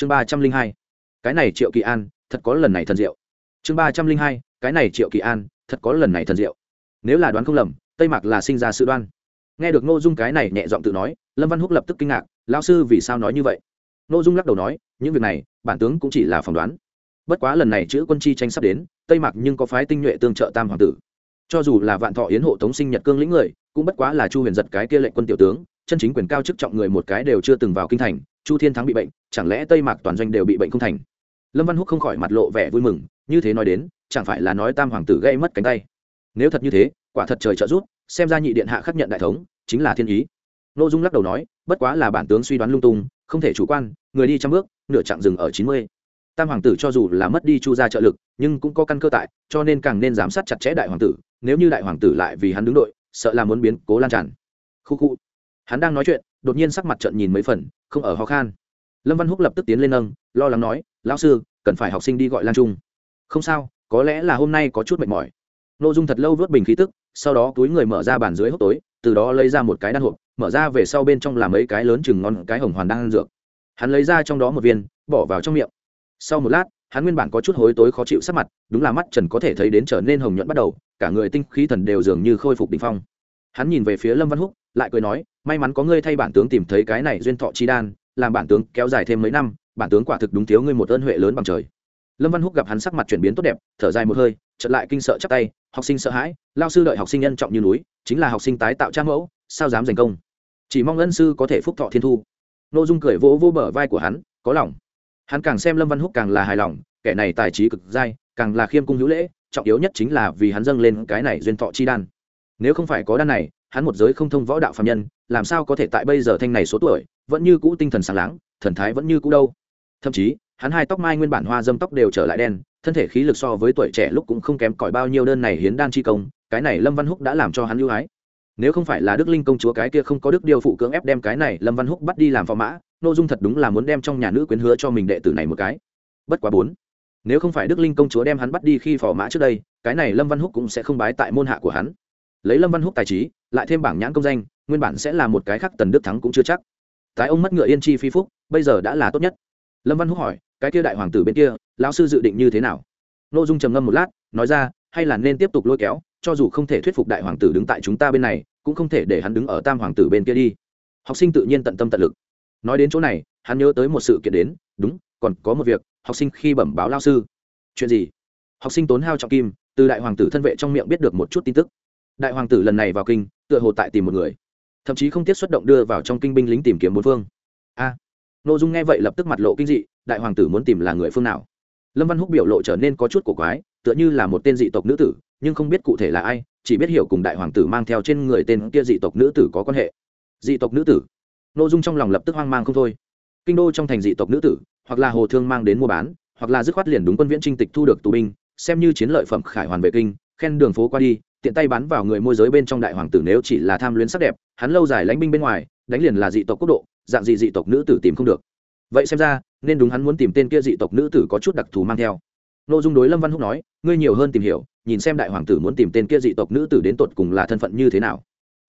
chương ba trăm linh hai, cái này triệu kỳ an, thật có lần này thần diệu. Chương ba trăm linh hai, cái này triệu kỳ an, thật có lần này thần diệu. Nếu là đoán không lầm, tây mạc là sinh ra sự đoan. Nghe được nội dung cái này nhẹ giọng tự nói, lâm văn húc lập tức kinh ngạc lao sư vì sao nói như vậy? Nội dung lắc đầu nói, những việc này, bản tướng cũng chỉ là phỏng đoán. Bất quá lần này chữ quân chi tranh sắp đến, tây mạc nhưng có phái tinh nhuệ tương trợ tam hoàng tử. Cho dù là vạn thọ yến hộ tống sinh nhật cương lĩnh người, cũng bất quá là chu huyền giật cái kia lệnh quân tiểu tướng, chân chính quyền cao chức trọng người một cái đều chưa từng vào kinh thành chu thiên thắng bị bệnh, chẳng lẽ tây mạc toàn doanh đều bị bệnh không thành? Lâm văn húc không khỏi mặt lộ vẻ vui mừng, như thế nói đến, chẳng phải là nói tam hoàng tử gây mất cánh tay? Nếu thật như thế, quả thật trời trợ rút xem ra nhị điện hạ khắc nhận đại thống, chính là thiên ý. N ô dung lắc đầu nói, bất quá là bản tướng suy đoán lung tung, không thể chủ quan, người đi trăm bước, nửa chặng rừng ở chín mươi. Tam hoàng tử cho dù là mất đi chu ra trợ lực, nhưng cũng có căn cơ tại, cho nên càng nên giám sát chặt chẽ đại hoàng tử, nếu như đại hoàng tử lại vì hắn đứng đội, sợ là muốn biến cố lan tràn. Khu khu. Hắn đang nói chuyện, đột nhiên sắc mặt trận nhìn mấy phần không ở ho khan. Lâm văn húc lập tức tiến lên nâng, lo lắng nói, lão sư, cần phải học sinh đi gọi lan trung. Không sao, có lẽ là hôm nay có chút mệt mỏi. Nội dung thật lâu vớt bình khí tức, sau đó túi người mở ra bàn dưới hốc tối, từ đó lấy ra một cái đan hộp, mở ra về sau bên trong là mấy cái lớn chừng ngon cái hồng hoàn đang ăn dược. Hắn lấy ra trong đó một viên, bỏ vào trong miệng. Sau một lát, hắn nguyên bản có chút hối tối khó chịu sắc mặt, đúng là mắt trần có thể thấy đến trở nên hồng nhuận bắt đầu, cả người tinh khí thần đều dường như khôi phục đ ỉ n h phong. Hắn nhìn về phía lâm văn húc lại cười nói, may mắn có ngươi thay bản tướng tìm thấy cái này duyên thọ chi đan, làm bản tướng kéo dài thêm mấy năm, bản tướng quả thực đúng thiếu ngươi một ơn huệ lớn bằng trời. Lâm văn húc gặp hắn sắc mặt chuyển biến tốt đẹp, thở dài một hơi, chợt lại kinh sợ chắc tay, học sinh sợ hãi, lao sư đợi học sinh nhân trọng như núi, chính là học sinh tái tạo trang mẫu, sao dám giành công? Chỉ mong ân sư có thể phúc thọ thiên thu. N ô dung cười vỗ vỗ bờ vai của hắn, có lòng. Hắn càng xem lâm văn húc càng là hài lòng, kẻ này tài trí cực dai, càng là khiêm cung hữu lễ, trọng yếu nhất chính là vì hắn dâng lên cái này duyên thọ chi đan. Nếu không phải có đan này hắn một giới không thông võ đạo phạm nhân, làm sao có thể tại bây giờ thanh này số tuổi, vẫn như cũ tinh thần sáng láng, thần thái vẫn như cũ đâu. Thậm chí, hắn hai tóc mai nguyên bản hoa dâm tóc đều trở lại đen, thân thể khí lực so với tuổi trẻ lúc cũng không kém cỏi bao nhiêu đơn này hiến đan chi công, cái này lâm văn húc đã làm cho hắn ưu ái. Nếu không phải là đức linh công chúa cái kia không có đức điều phụ cưỡng ép đem cái này lâm văn húc bắt đi làm phò mã, nội dung thật đúng là muốn đem trong nhà nữ quyến hứa cho mình đệ tử này một cái. Bất quá bốn, nếu không phải đức linh công chúa đem hắn bắt đi khi phò mã trước đây, cái này lâm văn húc cũng sẽ không bái tại môn hạ của hắn lấy lâm văn húc tài trí, lại thêm bảng nhãn công danh, nguyên bản sẽ là một cái khác tần đức thắng cũng chưa chắc. Tái ông mất ngựa yên chi phi phúc, bây giờ đã là tốt nhất. Lâm văn húc hỏi, cái kia đại hoàng tử bên kia, lão sư dự định như thế nào? N ô dung trầm ngâm một lát, nói ra, hay là nên tiếp tục lôi kéo, cho dù không thể thuyết phục đại hoàng tử đứng tại chúng ta bên này, cũng không thể để hắn đứng ở tam hoàng tử bên kia đi. Học sinh tự nhiên tận tâm tận lực. Nói đến chỗ này, hắn nhớ tới một sự kiện đến, đúng, còn có một việc, học sinh khi bẩm báo lao sư. Chuyện gì? Học sinh tốn hao trọng kim, từ đại hoàng tử thân vệ trong miệng biết được một chút tin tức đại hoàng tử lần này vào kinh, tựa hồ tại tìm một người. Thậm chí không tiết xuất động đưa vào trong kinh binh lính tìm kiếm bốn phương. A. À, N ô dung nghe vậy lập tức mặt lộ kinh dị, đại hoàng tử muốn tìm là người phương nào? Lâm văn húc biểu lộ trở nên có chút cổ quái, tựa như là một tên dị tộc nữ tử, nhưng không biết cụ thể là ai, chỉ biết hiểu cùng đại hoàng tử mang theo trên người tên kia dị tộc nữ tử có quan hệ. Dị tộc nữ tử? N ô dung trong lòng lập tức hoang mang không thôi. Kinh đô trong thành dị tộc nữ tử, hoặc là hồ thương mang đến mua bán, hoặc là dứt khoát liền đúng quân viễn trinh tịch thu được tù binh, xem như chiến lợi phẩm khải hoàn vệ kinh, khen đường phố qua đi tiện tay bán vào người môi giới bên trong đại hoàng tử nếu chỉ là tham luyến sắc đẹp, hắn lâu dài lánh binh bên ngoài, đánh liền là dị tộc quốc độ, dạng dị dị tộc nữ tử tìm không được. Vậy xem ra, nên đúng hắn muốn tìm tên kia dị tộc nữ tử có chút đặc thù mang theo. Nội dung đối lâm văn húc nói, ngươi nhiều hơn tìm hiểu, nhìn xem đại hoàng tử muốn tìm tên kia dị tộc nữ tử đến tột cùng là thân phận như thế nào.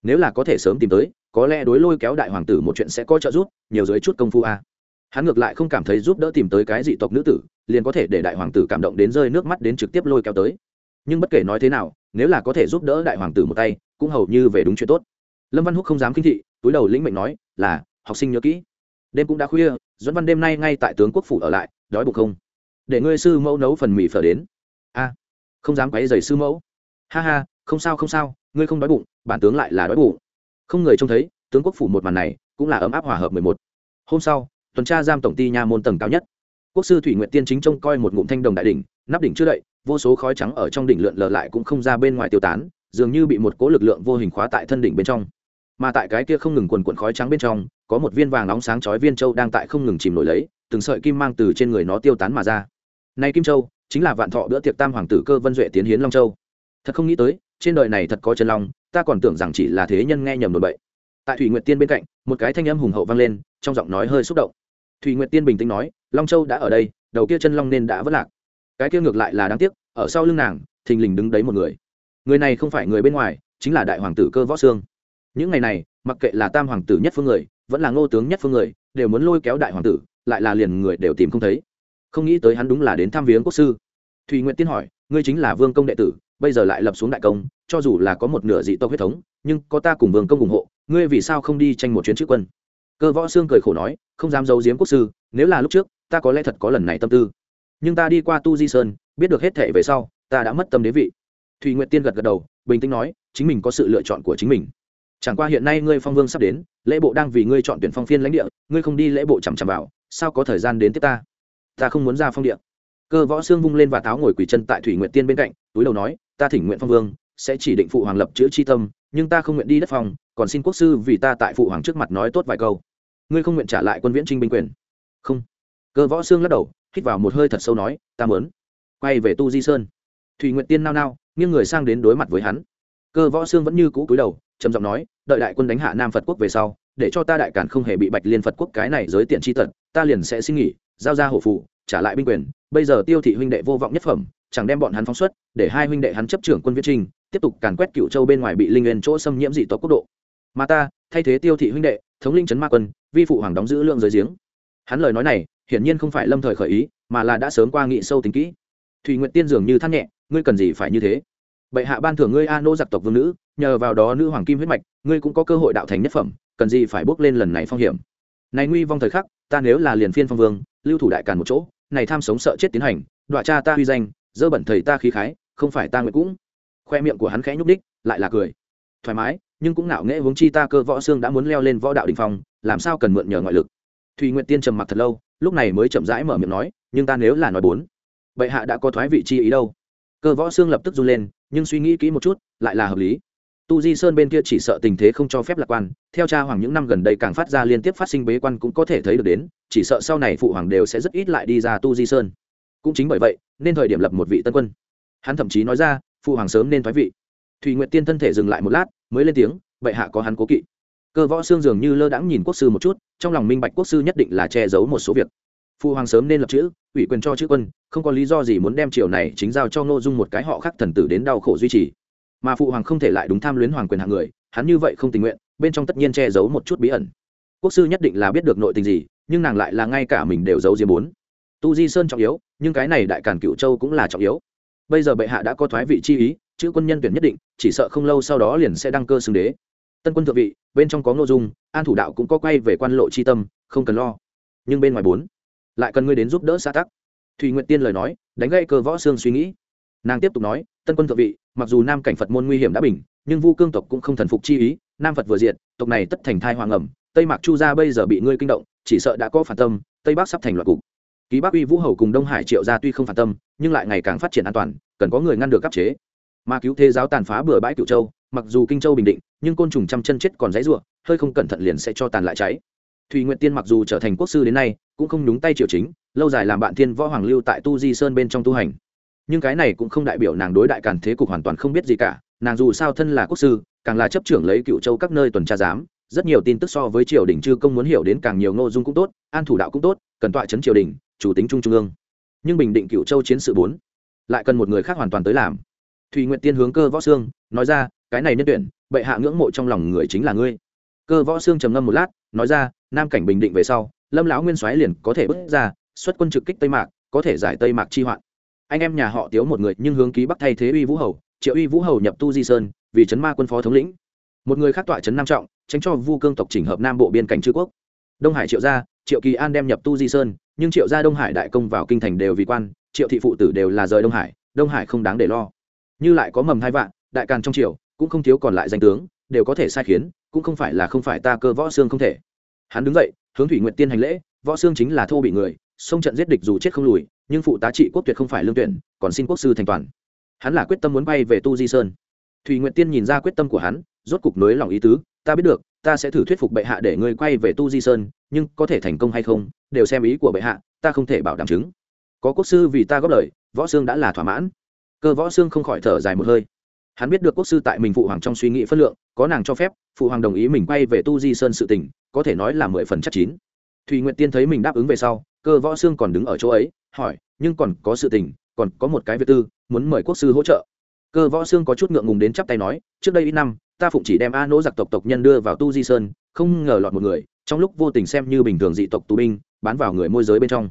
Nếu là có thể sớm tìm tới, có lẽ đối lôi kéo đại hoàng tử một chuyện sẽ có trợ giúp, nhiều dưới chút công phu a. Hắn ngược lại không cảm thấy giúp đỡ tìm tới cái dị tộc nữ tử, liền có thể để đại hoàng tử cảm động đến rơi nước mắt đến trực tiếp lôi kéo tới. Nhưng bất kể nói thế nào nếu là có thể giúp đỡ đại hoàng tử một tay, cũng hầu như về đúng chuyện tốt. Lâm văn húc không dám kinh thị, túi đầu lĩnh mệnh nói, là, học sinh nhớ kỹ. Đêm cũng đã khuya dẫn văn đêm nay ngay tại tướng quốc phủ ở lại, đói bụng không? Để ngươi sư mẫu nấu phần mì phở đến. A, không dám quấy giày sư mẫu. Ha ha, không sao không sao, ngươi không đói bụng, bản tướng lại là đói bụng. Không người trông thấy, tướng quốc phủ một màn này, cũng là ấm áp hòa hợp mười một. Hôm sau, tuần tra giam tổng ty nha môn tầng cao nhất. Quốc sư thủy nguyện tiên chính trông coi một ngụm thanh đồng đại đỉnh nắp đỉnh chưa đậy, vô số khói trắng ở trong đỉnh lượn lờ lại cũng không ra bên ngoài tiêu tán, dường như bị một cố lực lượng vô hình khóa tại thân đỉnh bên trong. Mà tại cái kia không ngừng quần quần khói trắng bên trong, có một viên vàng nóng sáng chói viên châu đang tại không ngừng chìm nổi lấy, từng sợi kim mang từ trên người nó tiêu tán mà ra. Nay kim châu, chính là vạn thọ bữa tiệc tam hoàng tử cơ vân duệ tiến hiến long châu. Thật không nghĩ tới, trên đời này thật có chân long, ta còn tưởng rằng chỉ là thế nhân nghe nhầm đồn bậy. Tại thủy nguyệt tiên bên cạnh, một cái thanh âm hùng hậu vang lên, trong giọng nói hơi xúc động. Thủy nguyệt tiên bình tĩnh nói, long châu đã ở đây, đầu kia chân long nên đã vất lạc cái kia ngược lại là đáng tiếc, ở sau lưng nàng, thình lình đứng đấy một người. Người này không phải người bên ngoài, chính là đại hoàng tử cơ võ sương những ngày này, mặc kệ là tam hoàng tử nhất phương người, vẫn là ngô tướng nhất phương người, đều muốn lôi kéo đại hoàng tử, lại là liền người đều tìm không thấy. Không nghĩ tới hắn đúng là đến thăm viếng quốc sư. Thùy nguyện tiên hỏi, ngươi chính là vương công đệ tử, bây giờ lại lập xuống đại công, cho dù là có một nửa dị tộc huyết thống, nhưng có ta cùng vương công ủng hộ, ngươi vì sao không đi tranh một chuyến trước quân? Cơ võ xương cười khổ nói, không dám giấu giếm quốc sư, nếu là lúc trước, ta có lẽ thật có lần này tâm tư nhưng ta đi qua tu di sơn, biết được hết thể về sau, ta đã mất tâm đế vị. Thùy nguyện tiên gật gật đầu, bình tĩnh nói, chính mình có sự lựa chọn của chính mình. Chẳng qua hiện nay ngươi phong vương sắp đến, lễ bộ đang vì ngươi chọn tuyển phong phiên lãnh địa, ngươi không đi lễ bộ chằm chằm vào, sao có thời gian đến tiếp ta? Ta không muốn ra phong địa. Cơ võ xương vung lên và táo ngồi quỳ chân tại thủy nguyện tiên bên cạnh, túi đầu nói, ta thỉnh nguyện phong vương, sẽ chỉ định phụ hoàng lập chữ chi tâm, nhưng ta không nguyện đi đất phòng, còn xin quốc sư vì ta tại phụ hoàng trước mặt nói tốt vài câu. Ngươi không nguyện trả lại quân viễn trinh binh quyền. Không. Cơ võ xương lắc đầu hít vào một hơi thật sâu nói, ta mớn quay về tu di sơn. Thùy nguyện tiên nao nao, nghiêng người sang đến đối mặt với hắn. Cơ võ xương vẫn như cũ cúi đầu, trầm giọng nói, đợi đại quân đánh hạ nam phật quốc về sau, để cho ta đại cản không hề bị bạch liên phật quốc cái này giới tiện chi tật, ta liền sẽ xin nghỉ, giao ra hổ phụ, trả lại binh quyền. Bây giờ tiêu thị huynh đệ vô vọng nhất phẩm, chẳng đem bọn hắn phóng xuất, để hai huynh đệ hắn chấp trưởng quân viết trinh tiếp tục càn quét cựu châu bên ngoài bị linh nguyên chỗ xâm nhiễm dị tộc quốc độ. Mà ta, thay thế tiêu thị huynh đệ, thống linh trấn ma quân, vi phụ hoàng đóng giữ lượng giới giếng. Hắn lời nói này hiển nhiên không phải lâm thời khởi ý, mà là đã sớm qua nghị sâu tính kỹ. Thùy nguyện tiên dường như than nhẹ, ngươi cần gì phải như thế? Bệ hạ ban thưởng ngươi a nô giặc tộc vương nữ, nhờ vào đó nữ hoàng kim huyết mạch, ngươi cũng có cơ hội đạo thành nhất phẩm, cần gì phải bước lên lần này phong hiểm? Này nguy vong thời khắc, ta nếu là liền phiên phong vương, lưu thủ đại càn một chỗ, này tham sống sợ chết tiến hành, đọa cha ta huy danh, dơ bẩn thầy ta khí khái, không phải ta nguyện cũng. Khoe miệng của hắn khẽ nhúc đích lại là cười. Thoải mái, nhưng cũng ngạo nghễ huống chi ta cơ võ xương đã muốn leo lên võ đạo đình phong, làm sao cần mượn nhờ ngoại lực? Thùy nguyện tiên trầm mặc thật lâu lúc này mới chậm rãi mở miệng nói, nhưng ta nếu là nói bốn, bệ hạ đã có thoái vị chi ý đâu. Cơ võ xương lập tức run lên, nhưng suy nghĩ kỹ một chút, lại là hợp lý. Tu di sơn bên kia chỉ sợ tình thế không cho phép lạc quan, theo cha hoàng những năm gần đây càng phát ra liên tiếp phát sinh bế quan cũng có thể thấy được đến, chỉ sợ sau này phụ hoàng đều sẽ rất ít lại đi ra tu di sơn. Cũng chính bởi vậy, nên thời điểm lập một vị tân quân. Hắn thậm chí nói ra, phụ hoàng sớm nên thoái vị. Thùy nguyện tiên thân thể dừng lại một lát, mới lên tiếng, bệ hạ có hắn cố kỵ cơ võ xương dường như lơ đãng nhìn quốc sư một chút, trong lòng minh bạch quốc sư nhất định là che giấu một số việc. Phụ hoàng sớm nên lập chữ, ủy quyền cho chữ quân, không có lý do gì muốn đem triều này chính giao cho ngô dung một cái họ khác thần tử đến đau khổ duy trì. Mà phụ hoàng không thể lại đúng tham luyến hoàng quyền hạng người, hắn như vậy không tình nguyện, bên trong tất nhiên che giấu một chút bí ẩn. Quốc sư nhất định là biết được nội tình gì, nhưng nàng lại là ngay cả mình đều giấu diếm bốn. Tu di sơn trọng yếu, nhưng cái này đại cản cựu châu cũng là trọng yếu. Bây giờ bệ hạ đã có thoái vị chi ý, chữ quân nhân tuyển nhất định, chỉ sợ không lâu sau đó liền sẽ đăng cơ xưng đế tân quân thượng vị, bên trong có nội dung, an thủ đạo cũng có quay về quan lộ chi tâm, không cần lo. Nhưng bên ngoài bốn, lại cần ngươi đến giúp đỡ xã tắc. Thùy nguyện tiên lời nói, đánh gây cơ võ xương suy nghĩ. Nàng tiếp tục nói, tân quân thượng vị, mặc dù nam cảnh phật môn nguy hiểm đã bình, nhưng vu cương tộc cũng không thần phục chi ý, nam phật vừa diện tộc này tất thành thai hoàng ẩm, tây mạc chu gia bây giờ bị ngươi kinh động, chỉ sợ đã có phản tâm, tây bắc sắp thành loạt cục. Ký bắc uy vũ hầu cùng đông hải triệu gia tuy không phản tâm, nhưng lại ngày càng phát triển an toàn, cần có người ngăn được áp chế. Mà cứu thế giáo tàn phá bừa bãi cựu châu mặc dù kinh châu bình định, nhưng côn trùng trăm chân chết còn dãy ruộng hơi không cẩn thận liền sẽ cho tàn lại cháy. Thùy nguyện tiên mặc dù trở thành quốc sư đến nay, cũng không nhúng tay triều chính, lâu dài làm bạn thiên võ hoàng lưu tại tu di sơn bên trong tu hành. Nhưng cái này cũng không đại biểu nàng đối đại càn thế cục hoàn toàn không biết gì cả, nàng dù sao thân là quốc sư, càng là chấp trưởng lấy cựu châu các nơi tuần tra giám, rất nhiều tin tức so với triều đình chư công muốn hiểu đến càng nhiều nội dung cũng tốt, an thủ đạo cũng tốt, cần tọa chấn triều đình, chủ tính trung trung ương. Nhưng bình định cựu châu chiến sự bốn, lại cần một người khác hoàn toàn tới làm. Thùy nguyện tiên hướng cơ võ xương, nói ra cái này nhân tuyển, bệ hạ ngưỡng mộ trong lòng người chính là ngươi. Cơ võ xương trầm ngâm một lát, nói ra, nam cảnh bình định về sau, lâm lão nguyên soái liền có thể bước ra, xuất quân trực kích tây mạc, có thể giải tây mạc chi hoạn. Anh em nhà họ tiếu một người nhưng hướng ký bắc thay thế uy vũ hầu, triệu uy vũ hầu nhập tu di sơn, vì chấn ma quân phó thống lĩnh. Một người khác tọa chấn nam trọng, tránh cho vu cương tộc chỉnh hợp nam bộ biên cảnh chư quốc. Đông hải triệu gia, triệu kỳ an đem nhập tu di sơn, nhưng triệu gia đông hải đại công vào kinh thành đều vì quan, triệu thị phụ tử đều là rời đông hải đông hải không đáng để lo. Như lại có mầm hai vạn, đại càn trong triều cũng không thiếu còn lại danh tướng, đều có thể sai khiến, cũng không phải là không phải ta cơ võ xương không thể. Hắn đứng dậy, hướng thủy nguyện tiên hành lễ, võ xương chính là thô bị người xông trận giết địch dù chết không lùi, nhưng phụ tá trị quốc tuyệt không phải lương tuyển, còn xin quốc sư thành toàn. Hắn là quyết tâm muốn bay về tu di sơn. Thủy nguyện tiên nhìn ra quyết tâm của hắn, rốt cục nới lòng ý tứ, ta biết được, ta sẽ thử thuyết phục bệ hạ để ngươi quay về tu di sơn, nhưng có thể thành công hay không, đều xem ý của bệ hạ, ta không thể bảo đảm chứng. Có quốc sư vì ta góp lời, võ xương đã là thỏa mãn. Cơ võ xương không khỏi thở dài một hơi hắn biết được quốc sư tại mình phụ hoàng trong suy nghĩ phân lượng, có nàng cho phép, phụ hoàng đồng ý mình quay về tu di sơn sự tình, có thể nói là mười phần chắc chín. Thùy nguyện tiên thấy mình đáp ứng về sau, cơ võ Sương còn đứng ở chỗ ấy, hỏi, nhưng còn có sự tình, còn có một cái việc tư, muốn mời quốc sư hỗ trợ. Cơ võ Sương có chút ngượng ngùng đến chắp tay nói, trước đây ít năm, ta phụng chỉ đem a nỗ giặc tộc tộc nhân đưa vào tu di sơn, không ngờ lọt một người, trong lúc vô tình xem như bình thường dị tộc tù binh, bán vào người môi giới bên trong.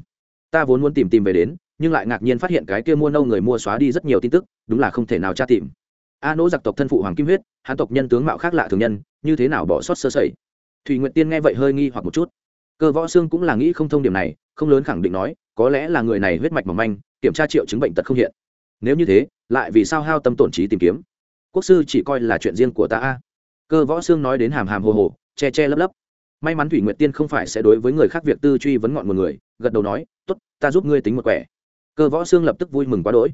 Ta vốn muốn tìm tìm về đến, nhưng lại ngạc nhiên phát hiện cái kia mua nâu người mua xóa đi rất nhiều tin tức, đúng là không thể nào tra tìm a nỗ giặc tộc thân phụ hoàng kim huyết hán tộc nhân tướng mạo khác lạ thường nhân, như thế nào bỏ sót sơ sẩy? Thùy nguyện tiên nghe vậy hơi nghi hoặc một chút. Cơ võ xương cũng là nghĩ không thông điểm này, không lớn khẳng định nói, có lẽ là người này huyết mạch mỏng manh, kiểm tra triệu chứng bệnh tật không hiện. Nếu như thế, lại vì sao hao tâm tổn trí tìm kiếm? Quốc sư chỉ coi là chuyện riêng của ta a. Cơ võ xương nói đến hàm hàm hồ hồ, che che lấp lấp. May mắn thủy nguyệt tiên không phải sẽ đối với người khác việc tư truy vấn ngọn một người, gật đầu nói t ố t ta giúp ngươi tính một quẻ. Cơ võ xương lập tức vui mừng quá đỗi.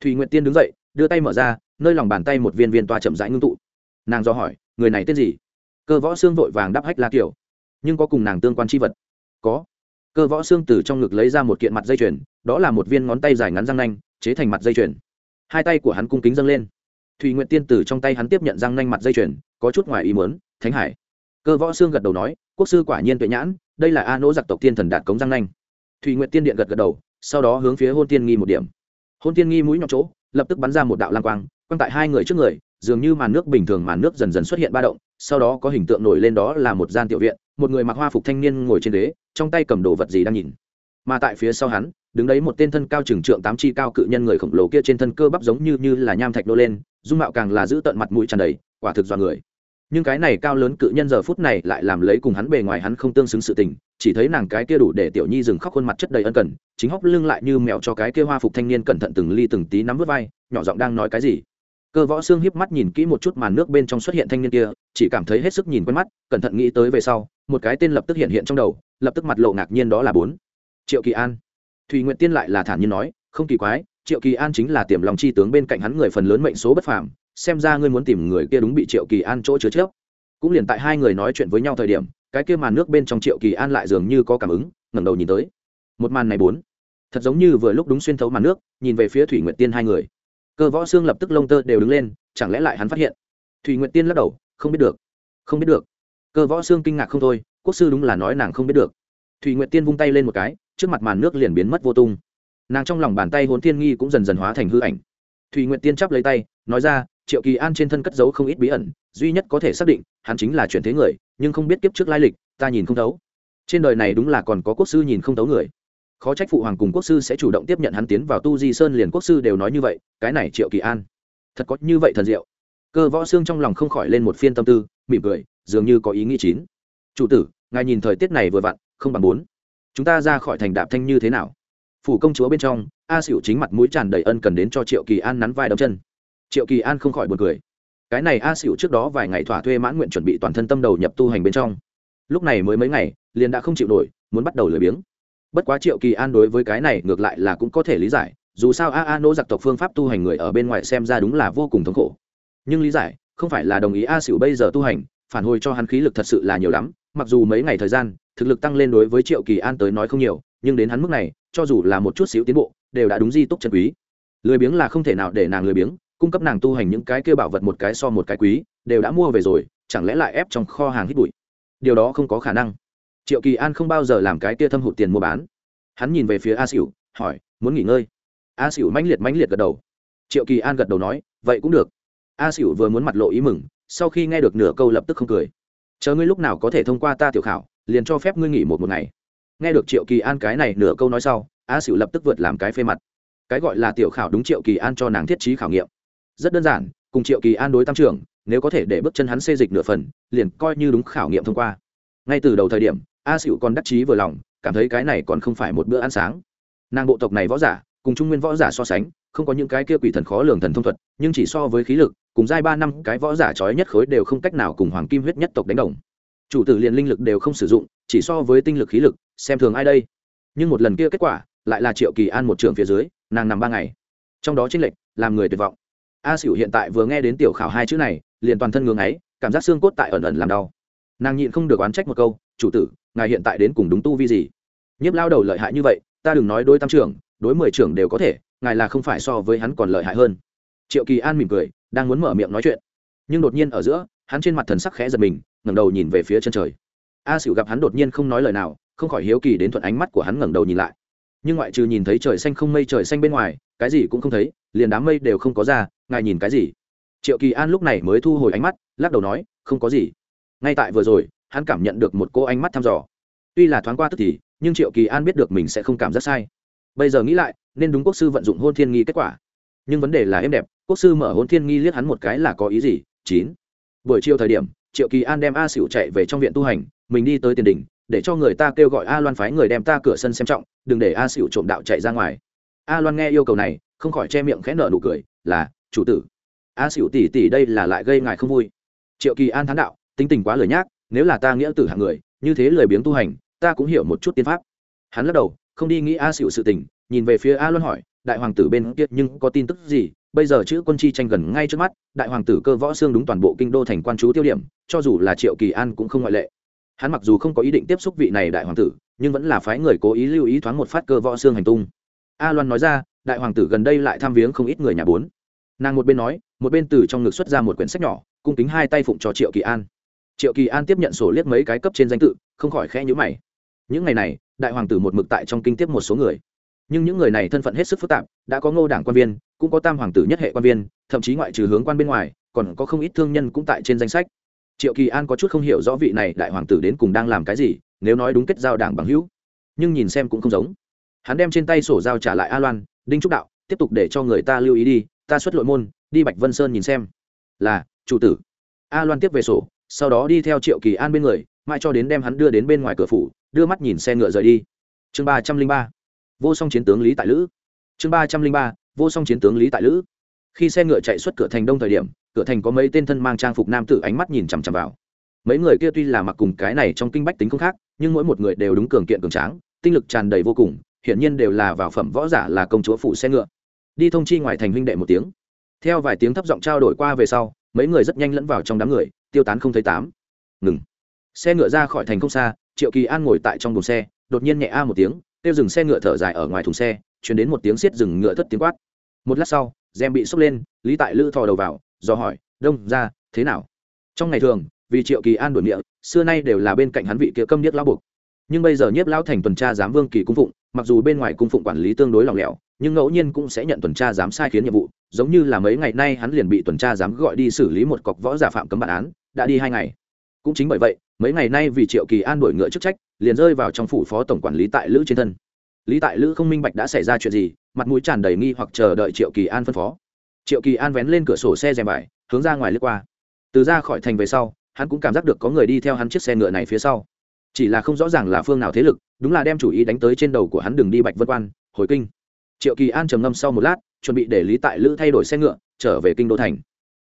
Thủy nguyệt tiên đứng dậy, đưa tay mở ra nơi lòng bàn tay một viên viên toa chậm rãi ngưng tụ. Nàng do hỏi, người này tên gì? Cơ võ xương vội vàng đắp hách la kiểu nhưng có cùng nàng tương quan c h i vật? Có. Cơ võ xương từ trong ngực lấy ra một kiện mặt dây chuyền, đó là một viên ngón tay dài ngắn răng nanh, chế thành mặt dây chuyền. Hai tay của hắn cung kính dâng lên. Thùy nguyện tiên từ trong tay hắn tiếp nhận răng nanh mặt dây chuyền, có chút ngoài ý mớn thánh hải. Cơ võ xương gật đầu nói, quốc sư quả nhiên tuệ nhãn, đây là a nỗ giặc tộc tiên thần đạt cống răng nanh. Thùy nguyện tiên điện gật gật đầu, sau đó hướng phía hôn tiên nghi một điểm. Hôn tiên nghi mũi nhọn chỗ lập tức bắn ra một đạo lang quang quăng tại hai người trước người, dường như màn nước bình thường màn nước dần dần xuất hiện ba động, sau đó có hình tượng nổi lên đó là một gian tiểu viện, một người mặc hoa phục thanh niên ngồi trên đế trong tay cầm đồ vật gì đang nhìn. Mà tại phía sau hắn, đứng đấy một tên thân cao trừng trượng tám chi cao cự nhân người khổng lồ kia trên thân cơ bắp giống như như là nham thạch nô lên, dung mạo càng là giữ tận mặt mũi tràn đầy, quả thực do người nhưng cái này cao lớn cự nhân giờ phút này lại làm lấy cùng hắn bề ngoài hắn không tương xứng sự tình, chỉ thấy nàng cái kia đủ để tiểu nhi dừng khóc khuôn mặt chất đầy ân cần, chính hóc lưng lại như mèo cho cái kia hoa phục thanh niên cẩn thận từng ly từng tí nắm vớt vai, nhỏ giọng đang nói cái gì. Cơ võ xương hiếp mắt nhìn kỹ một chút màn nước bên trong xuất hiện thanh niên kia, chỉ cảm thấy hết sức nhìn quen mắt, cẩn thận nghĩ tới về sau, một cái tên lập tức hiện hiện trong đầu, lập tức mặt lộ ngạc nhiên đó là bốn. Triệu kỳ an. Thùy nguyện tiên lại là thản nhiên nói, không kỳ quái triệu kỳ an chính là tiềm lòng chi tướng bên cạnh hắn người phần lớn mệnh số bất phàm, xem ra ngươi muốn tìm người kia đúng bị triệu kỳ an chỗ chứa trước. Cũng liền tại hai người nói chuyện với nhau thời điểm, cái kia màn nước bên trong triệu kỳ an lại dường như có cảm ứng, ngẩng đầu nhìn tới. Một màn này bốn. Thật giống như vừa lúc đúng xuyên thấu màn nước, nhìn về phía thủy nguyện tiên hai người. Cơ võ xương lập tức lông tơ đều đứng lên, chẳng lẽ lại hắn phát hiện? Thủy nguyện tiên lắc đầu, không biết được. Không biết được. Cơ võ xương kinh ngạc không thôi, quốc sư đúng là nói nàng không biết được. Thủy nguyện tiên vung tay lên một cái, trước mặt màn nước liền biến mất vô tung nàng trong lòng bàn tay hồn thiên nghi cũng dần dần hóa thành hư ảnh. Thùy nguyện tiên chắp lấy tay, nói ra, triệu kỳ an trên thân cất giấu không ít bí ẩn, duy nhất có thể xác định, hắn chính là chuyển thế người, nhưng không biết kiếp trước lai lịch, ta nhìn không thấu. Trên đời này đúng là còn có quốc sư nhìn không thấu người. Khó trách phụ hoàng cùng quốc sư sẽ chủ động tiếp nhận hắn tiến vào tu di sơn liền quốc sư đều nói như vậy, cái này triệu kỳ an, thật có như vậy thần diệu. Cơ võ xương trong lòng không khỏi lên một phiên tâm tư, mỉm cười, dường như có ý nghĩ chín. Chủ tử, ngài nhìn thời tiết này vừa vặn, không bằng bốn. Chúng ta ra khỏi thành đạp thanh như thế nào? Phủ công chúa bên trong, a xỉu chính mặt mũi tràn đầy ân cần đến cho triệu kỳ an nắn vai đấm chân. Triệu kỳ an không khỏi buồn cười. Cái này a xỉu trước đó vài ngày thỏa thuê mãn nguyện chuẩn bị toàn thân tâm đầu nhập tu hành bên trong. Lúc này mới mấy ngày, liền đã không chịu nổi, muốn bắt đầu lười biếng. Bất quá triệu kỳ an đối với cái này ngược lại là cũng có thể lý giải, dù sao a a nỗ giặc tộc phương pháp tu hành người ở bên ngoài xem ra đúng là vô cùng thống khổ. Nhưng lý giải, không phải là đồng ý a xỉu bây giờ tu hành, phản hồi cho hắn khí lực thật sự là nhiều lắm, mặc dù mấy ngày thời gian, thực lực tăng lên đối với triệu kỳ an tới nói không nhiều, nhưng đến hắn mức này cho dù là một chút xíu tiến bộ, đều đã đúng di túc chân quý. Lười biếng là không thể nào để nàng lười biếng, cung cấp nàng tu hành những cái kêu bảo vật một cái so một cái quý, đều đã mua về rồi, chẳng lẽ lại ép trong kho hàng hít bụi? Điều đó không có khả năng. Triệu kỳ an không bao giờ làm cái kia thâm hụt tiền mua bán. Hắn nhìn về phía a xỉu hỏi, muốn nghỉ ngơi? A xỉu mãnh liệt mãnh liệt gật đầu. Triệu kỳ an gật đầu nói, vậy cũng được. A xỉu vừa muốn mặt lộ ý mừng, sau khi nghe được nửa câu lập tức không cười. Chờ ngươi lúc nào có thể thông qua ta tiểu khảo, liền cho phép ngươi nghỉ một một ngày nghe được triệu kỳ an cái này nửa câu nói sau, a xỉu lập tức vượt làm cái phê mặt. Cái gọi là tiểu khảo đúng triệu kỳ an cho nàng thiết trí khảo nghiệm. Rất đơn giản, cùng triệu kỳ an đối tam trưởng, nếu có thể để bước chân hắn xê dịch nửa phần, liền coi như đúng khảo nghiệm thông qua. Ngay từ đầu thời điểm, a xỉu còn đắc chí vừa lòng, cảm thấy cái này còn không phải một bữa ăn sáng. Nàng bộ tộc này võ giả, cùng trung nguyên võ giả so sánh, không có những cái kia quỷ thần khó lường thần thông thuật, nhưng chỉ so với khí lực, cùng giai ba năm, cái võ giả trói nhất khối đều không cách nào cùng hoàng kim huyết nhất tộc đánh đồng. Chủ tử liền linh lực đều không sử dụng, chỉ so với tinh lực khí lực xem thường ai đây? Nhưng một lần kia kết quả lại là triệu kỳ an một trường phía dưới, nàng nằm ba ngày. Trong đó tranh lệch làm người tuyệt vọng. A xỉu hiện tại vừa nghe đến tiểu khảo hai chữ này, liền toàn thân ngưng ấy cảm giác xương cốt tại ẩn ẩn làm đau. Nàng nhịn không được oán trách một câu, chủ tử, ngài hiện tại đến cùng đúng tu vi gì? Nhiếp lao đầu lợi hại như vậy, ta đừng nói đôi tam trưởng, đối mười trưởng đều có thể, ngài là không phải so với hắn còn lợi hại hơn. Triệu kỳ an mỉm cười, đang muốn mở miệng nói chuyện. Nhưng đột nhiên ở giữa, hắn trên mặt thần sắc khẽ giật mình, ngẩng đầu nhìn về phía chân trời a xỉu gặp hắn đột nhiên không nói lời nào, không khỏi hiếu kỳ đến thuận ánh mắt của hắn ngẩng đầu nhìn lại. Nhưng ngoại trừ nhìn thấy trời xanh không mây trời xanh bên ngoài, cái gì cũng không thấy, liền đám mây đều không có ra, ngài nhìn cái gì? Triệu kỳ an lúc này mới thu hồi ánh mắt, lắc đầu nói, không có gì. Ngay tại vừa rồi, hắn cảm nhận được một cô ánh mắt thăm dò. Tuy là thoáng qua tức thì, nhưng triệu kỳ an biết được mình sẽ không cảm giác sai. Bây giờ nghĩ lại, nên đúng quốc sư vận dụng hôn thiên nghi kết quả. Nhưng vấn đề là êm đẹp, quốc sư mở hôn thiên nghi liếc hắn một cái là có ý gì? Chín. Buổi chiều thời điểm triệu kỳ an đem a xỉu chạy về trong viện tu hành, mình đi tới tiền đình để cho người ta kêu gọi a loan phái người đem ta cửa sân xem trọng, đừng để a xỉu trộm đạo chạy ra ngoài. A loan nghe yêu cầu này, không khỏi che miệng khẽ nở nụ cười, là, chủ tử. A xỉu tỉ tỉ đây là lại gây ngài không vui. Triệu kỳ an thán đạo, tính tình quá lời nhác, nếu là ta nghĩa tử hạng người, như thế lười biếng tu hành, ta cũng hiểu một chút tiên pháp. Hắn lắc đầu, không đi nghĩ a xỉu sự tình, nhìn về phía a loan hỏi, đại hoàng tử bên kia nhưng có tin tức gì? Bây giờ chữ quân chi tranh gần ngay trước mắt, đại hoàng tử cơ võ xương đúng toàn bộ kinh đô thành quan chú tiêu điểm, cho dù là triệu kỳ an cũng không ngoại lệ. Hắn mặc dù không có ý định tiếp xúc vị này đại hoàng tử, nhưng vẫn là phái người cố ý lưu ý thoáng một phát cơ võ xương hành tung. A loan nói ra, đại hoàng tử gần đây lại tham viếng không ít người nhà bốn. Nàng một bên nói, một bên từ trong ngực xuất ra một quyển sách nhỏ, cung kính hai tay phụng cho triệu kỳ an. Triệu kỳ an tiếp nhận sổ liếc mấy cái cấp trên danh tự, không khỏi khẽ nhữ mày. Những ngày này, đại hoàng tử một mực tại trong kinh tiếp một số người. Nhưng những người này thân phận hết sức phức tạp, đã có ngô đảng quan viên cũng có tam hoàng tử nhất hệ quan viên, thậm chí ngoại trừ hướng quan bên ngoài, còn có không ít thương nhân cũng tại trên danh sách. Triệu kỳ an có chút không hiểu rõ vị này đại hoàng tử đến cùng đang làm cái gì, nếu nói đúng kết giao đảng bằng hữu. Nhưng nhìn xem cũng không giống. Hắn đem trên tay sổ giao trả lại a loan, đinh trúc đạo, tiếp tục để cho người ta lưu ý đi, ta xuất lội môn, đi bạch vân sơn nhìn xem. Là, chủ tử. A loan tiếp về sổ, sau đó đi theo triệu kỳ an bên người, mãi cho đến đem hắn đưa đến bên ngoài cửa phủ, đưa mắt nhìn xe ngựa rời đi. Chương ba trăm linh ba. Vô song chiến tướng lý tại lữ. Chương ba trăm linh ba vô song chiến tướng lý tại lữ. Khi xe ngựa chạy xuất cửa thành đông thời điểm, cửa thành có mấy tên thân mang trang phục nam tử ánh mắt nhìn chằm chằm vào. Mấy người kia tuy là mặc cùng cái này trong kinh bách tính không khác, nhưng mỗi một người đều đúng cường kiện cường tráng, tinh lực tràn đầy vô cùng, hiển nhiên đều là vào phẩm võ giả là công chúa phụ xe ngựa. Đi thông chi ngoài thành huynh đệ một tiếng. Theo vài tiếng thấp giọng trao đổi qua về sau, mấy người rất nhanh lẫn vào trong đám người, tiêu tán không thấy tám. Ngừng. Xe ngựa ra khỏi thành không xa, triệu kỳ an ngồi tại trong đồn xe, đột nhiên nhẹ a một tiếng, tiêu dừng xe ngựa thở dài ở ngoài thùng xe chuyển đến một tiếng xiết dừng ngựa thất tiếng quát. Một lát sau rèm bị sốc lên, lý tại lữ thò đầu vào, do hỏi, đông ra thế nào? Trong ngày thường, vì triệu kỳ an đổi miệng xưa nay đều là bên cạnh hắn vị kia câm điếc lão buộc. Nhưng bây giờ nhiếp lão thành tuần tra giám vương kỳ cung phụng, mặc dù bên ngoài cung phụng quản lý tương đối lỏng lẻo, nhưng ngẫu nhiên cũng sẽ nhận tuần tra giám sai khiến nhiệm vụ, giống như là mấy ngày nay hắn liền bị tuần tra giám gọi đi xử lý một cọc võ giả phạm cấm bản án, đã đi hai ngày. Cũng chính bởi vậy, mấy ngày nay vì triệu kỳ an đổi ngựa chức trách, liền rơi vào trong phủ phó tổng quản lý tại lữ trên thân lý tại lữ không minh bạch đã xảy ra chuyện gì, mặt mũi tràn đầy nghi hoặc chờ đợi triệu kỳ an phân phó. Triệu kỳ an vén lên cửa sổ xe rèm vải, hướng ra ngoài lướt qua. Từ ra khỏi thành về sau, hắn cũng cảm giác được có người đi theo hắn chiếc xe ngựa này phía sau. Chỉ là không rõ ràng là phương nào thế lực, đúng là đem chủ ý đánh tới trên đầu của hắn đường đi bạch vân quan, hồi kinh. Triệu kỳ an trầm ngâm sau một lát, chuẩn bị để lý tại lữ thay đổi xe ngựa, trở về kinh đô thành.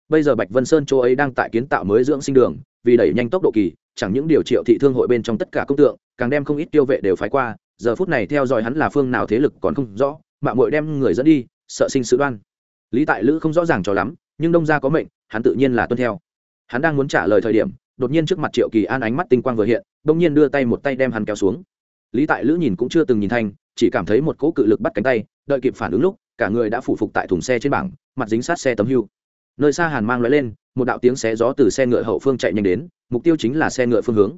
Bây giờ bạch vân sơn châu ấy đang tại kiến tạo mới dưỡng sinh đường, vì đẩy nhanh tốc độ kỳ, chẳng những điều triệu thị thương hội bên trong tất cả công tượng, càng đem không ít tiêu vệ đều phái qua giờ phút này theo dõi hắn là phương nào thế lực còn không rõ, mạng mội đem người dẫn đi, sợ sinh sự đoan. Lý tại lữ không rõ ràng cho lắm, nhưng đông gia có mệnh, hắn tự nhiên là tuân theo. Hắn đang muốn trả lời thời điểm, đột nhiên trước mặt triệu kỳ an ánh mắt tinh quang vừa hiện, Đông nhiên đưa tay một tay đem hắn kéo xuống. Lý tại lữ nhìn cũng chưa từng nhìn thanh, chỉ cảm thấy một cỗ cự lực bắt cánh tay, đợi kịp phản ứng lúc, cả người đã phủ phục tại thùng xe trên bảng, mặt dính sát xe tấm hưu. Nơi xa hàn mang l lên, một đạo tiếng xé gió từ xe ngựa hậu phương chạy nhanh đến, mục tiêu chính là xe ngựa phương hướng.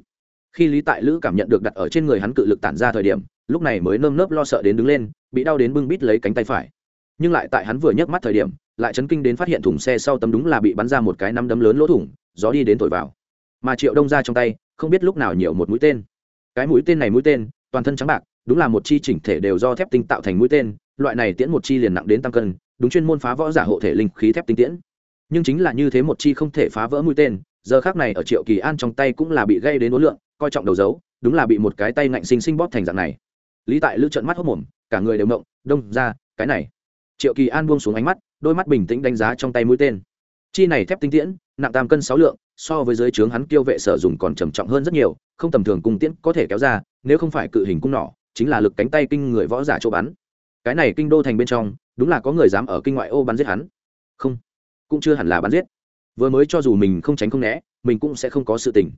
Khi lý tại lữ cảm nhận được đặt ở trên người hắn cự lực tản ra thời điểm lúc này mới nơm nớp lo sợ đến đứng lên, bị đau đến bưng bít lấy cánh tay phải. Nhưng lại tại hắn vừa nhấc mắt thời điểm, lại chấn kinh đến phát hiện thùng xe sau tấm đúng là bị bắn ra một cái nắm đấm lớn lỗ thủng, gió đi đến thổi vào. Mà triệu đông ra trong tay, không biết lúc nào nhiều một mũi tên. Cái mũi tên này mũi tên, toàn thân trắng bạc, đúng là một chi chỉnh thể đều do thép tinh tạo thành mũi tên, loại này tiễn một chi liền nặng đến tăng cân, đúng chuyên môn phá võ giả hộ thể linh khí thép tinh tiễn. Nhưng chính là như thế một chi không thể phá vỡ mũi tên, giờ khác này ở triệu kỳ an trong tay cũng là bị gây đến đối lượng coi trọng đầu dấu, đúng là bị một cái tay ngạnh sinh sinh bóp thành dạng này lý tại lữ trận mắt hốc mồm, cả người đều mộng đông, ra, cái này. Triệu kỳ an buông xuống ánh mắt, đôi mắt bình tĩnh đánh giá trong tay mũi tên. Chi này thép tinh tiễn, nặng tam cân sáu lượng, so với dưới trướng hắn kiêu vệ sở dùng còn trầm trọng hơn rất nhiều, không tầm thường cung tiễn có thể kéo ra, nếu không phải cự hình cung nỏ, chính là lực cánh tay kinh người võ giả chỗ bắn. Cái này kinh đô thành bên trong, đúng là có người dám ở kinh ngoại ô bắn giết hắn. Không, cũng chưa hẳn là bắn giết. Vừa mới cho dù mình không tránh không né, mình cũng sẽ không có sự tình.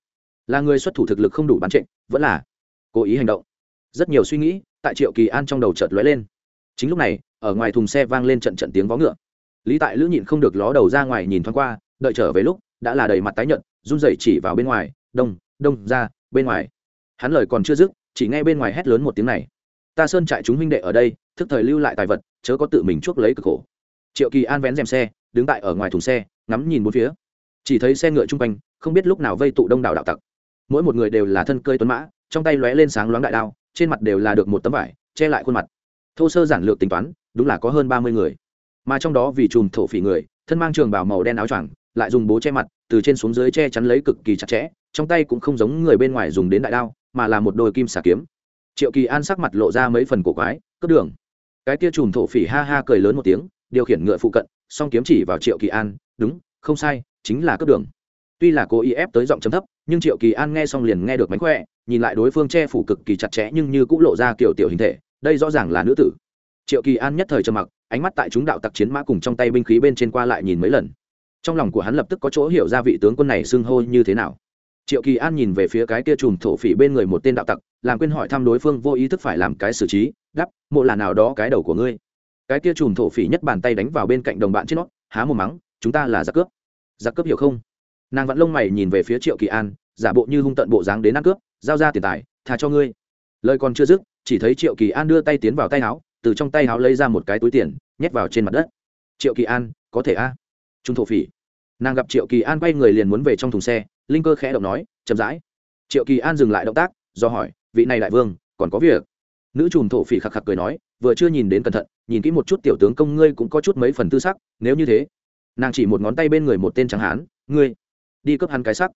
Là người xuất thủ thực lực không đủ bắn trịnh, vẫn là cố ý hành động rất nhiều suy nghĩ, tại triệu kỳ an trong đầu chợt lóe lên. Chính lúc này, ở ngoài thùng xe vang lên trận trận tiếng vó ngựa. Lý tại lữ nhịn không được ló đầu ra ngoài nhìn thoáng qua, đợi trở về lúc, đã là đầy mặt tái nhợt, run rẩy chỉ vào bên ngoài, đông đông, ra, bên ngoài. Hắn lời còn chưa dứt, chỉ nghe bên ngoài hét lớn một tiếng này. Ta sơn trại chúng huynh đệ ở đây, thức thời lưu lại tài vật, chớ có tự mình chuốc lấy cực khổ. Triệu kỳ an vén rèm xe, đứng tại ở ngoài thùng xe, ngắm nhìn bốn phía. Chỉ thấy xe ngựa chung quanh, không biết lúc nào vây tụ đông đảo đạo tặc. Mỗi một người đều là thân cơi tuấn mã, trong tay lóe lên sáng loáng đại đao trên mặt đều là được một tấm vải, che lại khuôn mặt. Thô sơ giản lược tính toán, đúng là có hơn ba mươi người. Mà trong đó vì chùm thổ phỉ người, thân mang trường bào màu đen áo choàng, lại dùng bố che mặt, từ trên xuống dưới che chắn lấy cực kỳ chặt chẽ, trong tay cũng không giống người bên ngoài dùng đến đại đao, mà là một đôi kim xà kiếm. Triệu kỳ an sắc mặt lộ ra mấy phần cổ quái, cướp đường. Cái kia chùm thổ phỉ ha ha cười lớn một tiếng, điều khiển ngựa phụ cận, song kiếm chỉ vào triệu kỳ an, đúng, không sai, chính là cướp đường. Tuy là cố ý ép tới giọng chấm thấp, nhưng triệu kỳ an nghe xong liền nghe được mánh khỏe nhìn lại đối phương che phủ cực kỳ chặt chẽ nhưng như cũng lộ ra kiểu tiểu hình thể, đây rõ ràng là nữ tử. Triệu kỳ an nhất thời trầm mặc, ánh mắt tại chúng đạo tặc chiến mã cùng trong tay binh khí bên trên qua lại nhìn mấy lần. Trong lòng của hắn lập tức có chỗ hiểu ra vị tướng quân này xưng hô như thế nào. Triệu kỳ an nhìn về phía cái kia chùm thổ phỉ bên người một tên đạo tặc, làm quên hỏi thăm đối phương vô ý thức phải làm cái xử trí đắp mộ là nào đó cái đầu của ngươi? Cái kia chùm thổ phỉ nhất bàn tay đánh vào bên cạnh đồng bạn trên nó, há một mắng, chúng ta là giặc cướp. Giặc cướp hiểu không? Nàng vẫn lông mày nhìn về phía triệu kỳ an, giả bộ như hung tận bộ dáng đến ăn cướp giao ra tiền tài thà cho ngươi. Lời còn chưa dứt, chỉ thấy triệu kỳ an đưa tay tiến vào tay áo, từ trong tay áo lấy ra một cái túi tiền, nhét vào trên mặt đất. Triệu kỳ an, có thể a? Trung thổ phỉ. Nàng gặp triệu kỳ an quay người liền muốn về trong thùng xe, linh cơ khẽ động nói, chậm rãi. Triệu kỳ an dừng lại động tác, do hỏi, vị này đại vương, còn có việc? Nữ trùm thổ phỉ khạc khạc cười nói, vừa chưa nhìn đến cẩn thận, nhìn kỹ một chút tiểu tướng công ngươi cũng có chút mấy phần tư sắc, nếu như thế. Nàng chỉ một ngón tay bên người một tên tráng hán, ngươi, đi cướp hắn cái sắc.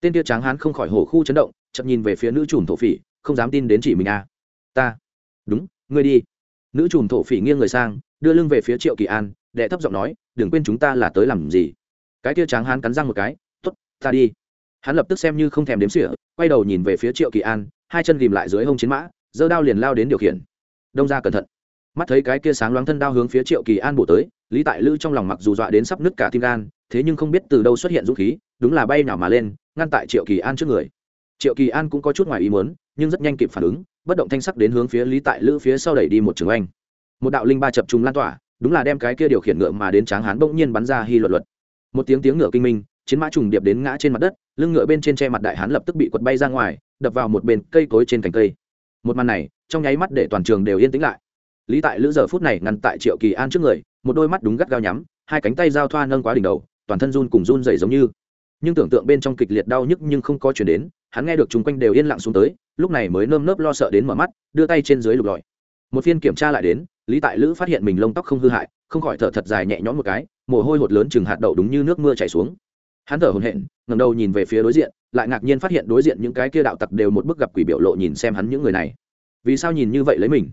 Tên kia tráng hán không khỏi hổ khu chấn động chậm nhìn về phía nữ chủ thổ phỉ, không dám tin đến chỉ mình à. ta. Đúng, ngươi đi. Nữ chủ thổ phỉ nghiêng người sang, đưa lưng về phía triệu kỳ an, đệ thấp giọng nói, đừng quên chúng ta là tới làm gì. Cái kia tráng hán cắn răng một cái t ố t ta đi. Hắn lập tức xem như không thèm đếm sỉa quay đầu nhìn về phía triệu kỳ an, hai chân ghìm lại dưới hông chiến mã, giơ đao liền lao đến điều khiển. Đông ra cẩn thận. Mắt thấy cái kia sáng loáng thân đao hướng phía triệu kỳ an bổ tới, lý tại lữ trong lòng mặc dù dọa đến sắp nứt cả tim gan, thế nhưng không biết từ đâu xuất hiện dũng khí, đúng là bay nào mà lên, ngăn tại triệu kỳ an trước người triệu kỳ an cũng có chút ngoài ý muốn, nhưng rất nhanh kịp phản ứng, bất động thanh sắc đến hướng phía lý tại lữ phía sau đẩy đi một trường anh một đạo linh ba chập trùng lan tỏa, đúng là đem cái kia điều khiển ngựa mà đến tráng hán bỗng nhiên bắn ra hy luật luật. Một tiếng tiếng ngựa kinh minh, chiến mã trùng điệp đến ngã trên mặt đất, lưng ngựa bên trên che mặt đại hán lập tức bị quật bay ra ngoài, đập vào một bên cây cối trên cành cây. Một màn này, trong nháy mắt để toàn trường đều yên tĩnh lại. Lý tại lữ giờ phút này ngăn tại triệu kỳ an trước người, một đôi mắt đúng gắt gao nhắm, hai cánh tay giao thoa nâng quá đỉnh đầu, toàn thân run cùng run dày giống như nhưng tưởng tượng bên trong kịch liệt đau nhức nhưng không có chuyển đến, hắn nghe được chung quanh đều yên lặng xuống tới, lúc này mới nơm nớp lo sợ đến mở mắt, đưa tay trên dưới lục lọi. Một phiên kiểm tra lại đến, lý tại lữ phát hiện mình lông tóc không hư hại, không khỏi thở thật dài nhẹ nhõm một cái, mồ hôi hột lớn chừng hạt đậu đúng như nước mưa chảy xuống. Hắn thở hồn hện ngầm đầu nhìn về phía đối diện, lại ngạc nhiên phát hiện đối diện những cái kia đạo tặc đều một bức gặp quỷ biểu lộ nhìn xem hắn những người này. Vì sao nhìn như vậy lấy mình?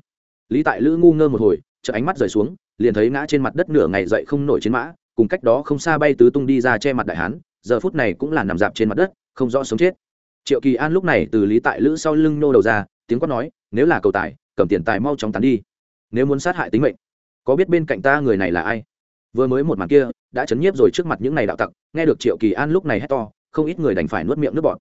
Lý tại lữ ngu ngơ một hồi chợ ánh mắt rời xuống, liền thấy ngã trên mặt đất nửa ngày dậy không nổi chiến mã, cùng cách đó không xa bay tứ tung đi ra che mặt đại hán giờ phút này cũng là nằm dạp trên mặt đất, không rõ sống chết. Triệu kỳ an lúc này từ lý tại lữ sau lưng nô đầu ra, tiếng quát nói, nếu là cầu tài, cầm tiền tài mau chóng tán đi. Nếu muốn sát hại tính mệnh, có biết bên cạnh ta người này là ai? Vừa mới một màn kia, đã chấn nhiếp rồi trước mặt những này đạo tặc, nghe được triệu kỳ an lúc này hét to, không ít người đành phải nuốt miệng nước bọt.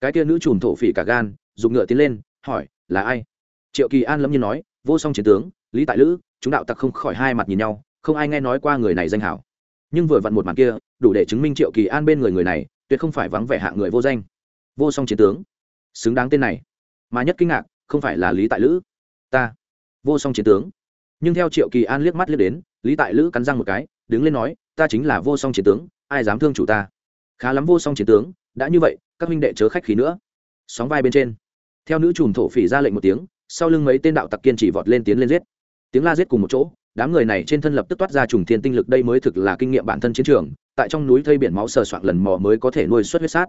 Cái kia nữ trùm thổ phỉ cả gan, dùng ngựa tiến lên, hỏi, là ai? Triệu kỳ an lâm nhiên nói, vô song chiến tướng, lý tại lữ, chúng đạo tặc không khỏi hai mặt nhìn nhau, không ai nghe nói qua người này danh hảo. Nhưng vừa vặn một màn kia đủ để chứng minh triệu kỳ an bên người người này tuyệt không phải vắng vẻ hạ người vô danh. Vô song chiến tướng. Xứng đáng tên này. Mà nhất kinh ngạc, không phải là lý tại lữ. Ta. Vô song chiến tướng. Nhưng theo triệu kỳ an liếc mắt liếc đến, lý tại lữ cắn răng một cái, đứng lên nói, ta chính là vô song chiến tướng, ai dám thương chủ ta? Khá lắm vô song chiến tướng, đã như vậy, các minh đệ chớ khách khí nữa. Sóng vai bên trên. Theo nữ chùm thổ phỉ ra lệnh một tiếng, sau lưng mấy tên đạo tặc kiên chỉ vọt lên tiến lên giết. Tiếng la giết cùng một chỗ, đám người này trên thân lập tức toát ra trùng thiên tinh lực, đây mới thực là kinh nghiệm bản thân chiến trường tại trong núi thây biển máu sờ soạn lần mò mới có thể nuôi xuất huyết sát.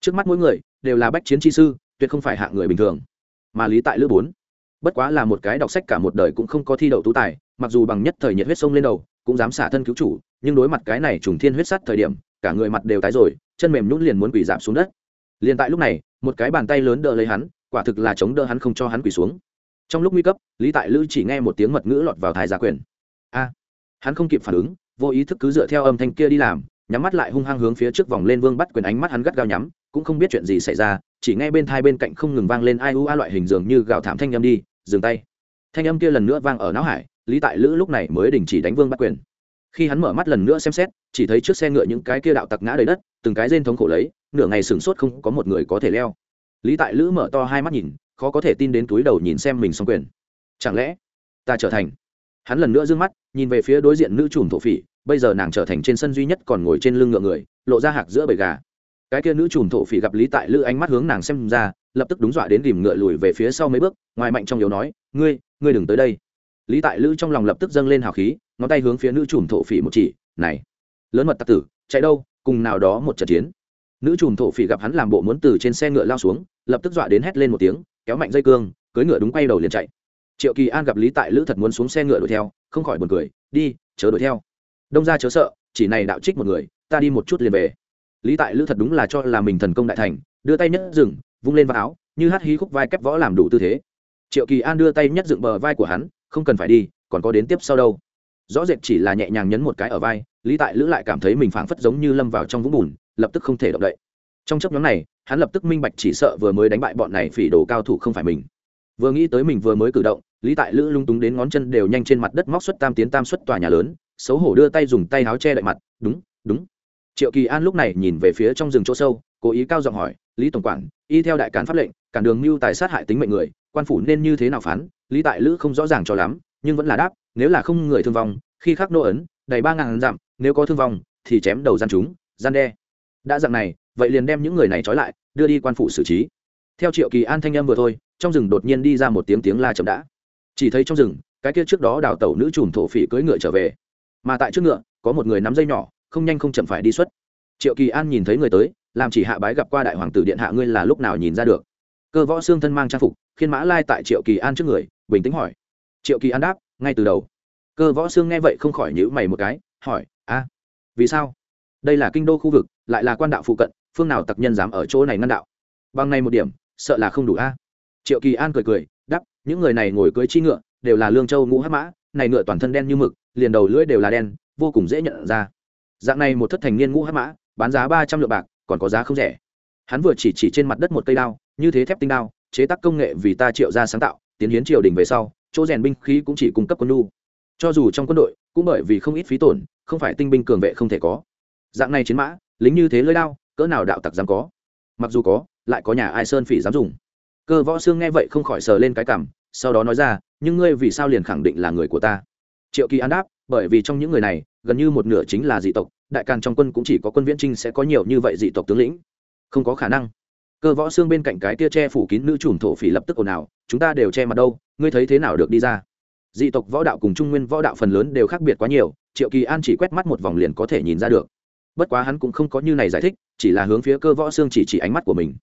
Trước mắt mỗi người đều là bách chiến chi sư, tuyệt không phải hạng người bình thường. Mà lý tại lữ bốn, bất quá là một cái đọc sách cả một đời cũng không có thi đậu tú tài, mặc dù bằng nhất thời nhiệt huyết sông lên đầu, cũng dám xả thân cứu chủ, nhưng đối mặt cái này trùng thiên huyết sát thời điểm, cả người mặt đều tái rồi, chân mềm nhún liền muốn quỳ giảm xuống đất. Liền tại lúc này, một cái bàn tay lớn đỡ lấy hắn, quả thực là chống đỡ hắn không cho hắn quỳ xuống. Trong lúc nguy cấp, lý tại lữ chỉ nghe một tiếng mật ngữ lọt vào thái giả quyền. A, hắn không kịp phản ứng vô ý thức cứ dựa theo âm thanh kia đi làm, nhắm mắt lại hung hăng hướng phía trước vòng lên vương bắt quyền ánh mắt hắn gắt gao nhắm, cũng không biết chuyện gì xảy ra, chỉ nghe bên thai bên cạnh không ngừng vang lên ai u a loại hình dường như gào thảm thanh âm đi, dừng tay. Thanh âm kia lần nữa vang ở não hải, lý tại lữ lúc này mới đình chỉ đánh vương bắt quyền. Khi hắn mở mắt lần nữa xem xét, chỉ thấy trước xe ngựa những cái kia đạo tặc ngã đầy đất, từng cái rên thống khổ lấy, nửa ngày sửng sốt không có một người có thể leo. Lý tại lữ mở to hai mắt nhìn, khó có thể tin đến túi đầu nhìn xem mình xong quyền. Chẳng lẽ ta trở thành hắn lần nữa d ư ơ n g mắt, nhìn về phía đối diện nữ trùm thổ phỉ, bây giờ nàng trở thành trên sân duy nhất còn ngồi trên lưng ngựa người, lộ ra hạc giữa bầy gà. Cái kia nữ trùm thổ phỉ gặp lý tại lữ ánh mắt hướng nàng xem ra, lập tức đúng dọa đến tìm ngựa lùi về phía sau mấy bước, ngoài mạnh trong yếu nói, ngươi ngươi đừng tới đây. Lý tại lữ trong lòng lập tức dâng lên hào khí, ngón tay hướng phía nữ trùm thổ phỉ một chỉ, này, lớn mật tặc tử, chạy đâu, cùng nào đó một trận chiến. Nữ chùm thổ phỉ gặp hắn làm bộ muốn từ trên xe ngựa lao xuống, lập tức dọa đến hét lên một tiếng, kéo mạnh dây cương cưới ngựa đúng quay đầu liền chạy triệu kỳ an gặp lý tại lữ thật muốn xuống xe ngựa đuổi theo, không khỏi buồn cười, đi, chớ đuổi theo. Đông ra chớ sợ, chỉ này đạo trích một người, ta đi một chút liền về. Lý tại lữ thật đúng là cho là mình thần công đại thành, đưa tay nhất dựng, vung lên vào áo, như hát hí khúc vai kép võ làm đủ tư thế. Triệu kỳ an đưa tay nhất dựng bờ vai của hắn, không cần phải đi, còn có đến tiếp sau đâu. Rõ rệt chỉ là nhẹ nhàng nhấn một cái ở vai, lý tại lữ lại cảm thấy mình phảng phất giống như lâm vào trong vũng bùn, lập tức không thể động đậy. Trong chấp nhóm này, hắn lập tức minh bạch chỉ sợ vừa mới đánh bại bọn này phỉ đồ cao thủ không phải mình. Vừa nghĩ tới mình vừa mới cử động lý tại lữ lung túng đến ngón chân đều nhanh trên mặt đất móc xuất tam tiến tam xuất tòa nhà lớn, xấu hổ đưa tay dùng tay áo che đậy mặt, đúng đúng. Triệu kỳ an lúc này nhìn về phía trong rừng chỗ sâu, cố ý cao giọng hỏi, lý tổng quản, y theo đại cán pháp lệnh, cản đường mưu tài sát hại tính mệnh người, quan phủ nên như thế nào phán? Lý tại lữ không rõ ràng cho lắm, nhưng vẫn là đáp, nếu là không người thương vong, khi khắc nô ấn, đầy ba ngàn dặm, nếu có thương vong, thì chém đầu gian chúng, gian đe. Đã dặn này, vậy liền đem những người này trói lại, đưa đi quan phủ xử trí. Theo triệu kỳ an thanh âm vừa thôi, trong rừng đột nhiên đi ra một tiếng tiếng la chậm đã chỉ thấy trong rừng, cái kia trước đó đào tẩu nữ chùm thổ phỉ cưỡi ngựa trở về. Mà tại trước ngựa, có một người nắm dây nhỏ, không nhanh không chậm phải đi xuất. Triệu kỳ an nhìn thấy người tới, làm chỉ hạ bái gặp qua đại hoàng tử điện hạ ngươi là lúc nào nhìn ra được. Cơ võ xương thân mang trang phục, khiên mã lai tại triệu kỳ an trước người, bình tĩnh hỏi. Triệu kỳ an đáp, ngay từ đầu. Cơ võ xương nghe vậy không khỏi nhữ mày một cái, hỏi, a, vì sao? Đây là kinh đô khu vực, lại là quan đạo phụ cận, phương nào tặc nhân dám ở chỗ này ngăn đạo? Bằng này một điểm, sợ là không đủ a. Triệu kỳ an cười cười những người này ngồi cưới chi ngựa, đều là lương châu ngũ hắc mã, này ngựa toàn thân đen như mực, liền đầu lưỡi đều là đen, vô cùng dễ nhận ra. Dạng này một thất thành niên ngũ hắc mã, bán giá ba trăm lượng bạc, còn có giá không rẻ. Hắn vừa chỉ chỉ trên mặt đất một cây đao, như thế thép tinh đao, chế tác công nghệ vì ta triệu ra sáng tạo, tiến hiến triều đình về sau, chỗ rèn binh khí cũng chỉ cung cấp quân nhu. cho dù trong quân đội, cũng bởi vì không ít phí tổn, không phải tinh binh cường vệ không thể có. Dạng này chiến mã, lính như thế lưỡi đao, cỡ nào đạo tặc dám có? Mặc dù có, lại có nhà ai sơn phỉ dám dùng. Cơ võ xương nghe vậy không khỏi sờ lên cái cảm sau đó nói ra, nhưng ngươi vì sao liền khẳng định là người của ta? Triệu kỳ an đáp, bởi vì trong những người này, gần như một nửa chính là dị tộc, đại càn trong quân cũng chỉ có quân viễn trinh sẽ có nhiều như vậy dị tộc tướng lĩnh. Không có khả năng. Cơ võ xương bên cạnh cái tia che phủ kín nữ chùm thổ phỉ lập tức ồn ào, chúng ta đều che mặt đâu, ngươi thấy thế nào được đi ra? Dị tộc võ đạo cùng trung nguyên võ đạo phần lớn đều khác biệt quá nhiều, triệu kỳ an chỉ quét mắt một vòng liền có thể nhìn ra được. Bất quá hắn cũng không có như này giải thích, chỉ là hướng phía cơ võ xương chỉ chỉ ánh mắt của mình.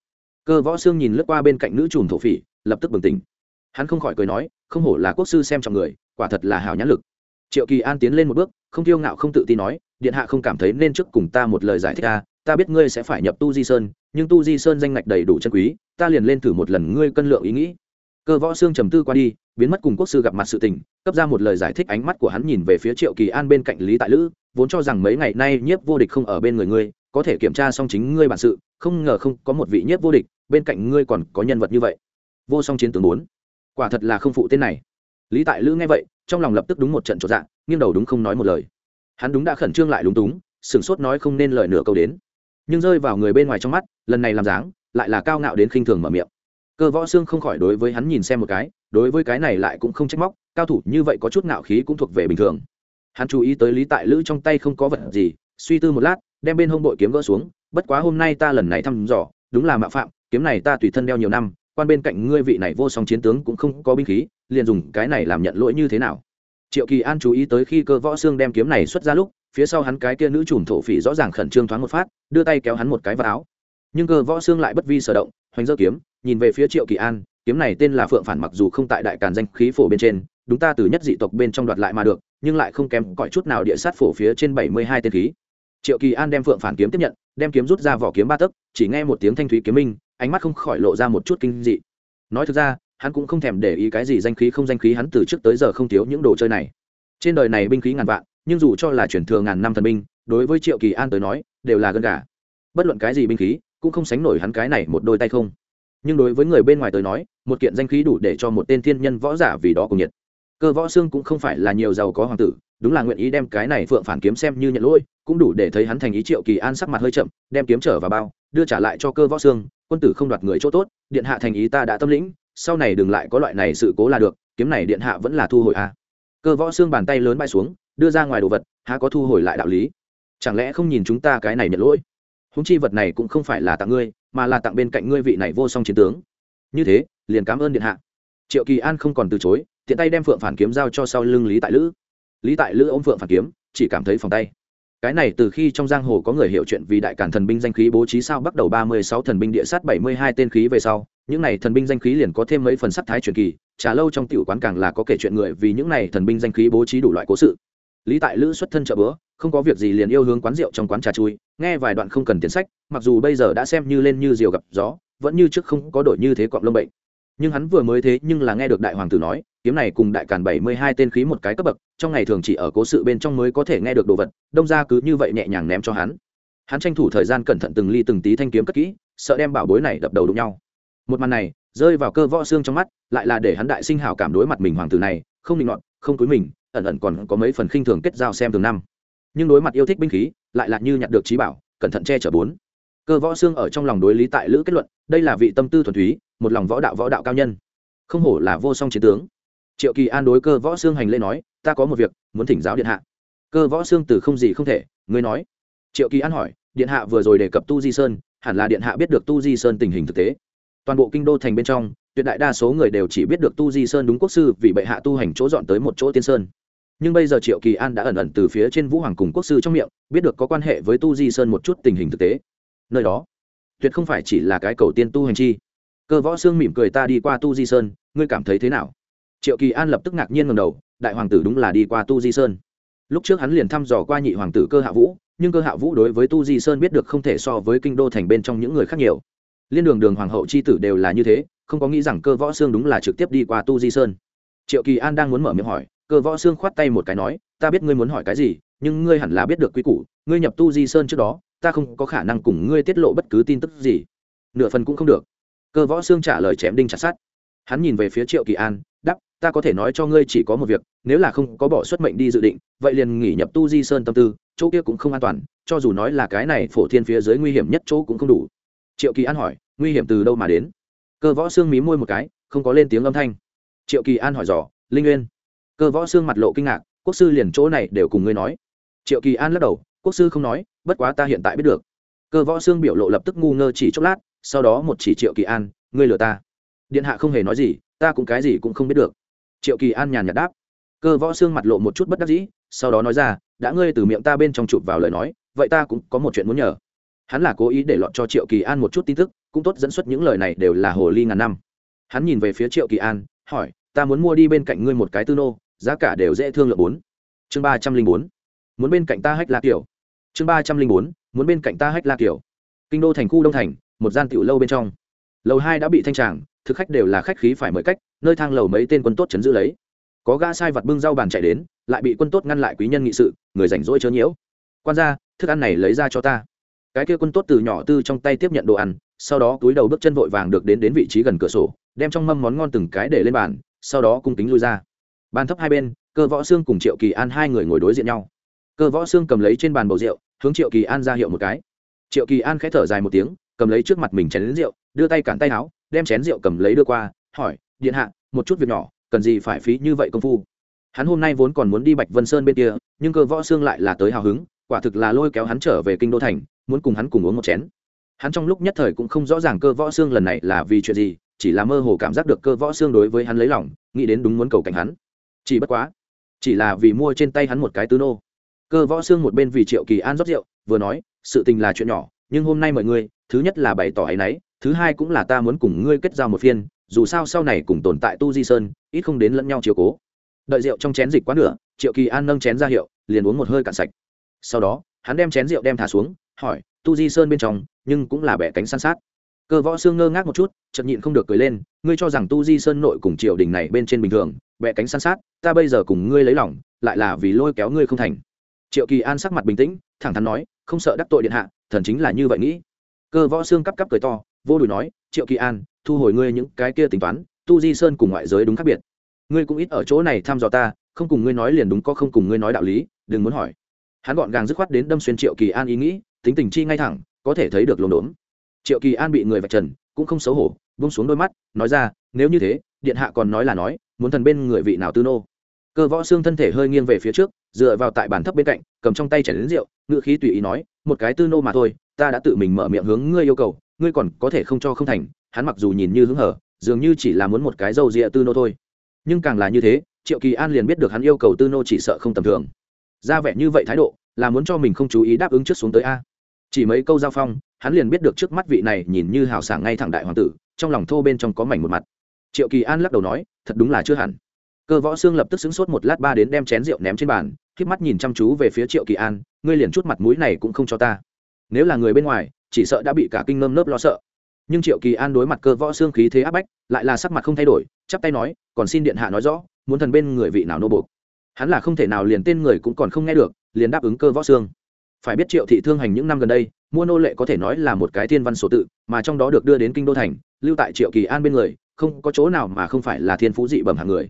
Cơ võ xương nhìn lướt qua bên cạnh nữ chùm thổ phỉ, lập tức bừng tỉnh hắn không khỏi cười nói không hổ là quốc sư xem trọng người quả thật là hào nhãn lực. Triệu kỳ an tiến lên một bước không kiêu ngạo không tự tin nói điện hạ không cảm thấy nên trước cùng ta một lời giải thích ta à, ta biết ngươi sẽ phải nhập tu di sơn nhưng tu di sơn danh ngạch đầy đủ chân quý ta liền lên thử một lần ngươi cân lượng ý nghĩ. Cơ võ xương trầm tư qua đi biến mất cùng quốc sư gặp mặt sự tình cấp ra một lời giải thích ánh mắt của hắn nhìn về phía triệu kỳ an bên cạnh lý tại lữ vốn cho rằng mấy ngày nay nhiếp vô địch không ở bên người ngươi có thể kiểm tra xong chính ngươi bản sự không ngờ không có một vị nhiếp vô địch bên cạnh ngươi còn có nhân vật như vậy. Vô song chiến tướng bốn quả thật là không phụ tên này. Lý tại lữ nghe vậy, trong lòng lập tức đúng một trận trọn dạng, nghiêng đầu đúng không nói một lời. Hắn đúng đã khẩn trương lại lúng túng, sửng sốt nói không nên lời nửa câu đến. Nhưng rơi vào người bên ngoài trong mắt, lần này làm dáng, lại là cao ngạo đến khinh thường mở miệng. Cơ võ xương không khỏi đối với hắn nhìn xem một cái, đối với cái này lại cũng không trách móc, cao thủ như vậy có chút ngạo khí cũng thuộc về bình thường. Hắn chú ý tới lý tại lữ trong tay không có vật gì, suy tư một lát, đem bên hông bội kiếm gỡ xuống, bất quá hôm nay ta lần này thăm dò, đúng là mạo phạm, kiếm này ta tùy thân đeo nhiều năm quan bên cạnh ngươi vị này vô song chiến tướng cũng không có binh khí, liền dùng cái này làm nhận lỗi như thế nào? Triệu kỳ an chú ý tới khi cơ võ xương đem kiếm này xuất ra lúc, phía sau hắn cái kia nữ chùm thổ phỉ rõ ràng khẩn trương thoáng một phát, đưa tay kéo hắn một cái vào áo. Nhưng cơ võ xương lại bất vi sở động, hoành dơ kiếm, nhìn về phía triệu kỳ an, kiếm này tên là phượng phản mặc dù không tại đại càn danh khí phổ bên trên, đúng ta từ nhất dị tộc bên trong đoạt lại mà được, nhưng lại không kém cõi chút nào địa sát phổ phía trên bảy mươi hai tên khí. Triệu kỳ an đem phượng phản kiếm tiếp nhận, đem kiếm rút ra vỏ kiếm ba tấc, chỉ nghe một tiếng thanh thúy kiếm minh ánh mắt không khỏi lộ ra một chút kinh dị. Nói thực ra, hắn cũng không thèm để ý cái gì danh khí không danh khí hắn từ trước tới giờ không thiếu những đồ chơi này. Trên đời này binh khí ngàn vạn, nhưng dù cho là chuyển thừa ngàn năm thần binh, đối với triệu kỳ an tới nói, đều là gân gà. Bất luận cái gì binh khí, cũng không sánh nổi hắn cái này một đôi tay không. Nhưng đối với người bên ngoài tới nói, một kiện danh khí đủ để cho một tên thiên nhân võ giả vì đó cùng nhiệt. Cơ võ xương cũng không phải là nhiều giàu có hoàng tử, đúng là nguyện ý đem cái này phượng phản kiếm xem như nhận lỗi, cũng đủ để thấy hắn thành ý triệu kỳ an sắc mặt hơi chậm, đem kiếm trở vào bao, đưa trả lại cho cơ võ xương quân tử không đoạt người chỗ tốt, điện hạ thành ý ta đã tâm lĩnh, sau này đừng lại có loại này sự cố là được, kiếm này điện hạ vẫn là thu hồi a à. cơ võ xương bàn tay lớn bay xuống, đưa ra ngoài đồ vật, há có thu hồi lại đạo lý. Chẳng lẽ không nhìn chúng ta cái này nhận lỗi? Húng chi vật này cũng không phải là tặng ngươi, mà là tặng bên cạnh ngươi vị này vô song chiến tướng. Như thế, liền cảm ơn điện hạ. Triệu kỳ an không còn từ chối, tiện tay đem phượng phản kiếm giao cho sau lưng lý tại lữ. Lý tại lữ ôm phượng phản kiếm, chỉ cảm thấy phòng tay cái này từ khi trong giang hồ có người hiểu chuyện vì đại cản thần binh danh khí bố trí sao bắt đầu ba mươi sáu thần binh địa sát bảy mươi hai tên khí về sau, những này thần binh danh khí liền có thêm mấy phần sắc thái truyền kỳ, trà lâu trong tiểu quán càng là có kể chuyện người vì những này thần binh danh khí bố trí đủ loại cố sự. Lý tại lữ xuất thân chợ bữa, không có việc gì liền yêu hướng quán rượu trong quán trà chui, nghe vài đoạn không cần tiền sách, mặc dù bây giờ đã xem như lên như diều gặp gió, vẫn như trước không có đổi như thế cọng lông bệnh nhưng hắn vừa mới thế nhưng là nghe được đại hoàng tử nói, kiếm này cùng đại càn bảy mươi hai tên khí một cái cấp bậc, trong ngày thường chỉ ở cố sự bên trong mới có thể nghe được đồ vật, đông ra cứ như vậy nhẹ nhàng ném cho hắn. Hắn tranh thủ thời gian cẩn thận từng ly từng tí thanh kiếm cất kỹ, sợ đem bảo bối này đập đầu đụng nhau. Một màn này, rơi vào cơ võ xương trong mắt, lại là để hắn đại sinh hảo cảm đối mặt mình hoàng tử này, không định ngọn không túi mình, ẩn ẩn còn có mấy phần khinh thường kết giao xem thường năm. Nhưng đối mặt yêu thích binh khí, lại là như nhặt được trí bảo, cẩn thận che chở bốn cơ võ xương ở trong lòng đối lý tại lữ kết luận, đây là vị tâm tư thuần túy, một lòng võ đạo võ đạo cao nhân. Không hổ là vô song chiến tướng. Triệu kỳ an đối cơ võ xương hành lễ nói, ta có một việc, muốn thỉnh giáo điện hạ. Cơ võ xương từ không gì không thể, ngươi nói. Triệu kỳ an hỏi, điện hạ vừa rồi đề cập tu di sơn, hẳn là điện hạ biết được tu di sơn tình hình thực tế. Toàn bộ kinh đô thành bên trong, tuyệt đại đa số người đều chỉ biết được tu di sơn đúng quốc sư vì bệ hạ tu hành chỗ dọn tới một chỗ tiên sơn. Nhưng bây giờ triệu kỳ an đã ẩn ẩn từ phía trên vũ hoàng cùng quốc sư trong miệng, biết được có quan hệ với tu di sơn một chút tình hình thực tế nơi đó. Tuyệt không phải chỉ là cái cầu tiên tu hành chi. Cơ võ xương mỉm cười ta đi qua tu di sơn, ngươi cảm thấy thế nào? Triệu kỳ an lập tức ngạc nhiên ngầm đầu, đại hoàng tử đúng là đi qua tu di sơn. Lúc trước hắn liền thăm dò qua nhị hoàng tử cơ hạ vũ, nhưng cơ hạ vũ đối với tu di sơn biết được không thể so với kinh đô thành bên trong những người khác nhiều. Liên đường đường hoàng hậu c h i tử đều là như thế, không có nghĩ rằng cơ võ xương đúng là trực tiếp đi qua tu di sơn. Triệu kỳ an đang muốn mở miệng hỏi, cơ võ xương khoát tay một cái nói, ta biết ngươi muốn hỏi cái gì, nhưng ngươi hẳn là biết được quy củ, ngươi nhập tu di sơn trước đó ta không có khả năng cùng ngươi tiết lộ bất cứ tin tức gì. Nửa phần cũng không được. Cơ võ xương trả lời chém đinh chặt sát hắn nhìn về phía triệu kỳ an đắp ta có thể nói cho ngươi chỉ có một việc, nếu là không có bỏ xuất mệnh đi dự định, vậy liền nghỉ nhập tu di sơn tâm tư, chỗ kia cũng không an toàn, cho dù nói là cái này phổ thiên phía dưới nguy hiểm nhất chỗ cũng không đủ. Triệu kỳ an hỏi, nguy hiểm từ đâu mà đến? Cơ võ xương mí môi một cái, không có lên tiếng âm thanh. Triệu kỳ an hỏi dò, linh nguyên. Cơ võ xương mặt lộ kinh ngạc, quốc sư liền chỗ này đều cùng ngươi nói. Triệu kỳ an lắc đầu quốc sư không nói, bất quá ta hiện tại biết được. Cơ võ xương biểu lộ lập tức ngu ngơ chỉ chốc lát, sau đó một chỉ triệu kỳ an, ngươi lừa ta. Điện hạ không hề nói gì, ta cũng cái gì cũng không biết được. Triệu kỳ an nhàn nhạt đáp. Cơ võ xương mặt lộ một chút bất đắc dĩ, sau đó nói ra, đã ngươi từ miệng ta bên trong chụp vào lời nói, vậy ta cũng có một chuyện muốn nhờ. Hắn là cố ý để lọt cho triệu kỳ an một chút tin tức, cũng tốt dẫn xuất những lời này đều là hồ ly ngàn năm. Hắn nhìn về phía triệu kỳ an, hỏi, ta muốn mua đi bên cạnh ngươi một cái tư nô, giá cả đều dễ thương lượng bốn. Chương ba trăm linh bốn. Muốn bên cạnh ta hách la kiểu chương ba trăm linh bốn, muốn bên cạnh ta hách la kiểu kinh đô thành khu đông thành, một gian tiểu lâu bên trong. Lầu hai đã bị thanh tràng, thực khách đều là khách khí phải mời cách, nơi thang lầu mấy tên quân tốt chấn giữ lấy. Có gã sai vật bưng rau bàn chạy đến, lại bị quân tốt ngăn lại quý nhân nghị sự, người rảnh rỗi chớ nhiễu. Quan ra thức ăn này lấy ra cho ta. Cái kia quân tốt từ nhỏ tư trong tay tiếp nhận đồ ăn, sau đó túi đầu bước chân vội vàng được đến đến vị trí gần cửa sổ, đem trong mâm món ngon từng cái để lên bàn, sau đó cung kính lui ra. Bàn thấp hai bên, cơ võ xương cùng triệu kỳ an hai người ngồi đối diện nhau. Cơ võ xương cầm lấy trên bàn bầu rượu hướng triệu kỳ an ra hiệu một cái. Triệu kỳ an khẽ thở dài một tiếng, cầm lấy trước mặt mình chén đến rượu, đưa tay cản tay áo, đem chén rượu cầm lấy đưa qua, hỏi, điện hạ, một chút việc nhỏ, cần gì phải phí như vậy công phu? Hắn hôm nay vốn còn muốn đi bạch vân sơn bên kia, nhưng cơ võ xương lại là tới hào hứng, quả thực là lôi kéo hắn trở về kinh đô thành, muốn cùng hắn cùng uống một chén. Hắn trong lúc nhất thời cũng không rõ ràng cơ võ xương lần này là vì chuyện gì, chỉ là mơ hồ cảm giác được cơ võ xương đối với hắn lấy lòng, nghĩ đến đúng muốn cầu cảnh hắn. Chỉ bất quá, chỉ là vì mua trên tay hắn một cái tứ nô cơ võ xương một bên vì triệu kỳ an rót rượu, vừa nói, sự tình là chuyện nhỏ, nhưng hôm nay mọi người thứ nhất là bày tỏ ấ y n ấ y thứ hai cũng là ta muốn cùng ngươi kết giao một phiên, dù sao sau này cùng tồn tại tu di sơn, ít không đến lẫn nhau chiều cố. Đợi rượu trong chén dịch quá nửa, triệu kỳ an nâng chén ra hiệu, liền uống một hơi cạn sạch. Sau đó, hắn đem chén rượu đem thả xuống, hỏi, tu di sơn bên trong, nhưng cũng là bẻ cánh san sát. Cơ võ xương ngơ ngác một chút chật nhịn không được cười lên, ngươi cho rằng tu di sơn nội cùng triều đình này bên trên bình thường, bẻ cánh san sát, ta bây giờ cùng ngươi lấy lòng, lại là vì lôi kéo ngươi không thành triệu kỳ an sắc mặt bình tĩnh, thẳng thắn nói, không sợ đắc tội điện hạ, thần chính là như vậy nghĩ. Cơ võ xương cắp cắp cười to, vô đùi nói, triệu kỳ an, thu hồi ngươi những cái kia tính toán, tu di sơn cùng ngoại giới đúng khác biệt. Ngươi cũng ít ở chỗ này thăm dò ta, không cùng ngươi nói liền đúng có không cùng ngươi nói đạo lý, đừng muốn hỏi. Hắn gọn gàng dứt khoát đến đâm xuyên triệu kỳ an ý nghĩ, tính tình chi ngay thẳng, có thể thấy được lồn đốn. Triệu kỳ an bị người vạch trần, cũng không xấu hổ bung xuống đôi mắt, nói ra, nếu như thế, điện hạ còn nói là nói, muốn thần bên người vị nào tư nô? Cơ võ xương thân thể hơi nghiêng về phía trước, dựa vào tại bàn thấp bên cạnh, cầm trong tay chảy đến rượu ngựa khí tùy ý nói, một cái tư nô mà thôi, ta đã tự mình mở miệng hướng ngươi yêu cầu, ngươi còn có thể không cho không thành. Hắn mặc dù nhìn như hứng hở, dường như chỉ là muốn một cái dâu rịa tư nô thôi. Nhưng càng là như thế, triệu kỳ an liền biết được hắn yêu cầu tư nô chỉ sợ không tầm thường. Ra vẻ như vậy thái độ, là muốn cho mình không chú ý đáp ứng trước xuống tới a. Chỉ mấy câu giao phong, hắn liền biết được trước mắt vị này nhìn như hào sảng ngay thẳng đại hoàng tử, trong lòng thô bên trong có mảnh một mặt. Triệu kỳ an lắc đầu nói, thật đúng là chưa hẳn cơ võ xương lập tức xứng sốt một lát ba đến đem chén rượu ném trên bàn k mắt nhìn chăm chú về phía triệu kỳ an, ngươi liền chút mặt mũi này cũng không cho ta. Nếu là người bên ngoài, chỉ sợ đã bị cả kinh ngâm nớp lo sợ. Nhưng triệu kỳ an đối mặt cơ võ xương khí thế áp bách, lại là sắc mặt không thay đổi, chắp tay nói, còn xin điện hạ nói rõ, muốn thần bên người vị nào nô buộc. Hắn là không thể nào liền tên người cũng còn không nghe được, liền đáp ứng cơ võ xương. Phải biết triệu thị thương hành những năm gần đây, mua nô lệ có thể nói là một cái thiên văn sổ tự, mà trong đó được đưa đến kinh đô thành, lưu tại triệu kỳ an bên người, không có chỗ nào mà không phải là thiên phú dị bẩm hàng người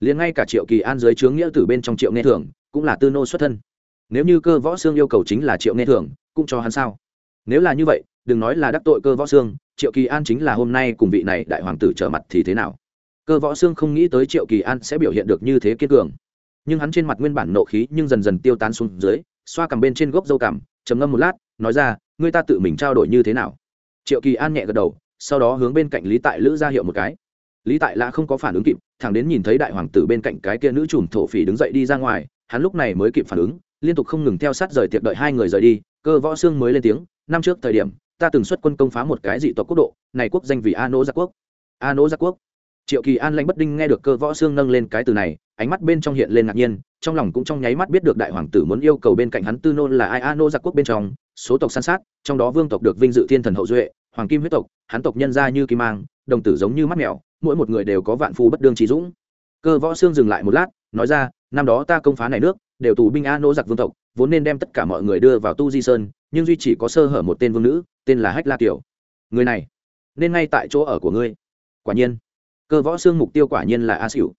liền ngay cả triệu kỳ an dưới trướng nghĩa từ bên trong triệu nghe thường cũng là tư nô xuất thân. Nếu như cơ võ xương yêu cầu chính là triệu nghe thường cũng cho hắn sao? Nếu là như vậy, đừng nói là đắc tội cơ võ xương, triệu kỳ an chính là hôm nay cùng vị này đại hoàng tử trở mặt thì thế nào? Cơ võ xương không nghĩ tới triệu kỳ an sẽ biểu hiện được như thế kiên cường. Nhưng hắn trên mặt nguyên bản nộ khí nhưng dần dần tiêu tán xuống dưới, xoa cầm bên trên gốc dâu cằm, trầm ngâm một lát, nói ra, ngươi ta tự mình trao đổi như thế nào? Triệu kỳ an nhẹ gật đầu, sau đó hướng bên cạnh lý tại lữ ra hiệu một cái lý tại lã không có phản ứng kịp, thẳng đến nhìn thấy đại hoàng tử bên cạnh cái kia nữ chùm thổ phỉ đứng dậy đi ra ngoài, hắn lúc này mới kịp phản ứng, liên tục không ngừng theo sát rời tiệc đợi hai người rời đi, cơ võ xương mới lên tiếng, năm trước thời điểm, ta từng xuất quân công phá một cái dị tộc quốc độ, này quốc danh vì a nỗ gia quốc. A nỗ gia quốc. Triệu kỳ an lãnh bất đinh nghe được cơ võ xương nâng lên cái từ này, ánh mắt bên trong hiện lên ngạc nhiên, trong lòng cũng trong nháy mắt biết được đại hoàng tử muốn yêu cầu bên cạnh hắn tư nôn là ai, a nô giặc quốc bên trong, số tộc san sát, trong đó vương tộc được vinh dự thiên thần hậu duệ, hoàng kim huyết tộc, hắn tộc nhân gia như kim mang đồng tử giống như mắt mèo, mỗi một người đều có vạn phu bất đương trí dũng. Cơ võ xương dừng lại một lát, nói ra, năm đó ta công phá này nước, đều tù binh a nô giặc vương tộc, vốn nên đem tất cả mọi người đưa vào tu di sơn, nhưng duy chỉ có sơ hở một tên vương nữ, tên là hách la kiều người này, nên ngay tại chỗ ở của ngươi. Quả nhiên, cơ võ xương mục tiêu quả nhiên là a xỉu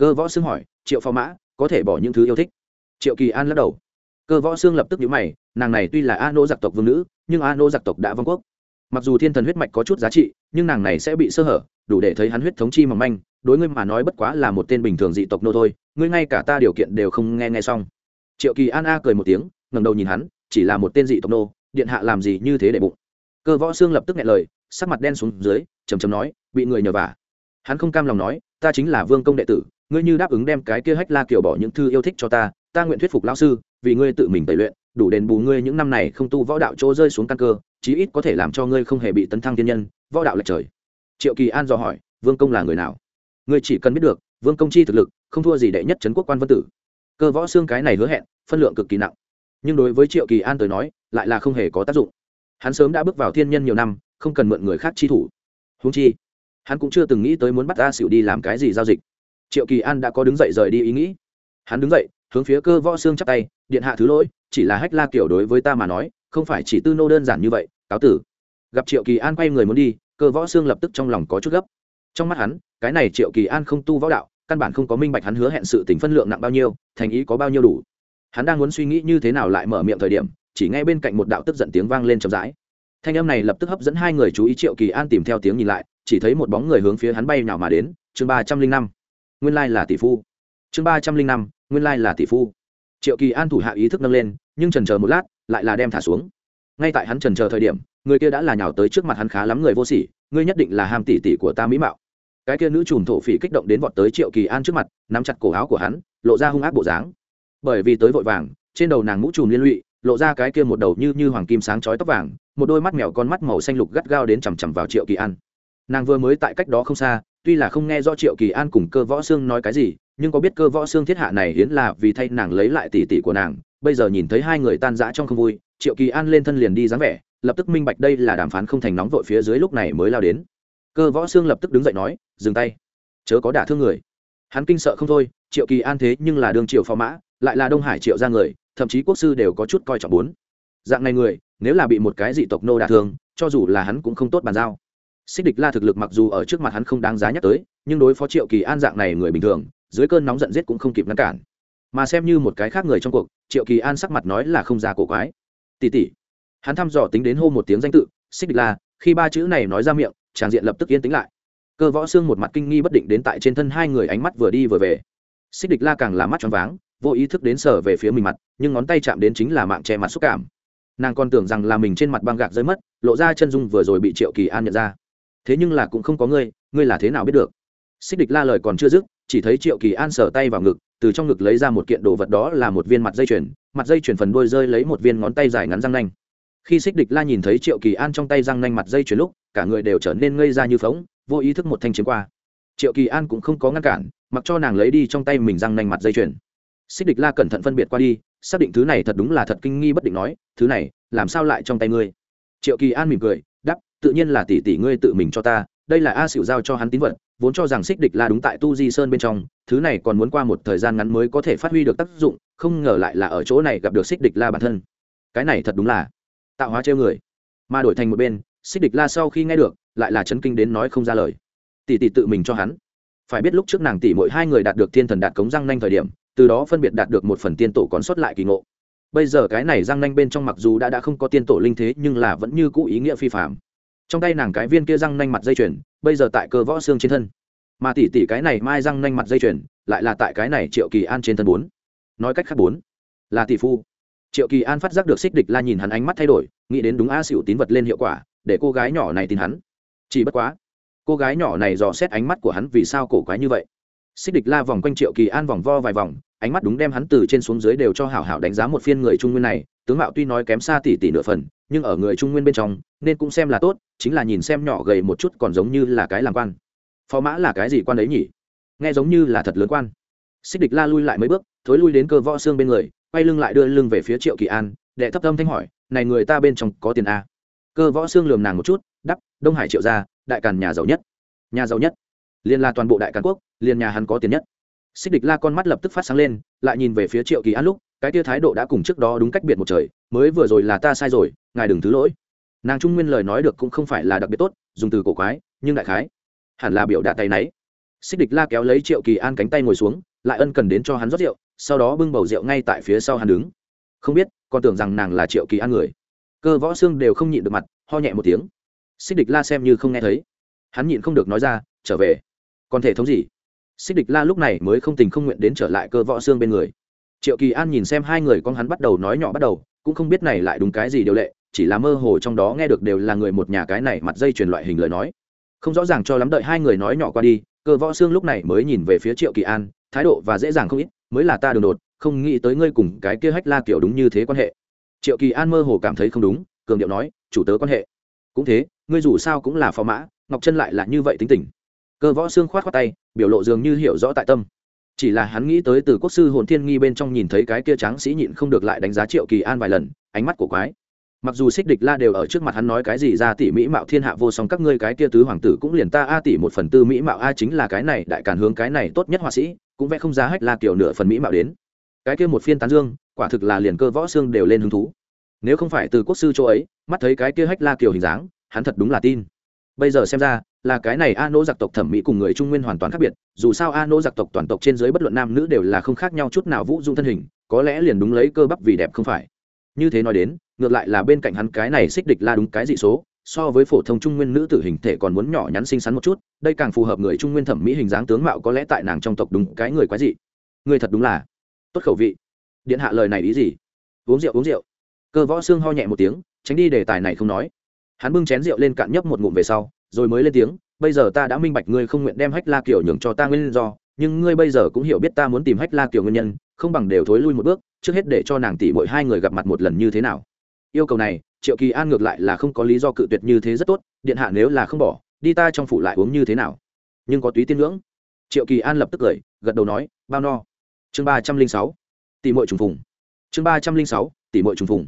cơ võ xương hỏi, triệu phò mã, có thể bỏ những thứ yêu thích? Triệu kỳ an lắc đầu. Cơ võ xương lập tức nhíu mày, nàng này tuy là a nô giặc tộc vương nữ, nhưng a nô giặc tộc đã vong quốc mặc dù thiên thần huyết mạch có chút giá trị, nhưng nàng này sẽ bị sơ hở, đủ để thấy hắn huyết thống chi mỏng manh. Đối ngươi mà nói bất quá là một tên bình thường dị tộc nô thôi, ngươi ngay cả ta điều kiện đều không nghe nghe xong. Triệu kỳ an a cười một tiếng, ngẩng đầu nhìn hắn, chỉ là một tên dị tộc nô, điện hạ làm gì như thế để bụng. Cơ võ xương lập tức nghe lời, sắc mặt đen xuống dưới, trầm trầm nói, bị người nhờ vả. Hắn không cam lòng nói, ta chính là vương công đệ tử, ngươi như đáp ứng đem cái kia hách la kiểu bỏ những thư yêu thích cho ta ta nguyện thuyết phục lão sư, vì ngươi tự mình tẩy luyện, đủ đền bù ngươi những năm này không tu võ đạo chỗ rơi xuống căn cơ chí ít có thể làm cho ngươi không hề bị tấn thăng thiên nhân, võ đạo lệch trời. Triệu kỳ an dò hỏi, vương công là người nào? Ngươi chỉ cần biết được, vương công chi thực lực, không thua gì đệ nhất trấn quốc quan vân tử. Cơ võ xương cái này hứa hẹn, phân lượng cực kỳ nặng. Nhưng đối với triệu kỳ an tới nói, lại là không hề có tác dụng. Hắn sớm đã bước vào thiên nhân nhiều năm, không cần mượn người khác chi thủ. Húng chi, hắn cũng chưa từng nghĩ tới muốn bắt a xỉu đi làm cái gì giao dịch. Triệu kỳ an đã có đứng dậy rời đi ý nghĩ. Hắn đứng dậy, hướng phía cơ võ xương chắp tay, điện hạ thứ lỗi, chỉ là hách la kiểu đối với ta mà nói không phải chỉ tư nô đơn giản như vậy, cáo tử. Gặp triệu kỳ an quay người muốn đi, cơ võ xương lập tức trong lòng có chút gấp. Trong mắt hắn, cái này triệu kỳ an không tu võ đạo, căn bản không có minh bạch hắn hứa hẹn sự tình phân lượng nặng bao nhiêu, thành ý có bao nhiêu đủ. Hắn đang muốn suy nghĩ như thế nào lại mở miệng thời điểm, chỉ ngay bên cạnh một đạo tức giận tiếng vang lên chậm rãi. Thanh âm này lập tức hấp dẫn hai người chú ý triệu kỳ an tìm theo tiếng nhìn lại, chỉ thấy một bóng người hướng phía hắn bay nào mà đến, chương ba trăm linh năm. Nguyên lai là tỷ phu. Chương ba trăm linh năm, nguyên lai là tỷ phu. Triệu kỳ an thủ hạ ý thức nâng lên nhưng trần chờ một lát, lại là đem thả xuống. Ngay tại hắn trần chờ thời điểm, người kia đã là nhào tới trước mặt hắn khá lắm người vô sỉ, ngươi nhất định là ham tỷ tỷ của ta mỹ mạo. Cái kia nữ trùm thổ phỉ kích động đến vọt tới triệu kỳ an trước mặt, nắm chặt cổ áo của hắn, lộ ra hung ác bộ dáng. Bởi vì tới vội vàng, trên đầu nàng mũ trùm liên lụy, lộ ra cái kia một đầu như như hoàng kim sáng chói tóc vàng, một đôi mắt mèo con mắt màu xanh lục gắt gao đến chằm chằm vào triệu kỳ an. Nàng vừa mới tại cách đó không xa, tuy là không nghe do triệu kỳ an cùng cơ võ xương nói cái gì, nhưng có biết cơ võ xương thiết hạ này hiến là vì thay nàng lấy lại tỷ tỷ của nàng bây giờ nhìn thấy hai người tan rã trong không vui, triệu kỳ an lên thân liền đi dáng vẻ, lập tức minh bạch đây là đàm phán không thành nóng vội phía dưới lúc này mới lao đến. Cơ võ xương lập tức đứng dậy nói, dừng tay. Chớ có đả thương người. Hắn kinh sợ không thôi, triệu kỳ an thế nhưng là đương triệu phó mã, lại là đông hải triệu ra người, thậm chí quốc sư đều có chút coi trọng bốn. Dạng này người, nếu là bị một cái dị tộc nô đả thương, cho dù là hắn cũng không tốt bàn giao. Xích địch la thực lực mặc dù ở trước mặt hắn không đáng giá nhắc tới, nhưng đối phó triệu kỳ an dạng này người bình thường, dưới cơn nóng giận giết cũng không kịp ngăn cản mà xem như một cái khác người trong cuộc, triệu kỳ an sắc mặt nói là không già cổ quái. Tỉ tỉ hắn thăm dò tính đến hô một tiếng danh tự, xích địch la khi ba chữ này nói ra miệng tràng diện lập tức yên tĩnh lại. Cơ võ xương một mặt kinh nghi bất định đến tại trên thân hai người ánh mắt vừa đi vừa về. Xích địch la càng là mắt choáng váng, vô ý thức đến sở về phía mình mặt, nhưng ngón tay chạm đến chính là mạng che mặt xúc cảm. Nàng còn tưởng rằng là mình trên mặt băng gạc rơi mất, lộ ra chân dung vừa rồi bị triệu kỳ an nhận ra. Thế nhưng là cũng không có ngươi ngươi là thế nào biết được? Xích địch la lời còn chưa dứt chỉ thấy triệu kỳ an sờ tay vào ngực, từ trong ngực lấy ra một kiện đồ vật đó là một viên mặt dây chuyền, mặt dây chuyền phần đôi rơi lấy một viên ngón tay dài ngắn răng nanh. Khi xích địch la nhìn thấy triệu kỳ an trong tay răng nanh mặt dây chuyền lúc, cả người đều trở nên ngây ra như phóng, vô ý thức một thanh chiến qua. Triệu kỳ an cũng không có ngăn cản, mặc cho nàng lấy đi trong tay mình răng nanh mặt dây chuyền. Xích địch la cẩn thận phân biệt qua đi, xác định thứ này thật đúng là thật kinh nghi bất định nói, thứ này, làm sao lại trong tay ngươi? Triệu kỳ an mỉm cười đắp tự nhiên là tỷ tỷ ngươi tự mình cho ta, đây là a xỉu giao cho hắn tín vật vốn cho rằng xích địch la đúng tại tu di sơn bên trong, thứ này còn muốn qua một thời gian ngắn mới có thể phát huy được tác dụng, không ngờ lại là ở chỗ này gặp được xích địch la bản thân. Cái này thật đúng là tạo hóa trêu người. Mà đổi thành một bên, xích địch la sau khi nghe được, lại là chấn kinh đến nói không ra lời. Tỷ tỷ tự mình cho hắn. Phải biết lúc trước nàng tỷ mỗi hai người đạt được thiên thần đạt cống răng nanh thời điểm, từ đó phân biệt đạt được một phần tiên tổ còn sót lại kỳ ngộ. Bây giờ cái này răng nanh bên trong mặc dù đã đã không có tiên tổ linh thế, nhưng là vẫn như cũ ý nghĩa phi phạm trong tay nàng cái viên kia răng nanh mặt dây chuyền, bây giờ tại cơ võ xương trên thân. Mà tỷ tỷ cái này mai răng nanh mặt dây chuyền, lại là tại cái này triệu kỳ an trên thân bốn. Nói cách khác bốn. Là tỷ phu. Triệu kỳ an phát giác được xích địch la nhìn hắn ánh mắt thay đổi, nghĩ đến đúng a xỉu tín vật lên hiệu quả, để cô gái nhỏ này tin hắn. Chỉ bất quá, cô gái nhỏ này dò xét ánh mắt của hắn vì sao cổ quái như vậy. Xích địch la vòng quanh triệu kỳ an vòng vo vài vòng, ánh mắt đúng đem hắn từ trên xuống dưới đều cho hảo hảo đánh giá một phiên người trung nguyên này, tướng mạo tuy nói kém xa tỷ tỷ nửa phần nhưng ở người trung nguyên bên trong, nên cũng xem là tốt, chính là nhìn xem nhỏ gầy một chút còn giống như là cái làm quan. Phó mã là cái gì quan đấy nhỉ? Nghe giống như là thật lớn quan. Xích địch la lui lại mấy bước, thối lui đến cơ võ xương bên người, quay lưng lại đưa lưng về phía triệu kỳ an, đệ thấp tâm thanh hỏi, này người ta bên trong có tiền a? Cơ võ xương lườm nàng một chút, đắp, đông hải triệu gia, đại càn nhà giàu nhất. Nhà giàu nhất? Liền là toàn bộ đại càn quốc liền nhà hắn có tiền nhất. Xích địch la con mắt lập tức phát sáng lên, lại nhìn về phía triệu kỳ an lúc cái tia thái độ đã cùng trước đó đúng cách biệt một trời, mới vừa rồi là ta sai rồi, ngài đừng thứ lỗi. Nàng trung nguyên lời nói được cũng không phải là đặc biệt tốt, dùng từ cổ quái, nhưng đại khái, hẳn là biểu đạt tay náy. Xích địch la kéo lấy triệu kỳ an cánh tay ngồi xuống, lại ân cần đến cho hắn rót rượu, sau đó bưng bầu rượu ngay tại phía sau hắn đứng. Không biết, còn tưởng rằng nàng là triệu kỳ an người. Cơ võ xương đều không nhịn được mặt, ho nhẹ một tiếng. Xích địch la xem như không nghe thấy. Hắn nhịn không được nói ra, trở về. Còn thể thống gì? Xích địch la lúc này mới không tình không nguyện đến trở lại cơ võ xương bên người triệu kỳ an nhìn xem hai người con hắn bắt đầu nói nhỏ bắt đầu, cũng không biết này lại đúng cái gì điều lệ, chỉ là mơ hồ trong đó nghe được đều là người một nhà cái này mặt dây truyền loại hình lời nói. Không rõ ràng cho lắm đợi hai người nói nhỏ qua đi, cơ võ xương lúc này mới nhìn về phía triệu kỳ an, thái độ và dễ dàng không ít, mới là ta đường đột, không nghĩ tới ngươi cùng cái kia hách la kiểu đúng như thế quan hệ. Triệu kỳ an mơ hồ cảm thấy không đúng, cường điệu nói, chủ tớ quan hệ. Cũng thế, ngươi dù sao cũng là phò mã, ngọc chân lại là như vậy tính tình. Cơ võ xương khoát khoát tay, biểu lộ dường như hiểu rõ tại tâm chỉ là hắn nghĩ tới từ quốc sư hồn thiên nghi bên trong nhìn thấy cái kia tráng sĩ nhịn không được lại đánh giá triệu kỳ an vài lần, ánh mắt của quái. Mặc dù xích địch la đều ở trước mặt hắn nói cái gì ra tỷ mỹ mạo thiên hạ vô song, các ngươi cái kia tứ hoàng tử cũng liền ta a tỷ một phần tư mỹ mạo a chính là cái này, đại càn hướng cái này tốt nhất họa sĩ, cũng vẽ không giá hách la kiểu nửa phần mỹ mạo đến. Cái kia một phiên tán dương, quả thực là liền cơ võ xương đều lên hứng thú. Nếu không phải từ quốc sư chỗ ấy, mắt thấy cái kia hách la kiểu hình dáng, hắn thật đúng là tin. Bây giờ xem ra là cái này a nỗ giặc tộc thẩm mỹ cùng người trung nguyên hoàn toàn khác biệt, dù sao a nỗ giặc tộc toàn tộc trên dưới bất luận nam nữ đều là không khác nhau chút nào vũ dung thân hình, có lẽ liền đúng lấy cơ bắp vì đẹp không phải. Như thế nói đến, ngược lại là bên cạnh hắn cái này xích địch la đúng cái dị số, so với phổ thông trung nguyên nữ tử hình thể còn muốn nhỏ nhắn xinh xắn một chút, đây càng phù hợp người trung nguyên thẩm mỹ hình dáng tướng mạo có lẽ tại nàng trong tộc đúng cái người quái dị. Người thật đúng là tốt khẩu vị. Điện hạ lời này ý gì? Uống rượu uống rượu. Cơ võ xương ho nhẹ một tiếng, tránh đi đề tài này không nói. Hắn bưng chén rượu lên cạn nhấp một ngụm về sau rồi mới lên tiếng, bây giờ ta đã minh bạch ngươi không nguyện đem hách la kiểu nhường cho ta nguyên do, nhưng ngươi bây giờ cũng hiểu biết ta muốn tìm hách la kiểu nguyên nhân, không bằng đều thối lui một bước, trước hết để cho nàng tỷ mỗi hai người gặp mặt một lần như thế nào. Yêu cầu này, triệu kỳ an ngược lại là không có lý do cự tuyệt như thế rất tốt, điện hạ nếu là không bỏ, đi ta trong phủ lại uống như thế nào? Nhưng có túy tiên ngưỡng. Triệu kỳ an lập tức cười, gật đầu nói, bao no. Chương ba trăm linh sáu, tỷ mội trùng phùng. Chương ba trăm linh sáu, tỷ mội trùng phùng.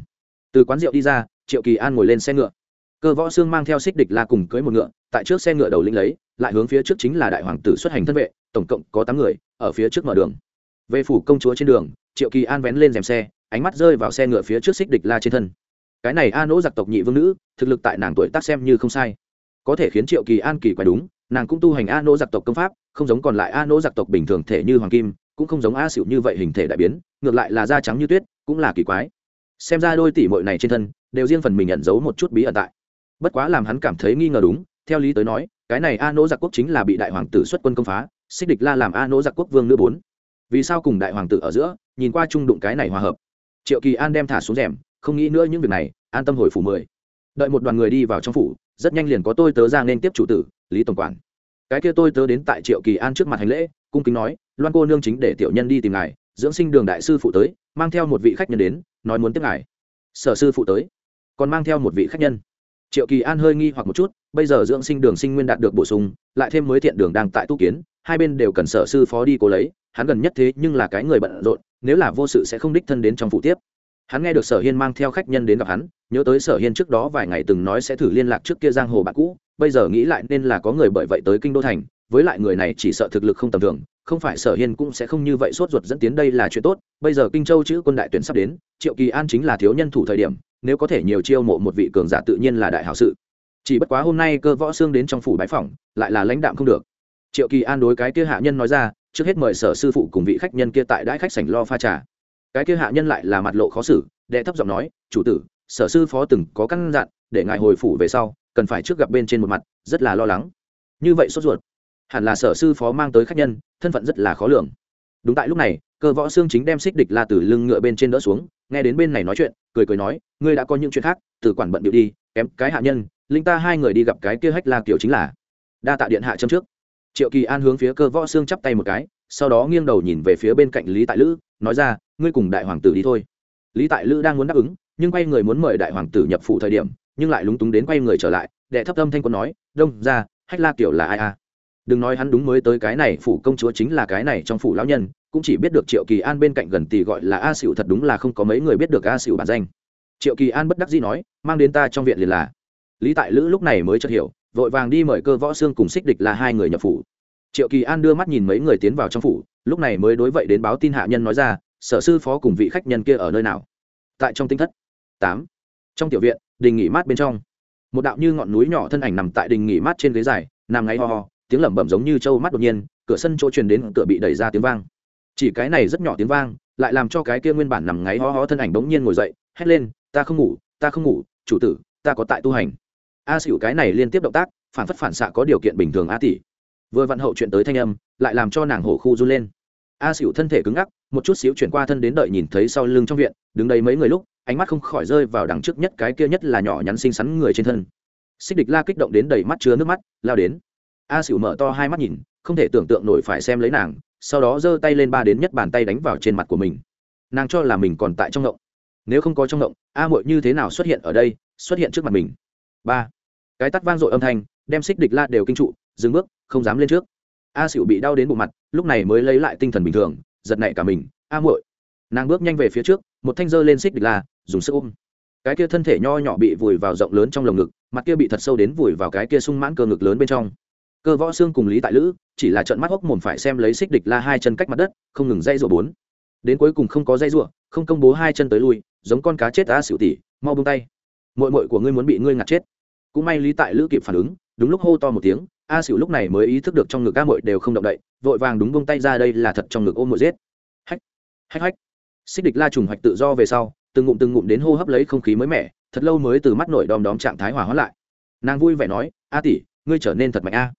Từ quán rượu đi ra, triệu kỳ an ngồi lên xe ngựa cơ võ xương mang theo xích địch la cùng cưới một ngựa, tại trước xe ngựa đầu lĩnh lấy, lại hướng phía trước chính là đại hoàng tử xuất hành thân vệ, tổng cộng có tám người, ở phía trước mở đường. Về phủ công chúa trên đường, triệu kỳ an vén lên rèm xe, ánh mắt rơi vào xe ngựa phía trước xích địch la trên thân. Cái này a nỗ giặc tộc nhị vương nữ, thực lực tại nàng tuổi tác xem như không sai. Có thể khiến triệu kỳ an kỳ quái đúng, nàng cũng tu hành a nỗ giặc tộc công pháp, không giống còn lại a nỗ giặc tộc bình thường thể như hoàng kim, cũng không giống a xịu như vậy hình thể đại biến, ngược lại là da trắng như tuyết, cũng là kỳ quái. Xem ra đôi tỷ mội này trên thân, đều riêng phần mình nhận giấu một chút bí ẩn tại bất quá làm hắn cảm thấy nghi ngờ đúng, theo lý tới nói, cái này a nỗ giặc quốc chính là bị đại hoàng tử xuất quân công phá, xích địch la làm a nỗ giặc quốc vương nữ bốn. Vì sao cùng đại hoàng tử ở giữa, nhìn qua trung đụng cái này hòa hợp? Triệu kỳ an đem thả xuống rèm, không nghĩ nữa những việc này, an tâm hồi phủ mười. Đợi một đoàn người đi vào trong phủ, rất nhanh liền có tôi tớ ra nên tiếp chủ tử, lý tổng quản. Cái kia tôi tớ đến tại triệu kỳ an trước mặt hành lễ, cung kính nói, loan cô nương chính để tiểu nhân đi tìm ngài, dưỡng sinh đường đại sư phụ tới, mang theo một vị khách nhân đến, nói muốn tiếp ngài. Sở sư phụ tới. Còn mang theo một vị khách nhân triệu kỳ an hơi nghi hoặc một chút, bây giờ dưỡng sinh đường sinh nguyên đạt được bổ sung, lại thêm mới thiện đường đang tại tu kiến, hai bên đều cần sở sư phó đi cố lấy, hắn gần nhất thế nhưng là cái người bận rộn, nếu là vô sự sẽ không đích thân đến trong phụ tiếp. Hắn nghe được sở hiên mang theo khách nhân đến gặp hắn, nhớ tới sở hiên trước đó vài ngày từng nói sẽ thử liên lạc trước kia giang hồ bạn cũ, bây giờ nghĩ lại nên là có người bởi vậy tới kinh đô thành, với lại người này chỉ sợ thực lực không tầm thường, không phải sở hiên cũng sẽ không như vậy sốt ruột dẫn tiến đây là chuyện tốt. Bây giờ kinh châu chữ quân đại tuyển sắp đến, triệu kỳ an chính là thiếu nhân thủ thời điểm nếu có thể nhiều chiêu mộ một vị cường giả tự nhiên là đại hảo sự. Chỉ bất quá hôm nay cơ võ xương đến trong phủ bái phỏng, lại là lãnh đạm không được. Triệu kỳ an đối cái kia hạ nhân nói ra, trước hết mời sở sư phụ cùng vị khách nhân kia tại đãi khách sảnh lo pha trà. Cái kia hạ nhân lại là mặt lộ khó xử, đệ thấp giọng nói, chủ tử, sở sư phó từng có căn dặn, để ngài hồi phủ về sau, cần phải trước gặp bên trên một mặt, rất là lo lắng. Như vậy sốt ruột. Hẳn là sở sư phó mang tới khách nhân, thân phận rất là khó lường đúng tại lúc này, cơ võ xương chính đem xích địch la từ lưng ngựa bên trên đỡ xuống, nghe đến bên này nói chuyện, cười cười nói, ngươi đã có những chuyện khác, từ quản bận điệu đi, kém cái hạ nhân, linh ta hai người đi gặp cái kia hách la kiểu chính là. Đa tạ điện hạ châm trước. Triệu kỳ an hướng phía cơ võ xương chắp tay một cái, sau đó nghiêng đầu nhìn về phía bên cạnh lý tại lữ, nói ra, ngươi cùng đại hoàng tử đi thôi. Lý tại lữ đang muốn đáp ứng, nhưng quay người muốn mời đại hoàng tử nhập phụ thời điểm, nhưng lại lúng túng đến quay người trở lại, đệ thấp âm thanh quân nói, đông ra hách la kiểu là ai a? Đừng nói hắn đúng mới tới cái này phủ công chúa chính là cái này trong phủ lão nhân, cũng chỉ biết được triệu kỳ an bên cạnh gần tỷ gọi là a xỉu thật đúng là không có mấy người biết được a xỉu bản danh. Triệu kỳ an bất đắc dĩ nói, mang đến ta trong viện liền là. Lý tại lữ lúc này mới chợt hiểu, vội vàng đi mời cơ võ xương cùng xích địch là hai người nhập phủ. Triệu kỳ an đưa mắt nhìn mấy người tiến vào trong phủ, lúc này mới đối vậy đến báo tin hạ nhân nói ra, sở sư phó cùng vị khách nhân kia ở nơi nào? Tại trong tinh thất. Tám. Trong tiểu viện, đình nghỉ mát bên trong. Một đạo như ngọn núi nhỏ thân ảnh nằm tại đình nghỉ mát trên ghế dài, nằm ngáy ho ho tiếng lẩm bẩm giống như trâu mắt đột nhiên, cửa sân chỗ truyền đến cửa bị đẩy ra tiếng vang. Chỉ cái này rất nhỏ tiếng vang, lại làm cho cái kia nguyên bản nằm ngáy ho ho thân ảnh bỗng nhiên ngồi dậy, hét lên, ta không ngủ, ta không ngủ, chủ tử, ta có tại tu hành. A xỉu cái này liên tiếp động tác, phản phất phản xạ có điều kiện bình thường a tỷ. Vừa vặn hậu chuyện tới thanh âm, lại làm cho nàng hổ khu run lên. A xỉu thân thể cứng ngắc, một chút xíu chuyển qua thân đến đợi nhìn thấy sau lưng trong viện, đứng đây mấy người lúc, ánh mắt không khỏi rơi vào đằng trước nhất cái kia nhất là nhỏ nhắn xinh xắn người trên thân. Xích địch la kích động đến đầy mắt chứa nước mắt, lao đến a xỉu mở to hai mắt nhìn, không thể tưởng tượng nổi phải xem lấy nàng, sau đó giơ tay lên ba đến nhất bàn tay đánh vào trên mặt của mình. Nàng cho là mình còn tại trong ngộng. Nếu không có trong ngộng, a Muội như thế nào xuất hiện ở đây, xuất hiện trước mặt mình? Ba. Cái tắt vang dội âm thanh, đem xích địch la đều kinh trụ, dừng bước, không dám lên trước. A xỉu bị đau đến bộ mặt, lúc này mới lấy lại tinh thần bình thường, giật nảy cả mình, a muội. Nàng bước nhanh về phía trước, một thanh dơ lên xích địch la, dùng sức ôm. Cái kia thân thể nho nhỏ bị vùi vào rộng lớn trong lồng ngực, mặt kia bị thật sâu đến vùi vào cái kia sung mãn cơ ngực lớn bên trong cơ võ xương cùng lý tại lữ, chỉ là trận mắt hốc mồm phải xem lấy xích địch la hai chân cách mặt đất, không ngừng dây rủa bốn. Đến cuối cùng không có dây rủa, không công bố hai chân tới lui, giống con cá chết a xỉu tỉ, mau buông tay. Mội mội của ngươi muốn bị ngươi ngạt chết. Cũng may lý tại lữ kịp phản ứng, đúng lúc hô to một tiếng, a xỉu lúc này mới ý thức được trong ngực ca mội đều không động đậy, vội vàng đúng bông tay ra đây là thật trong ngực ôm mội giết. Hách hách hách. Xích địch la trùng hoạch tự do về sau, từng ngụm từng ngụm đến hô hấp lấy không khí mới mẻ, thật lâu mới từ mắt nổi đom đóm trạng thái hỏa hóa lại. Nàng vui vẻ nói, a tỷ, ngươi trở nên thật mạnh a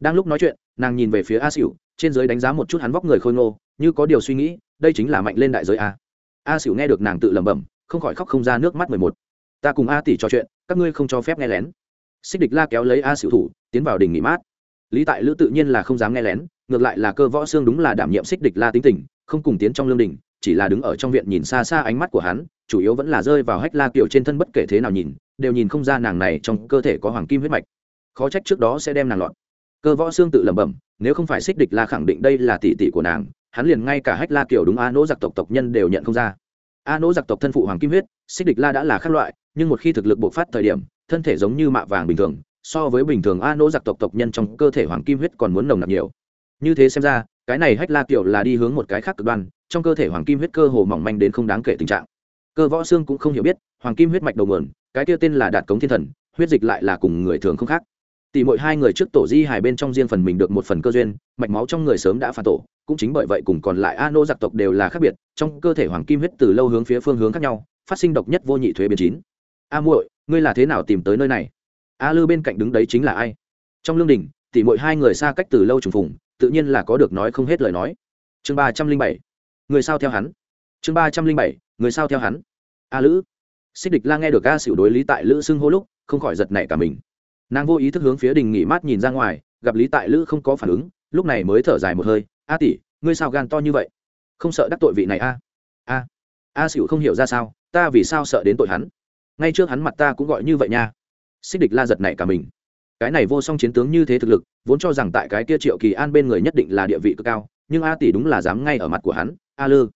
đang lúc nói chuyện, nàng nhìn về phía a xỉu trên giới đánh giá một chút hắn vóc người khôi ngô, như có điều suy nghĩ, đây chính là mạnh lên đại giới a. A xỉu nghe được nàng tự lẩm bẩm, không khỏi khóc không ra nước mắt mười một. Ta cùng a tỷ trò chuyện, các ngươi không cho phép nghe lén. Xích địch la kéo lấy a xỉu thủ, tiến vào đình nghỉ mát. Lý tại lữ tự nhiên là không dám nghe lén, ngược lại là cơ võ xương đúng là đảm nhiệm xích địch la tính tình, không cùng tiến trong lương đình, chỉ là đứng ở trong viện nhìn xa xa ánh mắt của hắn, chủ yếu vẫn là rơi vào hách la kiểu trên thân bất kể thế nào nhìn, đều nhìn không ra nàng này trong cơ thể có hoàng kim huyết mạch. Khó trách trước đó sẽ đem nàng lọt cơ võ xương tự lẩm bẩm, nếu không phải xích địch la khẳng định đây là tỷ tỷ của nàng, hắn liền ngay cả hách la kiểu đúng a nỗ giặc tộc tộc nhân đều nhận không ra. A nỗ giặc tộc thân phụ hoàng kim huyết, xích địch la đã là khác loại, nhưng một khi thực lực bộc phát thời điểm, thân thể giống như mạ vàng bình thường, so với bình thường a nỗ giặc tộc tộc nhân trong cơ thể hoàng kim huyết còn muốn nồng nặc nhiều. Như thế xem ra, cái này hách la kiểu là đi hướng một cái khác cực đoan, trong cơ thể hoàng kim huyết cơ hồ mỏng manh đến không đáng kể tình trạng. Cơ võ xương cũng không hiểu biết, hoàng kim huyết mạch đầu nguồn, cái kia tên là đạt cống thiên thần, huyết dịch lại là cùng người thường không khác tỷ mỗi hai người trước tổ di hài bên trong riêng phần mình được một phần cơ duyên, mạch máu trong người sớm đã phản tổ, cũng chính bởi vậy cùng còn lại a nô giặc tộc đều là khác biệt, trong cơ thể hoàng kim huyết từ lâu hướng phía phương hướng khác nhau, phát sinh độc nhất vô nhị thuế biến chín. A muội, ngươi là thế nào tìm tới nơi này? A lư bên cạnh đứng đấy chính là ai? Trong lương đình tỷ mỗi hai người xa cách từ lâu trùng phùng, tự nhiên là có được nói không hết lời nói. Chương ba trăm linh bảy. Người sao theo hắn? Chương ba trăm linh bảy. Người sao theo hắn? A lữ xích địch la nghe được a xỉu đối lý tại lữ xưng hô lúc, không khỏi giật nảy cả mình nàng vô ý thức hướng phía đình nghỉ mát nhìn ra ngoài, gặp lý tại lữ không có phản ứng, lúc này mới thở dài một hơi, a tỷ, ngươi sao gan to như vậy? Không sợ đắc tội vị này a? A a xỉu không hiểu ra sao, ta vì sao sợ đến tội hắn? Ngay trước hắn mặt ta cũng gọi như vậy nha. Xích địch la giật này cả mình. Cái này vô song chiến tướng như thế thực lực, vốn cho rằng tại cái kia triệu kỳ an bên người nhất định là địa vị cực cao, nhưng a tỷ đúng là dám ngay ở mặt của hắn, a lư.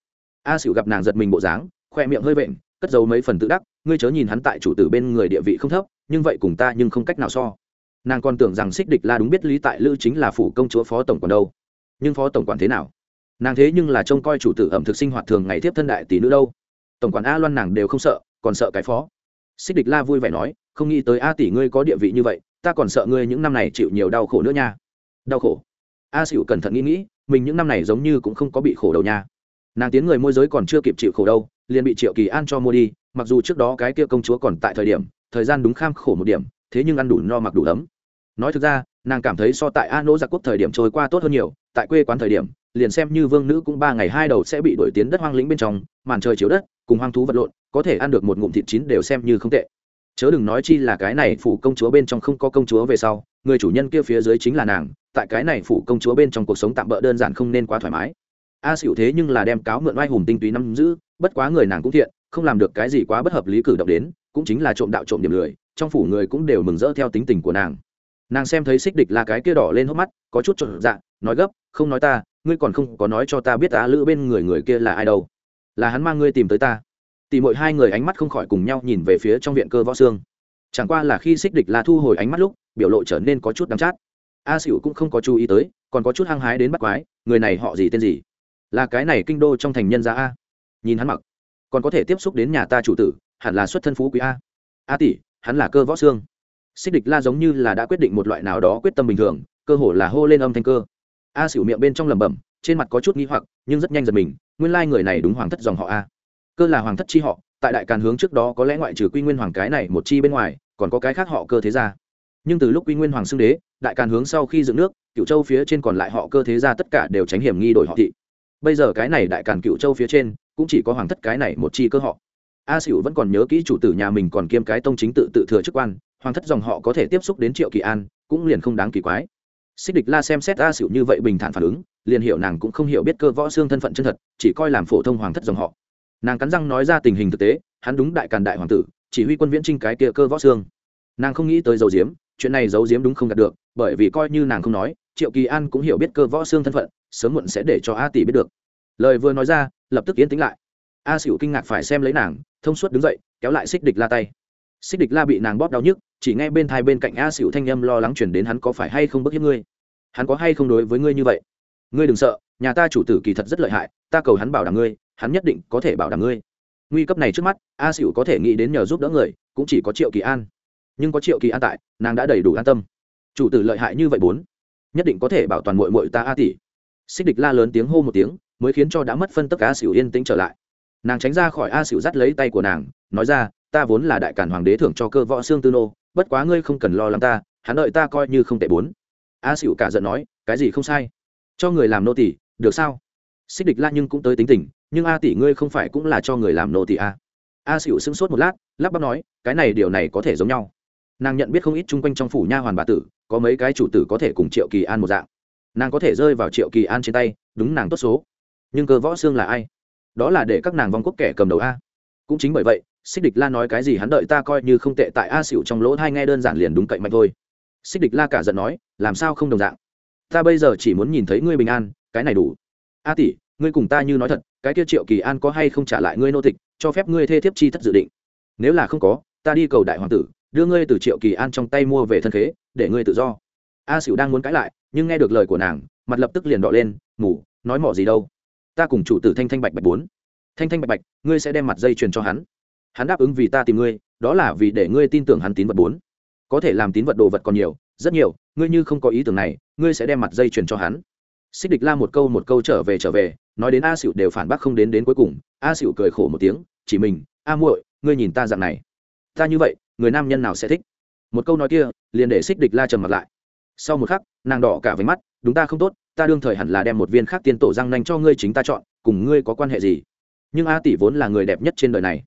A xỉu gặp nàng giật mình bộ dáng, khoe miệng hơi vện, cất giấu mấy phần tự đắc, ngươi chớ nhìn hắn tại chủ tử bên người địa vị không thấp nhưng vậy cùng ta nhưng không cách nào so. Nàng còn tưởng rằng xích địch la đúng biết lý tại lữ chính là phủ công chúa phó tổng quản đâu. Nhưng phó tổng quản thế nào? Nàng thế nhưng là trông coi chủ tử ẩm thực sinh hoạt thường ngày tiếp thân đại tỷ nữ đâu. Tổng quản a loan nàng đều không sợ, còn sợ cái phó. Xích địch la vui vẻ nói, không nghĩ tới a tỷ ngươi có địa vị như vậy, ta còn sợ ngươi những năm này chịu nhiều đau khổ nữa nha. Đau khổ? A xỉu cẩn thận nghĩ nghĩ, mình những năm này giống như cũng không có bị khổ đầu nha. Nàng tiến người môi giới còn chưa kịp chịu khổ đâu, liền bị triệu kỳ an cho mua đi, mặc dù trước đó cái kia công chúa còn tại thời điểm thời gian đúng kham khổ một điểm, thế nhưng ăn đủ no mặc đủ ấm. Nói thực ra, nàng cảm thấy so tại a nỗ giặc quốc thời điểm trôi qua tốt hơn nhiều, tại quê quán thời điểm, liền xem như vương nữ cũng ba ngày hai đầu sẽ bị đổi tiến đất hoang lĩnh bên trong, màn trời chiếu đất, cùng hoang thú vật lộn, có thể ăn được một ngụm thịt chín đều xem như không tệ. Chớ đừng nói chi là cái này phủ công chúa bên trong không có công chúa về sau, người chủ nhân kia phía dưới chính là nàng, tại cái này phủ công chúa bên trong cuộc sống tạm bỡ đơn giản không nên quá thoải mái. A xỉu thế nhưng là đem cáo mượn oai hùng tinh túy năm giữ, bất quá người nàng cũng thiện, không làm được cái gì quá bất hợp lý cử động đến cũng chính là trộm đạo trộm điểm lười, trong phủ người cũng đều mừng rỡ theo tính tình của nàng. Nàng xem thấy xích địch là cái kia đỏ lên hốc mắt, có chút trộn dạ nói gấp, không nói ta, ngươi còn không có nói cho ta biết á lữ bên người người kia là ai đâu. Là hắn mang ngươi tìm tới ta. Tìm mỗi hai người ánh mắt không khỏi cùng nhau nhìn về phía trong viện cơ võ xương. Chẳng qua là khi xích địch là thu hồi ánh mắt lúc, biểu lộ trở nên có chút đắm chát. A xỉu cũng không có chú ý tới, còn có chút hăng hái đến bắt quái, người này họ gì tên gì? Là cái này kinh đô trong thành nhân gia a. Nhìn hắn mặc, còn có thể tiếp xúc đến nhà ta chủ tử hẳn là xuất thân phú quý a. A tỷ, hắn là cơ võ xương. Xích địch la giống như là đã quyết định một loại nào đó quyết tâm bình thường, cơ hồ là hô lên âm thanh cơ. A xỉu miệng bên trong lẩm bẩm, trên mặt có chút nghi hoặc, nhưng rất nhanh giật mình, nguyên lai người này đúng hoàng thất dòng họ a. Cơ là hoàng thất chi họ, tại đại càn hướng trước đó có lẽ ngoại trừ quy nguyên hoàng cái này một chi bên ngoài, còn có cái khác họ cơ thế gia. Nhưng từ lúc quy nguyên hoàng xưng đế, đại càn hướng sau khi dựng nước cựu châu phía trên còn lại họ cơ thế gia tất cả đều tránh hiểm nghi đổi họ thị. Bây giờ cái này đại càn cựu châu phía trên, cũng chỉ có hoàng thất cái này một chi cơ họ a xỉu vẫn còn nhớ kỹ chủ tử nhà mình còn kiêm cái tông chính tự tự thừa chức quan, hoàng thất dòng họ có thể tiếp xúc đến triệu kỳ an, cũng liền không đáng kỳ quái. Xích địch la xem xét a xỉu như vậy bình thản phản ứng, liền hiểu nàng cũng không hiểu biết cơ võ xương thân phận chân thật, chỉ coi làm phổ thông hoàng thất dòng họ. Nàng cắn răng nói ra tình hình thực tế, hắn đúng đại càn đại hoàng tử, chỉ huy quân viễn trinh cái kia cơ võ xương. Nàng không nghĩ tới dấu diếm, chuyện này giấu diếm đúng không đạt được, bởi vì coi như nàng không nói, triệu kỳ an cũng hiểu biết cơ võ xương thân phận, sớm muộn sẽ để cho a tỷ biết được. Lời vừa nói ra, lập tức yến tĩnh lại. A xỉu kinh ngạc phải xem lấy nàng thông suốt đứng dậy, kéo lại xích địch la tay. Xích địch la bị nàng bóp đau nhức, chỉ nghe bên thai bên cạnh a xịu thanh âm lo lắng chuyển đến hắn có phải hay không bức hiếp ngươi? Hắn có hay không đối với ngươi như vậy? Ngươi đừng sợ, nhà ta chủ tử kỳ thật rất lợi hại, ta cầu hắn bảo đảm ngươi, hắn nhất định có thể bảo đảm ngươi. Nguy cấp này trước mắt, a xỉu có thể nghĩ đến nhờ giúp đỡ người, cũng chỉ có triệu kỳ an. Nhưng có triệu kỳ an tại, nàng đã đầy đủ an tâm. Chủ tử lợi hại như vậy bốn, nhất định có thể bảo toàn mội mội ta a tỷ. Xích địch la lớn tiếng hô một tiếng, mới khiến cho đã mất phân tất a xỉu yên tĩnh trở lại nàng tránh ra khỏi a xỉu dắt lấy tay của nàng, nói ra, ta vốn là đại cản hoàng đế thưởng cho cơ võ xương tư nô, bất quá ngươi không cần lo lắng ta, hắn đợi ta coi như không tệ bốn. A xỉu cả giận nói, cái gì không sai? Cho người làm nô tỷ được sao? Xích địch la nhưng cũng tới tính tình, nhưng a tỷ ngươi không phải cũng là cho người làm nô tỷ à? a a xỉu sững sốt một lát, lắp bắp nói, cái này điều này có thể giống nhau. Nàng nhận biết không ít chung quanh trong phủ nha hoàn bà tử, có mấy cái chủ tử có thể cùng triệu kỳ an một dạng. Nàng có thể rơi vào triệu kỳ an trên tay, đúng nàng tốt số. Nhưng cơ võ xương là ai? Đó là để các nàng vong quốc kẻ cầm đầu a. Cũng chính bởi vậy, xích địch la nói cái gì hắn đợi ta coi như không tệ tại a xỉu trong lỗ hai nghe đơn giản liền đúng cậy mạnh thôi. Xích địch la cả giận nói, làm sao không đồng dạng? Ta bây giờ chỉ muốn nhìn thấy ngươi bình an, cái này đủ. A tỷ, ngươi cùng ta như nói thật, cái kia triệu kỳ an có hay không trả lại ngươi nô tịch, cho phép ngươi thê thiếp chi thất dự định. Nếu là không có, ta đi cầu đại hoàng tử, đưa ngươi từ triệu kỳ an trong tay mua về thân khế, để ngươi tự do. A xỉu đang muốn cãi lại, nhưng nghe được lời của nàng, mặt lập tức liền đỏ lên ngủ nói mỏ gì đâu? Ta cùng chủ tử thanh thanh bạch bạch bốn. Thanh thanh bạch bạch, ngươi sẽ đem mặt dây chuyền cho hắn. Hắn đáp ứng vì ta tìm ngươi, đó là vì để ngươi tin tưởng hắn tín vật bốn. Có thể làm tín vật đồ vật còn nhiều, rất nhiều, ngươi như không có ý tưởng này, ngươi sẽ đem mặt dây chuyền cho hắn. Xích địch la một câu một câu trở về trở về, nói đến a xỉu đều phản bác không đến đến cuối cùng, a xỉu cười khổ một tiếng, chỉ mình, a muội, ngươi nhìn ta dạng này. Ta như vậy, người nam nhân nào sẽ thích? Một câu nói kia, liền để xích địch la trầm mặt lại. Sau một khắc, nàng đỏ cả với mắt, đúng ta không tốt ta đương thời hẳn là đem một viên khác tiên tổ răng nanh cho ngươi chính ta chọn, cùng ngươi có quan hệ gì? Nhưng a tỷ vốn là người đẹp nhất trên đời này.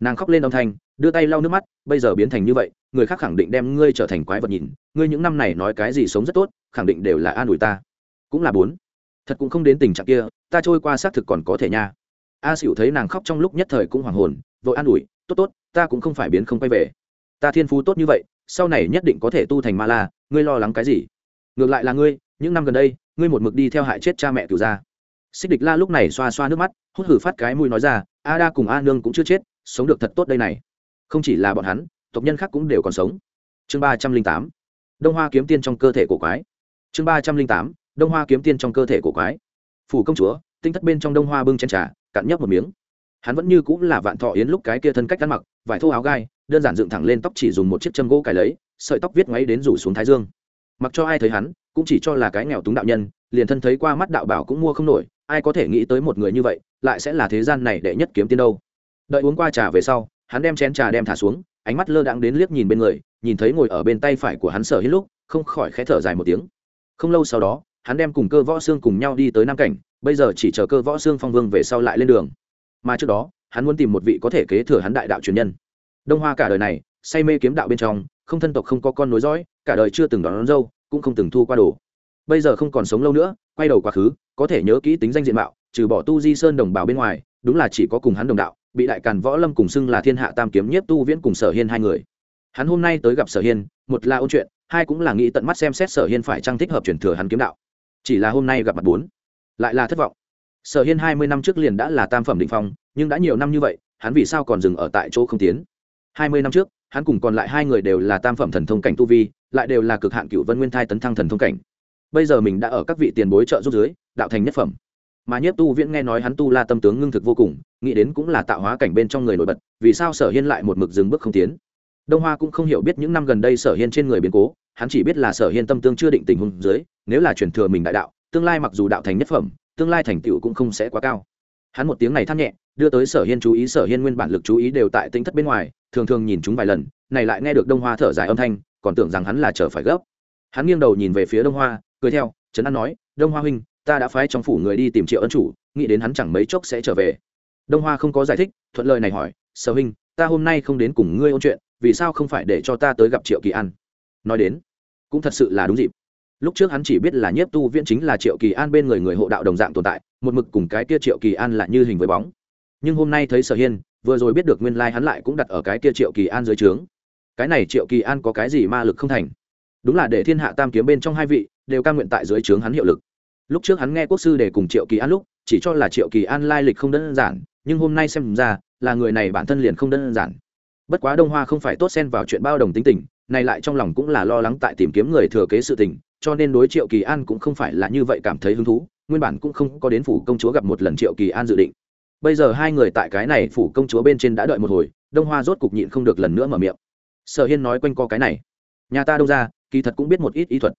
Nàng khóc lên âm thanh, đưa tay lau nước mắt, bây giờ biến thành như vậy, người khác khẳng định đem ngươi trở thành quái vật nhìn, ngươi những năm này nói cái gì sống rất tốt, khẳng định đều là an ủi ta. Cũng là bốn. Thật cũng không đến tình trạng kia, ta trôi qua xác thực còn có thể nha. A xỉu thấy nàng khóc trong lúc nhất thời cũng hoàng hồn, vội an ủi, tốt tốt, ta cũng không phải biến không quay về. Ta thiên phú tốt như vậy, sau này nhất định có thể tu thành ma la, ngươi lo lắng cái gì? Ngược lại là ngươi, những năm gần đây ngươi một mực đi theo hại chết cha mẹ cửu gia. Xích địch la lúc này xoa xoa nước mắt, hút hử phát cái mũi nói ra, a đa cùng a nương cũng chưa chết, sống được thật tốt đây này. Không chỉ là bọn hắn, tộc nhân khác cũng đều còn sống. Chương ba trăm linh tám, đông hoa kiếm tiên trong cơ thể của quái. Chương ba trăm linh tám, đông hoa kiếm tiên trong cơ thể của quái. Phủ công chúa, tinh thất bên trong đông hoa bưng chen trà, cạn nhấp một miếng. Hắn vẫn như cũng là vạn thọ yến lúc cái kia thân cách ăn mặc, vải thô áo gai, đơn giản dựng thẳng lên tóc chỉ dùng một chiếc châm gỗ cài lấy, sợi tóc viết ngay đến rủ xuống thái dương mặc cho ai thấy hắn, cũng chỉ cho là cái nghèo túng đạo nhân, liền thân thấy qua mắt đạo bảo cũng mua không nổi, ai có thể nghĩ tới một người như vậy, lại sẽ là thế gian này đệ nhất kiếm tiên đâu. Đợi uống qua trà về sau, hắn đem chén trà đem thả xuống, ánh mắt lơ đãng đến liếc nhìn bên người, nhìn thấy ngồi ở bên tay phải của hắn sở hết lúc, không khỏi khẽ thở dài một tiếng. Không lâu sau đó, hắn đem cùng cơ võ xương cùng nhau đi tới nam cảnh, bây giờ chỉ chờ cơ võ xương phong vương về sau lại lên đường. Mà trước đó, hắn muốn tìm một vị có thể kế thừa hắn đại đạo truyền nhân. Đông hoa cả đời này, say mê kiếm đạo bên trong không thân tộc không có con nối dõi cả đời chưa từng đón, đón dâu cũng không từng thu qua đồ. Bây giờ không còn sống lâu nữa quay đầu quá khứ có thể nhớ kỹ tính danh diện mạo trừ bỏ tu di sơn đồng bào bên ngoài đúng là chỉ có cùng hắn đồng đạo bị đại càn võ lâm cùng xưng là thiên hạ tam kiếm nhiếp tu viễn cùng sở hiên hai người. Hắn hôm nay tới gặp sở hiên một là ôn chuyện hai cũng là nghĩ tận mắt xem xét sở hiên phải trang thích hợp chuyển thừa hắn kiếm đạo. Chỉ là hôm nay gặp mặt bốn lại là thất vọng. Sở hiên hai mươi năm trước liền đã là tam phẩm định phong nhưng đã nhiều năm như vậy hắn vì sao còn dừng ở tại chỗ không tiến? Hai mươi năm trước hắn cùng còn lại hai người đều là tam phẩm thần thông cảnh tu vi, lại đều là cực hạn cựu vân nguyên thai tấn thăng thần thông cảnh. Bây giờ mình đã ở các vị tiền bối trợ giúp dưới, đạo thành nhất phẩm. Mà nhất tu viễn nghe nói hắn tu la tâm tướng ngưng thực vô cùng, nghĩ đến cũng là tạo hóa cảnh bên trong người nổi bật, vì sao sở hiên lại một mực dừng bước không tiến? Đông hoa cũng không hiểu biết những năm gần đây sở hiên trên người biến cố, hắn chỉ biết là sở hiên tâm tương chưa định tình huống dưới, nếu là truyền thừa mình đại đạo, tương lai mặc dù đạo thành nhất phẩm, tương lai thành tựu cũng không sẽ quá cao. Hắn một tiếng này than nhẹ, đưa tới sở hiên chú ý, sở hiên nguyên bản lực chú ý đều tại tính thất bên ngoài thường thường nhìn chúng vài lần, này lại nghe được đông hoa thở dài âm thanh, còn tưởng rằng hắn là chờ phải gấp. Hắn nghiêng đầu nhìn về phía đông hoa, cười theo, trấn an nói, đông hoa huynh, ta đã phái trong phủ người đi tìm triệu ân chủ, nghĩ đến hắn chẳng mấy chốc sẽ trở về. Đông hoa không có giải thích, thuận lợi này hỏi, sở huynh, ta hôm nay không đến cùng ngươi ôn chuyện, vì sao không phải để cho ta tới gặp triệu kỳ an? Nói đến, cũng thật sự là đúng dịp. Lúc trước hắn chỉ biết là nhiếp tu viễn chính là triệu kỳ an bên người người hộ đạo đồng dạng tồn tại, một mực cùng cái kia triệu kỳ an là như hình với bóng. Nhưng hôm nay thấy sở hiên vừa rồi biết được nguyên lai hắn lại cũng đặt ở cái kia triệu kỳ an dưới trướng. Cái này triệu kỳ an có cái gì ma lực không thành? Đúng là để thiên hạ tam kiếm bên trong hai vị, đều ca nguyện tại dưới trướng hắn hiệu lực. Lúc trước hắn nghe quốc sư để cùng triệu kỳ an lúc, chỉ cho là triệu kỳ an lai lịch không đơn giản, nhưng hôm nay xem ra, là người này bản thân liền không đơn giản. Bất quá đông hoa không phải tốt xen vào chuyện bao đồng tính tình, này lại trong lòng cũng là lo lắng tại tìm kiếm người thừa kế sự tình, cho nên đối triệu kỳ an cũng không phải là như vậy cảm thấy hứng thú, nguyên bản cũng không có đến phủ công chúa gặp một lần triệu kỳ an dự định bây giờ hai người tại cái này phủ công chúa bên trên đã đợi một hồi, đông hoa rốt cục nhịn không được lần nữa mở miệng. Sở hiên nói quanh co cái này. Nhà ta đông ra kỳ thật cũng biết một ít ý thuật.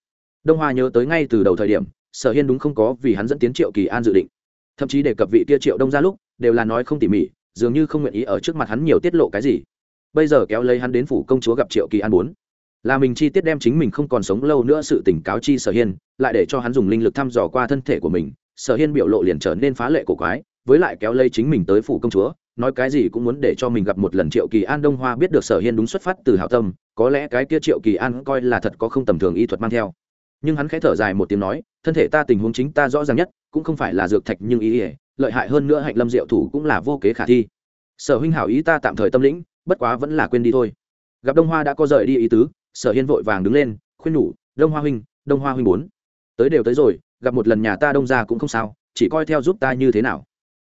Đông hoa nhớ tới ngay từ đầu thời điểm, sở hiên đúng không có vì hắn dẫn tiến triệu kỳ an dự định. Thậm chí đề cập vị kia triệu đông ra lúc, đều là nói không tỉ mỉ, dường như không nguyện ý ở trước mặt hắn nhiều tiết lộ cái gì. Bây giờ kéo lấy hắn đến phủ công chúa gặp triệu kỳ an bốn. Là mình chi tiết đem chính mình không còn sống lâu nữa sự tỉnh cáo chi sở hiên, lại để cho hắn dùng linh lực thăm dò qua thân thể của mình, sở hiên biểu lộ liền trở nên phá lệ cổ quái với lại kéo lây chính mình tới phủ công chúa, nói cái gì cũng muốn để cho mình gặp một lần triệu kỳ an đông hoa biết được sở hiên đúng xuất phát từ hảo tâm, có lẽ cái kia triệu kỳ an coi là thật có không tầm thường y thuật mang theo. Nhưng hắn khẽ thở dài một tiếng nói, thân thể ta tình huống chính ta rõ ràng nhất, cũng không phải là dược thạch nhưng ý ỉa lợi hại hơn nữa hạnh lâm diệu thủ cũng là vô kế khả thi. Sở huynh hảo ý ta tạm thời tâm lĩnh, bất quá vẫn là quên đi thôi. Gặp đông hoa đã có rời đi ý tứ, sở hiên vội vàng đứng lên, khuyên nhủ, đông hoa huynh, đông hoa huynh bốn tới đều tới rồi, gặp một lần nhà ta đông ra cũng không sao, chỉ coi theo giúp ta như thế nào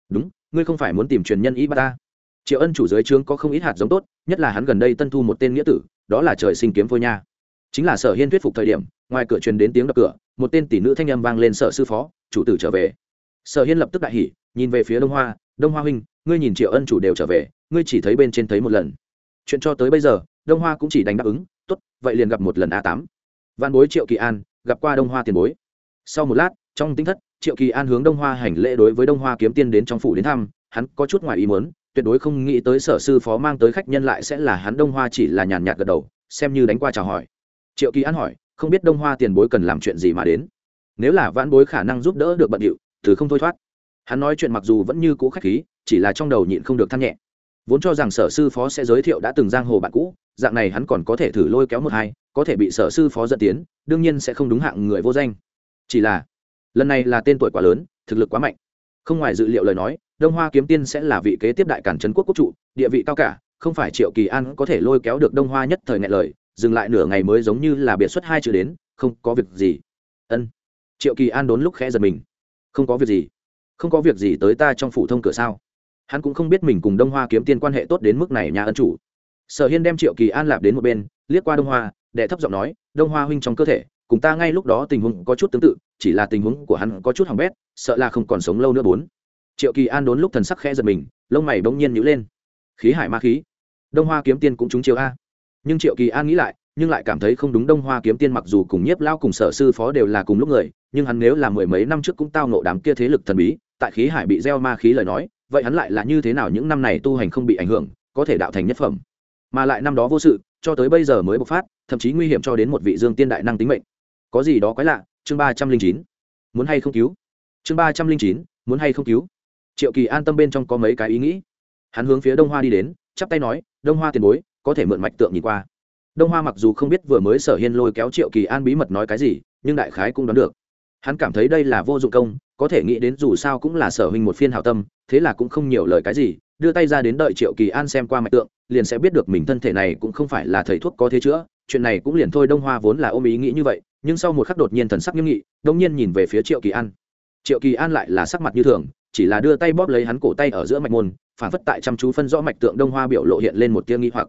đúng, ngươi không phải muốn tìm truyền nhân ý ba ta triệu ân chủ dưới trướng có không ít hạt giống tốt, nhất là hắn gần đây tân thu một tên nghĩa tử, đó là trời sinh kiếm phôi nha. Chính là sở hiên thuyết phục thời điểm, ngoài cửa truyền đến tiếng đập cửa, một tên tỷ nữ thanh âm vang lên sở sư phó, chủ tử trở về. Sở hiên lập tức đại hỉ, nhìn về phía đông hoa đông hoa huynh, ngươi nhìn triệu ân chủ đều trở về, ngươi chỉ thấy bên trên thấy một lần. Chuyện cho tới bây giờ, đông hoa cũng chỉ đánh đáp ứng, tốt, vậy liền gặp một lần a tám. Văn bối triệu kỳ an, gặp qua đông hoa tiền bối. Sau một lát, trong tính thất triệu kỳ an hướng đông hoa hành lễ đối với đông hoa kiếm tiên đến trong phủ đến thăm, hắn có chút ngoài ý muốn, tuyệt đối không nghĩ tới sở sư phó mang tới khách nhân lại sẽ là hắn. Đông hoa chỉ là nhàn nhạt gật đầu, xem như đánh qua chào hỏi. Triệu kỳ an hỏi, không biết đông hoa tiền bối cần làm chuyện gì mà đến? Nếu là vãn bối khả năng giúp đỡ được bận điệu, từ không thôi thoát. Hắn nói chuyện mặc dù vẫn như cũ khách khí, chỉ là trong đầu nhịn không được than nhẹ. Vốn cho rằng sở sư phó sẽ giới thiệu đã từng giang hồ bạn cũ, dạng này hắn còn có thể thử lôi kéo một hai, có thể bị sở sư phó dẫn tiến, đương nhiên sẽ không đúng hạng người vô danh. Chỉ là lần này là tên tuổi quá lớn, thực lực quá mạnh. Không ngoài dự liệu lời nói, đông hoa kiếm tiên sẽ là vị kế tiếp đại cản trấn quốc quốc trụ, địa vị cao cả, không phải triệu kỳ an có thể lôi kéo được đông hoa nhất thời ngại lời, dừng lại nửa ngày mới giống như là biệt xuất hai chữ đến, không có việc gì. Ân. Triệu kỳ an đốn lúc khẽ giật mình. Không có việc gì. Không có việc gì tới ta trong phủ thông cửa sao? Hắn cũng không biết mình cùng đông hoa kiếm tiên quan hệ tốt đến mức này nhà ân chủ. Sở hiên đem triệu kỳ an lạp đến một bên, liếc qua đông hoa, đệ thấp giọng nói, đông hoa huynh trong cơ thể cùng ta ngay lúc đó tình huống có chút tương tự, chỉ là tình huống của hắn có chút hỏng bét, sợ là không còn sống lâu nữa bốn. Triệu kỳ an đốn lúc thần sắc khẽ giật mình, lông mày bỗng nhiên nhữ lên. Khí hải ma khí. Đông hoa kiếm tiên cũng trúng chiếu a. Nhưng triệu kỳ an nghĩ lại, nhưng lại cảm thấy không đúng đông hoa kiếm tiên mặc dù cùng nhiếp lao cùng sở sư phó đều là cùng lúc người, nhưng hắn nếu là mười mấy năm trước cũng tao nộ đám kia thế lực thần bí, tại khí hải bị gieo ma khí lời nói, vậy hắn lại là như thế nào những năm này tu hành không bị ảnh hưởng, có thể đạo thành nhất phẩm. Mà lại năm đó vô sự, cho tới bây giờ mới bộc phát, thậm chí nguy hiểm cho đến một vị dương tiên đại năng tính mệnh có gì đó quái lạ, chương ba trăm linh chín. Muốn hay không cứu? Chương ba trăm linh chín, muốn hay không cứu? Triệu kỳ an tâm bên trong có mấy cái ý nghĩ. Hắn hướng phía đông hoa đi đến, chắp tay nói, đông hoa tiền bối, có thể mượn mạch tượng nhìn qua. Đông hoa mặc dù không biết vừa mới sở hiên lôi kéo triệu kỳ an bí mật nói cái gì, nhưng đại khái cũng đoán được. Hắn cảm thấy đây là vô dụng công, có thể nghĩ đến dù sao cũng là sở huynh một phiên hảo tâm, thế là cũng không nhiều lời cái gì, đưa tay ra đến đợi triệu kỳ an xem qua mạch tượng, liền sẽ biết được mình thân thể này cũng không phải là thầy thuốc có thế chữa, chuyện này cũng liền thôi, đông hoa vốn là ôm ý nghĩ như vậy nhưng sau một khắc đột nhiên thần sắc nghiêm nghị đông nhiên nhìn về phía triệu kỳ an. Triệu kỳ an lại là sắc mặt như thường, chỉ là đưa tay bóp lấy hắn cổ tay ở giữa mạch môn, phản phất tại chăm chú phân rõ mạch tượng đông hoa biểu lộ hiện lên một tia nghi hoặc.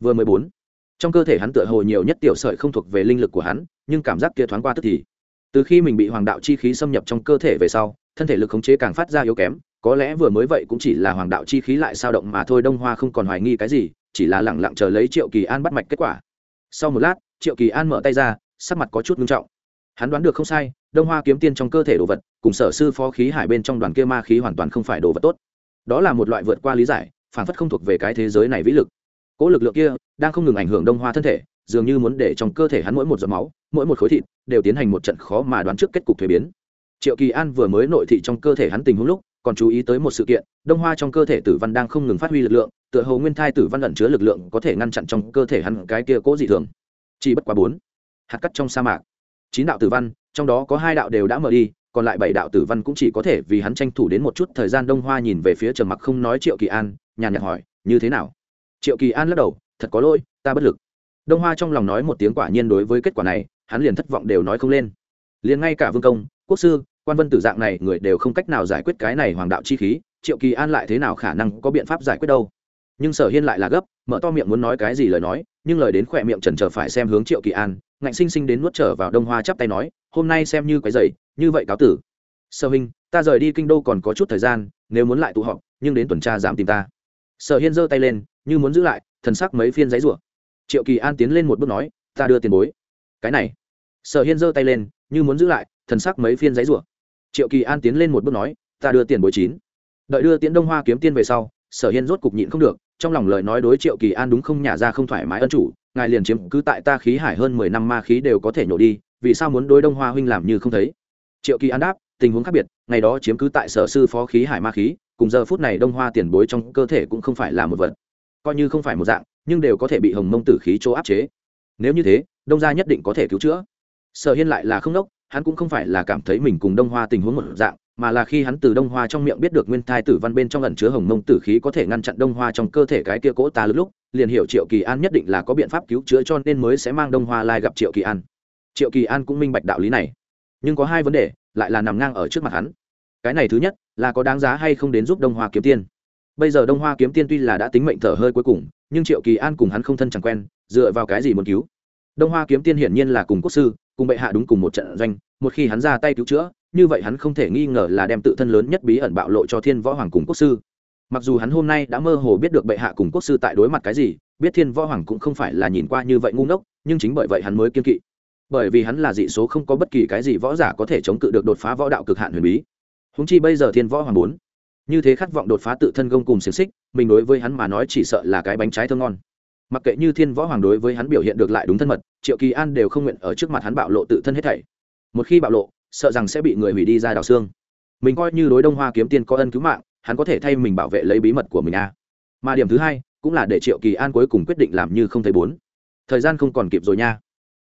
Vừa mười bốn, trong cơ thể hắn tựa hồ nhiều nhất tiểu sợi không thuộc về linh lực của hắn, nhưng cảm giác kia thoáng qua tức thì. Từ khi mình bị hoàng đạo chi khí xâm nhập trong cơ thể về sau, thân thể lực khống chế càng phát ra yếu kém, có lẽ vừa mới vậy cũng chỉ là hoàng đạo chi khí lại sao động mà thôi, đông hoa không còn hoài nghi cái gì, chỉ là lẳng lặng chờ lấy triệu kỳ an bắt mạch kết quả. Sau một lát, triệu kỳ an mở tay ra sắc mặt có chút nghiêm trọng. Hắn đoán được không sai, đông hoa kiếm tiên trong cơ thể đồ vật, cùng sở sư phó khí hải bên trong đoàn kia ma khí hoàn toàn không phải đồ vật tốt. Đó là một loại vượt qua lý giải, phản phất không thuộc về cái thế giới này vĩ lực. Cỗ lực lượng kia đang không ngừng ảnh hưởng đông hoa thân thể, dường như muốn để trong cơ thể hắn mỗi một giọt máu, mỗi một khối thịt đều tiến hành một trận khó mà đoán trước kết cục thuế biến. Triệu kỳ an vừa mới nội thị trong cơ thể hắn tình huống lúc, còn chú ý tới một sự kiện, đông hoa trong cơ thể tử văn đang không ngừng phát huy lực lượng, tựa hồ nguyên thai tử văn ẩn chứa lực lượng có thể ngăn chặn trong cơ thể hắn cái kia cố dị thường. Chỉ bất quá bốn hạt cắt trong sa mạc. Chín đạo tử văn, trong đó có hai đạo đều đã mở đi, còn lại bảy đạo tử văn cũng chỉ có thể vì hắn tranh thủ đến một chút thời gian đông hoa nhìn về phía trầm mặc không nói triệu kỳ an, nhàn nhạt hỏi, như thế nào? Triệu kỳ an lắc đầu, thật có lỗi, ta bất lực. Đông hoa trong lòng nói một tiếng quả nhiên đối với kết quả này, hắn liền thất vọng đều nói không lên. Liền ngay cả vương công, quốc sư, quan vân tử dạng này người đều không cách nào giải quyết cái này hoàng đạo chi khí, triệu kỳ an lại thế nào khả năng có biện pháp giải quyết đâu? Nhưng sở hiên lại là gấp, mở to miệng muốn nói cái gì lời nói, nhưng lời đến khỏe miệng trần trờ phải xem hướng triệu kỳ an ngạnh sinh sinh đến nuốt trở vào đông hoa chắp tay nói, hôm nay xem như cái dậy như vậy cáo tử. Sở hình, ta rời đi kinh đô còn có chút thời gian, nếu muốn lại tụ họp, nhưng đến tuần tra dám tìm ta. Sở hiên giơ tay lên, như muốn giữ lại, thần sắc mấy phiên giấy rủa. Triệu kỳ an tiến lên một bước nói, ta đưa tiền bối. Cái này. Sở hiên giơ tay lên, như muốn giữ lại, thần sắc mấy phiên giấy rủa. Triệu kỳ an tiến lên một bước nói, ta đưa tiền bối chín. Đợi đưa tiễn đông hoa kiếm tiên về sau, sở hiên rốt cục nhịn không được, trong lòng lời nói đối triệu kỳ an đúng không nhả ra không thoải mái ân chủ ngài liền chiếm cứ tại ta khí hải hơn mười năm ma khí đều có thể nhổ đi, vì sao muốn đối đông hoa huynh làm như không thấy? Triệu kỳ an đáp, tình huống khác biệt, ngày đó chiếm cứ tại sở sư phó khí hải ma khí, cùng giờ phút này đông hoa tiền bối trong cơ thể cũng không phải là một vật. Coi như không phải một dạng, nhưng đều có thể bị hồng mông tử khí chỗ áp chế. Nếu như thế, đông gia nhất định có thể cứu chữa. Sở hiên lại là không đốc, hắn cũng không phải là cảm thấy mình cùng đông hoa tình huống một dạng, mà là khi hắn từ đông hoa trong miệng biết được nguyên thai tử văn bên trong ẩn chứa hồng mông tử khí có thể ngăn chặn đông hoa trong cơ thể cái kia cỗ ta lúc lúc liền hiểu triệu kỳ an nhất định là có biện pháp cứu chữa cho nên mới sẽ mang đông hoa lai gặp triệu kỳ an. Triệu kỳ an cũng minh bạch đạo lý này. Nhưng có hai vấn đề, lại là nằm ngang ở trước mặt hắn. Cái này thứ nhất, là có đáng giá hay không đến giúp đông hoa kiếm tiên. Bây giờ đông hoa kiếm tiên tuy là đã tính mệnh thở hơi cuối cùng, nhưng triệu kỳ an cùng hắn không thân chẳng quen, dựa vào cái gì muốn cứu? Đông hoa kiếm tiên hiển nhiên là cùng quốc sư, cùng bệ hạ đúng cùng một trận doanh, một khi hắn ra tay cứu chữa, như vậy hắn không thể nghi ngờ là đem tự thân lớn nhất bí ẩn bạo lộ cho thiên võ hoàng cùng quốc sư mặc dù hắn hôm nay đã mơ hồ biết được bệ hạ cùng quốc sư tại đối mặt cái gì, biết thiên võ hoàng cũng không phải là nhìn qua như vậy ngu ngốc, nhưng chính bởi vậy hắn mới kiên kỵ. Bởi vì hắn là dị số không có bất kỳ cái gì võ giả có thể chống cự được đột phá võ đạo cực hạn huyền bí. Húng chi bây giờ thiên võ hoàng bốn như thế khát vọng đột phá tự thân gông cùng xiềng xích, mình đối với hắn mà nói chỉ sợ là cái bánh trái thơ ngon. Mặc kệ như thiên võ hoàng đối với hắn biểu hiện được lại đúng thân mật, triệu kỳ an đều không nguyện ở trước mặt hắn bạo lộ tự thân hết thảy. Một khi bạo lộ, sợ rằng sẽ bị người hủy đi ra đào xương. Mình coi như đối đông hoa kiếm tiên có ân cứu mạng hắn có thể thay mình bảo vệ lấy bí mật của mình a à. mà điểm thứ hai, cũng là để triệu kỳ an cuối cùng quyết định làm như không thấy bốn. Thời gian không còn kịp rồi nha.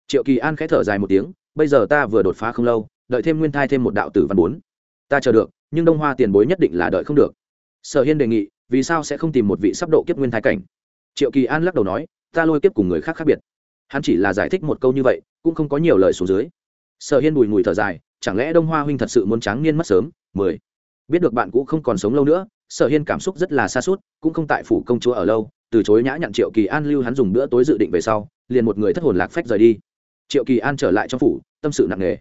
Triệu kỳ an khẽ thở dài một tiếng, bây giờ ta vừa đột phá không lâu, đợi thêm nguyên thai thêm một đạo tử văn bốn. Ta chờ được, nhưng đông hoa tiền bối nhất định là đợi không được. Sở hiên đề nghị, vì sao sẽ không tìm một vị sắp độ kiếp nguyên thai cảnh? Triệu kỳ an lắc đầu nói, ta lôi kiếp cùng người khác khác biệt. Hắn chỉ là giải thích một câu như vậy, cũng không có nhiều lời xuống dưới. Sở hiên bùi ngùi thở dài, chẳng lẽ đông hoa huynh thật sự muốn tráng niên mất sớm? Mười biết được bạn cũ không còn sống lâu nữa, sở hiên cảm xúc rất là xa suốt cũng không tại phủ công chúa ở lâu, từ chối nhã nhận triệu kỳ an lưu hắn dùng bữa tối dự định về sau, liền một người thất hồn lạc phách rời đi. Triệu kỳ an trở lại trong phủ, tâm sự nặng nề.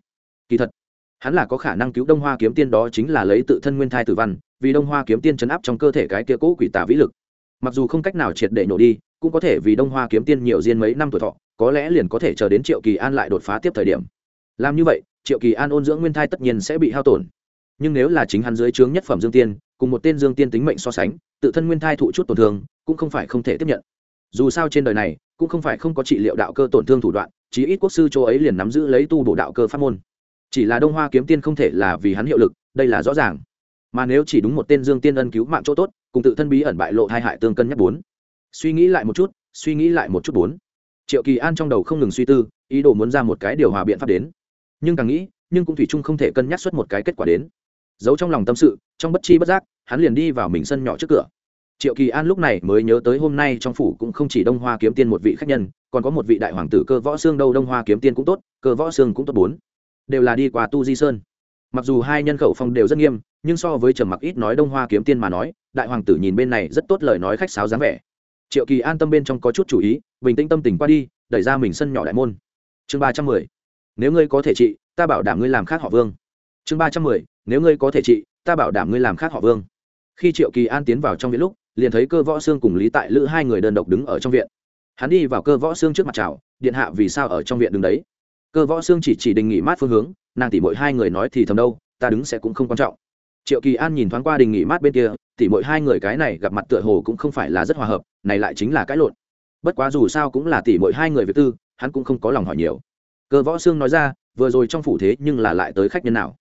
Kỳ thật, hắn là có khả năng cứu đông hoa kiếm tiên đó chính là lấy tự thân nguyên thai tử văn, vì đông hoa kiếm tiên chấn áp trong cơ thể cái kia cũ quỷ tả vĩ lực. Mặc dù không cách nào triệt để nổ đi, cũng có thể vì đông hoa kiếm tiên nhiều diên mấy năm tuổi thọ, có lẽ liền có thể chờ đến triệu kỳ an lại đột phá tiếp thời điểm. Làm như vậy, triệu kỳ an ôn dưỡng nguyên thai tất nhiên sẽ bị hao tổn nhưng nếu là chính hắn dưới trướng nhất phẩm dương tiên, cùng một tên dương tiên tính mệnh so sánh, tự thân nguyên thai thụ chút tổn thương, cũng không phải không thể tiếp nhận. Dù sao trên đời này, cũng không phải không có trị liệu đạo cơ tổn thương thủ đoạn, chí ít quốc sư châu ấy liền nắm giữ lấy tu bổ đạo cơ pháp môn. Chỉ là đông hoa kiếm tiên không thể là vì hắn hiệu lực, đây là rõ ràng. Mà nếu chỉ đúng một tên dương tiên ân cứu mạng chỗ tốt, cùng tự thân bí ẩn bại lộ hai hại tương cân nhắc bốn. Suy nghĩ lại một chút, suy nghĩ lại một chút bốn. Triệu kỳ an trong đầu không ngừng suy tư, ý đồ muốn ra một cái điều hòa biện pháp đến. Nhưng càng nghĩ, nhưng cũng thủy chung không thể cân nhắc xuất một cái kết quả đến giấu trong lòng tâm sự, trong bất chi bất giác, hắn liền đi vào mình sân nhỏ trước cửa. Triệu kỳ an lúc này mới nhớ tới hôm nay trong phủ cũng không chỉ đông hoa kiếm tiên một vị khách nhân, còn có một vị đại hoàng tử cơ võ xương đâu đông hoa kiếm tiên cũng tốt, cơ võ xương cũng tốt bốn. Đều là đi qua tu di sơn. Mặc dù hai nhân khẩu phong đều rất nghiêm, nhưng so với trầm mặc ít nói đông hoa kiếm tiên mà nói, đại hoàng tử nhìn bên này rất tốt lời nói khách sáo dáng vẻ. Triệu kỳ an tâm bên trong có chút chủ ý, bình tĩnh tâm tình qua đi, đẩy ra mình sân nhỏ đại môn. Chương ba trăm mười. Nếu ngươi có thể trị, ta bảo đảm ngươi làm khác họ vương. Chương ba trăm mười nếu ngươi có thể trị, ta bảo đảm ngươi làm khác họ vương. Khi triệu kỳ an tiến vào trong viện lúc, liền thấy cơ võ xương cùng lý tại lữ hai người đơn độc đứng ở trong viện. Hắn đi vào cơ võ xương trước mặt chào, điện hạ, vì sao ở trong viện đứng đấy? Cơ võ xương chỉ chỉ đình nghỉ mát phương hướng, nàng tỉ mỗi hai người nói thì thầm đâu, ta đứng sẽ cũng không quan trọng. Triệu kỳ an nhìn thoáng qua đình nghỉ mát bên kia, tỉ mỗi hai người cái này gặp mặt tựa hồ cũng không phải là rất hòa hợp, này lại chính là cãi lộn. Bất quá dù sao cũng là tỉ mỗi hai người việc tư, hắn cũng không có lòng hỏi nhiều. Cơ võ xương nói ra, vừa rồi trong phủ thế nhưng là lại tới khách nhân nào?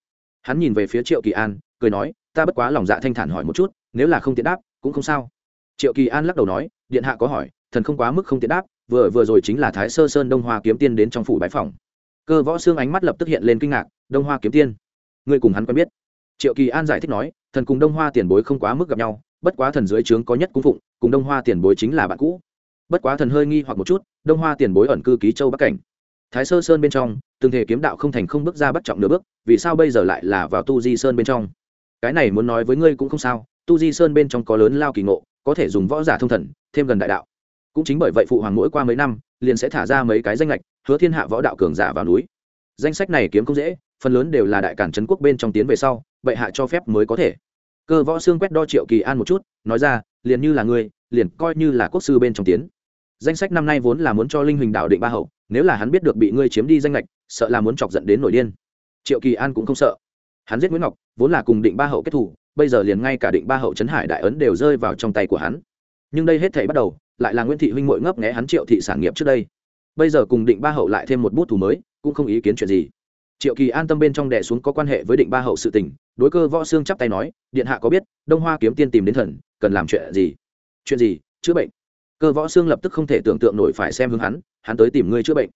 Hắn nhìn về phía triệu kỳ an, cười nói, ta bất quá lòng dạ thanh thản hỏi một chút, nếu là không tiện đáp, cũng không sao. Triệu kỳ an lắc đầu nói, điện hạ có hỏi, thần không quá mức không tiện đáp, vừa vừa rồi chính là thái sơ sơn đông hoa kiếm tiên đến trong phủ bãi phòng cơ võ xương ánh mắt lập tức hiện lên kinh ngạc, đông hoa kiếm tiên? Ngươi cùng hắn quen biết? Triệu kỳ an giải thích nói, thần cùng đông hoa tiền bối không quá mức gặp nhau, bất quá thần dưới trướng có nhất cung phụng, cùng đông hoa tiền bối chính là bạn cũ. Bất quá thần hơi nghi hoặc một chút, đông hoa tiền bối ẩn cư ký châu bắc cảnh thái sơ sơn bên trong, từng thể kiếm đạo không thành không bước ra bắt trọng nửa bước, vì sao bây giờ lại là vào tu di sơn bên trong? Cái này muốn nói với ngươi cũng không sao, tu di sơn bên trong có lớn lao kỳ ngộ, có thể dùng võ giả thông thần, thêm gần đại đạo. Cũng chính bởi vậy phụ hoàng mỗi qua mấy năm, liền sẽ thả ra mấy cái danh lệch hứa thiên hạ võ đạo cường giả vào núi. Danh sách này kiếm không dễ, phần lớn đều là đại cản trấn quốc bên trong tiến về sau, bệ hạ cho phép mới có thể. Cơ võ xương quét đo triệu kỳ an một chút, nói ra, liền như là ngươi, liền coi như là quốc sư bên trong tiến. Danh sách năm nay vốn là muốn cho linh huỳnh đạo định ba hậu nếu là hắn biết được bị ngươi chiếm đi danh lệch sợ là muốn chọc giận đến nổi điên. Triệu kỳ an cũng không sợ. Hắn giết nguyễn ngọc, vốn là cùng định ba hậu kết thủ, bây giờ liền ngay cả định ba hậu trấn hải đại ấn đều rơi vào trong tay của hắn. Nhưng đây hết thể bắt đầu, lại là nguyễn thị huynh mội ngấp nghé hắn triệu thị sản nghiệp trước đây. Bây giờ cùng định ba hậu lại thêm một bút thủ mới, cũng không ý kiến chuyện gì. Triệu kỳ an tâm bên trong đẻ xuống có quan hệ với định ba hậu sự tình, đối cơ võ xương chắp tay nói, điện hạ có biết, đông hoa kiếm tiên tìm đến thần, cần làm chuyện gì? Chuyện gì? Chữa bệnh. Cơ võ xương lập tức không thể tưởng tượng nổi phải xem hướng hắn hắn tới tìm ngươi chữa bệnh.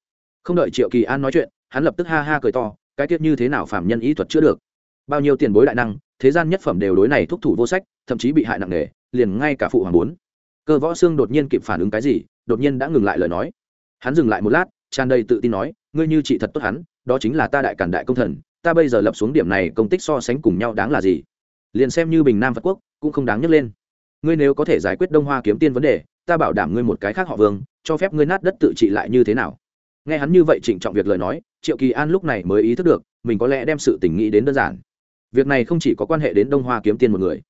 Không đợi triệu kỳ an nói chuyện, hắn lập tức ha ha cười to, cái tiết như thế nào phạm nhân ý thuật chữa được? Bao nhiêu tiền bối đại năng, thế gian nhất phẩm đều đối này thúc thủ vô sách, thậm chí bị hại nặng nề, liền ngay cả phụ hoàng bốn cơ võ xương đột nhiên kịp phản ứng cái gì, đột nhiên đã ngừng lại lời nói. Hắn dừng lại một lát, tràn đầy tự tin nói, ngươi như chị thật tốt hắn, đó chính là ta đại cản đại công thần, ta bây giờ lập xuống điểm này công tích so sánh cùng nhau đáng là gì? Liền xem như bình nam phật quốc, cũng không đáng nhắc lên. Ngươi nếu có thể giải quyết đông hoa kiếm tiên vấn đề, ta bảo đảm ngươi một cái khác họ vương cho phép ngươi nát đất tự trị lại như thế nào? Nghe hắn như vậy trịnh trọng việc lời nói, triệu kỳ an lúc này mới ý thức được, mình có lẽ đem sự tình nghĩ đến đơn giản. Việc này không chỉ có quan hệ đến đông hoa kiếm tiên một người,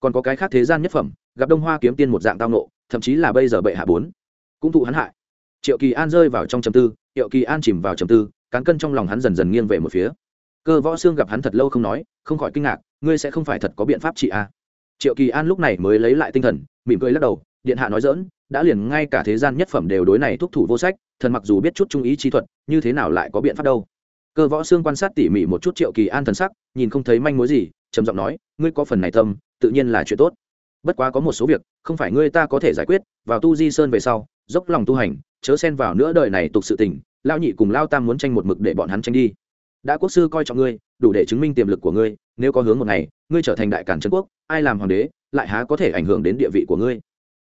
còn có cái khác thế gian nhất phẩm, gặp đông hoa kiếm tiên một dạng tao nộ thậm chí là bây giờ bệ hạ bốn, cũng thụ hắn hại. Triệu kỳ an rơi vào trong trầm tư, triệu kỳ an chìm vào trầm tư, cán cân trong lòng hắn dần dần nghiêng về một phía. Cơ võ xương gặp hắn thật lâu không nói, không khỏi kinh ngạc, ngươi sẽ không phải thật có biện pháp trị a. À. triệu kỳ an lúc này mới lấy lại tinh thần, mỉm cười lắc đầu, điện hạ nói dỡn đã liền ngay cả thế gian nhất phẩm đều đối này thúc thủ vô sách, thần mặc dù biết chút trung ý chi thuật, như thế nào lại có biện pháp đâu. Cơ võ xương quan sát tỉ mỉ một chút triệu kỳ an thần sắc, nhìn không thấy manh mối gì, trầm giọng nói, ngươi có phần này tâm, tự nhiên là chuyện tốt. Bất quá có một số việc, không phải ngươi ta có thể giải quyết, vào tu di sơn về sau, dốc lòng tu hành, chớ xen vào nữa đời này tục sự tình lao nhị cùng lao tam muốn tranh một mực để bọn hắn tranh đi. Đã quốc sư coi trọng ngươi, đủ để chứng minh tiềm lực của ngươi, nếu có hướng một ngày, ngươi trở thành đại cản trấn quốc, ai làm hoàng đế, lại há có thể ảnh hưởng đến địa vị của ngươi?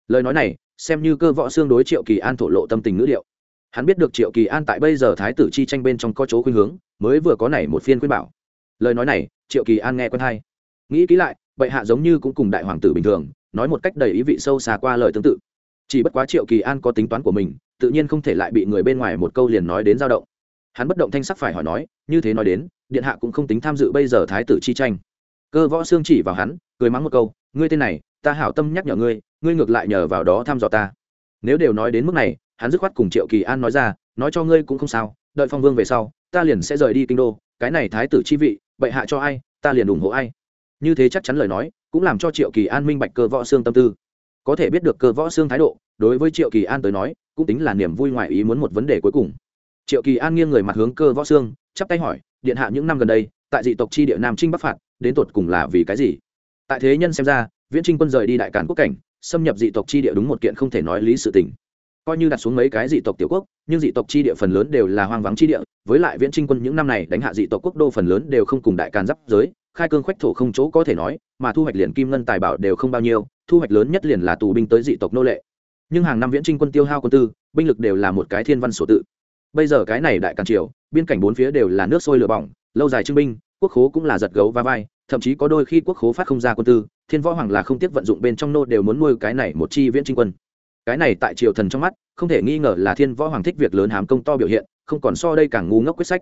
Lời nói này xem như cơ võ xương đối triệu kỳ an thổ lộ tâm tình ngữ điệu hắn biết được triệu kỳ an tại bây giờ thái tử chi tranh bên trong có chỗ khuyên hướng, mới vừa có này một phiên khuyên bảo. Lời nói này, triệu kỳ an nghe quen hay. Nghĩ kỹ lại, bệ hạ giống như cũng cùng đại hoàng tử bình thường, nói một cách đầy ý vị sâu xa qua lời tương tự. Chỉ bất quá triệu kỳ an có tính toán của mình, tự nhiên không thể lại bị người bên ngoài một câu liền nói đến dao động. Hắn bất động thanh sắc phải hỏi nói, như thế nói đến, điện hạ cũng không tính tham dự bây giờ thái tử chi tranh. Cơ võ xương chỉ vào hắn, cười mắng một câu, ngươi tên này ta hảo tâm nhắc nhở ngươi ngươi ngược lại nhờ vào đó thăm dò ta. Nếu đều nói đến mức này, hắn dứt khoát cùng triệu kỳ an nói ra, nói cho ngươi cũng không sao, đợi phong vương về sau, ta liền sẽ rời đi kinh đô, cái này thái tử chi vị, bệ hạ cho ai, ta liền ủng hộ ai. Như thế chắc chắn lời nói, cũng làm cho triệu kỳ an minh bạch cơ võ xương tâm tư. Có thể biết được cơ võ xương thái độ, đối với triệu kỳ an tới nói, cũng tính là niềm vui ngoài ý muốn một vấn đề cuối cùng. Triệu kỳ an nghiêng người mặt hướng cơ võ xương, chắp tay hỏi, điện hạ những năm gần đây, tại dị tộc chi địa nam trinh bắc phạt, đến tột cùng là vì cái gì? Tại thế nhân xem ra viễn trinh quân rời đi đại cản quốc cảnh, xâm nhập dị tộc chi địa đúng một kiện không thể nói lý sự tình. Coi như đặt xuống mấy cái dị tộc tiểu quốc, nhưng dị tộc chi địa phần lớn đều là hoang vắng chi địa, với lại viễn trinh quân những năm này đánh hạ dị tộc quốc đô phần lớn đều không cùng đại càn giáp giới, khai cương khoách thổ không chỗ có thể nói, mà thu hoạch liền kim ngân tài bảo đều không bao nhiêu, thu hoạch lớn nhất liền là tù binh tới dị tộc nô lệ. Nhưng hàng năm viễn trinh quân tiêu hao quân tư, binh lực đều là một cái thiên văn sổ tự. Bây giờ cái này đại càn triều, biên cảnh bốn phía đều là nước sôi lửa bỏng, lâu dài trưng binh, quốc khố cũng là giật gấu va vai thậm chí có đôi khi quốc khố phát không ra quân tư, thiên võ hoàng là không tiếc vận dụng bên trong nô đều muốn nuôi cái này một chi viễn trinh quân. Cái này tại triều thần trong mắt, không thể nghi ngờ là thiên võ hoàng thích việc lớn hàm công to biểu hiện, không còn so đây càng ngu ngốc quyết sách.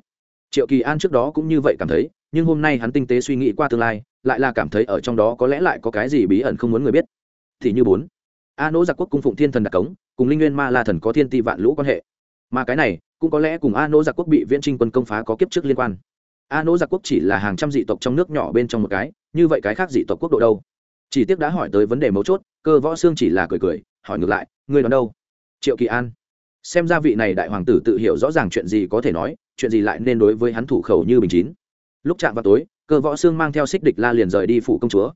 Triệu kỳ an trước đó cũng như vậy cảm thấy, nhưng hôm nay hắn tinh tế suy nghĩ qua tương lai, lại là cảm thấy ở trong đó có lẽ lại có cái gì bí ẩn không muốn người biết. Thì như bốn, a nỗ giặc quốc cung phụng thiên thần đặc cống, cùng linh nguyên ma la thần có thiên ti vạn lũ quan hệ. Mà cái này, cũng có lẽ cùng a nỗ giặc quốc bị viễn trinh quân công phá có kiếp trước liên quan a nỗ giặc quốc chỉ là hàng trăm dị tộc trong nước nhỏ bên trong một cái, như vậy cái khác dị tộc quốc độ đâu? Chỉ tiếc đã hỏi tới vấn đề mấu chốt, cơ võ xương chỉ là cười cười, hỏi ngược lại, ngươi đón đâu? Triệu kỳ an. Xem ra vị này đại hoàng tử tự hiểu rõ ràng chuyện gì có thể nói, chuyện gì lại nên đối với hắn thủ khẩu như bình chín. Lúc chạm vào tối, cơ võ xương mang theo xích địch la liền rời đi phủ công chúa.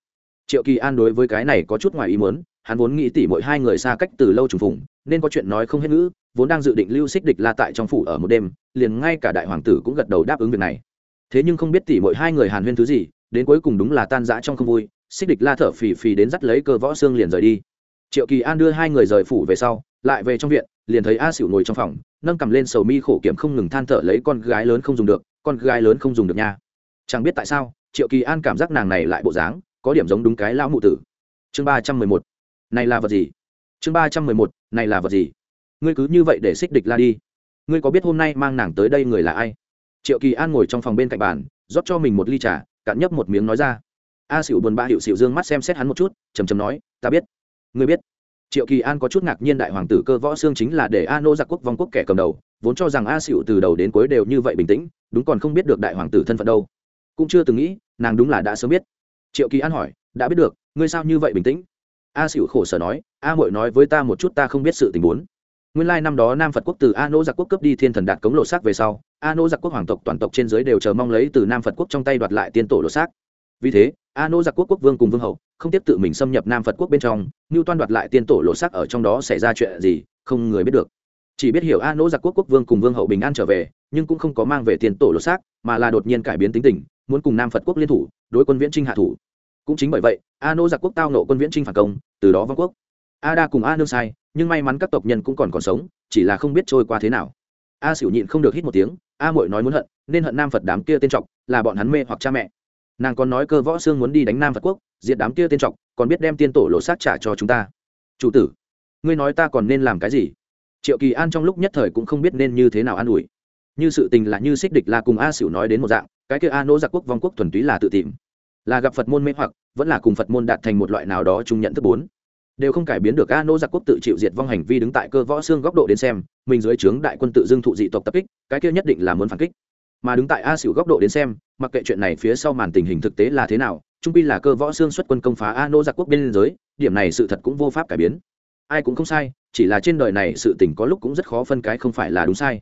Triệu kỳ an đối với cái này có chút ngoài ý muốn, hắn vốn nghĩ tỉ mỗi hai người xa cách từ lâu trùng phùng, nên có chuyện nói không hết ngữ, vốn đang dự định lưu xích địch la tại trong phủ ở một đêm, liền ngay cả đại hoàng tử cũng gật đầu đáp ứng việc này thế nhưng không biết tỉ mỗi hai người hàn huyên thứ gì, đến cuối cùng đúng là tan rã trong không vui, xích địch la thở phì phì đến dắt lấy cơ võ xương liền rời đi. Triệu kỳ an đưa hai người rời phủ về sau, lại về trong viện, liền thấy a xỉu ngồi trong phòng, nâng cầm lên sầu mi khổ kiểm không ngừng than thở lấy con gái lớn không dùng được, con gái lớn không dùng được nha. Chẳng biết tại sao, triệu kỳ an cảm giác nàng này lại bộ dáng, có điểm giống đúng cái lão mụ tử. Chương ba trăm mười một. Này là vật gì? Chương ba trăm mười một. Này là vật gì? Ngươi cứ như vậy để xích địch la đi. Ngươi có biết hôm nay mang nàng tới đây người là ai? Triệu kỳ an ngồi trong phòng bên cạnh bàn, rót cho mình một ly trà, cạn nhấp một miếng nói ra. A xỉu buồn bã hiệu xỉu dương mắt xem xét hắn một chút chầm chầm nói, ta biết. Ngươi biết? Triệu kỳ an có chút ngạc nhiên đại hoàng tử cơ võ xương chính là để a nô giặc quốc vong quốc kẻ cầm đầu, vốn cho rằng a xỉu từ đầu đến cuối đều như vậy bình tĩnh, đúng còn không biết được đại hoàng tử thân phận đâu. Cũng chưa từng nghĩ, nàng đúng là đã sớm biết. Triệu kỳ an hỏi, đã biết được, ngươi sao như vậy bình tĩnh? A xỉu khổ sở nói, a mội nói với ta một chút, ta không biết sự tình huống nguyên lai năm đó nam phật quốc từ a nô giặc quốc cướp đi thiên thần đạt cống lộ xác về sau, a nô giặc quốc hoàng tộc toàn tộc trên giới đều chờ mong lấy từ nam phật quốc trong tay đoạt lại tiên tổ lộ xác. Vì thế, a nô giặc quốc quốc vương cùng vương hậu không tiếp tự mình xâm nhập nam phật quốc bên trong như toan đoạt lại tiên tổ lộ sắc ở trong đó xảy ra chuyện gì, không người biết được. Chỉ biết hiểu a nỗ giặc quốc quốc vương cùng vương hậu bình an trở về, nhưng cũng không có mang về tiền tổ lộ xác, mà là đột nhiên cải biến tính tình, muốn cùng nam phật quốc liên thủ, đối quân viễn trinh hạ thủ. Cũng chính bởi vậy, a nỗ giặc quốc tao nộ quân viễn trinh phản công, từ đó vong quốc. A đa cùng a nương sai nhưng may mắn các tộc nhân cũng còn còn sống, chỉ là không biết trôi qua thế nào. A xỉu nhịn không được hít một tiếng, a mội nói muốn hận, nên hận nam phật đám kia tên trọc, là bọn hắn mê hoặc cha mẹ. Nàng còn nói cơ võ sương muốn đi đánh nam phật quốc, diệt đám kia tên trọc, còn biết đem tiên tổ lộ sát trả cho chúng ta. Chủ tử, ngươi nói ta còn nên làm cái gì? Triệu kỳ an trong lúc nhất thời cũng không biết nên như thế nào an ủi. Như sự tình là như xích địch là cùng a xỉu nói đến một dạng, cái kia a nỗ giặc quốc, vong quốc thuần túy là tự tìm. Là gặp phật môn mê hoặc, vẫn là cùng phật môn đạt thành một loại nào đó chung nhận thức bốn đều không cải biến được a Nô giặc quốc tự chịu diệt vong hành vi đứng tại cơ võ xương góc độ đến xem, mình dưới trướng đại quân tự dưng thụ dị tộc tập kích, cái kia nhất định là muốn phản kích. Mà đứng tại a xỉu góc độ đến xem, mặc kệ chuyện này phía sau màn tình hình thực tế là thế nào, trung pi là cơ võ xương xuất quân công phá a nô giặc quốc biên giới, điểm này sự thật cũng vô pháp cải biến. Ai cũng không sai, chỉ là trên đời này sự tình có lúc cũng rất khó phân cái không phải là đúng sai.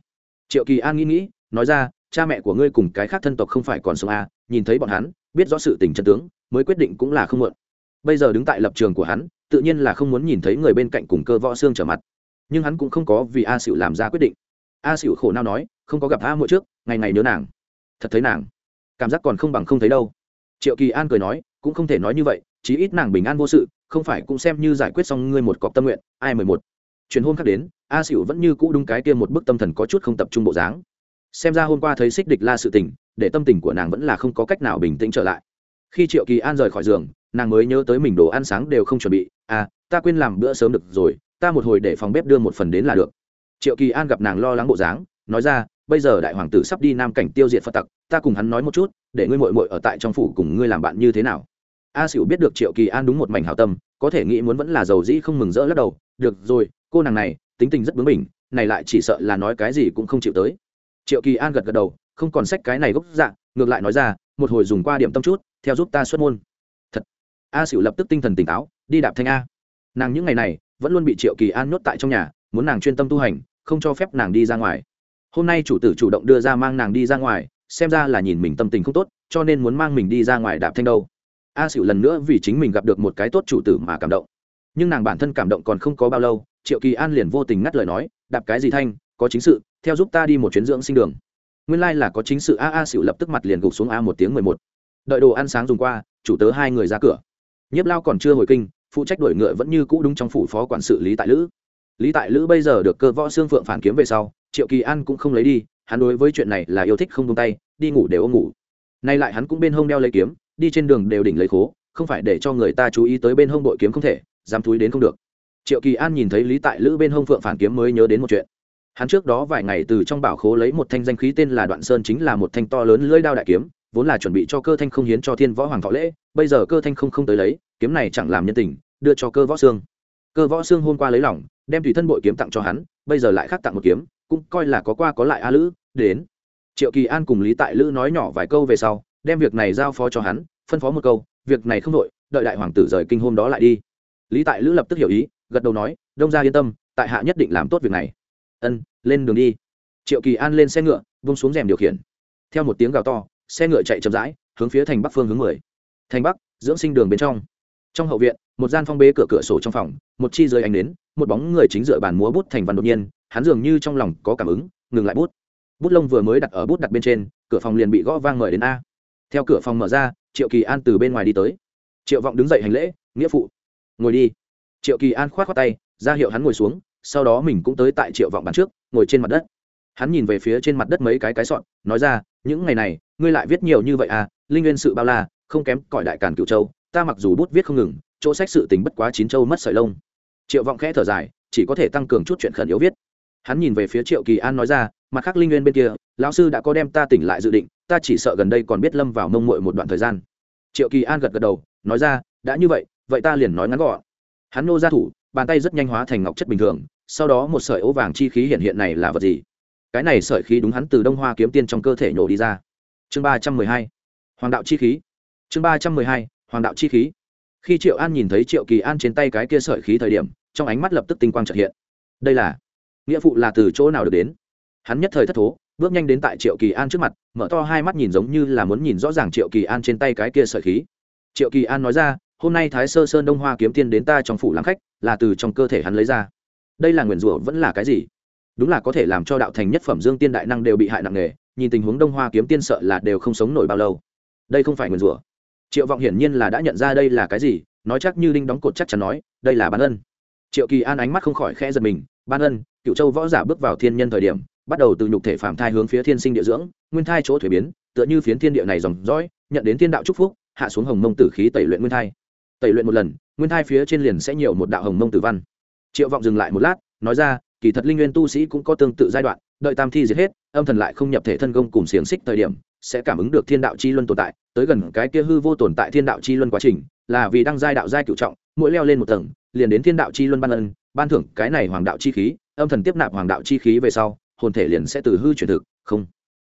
Triệu kỳ an nghĩ nghĩ, nói ra, cha mẹ của ngươi cùng cái khác thân tộc không phải còn sống a nhìn thấy bọn hắn, biết rõ sự tình chân tướng, mới quyết định cũng là không muộn. Bây giờ đứng tại lập trường của hắn tự nhiên là không muốn nhìn thấy người bên cạnh cùng cơ võ xương trở mặt. Nhưng hắn cũng không có vì a xỉu làm ra quyết định. A xỉu khổ nao nói, không có gặp a mỗi trước, ngày ngày nhớ nàng. Thật thấy nàng, cảm giác còn không bằng không thấy đâu. Triệu kỳ an cười nói, cũng không thể nói như vậy, chí ít nàng bình an vô sự, không phải cũng xem như giải quyết xong ngươi một cọc tâm nguyện, ai mười một. Truyền hôm khác đến, a xỉu vẫn như cũ đúng cái kia một bức tâm thần có chút không tập trung bộ dáng. Xem ra hôm qua thấy xích địch la sự tình, để tâm tình của nàng vẫn là không có cách nào bình tĩnh trở lại. Khi triệu kỳ an rời khỏi giường nàng mới nhớ tới mình đồ ăn sáng đều không chuẩn bị. À ta quên làm bữa sớm được rồi, ta một hồi để phòng bếp đưa một phần đến là được. Triệu kỳ an gặp nàng lo lắng bộ dáng, nói ra, bây giờ đại hoàng tử sắp đi nam cảnh tiêu diệt phật tặc, ta cùng hắn nói một chút, để ngươi mội mội ở tại trong phủ cùng ngươi làm bạn như thế nào. A xỉu biết được triệu kỳ an đúng một mảnh hảo tâm, có thể nghĩ muốn vẫn là giàu dĩ không mừng rỡ lắc đầu, được rồi, cô nàng này, tính tình rất bướng bỉnh, này lại chỉ sợ là nói cái gì cũng không chịu tới. Triệu kỳ an gật gật đầu, không còn sách cái này gốc dạng ngược lại nói ra, một hồi dùng qua điểm tâm chút, theo giúp ta xuất môn a xỉu lập tức tinh thần tỉnh táo, đi đạp thanh a. Nàng những ngày này vẫn luôn bị triệu kỳ an nhốt tại trong nhà, muốn nàng chuyên tâm tu hành, không cho phép nàng đi ra ngoài. Hôm nay chủ tử chủ động đưa ra mang nàng đi ra ngoài, xem ra là nhìn mình tâm tình không tốt, cho nên muốn mang mình đi ra ngoài đạp thanh đâu. A xỉu lần nữa vì chính mình gặp được một cái tốt chủ tử mà cảm động. Nhưng nàng bản thân cảm động còn không có bao lâu, triệu kỳ an liền vô tình ngắt lời nói, đạp cái gì thanh, có chính sự, theo giúp ta đi một chuyến dưỡng sinh đường. Nguyên lai、like、là có chính sự, a a xỉu lập tức mặt liền gục xuống a một tiếng mười một. Đợi đồ ăn sáng dùng qua, chủ tớ hai người ra cửa nhiếp lao còn chưa hồi kinh, phụ trách đổi ngựa vẫn như cũ đúng trong phủ phó quản sự lý tại lữ. Lý tại lữ bây giờ được cơ võ xương phượng phản kiếm về sau, triệu kỳ an cũng không lấy đi, hắn đối với chuyện này là yêu thích không tung tay, đi ngủ đều ôm ngủ. Nay lại hắn cũng bên hông đeo lấy kiếm, đi trên đường đều đỉnh lấy khố, không phải để cho người ta chú ý tới bên hông bội kiếm không thể, dám túi đến không được. Triệu kỳ an nhìn thấy lý tại lữ bên hông phượng phản kiếm mới nhớ đến một chuyện. Hắn trước đó vài ngày từ trong bảo khố lấy một thanh danh khí tên là đoạn sơn chính là một thanh to lớn lưỡi đao đại kiếm vốn là chuẩn bị cho cơ thanh không hiến cho thiên võ hoàng thọ lễ, bây giờ cơ thanh không không tới lấy, kiếm này chẳng làm nhân tình, đưa cho cơ võ xương. Cơ võ xương hôm qua lấy lòng, đem tùy thân bội kiếm tặng cho hắn, bây giờ lại khác tặng một kiếm, cũng coi là có qua có lại a lữ, đến. Triệu kỳ an cùng lý tại lữ nói nhỏ vài câu về sau, đem việc này giao phó cho hắn, phân phó một câu, việc này không đội đợi đại hoàng tử rời kinh hôm đó lại đi. Lý tại lữ lập tức hiểu ý, gật đầu nói, đông ra yên tâm, tại hạ nhất định làm tốt việc này. Ân, lên đường đi. Triệu kỳ an lên xe ngựa vung xuống rèm điều khiển. Theo một tiếng gào to xe ngựa chạy chậm rãi, hướng phía thành bắc phương hướng mười. Thành bắc, dưỡng sinh đường bên trong. Trong hậu viện, một gian phong bế cửa cửa sổ trong phòng, một chi rơi ánh đến một bóng người chính dựa bàn múa bút thành văn đột nhiên, hắn dường như trong lòng có cảm ứng, ngừng lại bút. Bút lông vừa mới đặt ở bút đặt bên trên, cửa phòng liền bị gõ vang mời đến a. Theo cửa phòng mở ra, triệu kỳ an từ bên ngoài đi tới. Triệu vọng đứng dậy hành lễ, nghĩa phụ, ngồi đi. Triệu kỳ an k h o á t tay, ra hiệu hắn ngồi xuống, sau đó mình cũng tới tại triệu vọng bàn trước, ngồi trên mặt đất. Hắn nhìn về phía trên mặt đất mấy cái cái sọn, nói ra, những ngày này ngươi lại viết nhiều như vậy à linh nguyên sự bao la, không kém cõi đại càn cựu châu, ta mặc dù bút viết không ngừng, chỗ sách sự tình bất quá chín châu mất sợi lông. Triệu vọng khẽ thở dài, chỉ có thể tăng cường chút chuyện khẩn yếu viết. Hắn nhìn về phía triệu kỳ an nói ra, mặt khác linh nguyên bên kia, lão sư đã có đem ta tỉnh lại dự định, ta chỉ sợ gần đây còn biết lâm vào mông muội một đoạn thời gian. Triệu kỳ an gật gật đầu, nói ra, đã như vậy vậy ta liền nói ngắn gọn. Hắn nô ra thủ, bàn tay rất nhanh hóa thành ngọc chất bình thường, sau đó một sợi ố vàng chi khí hiện hiện này là vật gì? Cái này sợi khí đúng hắn từ đông hoa kiếm tiên trong cơ thể nhổ đi ra chương ba trăm mười hai, hoàng đạo chi khí. Chương ba trăm mười hai, hoàng đạo chi khí. Khi triệu an nhìn thấy triệu kỳ an trên tay cái kia sợi khí thời điểm, trong ánh mắt lập tức tinh quang trợ hiện. Đây là, nghĩa phụ là từ chỗ nào được đến? Hắn nhất thời thất thố, bước nhanh đến tại triệu kỳ an trước mặt, mở to hai mắt nhìn giống như là muốn nhìn rõ ràng triệu kỳ an trên tay cái kia sợi khí. Triệu kỳ an nói ra, hôm nay thái sơ sơn đông hoa kiếm tiên đến ta trong phủ làm khách, là từ trong cơ thể hắn lấy ra. Đây là nguyền rủa vẫn là cái gì? Đúng là có thể làm cho đạo thành nhất phẩm dương tiên đại năng đều bị hại nặng nề nhìn tình huống đông hoa kiếm tiên sợ là đều không sống nổi bao lâu. Đây không phải nguyền rủa. Triệu vọng hiển nhiên là đã nhận ra đây là cái gì, nói chắc như đinh đóng cột chắc chắn nói, đây là ban ân. Triệu kỳ an ánh mắt không khỏi khẽ giật mình, ban ân cựu châu võ giả bước vào thiên nhân thời điểm, bắt đầu từ nhục thể phạm thai hướng phía thiên sinh địa dưỡng, nguyên thai chỗ thuế biến, tựa như phiến thiên địa này dòng dõi, nhận đến thiên đạo chúc phúc, hạ xuống hồng mông tử khí tẩy luyện nguyên thai. Tẩy luyện một lần, nguyên thai phía trên liền sẽ nhiều một đạo hồng mông tử văn. Triệu vọng dừng lại một lát, nói ra, kỳ thật linh nguyên tu sĩ cũng có tương tự giai đoạn đợi tam thi diệt hết, âm thần lại không nhập thể thân công cùng xiềng xích thời điểm, sẽ cảm ứng được thiên đạo chi luân tồn tại, tới gần cái kia hư vô tồn tại thiên đạo chi luân quá trình, là vì đăng giai đạo giai cựu trọng, mỗi leo lên một tầng, liền đến thiên đạo chi luân ban ân, ban thưởng cái này hoàng đạo chi khí, âm thần tiếp nạp hoàng đạo chi khí về sau, hồn thể liền sẽ từ hư chuyển thực, không.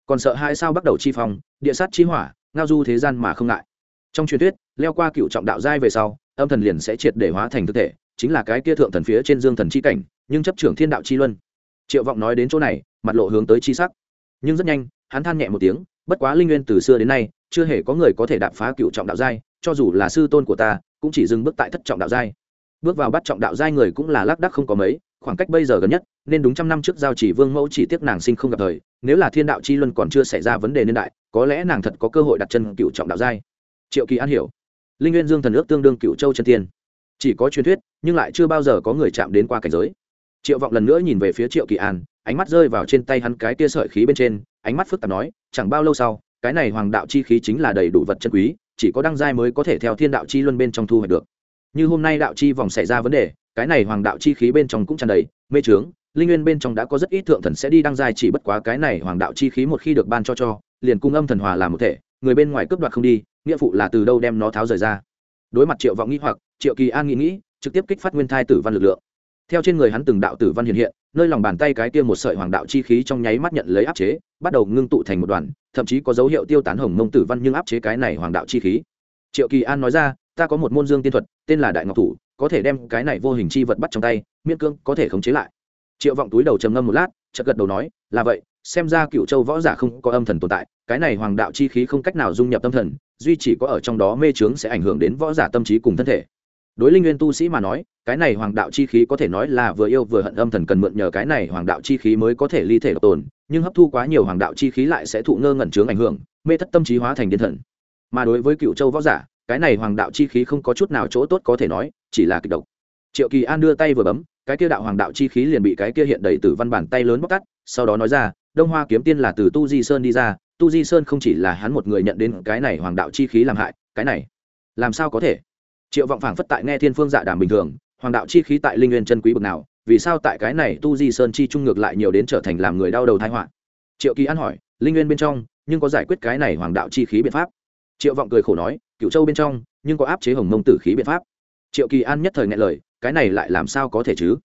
Còn sợ hai sao bắt đầu chi phong, địa sát chi hỏa, ngao du thế gian mà không ngại. Trong truyền thuyết, leo qua cựu trọng đạo giai về sau, âm thần liền sẽ triệt để hóa thành thực thể, chính là cái kia thượng thần phía trên dương thần chi cảnh, nhưng chấp trưởng thiên đạo chi luân. Triệu vọng nói đến chỗ này mặt lộ hướng tới chi sắc. Nhưng rất nhanh, hắn than nhẹ một tiếng, bất quá linh nguyên từ xưa đến nay, chưa hề có người có thể đạp phá cựu trọng đạo giai, cho dù là sư tôn của ta, cũng chỉ dừng bước tại thất trọng đạo giai. Bước vào bắt trọng đạo giai người cũng là lác đắc không có mấy, khoảng cách bây giờ gần nhất, nên đúng trăm năm trước giao chỉ vương mẫu chỉ tiếc nàng sinh không gặp thời, nếu là thiên đạo chi luân còn chưa xảy ra vấn đề niên đại, có lẽ nàng thật có cơ hội đặt chân cựu trọng đạo giai. Triệu kỳ an hiểu. Linh nguyên dương thần ước tương đương cựu châu chân tiên. Chỉ có truyền thuyết, nhưng lại chưa bao giờ có người chạm đến qua cảnh giới. Triệu vọng lần nữa nhìn về phía triệu kỳ an ánh mắt rơi vào trên tay hắn cái tia sợi khí bên trên, ánh mắt phức tạp nói, chẳng bao lâu sau, cái này hoàng đạo chi khí chính là đầy đủ vật chân quý, chỉ có đăng giai mới có thể theo thiên đạo chi luân bên trong thu hoạch được. Như hôm nay đạo chi vòng xảy ra vấn đề, cái này hoàng đạo chi khí bên trong cũng tràn đầy, mê trướng, linh nguyên bên trong đã có rất ít thượng thần sẽ đi đăng giai chỉ bất quá cái này hoàng đạo chi khí một khi được ban cho cho, liền cung âm thần hòa làm một thể, người bên ngoài cướp đoạt không đi, nghĩa phụ là từ đâu đem nó tháo rời ra. Đối mặt triệu vọng nghĩ hoặc, triệu kỳ an nghĩ nghĩ, trực tiếp kích phát nguyên thai tử văn lực lượng theo trên người hắn từng đạo tử văn hiện hiện, nơi lòng bàn tay cái kia một sợi hoàng đạo chi khí trong nháy mắt nhận lấy áp chế, bắt đầu ngưng tụ thành một đoàn, thậm chí có dấu hiệu tiêu tán hồng mông tử văn nhưng áp chế cái này hoàng đạo chi khí. Triệu kỳ an nói ra, ta có một môn dương tiên thuật, tên là đại ngọc thủ, có thể đem cái này vô hình chi vật bắt trong tay, miễn cương có thể khống chế lại. Triệu vọng túi đầu trầm ngâm một lát, chợt gật đầu nói, là vậy, xem ra cựu châu võ giả không có âm thần tồn tại, cái này hoàng đạo chi khí không cách nào dung nhập tâm thần, duy chỉ có ở trong đó mê trướng sẽ ảnh hưởng đến võ giả tâm trí cùng thân thể đối linh nguyên tu sĩ mà nói, cái này hoàng đạo chi khí có thể nói là vừa yêu vừa hận âm thần cần mượn nhờ cái này hoàng đạo chi khí mới có thể ly thể độc tồn, nhưng hấp thu quá nhiều hoàng đạo chi khí lại sẽ thụ ngơ ngẩn chướng ảnh hưởng, mê thất tâm trí hóa thành điên thần. Mà đối với cựu châu võ giả, cái này hoàng đạo chi khí không có chút nào chỗ tốt có thể nói, chỉ là kịch độc. Triệu kỳ an đưa tay vừa bấm, cái kia đạo hoàng đạo chi khí liền bị cái kia hiện đầy từ văn bản tay lớn bóc tắt sau đó nói ra, đông hoa kiếm tiên là từ tu di sơn đi ra, tu di sơn không chỉ là hắn một người nhận đến cái này hoàng đạo chi khí làm hại, cái này, làm sao có thể? Triệu vọng phảng phất tại nghe thiên phương dạ đàm bình thường, hoàng đạo chi khí tại linh nguyên chân quý bực nào, vì sao tại cái này tu di sơn chi trung ngược lại nhiều đến trở thành làm người đau đầu thái họa? Triệu kỳ an hỏi, linh nguyên bên trong, nhưng có giải quyết cái này hoàng đạo chi khí biện pháp? Triệu vọng cười khổ nói cựu châu bên trong, nhưng có áp chế hồng mông tử khí biện pháp. Triệu kỳ an nhất thời nghe lời, cái này lại làm sao có thể chứ?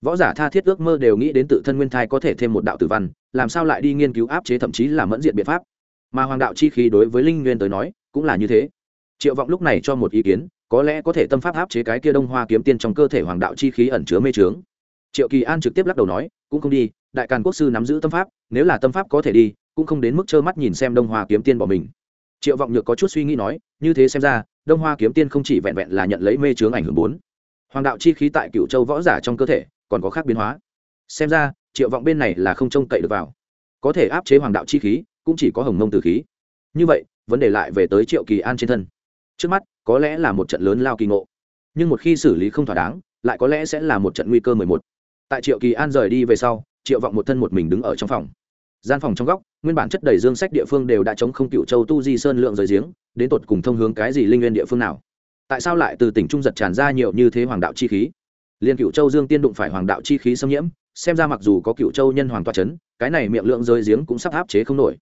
Võ giả tha thiết ước mơ đều nghĩ đến tự thân nguyên thai có thể thêm một đạo tử văn, làm sao lại đi nghiên cứu áp chế thậm chí là mẫn diện biện pháp? Mà hoàng đạo chi khí đối với linh nguyên tới nói, cũng là như thế. Triệu vọng lúc này cho một ý kiến có lẽ có thể tâm pháp áp chế cái kia đông hoa kiếm tiên trong cơ thể hoàng đạo chi khí ẩn chứa mê trướng triệu kỳ an trực tiếp lắc đầu nói, cũng không đi, đại càn quốc sư nắm giữ tâm pháp, nếu là tâm pháp có thể đi, cũng không đến mức trơ mắt nhìn xem đông hoa kiếm tiên bỏ mình. Triệu vọng nhược có chút suy nghĩ nói, như thế xem ra, đông hoa kiếm tiên không chỉ vẹn vẹn là nhận lấy mê trướng ảnh hưởng bốn. Hoàng đạo chi khí tại cựu châu võ giả trong cơ thể, còn có khác biến hóa. Xem ra, triệu vọng bên này là không trông cậy được vào. Có thể áp chế hoàng đạo chi khí, cũng chỉ có hồng mông từ khí. Như vậy, vấn đề lại về tới triệu kỳ an trên thân trước mắt, có lẽ là một trận lớn lao kỳ ngộ. Nhưng một khi xử lý không thỏa đáng, lại có lẽ sẽ là một trận nguy cơ mười một. Tại triệu kỳ an rời đi về sau, triệu vọng một thân một mình đứng ở trong phòng. Gian phòng trong góc, nguyên bản chất đầy dương sách địa phương đều đã chống không cựu châu tu di sơn lượng rời giếng, đến tột cùng thông hướng cái gì linh nguyên địa phương nào? Tại sao lại từ tỉnh trung giật tràn ra nhiều như thế hoàng đạo chi khí? Liên cựu châu dương tiên đụng phải hoàng đạo chi khí xâm nhiễm, xem ra mặc dù có cựu châu nhân hoàng toa c h ấ n cái này miệng lượng rơi giếng cũng sắp áp chế không nổi.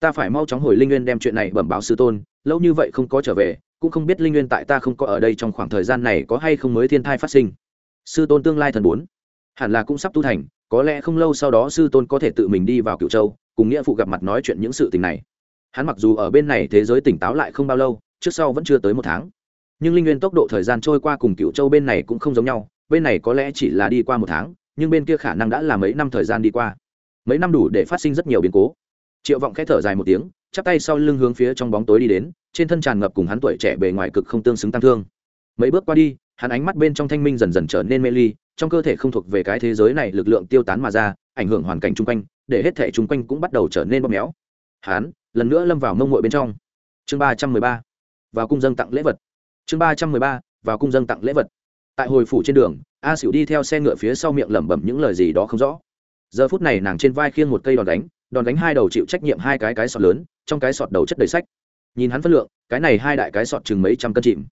Ta phải mau chóng hồi linh nguyên đem chuyện này bẩm báo sư tôn, lâu như vậy không có trở về cũng không biết linh nguyên tại ta không có ở đây trong khoảng thời gian này có hay không mới thiên thai phát sinh. Sư tôn tương lai thần bốn. Hẳn là cũng sắp tu thành, có lẽ không lâu sau đó sư tôn có thể tự mình đi vào cựu châu, cùng nghĩa phụ gặp mặt nói chuyện những sự tình này. Hắn mặc dù ở bên này thế giới tỉnh táo lại không bao lâu, trước sau vẫn chưa tới một tháng. Nhưng linh nguyên tốc độ thời gian trôi qua cùng cựu châu bên này cũng không giống nhau, bên này có lẽ chỉ là đi qua một tháng, nhưng bên kia khả năng đã là mấy năm thời gian đi qua. Mấy năm đủ để phát sinh rất nhiều biến cố. Triệu vọng k h ẽ thở dài một tiếng chắp tay sau lưng hướng phía trong bóng tối đi đến, trên thân tràn ngập cùng hắn tuổi trẻ bề ngoài cực không tương xứng tăng thương. Mấy bước qua đi, hắn ánh mắt bên trong thanh minh dần dần trở nên mê ly, trong cơ thể không thuộc về cái thế giới này lực lượng tiêu tán mà ra, ảnh hưởng hoàn cảnh chung quanh, để hết thể chung quanh cũng bắt đầu trở nên bóp méo. Hắn, lần nữa lâm vào mông mội bên trong. Chương ba trăm mười ba, vào cung dân tặng lễ vật. Chương ba trăm mười ba, vào cung dân tặng lễ vật. Tại hồi phủ trên đường, a xỉu đi theo xe ngựa phía sau miệng lẩm bẩm những lời gì đó không rõ. Giờ phút này nàng trên vai khiêng một cây đòn đánh đòn đánh hai đầu chịu trách nhiệm hai cái cái sọt lớn trong cái sọt đầu chất đầy sách. Nhìn hắn phân lượng, cái này hai đại cái sọt chừng mấy trăm cân chìm.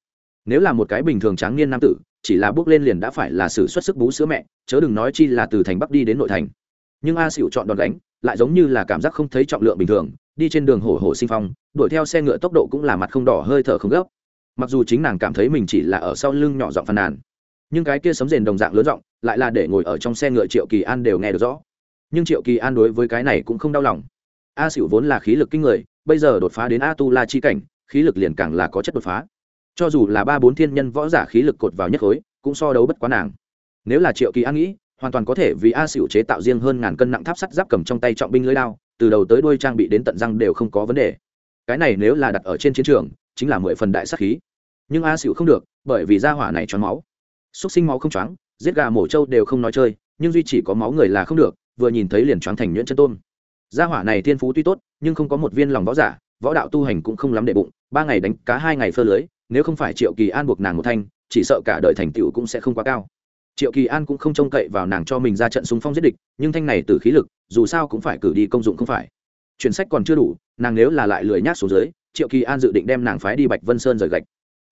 Nếu là một cái bình thường tráng niên nam tử, chỉ là bước lên liền đã phải là sự xuất sức bú sữa mẹ, chớ đừng nói chi là từ thành bắc đi đến nội thành. Nhưng a xỉu chọn đòn đánh lại giống như là cảm giác không thấy trọng lượng bình thường, đi trên đường hổ hổ sinh phong, đuổi theo xe ngựa tốc độ cũng là mặt không đỏ hơi thở không gấp. Mặc dù chính nàng cảm thấy mình chỉ là ở sau lưng nhỏ giọng phàn nàn, nhưng cái kia sấm rền đồng dạng lớn giọng lại là để ngồi ở trong xe ngựa triệu kỳ an đều nghe được rõ. Nhưng triệu kỳ an đối với cái này cũng không đau lòng a xỉu vốn là khí lực kinh người, bây giờ đột phá đến a tu la chi cảnh, khí lực liền càng là có chất đột phá. Cho dù là ba bốn thiên nhân võ giả khí lực cột vào nhất khối, cũng so đấu bất quá nàng. Nếu là triệu kỳ an nghĩ, hoàn toàn có thể vì a xỉu chế tạo riêng hơn ngàn cân nặng tháp sắt giáp cầm trong tay trọng binh lưới đao, từ đầu tới đuôi trang bị đến tận răng đều không có vấn đề. Cái này nếu là đặt ở trên chiến trường, chính là mười phần đại sắc khí. Nhưng a xỉu không được, bởi vì da hỏa này choáng máu. Xúc sinh máu không choáng, giết gà mổ trâu đều không nói chơi, nhưng duy chỉ có máu người là không được, vừa nhìn thấy liền choáng thành nhuyễn chân tôm gia hỏa này thiên phú tuy tốt, nhưng không có một viên lòng võ giả, võ đạo tu hành cũng không lắm đệ bụng, ba ngày đánh cá, hai ngày phơ lưới, nếu không phải triệu kỳ an buộc nàng một thanh, chỉ sợ cả đời thành tựu cũng sẽ không quá cao. Triệu kỳ an cũng không trông cậy vào nàng cho mình ra trận súng phong giết địch, nhưng thanh này từ khí lực, dù sao cũng phải cử đi công dụng không phải. Chuyển sách còn chưa đủ, nàng nếu là lại lười nhác xuống dưới, triệu kỳ an dự định đem nàng phái đi bạch vân sơn rời gạch.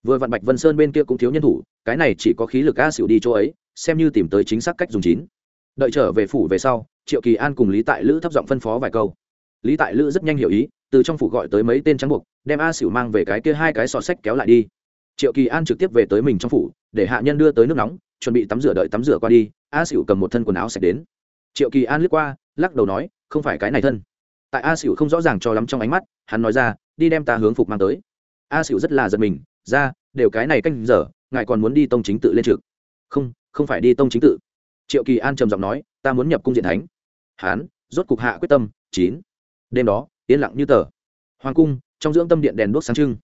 Vừa vặn bạch vân sơn bên kia cũng thiếu nhân thủ, cái này chỉ có khí lực a xỉu đi chỗ ấy, xem như tìm tới chính xác cách dùng chín đợi trở về phủ về sau, triệu kỳ an cùng lý tại lữ thấp giọng phân phó vài câu. Lý tại lữ rất nhanh hiểu ý, từ trong phủ gọi tới mấy tên trắng buộc, đem a xỉu mang về cái kia hai cái sọ sách kéo lại đi. Triệu kỳ an trực tiếp về tới mình trong phủ, để hạ nhân đưa tới nước nóng, chuẩn bị tắm rửa đợi tắm rửa qua đi, a xỉu cầm một thân quần áo sạch đến. Triệu kỳ an lướt qua, lắc đầu nói, không phải cái này thân. Tại a xỉu không rõ ràng cho lắm trong ánh mắt, hắn nói ra, đi đem ta hướng phục mang tới. A xỉu rất là giật mình, ra, đều cái này canh giờ, ngài còn muốn đi tông chính tự lên trực. Không không phải đi tông chính tự triệu kỳ an trầm giọng nói, ta muốn nhập cung diện thánh. Hán, rốt cục hạ quyết tâm, chín. Đêm đó, yên lặng như tờ. Hoàng cung, trong dưỡng tâm điện đèn đốt sáng trưng.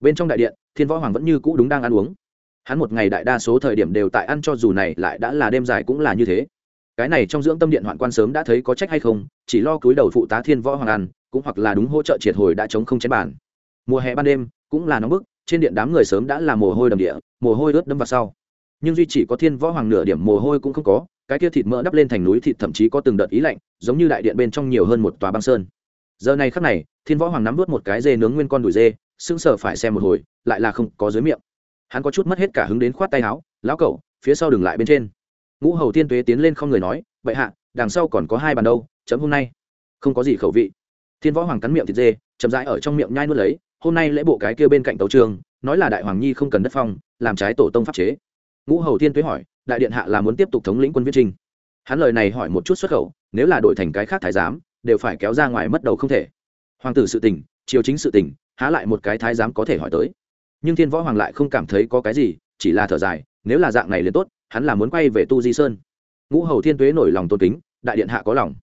Bên trong đại điện, thiên võ hoàng vẫn như cũ đúng đang ăn uống. Hắn một ngày đại đa số thời điểm đều tại ăn cho dù này lại đã là đêm dài cũng là như thế. Cái này trong dưỡng tâm điện hoạn quan sớm đã thấy có trách hay không, chỉ lo cúi đầu phụ tá thiên võ hoàng ăn, cũng hoặc là đúng hỗ trợ triệt hồi đã chống không chén bàn. Mùa hè ban đêm, cũng là nóng bức, trên điện đám người sớm đã là mồ hôi đầm địa, mồ hôi ướt đâm vào sau nhưng duy chỉ có thiên võ hoàng nửa điểm mồ hôi cũng không có, cái kia thịt mỡ đắp lên thành núi thịt thậm chí có từng đợt ý lạnh, giống như đại điện bên trong nhiều hơn một tòa băng sơn. Giờ này khắc này, thiên võ hoàng nắm vớt một cái dê nướng nguyên con đùi dê, sững sờ phải xem một hồi, lại là không có dưới miệng. Hắn có chút mất hết cả hứng đến khoát tay áo, lão cậu, phía sau đừng lại bên trên. Ngũ hầu thiên tuế tiến lên không người nói vậy hạ, đằng sau còn có hai bàn đâu, chấm hôm nay. Không có gì khẩu vị. Thiên võ hoàng cắn miệng thịt dê, chậm rãi ở trong miệng nhai nuốt lấy, hôm nay lễ bộ cái kia bên cạnh tấu trường, nói là đại hoàng nhi không cần đất phong, làm trái tổ tông pháp chế ngũ hầu Thiên tuế hỏi, đại điện hạ là muốn tiếp tục thống lĩnh quân viết trinh hắn lời này hỏi một chút xuất khẩu, nếu là đổi thành cái khác thái giám, đều phải kéo ra ngoài mất đầu không thể. Hoàng tử sự tình, triều chính sự tình, há lại một cái thái giám có thể hỏi tới. Nhưng thiên võ hoàng lại không cảm thấy có cái gì, chỉ là thở dài, nếu là dạng này liền tốt, hắn là muốn quay về tu di sơn. Ngũ hầu thiên tuế nổi lòng tôn kính, đại điện hạ có lòng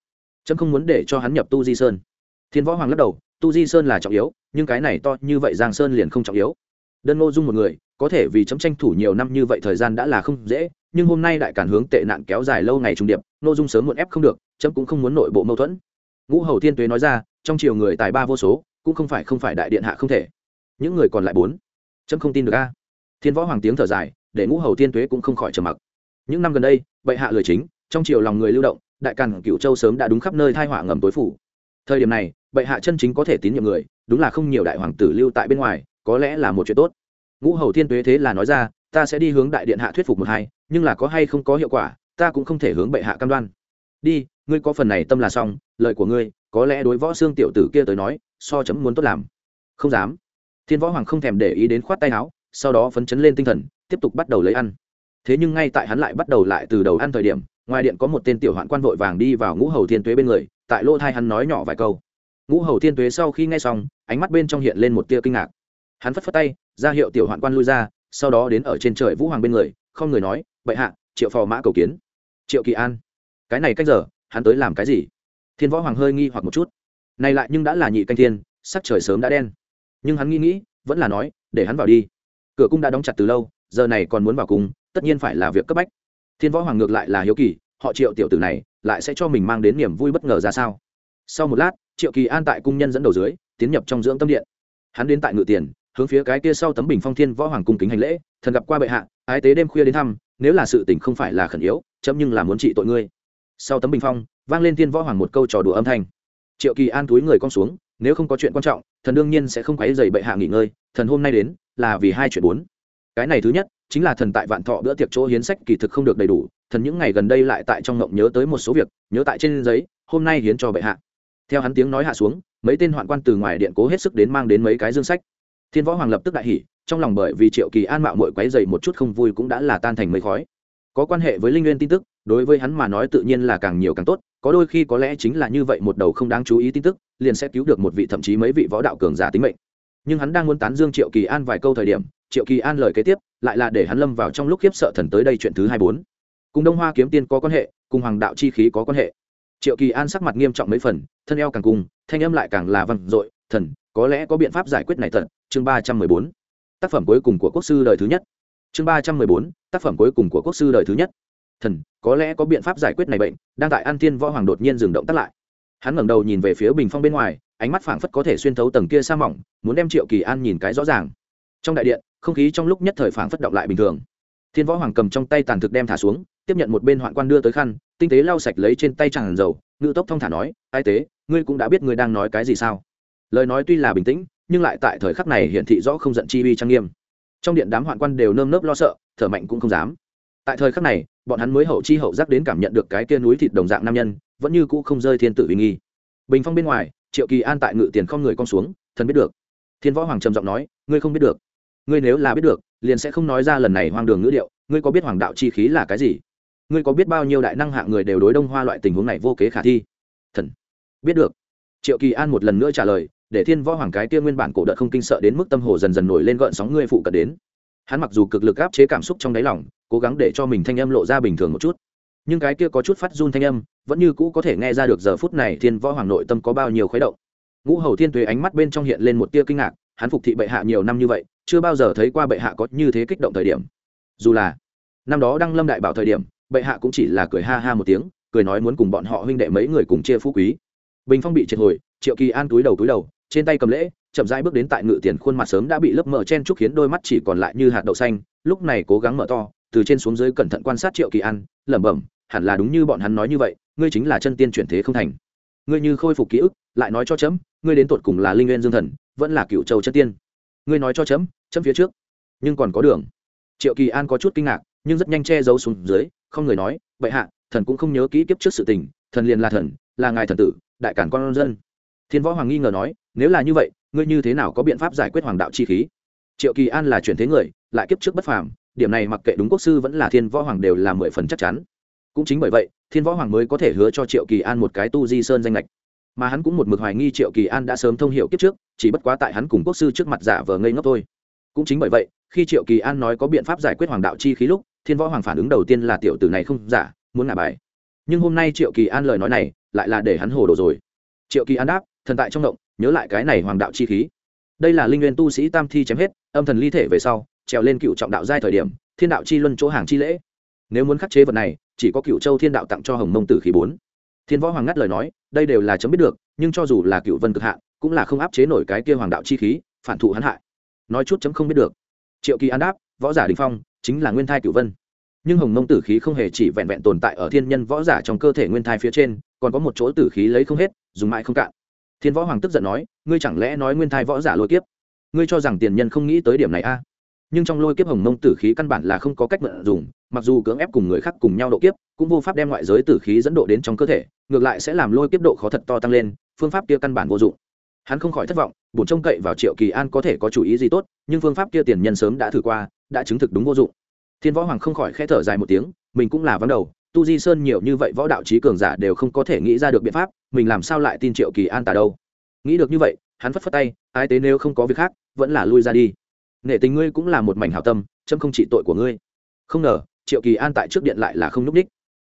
trâm không muốn để cho hắn nhập tu di sơn. Thiên võ hoàng lắc đầu, tu di sơn là trọng yếu, nhưng cái này to như vậy giang sơn liền không trọng yếu. Đơn ngô dung một người có thể vì chấm tranh thủ nhiều năm như vậy thời gian đã là không dễ, nhưng hôm nay đại cản hướng tệ nạn kéo dài lâu ngày trung điệp, nội dung sớm muộn ép không được, chấm cũng không muốn nội bộ mâu thuẫn. Ngũ hầu thiên tuế nói ra, trong triều người tài ba vô số, cũng không phải không phải đại điện hạ không thể. Những người còn lại bốn, chấm không tin được a. Thiên võ hoàng tiếng thở dài, để ngũ hầu thiên tuế cũng không khỏi trầm mặc. Những năm gần đây, bệ hạ lời chính, trong triều lòng người lưu động, đại càn cửu châu sớm đã đúng khắp nơi thai họa ngầm tối phủ. Thời điểm này, bệ hạ chân chính có thể tín nhiệm người, đúng là không nhiều đại hoàng tử lưu tại bên ngoài, có lẽ là một chuyện tốt ngũ hầu thiên tuế thế là nói ra, ta sẽ đi hướng đại điện hạ thuyết phục một hai, nhưng là có hay không có hiệu quả, ta cũng không thể hướng bệ hạ cam đoan. Đi, ngươi có phần này tâm là xong, lợi của ngươi, có lẽ đối võ xương tiểu tử kia tới nói, so chấm muốn tốt làm. Không dám. Thiên võ hoàng không thèm để ý đến khoát tay áo, sau đó phấn chấn lên tinh thần, tiếp tục bắt đầu lấy ăn. Thế nhưng ngay tại hắn lại bắt đầu lại từ đầu ăn thời điểm, ngoài điện có một tên tiểu hoạn quan vội vàng đi vào ngũ hầu thiên tuế bên người, tại lỗ thai hắn nói nhỏ vài câu. Ngũ hầu thiên tuế sau khi nghe xong, ánh mắt bên trong hiện lên một tia kinh ngạc. Hắn phất phất tay ra hiệu tiểu hoạn quan lui ra, sau đó đến ở trên trời vũ hoàng bên người, không người nói, bệ hạ, triệu phò mã cầu kiến. Triệu kỳ an. Cái này cách giờ, hắn tới làm cái gì? Thiên võ hoàng hơi nghi hoặc một chút. Này lại nhưng đã là nhị canh thiên, sắc trời sớm đã đen. Nhưng hắn nghĩ nghĩ, vẫn là nói, để hắn vào đi. Cửa cung đã đóng chặt từ lâu, giờ này còn muốn vào cung, tất nhiên phải là việc cấp bách. Thiên võ hoàng ngược lại là hiếu kỳ, họ triệu tiểu tử này, lại sẽ cho mình mang đến niềm vui bất ngờ ra sao? Sau một lát, triệu kỳ an tại cung nhân dẫn đầu dưới, tiến nhập trong dưỡng tâm điện. Hắn đến tại ngự tiền hướng phía cái kia sau tấm bình phong thiên võ hoàng cung kính hành lễ, thần gặp qua bệ hạ, ái tế đêm khuya đến thăm, nếu là sự tình không phải là khẩn yếu, chấm nhưng là muốn trị tội ngươi. Sau tấm bình phong, vang lên thiên võ hoàng một câu trò đùa âm thanh. Triệu kỳ an túi người con xuống, nếu không có chuyện quan trọng, thần đương nhiên sẽ không quấy dày bệ hạ nghỉ ngơi, thần hôm nay đến, là vì hai chuyện bốn. Cái này thứ nhất, chính là thần tại vạn thọ bữa tiệc chỗ hiến sách kỳ thực không được đầy đủ, thần những ngày gần đây lại tại trong ngộng nhớ tới một số việc, nhớ tại trên giấy, hôm nay hiến cho bệ hạ. Theo hắn tiếng nói hạ xuống, mấy tên hoạn quan từ ngoài điện cố hết sức đến mang đến mấy cái dương sách thiên võ hoàng lập tức đại hỉ, trong lòng bởi vì triệu kỳ an mạo mội quấy dày một chút không vui cũng đã là tan thành mây khói. Có quan hệ với linh nguyên tin tức, đối với hắn mà nói tự nhiên là càng nhiều càng tốt, có đôi khi có lẽ chính là như vậy một đầu không đáng chú ý tin tức, liền sẽ cứu được một vị thậm chí mấy vị võ đạo cường giả tính mệnh. Nhưng hắn đang muốn tán dương triệu kỳ an vài câu thời điểm, triệu kỳ an lời kế tiếp, lại là để hắn lâm vào trong lúc khiếp sợ thần tới đây chuyện thứ hai bốn. Cùng đông hoa kiếm tiên có quan hệ, cùng hoàng đạo chi khí có quan hệ. Triệu kỳ an sắc mặt nghiêm trọng mấy phần, thân eo càng cùng thanh âm lại càng là vằn dội, thần, có lẽ có biện pháp giải quyết này thật chương ba trăm mười bốn, tác phẩm cuối cùng của quốc sư đời thứ nhất. Chương ba trăm mười bốn, tác phẩm cuối cùng của quốc sư đời thứ nhất. Thần, có lẽ có biện pháp giải quyết này bệnh, đang tại an thiên võ hoàng đột nhiên dừng động tắt lại. Hắn ngẩng đầu nhìn về phía bình phong bên ngoài, ánh mắt phảng phất có thể xuyên thấu tầng kia sa mỏng, muốn đem triệu kỳ an nhìn cái rõ ràng. Trong đại điện, không khí trong lúc nhất thời phảng phất động lại bình thường. Thiên võ hoàng cầm trong tay tàn thực đem thả xuống, tiếp nhận một bên hoạn quan đưa tới khăn, tinh tế lau sạch lấy trên tay tràn dầu, ngự tốc thông thả nói, ai tế, ngươi cũng đã biết ngươi đang nói cái gì sao? Lời nói tuy là bình tĩnh nhưng lại tại thời khắc này hiển thị rõ không giận chi uy trang nghiêm. Trong điện đám hoạn quan đều nơm nớp lo sợ, thở mạnh cũng không dám. Tại thời khắc này, bọn hắn mới hậu chi hậu giác đến cảm nhận được cái kia núi thịt đồng dạng nam nhân, vẫn như cũ không rơi thiên tử uy nghi. Bình phong bên ngoài, triệu kỳ an tại ngự tiền không người con xuống, thần biết được. Thiên võ hoàng trầm giọng nói, ngươi không biết được. Ngươi nếu là biết được, liền sẽ không nói ra lần này hoang đường ngữ điệu, ngươi có biết hoàng đạo chi khí là cái gì? Ngươi có biết bao nhiêu đại năng hạng người đều đối đông hoa loại tình huống này vô kế khả thi? Thần biết được. Triệu kỳ an một lần nữa trả lời để thiên võ hoàng cái kia nguyên bản cổ đợt không kinh sợ đến mức tâm hồ dần dần nổi lên gợn sóng ngươi phụ cận đến. Hắn mặc dù cực lực áp chế cảm xúc trong đáy lòng, cố gắng để cho mình thanh âm lộ ra bình thường một chút. Nhưng cái kia có chút phát run thanh âm, vẫn như cũ có thể nghe ra được giờ phút này thiên võ hoàng nội tâm có bao nhiêu khuấy động. Ngũ hầu thiên tuế ánh mắt bên trong hiện lên một tia kinh ngạc, hắn phục thị bệ hạ nhiều năm như vậy, chưa bao giờ thấy qua bệ hạ có như thế kích động thời điểm. Dù là năm đó đăng lâm đại bảo thời điểm, bệ hạ cũng chỉ là cười ha ha một tiếng, cười nói muốn cùng bọn họ huynh đệ mấy người cùng chia phú quý. Bình phong bị triệt hồi, triệu kỳ an túi đầu túi đầu trên tay cầm lễ, chậm rãi bước đến tại ngự tiền khuôn mặt sớm đã bị lớp mở chen trúc khiến đôi mắt chỉ còn lại như hạt đậu xanh, lúc này cố gắng mở to, từ trên xuống dưới cẩn thận quan sát triệu kỳ an, lẩm bẩm, hẳn là đúng như bọn hắn nói như vậy, ngươi chính là chân tiên chuyển thế không thành. Ngươi như khôi phục ký ức, lại nói cho chấm, ngươi đến tột cùng là linh nguyên dương thần, vẫn là cựu châu chân tiên. Ngươi nói cho chấm chấm phía trước, nhưng còn có đường. Triệu kỳ an có chút kinh ngạc, nhưng rất nhanh che giấu xuống dưới, không người nói vậy hạ, thần cũng không nhớ kỹ kiếp trước sự tình, thần liền là thần, là ngài thần tử, đại cản con dân thiên võ hoàng nghi ngờ nói, nếu là như vậy, ngươi như thế nào có biện pháp giải quyết hoàng đạo chi khí? Triệu kỳ an là chuyển thế người, lại kiếp trước bất phàm, điểm này mặc kệ đúng quốc sư vẫn là thiên võ hoàng đều là mười phần chắc chắn. Cũng chính bởi vậy, thiên võ hoàng mới có thể hứa cho triệu kỳ an một cái tu di sơn danh lệch mà hắn cũng một mực hoài nghi triệu kỳ an đã sớm thông hiểu kiếp trước, chỉ bất quá tại hắn cùng quốc sư trước mặt giả vờ ngây ngốc thôi. Cũng chính bởi vậy, khi triệu kỳ an nói có biện pháp giải quyết hoàng đạo chi khí lúc, thiên võ hoàng phản ứng đầu tiên là tiểu tử này không giả, muốn ngả bài. Nhưng hôm nay triệu kỳ an lời nói này, lại là để hắn hồ đồ rồi. Triệu kỳ an đáp thần tại trong động, nhớ lại cái này hoàng đạo chi khí. Đây là linh nguyên tu sĩ tam thi chém hết, âm thần ly thể về sau, trèo lên cựu trọng đạo giai thời điểm, thiên đạo chi luân chỗ hàng chi lễ. Nếu muốn khắc chế vật này, chỉ có cựu châu thiên đạo tặng cho hồng mông tử khí bốn. Thiên võ hoàng ngắt lời nói, đây đều là chấm biết được, nhưng cho dù là cựu vân cực hạ cũng là không áp chế nổi cái kia hoàng đạo chi khí, phản thụ hắn hại. Nói chút chấm không biết được. Triệu kỳ an đáp, võ giả đình phong, chính là nguyên thai cựu vân. Nhưng hồng mông tử khí không hề chỉ vẹn vẹn tồn tại ở thiên nhân võ giả trong cơ thể nguyên thai phía trên, còn có một chỗ tử khí lấy không hết, dùng mãi không cạn thiên võ hoàng tức giận nói, ngươi chẳng lẽ nói nguyên thai võ giả lôi kiếp? Ngươi cho rằng tiền nhân không nghĩ tới điểm này a? À? nhưng trong lôi kiếp hồng mông tử khí căn bản là không có cách vận dụng, mặc dù cưỡng ép cùng người khác cùng nhau độ kiếp, cũng vô pháp đem ngoại giới tử khí dẫn độ đến trong cơ thể, ngược lại sẽ làm lôi kiếp độ khó thật to tăng lên, phương pháp kia căn bản vô dụng. Hắn không khỏi thất vọng, bổn trông cậy vào triệu kỳ an có thể có chủ ý gì tốt, nhưng phương pháp kia tiền nhân sớm đã thử qua, đã chứng thực đúng vô dụng. Thiên võ hoàng không khỏi khẽ thở dài một tiếng, mình cũng là vắng đầu tu di sơn nhiều như vậy võ đạo trí cường giả đều không có thể nghĩ ra được biện pháp, mình làm sao lại tin triệu kỳ an tả đâu? Nghĩ được như vậy, hắn phất phất tay ai tế nếu không có việc khác, vẫn là lui ra đi. Nể tình ngươi cũng là một mảnh hảo tâm, chấm không trị tội của ngươi. Không ngờ, triệu kỳ an tại trước điện lại là không n ú c ních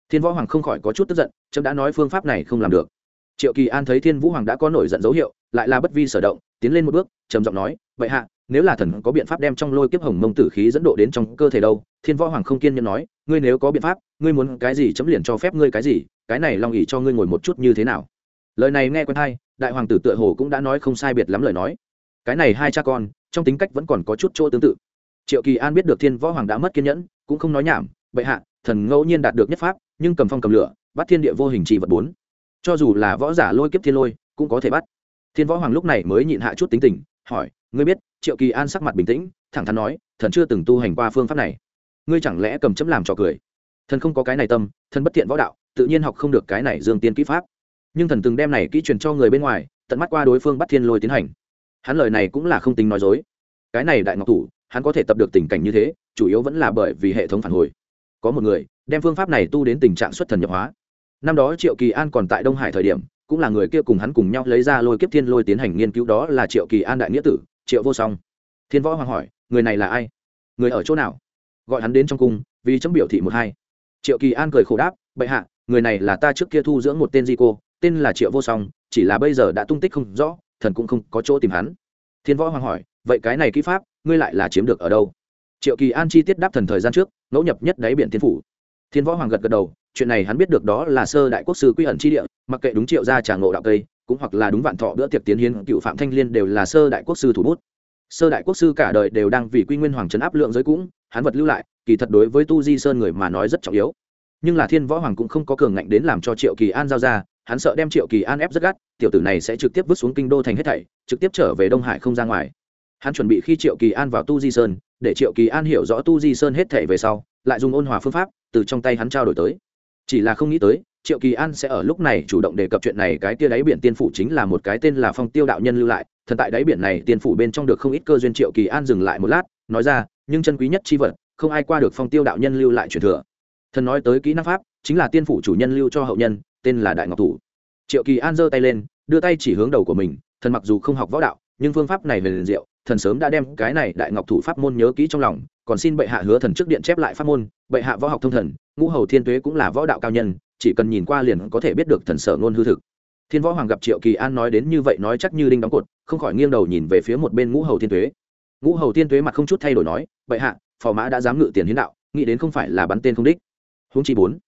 thiên võ hoàng không khỏi có chút tức giận, chấm đã nói phương pháp này không làm được. Triệu kỳ an thấy thiên vũ hoàng đã có nổi giận dấu hiệu, lại là bất vi sở động, tiến lên một bước, trầm giọng nói vậy hạ, nếu là thần có biện pháp đem trong lôi kiếp hồng mông tử khí dẫn độ đến trong cơ thể đâu? Thiên võ hoàng không kiên nhẫn nói, ngươi nếu có biện pháp ngươi muốn cái gì chấm liền cho phép ngươi cái gì, cái này long ỉ cho ngươi ngồi một chút như thế nào? Lời này nghe quen hay, đại hoàng tử tựa hồ cũng đã nói không sai biệt lắm lời nói. Cái này hai cha con, trong tính cách vẫn còn có chút chỗ tương tự. Triệu kỳ an biết được thiên võ hoàng đã mất kiên nhẫn, cũng không nói nhảm, bệ hạ, thần ngẫu nhiên đạt được nhất pháp, nhưng cầm phong cầm lửa, bắt thiên địa vô hình trị vật bốn. Cho dù là võ giả lôi kiếp thiên lôi, cũng có thể bắt. Thiên võ hoàng lúc này mới nhịn hạ chút tính tình, hỏi, ngươi biết? Triệu kỳ an sắc mặt bình tĩnh, thẳng thắn nói, thần chưa từng tu hành qua phương pháp này. Ngươi chẳng lẽ cầm chấm làm trò cười? Thần không có cái này tâm, thần bất thiện võ đạo, tự nhiên học không được cái này dương tiên kỹ pháp. Nhưng thần từng đem này kỹ truyền cho người bên ngoài, tận mắt qua đối phương bắt thiên lôi tiến hành. Hắn lời này cũng là không tính nói dối. Cái này đại ngọc thủ, hắn có thể tập được tình cảnh như thế, chủ yếu vẫn là bởi vì hệ thống phản hồi. Có một người, đem phương pháp này tu đến tình trạng xuất thần nhập hóa. Năm đó triệu kỳ an còn tại đông hải thời điểm, cũng là người kia cùng hắn cùng nhau lấy ra lôi kiếp thiên lôi tiến hành nghiên cứu, đó là triệu kỳ an đại nghĩa tử, triệu vô song. Thiên võ hoàng hỏi, người này là ai? Người ở chỗ nào? Gọi hắn đến trong cung, vì chấm biểu thị một hai triệu kỳ an cười khổ đáp, bệ hạ, người này là ta trước kia thu dưỡng một tên di cô, tên là triệu vô song, chỉ là bây giờ đã tung tích không rõ, thần cũng không có chỗ tìm hắn. Thiên võ hoàng hỏi, vậy cái này kỹ pháp, ngươi lại là chiếm được ở đâu? Triệu kỳ an chi tiết đáp thần thời gian trước, ngẫu nhập nhất đáy biển Thiên phủ. Thiên võ hoàng gật gật đầu, chuyện này hắn biết được đó là sơ đại quốc sư quy ẩn chi địa, mặc kệ đúng triệu gia trà ngộ đạo cây, cũng hoặc là đúng vạn thọ bữa tiệc tiến hiến, cựu phạm thanh liên đều là sơ đại quốc sư thủ bút. Sơ đại quốc sư cả đời đều đang vì quy nguyên hoàng trấn áp lượng giới cũng hắn vật lưu lại, kỳ thật đối với tu di sơn người mà nói rất trọng yếu. Nhưng là thiên võ hoàng cũng không có cường ngạnh đến làm cho triệu kỳ an giao ra, hắn sợ đem triệu kỳ an ép rất gắt, tiểu tử này sẽ trực tiếp vứt xuống kinh đô thành hết thảy, trực tiếp trở về đông hải không ra ngoài. Hắn chuẩn bị khi triệu kỳ an vào tu di sơn, để triệu kỳ an hiểu rõ tu di sơn hết thảy về sau, lại dùng ôn hòa phương pháp, từ trong tay hắn trao đổi tới. Chỉ là không nghĩ tới, triệu kỳ an sẽ ở lúc này chủ động đề cập chuyện này, cái tia đáy biển tiên phủ chính là một cái tên là phong tiêu đạo nhân lưu lại thần tại đáy biển này tiên phủ bên trong được không ít cơ duyên triệu kỳ an dừng lại một lát, nói ra nhưng chân quý nhất chi vật, không ai qua được phong tiêu đạo nhân lưu lại truyền thừa. Thần nói tới kỹ năng pháp, chính là tiên phủ chủ nhân lưu cho hậu nhân, tên là đại ngọc thủ. Triệu kỳ an giơ tay lên, đưa tay chỉ hướng đầu của mình, thần mặc dù không học võ đạo, nhưng phương pháp này về liền diệu, thần sớm đã đem cái này đại ngọc thủ pháp môn nhớ kỹ trong lòng, còn xin bệ hạ hứa thần trước điện chép lại pháp môn, bệ hạ võ học thông thần, ngũ hầu thiên tuế cũng là võ đạo cao nhân, chỉ cần nhìn qua liền có thể biết được thần sở ngôn hư thực. Thiên võ hoàng gặp triệu kỳ an nói đến như vậy nói chắc như đinh đóng cột, không khỏi nghiêng đầu nhìn về phía một bên ngũ hầu thiên tuế. Ngũ hầu thiên tuế mặt không chút thay đổi nói bệ hạ, phò mã đã dám ngự tiền hiến đạo, nghĩ đến không phải là bắn tên không đích. Huống chi bốn,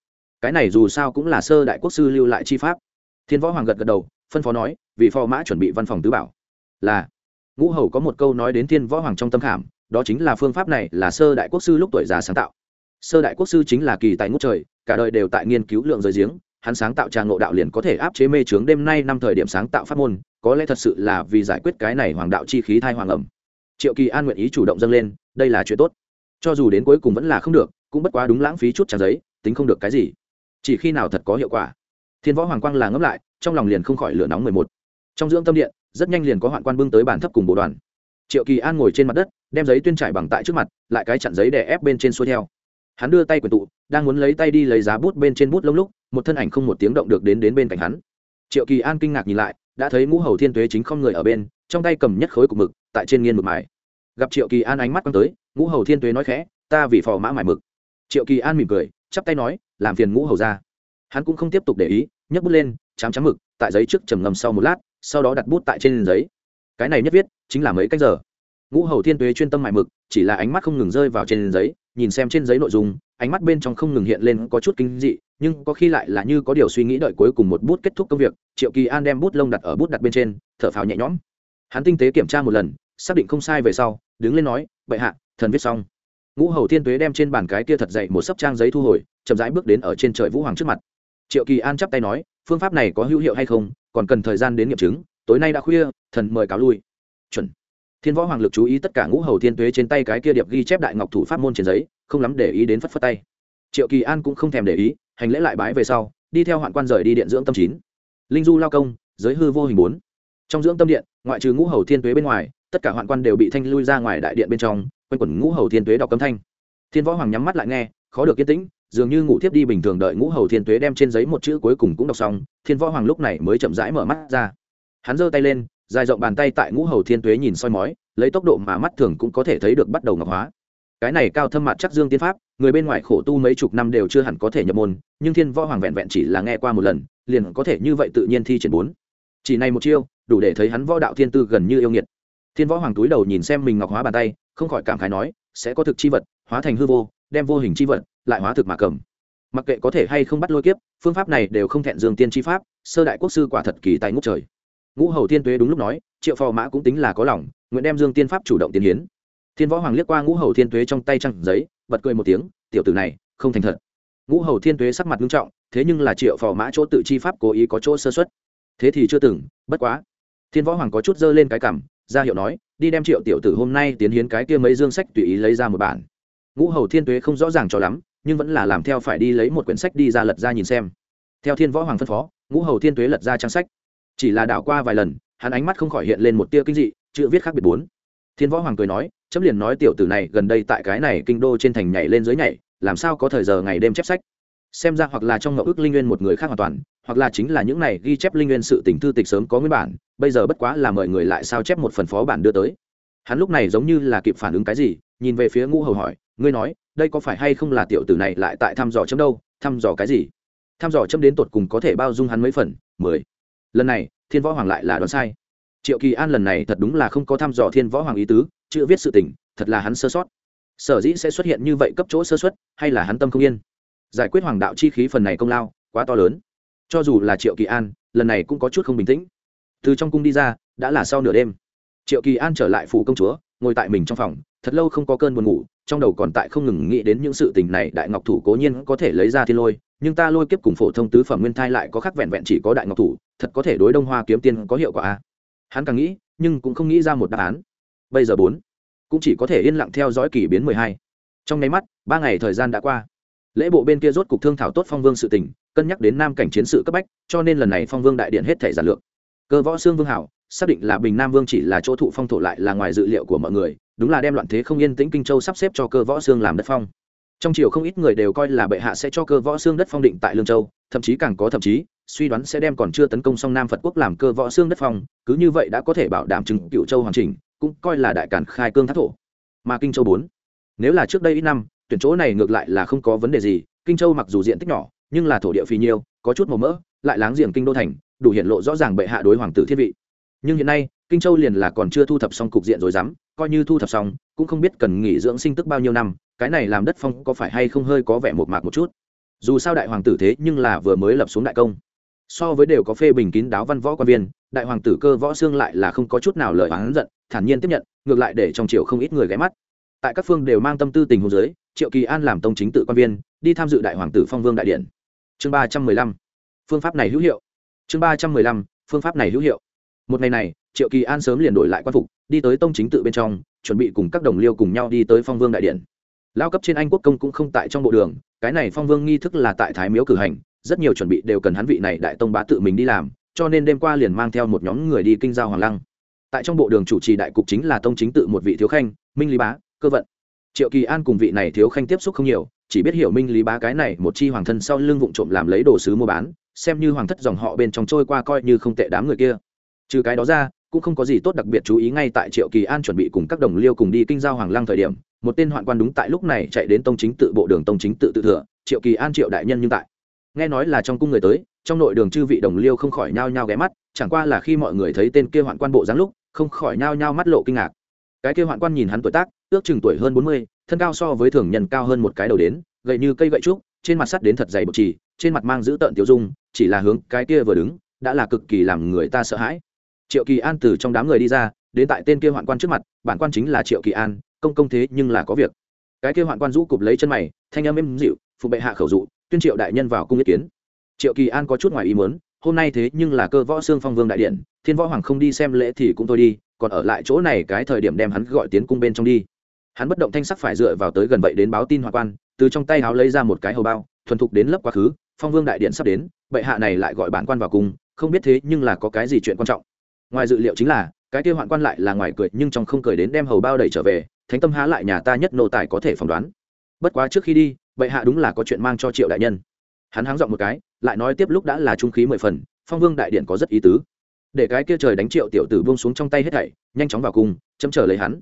cái này dù sao cũng là sơ đại quốc sư lưu lại chi pháp. Thiên võ hoàng gật gật đầu, phân phó nói, vì phò mã chuẩn bị văn phòng tứ bảo. Là, ngũ hầu có một câu nói đến thiên võ hoàng trong tâm khảm, đó chính là phương pháp này là sơ đại quốc sư lúc tuổi già sáng tạo. Sơ đại quốc sư chính là kỳ tài ngũ trời, cả đời đều tại nghiên cứu lượng rời giếng, hắn sáng tạo trà ngộ đạo liền có thể áp chế mê trướng đêm nay năm thời điểm sáng tạo pháp môn, có lẽ thật sự là vì giải quyết cái này hoàng đạo chi khí thai hoàng ẩm triệu kỳ an nguyện ý chủ động dâng lên, đây là chuyện tốt. Cho dù đến cuối cùng vẫn là không được, cũng bất quá đúng lãng phí chút trang giấy, tính không được cái gì. Chỉ khi nào thật có hiệu quả. Thiên võ hoàng quang là ngấm lại, trong lòng liền không khỏi lửa nóng mười một. Trong dưỡng tâm điện, rất nhanh liền có hoạn quan bưng tới bàn thấp cùng bộ đoàn. Triệu kỳ an ngồi trên mặt đất, đem giấy tuyên trải bằng tại trước mặt, lại cái chặn giấy đè ép bên trên xuôi theo. Hắn đưa tay quyền tụ, đang muốn lấy tay đi lấy giá bút bên trên bút lông lúc, một thân ảnh không một tiếng động được đến đến bên cạnh hắn. Triệu kỳ an kinh ngạc nhìn lại đã thấy ngũ hầu thiên tuế chính không người ở bên, trong tay cầm nhất khối cục mực, tại trên nghiên mực mài. Gặp triệu kỳ an ánh mắt quăng tới, ngũ hầu thiên tuế nói khẽ, ta vì phò mã mài mực. Triệu kỳ an mỉm cười, chắp tay nói, làm phiền ngũ hầu ra. Hắn cũng không tiếp tục để ý, nhấc bút lên, chám chám mực, tại giấy trước trầm ngầm sau một lát, sau đó đặt bút tại trên giấy. Cái này nhất viết, chính là mấy cách giờ. Ngũ hầu thiên tuế chuyên tâm mài mực, chỉ là ánh mắt không ngừng rơi vào trên giấy, nhìn xem trên giấy nội dung, ánh mắt bên trong không ngừng hiện lên có chút kinh dị nhưng có khi lại là như có điều suy nghĩ đợi cuối cùng một bút kết thúc công việc, triệu kỳ an đem bút lông đặt ở bút đặt bên trên, thở phào nhẹ nhõm. Hắn tinh tế kiểm tra một lần, xác định không sai về sau, đứng lên nói, bệ hạ, thần viết xong. Ngũ hầu thiên tuế đem trên bàn cái kia thật dậy một sấp trang giấy thu hồi, chậm rãi bước đến ở trên trời vũ hoàng trước mặt. Triệu kỳ an chắp tay nói, phương pháp này có hữu hiệu hay không? Còn cần thời gian đến nghiệm chứng, tối nay đã khuya, thần mời cáo lui. Chuẩn. Thiên võ hoàng lực chú ý tất cả ngũ hầu thiên tuế trên tay cái kia điệp ghi chép đại ngọc thủ pháp môn trên giấy, không lắm để ý đến phất phất tay. Triệu kỳ an cũng không thèm để ý hành lễ lại bái về sau, đi theo hoạn quan rời đi điện dưỡng tâm chín. Linh du lao công, giới hư vô hình bốn. Trong dưỡng tâm điện, ngoại trừ ngũ hầu thiên tuế bên ngoài, tất cả hoạn quan đều bị thanh lui ra ngoài đại điện bên trong, quanh quẩn ngũ hầu thiên tuế đọc cấm thanh. Thiên võ hoàng nhắm mắt lại nghe, khó được yên tĩnh, dường như ngủ thiếp đi bình thường đợi ngũ hầu thiên tuế đem trên giấy một chữ cuối cùng cũng đọc xong, thiên võ hoàng lúc này mới chậm rãi mở mắt ra. Hắn giơ tay lên, dài rộng bàn tay tại ngũ hầu thiên tuế nhìn soi mói, lấy tốc độ mà mắt thường cũng có thể thấy được bắt đầu ngọc hóa cái này cao thâm mặt chắc dương tiên pháp, người bên ngoài khổ tu mấy chục năm đều chưa hẳn có thể nhập môn, nhưng thiên võ hoàng vẹn vẹn chỉ là nghe qua một lần, liền có thể như vậy tự nhiên thi triển bốn. Chỉ này một chiêu, đủ để thấy hắn võ đạo thiên tư gần như yêu nghiệt. Thiên võ hoàng túi đầu nhìn xem mình ngọc hóa bàn tay, không khỏi cảm khái nói, sẽ có thực chi vật, hóa thành hư vô, đem vô hình chi vật, lại hóa thực mà cầm. Mặc kệ có thể hay không bắt lôi kiếp, phương pháp này đều không thẹn dương tiên chi pháp, sơ đại quốc sư quả thật kỳ tài ngút trời. Ngũ hầu tiên tuế đúng lúc nói, triệu phò mã cũng tính là có lòng, nguyện đem dương tiên pháp chủ động tiến hiến thiên võ hoàng liếc qua ngũ hầu thiên tuế trong tay trăng giấy, bật cười một tiếng, tiểu tử này, không thành thật. Ngũ hầu thiên tuế sắc mặt nghiêm trọng, thế nhưng là triệu phò mã chỗ tự chi pháp cố ý có chỗ sơ xuất thế thì chưa từng, bất quá. Thiên võ hoàng có chút dơ lên cái cằm, ra hiệu nói, đi đem triệu tiểu tử hôm nay tiến hiến cái kia mấy dương sách tùy ý lấy ra một bản. Ngũ hầu thiên tuế không rõ ràng cho lắm, nhưng vẫn là làm theo phải đi lấy một quyển sách đi ra lật ra nhìn xem. Theo thiên võ hoàng phân phó, ngũ hầu thiên tuế lật ra trang sách. Chỉ là đảo qua vài lần, hắn ánh mắt không khỏi hiện lên một tia kinh dị, chữ viết khác biệt bốn. Thiên võ hoàng cười nói chấm liền nói tiểu tử này gần đây tại cái này kinh đô trên thành nhảy lên dưới nhảy, làm sao có thời giờ ngày đêm chép sách? Xem ra hoặc là trong ngậu ước linh nguyên một người khác hoàn toàn, hoặc là chính là những này ghi chép linh nguyên sự tình thư tịch sớm có nguyên bản, bây giờ bất quá là mời người lại sao chép một phần phó bản đưa tới. Hắn lúc này giống như là kịp phản ứng cái gì, nhìn về phía ngũ hầu hỏi, ngươi nói, đây có phải hay không là tiểu tử này lại tại thăm dò chấm đâu? Thăm dò cái gì? Thăm dò chấm đến tột cùng có thể bao dung hắn mấy phần? Mười. Lần này, thiên võ hoàng lại là đoán sai. Triệu kỳ an lần này thật đúng là không có thăm dò thiên võ hoàng ý tứ chữ viết sự tình, thật là hắn sơ sót. Sở dĩ sẽ xuất hiện như vậy cấp chỗ sơ xuất hay là hắn tâm không yên? Giải quyết hoàng đạo chi khí phần này công lao, quá to lớn. Cho dù là triệu kỳ an, lần này cũng có chút không bình tĩnh. Từ trong cung đi ra, đã là sau nửa đêm. Triệu kỳ an trở lại phủ công chúa, ngồi tại mình trong phòng, thật lâu không có cơn buồn ngủ, trong đầu còn tại không ngừng nghĩ đến những sự tình này, đại ngọc thủ cố nhiên có thể lấy ra thiên lôi, nhưng ta lôi kiếp cùng phổ thông tứ phẩm nguyên thai lại có khác vẹn vẹn chỉ có đại ngọc thủ, thật có thể đối đông hoa kiếm tiên có hiệu quả a. Hắn càng nghĩ, nhưng cũng không nghĩ ra một đáp án bây giờ bốn cũng chỉ có thể yên lặng theo dõi kỳ biến mười hai. Trong nháy mắt, ba ngày thời gian đã qua. Lễ bộ bên kia rốt cục thương thảo tốt phong vương sự tình, cân nhắc đến nam cảnh chiến sự cấp bách, cho nên lần này phong vương đại điện hết thể giản lược. Cơ võ xương vương hảo, xác định là bình nam vương chỉ là chỗ thụ phong thổ lại là ngoài dự liệu của mọi người, đúng là đem loạn thế không yên tĩnh kinh châu sắp xếp cho cơ võ xương làm đất phong. Trong triều không ít người đều coi là bệ hạ sẽ cho cơ võ xương đất phong định tại lương châu, thậm chí càng có thậm chí, suy đoán sẽ đem còn chưa tấn công xong nam phật quốc làm cơ võ xương đất phong, cứ như vậy đã có thể bảo đảm chứng cựu châu hoàn chỉnh cũng coi là đại cản khai cương thác thổ. Mà kinh châu bốn, nếu là trước đây ít năm, tuyển chỗ này ngược lại là không có vấn đề gì. Kinh châu mặc dù diện tích nhỏ, nhưng là thổ địa phì nhiêu, có chút màu mỡ, lại láng giềng kinh đô thành, đủ hiện lộ rõ ràng bệ hạ đối hoàng tử thiết vị. Nhưng hiện nay, kinh châu liền là còn chưa thu thập xong cục diện rồi dám, coi như thu thập xong, cũng không biết cần nghỉ dưỡng sinh tức bao nhiêu năm, cái này làm đất phong có phải hay không hơi có vẻ một mạc một chút. Dù sao đại hoàng tử thế nhưng là vừa mới lập xuống đại công. So với đều có phê bình kín đáo văn võ quan viên, đại hoàng tử cơ võ xương lại là không có chút nào lời oán giận thản nhiên tiếp nhận, ngược lại để trong triều không ít người ghé mắt. Tại các phương đều mang tâm tư tình hồ dưới, triệu kỳ an làm tông chính tự quan viên, đi tham dự đại hoàng tử phong vương đại điện. Chương ba trăm mười lăm. Phương pháp này hữu hiệu. Chương ba trăm mười lăm. Phương pháp này hữu hiệu. Một ngày này, triệu kỳ an sớm liền đổi lại quan phục, đi tới tông chính tự bên trong, chuẩn bị cùng các đồng liêu cùng nhau đi tới phong vương đại điện. Lao cấp trên anh quốc công cũng không tại trong bộ đường, cái này phong vương nghi thức là tại thái miếu cử hành, rất nhiều chuẩn bị đều cần hắn vị này đại tông bá tự mình đi làm, cho nên đêm qua liền mang theo một nhóm người đi kinh giao hoàng lăng tại trong bộ đường chủ trì đại cục chính là tông chính tự một vị thiếu khanh, minh lý bá, cơ vận. Triệu kỳ an cùng vị này thiếu khanh tiếp xúc không nhiều, chỉ biết hiểu minh lý bá cái này một chi hoàng thân sau lưng vụng trộm làm lấy đồ sứ mua bán, xem như hoàng thất dòng họ bên trong trôi qua coi như không tệ đám người kia. Trừ cái đó ra, cũng không có gì tốt đặc biệt chú ý ngay tại triệu kỳ an chuẩn bị cùng các đồng liêu cùng đi kinh giao hoàng lăng thời điểm, một tên hoạn quan đúng tại lúc này chạy đến tông chính tự bộ đường tông chính tự tự thừa, triệu kỳ an triệu đại nhân nhưng tại. Nghe nói là trong cung người tới, trong nội đường chư vị đồng liêu không khỏi nhao nhao ghé mắt, chẳng qua là khi mọi người thấy tên kia hoạn quan bộ dáng lúc không khỏi nhao nhao mắt lộ kinh ngạc. Cái kia hoạn quan nhìn hắn tuổi tác, ước chừng tuổi hơn bốn mươi, thân cao so với thường nhân cao hơn một cái đầu đến, gậy như cây gậy trúc, trên mặt sắt đến thật dày bột trì trên mặt mang giữ tợn tiêu dung, chỉ là hướng cái kia vừa đứng, đã là cực kỳ làm người ta sợ hãi. Triệu kỳ an từ trong đám người đi ra, đến tại tên kia hoạn quan trước mặt, bản quan chính là triệu kỳ an, công công thế nhưng là có việc. Cái kia hoạn quan rũ cụp lấy chân mày, thanh âm êm dịu, phụ bệ hạ khẩu dụ, tuyên triệu đại nhân vào cung ý kiến. Triệu kỳ an có chút ngoài ý muốn, hôm nay thế nhưng là cơ võ xương phong vương đại điện thiên võ hoàng không đi xem lễ thì cũng thôi đi, còn ở lại chỗ này cái thời điểm đem hắn gọi tiến cung bên trong đi. Hắn bất động thanh sắc phải dựa vào tới gần vậy đến báo tin hoàng quan, từ trong tay áo lấy ra một cái hầu bao, thuần thục đến lớp quá khứ, phong vương đại điện sắp đến, bệ hạ này lại gọi bản quan vào cung không biết thế nhưng là có cái gì chuyện quan trọng. Ngoài dự liệu chính là, cái kia hoạn quan lại là ngoài cười nhưng trong không cười đến đem hầu bao đẩy trở về, thánh tâm há lại nhà ta nhất nô tài có thể phỏng đoán. Bất quá trước khi đi, bệ hạ đúng là có chuyện mang cho triệu đại nhân. Hắn háng giọng một cái, lại nói tiếp lúc đã là trung khí mười phần, phong vương đại điện có rất ý tứ để cái kia trời đánh triệu tiểu tử buông xuống trong tay hết thảy, nhanh chóng vào cung, chấm chờ lấy hắn.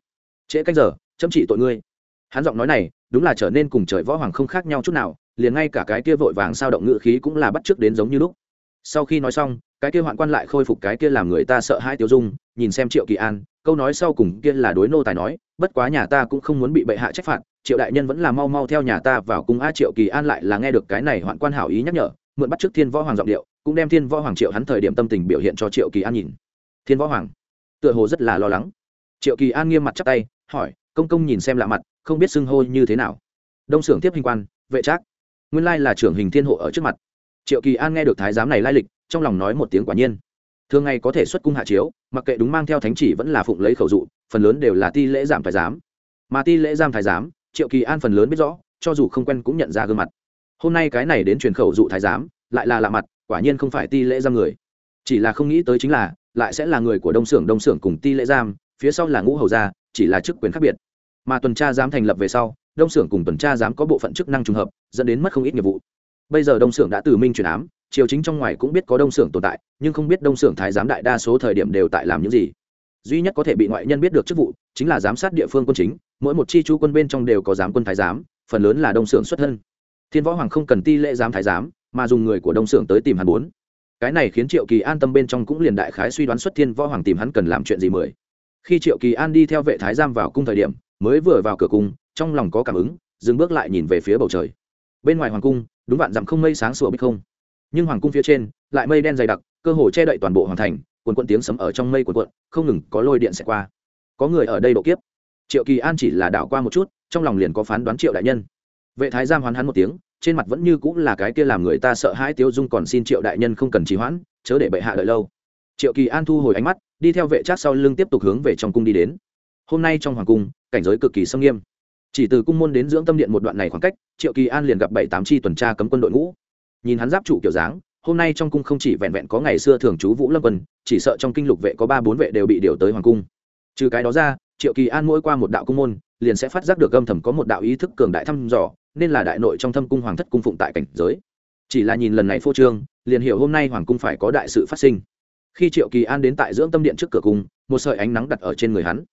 Trễ canh giờ, chấm chỉ tội ngươi. Hắn giọng nói này, đúng là trở nên cùng trời võ hoàng không khác nhau chút nào, liền ngay cả cái kia vội vàng sao động ngự khí cũng là bắt trước đến giống như lúc. Sau khi nói xong, cái kia hoạn quan lại khôi phục cái kia làm người ta sợ hãi tiêu dung, nhìn xem triệu kỳ an, câu nói sau cùng kia là đối nô tài nói, bất quá nhà ta cũng không muốn bị bệ hạ trách phạt, triệu đại nhân vẫn là mau mau theo nhà ta vào cung. A triệu kỳ an lại là nghe được cái này hoạn quan hảo ý nhắc nhở, mượn bắt trước thiên võ hoàng giọng điệu cũng đem thiên võ hoàng triệu hắn thời điểm tâm tình biểu hiện cho triệu kỳ an nhìn. Thiên võ hoàng, tựa hồ rất là lo lắng. Triệu kỳ an nghiêm mặt chắp tay, hỏi, công công nhìn xem lạ mặt, không biết xưng hô như thế nào? Đông xưởng tiếp hình quan, vệ trác. Nguyên lai là trưởng hình thiên hộ ở trước mặt. Triệu kỳ an nghe được thái giám này lai lịch, trong lòng nói một tiếng quả nhiên. Thường ngày có thể xuất cung hạ chiếu, mặc kệ đúng mang theo thánh chỉ vẫn là phụng lấy khẩu dụ, phần lớn đều là ti lễ giảm thái giám. Mà ti lễ giam thái giám, triệu kỳ an phần lớn biết rõ, cho dù không quen cũng nhận ra gương mặt. Hôm nay cái này đến truyền khẩu dụ thái giám, lại là lạ mặt quả nhiên không phải ti lễ giam người. Chỉ là không nghĩ tới chính là, lại sẽ là người của đông xưởng đông xưởng cùng ti lễ giam, phía sau là ngũ hầu gia, chỉ là chức quyền khác biệt. Mà tuần tra giám thành lập về sau, đông xưởng cùng tuần tra giám có bộ phận chức năng trùng hợp, dẫn đến mất không ít nghiệp vụ. Bây giờ đông xưởng đã từ minh chuyển ám, triều chính trong ngoài cũng biết có đông xưởng tồn tại, nhưng không biết đông xưởng thái giám đại đa số thời điểm đều tại làm những gì. Duy nhất có thể bị ngoại nhân biết được chức vụ, chính là giám sát địa phương quân chính, mỗi một chi chú quân bên trong đều có giám quân thái giám, phần lớn là đông xưởng xuất thân. Thiên võ hoàng không cần ti lễ giám thái giám mà dùng người của đông xưởng tới tìm hắn bốn. Cái này khiến triệu kỳ an tâm bên trong cũng liền đại khái suy đoán xuất thiên võ hoàng tìm hắn cần làm chuyện gì mười. Khi triệu kỳ an đi theo vệ thái giam vào cung thời điểm, mới vừa vào cửa cung, trong lòng có cảm ứng, dừng bước lại nhìn về phía bầu trời. Bên ngoài hoàng cung, đúng bạn dặm không mây sáng sủa bích không. Nhưng hoàng cung phía trên, lại mây đen dày đặc, cơ hồ che đậy toàn bộ hoàng thành, quần quận tiếng sấm ở trong mây quần quận không ngừng có lôi điện sẽ qua. Có người ở đây độ kiếp. Triệu kỳ an chỉ là đảo qua một chút, trong lòng liền có phán đoán triệu đại nhân. Vệ thái giam hoán hắn một tiếng trên mặt vẫn như cũng là cái kia làm người ta sợ hãi tiêu dung còn xin triệu đại nhân không cần trì hoãn, chớ để bệ hạ đợi lâu. Triệu kỳ an thu hồi ánh mắt, đi theo vệ trác sau lưng tiếp tục hướng về trong cung đi đến. Hôm nay trong hoàng cung, cảnh giới cực kỳ sâm nghiêm. Chỉ từ cung môn đến dưỡng tâm điện một đoạn này khoảng cách, triệu kỳ an liền gặp bảy tám chi tuần tra cấm quân đội ngũ. Nhìn hắn giáp trụ kiểu dáng, hôm nay trong cung không chỉ vẹn vẹn có ngày xưa thường trú vũ lâm quân, chỉ sợ trong kinh lục vệ có ba bốn vệ đều bị điều tới hoàng cung. Trừ cái đó ra, triệu kỳ an mỗi qua một đạo cung môn, liền sẽ phát giác được âm thầm có một đạo ý thức cường đại thăm dò nên là đại nội trong thâm cung hoàng thất cung phụng tại cảnh giới. Chỉ là nhìn lần này phô trương, liền hiểu hôm nay hoàng cung phải có đại sự phát sinh. Khi triệu kỳ an đến tại dưỡng tâm điện trước cửa cung, một sợi ánh nắng đặt ở trên người hắn.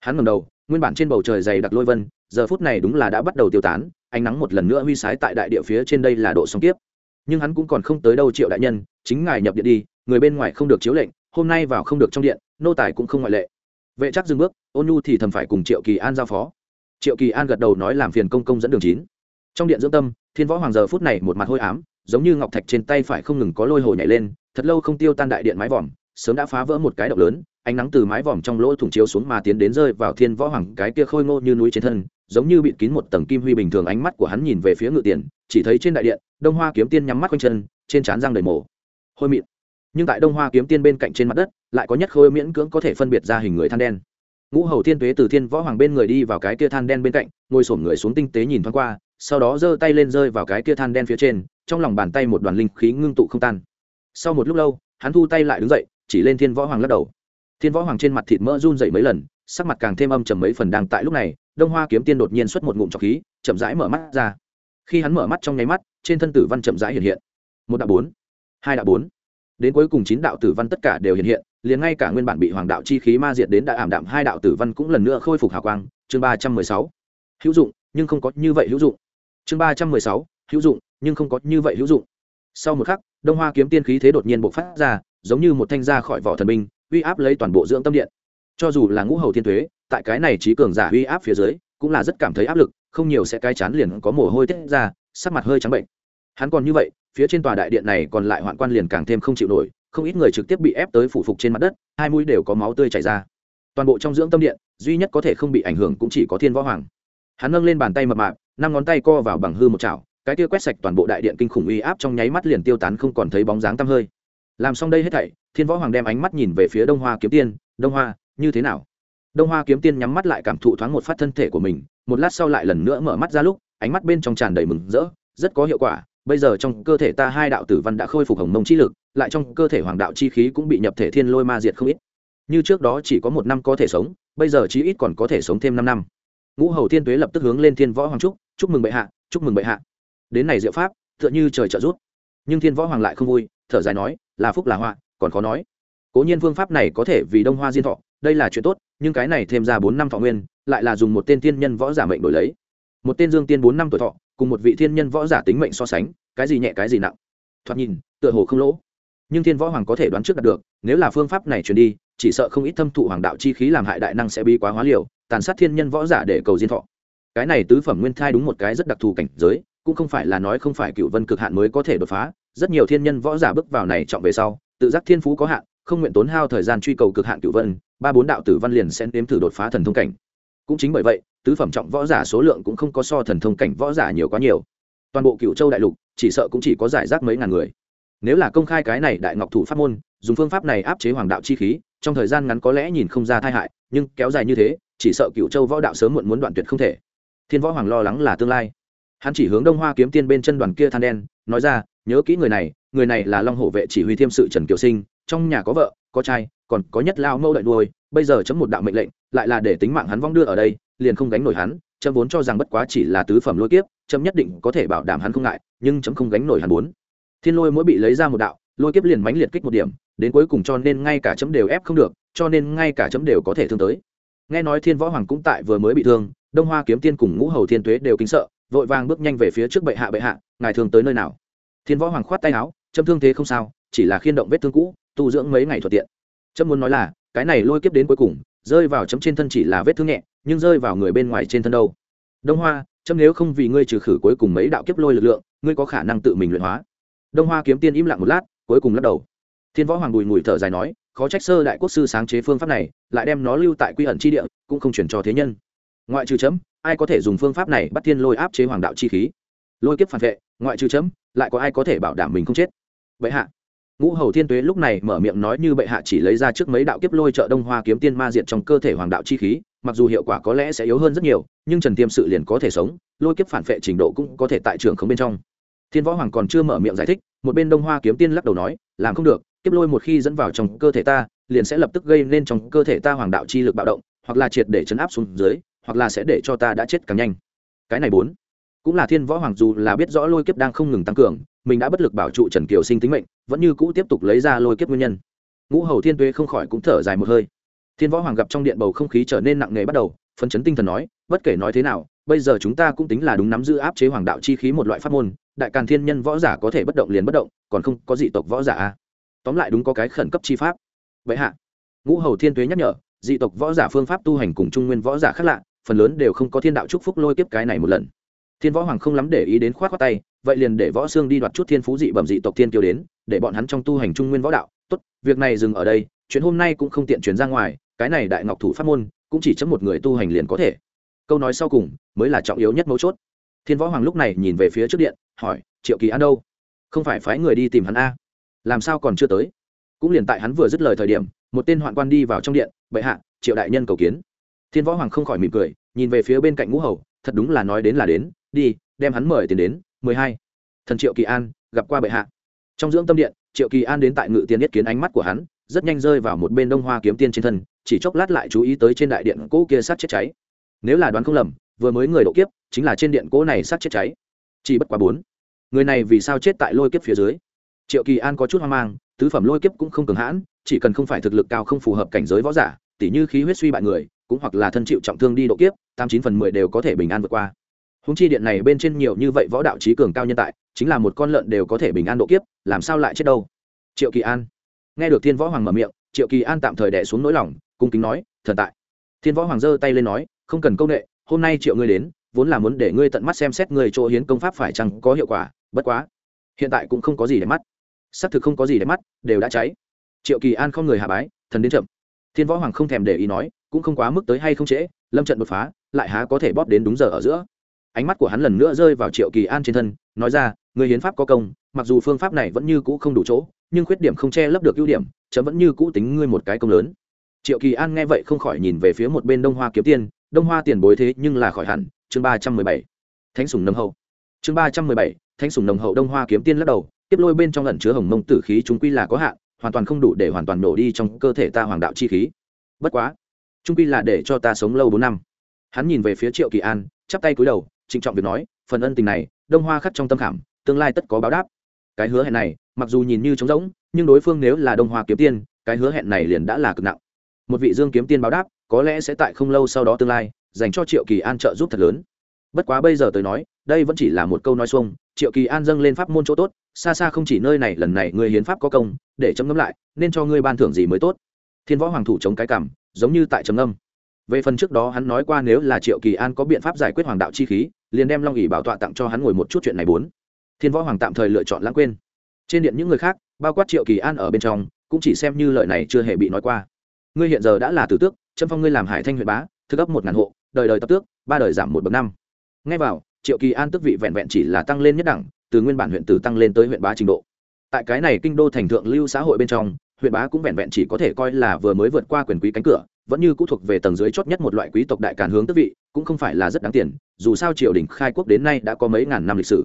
Hắn ngầm đầu, nguyên bản trên bầu trời dày đặc lôi vân, giờ phút này đúng là đã bắt đầu tiêu tán, ánh nắng một lần nữa huy sái tại đại địa phía trên đây là độ sóng tiếp nhưng hắn cũng còn không tới đâu triệu đại nhân, chính ngài nhập điện đi, người bên ngoài không được chiếu lệnh, hôm nay vào không được trong điện, nô tài cũng không ngoại lệ. Vệ chắc dừng bước, ôn nhu thì thầm phải cùng triệu kỳ an giao phó. Triệu kỳ an gật đầu nói làm phiền công công dẫn đường chín trong điện dưỡng tâm, thiên võ hoàng giờ phút này một mặt hôi ám, giống như ngọc thạch trên tay phải không ngừng có lôi hồi nhảy lên, thật lâu không tiêu tan đại điện mái vòm, sớm đã phá vỡ một cái động lớn, ánh nắng từ mái vòm trong lỗ thủng chiếu xuống mà tiến đến rơi vào thiên võ hoàng cái kia khôi ngô như núi trên thân, giống như bịt kín một tầng kim huy bình thường ánh mắt của hắn nhìn về phía ngự tiền, chỉ thấy trên đại điện, đông hoa kiếm tiên nhắm mắt quanh chân, trên trán răng đầy mổ hôi mịn. Nhưng tại đông hoa kiếm tiên bên cạnh trên mặt đất, lại có nhất khôi miễn cưỡng có thể phân biệt ra hình người than đen. Ngũ hầu thiên tuế từ thiên võ hoàng bên người đi vào cái kia than đen bên cạnh, ngồi sổm người xuống tinh tế nhìn thoáng qua sau đó giơ tay lên rơi vào cái kia than đen phía trên, trong lòng bàn tay một đoàn linh khí ngưng tụ không tan. Sau một lúc lâu, hắn thu tay lại đứng dậy, chỉ lên thiên võ hoàng lắc đầu. Thiên võ hoàng trên mặt thịt mỡ run dậy mấy lần, sắc mặt càng thêm âm trầm mấy phần đang tại lúc này, đông hoa kiếm tiên đột nhiên xuất một ngụm trọc khí, chậm rãi mở mắt ra. Khi hắn mở mắt trong nháy mắt, trên thân tử văn chậm rãi hiện hiện. Một đạo bốn, hai đạo bốn. Đến cuối cùng chín đạo tử văn tất cả đều hiện hiện, liền ngay cả nguyên bản bị hoàng đạo chi khí ma diệt đến đã ảm đạm hai đạo tử văn cũng lần nữa khôi phục hào quang. Chương ba trăm mười sáu. Hữu dụng, nhưng không có như vậy hữu dụng chương ba trăm mười sáu, hữu dụng, nhưng không có như vậy hữu dụng. Sau một khắc, đông hoa kiếm tiên khí thế đột nhiên bộc phát ra, giống như một thanh ra khỏi vỏ thần binh, uy áp lấy toàn bộ dưỡng tâm điện. Cho dù là ngũ hầu thiên thuế, tại cái này trí cường giả uy áp phía dưới, cũng là rất cảm thấy áp lực, không nhiều sẽ cái chán liền có mồ hôi tiết ra, sắc mặt hơi trắng bệnh. Hắn còn như vậy, phía trên tòa đại điện này còn lại hoạn quan liền càng thêm không chịu nổi, không ít người trực tiếp bị ép tới phủ phục trên mặt đất, hai mũi đều có máu tươi chảy ra. Toàn bộ trong dưỡng tâm điện, duy nhất có thể không bị ảnh hưởng cũng chỉ có thiên võ hoàng. Hắn nâng lên bàn tay mập mạp năm ngón tay co vào bằng hư một chảo, cái kia quét sạch toàn bộ đại điện kinh khủng uy áp trong nháy mắt liền tiêu tán không còn thấy bóng dáng tăm hơi. Làm xong đây hết thảy, thiên võ hoàng đem ánh mắt nhìn về phía đông hoa kiếm tiên, đông hoa, như thế nào? Đông hoa kiếm tiên nhắm mắt lại cảm thụ thoáng một phát thân thể của mình, một lát sau lại lần nữa mở mắt ra lúc, ánh mắt bên trong tràn đầy mừng rỡ, rất có hiệu quả, bây giờ trong cơ thể ta hai đạo tử văn đã khôi phục hồng mông chi lực, lại trong cơ thể hoàng đạo chi khí cũng bị nhập thể thiên lôi ma diệt không ít. Như trước đó chỉ có một năm có thể sống, bây giờ chí ít còn có thể sống thêm năm năm. Ngũ hầu thiên tuế lập tức hướng lên thiên võ hoàng trúc chúc mừng bệ hạ, chúc mừng bệ hạ. Đến này diệu pháp, tựa như trời trợ rút nhưng thiên võ hoàng lại không vui, thở dài nói, là phúc là họa, còn khó nói. Cố nhiên phương pháp này có thể vì đông hoa diên thọ, đây là chuyện tốt, nhưng cái này thêm ra bốn năm thọ nguyên, lại là dùng một tên thiên nhân võ giả mệnh đổi lấy. Một tên dương tiên bốn năm tuổi thọ, cùng một vị thiên nhân võ giả tính mệnh so sánh, cái gì nhẹ, cái gì nặng. Thoạt nhìn, tựa hồ không lỗ. Nhưng thiên võ hoàng có thể đoán trước đạt được, nếu là phương pháp này truyền đi, chỉ sợ không ít thâm thụ hoàng đạo chi khí làm hại đại năng sẽ bi quá hóa liều, tàn sát thiên nhân võ giả để cầu diên thọ cái này tứ phẩm nguyên thai đúng một cái rất đặc thù cảnh giới, cũng không phải là nói không phải cựu vân cực hạn mới có thể đột phá, rất nhiều thiên nhân võ giả bước vào này trọng về sau, tự giác thiên phú có hạn, không nguyện tốn hao thời gian truy cầu cực hạn cựu vân, ba bốn đạo tử văn liền sẽ nếm thử đột phá thần thông cảnh. Cũng chính bởi vậy, tứ phẩm trọng võ giả số lượng cũng không có so thần thông cảnh võ giả nhiều quá nhiều. Toàn bộ cựu châu đại lục, chỉ sợ cũng chỉ có giải rác mấy ngàn người. Nếu là công khai cái này đại ngọc thủ pháp môn, dùng phương pháp này áp chế hoàng đạo chi khí, trong thời gian ngắn có lẽ nhìn không ra tai hại, nhưng kéo dài như thế, chỉ sợ cựu châu võ đạo sớm muộn muốn đoạn tuyệt không thể thiên võ hoàng lo lắng là tương lai. Hắn chỉ hướng đông hoa kiếm tiên bên chân đoàn kia than đen nói ra nhớ kỹ người này người này là long hổ vệ chỉ huy thiêm sự trần kiều sinh trong nhà có vợ có trai còn có nhất lao mâu đợi đuôi, bây giờ chấm một đạo mệnh lệnh lại là để tính mạng hắn vong đưa ở đây liền không gánh nổi hắn chấm vốn cho rằng bất quá chỉ là tứ phẩm lôi kiếp chấm nhất định có thể bảo đảm hắn không ngại nhưng chấm không gánh nổi hắn bốn thiên lôi mỗi bị lấy ra một đạo lôi kiếp liền mánh liệt kích một điểm đến cuối cùng cho nên ngay cả chấm đều ép không được cho nên ngay cả chấm đều có thể thương tới. Nghe nói thiên võ hoàng cũng tại vừa mới bị thương đông hoa kiếm tiên cùng ngũ hầu thiên tuế đều kính sợ, vội vàng bước nhanh về phía trước bệ hạ bệ hạ, ngài thường tới nơi nào? Thiên võ hoàng khoát tay áo, châm thương thế không sao, chỉ là khiên động vết thương cũ, tu dưỡng mấy ngày thuận tiện. Châm muốn nói là, cái này lôi kiếp đến cuối cùng, rơi vào chấm trên thân chỉ là vết thương nhẹ, nhưng rơi vào người bên ngoài trên thân đâu? Đông hoa, chấm nếu không vì ngươi trừ khử cuối cùng mấy đạo kiếp lôi lực lượng, ngươi có khả năng tự mình luyện hóa. Đông hoa kiếm tiên im lặng một lát, cuối cùng lắc đầu. Thiên võ hoàng bùi ngùi thở dài nói, khó trách sơ đại quốc sư sáng chế phương pháp này, lại đem nó lưu tại quy ẩn tri địa, cũng không chuyển cho thế nhân ngoại trừ chấm, ai có thể dùng phương pháp này bắt thiên lôi áp chế hoàng đạo chi khí? Lôi kiếp phản vệ, ngoại trừ chấm, lại có ai có thể bảo đảm mình không chết? Vậy hạ. Ngũ hầu thiên tuế lúc này mở miệng nói như bệ hạ chỉ lấy ra trước mấy đạo kiếp lôi trợ đông hoa kiếm tiên ma diện trong cơ thể hoàng đạo chi khí, mặc dù hiệu quả có lẽ sẽ yếu hơn rất nhiều, nhưng trần tiêm sự liền có thể sống, lôi kiếp phản vệ trình độ cũng có thể tại trường không bên trong. Thiên võ hoàng còn chưa mở miệng giải thích, một bên đông hoa kiếm tiên lắc đầu nói, làm không được, kiếp lôi một khi dẫn vào trong cơ thể ta, liền sẽ lập tức gây nên trong cơ thể ta hoàng đạo chi lực bạo động, hoặc là triệt để chấn áp xuống dưới hoặc là sẽ để cho ta đã chết càng nhanh. Cái này bốn. Cũng là thiên võ hoàng dù là biết rõ lôi kiếp đang không ngừng tăng cường, mình đã bất lực bảo trụ trần kiều sinh tính mệnh, vẫn như cũ tiếp tục lấy ra lôi kiếp nguyên nhân. Ngũ hầu thiên tuế không khỏi cũng thở dài một hơi. Thiên võ hoàng gặp trong điện bầu không khí trở nên nặng nề bắt đầu, phấn chấn tinh thần nói, bất kể nói thế nào, bây giờ chúng ta cũng tính là đúng nắm giữ áp chế hoàng đạo chi khí một loại pháp môn, đại càn thiên nhân võ giả có thể bất động liền bất động, còn không có dị tộc võ giả à? tóm lại đúng có cái khẩn cấp chi pháp. Vậy hạ, ngũ hầu thiên tuế nhắc nhở, dị tộc võ giả phương pháp tu hành cùng trung nguyên võ giả khác lạ phần lớn đều không có thiên đạo chúc phúc lôi kiếp cái này một lần. Thiên võ hoàng không lắm để ý đến khoát khoát tay, vậy liền để võ xương đi đoạt chút thiên phú dị bẩm dị tộc thiên kiêu đến, để bọn hắn trong tu hành trung nguyên võ đạo. Tốt, việc này dừng ở đây, chuyện hôm nay cũng không tiện chuyển ra ngoài, cái này đại ngọc thủ pháp môn, cũng chỉ chấm một người tu hành liền có thể. Câu nói sau cùng, mới là trọng yếu nhất mấu chốt. Thiên võ hoàng lúc này nhìn về phía trước điện, hỏi, triệu kỳ an đâu? Không phải phái người đi tìm hắn a? Làm sao còn chưa tới? Cũng liền tại hắn vừa dứt lời thời điểm, một tên hoạn quan đi vào trong điện, bệ hạ, triệu đại nhân cầu kiến thiên võ hoàng không khỏi mỉm cười, nhìn về phía bên cạnh ngũ hầu, thật đúng là nói đến là đến, đi, đem hắn mời tiền đến, mười hai. Thần triệu kỳ an, gặp qua bệ hạ. Trong dưỡng tâm điện, triệu kỳ an đến tại ngự tiên nhất kiến ánh mắt của hắn, rất nhanh rơi vào một bên đông hoa kiếm tiên trên thân, chỉ chốc lát lại chú ý tới trên đại điện cỗ kia sát chết cháy. Nếu là đoán không lầm, vừa mới người độ kiếp, chính là trên điện cỗ này sát chết cháy. Chỉ bất quá bốn. Người này vì sao chết tại lôi kiếp phía dưới? Triệu kỳ an có chút hoang mang, tứ phẩm lôi kiếp cũng không cường hãn, chỉ cần không phải thực lực cao không phù hợp cảnh giới võ giả, tỉ như khí huyết suy bại người cũng hoặc là thân chịu trọng thương đi độ kiếp, tám chín phần mười đều có thể bình an vượt qua. Húng chi điện này bên trên nhiều như vậy võ đạo trí cường cao nhân tại, chính là một con lợn đều có thể bình an độ kiếp, làm sao lại chết đâu? Triệu kỳ an. Nghe được thiên võ hoàng mở miệng, triệu kỳ an tạm thời đẻ xuống nỗi lòng, cung kính nói, thần tại. Thiên võ hoàng giơ tay lên nói, không cần công nghệ hôm nay triệu ngươi đến, vốn là muốn để ngươi tận mắt xem xét người chỗ hiến công pháp phải chăng có hiệu quả, bất quá, hiện tại cũng không có gì để mắt. Xác thực không có gì để mắt, đều đã cháy. Triệu kỳ an không người hạ bái, thần đến chậm. Thiên võ hoàng không thèm để ý nói cũng không quá mức tới hay không trễ, lâm trận đột phá, lại há có thể bóp đến đúng giờ ở giữa. Ánh mắt của hắn lần nữa rơi vào triệu kỳ an trên thân, nói ra, người hiến pháp có công, mặc dù phương pháp này vẫn như cũ không đủ chỗ, nhưng khuyết điểm không che lấp được ưu điểm, chấm vẫn như cũ tính ngươi một cái công lớn. Triệu kỳ an nghe vậy không khỏi nhìn về phía một bên đông hoa kiếm tiên, đông hoa tiền bối thế nhưng là khỏi hẳn, chương ba trăm mười bảy. Thánh sùng nồng hậu. Chương ba trăm mười bảy, thánh sùng nồng hậu đông hoa kiếm tiên lắc đầu, tiếp lôi bên trong lẩn chứa hồng mông tử khí chúng quy là có hạn, hoàn toàn không đủ để hoàn toàn nổ đi trong cơ thể ta hoàng đạo chi khí. Bất quá trung quy là để cho ta sống lâu bốn năm. Hắn nhìn về phía triệu kỳ an, chắp tay cúi đầu, trịnh trọng việc nói, phần ân tình này, đông hoa khắc trong tâm khảm, tương lai tất có báo đáp. Cái hứa hẹn này, mặc dù nhìn như trống rỗng, nhưng đối phương nếu là đông hoa kiếm tiên, cái hứa hẹn này liền đã là cực nặng. Một vị dương kiếm tiên báo đáp, có lẽ sẽ tại không lâu sau đó tương lai, dành cho triệu kỳ an trợ giúp thật lớn. Bất quá bây giờ tới nói, đây vẫn chỉ là một câu nói xuông, triệu kỳ an dâng lên pháp môn chỗ tốt, xa xa không chỉ nơi này, lần này người hiến pháp có công, để chấm ngẫm lại, nên cho ngươi ban thưởng gì mới tốt. Thiên võ hoàng thủ chống cái cảm giống như tại trầm âm về phần trước đó hắn nói qua nếu là triệu kỳ an có biện pháp giải quyết hoàng đạo chi khí, liền đem long ỉ bảo tọa tặng cho hắn ngồi một chút chuyện này bốn. Thiên võ hoàng tạm thời lựa chọn lãng quên. Trên điện những người khác, bao quát triệu kỳ an ở bên trong, cũng chỉ xem như lợi này chưa hề bị nói qua. Ngươi hiện giờ đã là tử tước châm phong ngươi làm hải thanh huyện bá thức ấp một ngàn hộ, đời đời tập tước, ba đời giảm một bậc năm. Ngay vào, triệu kỳ an tước vị vẹn vẹn chỉ là tăng lên nhất đẳng, từ nguyên bản huyện tử tăng lên tới huyện bá trình độ. Tại cái này kinh đô thành thượng lưu xã hội bên trong huyện bá cũng vẹn vẹn chỉ có thể coi là vừa mới vượt qua quyền quý cánh cửa, vẫn như cũ thuộc về tầng dưới chót nhất một loại quý tộc đại càn hướng tước vị, cũng không phải là rất đáng tiền, dù sao triều đình khai quốc đến nay đã có mấy ngàn năm lịch sử.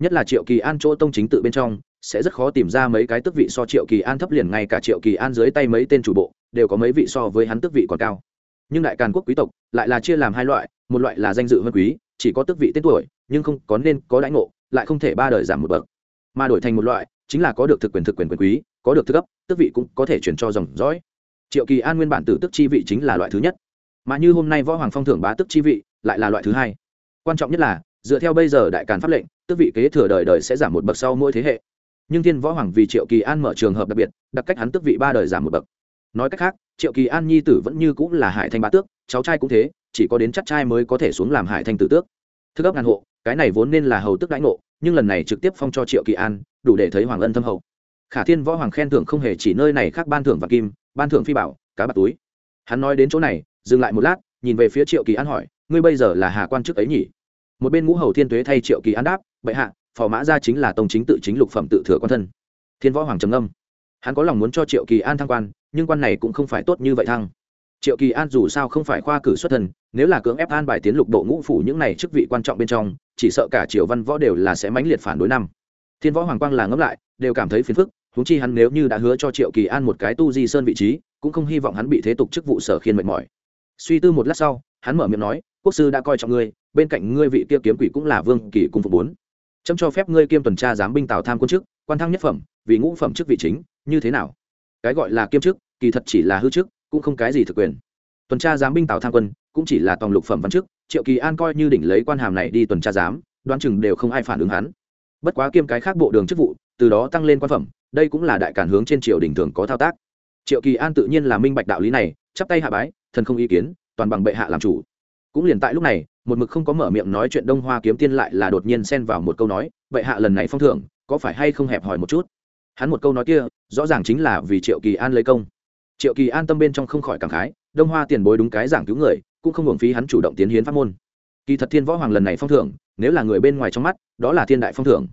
Nhất là triệu kỳ an chỗ tông chính tự bên trong, sẽ rất khó tìm ra mấy cái tước vị so triệu kỳ an thấp liền ngay cả triệu kỳ an dưới tay mấy tên chủ bộ, đều có mấy vị so với hắn tước vị còn cao. Nhưng đại càn quốc quý tộc, lại là chia làm hai loại, một loại là danh dự hơn quý, chỉ có tước vị tên tuổi, nhưng không có nên có đãi ngộ, lại không thể ba đời giảm một bậc. Mà đổi thành một loại, chính là có được thực quyền thực quyền quyền quý có được thức cấp tước vị cũng có thể chuyển cho dòng dõi. Triệu kỳ an nguyên bản tử tức chi vị chính là loại thứ nhất. Mà như hôm nay võ hoàng phong thưởng bá tức chi vị, lại là loại thứ hai. Quan trọng nhất là, dựa theo bây giờ đại càn pháp lệnh tước vị kế thừa đời đời sẽ giảm một bậc sau mỗi thế hệ. Nhưng thiên võ hoàng vì triệu kỳ an mở trường hợp đặc biệt, đặc cách hắn tước vị ba đời giảm một bậc. Nói cách khác, triệu kỳ an nhi tử vẫn như cũng là hải thanh bá tước, cháu trai cũng thế, chỉ có đến chắc trai mới có thể xuống làm hải thanh tử tước. Thức ấp ngàn hộ, cái này vốn nên là hầu tức đãi ngộ, nhưng lần này trực tiếp phong cho triệu kỳ an, đủ để thấy hoàng ân thâm hậu khả thiên võ hoàng khen thưởng không hề chỉ nơi này khác ban thưởng và kim, ban thưởng phi bảo, cá bạc túi. Hắn nói đến chỗ này, dừng lại một lát, nhìn về phía triệu kỳ an hỏi, ngươi bây giờ là hà quan chức ấy nhỉ? Một bên ngũ hầu thiên tuế thay triệu kỳ an đáp, bệ hạ, phò mã gia chính là tông chính tự chính lục phẩm tự thừa quan thân. Thiên võ hoàng trầm âm hắn có lòng muốn cho triệu kỳ an thăng quan, nhưng quan này cũng không phải tốt như vậy thăng. Triệu kỳ an dù sao không phải khoa cử xuất thân, nếu là cưỡng ép an bài tiến lục độ ngũ phủ những này chức vị quan trọng bên trong, chỉ sợ cả triều văn võ đều là sẽ mãnh liệt phản đối năm. Thiên võ hoàng quang là ngẫm lại, đều cảm thấy phiền phức huống chi hắn nếu như đã hứa cho triệu kỳ an một cái tu di sơn vị trí, cũng không hy vọng hắn bị thế tục chức vụ sở khiên mệt mỏi. Suy tư một lát sau, hắn mở miệng nói, quốc sư đã coi trọng ngươi, bên cạnh ngươi vị kia kiếm quỷ cũng là vương kỳ cung phục bốn. Chấm cho phép ngươi kiêm tuần tra giám binh tào tham quân chức, quan thăng nhất phẩm, vì ngũ phẩm chức vị chính, như thế nào? Cái gọi là kiêm chức, kỳ thật chỉ là hư chức, cũng không cái gì thực quyền. Tuần tra giám binh tào tham quân, cũng chỉ là tòng lục phẩm văn chức, triệu kỳ an coi như đỉnh lấy quan hàm này đi tuần tra giám, đoán chừng đều không ai phản ứng hắn. Bất quá kiêm cái khác bộ đường chức vụ, từ đó tăng lên quan phẩm đây cũng là đại cản hướng trên triều đình thường có thao tác. Triệu kỳ an tự nhiên là minh bạch đạo lý này, chắp tay hạ bái, thần không ý kiến, toàn bằng bệ hạ làm chủ. Cũng liền tại lúc này, một mực không có mở miệng nói chuyện đông hoa kiếm tiên lại là đột nhiên xen vào một câu nói, bệ hạ lần này phong thưởng, có phải hay không hẹp hỏi một chút? Hắn một câu nói kia, rõ ràng chính là vì triệu kỳ an lấy công. Triệu kỳ an tâm bên trong không khỏi cảm khái, đông hoa tiền bối đúng cái giảng cứu người, cũng không hưởng phí hắn chủ động tiến hiến pháp môn. Kỳ thật thiên võ hoàng lần này phong thưởng, nếu là người bên ngoài trong mắt, đó là thiên đại phong thưởng.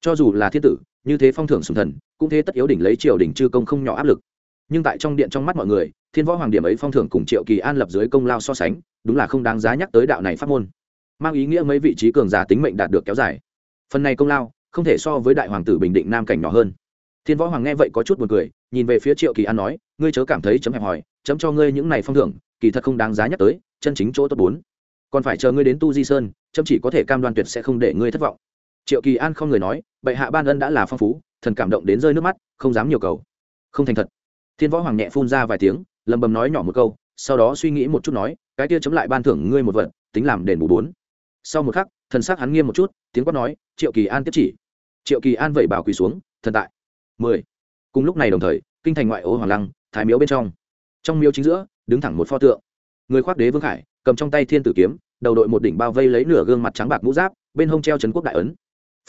Cho dù là thiên tử như thế phong thưởng sùng thần, cũng thế tất yếu đỉnh lấy triều đình chư công không nhỏ áp lực. Nhưng tại trong điện trong mắt mọi người, thiên võ hoàng điểm ấy phong thưởng cùng triệu kỳ an lập dưới công lao so sánh, đúng là không đáng giá nhắc tới đạo này pháp môn. Mang ý nghĩa mấy vị trí cường giả tính mệnh đạt được kéo dài. Phần này công lao, không thể so với đại hoàng tử bình định nam cảnh nhỏ hơn. Thiên võ hoàng nghe vậy có chút buồn cười, nhìn về phía triệu kỳ an nói, ngươi chớ cảm thấy chấm hẹp hòi, chấm cho ngươi những này phong thưởng, kỳ thật không đáng giá nhắc tới, chân chính chỗ tốt bốn. Còn phải chờ ngươi đến tu di sơn, chấm chỉ có thể cam đoan tuyệt sẽ không để ngươi thất vọng triệu kỳ an không người nói, bệ hạ ban ân đã là phong phú, thần cảm động đến rơi nước mắt, không dám nhiều cầu. Không thành thật. Thiên võ hoàng nhẹ phun ra vài tiếng lầm bầm nói nhỏ một câu, sau đó suy nghĩ một chút nói, cái kia chấm lại ban thưởng ngươi một vật tính làm đền bù bốn. Sau một khắc, thần sắc hắn nghiêm một chút, tiếng quát nói, triệu kỳ an tiếp chỉ. Triệu kỳ an vẩy bảo quỳ xuống, thần tại. Mười. Cùng lúc này đồng thời, kinh thành ngoại ô hoàng lăng, thái miếu bên trong. Trong miếu chính giữa, đứng thẳng một pho tượng. Người khoác đế vương khải, cầm trong tay thiên tử kiếm, đầu đội một đỉnh bao vây lấy nửa gương mặt trắng bạc mũ giáp, bên hông treo trấn quốc đại ấn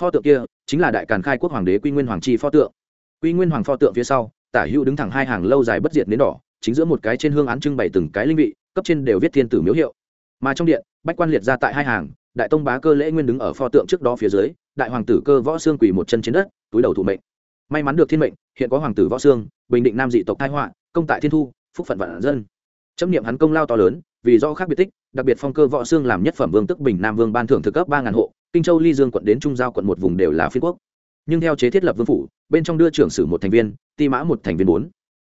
pho tượng kia chính là đại càn khai quốc hoàng đế quy nguyên hoàng chi pho tượng. Quy nguyên hoàng pho tượng phía sau, tả hữu đứng thẳng hai hàng lâu dài bất diệt đến đỏ, chính giữa một cái trên hương án trưng bày từng cái linh vị, cấp trên đều viết thiên tử miếu hiệu. Mà trong điện, bách quan liệt ra tại hai hàng, đại tông bá cơ lễ nguyên đứng ở pho tượng trước đó phía dưới, đại hoàng tử cơ võ xương quỳ một chân trên đất, túi đầu thụ mệnh. May mắn được thiên mệnh, hiện có hoàng tử võ xương, bình định nam dị tộc thái họa, công tại thiên thu, phúc phận vạn dân. Chấp niệm hắn công lao to lớn, vì do khác biệt tích, đặc biệt phong cơ võ xương làm nhất phẩm vương tức bình nam vương ban thưởng thực cấp ba ngàn hộ kinh châu ly dương quận đến trung giao quận một vùng đều là phiên quốc. Nhưng theo chế thiết lập vương phủ, bên trong đưa trưởng sử một thành viên, ti mã một thành viên bốn.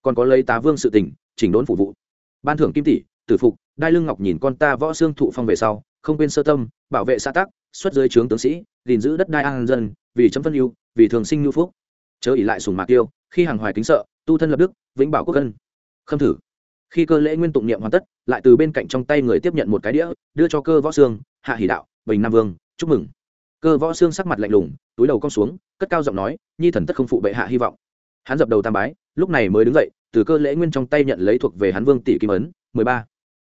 Còn có lấy tá vương sự tỉnh, chỉnh đốn phục vụ. Ban thưởng kim tỷ, tử phục, đai lưng ngọc nhìn con ta võ xương thụ phong về sau, không quên sơ tâm, bảo vệ xã tắc, xuất dưới trướng tướng sĩ, gìn giữ đất đai an dân, vì chấm phân yêu vì thường sinh nhu phúc. Chớ ỉ lại sùng mạc tiêu khi hàng hoài kính sợ, tu thân lập đức, vĩnh bảo quốc cân khâm thử. Khi cơ lễ nguyên tụng niệm hoàn tất, lại từ bên cạnh trong tay người tiếp nhận một cái đĩa, đưa cho cơ võ xương, hạ hỷ đạo, bình nam vương chúc mừng. Cơ võ xương sắc mặt lạnh lùng, túi đầu cong xuống, cất cao giọng nói, nhi thần tất không phụ bệ hạ hy vọng. Hắn dập đầu tam bái, lúc này mới đứng dậy, từ cơ lễ nguyên trong tay nhận lấy thuộc về hắn vương tỷ kim ấn, mười ba.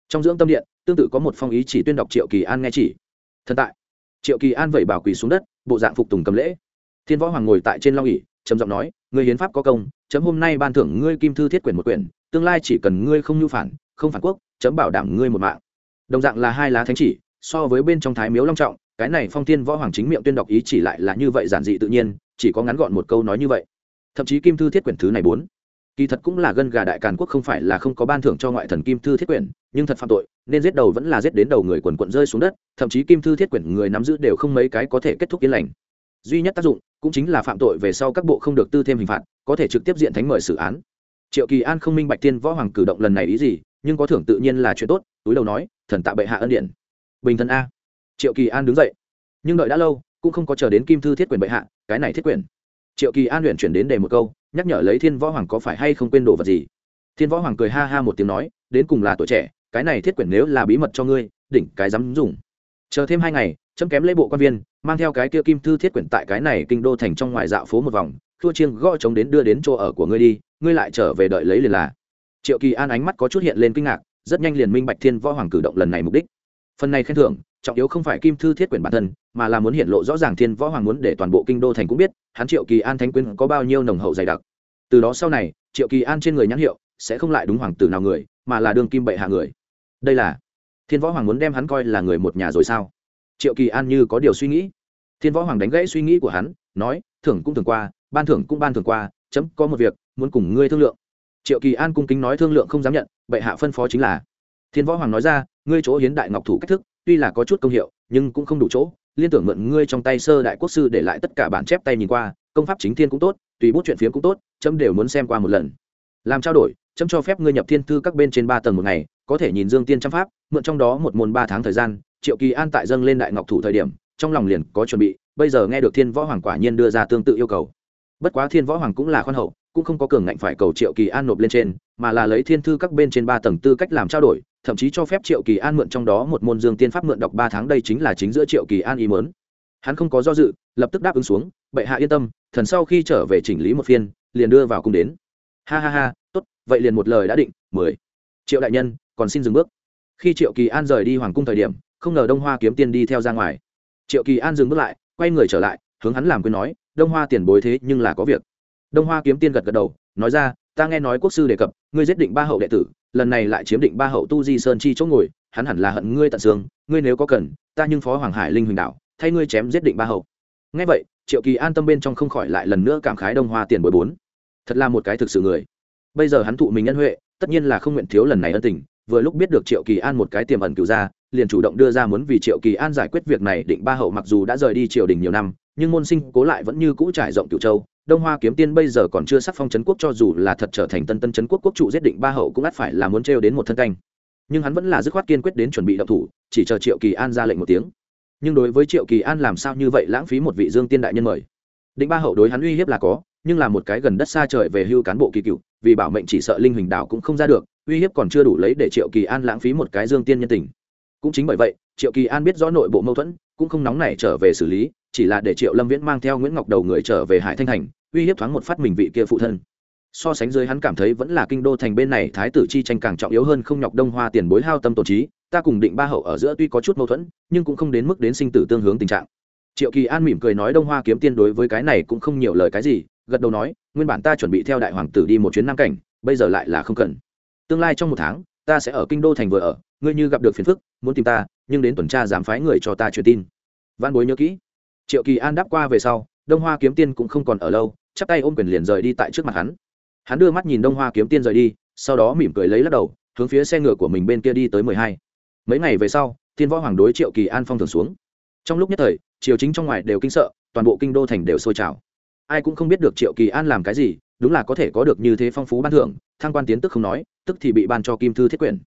Trong dưỡng tâm điện, tương tự có một phong ý chỉ tuyên đọc triệu kỳ an nghe chỉ. Thần tại. Triệu kỳ an vẩy bảo quỳ xuống đất, bộ dạng phục tùng cầm lễ. Thiên võ hoàng ngồi tại trên long ỉ trầm giọng nói người hiến pháp có công, chấm hôm nay ban thưởng ngươi kim thư thiết quyển một quyển, tương lai chỉ cần ngươi không nhu phản, không phản quốc, chấm bảo đảm ngươi một mạng. Đồng dạng là hai lá thánh chỉ, so với bên trong thái miếu long trọng cái này phong tiên võ hoàng chính miệng tuyên đọc ý chỉ lại là như vậy giản dị tự nhiên, chỉ có ngắn gọn một câu nói như vậy. Thậm chí kim thư thiết quyển thứ này bốn, kỳ thật cũng là gân gà đại càn quốc không phải là không có ban thưởng cho ngoại thần kim thư thiết quyển, nhưng thật phạm tội, nên giết đầu vẫn là giết đến đầu người quần quận rơi xuống đất, thậm chí kim thư thiết quyển người nắm giữ đều không mấy cái có thể kết thúc yên lành. Duy nhất tác dụng cũng chính là phạm tội về sau các bộ không được tư thêm hình phạt, có thể trực tiếp diện thánh mời xử án. Triệu kỳ an không minh bạch tiên võ hoàng cử động lần này ý gì, nhưng có thưởng tự nhiên là chuyện tốt, túi đầu nói, thần tạ bệ hạ ân điển. Bình thân a triệu kỳ an đứng dậy. Nhưng đợi đã lâu, cũng không có chờ đến kim thư thiết quyền bệ hạ, cái này thiết quyền. Triệu kỳ an luyện chuyển đến đề một câu, nhắc nhở lấy thiên võ hoàng có phải hay không quên đồ vật gì. Thiên võ hoàng cười ha ha một tiếng nói, đến cùng là tuổi trẻ, cái này thiết quyển nếu là bí mật cho ngươi, đỉnh cái dám dùng. Chờ thêm hai ngày, chấm kém lễ bộ quan viên, mang theo cái kia kim thư thiết quyển tại cái này kinh đô thành trong ngoài dạo phố một vòng, thua chiêng gõ chống đến đưa đến chỗ ở của ngươi đi, ngươi lại trở về đợi lấy liền là. Triệu kỳ an ánh mắt có chút hiện lên kinh ngạc, rất nhanh liền minh bạch thiên võ hoàng cử động lần này mục đích phần này khen thưởng, trọng yếu không phải kim thư thiết quyển bản thân, mà là muốn hiện lộ rõ ràng thiên võ hoàng muốn để toàn bộ kinh đô thành cũng biết, hắn triệu kỳ an thánh quyến có bao nhiêu nồng hậu dày đặc. Từ đó sau này, triệu kỳ an trên người nhãn hiệu sẽ không lại đúng hoàng tử nào người, mà là đương kim bệ hạ người. Đây là, thiên võ hoàng muốn đem hắn coi là người một nhà rồi sao? Triệu kỳ an như có điều suy nghĩ. Thiên võ hoàng đánh gãy suy nghĩ của hắn, nói, thưởng cũng thường qua, ban thưởng cũng ban thường qua, chấm có một việc, muốn cùng ngươi thương lượng. Triệu kỳ an cung kính nói thương lượng không dám nhận, bệ hạ phân phó chính là thiên võ hoàng nói ra, ngươi chỗ hiến đại ngọc thủ cách thức, tuy là có chút công hiệu, nhưng cũng không đủ chỗ. Liên tưởng mượn ngươi trong tay sơ đại quốc sư để lại tất cả bản chép tay nhìn qua, công pháp chính thiên cũng tốt, tùy bút chuyện phiếm cũng tốt, chấm đều muốn xem qua một lần. Làm trao đổi, chấm cho phép ngươi nhập thiên thư các bên trên ba tầng một ngày, có thể nhìn dương tiên trăm pháp, mượn trong đó một môn ba tháng thời gian, triệu kỳ an tại dâng lên đại ngọc thủ thời điểm, trong lòng liền có chuẩn bị, bây giờ nghe được thiên võ hoàng quả nhiên đưa ra tương tự yêu cầu. Bất quá thiên võ hoàng cũng là khoan hậu, cũng không có cường ngạnh phải cầu triệu kỳ an nộp lên trên, mà là lấy thiên thư các bên trên ba tầng tư cách làm trao đổi thậm chí cho phép triệu kỳ an mượn trong đó một môn dương tiên pháp mượn đọc ba tháng, đây chính là chính giữa triệu kỳ an ý mớn hắn không có do dự, lập tức đáp ứng xuống, bệ hạ yên tâm, thần sau khi trở về chỉnh lý một phiên, liền đưa vào cung đến. Ha ha ha, tốt, vậy liền một lời đã định, mười. Triệu đại nhân, còn xin dừng bước. Khi triệu kỳ an rời đi hoàng cung thời điểm, không ngờ đông hoa kiếm tiên đi theo ra ngoài. Triệu kỳ an dừng bước lại, quay người trở lại, hướng hắn làm quên nói, đông hoa tiền bối thế nhưng là có việc. Đông hoa kiếm tiên gật gật đầu, nói ra, ta nghe nói quốc sư đề cập, ngươi giết định ba hậu đệ tử lần này lại chiếm định ba hậu tu di sơn chi chỗ ngồi, hắn hẳn là hận ngươi tận xương, ngươi nếu có cần, ta nhưng phó hoàng hải linh huỳnh đạo, thay ngươi chém giết định ba hậu. Ngay vậy, triệu kỳ an tâm bên trong không khỏi lại lần nữa cảm khái đông hoa tiền bối bốn. Thật là một cái thực sự người. Bây giờ hắn thụ mình nhân huệ, tất nhiên là không nguyện thiếu lần này ân tình vừa lúc biết được triệu kỳ an một cái tiềm ẩn cựu ra liền chủ động đưa ra muốn vì triệu kỳ an giải quyết việc này, định ba hậu mặc dù đã rời đi triều đình nhiều năm, nhưng môn sinh cố lại vẫn như cũ trải rộng cựu châu. Đông hoa kiếm tiên bây giờ còn chưa sắc phong trấn quốc cho dù là thật trở thành tân tân trấn quốc quốc trụ giết định ba hậu cũng ắt phải là muốn trêu đến một thân canh. Nhưng hắn vẫn là dứt khoát kiên quyết đến chuẩn bị động thủ, chỉ chờ triệu kỳ an ra lệnh một tiếng. Nhưng đối với triệu kỳ an làm sao như vậy lãng phí một vị dương tiên đại nhân mời? Định ba hậu đối hắn uy hiếp là có, nhưng là một cái gần đất xa trời về hưu cán bộ kỳ cựu, vì bảo mệnh chỉ sợ linh huỳnh đạo cũng không ra được uy hiếp còn chưa đủ lấy để triệu kỳ an lãng phí một cái dương tiên nhân tình. Cũng chính bởi vậy, triệu kỳ an biết rõ nội bộ mâu thuẫn, cũng không nóng nảy trở về xử lý, chỉ là để triệu lâm viễn mang theo nguyễn ngọc đầu người trở về hải thanh thành, uy hiếp thoáng một phát mình vị kia phụ thân. So sánh dưới hắn cảm thấy vẫn là kinh đô thành bên này thái tử chi tranh càng trọng yếu hơn không nhọc đông hoa tiền bối hao tâm tổ trí, ta cùng định ba hậu ở giữa tuy có chút mâu thuẫn, nhưng cũng không đến mức đến sinh tử tương hướng tình trạng. Triệu kỳ an mỉm cười nói đông hoa kiếm tiên đối với cái này cũng không nhiều lời cái gì, gật đầu nói, nguyên bản ta chuẩn bị theo đại hoàng tử đi một chuyến nam cảnh, bây giờ lại là không cần tương lai trong một tháng, ta sẽ ở kinh đô thành vừa ở, ngươi như gặp được phiền phức, muốn tìm ta, nhưng đến tuần tra dám phái người cho ta truyền tin. Văn bối nhớ kỹ. Triệu kỳ an đáp qua về sau, đông hoa kiếm tiên cũng không còn ở lâu, chắp tay ôm quyền liền rời đi tại trước mặt hắn. Hắn đưa mắt nhìn đông hoa kiếm tiên rời đi, sau đó mỉm cười lấy lắc đầu, hướng phía xe ngựa của mình bên kia đi tới mười hai. Mấy ngày về sau, thiên võ hoàng đối triệu kỳ an phong thường xuống. Trong lúc nhất thời, triều chính trong ngoài đều kinh sợ, toàn bộ kinh đô thành đều sôi trào. Ai cũng không biết được triệu kỳ an làm cái gì đúng là có thể có được như thế phong phú ban thưởng, thăng quan tiến tức không nói, tức thì bị ban cho kim thư thiết quyền.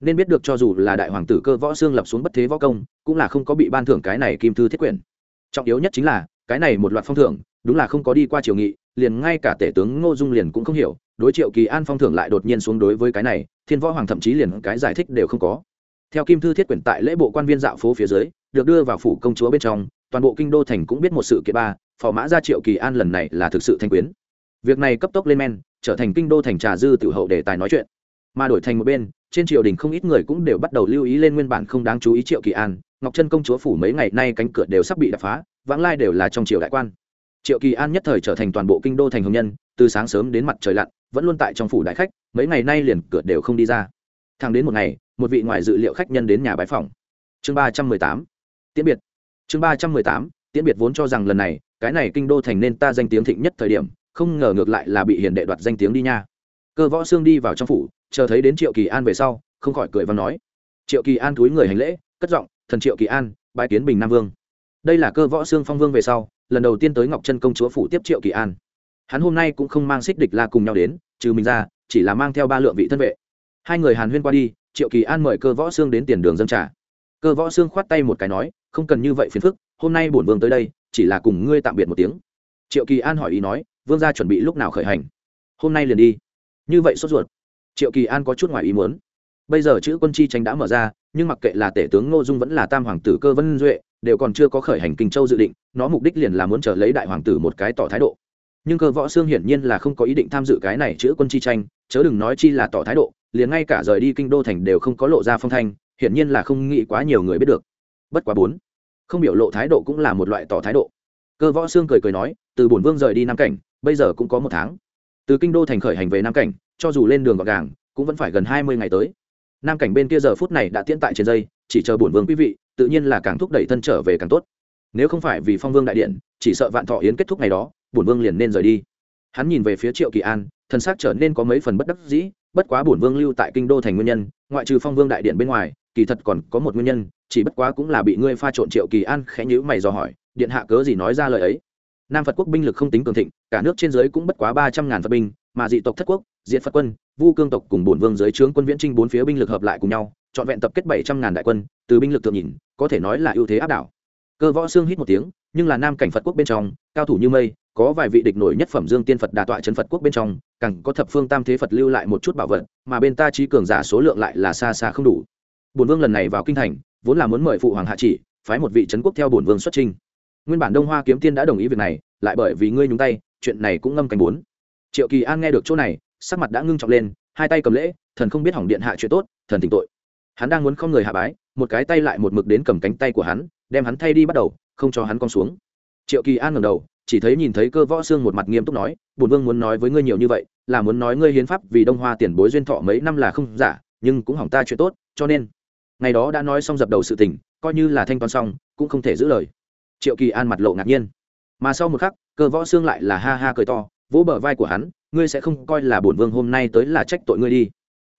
Nên biết được cho dù là đại hoàng tử cơ võ xương lập xuống bất thế võ công, cũng là không có bị ban thưởng cái này kim thư thiết quyền. Trọng yếu nhất chính là, cái này một loạt phong thưởng, đúng là không có đi qua triều nghị, liền ngay cả tể tướng ngô dung liền cũng không hiểu, đối triệu kỳ an phong thưởng lại đột nhiên xuống đối với cái này, thiên võ hoàng thậm chí liền cái giải thích đều không có. Theo kim thư thiết quyển tại lễ bộ quan viên dạo phố phía dưới, được đưa vào phủ công chúa bên trong, toàn bộ kinh đô thành cũng biết một sự kiện ba, phò mã ra triệu kỳ an lần này là thực sự thanh quyến việc này cấp tốc lên men, trở thành kinh đô thành trà dư tiểu hậu để tài nói chuyện. Mà đổi thành một bên, trên triều đình không ít người cũng đều bắt đầu lưu ý lên nguyên bản không đáng chú ý triệu kỳ an, ngọc chân công chúa phủ mấy ngày nay cánh cửa đều sắp bị đập phá, vãng lai đều là trong triều đại quan. Triệu kỳ an nhất thời trở thành toàn bộ kinh đô thành hồng nhân, từ sáng sớm đến mặt trời lặn, vẫn luôn tại trong phủ đại khách, mấy ngày nay liền cửa đều không đi ra. Thang đến một ngày, một vị ngoài dự liệu khách nhân đến nhà bái phòng. Chương ba trăm mười tám, tiễn biệt. Chương ba trăm mười tám, tiễn biệt vốn cho rằng lần này, cái này kinh đô thành nên ta danh tiếng thịnh nhất thời điểm không ngờ ngược lại là bị hiền đệ đoạt danh tiếng đi nha. Cơ võ xương đi vào trong phủ, chờ thấy đến triệu kỳ an về sau, không khỏi cười và nói. Triệu kỳ an túi người hành lễ, cất giọng, thần triệu kỳ an bãi kiến bình nam vương. Đây là cơ võ xương phong vương về sau, lần đầu tiên tới ngọc chân công chúa phủ tiếp triệu kỳ an. Hắn hôm nay cũng không mang xích địch la cùng nhau đến, trừ mình ra, chỉ là mang theo ba lượng vị thân vệ. Hai người hàn huyên qua đi, triệu kỳ an mời cơ võ xương đến tiền đường dân trả cơ võ xương khoát tay một cái nói, không cần như vậy phiền phức, hôm nay bổn vương tới đây, chỉ là cùng ngươi tạm biệt một tiếng. Triệu kỳ an hỏi ý nói vương gia chuẩn bị lúc nào khởi hành? Hôm nay liền đi. Như vậy sốt ruột. Triệu kỳ an có chút ngoài ý muốn. Bây giờ chữ quân chi tranh đã mở ra, nhưng mặc kệ là tể tướng ngô dung vẫn là tam hoàng tử cơ vân duệ, đều còn chưa có khởi hành kinh châu dự định, nó mục đích liền là muốn trở lấy đại hoàng tử một cái tỏ thái độ. Nhưng cơ võ xương hiển nhiên là không có ý định tham dự cái này chữ quân chi tranh, chớ đừng nói chi là tỏ thái độ, liền ngay cả rời đi kinh đô thành đều không có lộ ra phong thanh, hiển nhiên là không nghĩ quá nhiều người biết được. Bất quá bốn, không biểu lộ thái độ cũng là một loại tỏ thái độ. Cơ võ xương cười cười nói, từ bổn vương rời đi nam cảnh bây giờ cũng có một tháng. Từ kinh đô thành khởi hành về nam cảnh, cho dù lên đường gọn gàng, cũng vẫn phải gần hai mươi ngày tới. Nam cảnh bên kia giờ phút này đã tiễn tại trên dây, chỉ chờ bổn vương quý vị, tự nhiên là càng thúc đẩy thân trở về càng tốt. Nếu không phải vì phong vương đại điện, chỉ sợ vạn thọ yến kết thúc ngày đó, bổn vương liền nên rời đi. Hắn nhìn về phía triệu kỳ an thân xác trở nên có mấy phần bất đắc dĩ, bất quá bổn vương lưu tại kinh đô thành nguyên nhân, ngoại trừ phong vương đại điện bên ngoài, kỳ thật còn có một nguyên nhân, chỉ bất quá cũng là bị ngươi pha trộn triệu kỳ an khẽ nhữ mày dò hỏi, điện hạ cớ gì nói ra lời ấy? Nam phật quốc binh lực không tính cường thịnh cả nước trên giới cũng bất quá ba trăm ngàn phật binh mà dị tộc thất quốc diện phật quân vu cương tộc cùng bổn vương dưới trướng quân viễn trinh bốn phía binh lực hợp lại cùng nhau trọn vẹn tập kết bảy trăm ngàn đại quân từ binh lực thượng nhìn có thể nói là ưu thế áp đảo cơ võ xương hít một tiếng nhưng là nam cảnh phật quốc bên trong cao thủ như mây có vài vị địch nổi nhất phẩm dương tiên phật đà tọa trấn phật quốc bên trong càng có thập phương tam thế phật lưu lại một chút bảo vật mà bên ta trí cường giả số lượng lại là xa xa không đủ bổn vương lần này vào kinh thành vốn là muốn mời phụ hoàng hạ chỉ phái một vị trấn quốc theo bổn vương xuất trình nguyên bản đông hoa kiếm tiên đã đồng ý việc này, lại bởi vì ngươi nhúng tay, chuyện này cũng ngâm cảnh bốn. Triệu kỳ an nghe được chỗ này, sắc mặt đã ngưng trọng lên, hai tay cầm lễ, thần không biết hỏng điện hạ chuyện tốt, thần tỉnh tội. Hắn đang muốn không người hạ bái, một cái tay lại một mực đến cầm cánh tay của hắn, đem hắn thay đi bắt đầu, không cho hắn con xuống. Triệu kỳ an ngầm đầu, chỉ thấy nhìn thấy cơ võ xương một mặt nghiêm túc nói, bổn vương muốn nói với ngươi nhiều như vậy, là muốn nói ngươi hiến pháp vì đông hoa tiền bối duyên thọ mấy năm là không giả, nhưng cũng hỏng ta chuyện tốt, cho nên, ngày đó đã nói xong dập đầu sự tình, coi như là thanh toán xong, cũng không thể giữ lời triệu kỳ an mặt lộ ngạc nhiên mà sau một khắc cơ võ xương lại là ha ha cười to vỗ bờ vai của hắn ngươi sẽ không coi là bổn vương hôm nay tới là trách tội ngươi đi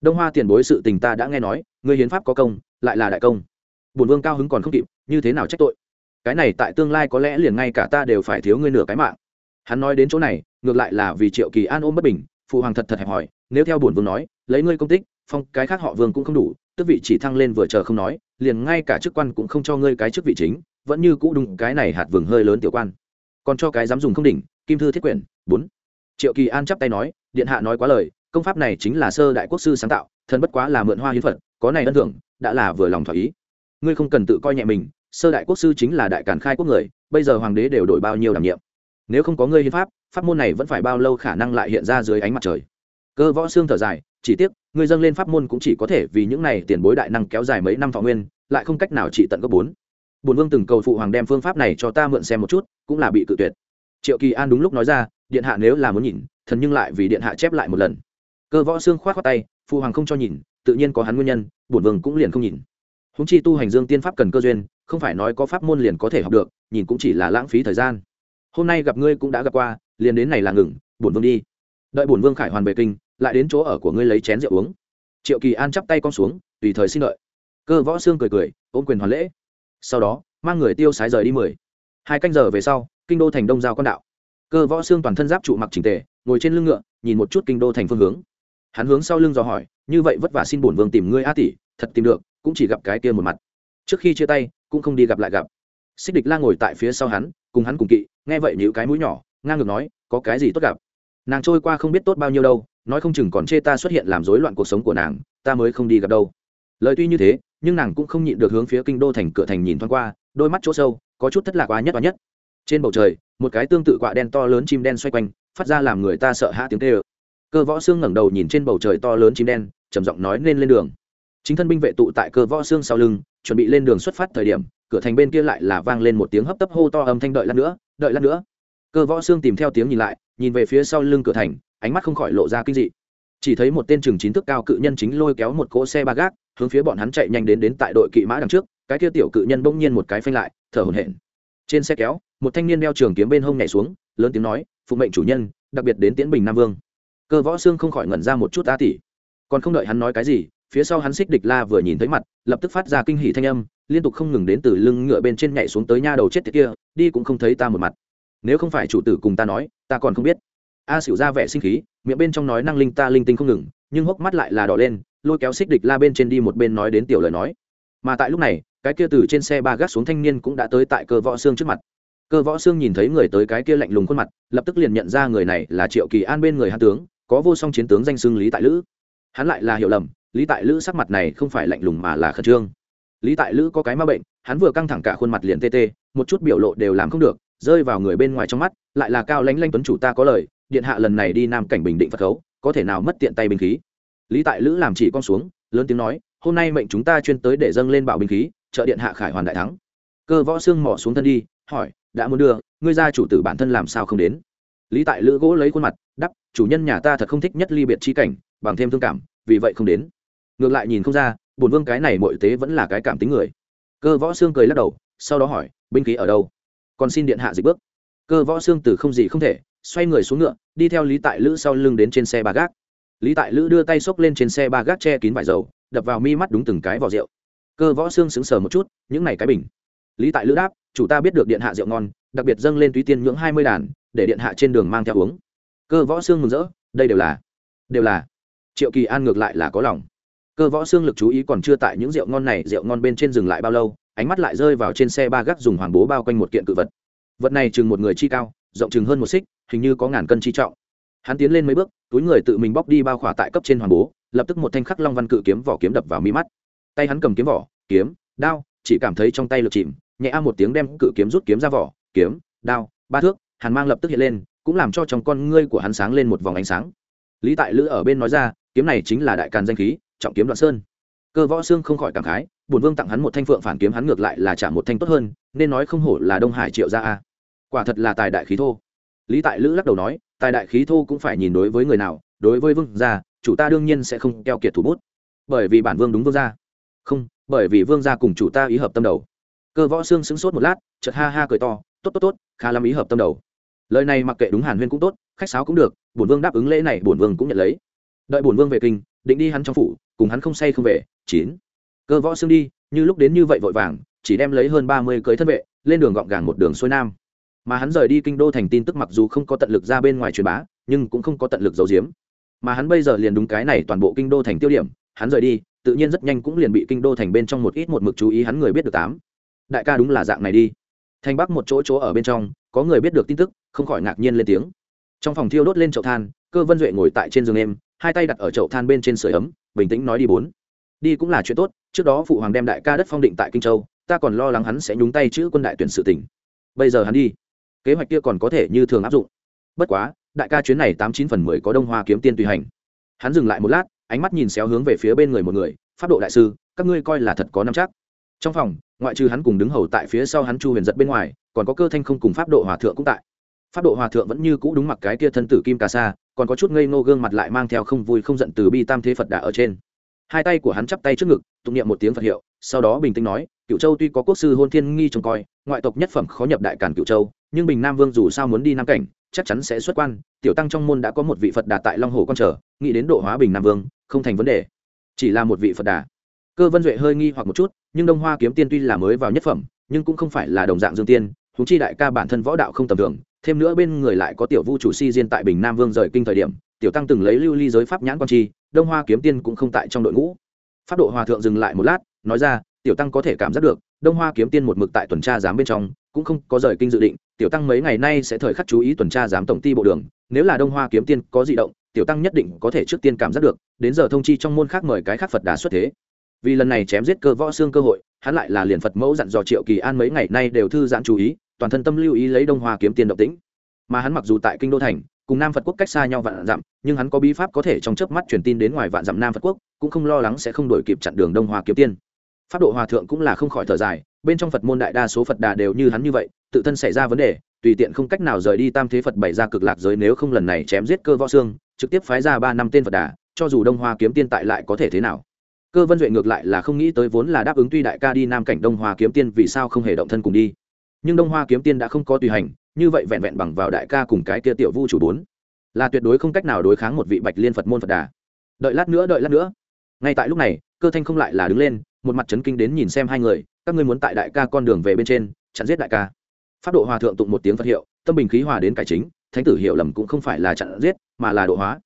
đông hoa tiền bối sự tình ta đã nghe nói ngươi hiến pháp có công lại là đại công bổn vương cao hứng còn không kịp như thế nào trách tội cái này tại tương lai có lẽ liền ngay cả ta đều phải thiếu ngươi nửa cái mạng hắn nói đến chỗ này ngược lại là vì triệu kỳ an ôm bất bình phụ hoàng thật thật hẹp hỏi nếu theo bổn vương nói lấy ngươi công tích phong cái khác họ vương cũng không đủ tức vị chỉ thăng lên vừa chờ không nói liền ngay cả chức quan cũng không cho ngươi cái chức vị chính vẫn như cũ đúng cái này hạt vừng hơi lớn tiểu quan. Còn cho cái dám dùng không đỉnh, kim thư thiết quyển, bốn. Triệu kỳ an chắp tay nói, điện hạ nói quá lời, công pháp này chính là sơ đại quốc sư sáng tạo thân bất quá là mượn hoa hiến phật, có này ân thưởng, đã là vừa lòng thỏa ý. Ngươi không cần tự coi nhẹ mình, sơ đại quốc sư chính là đại cản khai quốc người, bây giờ hoàng đế đều đổi bao nhiêu đảm nhiệm. Nếu không có ngươi hiến pháp pháp môn này vẫn phải bao lâu khả năng lại hiện ra dưới ánh mặt trời? Cơ võ xương thở dài, chỉ tiếc, ngươi dâng lên pháp môn cũng chỉ có thể vì những này tiền bối đại năng kéo dài mấy năm thọ nguyên, lại không cách nào trị tận gấp bốn. Bổn vương từng cầu phụ hoàng đem phương pháp này cho ta mượn xem một chút, cũng là bị cự tuyệt. Triệu kỳ an đúng lúc nói ra, điện hạ nếu là muốn nhìn, thần nhưng lại vì điện hạ chép lại một lần. Cơ võ xương khoát khoát tay, phụ hoàng không cho nhìn, tự nhiên có hắn nguyên nhân, bổn vương cũng liền không nhìn. Húng chi tu hành dương tiên pháp cần cơ duyên, không phải nói có pháp môn liền có thể học được, nhìn cũng chỉ là lãng phí thời gian. Hôm nay gặp ngươi cũng đã gặp qua, liền đến này là ngừng, bổn vương đi. Đợi bổn vương khải hoàn về kinh, lại đến chỗ ở của ngươi lấy chén rượu uống. Triệu kỳ an chắp tay con xuống, tùy thời xin lợi cơ võ xương cười cười, ôm quyền hoàn lễ sau đó, mang người tiêu sái rời đi mười. Hai canh giờ về sau, kinh đô thành đông giao con đạo. Cơ võ xương toàn thân giáp trụ mặc trình tề, ngồi trên lưng ngựa, nhìn một chút kinh đô thành phương hướng. Hắn hướng sau lưng dò hỏi, như vậy vất vả xin bổn vương tìm ngươi a tỷ, thật tìm được, cũng chỉ gặp cái kia một mặt. Trước khi chia tay, cũng không đi gặp lại gặp. Xích địch la ngồi tại phía sau hắn, cùng hắn cùng kỵ, nghe vậy nhíu cái mũi nhỏ, ngang ngược nói, có cái gì tốt gặp? Nàng trôi qua không biết tốt bao nhiêu đâu, nói không chừng còn chê ta xuất hiện làm rối loạn cuộc sống của nàng, ta mới không đi gặp đâu lời tuy như thế, nhưng nàng cũng không nhịn được hướng phía kinh đô thành cửa thành nhìn thoáng qua, đôi mắt chỗ sâu, có chút thất lạc quá nhất quá nhất. Trên bầu trời, một cái tương tự quạ đen to lớn chim đen xoay quanh, phát ra làm người ta sợ hãi tiếng tê ơ cơ võ xương ngẩng đầu nhìn trên bầu trời to lớn chim đen, trầm giọng nói nên lên đường. Chính thân binh vệ tụ tại cơ võ xương sau lưng, chuẩn bị lên đường xuất phát thời điểm, cửa thành bên kia lại là vang lên một tiếng hấp tấp hô to âm thanh đợi lát nữa, đợi lát nữa. Cơ võ xương tìm theo tiếng nhìn lại, nhìn về phía sau lưng cửa thành, ánh mắt không khỏi lộ ra kinh dị. Chỉ thấy một tên chừng chín thức cao cự nhân chính lôi kéo một cỗ xe ba gác hướng phía bọn hắn chạy nhanh đến đến tại đội kỵ mã đằng trước, cái kia tiểu cự nhân bỗng nhiên một cái phanh lại, thở hổn hển. Trên xe kéo, một thanh niên đeo trường kiếm bên hông nhảy xuống, lớn tiếng nói phụ mệnh chủ nhân, đặc biệt đến tiễn bình nam vương. Cơ võ xương không khỏi ngẩn ra một chút ta tỉ. Còn không đợi hắn nói cái gì, phía sau hắn xích địch la vừa nhìn thấy mặt, lập tức phát ra kinh hỉ thanh âm, liên tục không ngừng đến từ lưng ngựa bên trên nhảy xuống tới nha đầu chết tiệt kia, đi cũng không thấy ta một mặt. Nếu không phải chủ tử cùng ta nói, ta còn không biết. A xỉu ra vẻ sinh khí, miệng bên trong nói năng linh ta linh tinh không ngừng, nhưng hốc mắt lại là đỏ lên lôi kéo xích địch la bên trên đi một bên nói đến tiểu lời nói. Mà tại lúc này, cái kia từ trên xe ba gác xuống thanh niên cũng đã tới tại cơ võ xương trước mặt. Cơ võ xương nhìn thấy người tới cái kia lạnh lùng khuôn mặt, lập tức liền nhận ra người này là triệu kỳ an bên người hạ tướng, có vô song chiến tướng danh xưng lý tại lữ. Hắn lại là hiểu lầm, lý tại lữ sắc mặt này không phải lạnh lùng mà là khẩn trương. Lý tại lữ có cái ma bệnh, hắn vừa căng thẳng cả khuôn mặt liền tê tê, một chút biểu lộ đều làm không được, rơi vào người bên ngoài trong mắt, lại là cao lãnh lanh tuấn chủ ta có lời, điện hạ lần này đi nam cảnh bình định phật khấu, có thể nào mất tiện tay binh khí? Lý tại lữ làm chỉ con xuống, lớn tiếng nói, hôm nay mệnh chúng ta chuyên tới để dâng lên bảo binh khí, trợ điện hạ khải hoàn đại thắng. Cơ võ xương mỏ xuống thân đi, hỏi, đã muốn đưa, ngươi ra chủ tử bản thân làm sao không đến? Lý tại lữ gỗ lấy khuôn mặt, đắp, chủ nhân nhà ta thật không thích nhất ly biệt chi cảnh, bằng thêm thương cảm, vì vậy không đến. Ngược lại nhìn không ra, bổn vương cái này mọi tế vẫn là cái cảm tính người. Cơ võ xương cười lắc đầu, sau đó hỏi, binh khí ở đâu? Còn xin điện hạ dịch bước. Cơ võ xương từ không gì không thể, xoay người xuống ngựa, đi theo lý tại lữ sau lưng đến trên xe ba gác lý tại lữ đưa tay xốc lên trên xe ba gác che kín vải dầu, đập vào mi mắt đúng từng cái vỏ rượu. Cơ võ xương sững sờ một chút, những này cái bình. Lý tại lữ đáp, chủ ta biết được điện hạ rượu ngon, đặc biệt dâng lên túy tiên ngưỡng hai mươi đàn, để điện hạ trên đường mang theo uống. Cơ võ xương mừng rỡ, đây đều là đều là. Triệu kỳ an ngược lại là có lòng. Cơ võ xương lực chú ý còn chưa tại những rượu ngon này, rượu ngon bên trên dừng lại bao lâu, ánh mắt lại rơi vào trên xe ba gác dùng hoàng bố bao quanh một kiện cự vật. Vật này chừng một người chi cao, rộng chừng hơn một xích, hình như có ngàn cân chi trọng hắn tiến lên mấy bước, túi người tự mình bóc đi bao khỏa tại cấp trên hoàng bố, lập tức một thanh khắc long văn cự kiếm vỏ kiếm đập vào mi mắt. Tay hắn cầm kiếm vỏ, kiếm, đao, chỉ cảm thấy trong tay lực chìm, nhẹ a một tiếng đem cự kiếm rút kiếm ra vỏ, kiếm, đao, ba thước, hàn mang lập tức hiện lên, cũng làm cho trong con ngươi của hắn sáng lên một vòng ánh sáng. Lý tại lữ ở bên nói ra, kiếm này chính là đại càn danh khí, trọng kiếm đoạn sơn. Cơ võ xương không khỏi cảm khái bùn vương tặng hắn một thanh phượng phản kiếm hắn ngược lại là trả một thanh tốt hơn, nên nói không hổ là đông hải triệu gia a. Quả thật là tài đại khí thô. Lý tại lữ lắc đầu nói tài đại khí thô cũng phải nhìn đối với người nào, đối với vương gia, chủ ta đương nhiên sẽ không keo kiệt thủ bút. Bởi vì bản vương đúng vương gia. Không, bởi vì vương gia cùng chủ ta ý hợp tâm đầu. Cơ võ xương sững sốt một lát, chợt ha ha cười to, tốt tốt tốt, khá lắm ý hợp tâm đầu. Lời này mặc kệ đúng hàn huyên cũng tốt, khách sáo cũng được, bổn vương đáp ứng lễ này, bổn vương cũng nhận lấy. Đợi bổn vương về kinh, định đi hắn trong phủ, cùng hắn không say không về, chín. Cơ võ xương đi, như lúc đến như vậy vội vàng, chỉ đem lấy hơn ba mươi cưới thân vệ, lên đường gọn gàng một đường xuôi nam mà hắn rời đi kinh đô thành tin tức mặc dù không có tận lực ra bên ngoài truyền bá, nhưng cũng không có tận lực giấu giếm. Mà hắn bây giờ liền đúng cái này toàn bộ kinh đô thành tiêu điểm, hắn rời đi, tự nhiên rất nhanh cũng liền bị kinh đô thành bên trong một ít một mực chú ý hắn người biết được tám. Đại ca đúng là dạng này đi. Thành bắc một chỗ chỗ ở bên trong, có người biết được tin tức, không khỏi ngạc nhiên lên tiếng. Trong phòng thiêu đốt lên chậu than, cơ vân duệ ngồi tại trên giường em hai tay đặt ở chậu than bên trên sưởi ấm, bình tĩnh nói đi bốn. Đi cũng là chuyện tốt, trước đó phụ hoàng đem đại ca đất phong định tại kinh châu, ta còn lo lắng hắn sẽ nhúng tay chữ quân đại tuyển sự tỉnh bây giờ hắn đi kế hoạch kia còn có thể như thường áp dụng. Bất quá, đại ca chuyến này tám chín phần mười có đông hoa kiếm tiên tùy hành. Hắn dừng lại một lát, ánh mắt nhìn xéo hướng về phía bên người một người, pháp độ đại sư, các ngươi coi là thật có năm chắc. Trong phòng, ngoại trừ hắn cùng đứng hầu tại phía sau hắn chu huyền giật bên ngoài, còn có cơ thanh không cùng pháp độ hòa thượng cũng tại. Pháp độ hòa thượng vẫn như cũ đúng mặc cái kia thân tử kim cà sa, còn có chút ngây ngô gương mặt lại mang theo không vui không giận từ bi tam thế phật đà ở trên. Hai tay của hắn chắp tay trước ngực, tụng niệm một tiếng phật hiệu, sau đó bình tĩnh nói cựu châu tuy có quốc sư hôn thiên nghi trông coi, ngoại tộc nhất phẩm khó nhập đại cản cựu châu, nhưng bình nam vương dù sao muốn đi nam cảnh, chắc chắn sẽ xuất quan, tiểu tăng trong môn đã có một vị phật đà tại long hồ con trở nghĩ đến độ hóa bình nam vương, không thành vấn đề. Chỉ là một vị phật đà. Cơ vân duệ hơi nghi hoặc một chút, nhưng đông hoa kiếm tiên tuy là mới vào nhất phẩm, nhưng cũng không phải là đồng dạng dương tiên húng chi đại ca bản thân võ đạo không tầm thường, thêm nữa bên người lại có tiểu vu chủ si diên tại bình nam vương rời kinh thời điểm, tiểu tăng từng lấy lưu ly giới pháp nhãn quan chi, đông hoa kiếm tiên cũng không tại trong đội ngũ. Pháp độ hòa thượng dừng lại một lát, nói ra tiểu tăng có thể cảm giác được, đông hoa kiếm tiên một mực tại tuần tra giám bên trong, cũng không có rời kinh dự định, tiểu tăng mấy ngày nay sẽ thời khắc chú ý tuần tra giám tổng ty bộ đường, nếu là đông hoa kiếm tiên có di động, tiểu tăng nhất định có thể trước tiên cảm giác được, đến giờ thông chi trong môn khác mời cái khác phật đà xuất thế. Vì lần này chém giết cơ võ xương cơ hội, hắn lại là liền phật mẫu dặn dò triệu kỳ an mấy ngày nay đều thư giãn chú ý, toàn thân tâm lưu ý lấy đông hoa kiếm tiên động tĩnh. Mà hắn mặc dù tại kinh đô thành, cùng nam phật quốc cách xa nhau vạn dặm, nhưng hắn có bí pháp có thể trong chớp mắt truyền tin đến ngoài vạn dặm nam phật quốc, cũng không lo lắng sẽ không đổi kịp chặn đường đông hoa kiếm tiên pháp độ hòa thượng cũng là không khỏi thở dài, bên trong phật môn đại đa số phật đà đều như hắn như vậy, tự thân xảy ra vấn đề, tùy tiện không cách nào rời đi tam thế phật bày ra cực lạc giới nếu không lần này chém giết cơ võ xương, trực tiếp phái ra ba năm tên phật đà, cho dù đông hoa kiếm tiên tại lại có thể thế nào. Cơ vân duệ ngược lại là không nghĩ tới vốn là đáp ứng tuy đại ca đi nam cảnh đông hoa kiếm tiên vì sao không hề động thân cùng đi. Nhưng đông hoa kiếm tiên đã không có tùy hành, như vậy vẹn vẹn bằng vào đại ca cùng cái kia tiểu vu chủ bốn, là tuyệt đối không cách nào đối kháng một vị bạch liên phật môn phật đà. Đợi lát nữa, đợi lát nữa. Ngay tại lúc này, cơ thanh không lại là đứng lên một mặt chấn kinh đến nhìn xem hai người, các ngươi muốn tại đại ca con đường về bên trên, chặn giết đại ca. Pháp độ hòa thượng tụng một tiếng phật hiệu, tâm bình khí hòa đến cải chính, thánh tử hiểu lầm cũng không phải là chặn giết, mà là độ hóa.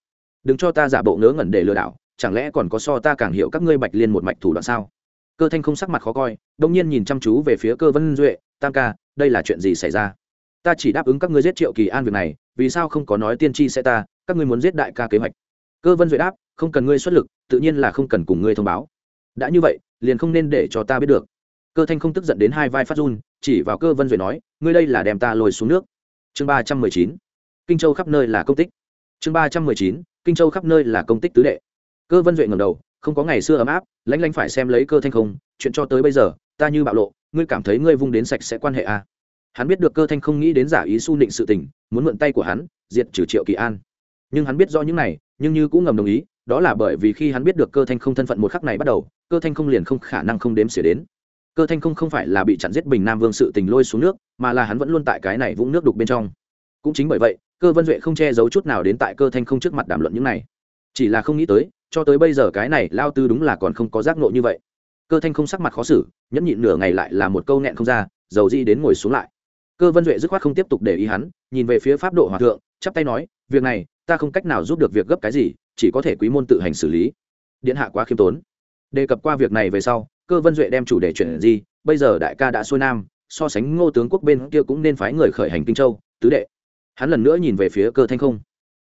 Đừng cho ta giả bộ ngớ ngẩn để lừa đảo, chẳng lẽ còn có so ta càng hiểu các ngươi bạch liên một mạch thủ đoạn sao? Cơ thanh không sắc mặt khó coi, đông nhiên nhìn chăm chú về phía cơ vân duệ, tam ca, đây là chuyện gì xảy ra? Ta chỉ đáp ứng các ngươi giết triệu kỳ an việc này, vì sao không có nói tiên tri sẽ ta, các ngươi muốn giết đại ca kế hoạch? Cơ vân duệ đáp, không cần ngươi xuất lực, tự nhiên là không cần cùng ngươi thông báo. Đã như vậy liền không nên để cho ta biết được. Cơ thanh không tức giận đến hai vai phát run, chỉ vào cơ vân duệ nói, ngươi đây là đem ta lôi xuống nước. Chương ba trăm mười chín, kinh châu khắp nơi là công tích. Chương ba trăm mười chín, kinh châu khắp nơi là công tích tứ đệ. Cơ vân duệ ngầm đầu, không có ngày xưa ấm áp lãnh lãnh phải xem lấy cơ thanh không, chuyện cho tới bây giờ, ta như bạo lộ, ngươi cảm thấy ngươi vung đến sạch sẽ quan hệ à. hắn biết được cơ thanh không nghĩ đến giả ý su nịnh sự tình, muốn mượn tay của hắn, diệt trừ triệu kỳ an. Nhưng hắn biết rõ những này, nhưng như cũng ngầm đồng ý đó là bởi vì khi hắn biết được cơ thanh không thân phận một khắc này bắt đầu, cơ thanh không liền không khả năng không đếm xỉa đến. Cơ thanh không không phải là bị chặn giết bình nam vương sự tình lôi xuống nước, mà là hắn vẫn luôn tại cái này vũng nước đục bên trong. Cũng chính bởi vậy, cơ vân duệ không che giấu chút nào đến tại cơ thanh không trước mặt đàm luận những này. Chỉ là không nghĩ tới, cho tới bây giờ cái này lao tư đúng là còn không có giác nộ như vậy. Cơ thanh không sắc mặt khó xử, nhẫn nhịn nửa ngày lại là một câu nghẹn không ra, dầu di đến ngồi xuống lại. Cơ vân duệ dứt khoát không tiếp tục để ý hắn, nhìn về phía pháp độ hòa thượng, chắp tay nói, việc này, ta không cách nào giúp được việc gấp cái gì chỉ có thể quý môn tự hành xử lý. Điện hạ quá khiêm tốn. Đề cập qua việc này về sau, cơ vân duệ đem chủ đề chuyển gì bây giờ đại ca đã xuôi nam, so sánh ngô tướng quốc bên kia cũng nên phái người khởi hành kinh châu, tứ đệ. Hắn lần nữa nhìn về phía cơ thanh không.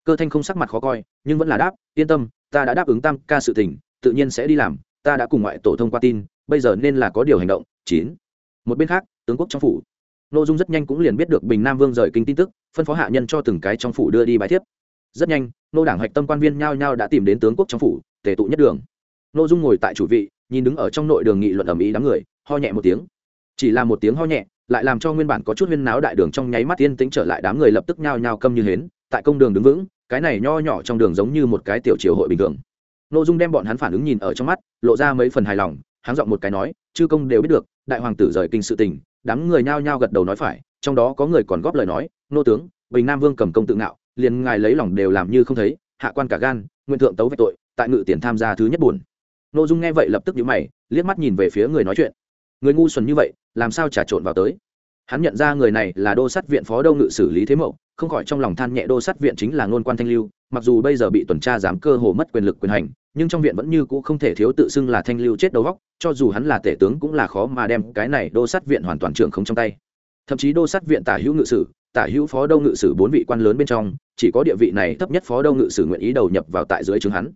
Cơ thanh không sắc mặt khó coi, nhưng vẫn là đáp, yên tâm, ta đã đáp ứng tam ca sự tình, tự nhiên sẽ đi làm, ta đã cùng ngoại tổ thông qua tin, bây giờ nên là có điều hành động, chín. Một bên khác, tướng quốc trong phủ. Nội dung rất nhanh cũng liền biết được bình nam vương rời kinh tin tức, phân phó hạ nhân cho từng cái trong phủ đưa đi bài thiếp rất nhanh, nô đảng hạch tâm quan viên nhao nhao đã tìm đến tướng quốc trong phủ, tề tụ nhất đường. Nô dung ngồi tại chủ vị, nhìn đứng ở trong nội đường nghị luận ầm ĩ đám người, ho nhẹ một tiếng. Chỉ là một tiếng ho nhẹ, lại làm cho nguyên bản có chút huyên náo đại đường trong nháy mắt yên tĩnh trở lại đám người lập tức nhao nhao câm như hến, tại công đường đứng vững, cái này nho nhỏ trong đường giống như một cái tiểu triều hội bình thường. Nội dung đem bọn hắn phản ứng nhìn ở trong mắt, lộ ra mấy phần hài lòng hắn giọng một cái nói, chư công đều biết được, đại hoàng tử rời kinh sự tình. Đám người nhao nhao gật đầu nói phải, trong đó có người còn góp lời nói, nô tướng, bình nam vương cầm công tự ngạo liền ngài lấy lòng đều làm như không thấy, hạ quan cả gan, nguyện thượng tấu về tội, tại ngự tiền tham gia thứ nhất buồn. Nội dung nghe vậy lập tức nhíu mày, liếc mắt nhìn về phía người nói chuyện. Người ngu xuẩn như vậy, làm sao trà trộn vào tới? Hắn nhận ra người này là đô sát viện phó đô ngự xử lý thế mậu, không khỏi trong lòng than nhẹ đô sát viện chính là ngôn quan thanh lưu, mặc dù bây giờ bị tuần tra giám cơ hồ mất quyền lực quyền hành, nhưng trong viện vẫn như cũ không thể thiếu tự xưng là thanh lưu chết đầu góc cho dù hắn là tể tướng cũng là khó mà đem cái này đô sát viện hoàn toàn trưởng không trong tay. Thậm chí đô sát viện tả hữu ngự sử, tả hữu phó đô ngự sử bốn vị quan lớn bên trong chỉ có địa vị này thấp nhất phó đô ngự sử nguyện ý đầu nhập vào tại dưới trướng hắn.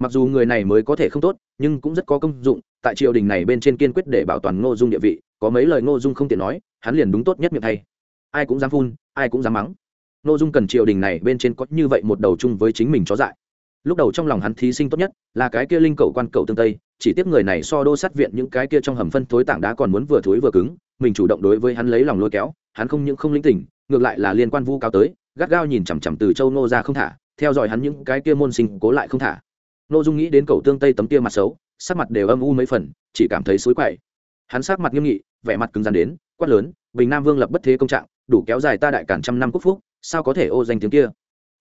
Mặc dù người này mới có thể không tốt, nhưng cũng rất có công dụng, tại triều đình này bên trên kiên quyết để bảo toàn ngô dung địa vị, có mấy lời ngô dung không tiện nói, hắn liền đúng tốt nhất miệng thay. Ai cũng dám phun, ai cũng dám mắng. Ngô dung cần triều đình này bên trên có như vậy một đầu chung với chính mình chó dại. Lúc đầu trong lòng hắn thí sinh tốt nhất là cái kia linh cầu quan cầu tương tây, chỉ tiếp người này so đô sát viện những cái kia trong hầm phân thối tảng đá còn muốn vừa thối vừa cứng, mình chủ động đối với hắn lấy lòng lôi kéo, hắn không những không linh tỉnh, ngược lại là liên quan vu cao tới gắt gao nhìn chằm chằm từ châu nô ra không thả, theo dõi hắn những cái kia môn sinh cố lại không thả. Nô dung nghĩ đến cầu tương tây tấm kia mặt xấu, sắc mặt đều âm u mấy phần, chỉ cảm thấy xối quậy. Hắn sắc mặt nghiêm nghị, vẻ mặt cứng rắn đến, quát lớn, bình nam vương lập bất thế công trạng, đủ kéo dài ta đại cản trăm năm quốc phúc, sao có thể ô danh tiếng kia?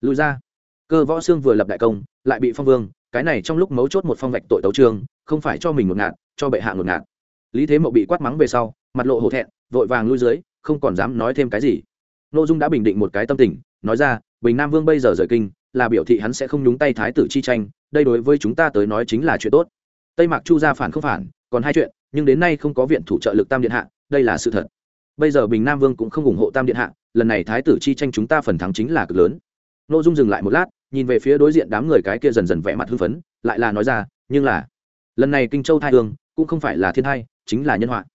Lùi ra. Cơ võ xương vừa lập đại công, lại bị phong vương, cái này trong lúc mấu chốt một phong vạch tội tấu trương không phải cho mình ngột ngạt, cho bệ hạ ngột ngạt. Lý thế mậu bị quát mắng về sau, mặt lộ hổ thẹn, vội vàng lui dưới, không còn dám nói thêm cái gì n dung đã bình định một cái tâm tình, nói ra, bình nam vương bây giờ rời kinh, là biểu thị hắn sẽ không nhúng tay thái tử chi tranh, đây đối với chúng ta tới nói chính là chuyện tốt. Tây mạc chu gia phản không phản, còn hai chuyện, nhưng đến nay không có viện thủ trợ lực tam điện hạ, đây là sự thật. Bây giờ bình nam vương cũng không ủng hộ tam điện hạ, lần này thái tử chi tranh chúng ta phần thắng chính là cực lớn. N dung dừng lại một lát, nhìn về phía đối diện đám người cái kia dần dần vẽ mặt hưng phấn, lại là nói ra, nhưng là, lần này kinh châu thai hương, cũng không phải là thiên hai chính là nhân họa.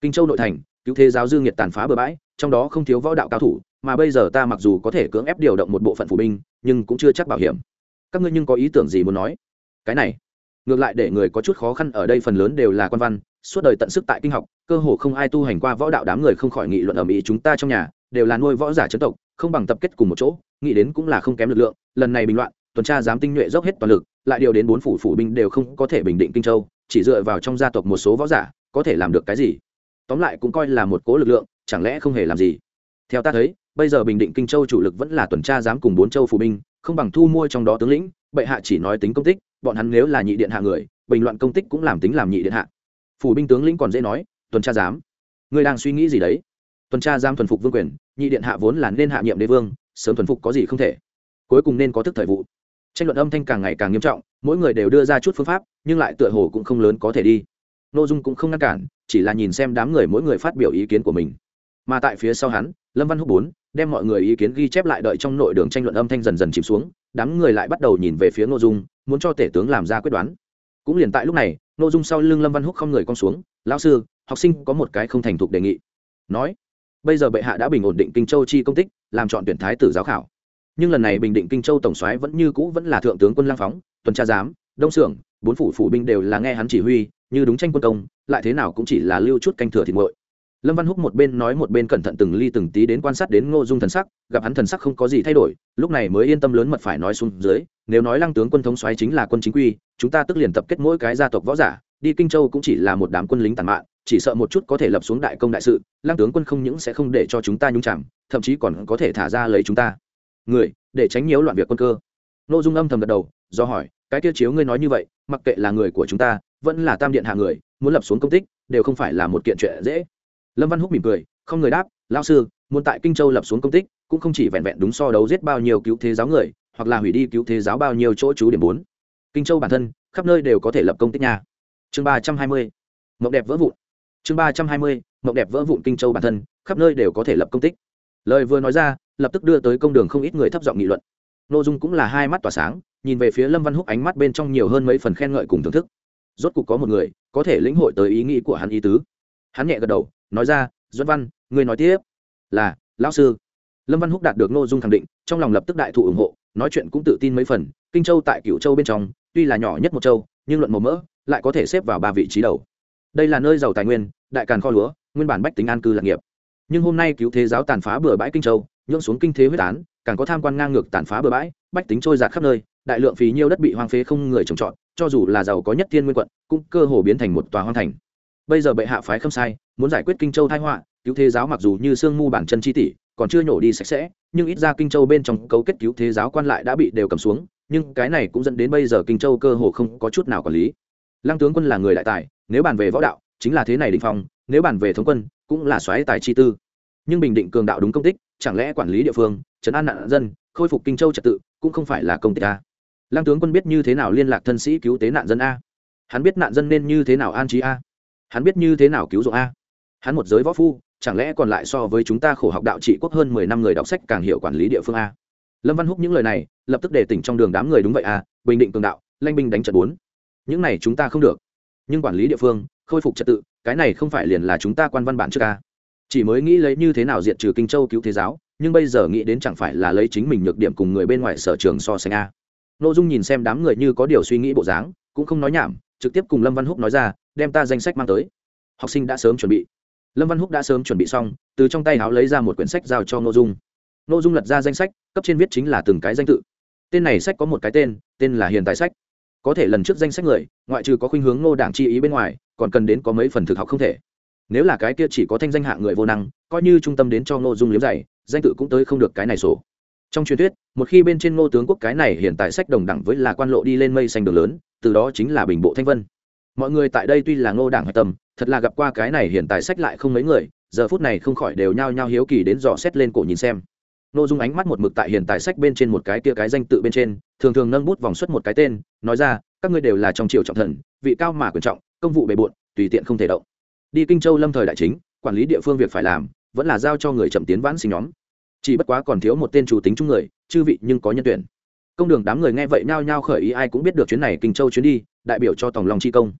Kinh châu nội thành, cứu thế giáo dương nhiệt tàn phá bừa bãi, trong đó không thiếu võ đạo cao thủ mà bây giờ ta mặc dù có thể cưỡng ép điều động một bộ phận phụ binh, nhưng cũng chưa chắc bảo hiểm. Các ngươi nhưng có ý tưởng gì muốn nói? Cái này, ngược lại để người có chút khó khăn ở đây phần lớn đều là quan văn, suốt đời tận sức tại kinh học, cơ hồ không ai tu hành qua võ đạo đám người không khỏi nghị luận ở mỹ chúng ta trong nhà, đều là nuôi võ giả chấn tộc, không bằng tập kết cùng một chỗ, nghĩ đến cũng là không kém lực lượng, lần này bình loạn, tuần tra dám tinh nhuệ dốc hết toàn lực, lại điều đến bốn phủ phủ binh đều không có thể bình định kinh châu, chỉ dựa vào trong gia tộc một số võ giả, có thể làm được cái gì? Tóm lại cũng coi là một cố lực lượng, chẳng lẽ không hề làm gì? Theo ta thấy bây giờ bình định kinh châu chủ lực vẫn là tuần tra dám cùng bốn châu phủ binh, không bằng thu mua trong đó tướng lĩnh, bệ hạ chỉ nói tính công tích, bọn hắn nếu là nhị điện hạ người, bình loạn công tích cũng làm tính làm nhị điện hạ. Phủ binh tướng lĩnh còn dễ nói, tuần tra giám. Người đang suy nghĩ gì đấy? Tuần tra giám thuần phục vương quyền, nhị điện hạ vốn là nên hạ nhiệm đế vương, sớm thuần phục có gì không thể. Cuối cùng nên có thức thời vụ. Tranh luận âm thanh càng ngày càng nghiêm trọng, mỗi người đều đưa ra chút phương pháp, nhưng lại tựa hồ cũng không lớn có thể đi. Nội dung cũng không ngăn cản, chỉ là nhìn xem đám người mỗi người phát biểu ý kiến của mình mà tại phía sau hắn, lâm văn húc bốn, đem mọi người ý kiến ghi chép lại đợi trong nội đường tranh luận âm thanh dần dần chìm xuống, đám người lại bắt đầu nhìn về phía nội dung, muốn cho tể tướng làm ra quyết đoán. Cũng liền tại lúc này nội dung sau lưng lâm văn húc không người con xuống, lão sư, học sinh có một cái không thành thục đề nghị. Nói, bây giờ bệ hạ đã bình ổn định kinh châu chi công tích, làm chọn tuyển thái tử giáo khảo. Nhưng lần này bình định kinh châu tổng soái vẫn như cũ vẫn là thượng tướng quân lang phóng, tuần tra giám, đông xưởng bốn phủ phủ binh đều là nghe hắn chỉ huy, như đúng tranh quân công, lại thế nào cũng chỉ là lưu chút canh thừa thịt nguội lâm văn húc một bên nói một bên cẩn thận từng ly từng tí đến quan sát đến ngô dung thần sắc, gặp hắn thần sắc không có gì thay đổi, lúc này mới yên tâm lớn mật phải nói xuống dưới, nếu nói lăng tướng quân thống xoáy chính là quân chính quy, chúng ta tức liền tập kết mỗi cái gia tộc võ giả, đi kinh châu cũng chỉ là một đám quân lính tàn mạn, chỉ sợ một chút có thể lập xuống đại công đại sự, lăng tướng quân không những sẽ không để cho chúng ta nhúng chẳng thậm chí còn có thể thả ra lấy chúng ta. Người, để tránh nhiễu loạn việc quân cơ. Nội dung âm thầm gật đầu, do hỏi, cái kia chiếu ngươi nói như vậy, mặc kệ là người của chúng ta, vẫn là tam điện hạ người, muốn lập xuống công tích, đều không phải là một kiện chuyện dễ lâm văn húc mỉm cười, không người đáp lao sư, muốn tại kinh châu lập xuống công tích, cũng không chỉ vẹn vẹn đúng so đấu giết bao nhiêu cứu thế giáo người, hoặc là hủy đi cứu thế giáo bao nhiêu chỗ chú điểm bốn. Kinh châu bản thân, khắp nơi đều có thể lập công tích nha. Chương ba trăm hai mươi, mộng đẹp vỡ vụn. Chương ba trăm hai mươi, mộng đẹp vỡ vụn kinh châu bản thân, khắp nơi đều có thể lập công tích. Lời vừa nói ra, lập tức đưa tới công đường không ít người thấp giọng nghị luận. Nội dung cũng là hai mắt tỏa sáng, nhìn về phía lâm văn húc ánh mắt bên trong nhiều hơn mấy phần khen ngợi cùng thưởng thức. Rốt cục có một người, có thể lĩnh hội tới ý nghĩ của hắn ý tứ. Hắn nhẹ gật đầu nói ra doãn văn người nói tiếp. Là, lão sư. Lâm văn húc đạt được nội dung khẳng định, trong lòng lập tức đại thụ ủng hộ, nói chuyện cũng tự tin mấy phần. Kinh châu tại cựu châu bên trong, tuy là nhỏ nhất một châu, nhưng luận màu mỡ, lại có thể xếp vào ba vị trí đầu. Đây là nơi giàu tài nguyên, đại càn kho lúa, nguyên bản bách tính an cư lạc nghiệp. Nhưng hôm nay cứu thế giáo tàn phá bừa bãi kinh châu nhưỡng xuống kinh thế huyết án, càng có tham quan ngang ngược tàn phá bừa bãi, bách tính trôi giạt khắp nơi, đại lượng phí nhiêu đất bị hoang phế không người trồng trọt, cho dù là giàu có nhất thiên nguyên quận, cũng cơ hồ biến thành một tòa hoang thành bây giờ bệ hạ phái không sai, muốn giải quyết kinh châu thái họa, cứu thế giáo mặc dù như sương mu bản chân chi tỷ, còn chưa nhổ đi sạch sẽ, nhưng ít ra kinh châu bên trong cấu kết cứu thế giáo quan lại đã bị đều cầm xuống, nhưng cái này cũng dẫn đến bây giờ kinh châu cơ hồ không có chút nào quản lý. Lăng tướng quân là người đại tài, nếu bàn về võ đạo, chính là thế này định phong, nếu bàn về thống quân, cũng là xoáy tài chi tư. Nhưng bình định cường đạo đúng công tích, chẳng lẽ quản lý địa phương, trấn an nạn dân, khôi phục kinh châu trật tự, cũng không phải là công tích a? Lăng tướng quân biết như thế nào liên lạc thân sĩ cứu tế nạn dân a? Hắn biết nạn dân nên như thế nào an trí a? Hắn biết như thế nào cứu dụng a? Hắn một giới võ phu, chẳng lẽ còn lại so với chúng ta khổ học đạo trị quốc hơn mười năm người đọc sách càng hiểu quản lý địa phương a? Lâm văn húc những lời này, lập tức để tỉnh trong đường đám người đúng vậy a, bình định cường đạo, lanh binh đánh trận bốn. Những này chúng ta không được. Nhưng quản lý địa phương, khôi phục trật tự, cái này không phải liền là chúng ta quan văn bản trước a? Chỉ mới nghĩ lấy như thế nào diệt trừ kinh châu cứu thế giáo, nhưng bây giờ nghĩ đến chẳng phải là lấy chính mình nhược điểm cùng người bên ngoài sở trường so sánh a? Nội dung nhìn xem đám người như có điều suy nghĩ bộ dáng, cũng không nói nhảm, trực tiếp cùng lâm văn húc nói ra đem ta danh sách mang tới. Học sinh đã sớm chuẩn bị. Lâm văn húc đã sớm chuẩn bị xong, từ trong tay áo lấy ra một quyển sách giao cho nội dung. Nội dung lật ra danh sách, cấp trên viết chính là từng cái danh tự. Tên này sách có một cái tên tên là hiền tài sách. Có thể lần trước danh sách người, ngoại trừ có khuynh hướng ngô đảng chi ý bên ngoài, còn cần đến có mấy phần thực học không thể. Nếu là cái kia chỉ có thanh danh hạng người vô năng, coi như trung tâm đến cho ngô dung liếm dày danh tự cũng tới không được cái này sổ. Trong truyền thuyết, một khi bên trên ngô tướng quốc cái này hiện tại sách đồng đẳng với là quan lộ đi lên mây xanh đường lớn, từ đó chính là bình bộ thanh vân mọi người tại đây tuy là ngô đảng hạch tâm, thật là gặp qua cái này hiện tại sách lại không mấy người, giờ phút này không khỏi đều nhao nhao hiếu kỳ đến dò xét lên cổ nhìn xem. Ngô dung ánh mắt một mực tại hiện tại sách bên trên một cái kia cái danh tự bên trên, thường thường nâng bút vòng xuất một cái tên, nói ra, các ngươi đều là trong triều trọng thần, vị cao mà quyền trọng, công vụ bề bộn, tùy tiện không thể động. Đi kinh châu lâm thời đại chính, quản lý địa phương việc phải làm, vẫn là giao cho người chậm tiến vãn sinh nhóm. Chỉ bất quá còn thiếu một tên chủ tính chung người, chư vị nhưng có nhân tuyển. Công đường đám người nghe vậy nhao nhao khởi ý, ai cũng biết được chuyến này kinh châu chuyến đi, đại biểu cho tòng lòng chi công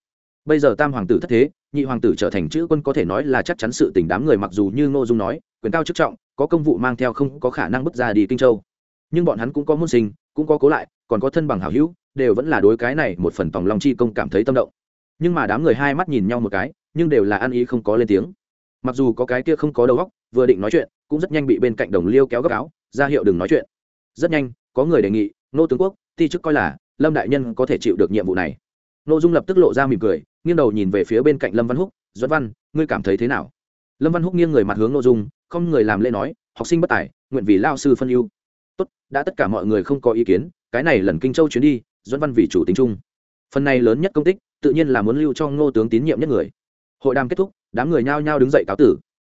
bây giờ tam hoàng tử thất thế, nhị hoàng tử trở thành chữ quân có thể nói là chắc chắn sự tình đám người mặc dù như ngô dung nói, quyền cao chức trọng, có công vụ mang theo không có khả năng bước ra đi kinh châu. Nhưng bọn hắn cũng có môn sinh, cũng có cố lại, còn có thân bằng hảo hữu, đều vẫn là đối cái này một phần tòng lòng chi công cảm thấy tâm động. Nhưng mà đám người hai mắt nhìn nhau một cái, nhưng đều là ăn ý không có lên tiếng. Mặc dù có cái kia không có đầu óc, vừa định nói chuyện, cũng rất nhanh bị bên cạnh đồng liêu kéo gấp áo, ra hiệu đừng nói chuyện. Rất nhanh, có người đề nghị nô tướng quốc, ti chức coi là, lâm đại nhân có thể chịu được nhiệm vụ này. Nô dung lập tức lộ ra mỉm cười nghiêng đầu nhìn về phía bên cạnh lâm văn húc, duẫn văn, ngươi cảm thấy thế nào? Lâm văn húc nghiêng người mặt hướng nô dung, không người làm lễ nói, học sinh bất tài, nguyện vì lao sư phân ưu. Tốt, đã tất cả mọi người không có ý kiến, cái này lần kinh châu chuyến đi, duẫn văn vì chủ tính chung. Phần này lớn nhất công tích, tự nhiên là muốn lưu cho ngô tướng tín nhiệm nhất người. Hội đàm kết thúc, đám người nhao nhao đứng dậy cáo tử.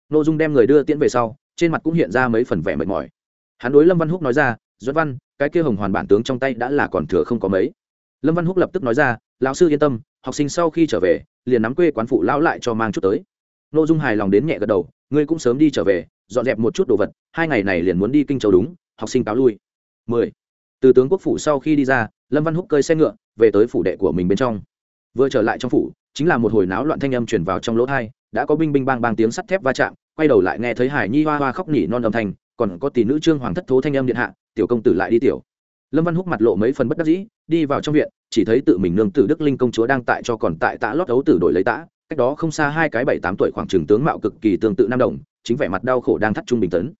Nội dung đem người đưa tiễn về sau, trên mặt cũng hiện ra mấy phần vẻ mệt mỏi. Hắn đối lâm văn húc nói ra Doãn văn, cái kia hồng hoàn bản tướng trong tay đã là còn thừa không có mấy. Lâm văn húc lập tức nói ra, lão sư yên tâm học sinh sau khi trở về, liền nắm quê quán phụ lão lại cho mang chút tới. Nội dung hài lòng đến nhẹ gật đầu, ngươi cũng sớm đi trở về, dọn dẹp một chút đồ vật, hai ngày này liền muốn đi kinh châu đúng, học sinh cáo lui. Mười. Từ tướng quốc phủ sau khi đi ra, lâm văn húc cơi xe ngựa, về tới phủ đệ của mình bên trong. Vừa trở lại trong phủ, chính là một hồi náo loạn thanh âm truyền vào trong lỗ thai đã có binh binh bang bang tiếng sắt thép va chạm, quay đầu lại nghe thấy hải nhi hoa hoa khóc nỉ non âm thanh, còn có tỷ nữ trương hoàng thất thố thanh âm điện hạ, tiểu công tử lại đi tiểu lâm văn húc mặt lộ mấy phần bất đắc dĩ, đi vào trong viện, chỉ thấy tự mình nương tử đức linh công chúa đang tại cho còn tại tã lót ấu tử đổi lấy tã, cách đó không xa hai cái bảy tám tuổi khoảng trường tướng mạo cực kỳ tương tự nam đồng, chính vẻ mặt đau khổ đang thắt trung bình tấn.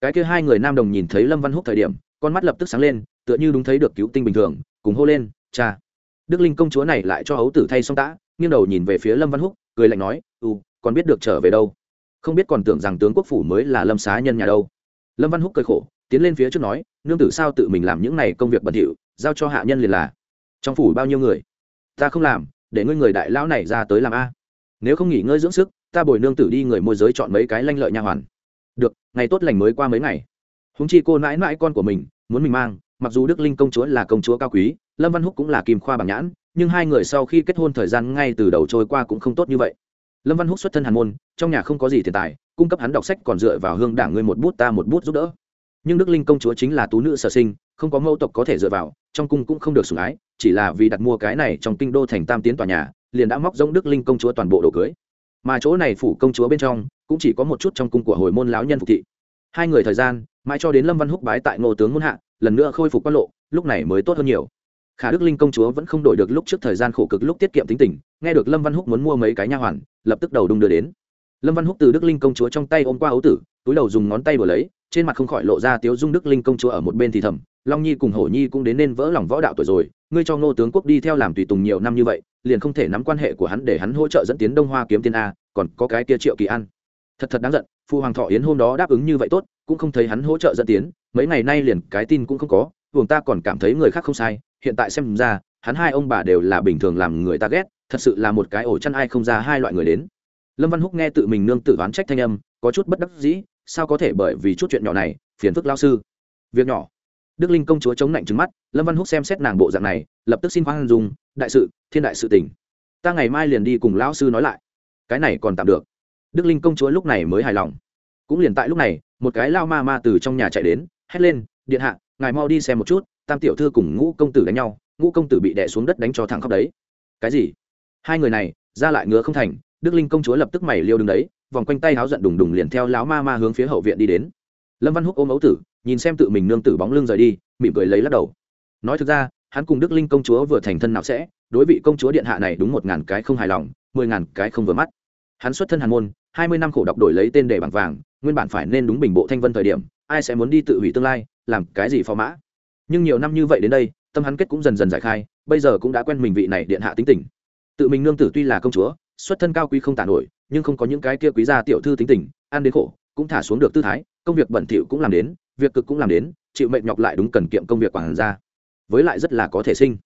Cái kia hai người nam đồng nhìn thấy lâm văn húc thời điểm, con mắt lập tức sáng lên, tựa như đúng thấy được cứu tinh bình thường, cùng hô lên, cha! Đức linh công chúa này lại cho ấu tử thay xong tã, nghiêng đầu nhìn về phía lâm văn húc, cười lạnh nói ừ còn biết được trở về đâu? Không biết còn tưởng rằng tướng quốc phủ mới là lâm xá nhân nhà đâu lâm văn húc cười khổ, tiến lên phía trước nói, nương tử sao tự mình làm những này công việc bẩn thỉu, giao cho hạ nhân liền là. Trong phủ bao nhiêu người? Ta không làm, để ngươi người đại lão này ra tới làm a. Nếu không nghỉ ngơi dưỡng sức, ta bồi nương tử đi người môi giới chọn mấy cái lanh lợi nha hoàn. Được, ngày tốt lành mới qua mấy ngày. Húng chi cô mãi mãi con của mình, muốn mình mang, mặc dù đức linh công chúa là công chúa cao quý, lâm văn húc cũng là kim khoa bằng nhãn, nhưng hai người sau khi kết hôn thời gian ngay từ đầu trôi qua cũng không tốt như vậy. Lâm văn húc xuất thân hàn môn, trong nhà không có gì tiền tài cung cấp hắn đọc sách còn dựa vào hương đảng ngươi một bút ta một bút giúp đỡ. Nhưng đức linh công chúa chính là tú nữ sở sinh, không có mẫu tộc có thể dựa vào, trong cung cũng không được sủng ái, chỉ là vì đặt mua cái này trong kinh đô thành tam tiến tòa nhà, liền đã móc rỗng đức linh công chúa toàn bộ đồ cưới. Mà chỗ này phủ công chúa bên trong, cũng chỉ có một chút trong cung của hồi môn lão nhân phục thị. Hai người thời gian, mãi cho đến lâm văn húc bái tại ngô tướng muôn hạ, lần nữa khôi phục quan lộ, lúc này mới tốt hơn nhiều. Khả đức linh công chúa vẫn không đổi được lúc trước thời gian khổ cực lúc tiết kiệm tính tình, nghe được lâm văn húc muốn mua mấy cái nha hoàn, lập tức đầu đung đưa đến lâm văn húc từ đức linh công chúa trong tay ôm qua ấu tử, túi đầu dùng ngón tay vừa lấy, trên mặt không khỏi lộ ra tiếu dung đức linh công chúa ở một bên thì thầm, long nhi cùng hổ nhi cũng đến nên vỡ lòng võ đạo tuổi rồi, ngươi cho ngô tướng quốc đi theo làm tùy tùng nhiều năm như vậy, liền không thể nắm quan hệ của hắn để hắn hỗ trợ dẫn tiến đông hoa kiếm tiên a, còn có cái kia triệu kỳ an. Thật thật đáng giận, phu hoàng thọ yến hôm đó đáp ứng như vậy tốt, cũng không thấy hắn hỗ trợ dẫn tiến, mấy ngày nay liền cái tin cũng không có buồng ta còn cảm thấy người khác không sai, hiện tại xem ra, hắn hai ông bà đều là bình thường làm người ta ghét, thật sự là một cái ổ chăn ai không ra hai loại người đến lâm văn húc nghe tự mình nương tự oán trách thanh âm, có chút bất đắc dĩ, sao có thể bởi vì chút chuyện nhỏ này, phiền phức lao sư? Việc nhỏ. Đức linh công chúa chống lạnh trứng mắt, lâm văn húc xem xét nàng bộ dạng này, lập tức xin khoan dùng đại sự, thiên đại sự tình. Ta ngày mai liền đi cùng lão sư nói lại. Cái này còn tạm được. Đức linh công chúa lúc này mới hài lòng. Cũng liền tại lúc này, một cái lao ma ma từ trong nhà chạy đến, hét lên, điện hạ, ngài mau đi xem một chút, tam tiểu thư cùng ngũ công tử đánh nhau, ngũ công tử bị đè xuống đất đánh cho thẳng khóc đấy. Cái gì? Hai người này, ra lại ngứa không thành đức linh công chúa lập tức mày liêu đứng đấy, vòng quanh tay háo giận đùng đùng liền theo láo ma ma hướng phía hậu viện đi đến. Lâm văn húc ôm ấu tử, nhìn xem tự mình nương tử bóng lưng rời đi, mỉm cười lấy lắc đầu. Nói thực ra, hắn cùng đức linh công chúa vừa thành thân nào sẽ, đối vị công chúa điện hạ này đúng một ngàn cái không hài lòng, mười ngàn cái không vừa mắt. Hắn xuất thân hàn môn, hai mươi năm khổ đọc đổi lấy tên để bằng vàng, nguyên bản phải nên đúng bình bộ thanh vân thời điểm, ai sẽ muốn đi tự hủy tương lai, làm cái gì phò mã. Nhưng nhiều năm như vậy đến đây, tâm hắn kết cũng dần dần giải khai, bây giờ cũng đã quen mình vị này điện hạ tính tình. Tự mình nương tử tuy là công chúa xuất thân cao quý không tả nổi, nhưng không có những cái kia quý gia tiểu thư tính tình, ăn đến khổ, cũng thả xuống được tư thái, công việc bẩn thỉu cũng làm đến, việc cực cũng làm đến, chịu mệnh nhọc lại đúng cần kiệm công việc quản gia. Với lại rất là có thể sinh.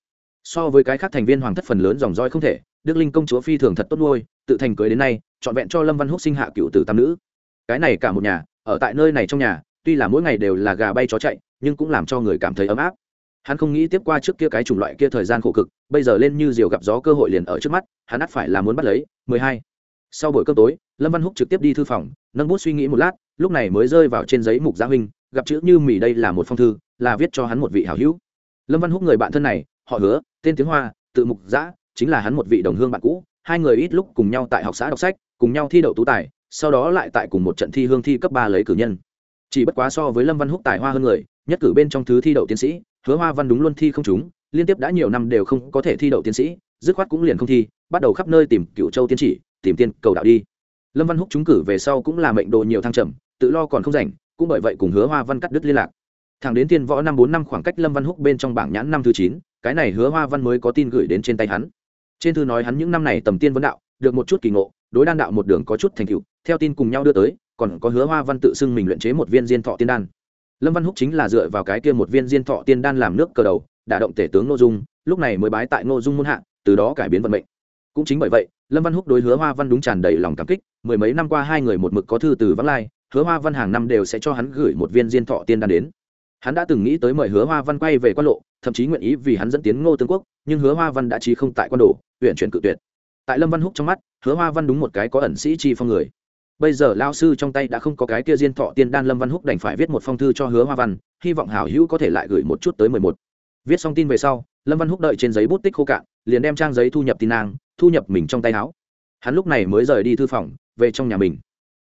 So với cái khác thành viên hoàng thất phần lớn dòng roi không thể, đức linh công chúa phi thường thật tốt nuôi, tự thành cưới đến nay, trọn vẹn cho lâm văn húc sinh hạ cựu tử tam nữ. Cái này cả một nhà, ở tại nơi này trong nhà, tuy là mỗi ngày đều là gà bay chó chạy, nhưng cũng làm cho người cảm thấy ấm áp hắn không nghĩ tiếp qua trước kia cái chủng loại kia thời gian khổ cực, bây giờ lên như diều gặp gió cơ hội liền ở trước mắt, hắn ắt phải là muốn bắt lấy. Mười hai. Sau buổi cơm tối, lâm văn húc trực tiếp đi thư phòng, nâng bút suy nghĩ một lát, lúc này mới rơi vào trên giấy mục gia huynh, gặp chữ như mì đây là một phong thư, là viết cho hắn một vị hảo hữu. Lâm văn húc người bạn thân này, họ hứa, tên tiếng hoa, tự mục giã, chính là hắn một vị đồng hương bạn cũ, hai người ít lúc cùng nhau tại học xã đọc sách, cùng nhau thi đậu tú tài, sau đó lại tại cùng một trận thi hương thi cấp ba lấy cử nhân. Chỉ bất quá so với lâm văn húc tài hoa hơn người, nhất cử bên trong thứ thi đậu tiến sĩ hứa hoa văn đúng luôn thi không trúng, liên tiếp đã nhiều năm đều không có thể thi đậu tiến sĩ, dứt khoát cũng liền không thi, bắt đầu khắp nơi tìm cựu châu tiến chỉ, tìm tiên cầu đạo đi. Lâm văn húc trúng cử về sau cũng là mệnh đồ nhiều thăng trầm, tự lo còn không rảnh, cũng bởi vậy cùng hứa hoa văn cắt đứt liên lạc. Thẳng đến tiên võ năm bốn năm khoảng cách lâm văn húc bên trong bảng nhãn năm thứ chín, cái này hứa hoa văn mới có tin gửi đến trên tay hắn. Trên thư nói hắn những năm này tầm tiên vấn đạo, được một chút kỳ ngộ, đối đan đạo một đường có chút thành tựu, theo tin cùng nhau đưa tới, còn có hứa hoa văn tự xưng mình luyện chế một viên diên thọ tiên đan lâm văn húc chính là dựa vào cái kia một viên diên thọ tiên đan làm nước cờ đầu, đả động tể tướng n ô dung, lúc này mới bái tại n ô dung muôn hạ, từ đó cải biến vận mệnh. Cũng chính bởi vậy, lâm văn húc đối hứa hoa văn đúng tràn đầy lòng cảm kích, mười mấy năm qua hai người một mực có thư từ vắng lai, hứa hoa văn hàng năm đều sẽ cho hắn gửi một viên diên thọ tiên đan đến. Hắn đã từng nghĩ tới mời hứa hoa văn quay về quan lộ, thậm chí nguyện ý vì hắn dẫn tiến ngô tướng quốc, nhưng hứa hoa văn đã trí không tại quan đồ, huyện chuyển cự tuyệt. Tại lâm văn húc trong mắt, hứa hoa văn đúng một cái có ẩn sĩ chi phong người bây giờ lao sư trong tay đã không có cái kia diên thọ tiên đan lâm văn húc đành phải viết một phong thư cho hứa hoa văn, hy vọng hảo hữu có thể lại gửi một chút tới mười một. Viết xong tin về sau, lâm văn húc đợi trên giấy bút tích khô cạn, liền đem trang giấy thu nhập tin nang thu nhập mình trong tay áo. Hắn lúc này mới rời đi thư phòng, về trong nhà mình.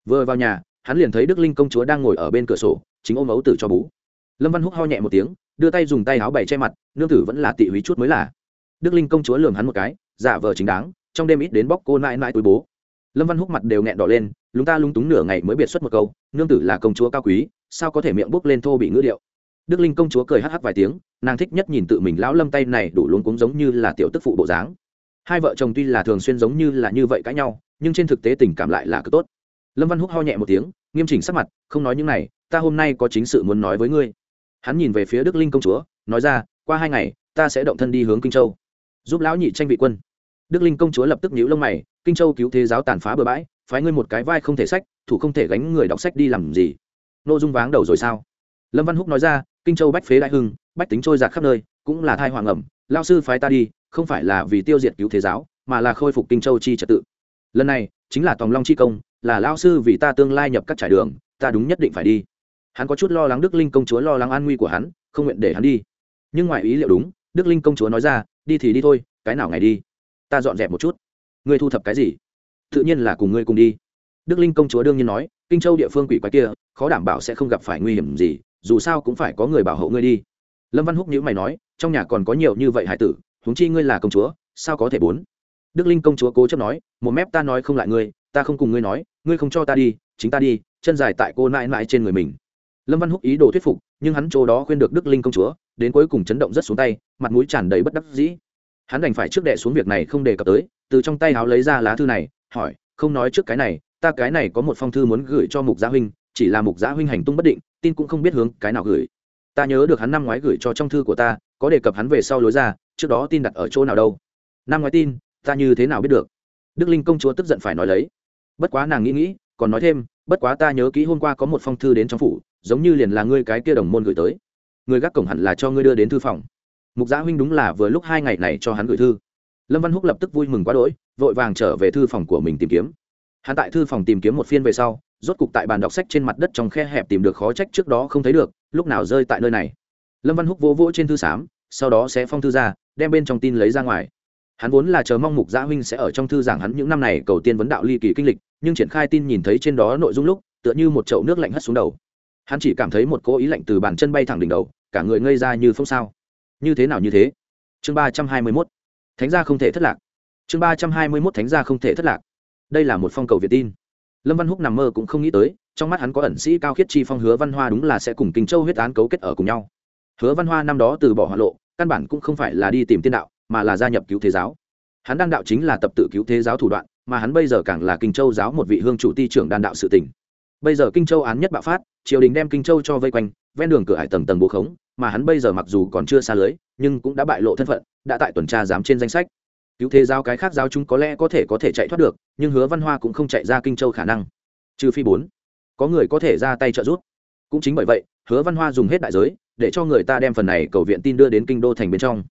Vừa vào nhà, hắn liền thấy đức linh công chúa đang ngồi ở bên cửa sổ, chính ôm ấu tử cho bú. Lâm văn húc ho nhẹ một tiếng, đưa tay dùng tay áo bày che mặt, nương tử vẫn là tị húy chút mới là. Đức linh công chúa lường hắn một cái, giả vờ chính đáng, trong đêm ít đến bóc cô nãi nãi túi bố. Lâm văn húc mặt đều nghẹn đỏ lên lúng ta lung túng nửa ngày mới biệt xuất một câu, nương tử là công chúa cao quý, sao có thể miệng bốc lên thô bị ngữ điệu? Đức linh công chúa cười hắc hắc vài tiếng, nàng thích nhất nhìn tự mình lão lâm tay này đủ luống cuống giống như là tiểu tức phụ bộ dáng. Hai vợ chồng tuy là thường xuyên giống như là như vậy cãi nhau, nhưng trên thực tế tình cảm lại là cực tốt. Lâm văn húc ho nhẹ một tiếng, nghiêm chỉnh sắc mặt, không nói những này, ta hôm nay có chính sự muốn nói với ngươi. Hắn nhìn về phía đức linh công chúa, nói ra, qua hai ngày, ta sẽ động thân đi hướng kinh châu. Giúp lão nhị tranh vị quân. Đức linh công chúa lập tức nhíu lông mày, kinh châu cứu thế giáo tàn phá bừa bãi phái ngươi một cái vai không thể sách, thủ không thể gánh người đọc sách đi làm gì? Nội dung váng đầu rồi sao? Lâm văn húc nói ra, kinh châu bách phế đại hưng, bách tính trôi giạt khắp nơi, cũng là thai hoàng ẩm, lao sư phái ta đi, không phải là vì tiêu diệt cứu thế giáo, mà là khôi phục kinh châu chi trật tự. Lần này, chính là tòng long chi công, là lao sư vì ta tương lai nhập các trải đường, ta đúng nhất định phải đi. Hắn có chút lo lắng đức linh công chúa lo lắng an nguy của hắn, không nguyện để hắn đi. Nhưng ngoài ý liệu đúng, đức linh công chúa nói ra, đi thì đi thôi, cái nào ngày đi? Ta dọn dẹp một chút. Ngươi thu thập cái gì? Tự nhiên là cùng ngươi cùng đi. Đức linh công chúa đương nhiên nói, kinh châu địa phương quỷ quái kia, khó đảm bảo sẽ không gặp phải nguy hiểm gì, dù sao cũng phải có người bảo hộ ngươi đi. Lâm văn húc nhữ mày nói, trong nhà còn có nhiều như vậy hải tử, huống chi ngươi là công chúa, sao có thể bốn? Đức linh công chúa cố chấp nói, một mép ta nói không lại ngươi, ta không cùng ngươi nói, ngươi không cho ta đi, chính ta đi, chân dài tại cô nãi nãi trên người mình. Lâm văn húc ý đồ thuyết phục, nhưng hắn chỗ đó khuyên được đức linh công chúa, đến cuối cùng chấn động rất xuống tay, mặt mũi tràn đầy bất đắc dĩ. Hắn đành phải trước đệ xuống việc này không đề cập tới, từ trong tay háo lấy ra lá thư này hỏi, không nói trước cái này, ta cái này có một phong thư muốn gửi cho mục gia huynh, chỉ là mục gia huynh hành tung bất định, tin cũng không biết hướng cái nào gửi. Ta nhớ được hắn năm ngoái gửi cho trong thư của ta, có đề cập hắn về sau lối ra, trước đó tin đặt ở chỗ nào đâu. Năm ngoái tin, ta như thế nào biết được? Đức linh công chúa tức giận phải nói lấy. Bất quá nàng nghĩ nghĩ, còn nói thêm, bất quá ta nhớ kỹ hôm qua có một phong thư đến trong phủ, giống như liền là ngươi cái kia đồng môn gửi tới. Người gác cổng hẳn là cho ngươi đưa đến thư phòng. Mục gia huynh đúng là vừa lúc hai ngày này cho hắn gửi thư lâm văn húc lập tức vui mừng quá đỗi, vội vàng trở về thư phòng của mình tìm kiếm. Hắn tại thư phòng tìm kiếm một phiên về sau, rốt cục tại bàn đọc sách trên mặt đất trong khe hẹp tìm được khó trách trước đó không thấy được, lúc nào rơi tại nơi này. Lâm văn húc vỗ vỗ trên thư xám, sau đó sẽ phong thư ra, đem bên trong tin lấy ra ngoài. Hắn vốn là chờ mong mục gia huynh sẽ ở trong thư giảng hắn những năm này cầu tiên vấn đạo ly kỳ kinh lịch, nhưng triển khai tin nhìn thấy trên đó nội dung lúc, tựa như một chậu nước lạnh hất xuống đầu. Hắn chỉ cảm thấy một cố ý lạnh từ bàn chân bay thẳng đỉnh đầu, cả người ngây ra như phong sao. Như thế nào như thế? Chương ba trăm hai mươi mốt thánh gia không thể thất lạc. Chương ba trăm hai mươi mốt thánh gia không thể thất lạc. Đây là một phong cầu việt tin. Lâm văn húc nằm mơ cũng không nghĩ tới, trong mắt hắn có ẩn sĩ cao khiết chi phong hứa văn hoa đúng là sẽ cùng kinh châu huyết án cấu kết ở cùng nhau. Hứa văn hoa năm đó từ bỏ họ lộ, căn bản cũng không phải là đi tìm tiên đạo, mà là gia nhập cứu thế giáo. Hắn đan đạo chính là tập tự cứu thế giáo thủ đoạn, mà hắn bây giờ càng là kinh châu giáo một vị hương chủ ti trưởng đan đạo sự tỉnh bây giờ kinh châu án nhất bạo phát, triều đình đem kinh châu cho vây quanh, ven đường cửa hải tầng tầng bố khống mà hắn bây giờ mặc dù còn chưa xa lưới, nhưng cũng đã bại lộ thân phận, đã tại tuần tra giám trên danh sách. Cứu thế giáo cái khác giáo chúng có lẽ có thể có thể chạy thoát được, nhưng hứa văn hoa cũng không chạy ra kinh châu khả năng. Trừ phi bốn, có người có thể ra tay trợ giúp. Cũng chính bởi vậy, hứa văn hoa dùng hết đại giới, để cho người ta đem phần này cầu viện tin đưa đến kinh đô thành bên trong.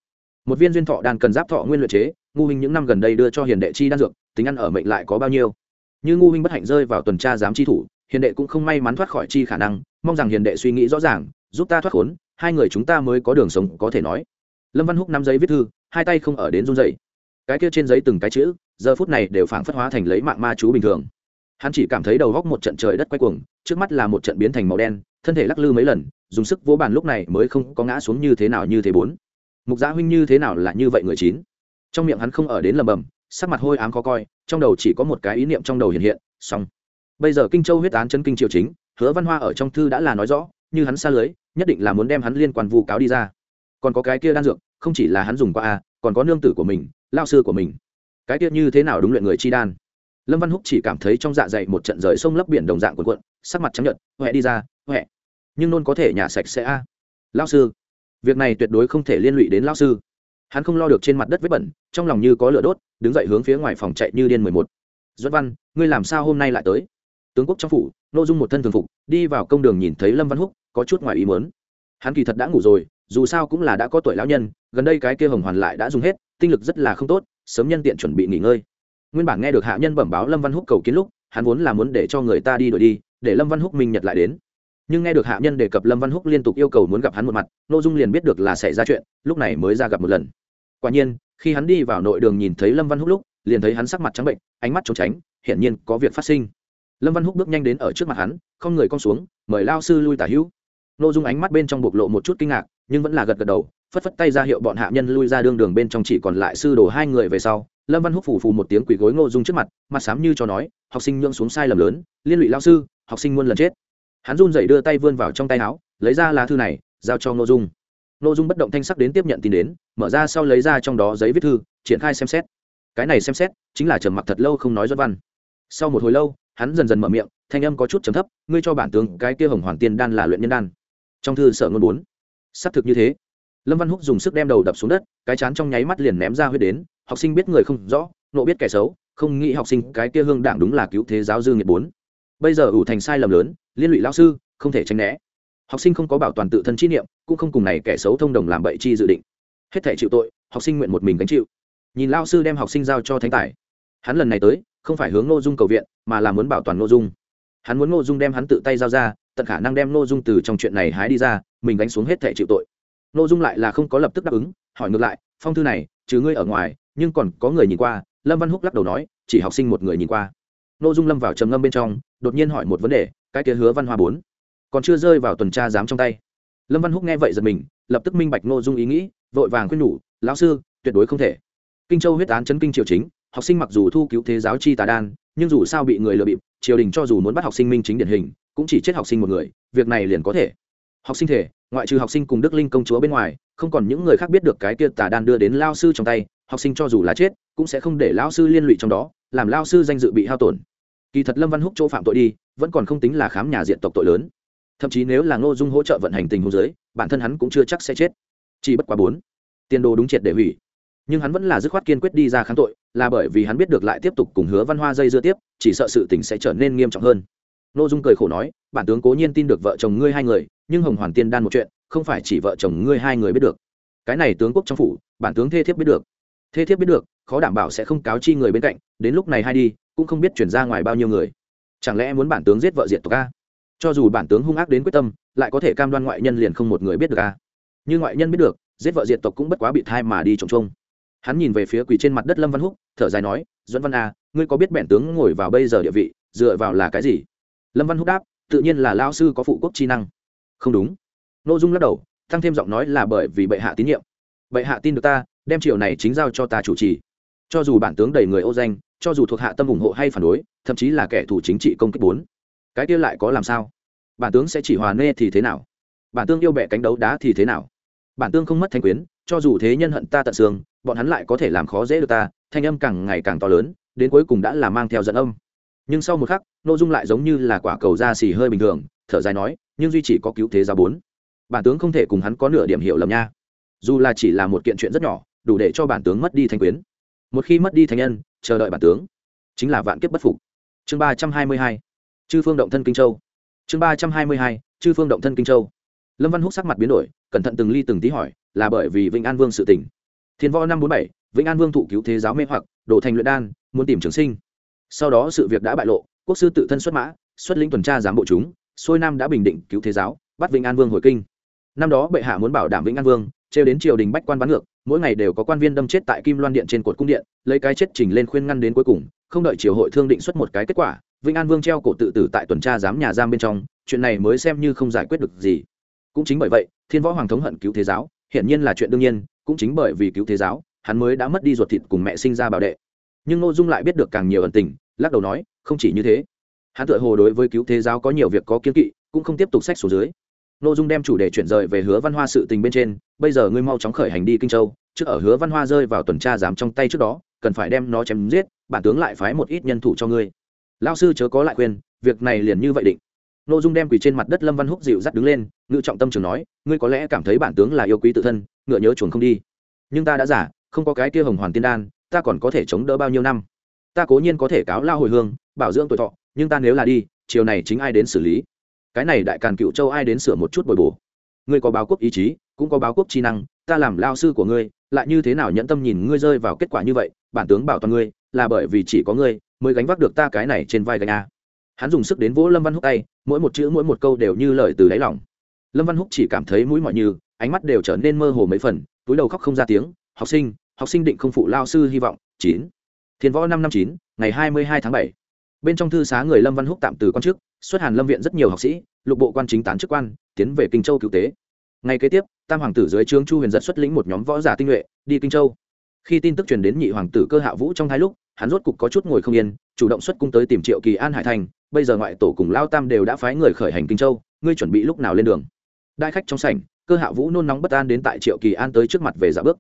Một viên duyên thọ đan cần giáp thọ nguyên luyện chế, ngu hình những năm gần đây đưa cho hiền đệ chi đan dược, tính ăn ở mệnh lại có bao nhiêu? Như ngu hình bất hạnh rơi vào tuần tra giám chi thủ, hiền đệ cũng không may mắn thoát khỏi chi khả năng, mong rằng hiền đệ suy nghĩ rõ ràng, giúp ta thoát khốn hai người chúng ta mới có đường sống, có thể nói. Lâm văn húc nắm giấy viết thư, hai tay không ở đến run dậy cái kia trên giấy từng cái chữ, giờ phút này đều phảng phất hóa thành lấy mạng ma chú bình thường. Hắn chỉ cảm thấy đầu góc một trận trời đất quay cuồng, trước mắt là một trận biến thành màu đen, thân thể lắc lư mấy lần, dùng sức vỗ bàn lúc này mới không có ngã xuống như thế nào như thế bốn. Mục gia huynh như thế nào là như vậy người chín? Trong miệng hắn không ở đến lầm bầm, sắc mặt hôi ám khó coi, trong đầu chỉ có một cái ý niệm trong đầu hiện hiện, xong. Bây giờ kinh châu huyết án chân kinh triều chính, hứa văn hoa ở trong thư đã là nói rõ, như hắn xa lưới nhất định là muốn đem hắn liên quan vu cáo đi ra. Còn có cái kia đan dược, không chỉ là hắn dùng qua a còn có nương tử của mình, lao sư của mình. Cái kia như thế nào đúng luyện người chi đan? Lâm văn húc chỉ cảm thấy trong dạ dày một trận rời sông lấp biển đồng dạng quần quận sắc mặt chấp nhận huệ đi ra huệ nhưng nôn có thể nhà sạch sẽ a lao sư, việc này tuyệt đối không thể liên lụy đến lao sư. Hắn không lo được trên mặt đất vết bẩn, trong lòng như có lửa đốt, đứng dậy hướng phía ngoài phòng chạy như điên mười một. Duẫn văn, ngươi làm sao hôm nay lại tới? Tướng quốc trong phủ n ô dung một thân thường phục, đi vào công đường nhìn thấy lâm văn húc có chút ngoài ý muốn, hắn kỳ thật đã ngủ rồi dù sao cũng là đã có tuổi lão nhân gần đây cái kia hồng hoàn lại đã dùng hết tinh lực rất là không tốt sớm nhân tiện chuẩn bị nghỉ ngơi. Nguyên bản nghe được hạ nhân bẩm báo lâm văn húc cầu kiến lúc hắn vốn là muốn để cho người ta đi đổi đi để lâm văn húc minh nhật lại đến. Nhưng nghe được hạ nhân đề cập lâm văn húc liên tục yêu cầu muốn gặp hắn một mặt n ô dung liền biết được là xảy ra chuyện lúc này mới ra gặp một lần. Quả nhiên khi hắn đi vào nội đường nhìn thấy lâm văn húc lúc liền thấy hắn sắc mặt trắng bệnh ánh mắt trốn tránh hiển nhiên có việc phát sinh. Lâm văn húc bước nhanh đến ở trước mặt hắn không người con xuống mời lao sư lui tả hữu n ô dung ánh mắt bên trong bộc lộ một chút kinh ngạc, nhưng vẫn là gật gật đầu, phất phất tay ra hiệu bọn hạ nhân lui ra đương đường bên trong chỉ còn lại sư đồ hai người về sau. Lâm văn húc phủ phù một tiếng quỳ gối ngô dung trước mặt mặt sám như cho nói, học sinh nhượng xuống sai lầm lớn, liên lụy lao sư, học sinh muôn lần chết. Hắn run dậy đưa tay vươn vào trong tay áo, lấy ra lá thư này, giao cho ngô dung. Ngô dung bất động thanh sắc đến tiếp nhận tin đến, mở ra sau lấy ra trong đó giấy viết thư, triển khai xem xét. Cái này xem xét, chính là trầm mặc thật lâu không nói doan văn. Sau một hồi lâu, hắn dần dần mở miệng, thanh âm có chút trầm thấp, ngươi cho bản tướng cái kia hồng hoàn tiên đan là luyện nhân đan trong thư sở ngôn bốn. Xác thực như thế. Lâm văn húc dùng sức đem đầu đập xuống đất, cái chán trong nháy mắt liền ném ra huyết đến, học sinh biết người không rõ, nộ biết kẻ xấu, không nghĩ học sinh cái kia hương đảng đúng là cứu thế giáo dư nghiệp bốn. Bây giờ ủ thành sai lầm lớn, liên lụy lao sư, không thể tránh né. Học sinh không có bảo toàn tự thân chi niệm, cũng không cùng này kẻ xấu thông đồng làm bậy chi dự định. Hết thể chịu tội, học sinh nguyện một mình gánh chịu. Nhìn lao sư đem học sinh giao cho thánh tài. Hắn lần này tới, không phải hướng nội dung cầu viện, mà là muốn bảo toàn nội dung. Hắn muốn nội dung đem hắn tự tay giao ra tận khả năng đem nội dung từ trong chuyện này hái đi ra, mình gánh xuống hết thể chịu tội. Nội dung lại là không có lập tức đáp ứng, hỏi ngược lại, phong thư này, trừ ngươi ở ngoài, nhưng còn có người nhìn qua? Lâm văn húc lắc đầu nói, chỉ học sinh một người nhìn qua. Nội dung lâm vào trầm ngâm bên trong, đột nhiên hỏi một vấn đề, cái kia hứa văn hoa bốn, còn chưa rơi vào tuần tra giám trong tay. Lâm văn húc nghe vậy giật mình, lập tức minh bạch nội dung ý nghĩ, vội vàng khuyên nhủ, lão sư, tuyệt đối không thể. Kinh châu huyết án chấn kinh triều chính, học sinh mặc dù thu cứu thế giáo chi tà đan, nhưng dù sao bị người lừa bịp, triều đình cho dù muốn bắt học sinh minh chính điển hình cũng chỉ chết học sinh một người, việc này liền có thể. Học sinh thể, ngoại trừ học sinh cùng đức linh công chúa bên ngoài, không còn những người khác biết được cái kia tà đan đưa đến lao sư trong tay, học sinh cho dù là chết, cũng sẽ không để lao sư liên lụy trong đó, làm lao sư danh dự bị hao tổn. Kỳ thật lâm văn húc chỗ phạm tội đi, vẫn còn không tính là khám nhà diện tộc tội lớn. Thậm chí nếu là ngô dung hỗ trợ vận hành tình hồ dưới, bản thân hắn cũng chưa chắc sẽ chết. Chỉ bất quá bốn, tiền đồ đúng triệt để hủy. Nhưng hắn vẫn là dứt khoát kiên quyết đi ra kháng tội, là bởi vì hắn biết được lại tiếp tục cùng hứa văn hoa dây dưa tiếp, chỉ sợ sự tình sẽ trở nên nghiêm trọng hơn. Nô dung cười khổ nói, bản tướng cố nhiên tin được vợ chồng ngươi hai người, nhưng hồng hoàn tiên đan một chuyện, không phải chỉ vợ chồng ngươi hai người biết được. Cái này tướng quốc trong phủ, bản tướng thê thiếp biết được. Thê thiếp biết được, khó đảm bảo sẽ không cáo chi người bên cạnh, đến lúc này hai đi, cũng không biết chuyển ra ngoài bao nhiêu người. Chẳng lẽ muốn bản tướng giết vợ diệt tộc a? Cho dù bản tướng hung ác đến quyết tâm, lại có thể cam đoan ngoại nhân liền không một người biết được a? Nhưng ngoại nhân biết được, giết vợ diệt tộc cũng bất quá bị thai mà đi trồng trông hắn nhìn về phía quỳ trên mặt đất lâm văn húc, thở dài nói, duẫn văn a ngươi có biết bẻn tướng ngồi vào bây giờ địa vị, dựa vào là cái gì? Lâm văn húc đáp tự nhiên là lao sư có phụ quốc chi năng không đúng n ô dung lắc đầu tăng thêm giọng nói là bởi vì bệ hạ tín nhiệm bệ hạ tin được ta đem triều này chính giao cho ta chủ trì cho dù bản tướng đầy người ô danh cho dù thuộc hạ tâm ủng hộ hay phản đối thậm chí là kẻ thù chính trị công kích bốn cái kia lại có làm sao bản tướng sẽ chỉ hòa nê thì thế nào bản tướng yêu bẹ cánh đấu đá thì thế nào bản tướng không mất thanh quyến cho dù thế nhân hận ta tận xương bọn hắn lại có thể làm khó dễ được ta thanh âm càng ngày càng to lớn đến cuối cùng đã là mang theo dẫn âm nhưng sau một khắc nội dung lại giống như là quả cầu da xì hơi bình thường, thở dài nói, nhưng duy chỉ có cứu thế gia bốn. Bản tướng không thể cùng hắn có nửa điểm hiểu lầm nha. Dù là chỉ là một kiện chuyện rất nhỏ, đủ để cho bản tướng mất đi thanh quyến. Một khi mất đi thanh nhân, chờ đợi bản tướng. Chính là vạn kiếp bất phục. Chương ba trăm hai mươi hai. Chư phương động thân kinh châu. Chương ba trăm hai mươi hai. Chư phương động thân kinh châu. Lâm văn húc sắc mặt biến đổi, cẩn thận từng ly từng tí hỏi, là bởi vì vĩnh an vương sự tỉnh thiên võ năm bốn bảy, vĩnh an vương thụ cứu thế giáo mê hoặc, đổ thành luyện đan, muốn tìm trường sinh sau đó sự việc đã bại lộ, quốc sư tự thân xuất mã, xuất lĩnh tuần tra giám bộ chúng xuôi nam đã bình định cứu thế giáo, bắt vĩnh an vương hồi kinh. Năm đó bệ hạ muốn bảo đảm vĩnh an vương, trêu đến triều đình bách quan bắn ngược, mỗi ngày đều có quan viên đâm chết tại kim loan điện trên cột cung điện, lấy cái chết trình lên khuyên ngăn đến cuối cùng, không đợi triều hội thương định xuất một cái kết quả, vĩnh an vương treo cổ tự tử tại tuần tra giám nhà giam bên trong, chuyện này mới xem như không giải quyết được gì. Cũng chính bởi vậy, thiên võ hoàng thống hận cứu thế giáo, hiển nhiên là chuyện đương nhiên, cũng chính bởi vì cứu thế giáo, hắn mới đã mất đi ruột thịt cùng mẹ sinh ra bảo đệ. Nhưng ngô dung lại biết được càng nhiều ẩn tình lắc đầu nói, không chỉ như thế. Hắn tự hồ đối với cứu thế giáo có nhiều việc có kiến kỵ, cũng không tiếp tục sách số dưới. Ngô dung đem chủ đề chuyển rời về hứa văn hoa sự tình bên trên, bây giờ ngươi mau chóng khởi hành đi kinh châu, trước ở hứa văn hoa rơi vào tuần tra giám trong tay trước đó, cần phải đem nó chém giết, bản tướng lại phái một ít nhân thủ cho ngươi. Lao sư chớ có lại khuyên, việc này liền như vậy định. Ngô dung đem quỳ trên mặt đất lâm văn húc dịu dắt đứng lên, ngự trọng tâm trường nói, ngươi có lẽ cảm thấy bản tướng là yêu quý tự thân, ngựa nhớ chuồng không đi. Nhưng ta đã giả, không có cái kia hồng hoàn tiên đan, ta còn có thể chống đỡ bao nhiêu năm? Ta cố nhiên có thể cáo lao hồi hương, bảo dưỡng tuổi thọ, nhưng ta nếu là đi, chiều này chính ai đến xử lý? Cái này đại càn cựu châu ai đến sửa một chút bồi bổ? Ngươi có báo quốc ý chí, cũng có báo quốc chi năng, ta làm lao sư của ngươi, lại như thế nào nhẫn tâm nhìn ngươi rơi vào kết quả như vậy, bản tướng bảo toàn ngươi, là bởi vì chỉ có ngươi mới gánh vác được ta cái này trên vai gánh a. Hắn dùng sức đến vỗ lâm văn húc tay, mỗi một chữ mỗi một câu đều như lời từ đáy lòng. Lâm văn húc chỉ cảm thấy mũi mọi như, ánh mắt đều trở nên mơ hồ mấy phần, túi đầu khóc không ra tiếng, học sinh học sinh định không phụ lao sư hy vọng, chín thiên võ năm năm chín, ngày hai mươi hai tháng bảy. Bên trong thư xá người lâm văn húc tạm từ quan chức, xuất hàn lâm viện rất nhiều học sĩ, lục bộ quan chính tán chức quan, tiến về kinh châu cứu tế. Ngày kế tiếp, tam hoàng tử dưới trướng chu huyền giật xuất lĩnh một nhóm võ giả tinh nhuệ, đi kinh châu. Khi tin tức truyền đến nhị hoàng tử cơ hạ vũ trong hai lúc, hắn rốt cục có chút ngồi không yên, chủ động xuất cung tới tìm triệu kỳ an hải thành, bây giờ ngoại tổ cùng lao tam đều đã phái người khởi hành kinh châu, ngươi chuẩn bị lúc nào lên đường? Đại khách trong sảnh, cơ hạ vũ nôn nóng bất an đến tại triệu kỳ an tới trước mặt về dạ bước.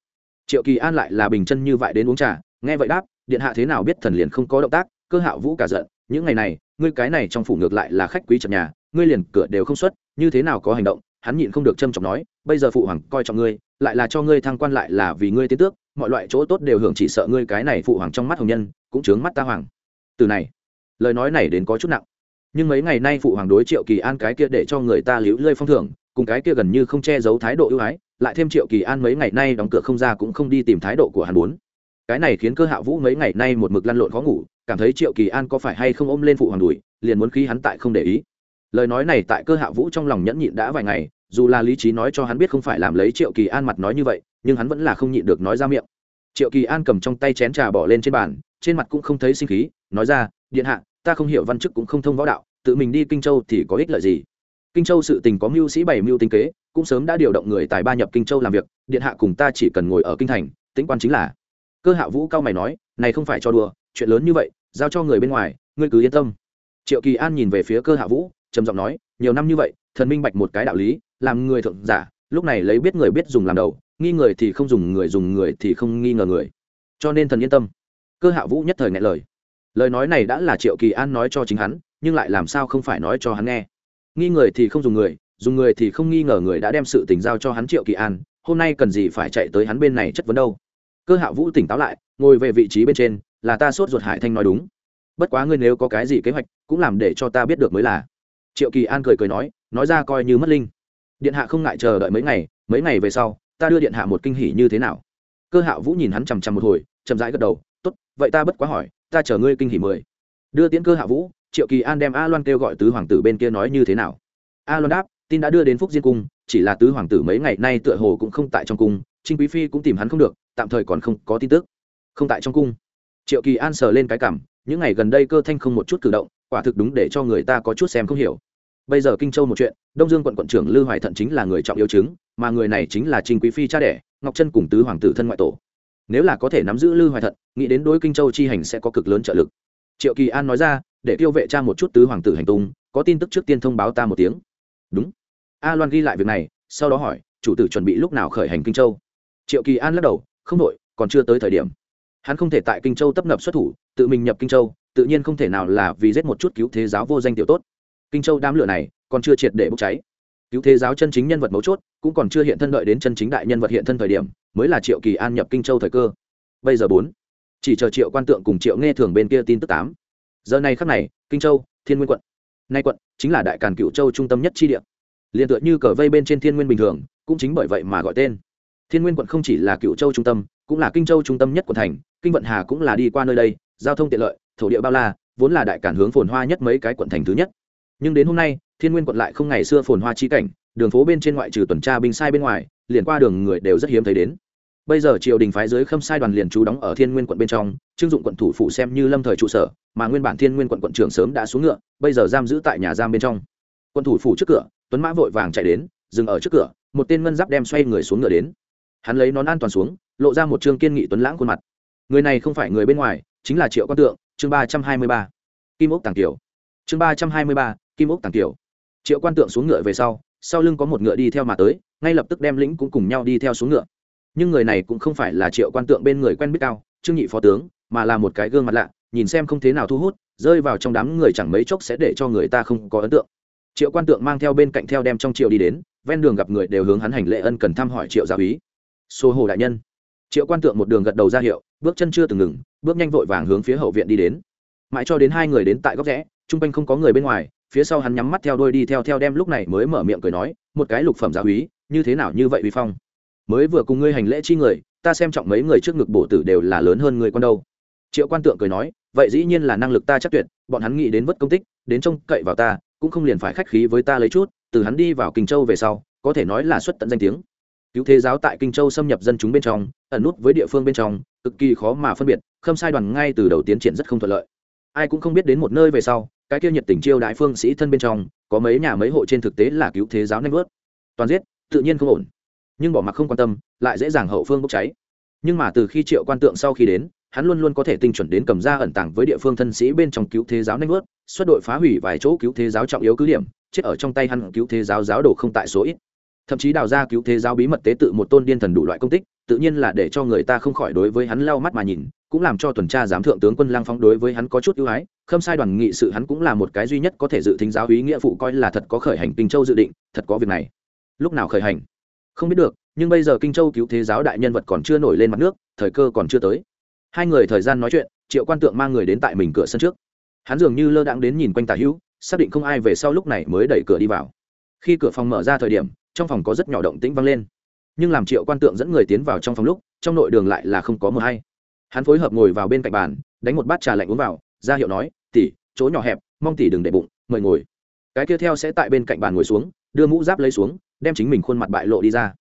Triệu kỳ an lại là bình chân như vậy đến uống trà, nghe vậy đáp điện hạ thế nào biết thần liền không có động tác, cơ hạo vũ cả giận, những ngày này, ngươi cái này trong phủ ngược lại là khách quý trần nhà, ngươi liền cửa đều không xuất, như thế nào có hành động, hắn nhịn không được trâm trọng nói, bây giờ phụ hoàng coi trọng ngươi, lại là cho ngươi thăng quan lại là vì ngươi tiến tước, mọi loại chỗ tốt đều hưởng chỉ sợ ngươi cái này phụ hoàng trong mắt hồng nhân, cũng chướng mắt ta hoàng. Từ này, lời nói này đến có chút nặng. Nhưng mấy ngày nay phụ hoàng đối triệu kỳ an cái kia để cho người ta liễu lơi phong thưởng, cùng cái kia gần như không che giấu thái độ ưu ái, lại thêm triệu kỳ an mấy ngày nay đóng cửa không ra cũng không đi tìm thái độ của hắn muốn cái này khiến cơ hạ vũ mấy ngày nay một mực lăn lộn khó ngủ, cảm thấy triệu kỳ an có phải hay không ôm lên phụ hoàng đùi liền muốn khí hắn tại không để ý. Lời nói này tại cơ hạ vũ trong lòng nhẫn nhịn đã vài ngày, dù là lý trí nói cho hắn biết không phải làm lấy triệu kỳ an mặt nói như vậy, nhưng hắn vẫn là không nhịn được nói ra miệng. Triệu kỳ an cầm trong tay chén trà bỏ lên trên bàn, trên mặt cũng không thấy sinh khí, nói ra, điện hạ, ta không hiểu văn chức cũng không thông võ đạo, tự mình đi kinh châu thì có ích lợi gì? Kinh châu sự tình có mưu sĩ bảy mưu tinh kế, cũng sớm đã điều động người tài ba nhập kinh châu làm việc, điện hạ cùng ta chỉ cần ngồi ở kinh thành tính quan chính là cơ hạ vũ cao mày nói, này không phải cho đùa, chuyện lớn như vậy, giao cho người bên ngoài, ngươi cứ yên tâm. Triệu kỳ an nhìn về phía cơ hạ vũ, trầm giọng nói, nhiều năm như vậy, thần minh bạch một cái đạo lý, làm người thượng giả, lúc này lấy biết người biết dùng làm đầu, nghi người thì không dùng người dùng người thì không nghi ngờ người. Cho nên thần yên tâm. Cơ hạ vũ nhất thời ngại lời. Lời nói này đã là triệu kỳ an nói cho chính hắn, nhưng lại làm sao không phải nói cho hắn nghe. Nghi người thì không dùng người dùng người thì không nghi ngờ người đã đem sự tình giao cho hắn triệu kỳ an, hôm nay cần gì phải chạy tới hắn bên này chất vấn đâu? Cơ hạ vũ tỉnh táo lại, ngồi về vị trí bên trên, là ta sốt ruột hải thanh nói đúng. Bất quá ngươi nếu có cái gì kế hoạch, cũng làm để cho ta biết được mới là. Triệu kỳ an cười cười nói nói ra coi như mất linh. Điện hạ không ngại chờ đợi mấy ngày mấy ngày về sau, ta đưa điện hạ một kinh hỉ như thế nào? Cơ hạ vũ nhìn hắn chằm chằm một hồi, chậm rãi gật đầu, tốt, vậy ta bất quá hỏi, ta chờ ngươi kinh hỉ mười. Đưa tiễn cơ hạ vũ, triệu kỳ an đem a loan kêu gọi tứ hoàng tử bên kia nói như thế nào? A loan đáp, tin đã đưa đến phúc diên cung, chỉ là tứ hoàng tử mấy ngày nay tựa hồ cũng không tại trong cung, trinh quý phi cũng tìm hắn không được tạm thời còn không có tin tức. Không tại trong cung. Triệu kỳ an sờ lên cái cảm, những ngày gần đây cơ thanh không một chút cử động, quả thực đúng để cho người ta có chút xem không hiểu. Bây giờ kinh châu một chuyện, đông dương quận quận trưởng lư hoài thận chính là người trọng yếu chứng, mà người này chính là trinh quý phi cha đẻ, ngọc Trân cùng tứ hoàng tử thân ngoại tổ. Nếu là có thể nắm giữ lư hoài thận, nghĩ đến đối kinh châu chi hành sẽ có cực lớn trợ lực. Triệu kỳ an nói ra, để tiêu vệ cha một chút tứ hoàng tử hành tung, có tin tức trước tiên thông báo ta một tiếng. Đúng. A loan ghi lại việc này, sau đó hỏi, chủ tử chuẩn bị lúc nào khởi hành kinh châu? Triệu kỳ an lắc đầu không đội, còn chưa tới thời điểm. Hắn không thể tại kinh châu tấp nập xuất thủ, tự mình nhập kinh châu, tự nhiên không thể nào là vì giết một chút cứu thế giáo vô danh tiểu tốt. Kinh châu đám lửa này, còn chưa triệt để bốc cháy. Cứu thế giáo chân chính nhân vật mấu chốt, cũng còn chưa hiện thân đợi đến chân chính đại nhân vật hiện thân thời điểm, mới là triệu kỳ an nhập kinh châu thời cơ. Bây giờ bốn, chỉ chờ triệu quan tượng cùng triệu nghe thường bên kia tin tức tám. Giờ này khắc này, kinh châu, thiên nguyên quận. Nay quận chính là đại càn cựu châu trung tâm nhất chi địa. Liền tựa như cờ vây bên trên thiên nguyên bình thường, cũng chính bởi vậy mà gọi tên thiên nguyên quận không chỉ là cựu châu trung tâm, cũng là kinh châu trung tâm nhất của thành, kinh vận hà cũng là đi qua nơi đây, giao thông tiện lợi, thổ địa bao la, vốn là đại cản hướng phồn hoa nhất mấy cái quận thành thứ nhất. Nhưng đến hôm nay, thiên nguyên quận lại không ngày xưa phồn hoa chi cảnh, đường phố bên trên ngoại trừ tuần tra binh sai bên ngoài, liền qua đường người đều rất hiếm thấy đến. Bây giờ triều đình phái dưới khâm sai đoàn liền trú đóng ở thiên nguyên quận bên trong trưng dụng quận thủ phủ xem như lâm thời trụ sở, mà nguyên bản thiên nguyên quận quận trưởng sớm đã xuống ngựa, bây giờ giam giữ tại nhà giam bên trong. Quận thủ phủ trước cửa, tuấn mã vội vàng chạy đến, dừng ở trước cửa, một tên ngân giáp đem xoay người xuống ngựa đến hắn lấy nón an toàn xuống, lộ ra một trương kiên nghị tuấn lãng khuôn mặt. Người này không phải người bên ngoài, chính là triệu quan tượng, chương ba trăm hai mươi ba. Kim ốc tàng kiều. Chương ba trăm hai mươi ba, kim ốc tàng kiều. Triệu quan tượng xuống ngựa về sau sau lưng có một ngựa đi theo mà tới, ngay lập tức đem lĩnh cũng cùng nhau đi theo xuống ngựa. Nhưng người này cũng không phải là triệu quan tượng bên người quen biết cao, trương nhị phó tướng, mà là một cái gương mặt lạ, nhìn xem không thế nào thu hút, rơi vào trong đám người chẳng mấy chốc sẽ để cho người ta không có ấn tượng. Triệu quan tượng mang theo bên cạnh theo đem trong triệu đi đến, ven đường gặp người đều hướng hắn hành lễ ân cần thăm hỏi triệu gia úy xô hồ đại nhân. Triệu quan tượng một đường gật đầu ra hiệu, bước chân chưa từng ngừng, bước nhanh vội vàng hướng phía hậu viện đi đến. Mãi cho đến hai người đến tại góc rẽ, chung quanh không có người bên ngoài, phía sau hắn nhắm mắt theo đôi đi theo theo đem lúc này mới mở miệng cười nói, một cái lục phẩm giáo úy, như thế nào như vậy vi phong? Mới vừa cùng ngươi hành lễ chi người, ta xem trọng mấy người trước ngực bổ tử đều là lớn hơn người con đâu. Triệu quan tượng cười nói, vậy dĩ nhiên là năng lực ta chắc tuyệt, bọn hắn nghĩ đến vất công tích, đến trông cậy vào ta, cũng không liền phải khách khí với ta lấy chút, từ hắn đi vào kinh châu về sau, có thể nói là xuất tận danh tiếng cứu thế giáo tại kinh châu xâm nhập dân chúng bên trong, ẩn nút với địa phương bên trong, cực kỳ khó mà phân biệt, khâm sai đoàn ngay từ đầu tiến triển rất không thuận lợi. Ai cũng không biết đến một nơi về sau, cái kia nhiệt tình chiêu đại phương sĩ thân bên trong, có mấy nhà mấy hộ trên thực tế là cứu thế giáo nanh vớt. Toàn giết, tự nhiên không ổn. Nhưng bỏ mặc không quan tâm, lại dễ dàng hậu phương bốc cháy. Nhưng mà từ khi triệu quan tượng sau khi đến, hắn luôn luôn có thể tinh chuẩn đến cầm ra ẩn tàng với địa phương thân sĩ bên trong cứu thế giáo nanh vớt, xuất đội phá hủy vài chỗ cứu thế giáo trọng yếu cứ điểm, chết ở trong tay hắn cứu thế giáo giáo đồ không tại số ít thậm chí đào ra cứu thế giáo bí mật tế tự một tôn điên thần đủ loại công tích, tự nhiên là để cho người ta không khỏi đối với hắn lau mắt mà nhìn, cũng làm cho tuần tra giám thượng tướng quân lang phong đối với hắn có chút ưu ái, khâm sai đoàn nghị sự hắn cũng là một cái duy nhất có thể dự thính giáo ý nghĩa phụ coi là thật có khởi hành kinh châu dự định, thật có việc này. Lúc nào khởi hành? Không biết được, nhưng bây giờ kinh châu cứu thế giáo đại nhân vật còn chưa nổi lên mặt nước, thời cơ còn chưa tới. Hai người thời gian nói chuyện, triệu quan tượng mang người đến tại mình cửa sân trước. Hắn dường như lơ đãng đến nhìn quanh tà hữu, xác định không ai về sau lúc này mới đẩy cửa đi vào. Khi cửa phòng mở ra thời điểm trong phòng có rất nhỏ động tĩnh vang lên. Nhưng làm triệu quan tượng dẫn người tiến vào trong phòng lúc, trong nội đường lại là không có mờ hay. Hắn phối hợp ngồi vào bên cạnh bàn, đánh một bát trà lạnh uống vào, ra hiệu nói tỉ chỗ nhỏ hẹp, mong tỉ đừng để bụng, mời ngồi. Cái kia theo sẽ tại bên cạnh bàn ngồi xuống, đưa mũ giáp lấy xuống, đem chính mình khuôn mặt bại lộ đi ra.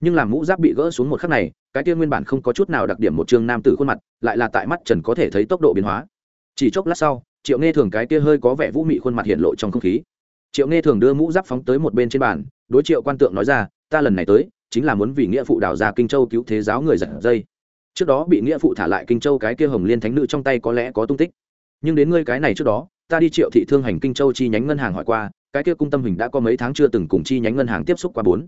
Nhưng làm mũ giáp bị gỡ xuống một khắc này, cái kia nguyên bản không có chút nào đặc điểm một chương nam tử khuôn mặt, lại là tại mắt trần có thể thấy tốc độ biến hóa. Chỉ chốc lát sau, triệu nghe thường cái kia hơi có vẻ vũ mị khuôn mặt hiện lộ trong không khí triệu nghe thường đưa mũ giáp phóng tới một bên trên bàn, đối triệu quan tượng nói ra, ta lần này tới, chính là muốn vì nghĩa phụ đào ra kinh châu cứu thế giáo người giật dây. Trước đó bị nghĩa phụ thả lại kinh châu cái kia hồng liên thánh nữ trong tay có lẽ có tung tích. Nhưng đến ngươi cái này trước đó, ta đi triệu thị thương hành kinh châu chi nhánh ngân hàng hỏi qua, cái kia cung tâm hình đã có mấy tháng chưa từng cùng chi nhánh ngân hàng tiếp xúc qua bốn.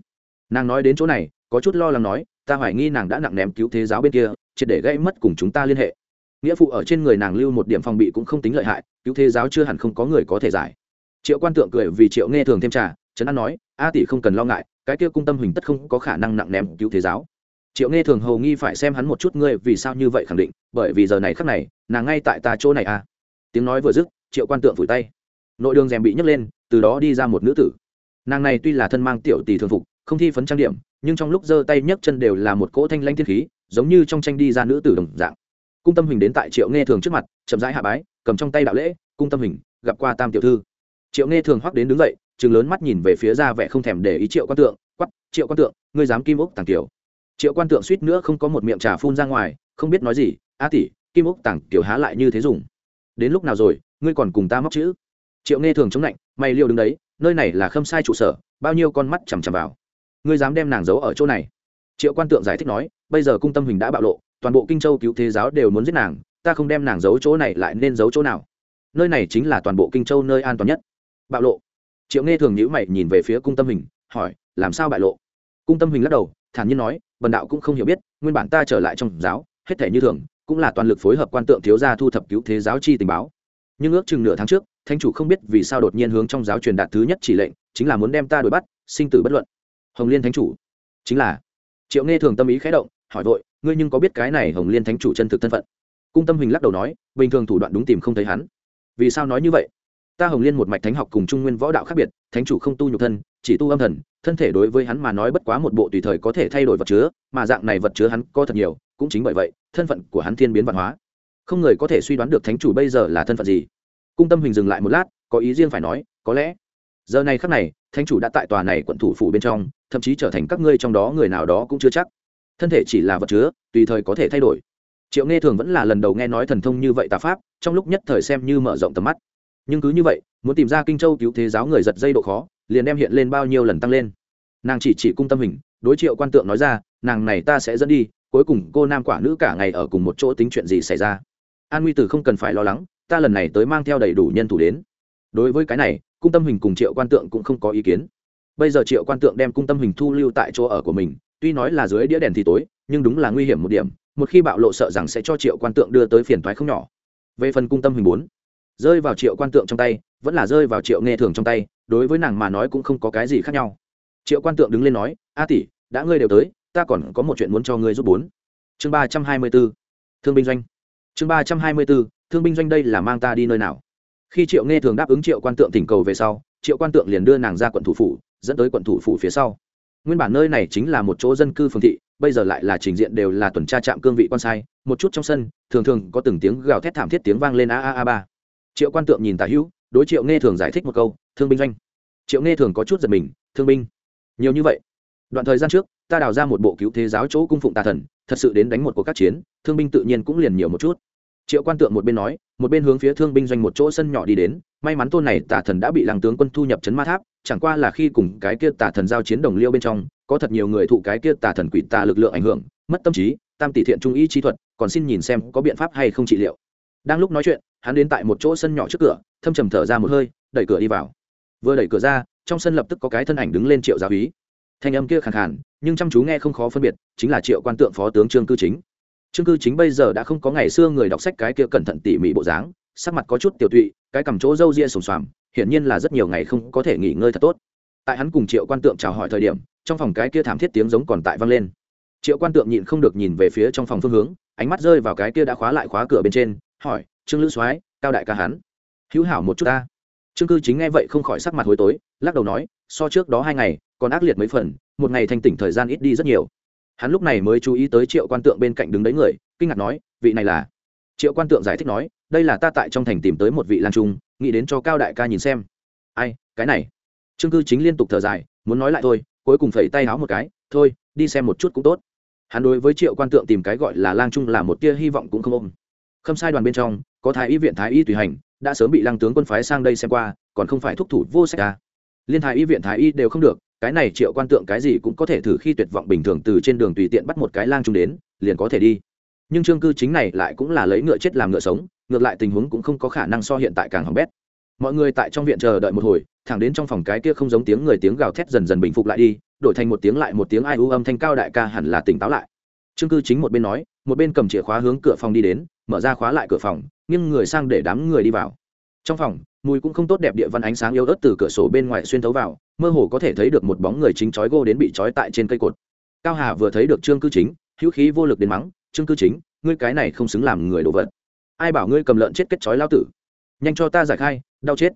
Nàng nói đến chỗ này, có chút lo lắng nói, ta hoài nghi nàng đã nặng ném cứu thế giáo bên kia, triệt để gây mất cùng chúng ta liên hệ. Nghĩa phụ ở trên người nàng lưu một điểm phòng bị cũng không tính lợi hại, cứu thế giáo chưa hẳn không có người có thể giải triệu quan tượng cười vì triệu nghe thường thêm trà, trấn an nói, a tỷ không cần lo ngại, cái kia cung tâm hình tất không có khả năng nặng ném cứu thế giáo. Triệu nghe thường hầu nghi phải xem hắn một chút ngươi vì sao như vậy khẳng định, bởi vì giờ này khắc này, nàng ngay tại ta chỗ này à. Tiếng nói vừa dứt, triệu quan tượng vùi tay. Nội đường rèm bị nhấc lên, từ đó đi ra một nữ tử. Nàng này tuy là thân mang tiểu tỷ thường phục, không thi phấn trang điểm, nhưng trong lúc giơ tay nhấc chân đều là một cỗ thanh lanh thiên khí, giống như trong tranh đi ra nữ tử đồng dạng. Cung tâm hình đến tại triệu nghe thường trước mặt, chậm rãi hạ bái, cầm trong tay đạo lễ, cung tâm hình gặp qua tam tiểu thư triệu nghe thường hoắc đến đứng dậy chừng lớn mắt nhìn về phía ra vẻ không thèm để ý triệu quan tượng quắp triệu quan tượng, ngươi dám kim ốc tàng tiểu triệu quan tượng suýt nữa không có một miệng trà phun ra ngoài, không biết nói gì, a tỷ, kim ốc tàng tiểu há lại như thế dùng? Đến lúc nào rồi, ngươi còn cùng ta móc chữ? Triệu nghe thường chống lạnh, mày liêu đứng đấy, nơi này là khâm sai trụ sở, bao nhiêu con mắt chằm chằm vào. Ngươi dám đem nàng giấu ở chỗ này. Triệu quan tượng giải thích nói, bây giờ cung tâm hình đã bạo lộ, toàn bộ kinh châu cứu thế giáo đều muốn giết nàng, ta không đem nàng giấu chỗ này lại nên giấu chỗ nào? Nơi này chính là toàn bộ kinh châu nơi an toàn nhất bạo lộ. Triệu nghe thường nhữ mày nhìn về phía cung tâm hình hỏi, làm sao bại lộ? Cung tâm hình lắc đầu, thản nhiên nói, bần đạo cũng không hiểu biết, nguyên bản ta trở lại trong giáo, hết thể như thường, cũng là toàn lực phối hợp quan tượng thiếu gia thu thập cứu thế giáo chi tình báo. Nhưng ước chừng nửa tháng trước thanh chủ không biết vì sao đột nhiên hướng trong giáo truyền đạt thứ nhất chỉ lệnh, chính là muốn đem ta đuổi bắt, sinh tử bất luận. Hồng liên thánh chủ. Chính là. Triệu nghe thường tâm ý khẽ động, hỏi vội, ngươi nhưng có biết cái này hồng liên thánh chủ chân thực thân phận? Cung tâm hình lắc đầu nói, bình thường thủ đoạn đúng tìm không thấy hắn. Vì sao nói như vậy? Ta hồng liên một mạch thánh học cùng trung nguyên võ đạo khác biệt, thánh chủ không tu nhục thân, chỉ tu âm thần, thân thể đối với hắn mà nói bất quá một bộ tùy thời có thể thay đổi vật chứa, mà dạng này vật chứa hắn có thật nhiều, cũng chính bởi vậy, thân phận của hắn thiên biến văn hóa. Không người có thể suy đoán được thánh chủ bây giờ là thân phận gì. Cung tâm hình dừng lại một lát, có ý riêng phải nói, có lẽ, giờ này khắc này, thánh chủ đã tại tòa này quận thủ phủ bên trong, thậm chí trở thành các ngươi trong đó người nào đó cũng chưa chắc. Thân thể chỉ là vật chứa, tùy thời có thể thay đổi. Triệu nghe thường vẫn là lần đầu nghe nói thần thông như vậy tà pháp, trong lúc nhất thời xem như mở rộng tầm mắt nhưng cứ như vậy, muốn tìm ra kinh châu cứu thế giáo người giật dây độ khó, liền đem hiện lên bao nhiêu lần tăng lên. Nàng chỉ chỉ cung tâm hình, đối triệu quan tượng nói ra, nàng này ta sẽ dẫn đi, cuối cùng cô nam quả nữ cả ngày ở cùng một chỗ tính chuyện gì xảy ra. An nguy tử không cần phải lo lắng, ta lần này tới mang theo đầy đủ nhân thủ đến. Đối với cái này, cung tâm hình cùng triệu quan tượng cũng không có ý kiến. Bây giờ triệu quan tượng đem cung tâm hình thu lưu tại chỗ ở của mình, tuy nói là dưới đĩa đèn thì tối, nhưng đúng là nguy hiểm một điểm, một khi bạo lộ sợ rằng sẽ cho triệu quan tượng đưa tới phiền thoái không nhỏ. Về phần cung tâm hình bốn rơi vào triệu quan tượng trong tay, vẫn là rơi vào triệu nghe thường trong tay, đối với nàng mà nói cũng không có cái gì khác nhau. Triệu quan tượng đứng lên nói, a tỷ, đã ngươi đều tới, ta còn có một chuyện muốn cho ngươi giúp bốn. Chương ba trăm hai mươi b ố thương binh doanh. Chương ba trăm hai mươi b ố thương binh doanh đây là mang ta đi nơi nào? Khi triệu nghe thường đáp ứng triệu quan tượng tỉnh cầu về sau, triệu quan tượng liền đưa nàng ra quận thủ phủ, dẫn tới quận thủ phủ phía sau. Nguyên bản nơi này chính là một chỗ dân cư phường thị, bây giờ lại là trình diện đều là tuần tra trạm cương vị quan sai, một chút trong sân, thường thường có từng tiếng gào thét thảm thiết tiếng vang lên a a a ba triệu quan tượng nhìn tả hữu, đối triệu nghe thường giải thích một câu, thương binh doanh. Triệu nghe thường có chút giật mình, thương binh? Nhiều như vậy? Đoạn thời gian trước, ta đào ra một bộ cứu thế giáo chỗ cung phụng tà thần, thật sự đến đánh một cuộc các chiến, thương binh tự nhiên cũng liền nhiều một chút. Triệu quan tượng một bên nói, một bên hướng phía thương binh doanh một chỗ sân nhỏ đi đến, may mắn tôn này tà thần đã bị làng tướng quân thu nhập trấn ma tháp, chẳng qua là khi cùng cái kia tà thần giao chiến đồng liêu bên trong, có thật nhiều người thụ cái kia tà thần quỷ tà lực lượng ảnh hưởng, mất tâm trí, tam tỷ thiện trung ý chi thuật, còn xin nhìn xem có biện pháp hay không trị liệu đang lúc nói chuyện, hắn đến tại một chỗ sân nhỏ trước cửa, thâm trầm thở ra một hơi, đẩy cửa đi vào. Vừa đẩy cửa ra, trong sân lập tức có cái thân ảnh đứng lên triệu giáo úy thanh âm kia khàn khàn, nhưng chăm chú nghe không khó phân biệt, chính là triệu quan tượng phó tướng trương cư chính. Trương cư chính bây giờ đã không có ngày xưa người đọc sách cái kia cẩn thận tỉ mỉ bộ dáng, sắc mặt có chút tiểu tụy, cái cầm chỗ râu ria sồm xoàm, hiển nhiên là rất nhiều ngày không có thể nghỉ ngơi thật tốt. Tại hắn cùng triệu quan tượng chào hỏi thời điểm, trong phòng cái kia thảm thiết tiếng giống còn tại vang lên. Triệu quan tượng nhịn không được nhìn về phía trong phòng phương hướng, ánh mắt rơi vào cái kia đã khóa lại khóa cửa bên trên hỏi, trương lữ soái, cao đại ca hắn, hữu hảo một chút ta. Trương cư chính nghe vậy không khỏi sắc mặt hối tối, lắc đầu nói, so trước đó hai ngày, còn ác liệt mấy phần, một ngày thanh tỉnh thời gian ít đi rất nhiều. Hắn lúc này mới chú ý tới triệu quan tượng bên cạnh đứng đấy người, kinh ngạc nói, vị này là? Triệu quan tượng giải thích nói, đây là ta tại trong thành tìm tới một vị lang trung, nghĩ đến cho cao đại ca nhìn xem. Ai, cái này? Trương cư chính liên tục thở dài, muốn nói lại thôi, cuối cùng phẩy tay háo một cái, thôi, đi xem một chút cũng tốt. Hắn đối với triệu quan tượng tìm cái gọi là lang trung là một tia hy vọng cũng không ôm khâm sai đoàn bên trong, có thái y viện thái y tùy hành, đã sớm bị lăng tướng quân phái sang đây xem qua, còn không phải thúc thủ vô sách ca liên thái y viện thái y đều không được, cái này triệu quan tượng cái gì cũng có thể thử khi tuyệt vọng bình thường từ trên đường tùy tiện bắt một cái lang trung đến, liền có thể đi. Nhưng trương cư chính này lại cũng là lấy ngựa chết làm ngựa sống, ngược lại tình huống cũng không có khả năng so hiện tại càng hỏng bét. Mọi người tại trong viện chờ đợi một hồi, thẳng đến trong phòng cái kia không giống tiếng người tiếng gào thét dần dần bình phục lại đi, đổi thành một tiếng lại một tiếng ai u âm thanh cao đại ca hẳn là tỉnh táo lại. Trương cư chính một bên nói, một bên cầm chìa khóa hướng cửa phòng đi đến mở ra khóa lại cửa phòng, nghiêng người sang để đám người đi vào. Trong phòng, mùi cũng không tốt đẹp địa văn ánh sáng yếu ớt từ cửa sổ bên ngoài xuyên thấu vào, mơ hồ có thể thấy được một bóng người chính trói gô đến bị trói tại trên cây cột. Cao hà vừa thấy được trương cư chính, hữu khí vô lực đến mắng, trương cư chính, ngươi cái này không xứng làm người đồ vật. Ai bảo ngươi cầm lợn chết kết trói lao tử? Nhanh cho ta giải khai, đau chết.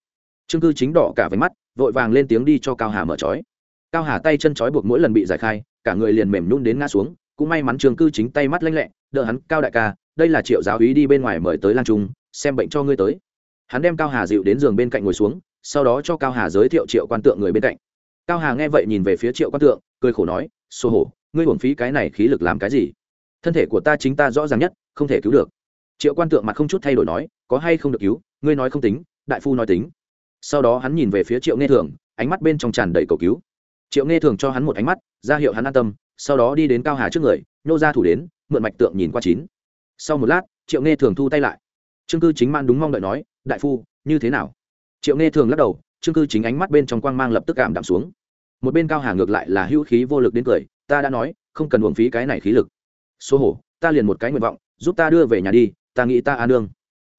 Trương cư chính đỏ cả váy mắt, vội vàng lên tiếng đi cho cao hà mở trói. Cao hà tay chân trói buộc mỗi lần bị giải khai, cả người liền mềm nhún đến ngã xuống, cũng may mắn trương cư chính tay mắt lanh lẹ, đỡ hắn, cao đại ca đây là triệu giáo úy đi bên ngoài mời tới lan trung, xem bệnh cho ngươi tới. Hắn đem cao hà dịu đến giường bên cạnh ngồi xuống, sau đó cho cao hà giới thiệu triệu quan tượng người bên cạnh. Cao hà nghe vậy nhìn về phía triệu quan tượng, cười khổ nói xô hổ, ngươi hưởng phí cái này khí lực làm cái gì? Thân thể của ta chính ta rõ ràng nhất, không thể cứu được. Triệu quan tượng mặt không chút thay đổi nói, có hay không được cứu? Ngươi nói không tính, đại phu nói tính. Sau đó hắn nhìn về phía triệu nghe thường, ánh mắt bên trong tràn đầy cầu cứu. Triệu nghe thường cho hắn một ánh mắt, ra hiệu hắn an tâm, sau đó đi đến cao hà trước người, nhô ra thủ đến, mượn mạch tượng nhìn qua chín sau một lát triệu nghe thường thu tay lại. Trương cư chính man đúng mong đợi nói đại phu như thế nào? Triệu nghe thường lắc đầu trương cư chính ánh mắt bên trong quang mang lập tức cảm đạm xuống. Một bên cao hà ngược lại là hữu khí vô lực đến cười ta đã nói không cần uổng phí cái này khí lực. Số hổ ta liền một cái nguyện vọng giúp ta đưa về nhà đi ta nghĩ ta a nương.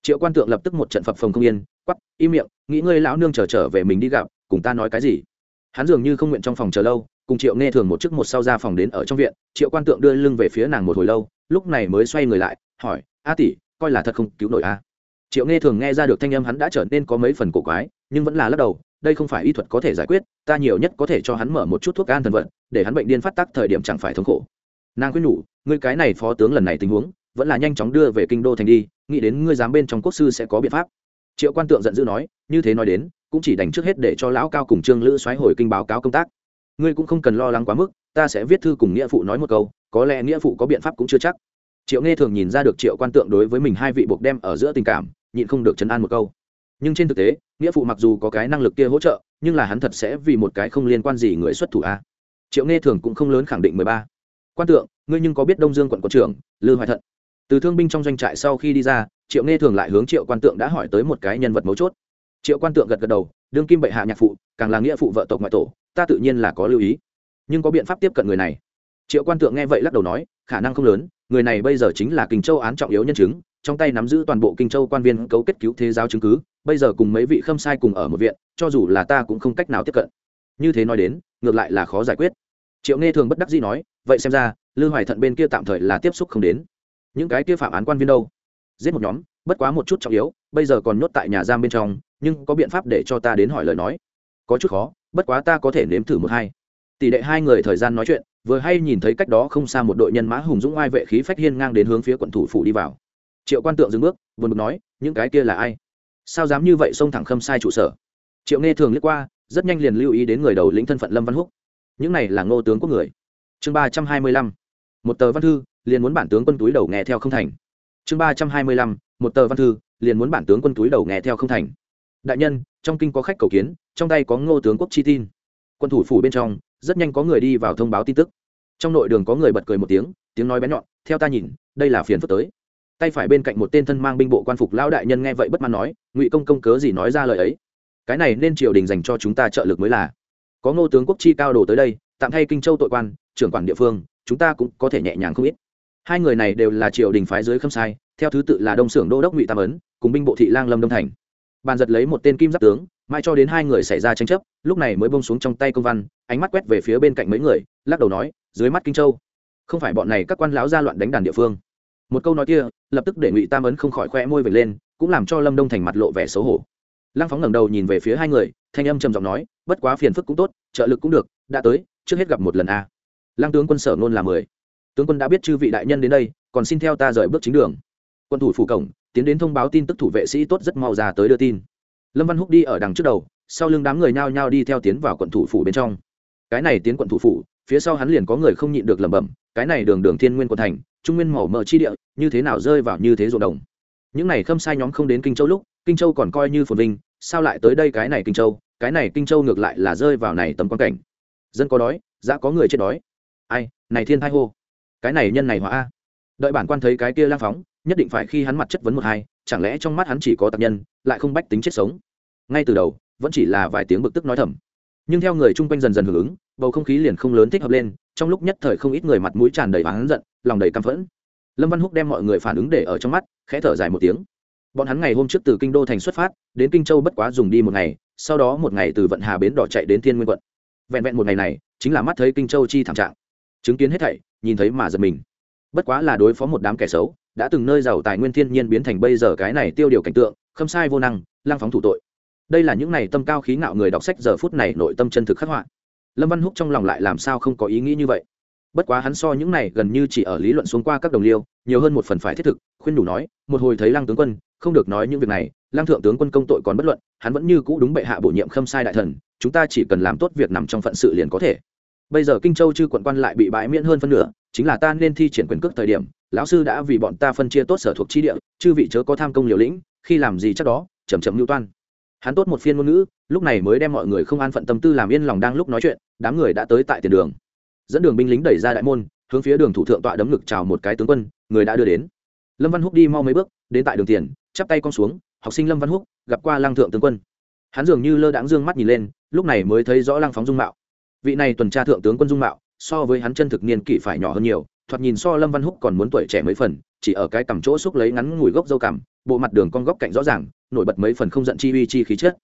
Triệu quan tượng lập tức một trận phập phồng không yên quắp im miệng nghĩ ngươi lão nương chờ trở, trở về mình đi gặp cùng ta nói cái gì? Hắn dường như không nguyện trong phòng chờ lâu cùng triệu nghe thường một chiếc một sau ra phòng đến ở trong viện triệu quan tượng đưa lưng về phía nàng một hồi lâu lúc này mới xoay người lại hỏi, a tỷ, coi là thật không? Cứu nổi a? Triệu nghe thường nghe ra được thanh âm hắn đã trở nên có mấy phần cổ quái, nhưng vẫn là lắc đầu, đây không phải y thuật có thể giải quyết, ta nhiều nhất có thể cho hắn mở một chút thuốc an thần vận, để hắn bệnh điên phát tác thời điểm chẳng phải thống khổ. Nàng quyết nhủ, ngươi cái này phó tướng lần này tình huống, vẫn là nhanh chóng đưa về kinh đô thành đi, nghĩ đến ngươi dám bên trong quốc sư sẽ có biện pháp. Triệu quan tượng giận dữ nói, như thế nói đến, cũng chỉ đành trước hết để cho lão cao cùng trương lữ xoáy hồi kinh báo cáo công tác. Ngươi cũng không cần lo lắng quá mức, ta sẽ viết thư cùng nghĩa phụ nói một câu, có lẽ nghĩa phụ có biện pháp cũng chưa chắc triệu nghe thường nhìn ra được triệu quan tượng đối với mình hai vị buộc đem ở giữa tình cảm, nhịn không được chấn an một câu. Nhưng trên thực tế, nghĩa phụ mặc dù có cái năng lực kia hỗ trợ, nhưng là hắn thật sẽ vì một cái không liên quan gì người xuất thủ a. Triệu nghe thường cũng không lớn khẳng định mười ba. Quan tượng, ngươi nhưng có biết đông dương quận quận trưởng, lư hoài thận? Từ thương binh trong doanh trại sau khi đi ra, triệu nghe thường lại hướng triệu quan tượng đã hỏi tới một cái nhân vật mấu chốt. Triệu quan tượng gật gật đầu, đương kim bệ hạ nhạc phụ, càng là nghĩa phụ vợ tộc ngoại tổ, ta tự nhiên là có lưu ý. Nhưng có biện pháp tiếp cận người này. Triệu quan tượng nghe vậy lắc đầu nói khả năng không lớn, người này bây giờ chính là kinh châu án trọng yếu nhân chứng, trong tay nắm giữ toàn bộ kinh châu quan viên cấu kết cứu thế giáo chứng cứ, bây giờ cùng mấy vị khâm sai cùng ở một viện, cho dù là ta cũng không cách nào tiếp cận. Như thế nói đến, ngược lại là khó giải quyết. Triệu nghe thường bất đắc dĩ nói, vậy xem ra, lư hoài thận bên kia tạm thời là tiếp xúc không đến. Những cái kia phạm án quan viên đâu? Giết một nhóm, bất quá một chút trọng yếu, bây giờ còn nhốt tại nhà giam bên trong, nhưng có biện pháp để cho ta đến hỏi lời nói. Có chút khó, bất quá ta có thể nếm thử một hai. Tỷ đệ hai người thời gian nói chuyện vừa hay nhìn thấy cách đó không xa một đội nhân mã hùng dũng oai vệ khí phách hiên ngang đến hướng phía quận thủ phủ đi vào. Triệu quan tượng dừng bước vừa bực nói, những cái kia là ai? Sao dám như vậy xông thẳng khâm sai trụ sở? Triệu nghe thường liếc qua, rất nhanh liền lưu ý đến người đầu lĩnh thân phận lâm văn húc. Những này là ngô tướng quốc người. Chương ba trăm hai mươi lăm, một tờ văn thư, liền muốn bản tướng quân túi đầu nghe theo không thành. Chương ba trăm hai mươi lăm, một tờ văn thư, liền muốn bản tướng quân túi đầu nghe theo không thành. Đại nhân, trong kinh có khách cầu kiến, trong tay có ngô tướng quốc chi tin. Quân thủ phủ bên trong, rất nhanh có người đi vào thông báo tin tức trong nội đường có người bật cười một tiếng tiếng nói bé nhọn, theo ta nhìn, đây là phiền phức tới. Tay phải bên cạnh một tên thân mang binh bộ quan phục lão đại nhân nghe vậy bất mãn nói, ngụy công công cớ gì nói ra lời ấy? Cái này nên triều đình dành cho chúng ta trợ lực mới là. Có ngô tướng quốc chi cao đồ tới đây, tạm thay kinh châu tội quan, trưởng quản địa phương, chúng ta cũng có thể nhẹ nhàng không ít. Hai người này đều là triều đình phái dưới khâm sai, theo thứ tự là đông xưởng đô đốc ngụy tam ấn, cùng binh bộ thị lang lâm đông thành. Bàn giật lấy một tên kim giáp tướng, mãi cho đến hai người xảy ra tranh chấp, lúc này mới bông xuống trong tay công văn, ánh mắt quét về phía bên cạnh mấy người, lắc đầu nói dưới mắt kinh châu. Không phải bọn này các quan lão gia loạn đánh đàn địa phương. Một câu nói kia, lập tức để ngụy tam ấn không khỏi khoe môi về lên, cũng làm cho lâm đông thành mặt lộ vẻ xấu hổ. Lăng phóng ngẩng đầu nhìn về phía hai người, thanh âm trầm giọng nói, bất quá phiền phức cũng tốt, trợ lực cũng được, đã tới, trước hết gặp một lần a. Lăng tướng quân sở ngôn là mười. Tướng quân đã biết chư vị đại nhân đến đây, còn xin theo ta rời bước chính đường. Quân thủ phủ cổng, tiến đến thông báo tin tức thủ vệ sĩ tốt rất mau ra tới đưa tin. Lâm văn húc đi ở đằng trước đầu, sau lưng đám người nhao nhao đi theo tiến vào quận thủ phủ bên trong. Cái này tiến quận thủ phủ phía sau hắn liền có người không nhịn được lẩm bẩm, cái này đường đường thiên nguyên quận thành, trung nguyên màu mờ chi địa, như thế nào rơi vào như thế ruộng đồng? Những này khâm sai nhóm không đến kinh châu lúc, kinh châu còn coi như phồn vinh, sao lại tới đây cái này kinh châu? Cái này kinh châu ngược lại là rơi vào này tấm quan cảnh. Dân có đói, dã có người chết đói. Ai, này thiên thai hô. Cái này nhân này hóa a. Đợi bản quan thấy cái kia lang phóng, nhất định phải khi hắn mặt chất vấn một hai, chẳng lẽ trong mắt hắn chỉ có tập nhân, lại không bách tính chết sống? Ngay từ đầu, vẫn chỉ là vài tiếng bực tức nói thầm nhưng theo người chung quanh dần dần hưởng ứng, bầu không khí liền không lớn thích hợp lên, trong lúc nhất thời không ít người mặt mũi tràn đầy oán giận, lòng đầy căm phẫn. Lâm văn húc đem mọi người phản ứng để ở trong mắt, khẽ thở dài một tiếng. Bọn hắn ngày hôm trước từ kinh đô thành xuất phát, đến kinh châu bất quá dùng đi một ngày, sau đó một ngày từ vận hà bến đỏ chạy đến thiên nguyên quận. Vẹn vẹn một ngày này, chính là mắt thấy kinh châu chi thảm trạng. Chứng kiến hết thảy, nhìn thấy mà giật mình. Bất quá là đối phó một đám kẻ xấu, đã từng nơi giàu tài nguyên thiên nhiên biến thành bây giờ cái này tiêu điều cảnh tượng khâm sai vô năng lang phóng thủ tội đây là những này tâm cao khí ngạo người đọc sách giờ phút này nội tâm chân thực khắc họa. Lâm văn húc trong lòng lại làm sao không có ý nghĩ như vậy? Bất quá hắn so những này gần như chỉ ở lý luận xuống qua các đồng liêu, nhiều hơn một phần phải thiết thực, khuyên đủ nói, một hồi thấy lăng tướng quân, không được nói những việc này, lăng thượng tướng quân công tội còn bất luận, hắn vẫn như cũ đúng bệ hạ bổ nhiệm khâm sai đại thần, chúng ta chỉ cần làm tốt việc nằm trong phận sự liền có thể. Bây giờ kinh châu chư quận quan lại bị bãi miễn hơn phân nửa, chính là ta nên thi triển quyền cước thời điểm, lão sư đã vì bọn ta phân chia tốt sở thuộc chi địa, chư vị chớ có tham công liều lĩnh, khi làm gì chắc đó chầm chầm lưu toan hắn tốt một phiên ngôn ngữ, lúc này mới đem mọi người không an phận tâm tư làm yên lòng đang lúc nói chuyện, đám người đã tới tại tiền đường. Dẫn đường binh lính đẩy ra đại môn, hướng phía đường thủ thượng tọa đấm ngực chào một cái tướng quân, người đã đưa đến. Lâm văn húc đi mau mấy bước, đến tại đường tiền, chắp tay con xuống, học sinh lâm văn húc, gặp qua lăng thượng tướng quân. Hắn dường như lơ đãng dương mắt nhìn lên, lúc này mới thấy rõ lăng phóng dung mạo. Vị này tuần tra thượng tướng quân dung mạo, so với hắn chân thực niên kỷ phải nhỏ hơn nhiều, thoạt nhìn so lâm văn húc còn muốn tuổi trẻ mấy phần, chỉ ở cái cằm chỗ xúc lấy ngắn ngủi gốc dâu cằm bộ mặt đường con góc cạnh rõ ràng, nổi bật mấy phần không giận chi uy chi khí chất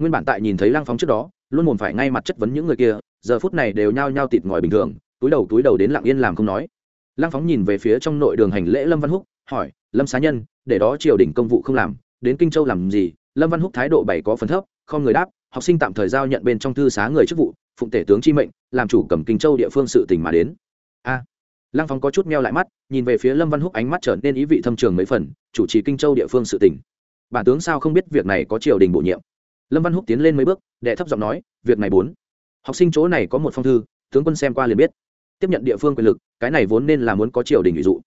nguyên bản tại nhìn thấy lăng phóng trước đó, luôn mồm phải ngay mặt chất vấn những người kia, giờ phút này đều nhao nhao tịt ngòi bình thường, túi đầu túi đầu đến lặng yên làm không nói. Lăng phóng nhìn về phía trong nội đường hành lễ lâm văn húc, hỏi, lâm xá nhân, để đó triều đình công vụ không làm, đến kinh châu làm gì? Lâm văn húc thái độ bày có phần thấp, không người đáp, học sinh tạm thời giao nhận bên trong thư xá người chức vụ, phụng tể tướng chi mệnh, làm chủ cầm kinh châu địa phương sự tỉnh mà đến. A lăng phóng có chút meo lại mắt, nhìn về phía lâm văn húc ánh mắt trở nên ý vị thâm trường mấy phần, chủ trì kinh châu địa phương sự tỉnh bản tướng sao không biết việc này có triều đình bổ nhiệm? Lâm văn húc tiến lên mấy bước, đệ thấp giọng nói, việc này bốn. Học sinh chỗ này có một phong thư, tướng quân xem qua liền biết. Tiếp nhận địa phương quyền lực, cái này vốn nên là muốn có triều đình ủy dụ.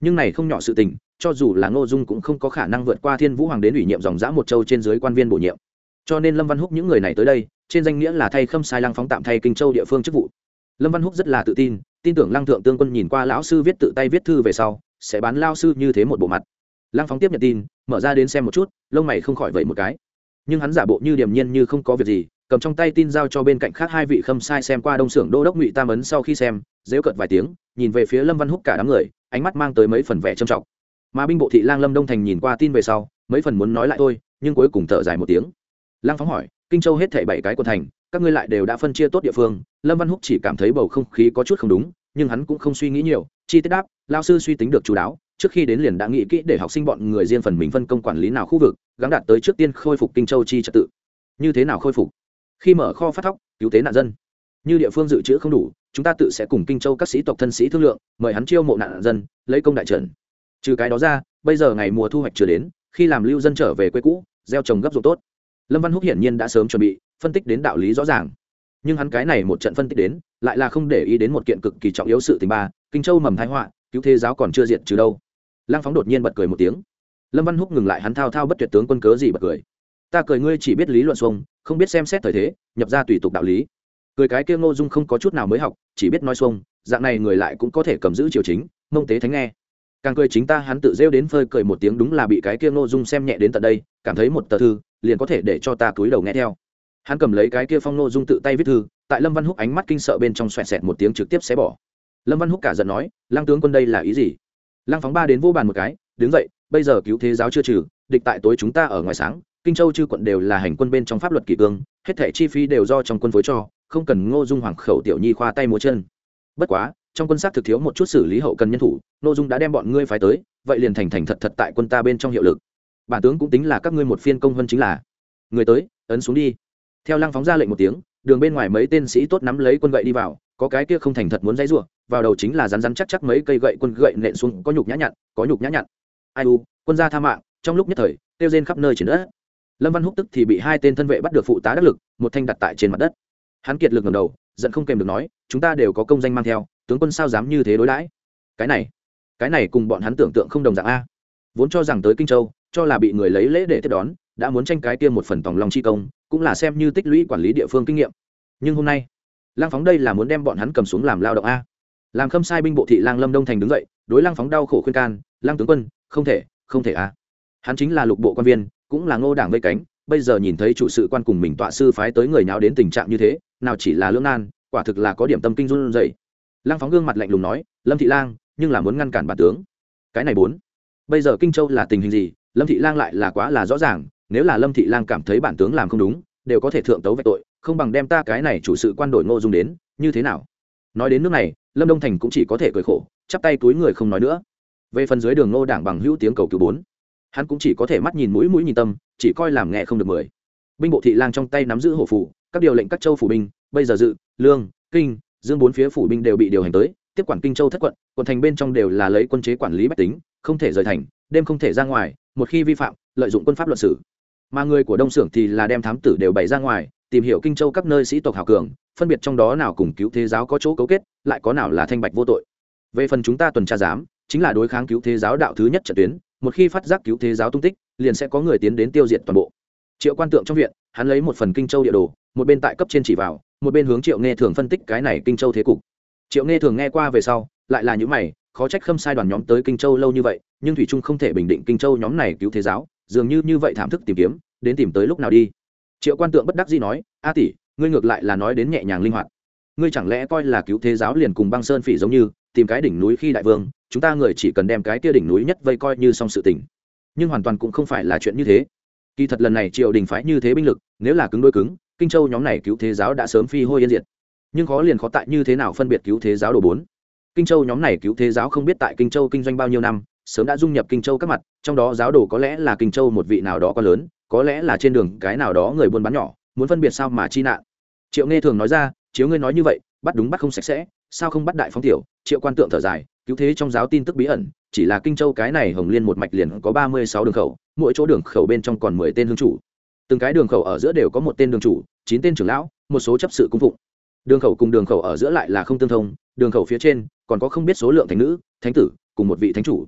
Nhưng này không nhỏ sự tình, cho dù là ngô dung cũng không có khả năng vượt qua thiên vũ hoàng đến ủy nhiệm dòng dã một châu trên dưới quan viên bổ nhiệm. Cho nên lâm văn húc những người này tới đây, trên danh nghĩa là thay khâm sai lăng phóng tạm thay kinh châu địa phương chức vụ. Lâm văn húc rất là tự tin tin tưởng lăng thượng tương quân nhìn qua lão sư viết tự tay viết thư về sau, sẽ bán lao sư như thế một bộ mặt. Lăng phóng tiếp nhận tin, mở ra đến xem một chút, lông mày không khỏi vậy một cái. Nhưng hắn giả bộ như điềm nhiên như không có việc gì, cầm trong tay tin giao cho bên cạnh khác hai vị khâm sai xem qua đông xưởng đô đốc ngụy tam ấn sau khi xem, dễu cợt vài tiếng, nhìn về phía lâm văn húc cả đám người, ánh mắt mang tới mấy phần vẻ trầm trọng. Mà binh bộ thị lang lâm đông thành nhìn qua tin về sau, mấy phần muốn nói lại thôi, nhưng cuối cùng thở dài một tiếng. Lang phóng hỏi, kinh châu hết thảy bảy cái quận thành các ngươi lại đều đã phân chia tốt địa phương, lâm văn húc chỉ cảm thấy bầu không khí có chút không đúng, nhưng hắn cũng không suy nghĩ nhiều, chi tiết đáp lao sư suy tính được chú đáo, trước khi đến liền đã nghĩ kỹ để học sinh bọn người riêng phần mình phân công quản lý nào khu vực gắn đạt tới trước tiên khôi phục kinh châu chi trật tự. Như thế nào khôi phục? Khi mở kho phát thóc, cứu tế nạn dân. Như địa phương dự trữ không đủ, chúng ta tự sẽ cùng kinh châu các sĩ tộc thân sĩ thương lượng, mời hắn chiêu mộ nạn dân, lấy công đại trần. Trừ cái đó ra, bây giờ ngày mùa thu hoạch chưa đến, khi làm lưu dân trở về quê cũ, gieo trồng gấp ruộng tốt lâm văn húc hiển nhiên đã sớm chuẩn bị, phân tích đến đạo lý rõ ràng. Nhưng hắn cái này một trận phân tích đến, lại là không để ý đến một kiện cực kỳ trọng yếu sự tình ba, kinh châu mầm thái họa, cứu thế giáo còn chưa diện trừ đâu. Lăng phóng đột nhiên bật cười một tiếng. Lâm văn húc ngừng lại hắn thao thao bất tuyệt tướng quân cớ gì bật cười. Ta cười ngươi chỉ biết lý luận xuông, không biết xem xét thời thế, nhập ra tùy tục đạo lý. Cười cái kia ngô dung không có chút nào mới học, chỉ biết nói xuông, dạng này người lại cũng có thể cầm giữ triều chính, mông tế thánh nghe. Càng cười chính ta hắn tự rêu đến phơi cười một tiếng đúng là bị cái kia ngô dung xem nhẹ đến tận đây, cảm thấy một tờ thư liền có thể để cho ta cúi đầu nghe theo. Hắn cầm lấy cái kia phong nô dung tự tay viết thư, tại lâm văn húc ánh mắt kinh sợ bên trong xoẹt xẹt một tiếng trực tiếp xé bỏ. Lâm văn húc cả giận nói, lăng tướng quân đây là ý gì? Lăng phóng ba đến vô bàn một cái, đứng dậy, bây giờ cứu thế giáo chưa trừ, địch tại tối chúng ta ở ngoài sáng, kinh châu chư quận đều là hành quân bên trong pháp luật kỷ cương, hết thẻ chi phí đều do trong quân phối cho, không cần ngô dung hoàng khẩu tiểu nhi khoa tay múa chân. Bất quá, trong quân sát thực thiếu một chút xử lý hậu cần nhân thủ nội dung đã đem bọn ngươi phái tới, vậy liền thành thành thật thật tại quân ta bên trong hiệu lực bản tướng cũng tính là các ngươi một phiên công hơn chính là. Người tới, ấn xuống đi. Theo lăng phóng ra lệnh một tiếng, đường bên ngoài mấy tên sĩ tốt nắm lấy quân gậy đi vào, có cái kia không thành thật muốn dãy rủa, vào đầu chính là rắn rắn chắc chắc mấy cây gậy quân gậy nện xuống, có nhục nhã nhặn, có nhục nhã nhặn. Ai u, quân gia tha mạng, trong lúc nhất thời tiêu rên khắp nơi trên đất. Lâm văn húc tức thì bị hai tên thân vệ bắt được phụ tá đắc lực, một thanh đặt tại trên mặt đất. Hắn kiệt lực ngầm đầu, giận không kèm được nói, chúng ta đều có công danh mang theo, tướng quân sao dám như thế đối đãi? Cái này cái này cùng bọn hắn tưởng tượng không đồng dạng a. Vốn cho rằng tới kinh châu cho là bị người lấy lễ để tiếp đón, đã muốn tranh cái kia một phần tòng lòng chi công, cũng là xem như tích lũy quản lý địa phương kinh nghiệm. Nhưng hôm nay lang phóng đây là muốn đem bọn hắn cầm xuống làm lao động a. Làm khâm sai binh bộ thị lang lâm đông thành đứng dậy, đối lang phóng đau khổ khuyên can lang tướng quân, không thể không thể a. Hắn chính là lục bộ quan viên, cũng là ngô đảng vây cánh, bây giờ nhìn thấy chủ sự quan cùng mình tọa sư phái tới người nào đến tình trạng như thế, nào chỉ là lưỡng nan, quả thực là có điểm tâm kinh run dậy lang phóng gương mặt lạnh lùng nói, lâm thị lang, nhưng là muốn ngăn cản bản tướng. Cái này bốn. Bây giờ kinh châu là tình hình gì? Lâm thị lang lại là quá là rõ ràng, nếu là lâm thị lang cảm thấy bản tướng làm không đúng, đều có thể thượng tấu về tội, không bằng đem ta cái này chủ sự quan đổi ngô dung đến, như thế nào? Nói đến nước này, lâm đông thành cũng chỉ có thể cười khổ, chắp tay túi người không nói nữa. Về phần dưới đường ngô đảng bằng hữu tiếng cầu cứu bốn, hắn cũng chỉ có thể mắt nhìn mũi mũi nhìn tâm, chỉ coi làm nghe không được mười. Binh bộ thị lang trong tay nắm giữ hổ phủ, các điều lệnh các châu phủ binh, bây giờ dự, lương, kinh, dương bốn phía phủ binh đều bị điều hành tới, tiếp quản kinh châu thất quận quận thành bên trong đều là lấy quân chế quản lý bách tính, không thể rời thành, đêm không thể ra ngoài một khi vi phạm, lợi dụng quân pháp luận sử mà người của đông xưởng thì là đem thám tử đều bày ra ngoài, tìm hiểu kinh châu các nơi sĩ tộc hào cường, phân biệt trong đó nào cùng cứu thế giáo có chỗ cấu kết, lại có nào là thanh bạch vô tội. Về phần chúng ta tuần tra giám, chính là đối kháng cứu thế giáo đạo thứ nhất trận tuyến, một khi phát giác cứu thế giáo tung tích, liền sẽ có người tiến đến tiêu diệt toàn bộ. Triệu quan tượng trong viện, hắn lấy một phần kinh châu địa đồ, một bên tại cấp trên chỉ vào, một bên hướng triệu nghe thường phân tích cái này kinh châu thế cục. Triệu nghe thường nghe qua về sau, lại là những mày, khó trách khâm sai đoàn nhóm tới kinh châu lâu như vậy nhưng thủy trung không thể bình định kinh châu nhóm này cứu thế giáo, dường như như vậy thảm thức tìm kiếm, đến tìm tới lúc nào đi? Triệu quan tượng bất đắc dĩ nói, a tỷ, ngươi ngược lại là nói đến nhẹ nhàng linh hoạt. Ngươi chẳng lẽ coi là cứu thế giáo liền cùng băng sơn phỉ giống như, tìm cái đỉnh núi khi đại vương, chúng ta người chỉ cần đem cái kia đỉnh núi nhất vây coi như xong sự tình. Nhưng hoàn toàn cũng không phải là chuyện như thế. Kỳ thật lần này triều đình phái như thế binh lực, nếu là cứng đôi cứng, kinh châu nhóm này cứu thế giáo đã sớm phi hôi yên diệt. Nhưng khó liền khó tại như thế nào phân biệt cứu thế giáo đồ bốn? Kinh châu nhóm này cứu thế giáo không biết tại kinh châu kinh doanh bao nhiêu năm sớm đã dung nhập kinh châu các mặt, trong đó giáo đồ có lẽ là kinh châu một vị nào đó có lớn, có lẽ là trên đường cái nào đó người buôn bán nhỏ, muốn phân biệt sao mà chi nạn. Triệu nghe thường nói ra, chiếu ngươi nói như vậy, bắt đúng bắt không sạch sẽ, sao không bắt đại phóng tiểu? Triệu quan tượng thở dài, cứu thế trong giáo tin tức bí ẩn, chỉ là kinh châu cái này hồng liên một mạch liền có ba mươi sáu đường khẩu, mỗi chỗ đường khẩu bên trong còn mười tên hương chủ. Từng cái đường khẩu ở giữa đều có một tên đường chủ, chín tên trưởng lão, một số chấp sự cung phụng. Đường khẩu cùng đường khẩu ở giữa lại là không tương thông, đường khẩu phía trên còn có không biết số lượng thánh nữ, thánh tử, cùng một vị thánh chủ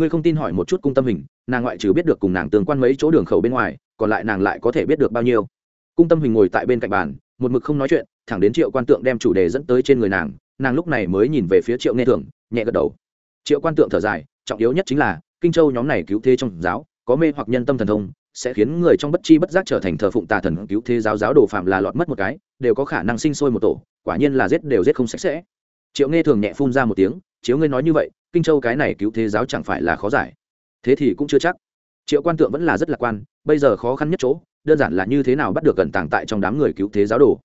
ngươi không tin hỏi một chút cung tâm hình, nàng ngoại trừ biết được cùng nàng tương quan mấy chỗ đường khẩu bên ngoài, còn lại nàng lại có thể biết được bao nhiêu. Cung tâm hình ngồi tại bên cạnh bàn, một mực không nói chuyện, thẳng đến triệu quan tượng đem chủ đề dẫn tới trên người nàng nàng lúc này mới nhìn về phía triệu nghe thường nhẹ gật đầu. Triệu quan tượng thở dài, trọng yếu nhất chính là, kinh châu nhóm này cứu thế trong giáo, có mê hoặc nhân tâm thần thông, sẽ khiến người trong bất chi bất giác trở thành thờ phụng tà thần cứu thế giáo giáo đồ phạm là lọt mất một cái, đều có khả năng sinh sôi một tổ, quả nhiên là giết đều giết không sạch sẽ. Triệu nghe thường nhẹ phun ra một tiếng chiếu ngươi nói như vậy, kinh châu cái này cứu thế giáo chẳng phải là khó giải. Thế thì cũng chưa chắc. Triệu quan tượng vẫn là rất lạc quan, bây giờ khó khăn nhất chỗ, đơn giản là như thế nào bắt được gần tàng tại trong đám người cứu thế giáo đồ.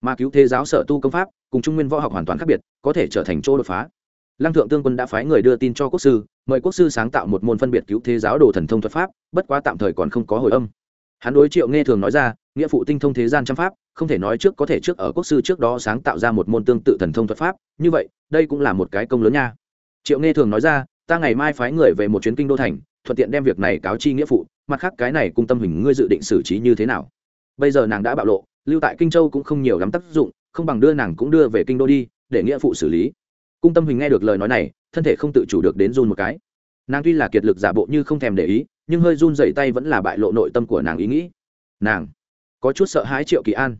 Mà cứu thế giáo sở tu công pháp, cùng trung nguyên võ học hoàn toàn khác biệt, có thể trở thành chỗ đột phá. Lăng thượng tương quân đã phái người đưa tin cho quốc sư, mời quốc sư sáng tạo một môn phân biệt cứu thế giáo đồ thần thông thuật pháp, bất quá tạm thời còn không có hồi âm. Hắn đối triệu nghe thường nói ra, nghĩa phụ tinh thông thế gian trăm pháp không thể nói trước có thể trước ở quốc sư trước đó sáng tạo ra một môn tương tự thần thông thuật pháp, như vậy, đây cũng là một cái công lớn nha. Triệu nghe thường nói ra, ta ngày mai phái người về một chuyến kinh đô thành, thuận tiện đem việc này cáo chi nghĩa phụ, mặt khác cái này cung tâm hình ngươi dự định xử trí như thế nào? Bây giờ nàng đã bạo lộ, lưu tại kinh châu cũng không nhiều lắm tác dụng, không bằng đưa nàng cũng đưa về kinh đô đi, để nghĩa phụ xử lý. Cung tâm hình nghe được lời nói này, thân thể không tự chủ được đến run một cái. Nàng tuy là kiệt lực giả bộ như không thèm để ý, nhưng hơi run dày tay vẫn là bại lộ nội tâm của nàng ý nghĩ. Nàng có chút sợ hãi triệu kỳ an.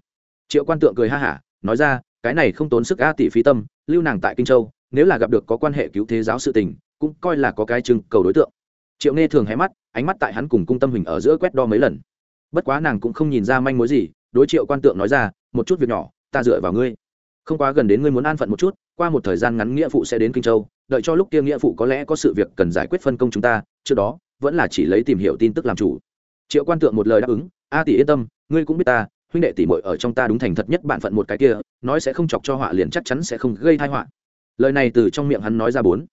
Triệu quan tượng cười ha hả, nói ra, cái này không tốn sức a tỷ phí tâm, lưu nàng tại kinh châu, nếu là gặp được có quan hệ cứu thế giáo sự tình, cũng coi là có cái chừng cầu đối tượng. Triệu nghe thường hé mắt, ánh mắt tại hắn cùng cung tâm hình ở giữa quét đo mấy lần. Bất quá nàng cũng không nhìn ra manh mối gì, đối triệu quan tượng nói ra, một chút việc nhỏ, ta dựa vào ngươi. Không quá gần đến ngươi muốn an phận một chút, qua một thời gian ngắn nghĩa phụ sẽ đến kinh châu, đợi cho lúc kia nghĩa phụ có lẽ có sự việc cần giải quyết phân công chúng ta, trước đó, vẫn là chỉ lấy tìm hiểu tin tức làm chủ. Triệu quan tượng một lời đáp ứng, a tỷ yên tâm ngươi cũng biết ta, huynh đệ tỷ muội ở trong ta đúng thành thật nhất bạn phận một cái kia, nói sẽ không chọc cho họa liền chắc chắn sẽ không gây tai họa. Lời này từ trong miệng hắn nói ra bốn.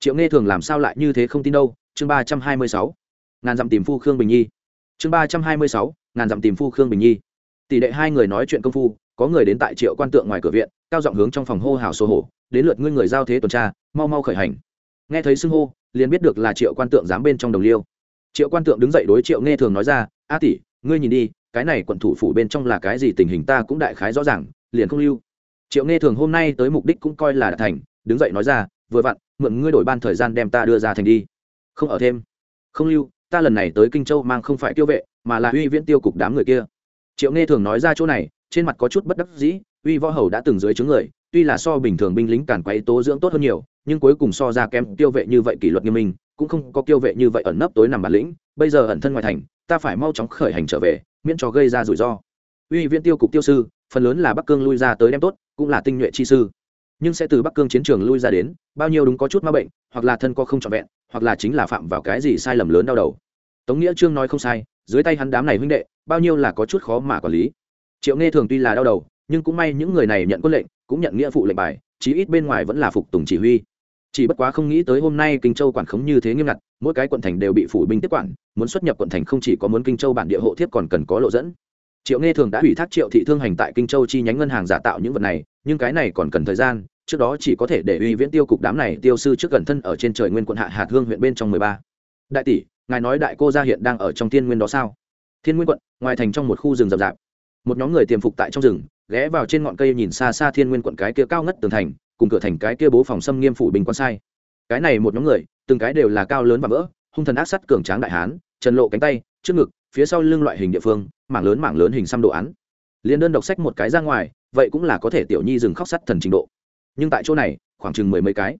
Triệu nghe thường làm sao lại như thế không tin đâu? Chương ba trăm hai mươi sáu. Ngàn dặm tìm phu khương bình nhi. Chương ba trăm hai mươi sáu. Ngàn dặm tìm phu khương bình nhi. Tỷ đệ hai người nói chuyện công phu, có người đến tại triệu quan tượng ngoài cửa viện, cao giọng hướng trong phòng hô hào xô hổ, đến lượt ngươi người giao thế tuần tra, mau mau khởi hành. Nghe thấy xưng hô, liền biết được là triệu quan tượng dám bên trong đồng liêu. Triệu quan tượng đứng dậy đối triệu nghe thường nói ra, a tỷ, ngươi nhìn đi cái này quận thủ phủ bên trong là cái gì tình hình ta cũng đại khái rõ ràng, liền không lưu. Triệu nghe thường hôm nay tới mục đích cũng coi là đã thành, đứng dậy nói ra, vừa vặn, mượn ngươi đổi ban thời gian đem ta đưa ra thành đi. Không ở thêm. Không lưu, ta lần này tới kinh châu mang không phải tiêu vệ, mà là uy viễn tiêu cục đám người kia. Triệu nghe thường nói ra chỗ này, trên mặt có chút bất đắc dĩ, uy võ hầu đã từng dưới chứng người, tuy là so bình thường binh lính cản quay tố dưỡng tốt hơn nhiều, nhưng cuối cùng so ra kém tiêu vệ như vậy kỷ luật nghiêm minh, cũng không có tiêu vệ như vậy ẩn nấp tối nằm bản lĩnh, bây giờ ẩn thân ngoài thành, ta phải mau chóng khởi hành trở về miễn cho gây ra rủi ro. Uy viễn tiêu cục tiêu sư, phần lớn là bắc cương lui ra tới đem tốt, cũng là tinh nhuệ chi sư. Nhưng sẽ từ bắc cương chiến trường lui ra đến, bao nhiêu đúng có chút ma bệnh, hoặc là thân co không trọn vẹn, hoặc là chính là phạm vào cái gì sai lầm lớn đau đầu. Tống nghĩa trương nói không sai, dưới tay hắn đám này huynh đệ, bao nhiêu là có chút khó mà quản lý. Triệu nghe thường tuy là đau đầu, nhưng cũng may những người này nhận quân lệnh, cũng nhận nghĩa phụ lệnh bài, chí ít bên ngoài vẫn là phục tùng chỉ huy chỉ bất quá không nghĩ tới hôm nay kinh châu quản khống như thế nghiêm ngặt, mỗi cái quận thành đều bị phủ binh tiếp quản, muốn xuất nhập quận thành không chỉ có muốn kinh châu bản địa hộ thiếp còn cần có lộ dẫn. Triệu nghe thường đã ủy thác triệu thị thương hành tại kinh châu chi nhánh ngân hàng giả tạo những vật này, nhưng cái này còn cần thời gian, trước đó chỉ có thể để uy viễn tiêu cục đám này tiêu sư trước gần thân ở trên trời nguyên quận hạ hạt hương huyện bên trong mười ba. Đại tỷ, ngài nói đại cô gia hiện đang ở trong thiên nguyên đó sao? Thiên nguyên quận, ngoài thành trong một khu rừng rậm rạp. Một nhóm người tiềm phục tại trong rừng, ghé vào trên ngọn cây nhìn xa xa thiên nguyên quận cái kia cao ngất tường thành cùng cửa thành cái kia bố phòng xâm nghiêm phủ bình quan sai. Cái này một nhóm người, từng cái đều là cao lớn và vỡ hung thần ác sắt cường tráng đại hán, trần lộ cánh tay, trước ngực, phía sau lưng loại hình địa phương, mảng lớn mảng lớn hình xăm đồ án. Liên đơn độc sách một cái ra ngoài, vậy cũng là có thể tiểu nhi dừng khóc sắt thần trình độ. Nhưng tại chỗ này, khoảng chừng mười mấy cái.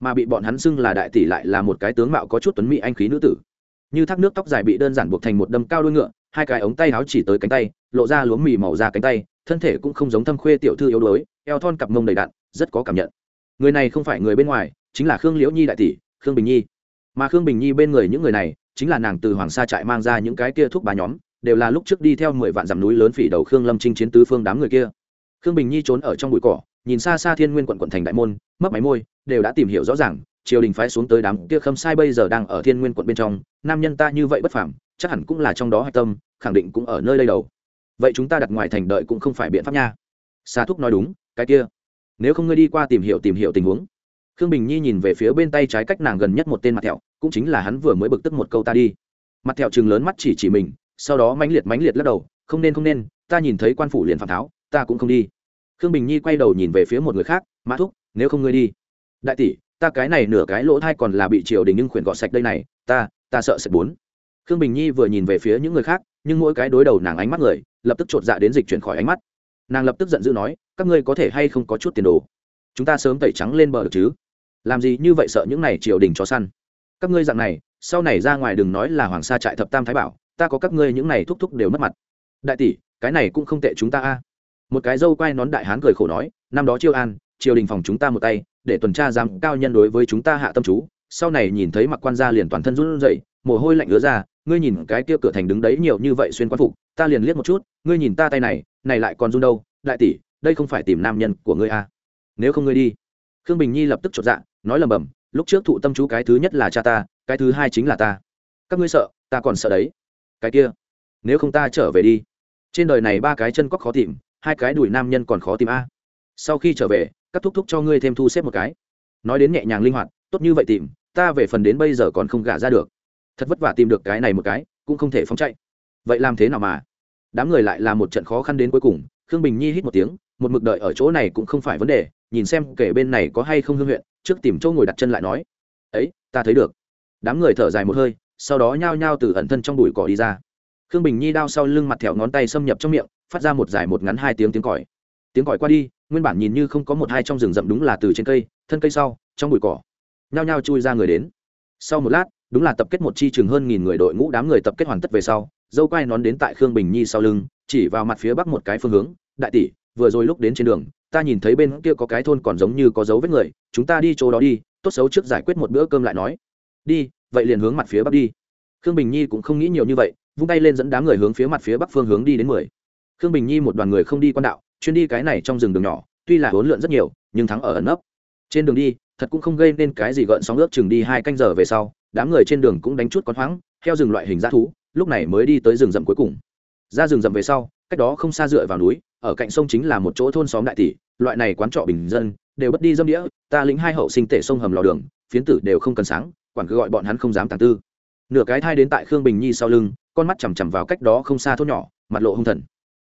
Mà bị bọn hắn xưng là đại tỷ lại là một cái tướng mạo có chút tuấn mỹ anh khí nữ tử. Như thác nước tóc dài bị đơn giản buộc thành một đâm cao đuôi ngựa, hai cái ống tay áo chỉ tới cánh tay, lộ ra lúa mì màu da cánh tay, thân thể cũng không giống thâm khuê tiểu thư yếu đuối, eo thon cặp mông đầy đạn rất có cảm nhận. Người này không phải người bên ngoài, chính là khương liễu nhi đại tỷ, khương bình nhi. Mà khương bình nhi bên người những người này, chính là nàng từ hoàng sa trại mang ra những cái kia thuốc bà nhóm, đều là lúc trước đi theo mười vạn dặm núi lớn phỉ đầu khương lâm trinh chiến tứ phương đám người kia. Khương bình nhi trốn ở trong bụi cỏ, nhìn xa xa thiên nguyên quận quận thành đại môn mất máy môi, đều đã tìm hiểu rõ ràng, triều đình phái xuống tới đám kia khâm sai bây giờ đang ở thiên nguyên quận bên trong, nam nhân ta như vậy bất phàm, chắc hẳn cũng là trong đó hạch tâm, khẳng định cũng ở nơi đây đầu. Vậy chúng ta đặt ngoài thành đợi cũng không phải biện pháp nha. Xa thúc nói đúng, cái kia nếu không ngươi đi qua tìm hiểu tìm hiểu tình huống. Khương bình nhi nhìn về phía bên tay trái cách nàng gần nhất một tên mặt thẹo, cũng chính là hắn vừa mới bực tức một câu ta đi. Mặt thẹo chừng lớn mắt chỉ chỉ mình, sau đó mãnh liệt mãnh liệt lắc đầu, không nên không nên, ta nhìn thấy quan phủ liền phản tháo, ta cũng không đi. Khương bình nhi quay đầu nhìn về phía một người khác, mã thúc, nếu không ngươi đi. Đại tỷ, ta cái này nửa cái lỗ thai còn là bị triều đình nhưng khuyển gọt sạch đây này, ta ta sợ sạch bốn. Khương bình nhi vừa nhìn về phía những người khác, nhưng mỗi cái đối đầu nàng ánh mắt người, lập tức chột dạ đến dịch chuyển khỏi ánh mắt nàng lập tức giận dữ nói, các ngươi có thể hay không có chút tiền đồ? Chúng ta sớm tẩy trắng lên bờ được chứ? Làm gì như vậy sợ những này triều đình cho săn? Các ngươi dạng này, sau này ra ngoài đừng nói là hoàng sa trại thập tam thái bảo, ta có các ngươi những này thúc thúc đều mất mặt. Đại tỷ, cái này cũng không tệ chúng ta a. Một cái dâu quay nón đại hán cười khổ nói, năm đó chiêu an, triều đình phòng chúng ta một tay, để tuần tra giám cao nhân đối với chúng ta hạ tâm chú, sau này nhìn thấy mặc quan gia liền toàn thân run rẩy, mồ hôi lạnh ứa ra ngươi nhìn cái kia cửa thành đứng đấy nhiều như vậy xuyên quan phục, ta liền liếc một chút, ngươi nhìn ta tay này này lại còn run đâu, đại tỷ, đây không phải tìm nam nhân của ngươi à. nếu không ngươi đi. Khương bình nhi lập tức chột dạ nói lầm bầm, lúc trước thụ tâm chú cái thứ nhất là cha ta, cái thứ hai chính là ta. Các ngươi sợ, ta còn sợ đấy. Cái kia, nếu không ta trở về đi. Trên đời này ba cái chân có khó tìm, hai cái đùi nam nhân còn khó tìm a. Sau khi trở về, các thúc thúc cho ngươi thêm thu xếp một cái. Nói đến nhẹ nhàng linh hoạt, tốt như vậy tìm, ta về phần đến bây giờ còn không gả ra được thật vất vả tìm được cái này một cái, cũng không thể phóng chạy. Vậy làm thế nào mà? Đám người lại là một trận khó khăn đến cuối cùng, khương bình nhi hít một tiếng, một mực đợi ở chỗ này cũng không phải vấn đề, nhìn xem kể bên này có hay không hương huyện, trước tìm chỗ ngồi đặt chân lại nói, ấy, ta thấy được. Đám người thở dài một hơi, sau đó nhao nhao từ ẩn thân trong bụi cỏ đi ra. Khương bình nhi đao sau lưng mặt thẹo ngón tay xâm nhập trong miệng, phát ra một dài một ngắn hai tiếng tiếng còi. Tiếng còi qua đi, nguyên bản nhìn như không có một hai trong rừng rậm đúng là từ trên cây, thân cây sau, trong bụi cỏ, nhao nhao chui ra người đến. Sau một lát đúng là tập kết một chi chừng hơn nghìn người đội ngũ đám người tập kết hoàn tất về sau, dâu quai nón đến tại khương bình nhi sau lưng, chỉ vào mặt phía bắc một cái phương hướng, đại tỷ, vừa rồi lúc đến trên đường, ta nhìn thấy bên kia có cái thôn còn giống như có dấu vết người, chúng ta đi chỗ đó đi, tốt xấu trước giải quyết một bữa cơm lại nói. Đi, vậy liền hướng mặt phía bắc đi. Khương bình nhi cũng không nghĩ nhiều như vậy, vung tay lên dẫn đám người hướng phía mặt phía bắc phương hướng đi đến mười. Khương bình nhi một đoàn người không đi quan đạo, chuyên đi cái này trong rừng đường nhỏ, tuy là hỗn lượn rất nhiều, nhưng thắng ở ẩn nấp. Trên đường đi, thật cũng không gây nên cái gì gợn sóng ước chừng đi hai canh giờ về sau đám người trên đường cũng đánh chút con hoáng theo rừng loại hình g thú, lúc này mới đi tới rừng rậm cuối cùng. Ra rừng rậm về sau, cách đó không xa dựa vào núi, ở cạnh sông chính là một chỗ thôn xóm đại tỷ, loại này quán trọ bình dân, đều bất đi dâm đĩa, ta lĩnh hai hậu sinh tể sông hầm lò đường, phiến tử đều không cần sáng, quản cứ gọi bọn hắn không dám tàng tư. Nửa cái thai đến tại khương bình nhi sau lưng, con mắt chằm chằm vào cách đó không xa thôn nhỏ, mặt lộ hung thần.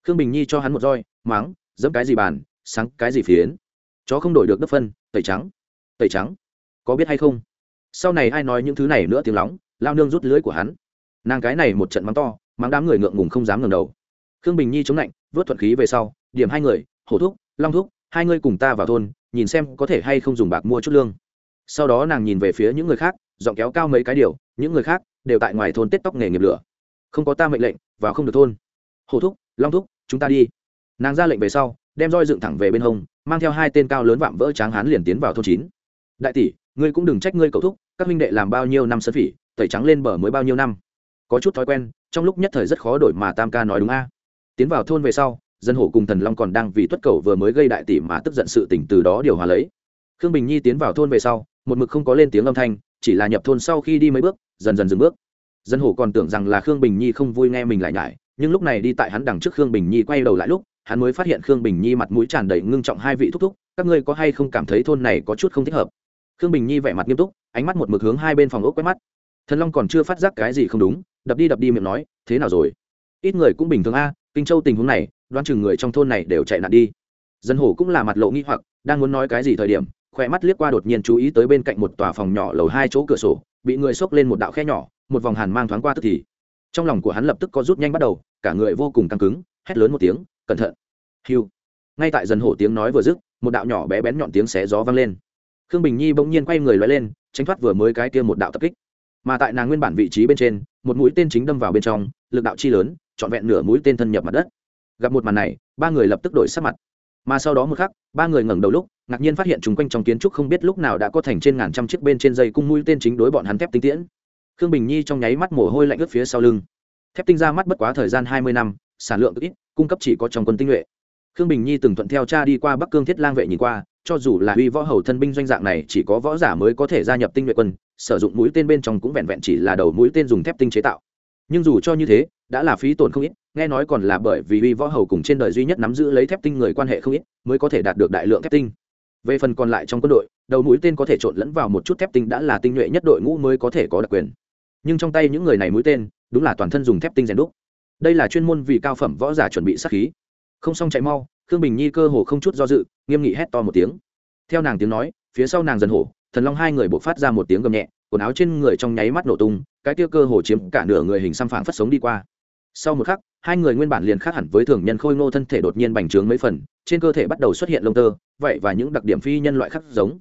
Khương bình nhi cho hắn một roi, máng, dẫm cái gì bàn, sáng cái gì phiến. Chó không đổi được đất phân, tẩy trắng tẩy trắng. Có biết hay không? Sau này ai nói những thứ này nữa tiếng lóng, lao nương rút lưới của hắn. Nàng cái này một trận mắng to, mắng đám người ngượng ngùng không dám ngẩng đầu. Khương bình nhi chống lạnh, vớt thuận khí về sau, điểm hai người, hổ thúc, long thúc, hai ngươi cùng ta vào thôn, nhìn xem có thể hay không dùng bạc mua chút lương. Sau đó nàng nhìn về phía những người khác, giọng kéo cao mấy cái điều, những người khác đều tại ngoài thôn tết tóc nghề nghiệp lửa. Không có ta mệnh lệnh, vào không được thôn. Hổ thúc, long thúc, chúng ta đi. Nàng ra lệnh về sau, đem roi dựng thẳng về bên hông, mang theo hai tên cao lớn vạm vỡ tráng hán liền tiến vào thôn chín. Đại tỷ ngươi cũng đừng trách ngươi cậu thúc, các huynh đệ làm bao nhiêu năm sân phỉ, tẩy trắng lên bờ mới bao nhiêu năm. Có chút thói quen, trong lúc nhất thời rất khó đổi mà tam ca nói đúng a. Tiến vào thôn về sau, dân hổ cùng thần long còn đang vì tuất cầu vừa mới gây đại tỷ mà tức giận sự tỉnh từ đó điều hòa lấy. Khương bình nhi tiến vào thôn về sau, một mực không có lên tiếng âm thanh, chỉ là nhập thôn sau khi đi mấy bước, dần dần dừng bước. Dân hổ còn tưởng rằng là khương bình nhi không vui nghe mình lại nhải, nhưng lúc này đi tại hắn đằng trước khương bình nhi quay đầu lại lúc, hắn mới phát hiện khương bình nhi mặt mũi tràn đầy ngưng trọng hai vị thúc thúc, các ngươi có hay không cảm thấy thôn này có chút không thích hợp? Khương bình nhi vẻ mặt nghiêm túc, ánh mắt một mực hướng hai bên phòng ốc quét mắt. Thần long còn chưa phát giác cái gì không đúng, đập đi đập đi miệng nói, thế nào rồi? Ít người cũng bình thường a, kinh châu tình huống này, đoán chừng người trong thôn này đều chạy nạn đi. Dân hổ cũng là mặt lộ nghi hoặc, đang muốn nói cái gì thời điểm, khỏe mắt liếc qua đột nhiên chú ý tới bên cạnh một tòa phòng nhỏ lầu hai chỗ cửa sổ, bị người xốc lên một đạo khe nhỏ, một vòng hàn mang thoáng qua tức thì. Trong lòng của hắn lập tức có rút nhanh bắt đầu, cả người vô cùng căng cứng, hét lớn một tiếng, cẩn thận! Hiu ngay tại dần hổ tiếng nói vừa dứt, một đạo nhỏ bé bén nhọn tiếng xé gió vang lên khương bình nhi bỗng nhiên quay người loay lên, tránh thoát vừa mới cái kia một đạo tập kích. Mà tại nàng nguyên bản vị trí bên trên, một mũi tên chính đâm vào bên trong, lực đạo chi lớn, trọn vẹn nửa mũi tên thân nhập mặt đất. Gặp một màn này, ba người lập tức đổi sắc mặt. Mà sau đó một khắc, ba người ngẩng đầu lúc, ngạc nhiên phát hiện chung quanh trong kiến trúc không biết lúc nào đã có thành trên ngàn trăm chiếc bên trên dây cung mũi tên chính đối bọn hắn thép tinh tiễn. Khương bình nhi trong nháy mắt mồ hôi lạnh ướt phía sau lưng. Thép tinh ra mắt bất quá thời gian hai mươi năm, sản lượng ít, cung cấp chỉ có trong quân tinh nhuệ. Khương bình nhi từng thuận theo cha đi qua bắc cương thiết lang vệ nhìn qua cho dù là uy võ hầu thân binh doanh dạng này, chỉ có võ giả mới có thể gia nhập tinh nhuệ quân sử dụng mũi tên bên trong cũng vẹn vẹn chỉ là đầu mũi tên dùng thép tinh chế tạo. Nhưng dù cho như thế, đã là phí tổn không ít, nghe nói còn là bởi vì uy võ hầu cùng trên đời duy nhất nắm giữ lấy thép tinh người quan hệ không ít, mới có thể đạt được đại lượng thép tinh. Về phần còn lại trong quân đội, đầu mũi tên có thể trộn lẫn vào một chút thép tinh đã là tinh nhuệ nhất đội ngũ mới có thể có đặc quyền. Nhưng trong tay những người này mũi tên, đúng là toàn thân dùng thép tinh rèn đúc. Đây là chuyên môn vì cao phẩm võ giả chuẩn bị sát khí. Không xong chạy mau, khương bình nhi cơ hồ không chút do dự nghiêm nghị hét to một tiếng. Theo nàng tiếng nói, phía sau nàng dần hổ, thần long hai người buộc phát ra một tiếng gầm nhẹ, quần áo trên người trong nháy mắt nổ tung, cái tiêu cơ hồ chiếm cả nửa người hình xăm phảng phất sống đi qua. Sau một khắc, hai người nguyên bản liền khác hẳn với thường nhân khôi ngô thân thể đột nhiên bành trướng mấy phần, trên cơ thể bắt đầu xuất hiện lông tơ, vậy và những đặc điểm phi nhân loại khác giống.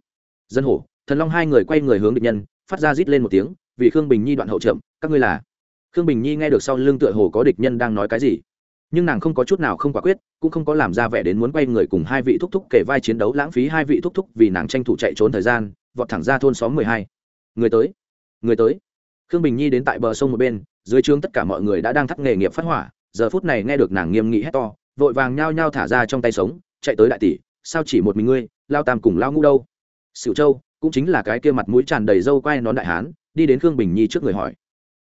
Dân hổ, thần long hai người quay người hướng địch nhân, phát ra rít lên một tiếng, vì khương bình nhi đoạn hậu chậm, các ngươi là? Khương bình nhi nghe được sau lưng tựa hồ có địch nhân đang nói cái gì nhưng nàng không có chút nào không quả quyết, cũng không có làm ra vẻ đến muốn quay người cùng hai vị thúc thúc kể vai chiến đấu lãng phí hai vị thúc thúc vì nàng tranh thủ chạy trốn thời gian, vọt thẳng ra thôn xóm mười hai. Người tới người tới. Khương bình nhi đến tại bờ sông một bên, dưới trướng tất cả mọi người đã đang thắt nghề nghiệp phát hỏa, giờ phút này nghe được nàng nghiêm nghị hét to, vội vàng nhao nhao thả ra trong tay sống, chạy tới đại tỷ, sao chỉ một mình ngươi, lao tam cùng lao ngũ đâu? Sửu châu, cũng chính là cái kia mặt mũi tràn đầy râu quai nón đại hán, đi đến khương bình nhi trước người hỏi.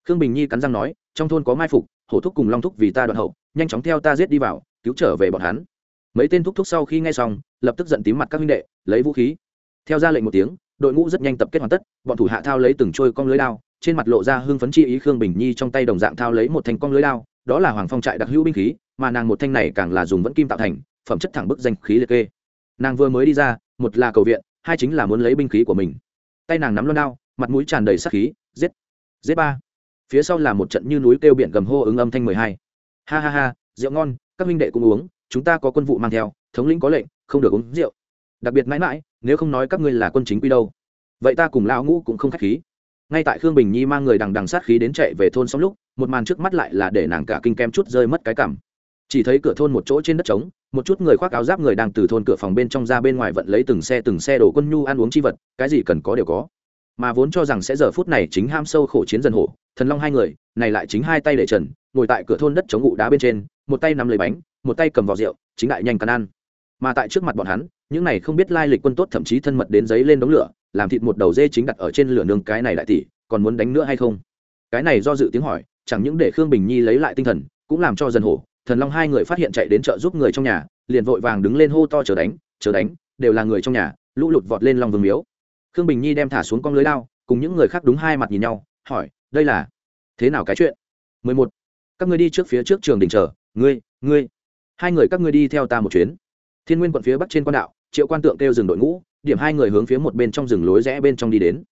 Khương bình nhi cắn răng nói, trong thôn có mai phục, hổ thúc cùng long thúc vì ta đoạn hậu nhanh chóng theo ta giết đi vào, cứu trở về bọn hắn. Mấy tên thúc thúc sau khi nghe xong, lập tức giận tím mặt các huynh đệ, lấy vũ khí. Theo ra lệnh một tiếng, đội ngũ rất nhanh tập kết hoàn tất, bọn thủ hạ thao lấy từng trôi con lưới đao, trên mặt lộ ra hưng phấn chi ý khương bình nhi trong tay đồng dạng thao lấy một thanh con lưới đao, đó là hoàng phong trại đặc hữu binh khí, mà nàng một thanh này càng là dùng vẫn kim tạo thành, phẩm chất thẳng bức danh khí liệt kê. Nàng vừa mới đi ra, một là cầu viện, hai chính là muốn lấy binh khí của mình. Tay nàng nắm loan đao, mặt mũi tràn đầy sắc khí, giết giết ba. Phía sau là một trận như núi kêu biển gầm hô ứng âm thanh mười hai ha ha ha, rượu ngon, các huynh đệ cũng uống, chúng ta có quân vụ mang theo, thống lĩnh có lệnh, không được uống rượu. Đặc biệt mãi mãi, nếu không nói các ngươi là quân chính quy đâu. Vậy ta cùng lão ngũ cũng không khách khí. Ngay tại khương bình nhi mang người đằng đằng sát khí đến chạy về thôn xong lúc, một màn trước mắt lại là để nàng cả kinh kem chút rơi mất cái cảm. Chỉ thấy cửa thôn một chỗ trên đất trống, một chút người khoác áo giáp người đang từ thôn cửa phòng bên trong ra bên ngoài vận lấy từng xe từng xe đổ quân nhu ăn uống chi vật, cái gì cần có đều có. Mà vốn cho rằng sẽ giờ phút này chính ham sâu khổ chiến dần hổ, thần long hai người, này lại chính hai tay để trần ngồi tại cửa thôn đất chống ngụ đá bên trên, một tay nắm lấy bánh, một tay cầm vào rượu, chính đại nhanh cắn ăn. Mà tại trước mặt bọn hắn, những này không biết lai lịch quân tốt thậm chí thân mật đến giấy lên đống lửa, làm thịt một đầu dê chính đặt ở trên lửa nương cái này đại tỷ, còn muốn đánh nữa hay không? Cái này do dự tiếng hỏi, chẳng những để khương bình nhi lấy lại tinh thần, cũng làm cho dần hổ, thần long hai người phát hiện chạy đến chợ giúp người trong nhà, liền vội vàng đứng lên hô to chờ đánh chờ đánh, đều là người trong nhà, lũ lụt vọt lên lòng vương miếu. Khương bình nhi đem thả xuống con lưới lao, cùng những người khác đúng hai mặt nhìn nhau, hỏi, đây là thế nào cái chuyện? Mười một các ngươi đi trước phía trước trường đình chờ, ngươi ngươi. Hai người các ngươi đi theo ta một chuyến. Thiên nguyên quận phía bắc trên quan đạo, triệu quan tượng kêu dừng đội ngũ, điểm hai người hướng phía một bên trong rừng lối rẽ bên trong đi đến.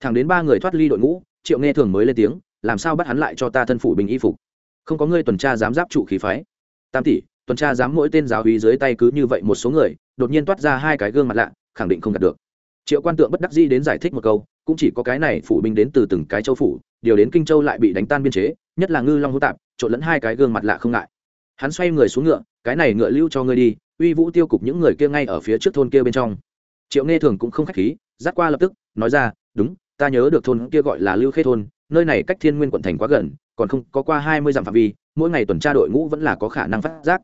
Thẳng đến ba người thoát ly đội ngũ, triệu nghe thường mới lên tiếng, làm sao bắt hắn lại cho ta thân phủ bình y phục? Không có ngươi tuần tra dám giáp trụ khí phái. Tam tỷ, tuần tra dám mỗi tên giáo hí dưới tay cứ như vậy một số người, đột nhiên toát ra hai cái gương mặt lạ, khẳng định không đạt được. Triệu quan tượng bất đắc dĩ đến giải thích một câu, cũng chỉ có cái này phủ binh đến từ từng cái châu phủ, điều đến kinh châu lại bị đánh tan biên chế, nhất là ngư long hữu tạp trộn lẫn hai cái gương mặt lạ không ngại. Hắn xoay người xuống ngựa, cái này ngựa lưu cho ngươi đi, uy vũ tiêu cục những người kia ngay ở phía trước thôn kia bên trong. Triệu nghe thường cũng không khách khí, dắt qua lập tức, nói ra, đúng, ta nhớ được thôn kia gọi là lưu khê thôn, nơi này cách thiên nguyên quận thành quá gần, còn không có qua hai mươi dặm phạm vi, mỗi ngày tuần tra đội ngũ vẫn là có khả năng phát giác.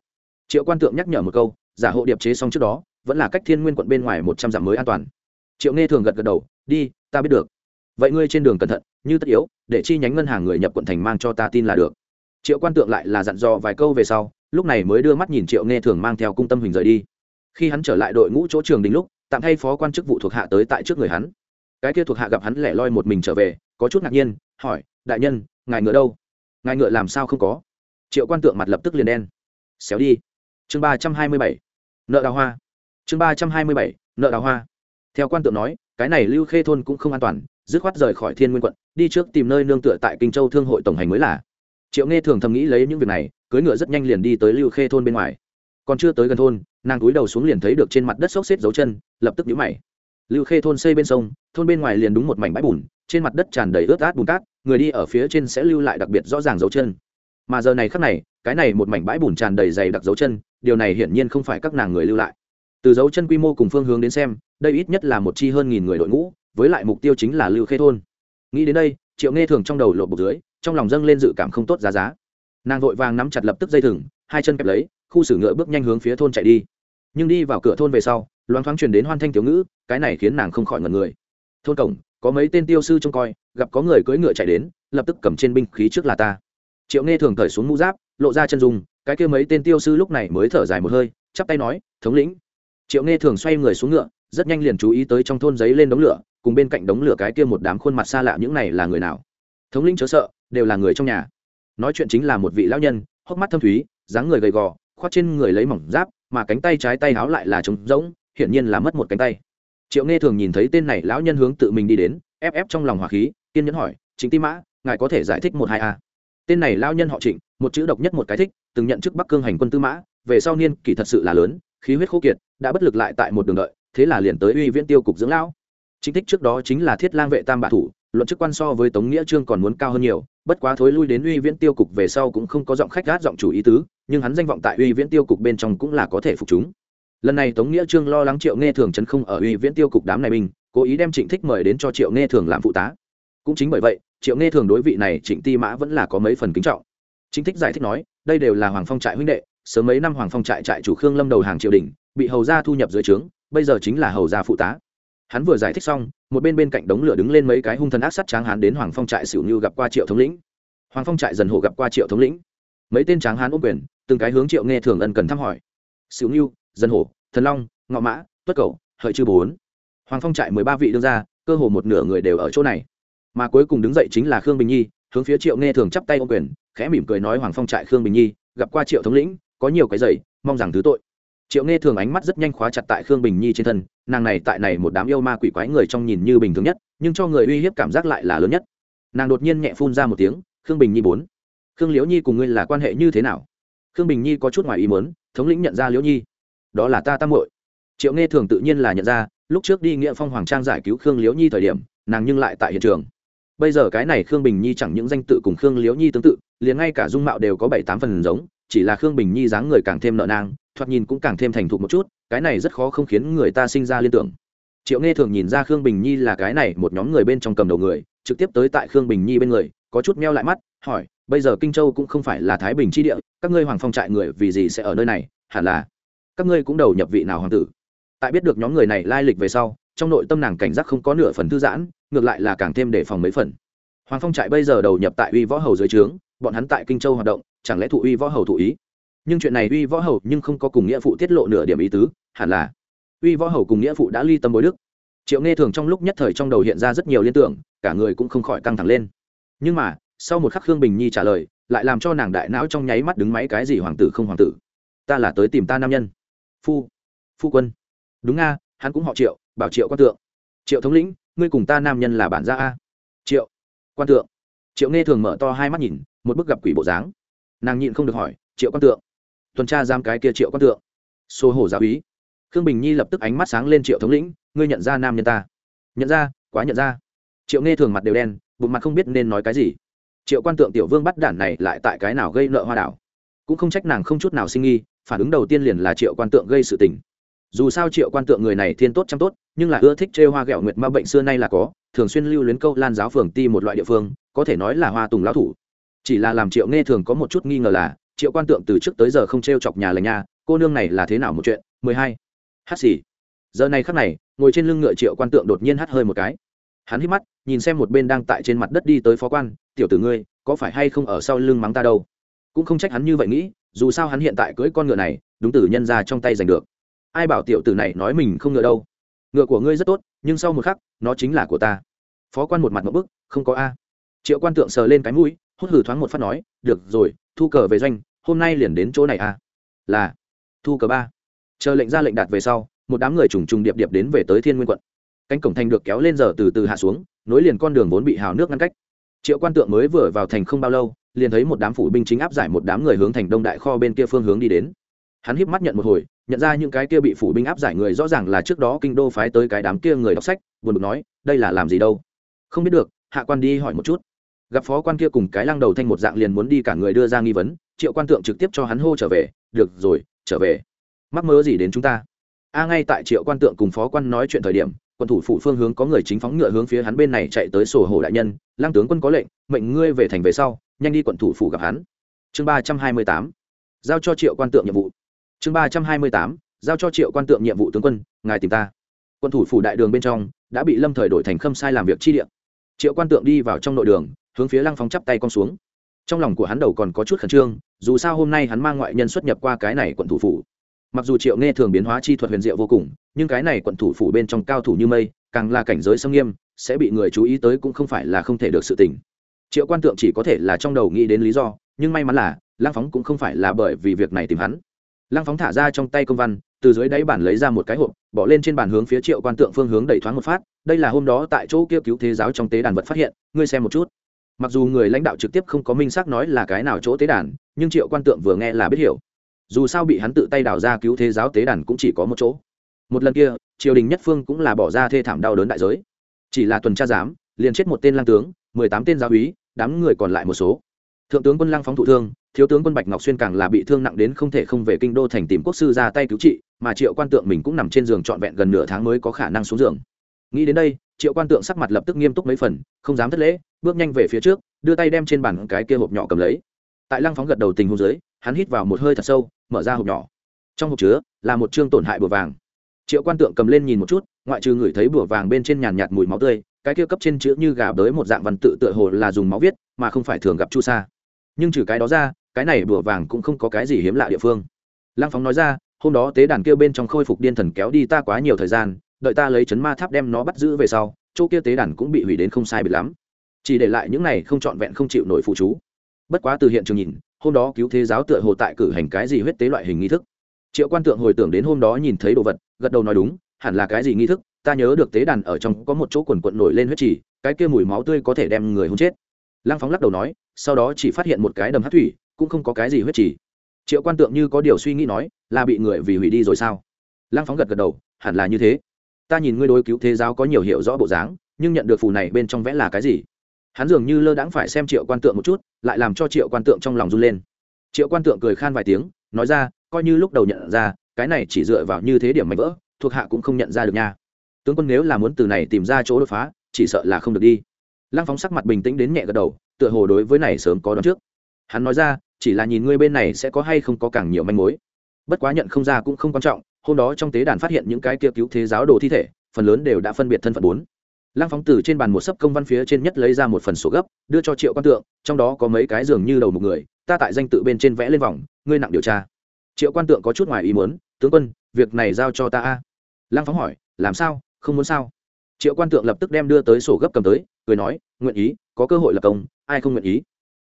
Triệu quan tượng nhắc nhở một câu, giả hộ điệp chế xong trước đó, vẫn là cách thiên nguyên quận bên ngoài một trăm dặm mới an toàn. Triệu nghe thường gật gật đầu, đi, ta biết được. Vậy ngươi trên đường cẩn thận, như tất yếu, để chi nhánh ngân hàng người nhập quận thành mang cho ta tin là được triệu quan tượng lại là dặn dò vài câu về sau, lúc này mới đưa mắt nhìn triệu nghe thường mang theo cung tâm hình rời đi. Khi hắn trở lại đội ngũ chỗ trường đình lúc, tạm thay phó quan chức vụ thuộc hạ tới tại trước người hắn. Cái kia thuộc hạ gặp hắn lẻ loi một mình trở về, có chút ngạc nhiên, hỏi, đại nhân, ngài ngựa đâu? Ngài ngựa làm sao không có? Triệu quan tượng mặt lập tức liền đen. Xéo đi. Chương ba trăm hai mươi bảy, nợ đào hoa. Chương ba trăm hai mươi bảy, nợ đào hoa. Theo quan tượng nói, cái này lưu khê thôn cũng không an toàn, dứt khoát rời khỏi thiên nguyên quận, đi trước tìm nơi nương tựa tại kinh châu thương hội tổng hành mới là triệu nghe thường thầm nghĩ lấy những việc này cưới ngựa rất nhanh liền đi tới lưu khê thôn bên ngoài. Còn chưa tới gần thôn, nàng cúi đầu xuống liền thấy được trên mặt đất xốc xếp dấu chân, lập tức nhũ mày. Lưu khê thôn xây bên sông, thôn bên ngoài liền đúng một mảnh bãi bùn, trên mặt đất tràn đầy ướt át bùn cát, người đi ở phía trên sẽ lưu lại đặc biệt rõ ràng dấu chân. Mà giờ này khắc này, cái này một mảnh bãi bùn tràn đầy dày đặc dấu chân, điều này hiển nhiên không phải các nàng người lưu lại. Từ dấu chân quy mô cùng phương hướng đến xem, đây ít nhất là một chi hơn nghìn người đội ngũ, với lại mục tiêu chính là lưu khê thôn. Nghĩ đến đây, triệu nghe thường trong đầu lộ bục dưới trong lòng dâng lên dự cảm không tốt giá giá. Nàng vội vàng nắm chặt lập tức dây thừng, hai chân kẹp lấy, khu xử ngựa bước nhanh hướng phía thôn chạy đi. Nhưng đi vào cửa thôn về sau, loáng thoáng truyền đến hoan thanh thiếu ngữ, cái này khiến nàng không khỏi ngần người. Thôn cổng, có mấy tên tiêu sư trông coi, gặp có người cưỡi ngựa chạy đến, lập tức cầm trên binh khí trước là ta. Triệu nghe thường cởi xuống mũ giáp, lộ ra chân dung, cái kia mấy tên tiêu sư lúc này mới thở dài một hơi, chắp tay nói, thống lĩnh. Triệu nghe thường xoay người xuống ngựa, rất nhanh liền chú ý tới trong thôn giấy lên đống lửa, cùng bên cạnh đống lửa cái kia một đám khuôn mặt xa lạ, những này là người nào? Thống lĩnh chớ sợ đều là người trong nhà. Nói chuyện chính là một vị lão nhân, hốc mắt thâm thúy, dáng người gầy gò, khoác trên người lấy mỏng giáp, mà cánh tay trái tay háo lại là trống rỗng, hiển nhiên là mất một cánh tay. Triệu nghe thường nhìn thấy tên này lão nhân hướng tự mình đi đến, ép ép trong lòng hỏa khí, kiên nhẫn hỏi chính ti mã, ngài có thể giải thích một hai a? Tên này lão nhân họ trịnh, một chữ độc nhất một cái thích, từng nhận chức bắc cương hành quân tư mã, về sau niên kỳ thật sự là lớn, khí huyết khô kiệt, đã bất lực lại tại một đường đợi, thế là liền tới uy viễn tiêu cục dưỡng lão. Chính thích trước đó chính là thiết lang vệ tam bạ thủ, luận chức quan so với tống nghĩa trương còn muốn cao hơn nhiều bất quá thối lui đến uy viễn tiêu cục về sau cũng không có giọng khách gát giọng chủ ý tứ, nhưng hắn danh vọng tại uy viễn tiêu cục bên trong cũng là có thể phục chúng. Lần này tống nghĩa trương lo lắng triệu nghe thường chấn không ở uy viễn tiêu cục đám này mình, cố ý đem trịnh thích mời đến cho triệu nghe thường làm phụ tá. Cũng chính bởi vậy, triệu nghe thường đối vị này trịnh ti mã vẫn là có mấy phần kính trọng. Chính thích giải thích nói, đây đều là hoàng phong trại huynh đệ, sớm mấy năm hoàng phong trại trại chủ khương lâm đầu hàng triều đình, bị hầu gia thu nhập dưới trướng, bây giờ chính là hầu gia phụ tá hắn vừa giải thích xong, một bên bên cạnh đống lửa đứng lên mấy cái hung thần ác sát tráng hán đến hoàng phong trại xỉu như gặp qua triệu thống lĩnh. Hoàng phong trại dần hộ gặp qua triệu thống lĩnh. Mấy tên tráng hán ôm quyền, từng cái hướng triệu nghe thường ân cần thăm hỏi. Xỉu như dân hổ thần long, ngọ mã, tuất cầu, hợi chư bốn. Hoàng phong trại mười ba vị đương ra cơ hồ một nửa người đều ở chỗ này. Mà cuối cùng đứng dậy chính là khương bình nhi, hướng phía triệu nghe thường chắp tay ô quyền, khẽ mỉm cười nói hoàng phong trại khương bình nhi, gặp qua triệu thống lĩnh, có nhiều cái giày mong rằng thứ tội triệu nghe thường ánh mắt rất nhanh khóa chặt tại khương bình nhi trên thân, nàng này tại này một đám yêu ma quỷ quái người trong nhìn như bình thường nhất, nhưng cho người uy hiếp cảm giác lại là lớn nhất. Nàng đột nhiên nhẹ phun ra một tiếng, khương bình nhi bốn, khương liễu nhi cùng ngươi là quan hệ như thế nào? Khương bình nhi có chút ngoài ý muốn, thống lĩnh nhận ra liễu nhi. Đó là ta tam muội. Triệu nghe thường tự nhiên là nhận ra, lúc trước đi nghĩa phong hoàng trang giải cứu khương liễu nhi thời điểm, nàng nhưng lại tại hiện trường. Bây giờ cái này khương bình nhi chẳng những danh tự cùng khương liễu nhi tương tự, liền ngay cả dung mạo đều có bảy tám phần giống, chỉ là khương bình nhi dáng người càng thêm nợ nang thoạt nhìn cũng càng thêm thành thục một chút, cái này rất khó không khiến người ta sinh ra liên tưởng. Triệu nghe thường nhìn ra khương bình nhi là cái này một nhóm người bên trong cầm đầu người, trực tiếp tới tại khương bình nhi bên người, có chút meo lại mắt, hỏi, bây giờ kinh châu cũng không phải là thái bình chi địa, các ngươi hoàng phong trại người vì gì sẽ ở nơi này? Hẳn là các ngươi cũng đầu nhập vị nào hoàng tử? Tại biết được nhóm người này lai lịch về sau, trong nội tâm nàng cảnh giác không có nửa phần thư giãn, ngược lại là càng thêm đề phòng mấy phần. Hoàng phong trại bây giờ đầu nhập tại uy võ hầu dưới trướng, bọn hắn tại kinh châu hoạt động, chẳng lẽ thụ uy võ hầu thụ ý? Nhưng chuyện này uy võ hầu nhưng không có cùng nghĩa phụ tiết lộ nửa điểm ý tứ, hẳn là uy võ hầu cùng nghĩa phụ đã ly tâm bối đức. Triệu nghe thường trong lúc nhất thời trong đầu hiện ra rất nhiều liên tưởng, cả người cũng không khỏi căng thẳng lên. Nhưng mà, sau một khắc khương bình nhi trả lời, lại làm cho nàng đại não trong nháy mắt đứng máy cái gì hoàng tử không hoàng tử. Ta là tới tìm ta nam nhân. Phu phu quân. Đúng nga hắn cũng họ triệu, bảo triệu quan tượng. Triệu thống lĩnh, ngươi cùng ta nam nhân là bản gia a. Triệu quan tượng. Triệu nghe thường mở to hai mắt nhìn, một bức gặp quỷ bộ dáng. Nàng nhịn không được hỏi, triệu quan tượng tuần tra giam cái kia triệu quan tượng. Xô hổ giáo ý khương bình nhi lập tức ánh mắt sáng lên triệu thống lĩnh, ngươi nhận ra nam nhân ta. Nhận ra, quá nhận ra. Triệu nghe thường mặt đều đen, bụng mặt không biết nên nói cái gì. Triệu quan tượng tiểu vương bắt đản này lại tại cái nào gây nợ hoa đảo? Cũng không trách nàng không chút nào sinh nghi, phản ứng đầu tiên liền là triệu quan tượng gây sự tình. Dù sao triệu quan tượng người này thiên tốt chăm tốt, nhưng là ưa thích chê hoa ghẹo nguyệt ma bệnh xưa nay là có, thường xuyên lưu luyến câu lan giáo phường ti một loại địa phương, có thể nói là hoa tùng lão thủ. Chỉ là làm triệu nghe thường có một chút nghi ngờ là triệu quan tượng từ trước tới giờ không t r e o chọc nhà lành nhà. cô nương này là thế nào một chuyện? mười hai. Hát xì. Giờ này khắc này, ngồi trên lưng ngựa triệu quan tượng đột nhiên hắt hơi một cái. Hắn hít mắt, nhìn xem một bên đang tại trên mặt đất đi tới phó quan, tiểu tử ngươi, có phải hay không ở sau lưng mắng ta đâu? Cũng không trách hắn như vậy nghĩ, dù sao hắn hiện tại cưỡi con ngựa này, đúng tử nhân ra trong tay giành được. Ai bảo tiểu tử này nói mình không ngựa đâu? Ngựa của ngươi rất tốt, nhưng sau một khắc, nó chính là của ta. Phó quan một mặt một bức, không có a. Triệu quan tượng sờ lên cái mũi hốt hử thoáng một phát nói, được rồi thu cờ về doanh, hôm nay liền đến chỗ này à? là, thu cờ ba. Chờ lệnh ra lệnh đạt về sau, một đám người trùng trùng điệp điệp đến về tới thiên nguyên quận. Cánh cổng thành được kéo lên giờ từ từ hạ xuống, nối liền con đường vốn bị hào nước ngăn cách. Triệu quan tượng mới vừa vào thành không bao lâu, liền thấy một đám phủ binh chính áp giải một đám người hướng thành đông đại kho bên kia phương hướng đi đến. Hắn híp mắt nhận một hồi, nhận ra những cái kia bị phủ binh áp giải người rõ ràng là trước đó kinh đô phái tới cái đám kia người đọc sách, buồn bực nói, đây là làm gì đâu? Không biết được, hạ quan đi hỏi một chút gặp phó quan kia cùng cái lăng đầu thanh một dạng liền muốn đi cả người đưa ra nghi vấn, triệu quan tượng trực tiếp cho hắn hô trở về, được rồi, trở về. Mắc mớ gì đến chúng ta? A ngay tại triệu quan tượng cùng phó quan nói chuyện thời điểm, quân thủ phủ phương hướng có người chính phóng ngựa hướng phía hắn bên này chạy tới sổ hồ đại nhân, lăng tướng quân có lệnh, mệnh ngươi về thành về sau, nhanh đi quận thủ phủ gặp hắn. Chương ba trăm hai mươi tám, giao cho triệu quan tượng nhiệm vụ. Chương ba trăm hai mươi tám, giao cho triệu quan tượng nhiệm vụ tướng quân, ngài tìm ta. Quân thủ phủ đại đường bên trong, đã bị lâm thời đổi thành khâm sai làm việc chi điện triệu quan tượng đi vào trong nội đường hướng phía lăng phong chắp tay con xuống. Trong lòng của hắn đầu còn có chút khẩn trương, dù sao hôm nay hắn mang ngoại nhân xuất nhập qua cái này quận thủ phủ. Mặc dù triệu nghe thường biến hóa chi thuật huyền diệu vô cùng, nhưng cái này quận thủ phủ bên trong cao thủ như mây, càng là cảnh giới sâm nghiêm, sẽ bị người chú ý tới cũng không phải là không thể được sự tình. Triệu quan tượng chỉ có thể là trong đầu nghĩ đến lý do, nhưng may mắn là, lăng phóng cũng không phải là bởi vì việc này tìm hắn. Lăng phóng thả ra trong tay công văn, từ dưới đáy bản lấy ra một cái hộp, bỏ lên trên bàn hướng phía triệu quan tượng phương hướng đẩy thoáng một phát, đây là hôm đó tại chỗ kia cứu thế giáo trong tế đàn vật phát hiện, ngươi xem một chút mặc dù người lãnh đạo trực tiếp không có minh xác nói là cái nào chỗ tế đàn, nhưng triệu quan tượng vừa nghe là biết hiểu. Dù sao bị hắn tự tay đào ra cứu thế giáo tế đàn cũng chỉ có một chỗ. Một lần kia, triều đình nhất phương cũng là bỏ ra thê thảm đau đớn đại giới. Chỉ là tuần tra giám, liền chết một tên lang tướng, mười tám tên giáo úy, đám người còn lại một số. Thượng tướng quân lăng phóng thụ thương, thiếu tướng quân bạch ngọc xuyên càng là bị thương nặng đến không thể không về kinh đô thành tìm quốc sư ra tay cứu trị, mà triệu quan tượng mình cũng nằm trên giường trọn vẹn gần nửa tháng mới có khả năng xuống giường. Nghĩ đến đây triệu quan tượng sắc mặt lập tức nghiêm túc mấy phần, không dám thất lễ, bước nhanh về phía trước, đưa tay đem trên bàn cái kia hộp nhỏ cầm lấy. Tại lăng phóng gật đầu tình hôn dưới, hắn hít vào một hơi thật sâu, mở ra hộp nhỏ. Trong hộp chứa là một chương tổn hại bùa vàng. Triệu quan tượng cầm lên nhìn một chút, ngoại trừ ngửi thấy bùa vàng bên trên nhàn nhạt mùi máu tươi, cái kia cấp trên chữ như gà bới một dạng văn tự tựa hồ là dùng máu viết, mà không phải thường gặp chu sa. Nhưng trừ cái đó ra, cái này bùa vàng cũng không có cái gì hiếm lạ địa phương. Lăng phóng nói ra, hôm đó tế đàn kia bên trong khôi phục điên thần kéo đi ta quá nhiều thời gian đợi ta lấy chấn ma tháp đem nó bắt giữ về sau, chỗ kia tế đàn cũng bị hủy đến không sai bị lắm. Chỉ để lại những này không trọn vẹn không chịu nổi phụ chú. Bất quá từ hiện trường nhìn, hôm đó cứu thế giáo tựa hồ tại cử hành cái gì huyết tế loại hình nghi thức. Triệu quan tượng hồi tưởng đến hôm đó nhìn thấy đồ vật, gật đầu nói đúng, hẳn là cái gì nghi thức, ta nhớ được tế đàn ở trong có một chỗ quần quận nổi lên huyết trì, cái kia mùi máu tươi có thể đem người hôn chết. Lăng phóng lắc đầu nói, sau đó chỉ phát hiện một cái đầm hát thủy, cũng không có cái gì huyết chỉ triệu quan tượng như có điều suy nghĩ nói, là bị người vì hủy đi rồi sao? Lăng phóng gật gật đầu, hẳn là như thế ta nhìn ngươi đối cứu thế giáo có nhiều hiểu rõ bộ dáng, nhưng nhận được phù này bên trong vẽ là cái gì? Hắn dường như lơ đãng phải xem triệu quan tượng một chút, lại làm cho triệu quan tượng trong lòng run lên. Triệu quan tượng cười khan vài tiếng, nói ra, coi như lúc đầu nhận ra, cái này chỉ dựa vào như thế điểm mạnh vỡ, thuộc hạ cũng không nhận ra được nha. Tướng quân nếu là muốn từ này tìm ra chỗ đột phá, chỉ sợ là không được đi. Lăng phóng sắc mặt bình tĩnh đến nhẹ gật đầu, tựa hồ đối với này sớm có đón trước. Hắn nói ra, chỉ là nhìn ngươi bên này sẽ có hay không có càng nhiều manh mối. Bất quá nhận không ra cũng không quan trọng hôm đó trong tế đàn phát hiện những cái kia cứu thế giáo đồ thi thể, phần lớn đều đã phân biệt thân phận bốn. Lăng phóng từ trên bàn một sấp công văn phía trên nhất lấy ra một phần sổ gấp, đưa cho triệu quan tượng, trong đó có mấy cái giường như đầu một người, ta tại danh tự bên trên vẽ lên vòng, ngươi nặng điều tra. Triệu quan tượng có chút ngoài ý muốn, tướng quân, việc này giao cho ta a. Lăng phóng hỏi, làm sao, không muốn sao? Triệu quan tượng lập tức đem đưa tới sổ gấp cầm tới, cười nói, nguyện ý, có cơ hội lập công, ai không nguyện ý?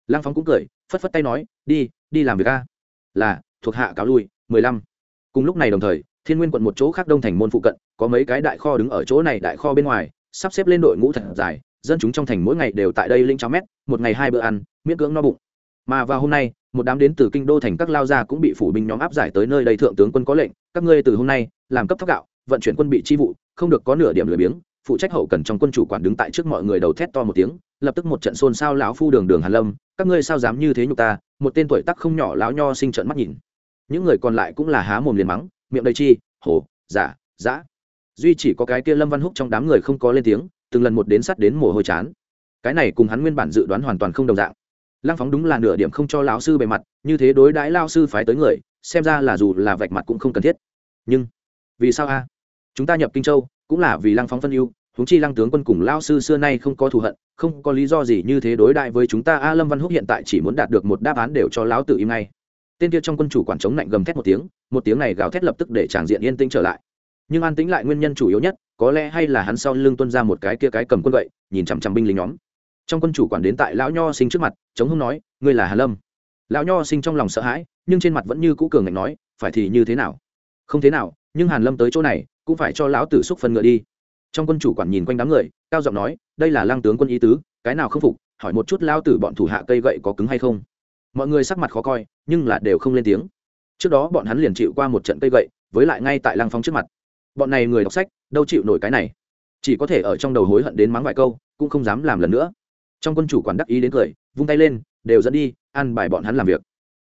Lăng phóng cũng cười, phất phất tay nói, đi đi làm việc a. Là, thuộc hạ cáo lui, mười lăm cùng lúc này đồng thời, thiên nguyên quận một chỗ khác đông thành môn phụ cận, có mấy cái đại kho đứng ở chỗ này đại kho bên ngoài, sắp xếp lên đội ngũ thật dài, dân chúng trong thành mỗi ngày đều tại đây linh cháo mét, một ngày hai bữa ăn, miễn cưỡng no bụng. Mà vào hôm nay, một đám đến từ kinh đô thành các lao gia cũng bị phủ binh nhóm áp giải tới nơi đây thượng tướng quân có lệnh, các ngươi từ hôm nay, làm cấp thóc gạo, vận chuyển quân bị chi vụ, không được có nửa điểm lười biếng, phụ trách hậu cần trong quân chủ quản đứng tại trước mọi người đầu thét to một tiếng, lập tức một trận xôn xao lão phu đường đường hàn lâm, các ngươi sao dám như thế nhục ta, một tên tuổi tác không nhỏ lão nho sinh trận mắt nhìn những người còn lại cũng là há mồm liền mắng, miệng đầy chi, hổ, giả giã duy chỉ có cái kia lâm văn húc trong đám người không có lên tiếng, từng lần một đến sắt đến mồ hôi chán. Cái này cùng hắn nguyên bản dự đoán hoàn toàn không đồng dạng. Lăng phóng đúng là nửa điểm không cho lão sư bề mặt, như thế đối đãi lao sư phái tới người, xem ra là dù là vạch mặt cũng không cần thiết. Nhưng, vì sao a? Chúng ta nhập kinh châu, cũng là vì lăng phóng phân ưu, huống chi lăng tướng quân cùng lao sư xưa nay không có thù hận, không có lý do gì như thế đối đại với chúng ta. A, lâm văn húc hiện tại chỉ muốn đạt được một đáp án đều cho lão tự im ngay tên kia trong quân chủ quản chống lạnh gầm thét một tiếng một tiếng này gào thét lập tức để tràng diện yên tĩnh trở lại. Nhưng an tĩnh lại nguyên nhân chủ yếu nhất, có lẽ hay là hắn sau lưng tuân ra một cái kia cái cầm quân vậy, nhìn chằm chằm binh lính nhóm. Trong quân chủ quản đến tại lão nho sinh trước mặt, chống hông nói, ngươi là hà lâm. Lão nho sinh trong lòng sợ hãi, nhưng trên mặt vẫn như cũ cường ngạnh nói, phải thì như thế nào? Không thế nào, nhưng hàn lâm tới chỗ này, cũng phải cho lão tử xúc phân ngựa đi. Trong quân chủ quản nhìn quanh đám người, cao giọng nói, đây là lăng tướng quân ý tứ, cái nào không phục, hỏi một chút lao tử bọn thủ hạ cây gậy có cứng hay không? Mọi người sắc mặt khó coi, nhưng là đều không lên tiếng. Trước đó bọn hắn liền chịu qua một trận cây gậy, với lại ngay tại lăng phong trước mặt. Bọn này người đọc sách, đâu chịu nổi cái này. Chỉ có thể ở trong đầu hối hận đến mắng vài câu, cũng không dám làm lần nữa. Trong quân chủ quản đắc ý đến cười, vung tay lên, đều dẫn đi ăn bài bọn hắn làm việc.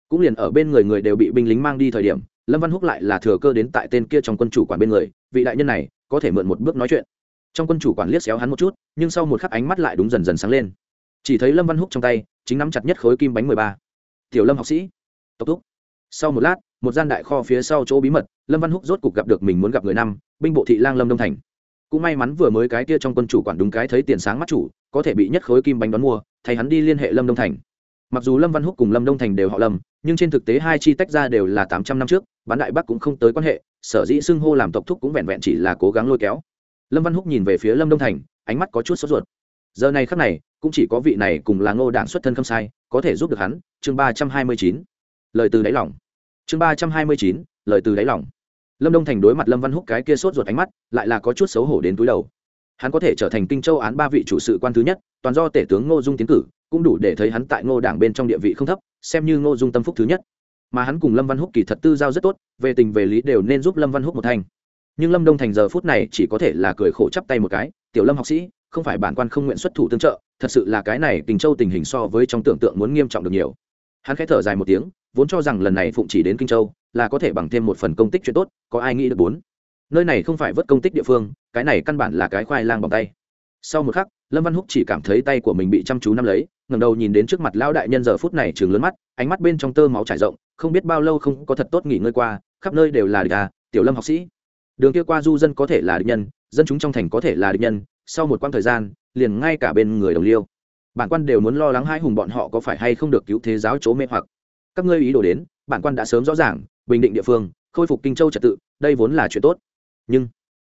Cũng liền ở bên người người đều bị binh lính mang đi thời điểm, lâm văn húc lại là thừa cơ đến tại tên kia trong quân chủ quản bên người, vị đại nhân này, có thể mượn một bước nói chuyện. Trong quân chủ quản liếc xéo hắn một chút, nhưng sau một khắc ánh mắt lại đúng dần dần sáng lên. Chỉ thấy lâm văn húc trong tay, chính nắm chặt nhất khối kim bánh mười ba tiểu lâm học sĩ. Tốc thúc. Sau một lát, một gian đại kho phía sau chỗ bí mật, lâm văn húc rốt cục gặp được mình muốn gặp người năm, binh bộ thị lang lâm đông thành. Cũng may mắn vừa mới cái kia trong quân chủ quản đúng cái thấy tiền sáng mắt chủ, có thể bị nhất khối kim bánh đón mua, thay hắn đi liên hệ lâm đông thành. Mặc dù lâm văn húc cùng lâm đông thành đều họ lâm, nhưng trên thực tế hai chi tách ra đều là tám trăm năm trước, bán đại bắc cũng không tới quan hệ, sở dĩ xưng hô làm tộc thúc cũng vẹn vẹn chỉ là cố gắng lôi kéo. Lâm văn húc nhìn về phía lâm đông thành, ánh mắt có chút sốt ruột. Giờ này khắc này, cũng chỉ có vị này cùng là ngô đảng xuất thân không sai có thể giúp được hắn, chương ba trăm hai mươi chín. Lời từ đáy lòng. Chương ba trăm hai mươi chín, lời từ đáy lòng. Lâm đông thành đối mặt lâm văn húc cái kia sốt ruột ánh mắt, lại là có chút xấu hổ đến túi đầu. Hắn có thể trở thành kinh châu án ba vị chủ sự quan thứ nhất, toàn do tể tướng ngô dung tiến cử, cũng đủ để thấy hắn tại ngô đảng bên trong địa vị không thấp, xem như ngô dung tâm phúc thứ nhất. Mà hắn cùng lâm văn húc kỳ thật tư giao rất tốt, về tình về lý đều nên giúp lâm văn húc một thành. Nhưng lâm đông thành giờ phút này chỉ có thể là cười khổ chắp tay một cái, tiểu lâm học sĩ, không phải bản quan không nguyện xuất thủ tương trợ thật sự là cái này kinh châu tình hình so với trong tưởng tượng muốn nghiêm trọng được nhiều. Hắn khẽ thở dài một tiếng, vốn cho rằng lần này phụng chỉ đến kinh châu là có thể bằng thêm một phần công tích chuyện tốt, có ai nghĩ được bốn? Nơi này không phải vớt công tích địa phương, cái này căn bản là cái khoai lang bằng tay. Sau một khắc, lâm văn húc chỉ cảm thấy tay của mình bị chăm chú nắm lấy ngầm đầu nhìn đến trước mặt lão đại nhân giờ phút này chừng lớn mắt, ánh mắt bên trong tơ máu trải rộng, không biết bao lâu không có thật tốt nghỉ ngơi qua, khắp nơi đều là địch à tiểu lâm học sĩ. Đường kia qua du dân có thể là địch nhân, dân chúng trong thành có thể là địch nhân, sau một quãng thời gian liền ngay cả bên người đồng liêu. Bản quan đều muốn lo lắng hai hùng bọn họ có phải hay không được cứu thế giáo chỗ mê hoặc. Các ngươi ý đồ đến, bản quan đã sớm rõ ràng, bình định địa phương, khôi phục kinh châu trật tự, đây vốn là chuyện tốt. Nhưng,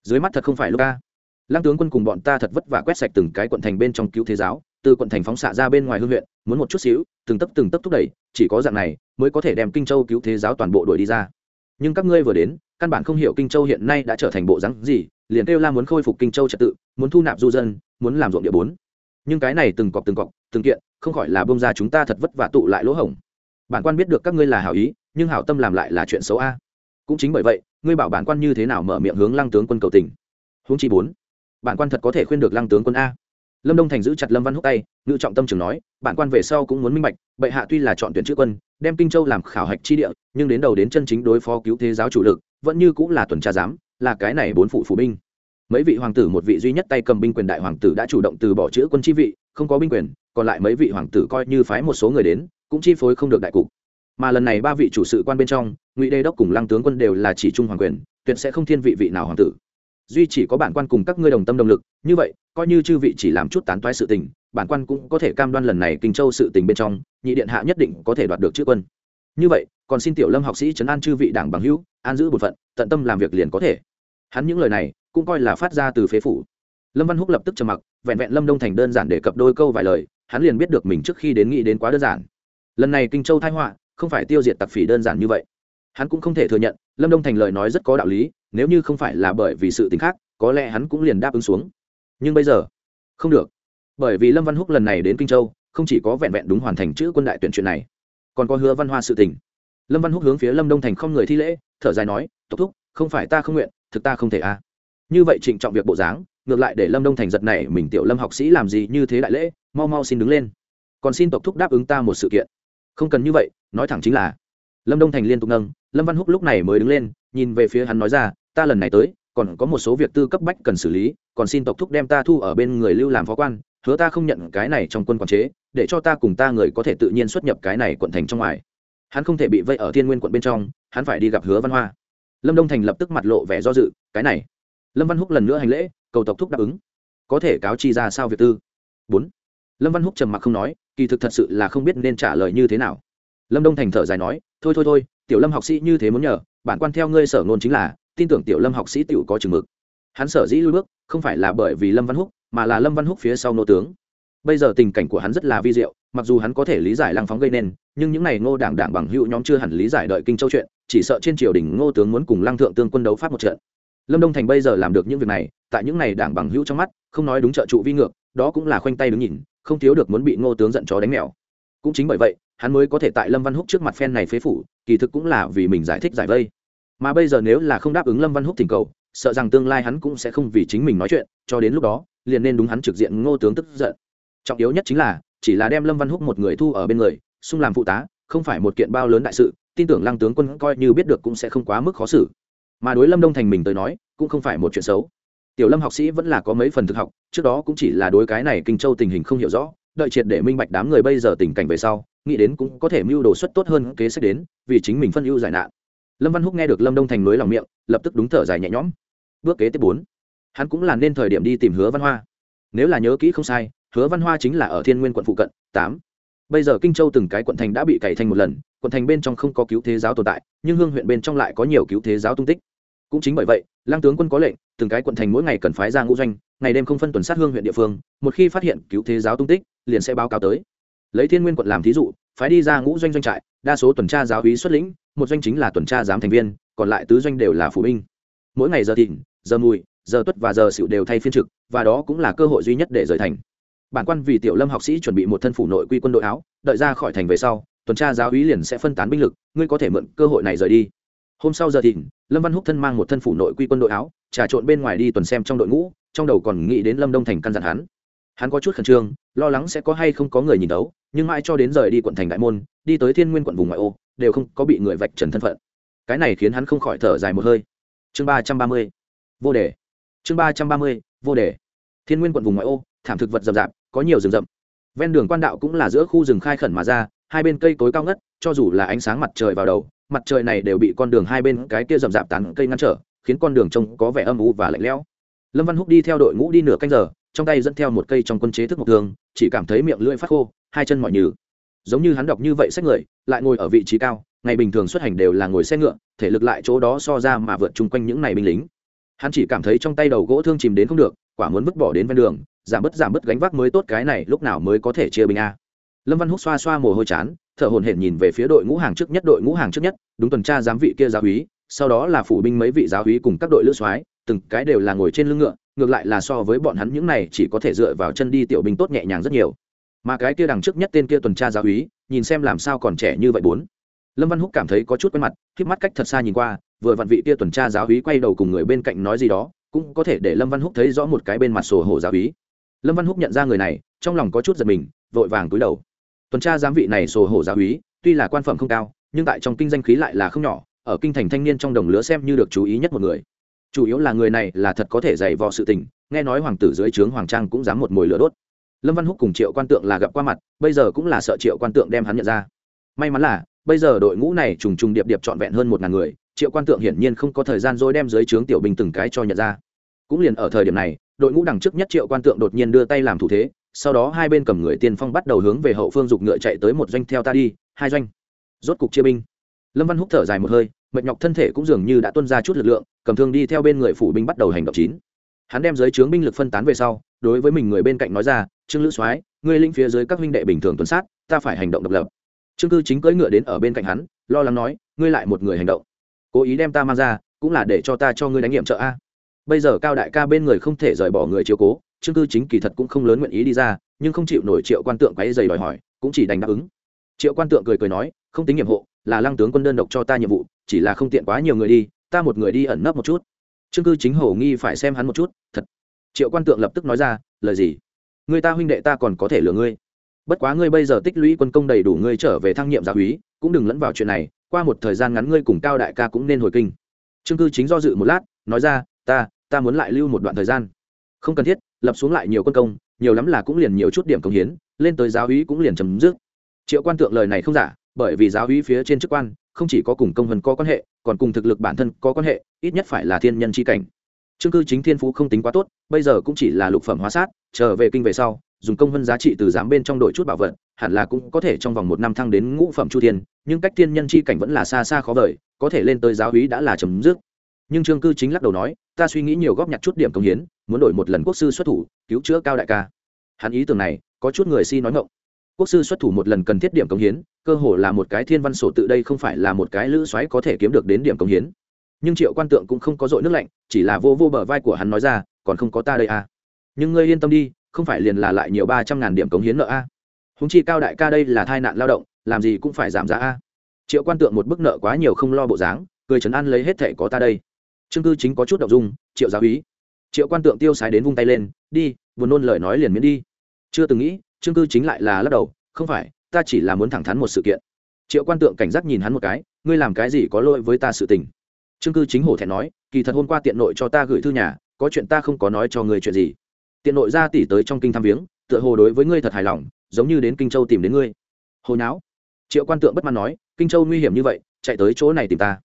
dưới mắt thật không phải lúc ca lăng tướng quân cùng bọn ta thật vất vả quét sạch từng cái quận thành bên trong cứu thế giáo, từ quận thành phóng xạ ra bên ngoài hương huyện, muốn một chút xíu, từng tấp từng tấp thúc đẩy, chỉ có dạng này mới có thể đem kinh châu cứu thế giáo toàn bộ đuổi đi ra. Nhưng các ngươi vừa đến, căn bản không hiểu kinh châu hiện nay đã trở thành bộ rắn gì, liền kêu la muốn khôi phục kinh châu trật tự, muốn thu nạp du dân muốn làm ruộng địa bốn. Nhưng cái này từng cọc từng cọc, từng kiện, không khỏi là bông ra chúng ta thật vất vả tụ lại lỗ hổng. Bản quan biết được các ngươi là hảo ý, nhưng hảo tâm làm lại là chuyện xấu a. Cũng chính bởi vậy, ngươi bảo bản quan như thế nào mở miệng hướng lăng tướng quân cầu tình. Huống chi bốn. Bản quan thật có thể khuyên được lăng tướng quân a. Lâm đông thành giữ chặt lâm văn húc tay, ngự trọng tâm trường nói, bản quan về sau cũng muốn minh bạch, bệ hạ tuy là chọn tuyển chữ quân, đem kinh châu làm khảo hạch chi địa, nhưng đến đầu đến chân chính đối phó cứu thế giáo chủ lực, vẫn như cũng là tuần tra giám, là cái này bốn phụ phụ binh mấy vị hoàng tử một vị duy nhất tay cầm binh quyền đại hoàng tử đã chủ động từ bỏ chữ quân chi vị, không có binh quyền, còn lại mấy vị hoàng tử coi như phái một số người đến, cũng chi phối không được đại cục. Mà lần này ba vị chủ sự quan bên trong, ngụy đê đốc cùng lăng tướng quân đều là chỉ trung hoàng quyền, tuyệt sẽ không thiên vị vị nào hoàng tử. Duy chỉ có bản quan cùng các ngươi đồng tâm đồng lực, như vậy, coi như chư vị chỉ làm chút tán toái sự tình, bản quan cũng có thể cam đoan lần này kinh châu sự tình bên trong, nhị điện hạ nhất định có thể đoạt được chữ quân. Như vậy, còn xin tiểu lâm học sĩ trấn an chư vị đảng bằng hữu, an giữ bổn phận, tận tâm làm việc liền có thể. Hắn những lời này cũng coi là phát ra từ phế phủ. Lâm văn húc lập tức trầm mặc, vẹn vẹn lâm đông thành đơn giản để cập đôi câu vài lời, hắn liền biết được mình trước khi đến nghĩ đến quá đơn giản. Lần này kinh châu thái họa, không phải tiêu diệt tặc phỉ đơn giản như vậy. Hắn cũng không thể thừa nhận, lâm đông thành lời nói rất có đạo lý, nếu như không phải là bởi vì sự t khác, có lẽ hắn cũng liền đáp ứng xuống. Nhưng bây giờ, không được. Bởi vì lâm văn húc lần này đến kinh châu, không chỉ có vẹn vẹn đúng hoàn thành chữ quân đại tuyển chuyện này, còn có hứa văn hoa sự tình. Lâm văn húc hướng phía lâm đông thành không người thi lễ, thở dài nói, tộc thúc, không phải ta không nguyện, thực ta không thể à như vậy trịnh trọng việc bộ dáng, ngược lại để lâm đông thành giật này mình, tiểu lâm học sĩ làm gì như thế đại lễ, mau mau xin đứng lên. Còn xin tộc thúc đáp ứng ta một sự kiện. Không cần như vậy, nói thẳng chính là. Lâm đông thành liên tục nâng, lâm văn húc lúc này mới đứng lên, nhìn về phía hắn nói ra, ta lần này tới, còn có một số việc tư cấp bách cần xử lý, còn xin tộc thúc đem ta thu ở bên người lưu làm phó quan, hứa ta không nhận cái này trong quân quản chế, để cho ta cùng ta người có thể tự nhiên xuất nhập cái này quận thành trong ngoài. Hắn không thể bị vây ở thiên nguyên quận bên trong, hắn phải đi gặp hứa văn hoa. Lâm đông thành lập tức mặt lộ vẻ do dự, cái này lâm văn húc lần nữa hành lễ, cầu tộc thúc đáp ứng. Có thể cáo chi ra sao việc tư? Bốn. Lâm văn húc trầm mặc không nói, kỳ thực thật sự là không biết nên trả lời như thế nào. Lâm đông thành thở dài nói, thôi thôi thôi, tiểu lâm học sĩ như thế muốn nhờ, bản quan theo ngươi sở ngôn chính là, tin tưởng tiểu lâm học sĩ tiểu có chừng mực. Hắn sở dĩ lui bước, không phải là bởi vì lâm văn húc, mà là lâm văn húc phía sau nô tướng. Bây giờ tình cảnh của hắn rất là vi diệu, mặc dù hắn có thể lý giải lăng phóng gây nên, nhưng những n à y ngô đảng đảng bằng hữu nhóm chưa hẳn lý giải đợi kinh châu chuyện, chỉ sợ trên triều đình ngô tướng muốn cùng lăng thượng tương quân đấu pháp một trận lâm đông thành bây giờ làm được những việc này, tại những này đảng bằng hữu trong mắt, không nói đúng trợ trụ vi ngược, đó cũng là khoanh tay đứng nhìn, không thiếu được muốn bị ngô tướng giận chó đánh mèo. Cũng chính bởi vậy, hắn mới có thể tại lâm văn húc trước mặt phen này phế phủ, kỳ thực cũng là vì mình giải thích giải vây. Mà bây giờ nếu là không đáp ứng lâm văn húc thỉnh cầu, sợ rằng tương lai hắn cũng sẽ không vì chính mình nói chuyện, cho đến lúc đó, liền nên đúng hắn trực diện ngô tướng tức giận. Trọng yếu nhất chính là, chỉ là đem lâm văn húc một người thu ở bên người, xung làm phụ tá, không phải một kiện bao lớn đại sự, tin tưởng lăng tướng quân coi như biết được cũng sẽ không quá mức khó xử mà đối lâm đông thành mình tới nói cũng không phải một chuyện xấu tiểu lâm học sĩ vẫn là có mấy phần thực học trước đó cũng chỉ là đối cái này kinh châu tình hình không hiểu rõ đợi triệt để minh bạch đám người bây giờ tình cảnh về sau nghĩ đến cũng có thể mưu đồ xuất tốt hơn kế sách đến vì chính mình phân ưu giải nạn lâm văn húc nghe được lâm đông thành nối lòng miệng lập tức đúng thở dài nhẹ nhõm bước kế tiếp bốn hắn cũng là nên thời điểm đi tìm hứa văn hoa nếu là nhớ kỹ không sai hứa văn hoa chính là ở thiên nguyên quận phụ cận tám bây giờ kinh châu từng cái quận thành đã bị cày thành một lần quận thành bên trong không có cứu thế giáo tồn tại nhưng hương huyện bên trong lại có nhiều cứu thế giáo tung tích cũng chính bởi vậy, lăng tướng quân có lệnh, từng cái quận thành mỗi ngày cần phái ra ngũ doanh, ngày đêm không phân tuần sát hương huyện địa phương, một khi phát hiện cứu thế giáo tung tích, liền sẽ báo cáo tới. Lấy thiên nguyên quận làm thí dụ, phái đi ra ngũ doanh doanh trại, đa số tuần tra giáo hí xuất lĩnh, một doanh chính là tuần tra giám thành viên, còn lại tứ doanh đều là phủ binh. Mỗi ngày giờ thịnh giờ mùi, giờ tuất và giờ xịu đều thay phiên trực, và đó cũng là cơ hội duy nhất để rời thành. Bản quan vì tiểu lâm học sĩ chuẩn bị một thân phủ nội quy quân đội áo, đợi ra khỏi thành về sau, tuần tra giáo úy liền sẽ phân tán binh lực, ngươi có thể mượn cơ hội này rời đi. Hôm sau giờ thịnh lâm văn húc thân mang một thân phủ nội quy quân đội áo, trà trộn bên ngoài đi tuần xem trong đội ngũ, trong đầu còn nghĩ đến lâm đông thành căn dặn hắn. Hắn có chút khẩn trương, lo lắng sẽ có hay không có người nhìn đấu, nhưng mãi cho đến rời đi quận thành đại môn, đi tới thiên nguyên quận vùng ngoại ô, đều không có bị người vạch trần thân phận. Cái này khiến hắn không khỏi thở dài một hơi. Chương ba trăm ba mươi, vô đề. Chương ba trăm ba mươi, vô đề. Thiên nguyên quận vùng ngoại ô, thảm thực vật rậm rạp, có nhiều rừng rậm. Ven đường quan đạo cũng là giữa khu rừng khai khẩn mà ra, hai bên cây cối cao ngất cho dù là ánh sáng mặt trời vào đầu, mặt trời này đều bị con đường hai bên cái kia rậm rạp tán cây ngăn trở, khiến con đường trông có vẻ âm u và lạnh lẽo. Lâm văn húc đi theo đội ngũ đi nửa canh giờ, trong tay dẫn theo một cây trong quân chế thức một thường, chỉ cảm thấy miệng lưỡi phát khô, hai chân mỏi nhừ. Giống như hắn đọc như vậy sách người, lại ngồi ở vị trí cao, ngày bình thường xuất hành đều là ngồi xe ngựa, thể lực lại chỗ đó so ra mà vượt chung quanh những này binh lính. Hắn chỉ cảm thấy trong tay đầu gỗ thương chìm đến không được, quả muốn vứt bỏ đến ven đường, giảm bớt giảm bớt gánh vác mới tốt cái này lúc nào mới có thể chia bình a. Lâm văn húc xoa xoa mồ hôi chán thở hồn hển nhìn về phía đội ngũ hàng trước nhất, đội ngũ hàng trước nhất, đúng tuần tra giám vị kia giáo úy, sau đó là phủ binh mấy vị giáo úy cùng các đội lữ soái, từng cái đều là ngồi trên lưng ngựa, ngược lại là so với bọn hắn những này chỉ có thể dựa vào chân đi tiểu binh tốt nhẹ nhàng rất nhiều. Mà cái kia đằng trước nhất tên kia tuần tra giáo úy, nhìn xem làm sao còn trẻ như vậy bốn. Lâm văn húc cảm thấy có chút quen mặt khép mắt cách thật xa nhìn qua, vừa vặn vị kia tuần tra giáo úy quay đầu cùng người bên cạnh nói gì đó, cũng có thể để lâm văn húc thấy rõ một cái bên mặt sổ hổ giáo úy. Lâm văn húc nhận ra người này, trong lòng có chút giật mình, vội vàng cúi đầu tuần tra giám vị này sổ hổ giáo úy, tuy là quan phẩm không cao, nhưng tại trong kinh danh khí lại là không nhỏ, ở kinh thành thanh niên trong đồng lứa xem như được chú ý nhất một người. Chủ yếu là người này là thật có thể dày vò sự tình, nghe nói hoàng tử dưới trướng hoàng trang cũng dám một mồi lửa đốt. Lâm văn húc cùng triệu quan tượng là gặp qua mặt, bây giờ cũng là sợ triệu quan tượng đem hắn nhận ra. May mắn là, bây giờ đội ngũ này trùng trùng điệp điệp trọn vẹn hơn một ngàn người, triệu quan tượng hiển nhiên không có thời gian dối đem dưới trướng tiểu binh từng cái cho nhận ra. Cũng liền ở thời điểm này, đội ngũ đằng trước nhất triệu quan tượng đột nhiên đưa tay làm thủ thế sau đó hai bên cầm người tiên phong bắt đầu hướng về hậu phương dục ngựa chạy tới một doanh theo ta đi, hai doanh. Rốt cục chia binh. Lâm văn húc thở dài một hơi, mệt nhọc thân thể cũng dường như đã tuân ra chút lực lượng, cầm thương đi theo bên người phủ binh bắt đầu hành động chín. Hắn đem dưới trướng binh lực phân tán về sau, đối với mình người bên cạnh nói ra, trương lữ soái, ngươi linh phía dưới các huynh đệ bình thường tuần sát, ta phải hành động độc lập. Trương cư chính cưỡi ngựa đến ở bên cạnh hắn, lo lắng nói, ngươi lại một người hành động. Cố ý đem ta mang ra, cũng là để cho ta cho ngươi đánh nghiệm trợ a. Bây giờ cao đại ca bên người không thể rời bỏ người chiếu cố trương cư chính kỳ thật cũng không lớn nguyện ý đi ra, nhưng không chịu nổi triệu quan tượng quáy dày đòi hỏi, cũng chỉ đành đáp ứng. Triệu quan tượng cười cười nói, không tính nhiệm hộ, là lăng tướng quân đơn độc cho ta nhiệm vụ, chỉ là không tiện quá nhiều người đi, ta một người đi ẩn nấp một chút. Trương cư chính hổ nghi phải xem hắn một chút, thật. Triệu quan tượng lập tức nói ra, lời gì? Người ta huynh đệ ta còn có thể lừa ngươi. Bất quá ngươi bây giờ tích lũy quân công đầy đủ ngươi trở về thăng nhiệm gia úy, cũng đừng lẫn vào chuyện này, qua một thời gian ngắn ngươi cùng cao đại ca cũng nên hồi kinh. Trương cư chính do dự một lát, nói ra, ta ta muốn lại lưu một đoạn thời gian không cần thiết, lập xuống lại nhiều quân công, nhiều lắm là cũng liền nhiều chút điểm công hiến, lên tới giáo úy cũng liền chấm dứt. Triệu quan tượng lời này không giả, bởi vì giáo úy phía trên chức quan, không chỉ có cùng công vân có quan hệ, còn cùng thực lực bản thân có quan hệ, ít nhất phải là thiên nhân c cảnh. Chương cư chính thiên phú không tính quá tốt, bây giờ cũng chỉ là lục phẩm hóa sát, trở về kinh về sau, dùng công vân giá trị từ giám bên trong đội chút bảo vật, hẳn là cũng có thể trong vòng một năm thăng đến ngũ phẩm chu thiên, nhưng cách thiên nhân c h i cảnh vẫn là xa xa khó vời, có thể lên tới giáo hí đã là chấm dứt nhưng trương cư chính lắc đầu nói, ta suy nghĩ nhiều góp nhặt chút điểm công hiến, muốn đổi một lần quốc sư xuất thủ, cứu chữa cao đại ca. Hắn ý tưởng này, có chút người si nói ngộng quốc sư xuất thủ một lần cần thiết điểm công hiến, cơ hồ là một cái thiên văn sổ tự đây không phải là một cái lữ xoáy có thể kiếm được đến điểm công hiến. Nhưng triệu quan tượng cũng không có dội nước lạnh, chỉ là vô vô bờ vai của hắn nói ra, còn không có ta đây à? Nhưng ngươi yên tâm đi, không phải liền là lại nhiều ba trăm ngàn điểm cống hiến nợ a à. húng chi cao đại ca đây là tai nạn lao động, làm gì cũng phải giảm giá a triệu quan tượng một bức nợ quá nhiều không lo bộ dáng, cười chấn an lấy hết thệ có ta đây trương cư chính có chút đậu dung, triệu giáo ý triệu quan tượng tiêu sái đến vung tay lên, đi, buồn nôn lời nói liền miễn đi. Chưa từng nghĩ, trương cư chính lại là lắc đầu, không phải, ta chỉ là muốn thẳng thắn một sự kiện. Triệu quan tượng cảnh giác nhìn hắn một cái, ngươi làm cái gì có lỗi với ta sự tình? Trương cư chính hổ thẹn nói, kỳ thật hôm qua tiện nội cho ta gửi thư nhà, có chuyện ta không có nói cho ngươi chuyện gì. Tiện nội ra tỷ tới trong kinh thăm viếng, tựa hồ đối với ngươi thật hài lòng, giống như đến kinh châu tìm đến ngươi. Hồi não triệu quan tượng bất mãn nói, kinh châu nguy hiểm như vậy, chạy tới chỗ này tìm ta.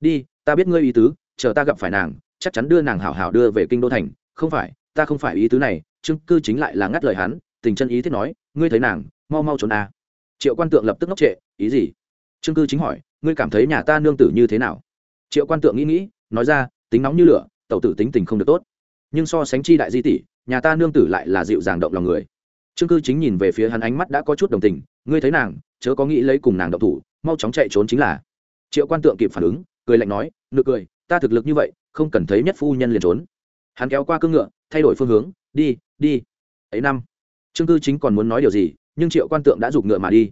Đi, ta biết ngươi ý tứ chờ ta gặp phải nàng, chắc chắn đưa nàng hảo hảo đưa về kinh đô thành. Không phải, ta không phải ý tứ này trương cư chính lại là ngắt lời hắn, tình chân ý thiết nói, ngươi thấy nàng, mau mau trốn a. Triệu quan tượng lập tức ngốc trệ, ý gì? Trương cư chính hỏi, ngươi cảm thấy nhà ta nương tử như thế nào? Triệu quan tượng nghĩ nghĩ, nói ra, tính nóng như lửa, tẩu tử tính tình không được tốt. Nhưng so sánh chi đại di tỷ, nhà ta nương tử lại là dịu dàng động lòng người. Trương cư chính nhìn về phía hắn ánh mắt đã có chút đồng tình, ngươi thấy nàng, chớ có nghĩ lấy cùng nàng động thủ, mau chóng chạy trốn chính là. Triệu quan tượng kịp phản ứng, cười lạnh nói, nực cười ta thực lực như vậy, không cần thấy nhất phu nhân liền trốn. Hắn kéo qua cương ngựa, thay đổi phương hướng, đi đi. Ấy năm, trương cư chính còn muốn nói điều gì, nhưng triệu quan tượng đã giục ngựa mà đi.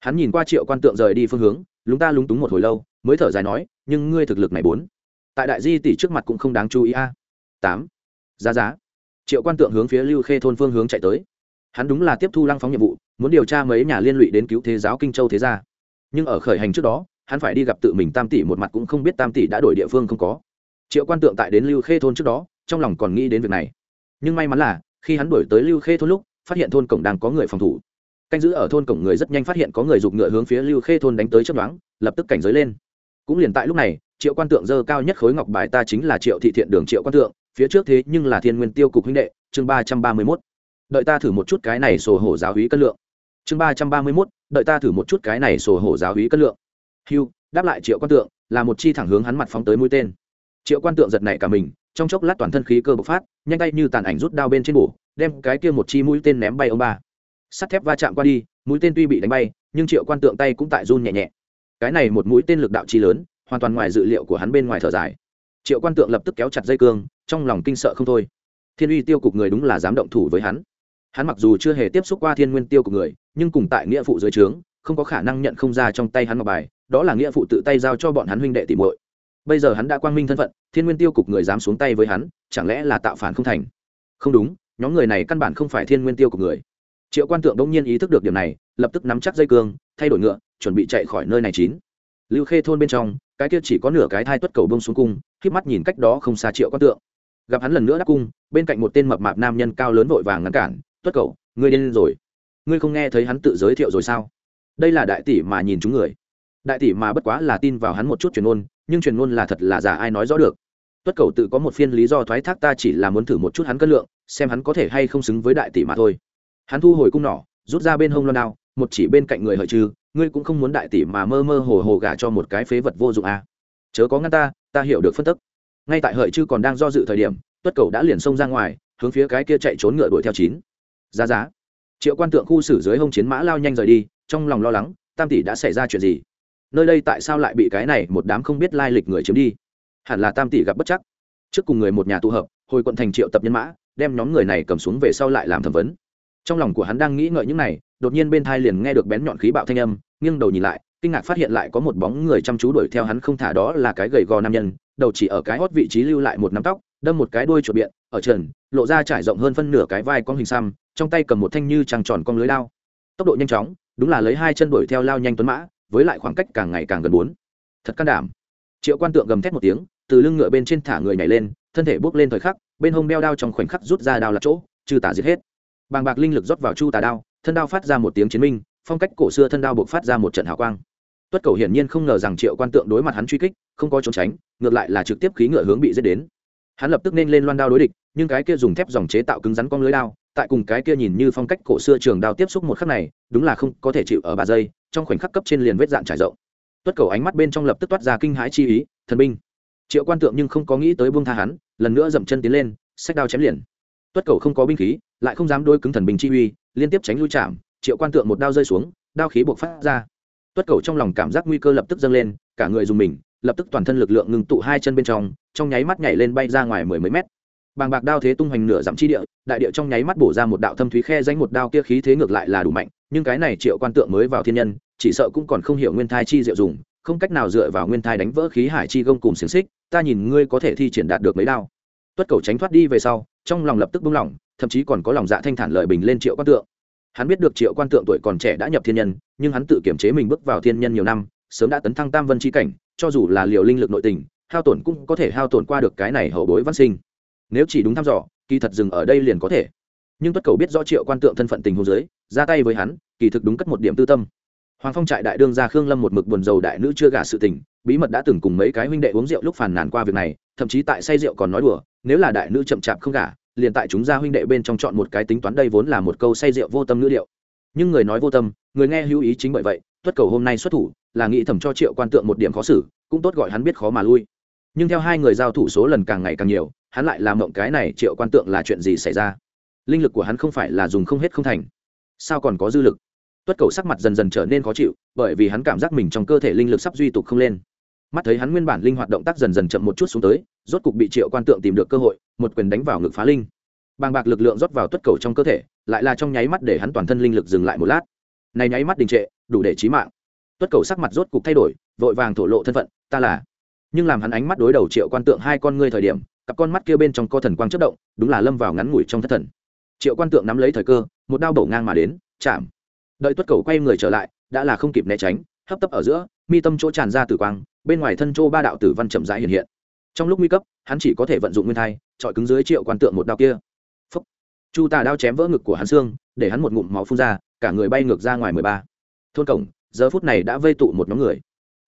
Hắn nhìn qua triệu quan tượng rời đi phương hướng, lúng ta lúng túng một hồi lâu, mới thở dài nói, nhưng ngươi thực lực này bốn, tại đại di tỷ trước mặt cũng không đáng chú ý a. Tám, giá giá. Triệu quan tượng hướng phía lưu khê thôn phương hướng chạy tới. Hắn đúng là tiếp thu lăng phóng nhiệm vụ, muốn điều tra mấy nhà liên lụy đến cứu thế giáo kinh châu thế gia. Nhưng ở khởi hành trước đó hắn phải đi gặp tự mình tam tỷ một mặt cũng không biết tam tỷ đã đổi địa phương không có. Triệu quan tượng tại đến lưu khê thôn trước đó, trong lòng còn nghĩ đến việc này. Nhưng may mắn là, khi hắn đổi tới lưu khê thôn lúc, phát hiện thôn cổng đang có người phòng thủ. Canh giữ ở thôn cổng người rất nhanh phát hiện có người giục ngựa hướng phía lưu khê thôn đánh tới chấp đoán lập tức cảnh giới lên. Cũng liền tại lúc này, triệu quan tượng dơ cao nhất khối ngọc bài ta chính là triệu thị thiện đường triệu quan tượng, phía trước thế nhưng là thiên nguyên tiêu cục huynh đệ, chương ba trăm ba mươi mốt. Đợi ta thử một chút cái này sổ hổ giáo hí cân lượng. Chương ba trăm ba mươi mốt, đợi ta thử một chút cái này sổ hổ giáo hí cân lượng hưu đáp lại triệu quan tượng, là một chi thẳng hướng hắn mặt phóng tới mũi tên. Triệu quan tượng giật nảy cả mình, trong chốc lát toàn thân khí cơ bộc phát, nhanh tay như tàn ảnh rút đao bên trên bổ, đem cái kia một chi mũi tên ném bay ông ba. Sắt thép va chạm qua đi, mũi tên tuy bị đánh bay, nhưng triệu quan tượng tay cũng tại run nhẹ nhẹ. Cái này một mũi tên lực đạo chi lớn, hoàn toàn ngoài dự liệu của hắn bên ngoài thở dài. Triệu quan tượng lập tức kéo chặt dây cương, trong lòng kinh sợ không thôi. Thiên uy tiêu cục người đúng là dám động thủ với hắn. Hắn mặc dù chưa hề tiếp xúc qua thiên nguyên tiêu cục người, nhưng cùng tại nghĩa phụ dưới trướng, không có khả năng nhận không ra trong tay hắn ngọc bài đó là nghĩa phụ tự tay giao cho bọn hắn huynh đệ tìm muội. Bây giờ hắn đã quang minh thân phận, thiên nguyên tiêu cục người dám xuống tay với hắn, chẳng lẽ là tạo phản không thành? Không đúng, nhóm người này căn bản không phải thiên nguyên tiêu cục người. Triệu quan tượng đông nhiên ý thức được điểm này, lập tức nắm chắc dây cương, thay đổi ngựa, chuẩn bị chạy khỏi nơi này chín. Lưu khê thôn bên trong, cái kia chỉ có nửa cái thai tuất cầu bông xuống cung k mắt nhìn cách đó không xa triệu quan tượng. Gặp hắn lần nữa đáp cung, bên cạnh một tên mập mạp nam nhân cao lớn vội vàng ngăn cản, tuất cầu, ngươi điên rồi. Ngươi không nghe thấy hắn tự giới thiệu rồi sao? Đây là đại tỷ mà nhìn chúng người đại tỷ mà bất quá là tin vào hắn một chút truyền ngôn, nhưng truyền ngôn là thật là giả ai nói rõ được. Tuất cầu tự có một phiên lý do thoái thác ta chỉ là muốn thử một chút hắn cân lượng, xem hắn có thể hay không xứng với đại tỷ mà thôi. Hắn thu hồi cung nỏ, rút ra bên hông loan đao, một chỉ bên cạnh người hợi trừ, ngươi cũng không muốn đại tỷ mà mơ mơ hồ hồ gả cho một cái phế vật vô dụng à. chớ có ngăn ta ta hiểu được phân tức. Ngay tại hợi chư còn đang do dự thời điểm, tuất cầu đã liền xông ra ngoài, hướng phía cái kia chạy trốn ngựa đuổi theo chín. Giá giá. Triệu quan tượng khu xử dưới hông chiến mã lao nhanh rời đi, trong lòng lo lắng, tam tỷ đã xảy ra chuyện gì? Nơi đây tại sao lại bị cái này một đám không biết lai lịch người chiếm đi? Hẳn là tam tỷ gặp bất chắc. Trước cùng người một nhà tụ hợp, hồi quận thành triệu tập nhân mã, đem nhóm người này cầm xuống về sau lại làm thẩm vấn. Trong lòng của hắn đang nghĩ ngợi những này, đột nhiên bên thai liền nghe được bén nhọn khí bạo thanh âm, nghiêng đầu nhìn lại, kinh ngạc phát hiện lại có một bóng người chăm chú đuổi theo hắn không thả đó là cái gầy gò nam nhân, đầu chỉ ở cái hót vị trí lưu lại một nắm tóc, đâm một cái đuôi chuột biện ở trần, lộ ra trải rộng hơn phân nửa cái vai con hình xăm, trong tay cầm một thanh như trăng tròn con lưới lao tốc độ nhanh chóng, đúng là lấy hai chân đuổi theo lao nhanh tuấn mã với lại khoảng cách càng ngày càng gần bốn. Thật can đảm. Triệu quan tượng gầm thét một tiếng, từ lưng ngựa bên trên thả người nhảy lên, thân thể bước lên thời khắc, bên hông đeo đao trong khoảnh khắc rút ra đao là chỗ, trừ tả giết hết. Bàng bạc linh lực rót vào chu tà đao, thân đao phát ra một tiếng chiến minh, phong cách cổ xưa thân đao buộc phát ra một trận hào quang. Tuất cầu hiển nhiên không ngờ rằng triệu quan tượng đối mặt hắn truy kích, không có trốn tránh, ngược lại là trực tiếp khí ngựa hướng bị giết đến. Hắn lập tức nên lên loan đao đối địch, nhưng cái kia dùng thép dòng chế tạo cứng rắn con lưới đao, tại cùng cái kia nhìn như phong cách cổ xưa trường đao tiếp xúc một khắc này, đúng là không có thể chịu ở ba giây trong khoảnh khắc cấp trên liền vết dạn trải rộng. Tuất cầu ánh mắt bên trong lập tức toát ra kinh hãi chi ý, thần binh. Triệu quan tượng nhưng không có nghĩ tới buông tha hắn, lần nữa dậm chân tiến lên sách đao chém liền. Tuất cầu không có binh khí, lại không dám đôi cứng thần binh chi uy, liên tiếp tránh lui chạm, triệu quan tượng một đao rơi xuống, đao khí buộc phát ra. Tuất cầu trong lòng cảm giác nguy cơ lập tức dâng lên, cả người dùng mình, lập tức toàn thân lực lượng ngừng tụ hai chân bên trong trong nháy mắt nhảy lên bay ra ngoài mười mấy mét. Bàng bạc đao thế tung hoành nửa dặm chi địa, đại địa trong nháy mắt bổ ra một đạo thâm thúy khe danh một đao kia khí thế ngược lại là đủ mạnh nhưng cái này triệu quan tượng mới vào thiên nhân, chỉ sợ cũng còn không hiểu nguyên thai chi diệu dùng, không cách nào dựa vào nguyên thai đánh vỡ khí hải chi gông cùng xiềng xích, ta nhìn ngươi có thể thi triển đạt được mấy đao. Tuất cầu tránh thoát đi về sau, trong lòng lập tức buông lỏng thậm chí còn có lòng dạ thanh thản lợi bình lên triệu quan tượng. Hắn biết được triệu quan tượng tuổi còn trẻ đã nhập thiên nhân, nhưng hắn tự kiểm chế mình bước vào thiên nhân nhiều năm, sớm đã tấn thăng tam vân chi cảnh, cho dù là liều linh lực nội tình, hao tổn cũng có thể hao tổn qua được cái này hậu bối văn sinh. Nếu chỉ đúng thăm dò, kỳ thật dừng ở đây liền có thể nhưng tuất cầu biết rõ triệu quan tượng thân phận tình hồ dưới, ra tay với hắn, kỳ thực đúng cất một điểm tư tâm. Hoàng phong trại đại đương ra khương lâm một mực buồn dầu đại nữ chưa gả sự tình, bí mật đã từng cùng mấy cái huynh đệ uống rượu lúc phàn nàn qua việc này, thậm chí tại say rượu còn nói đùa, nếu là đại nữ chậm chạp không gả, liền tại chúng ra huynh đệ bên trong chọn một cái tính toán đây vốn là một câu say rượu vô tâm ngữ liệu nhưng người nói vô tâm, người nghe hữu ý chính bởi vậy, tuất cầu hôm nay xuất thủ, là nghĩ thầm cho triệu quan tượng một điểm khó xử, cũng tốt gọi hắn biết khó mà lui. Nhưng theo hai người giao thủ số lần càng ngày càng nhiều, hắn lại làm mộng cái này triệu quan tượng là chuyện gì xảy ra linh lực của hắn không phải là dùng không hết không thành. Sao còn có dư lực? Tuất cầu sắc mặt dần dần trở nên khó chịu, bởi vì hắn cảm giác mình trong cơ thể linh lực sắp duy tục không lên. Mắt thấy hắn nguyên bản linh hoạt động tác dần dần chậm một chút xuống tới, rốt cục bị triệu quan tượng tìm được cơ hội, một quyền đánh vào ngực phá linh. Bàng bạc lực lượng rót vào tuất cầu trong cơ thể, lại là trong nháy mắt để hắn toàn thân linh lực dừng lại một lát. Này nháy mắt đình trệ, đủ để trí mạng. Tuất cầu sắc mặt rốt cục thay đổi, vội vàng thổ lộ thân phận, ta là. Nhưng làm hắn ánh mắt đối đầu triệu quan tượng hai con ngươi thời điểm, cặp con mắt kia bên trong co thần quang chất động, đúng là lâm vào ngắn ngủi trong thất thần triệu quan tượng nắm lấy thời cơ, một đao bổ ngang mà đến, chạm. Đợi tuất cầu quay người trở lại, đã là không kịp né tránh, hấp tấp ở giữa, mi tâm chỗ tràn ra tử quang, bên ngoài thân chỗ ba đạo tử văn chậm rãi hiện hiện. Trong lúc nguy cấp, hắn chỉ có thể vận dụng nguyên thai trọi cứng dưới triệu quan tượng một đao kia. Phúc. chu tà đao chém vỡ ngực của hắn xương, để hắn một ngụm máu phun ra, cả người bay ngược ra ngoài mười ba. Thôn cổng, giờ phút này đã vây tụ một nhóm người.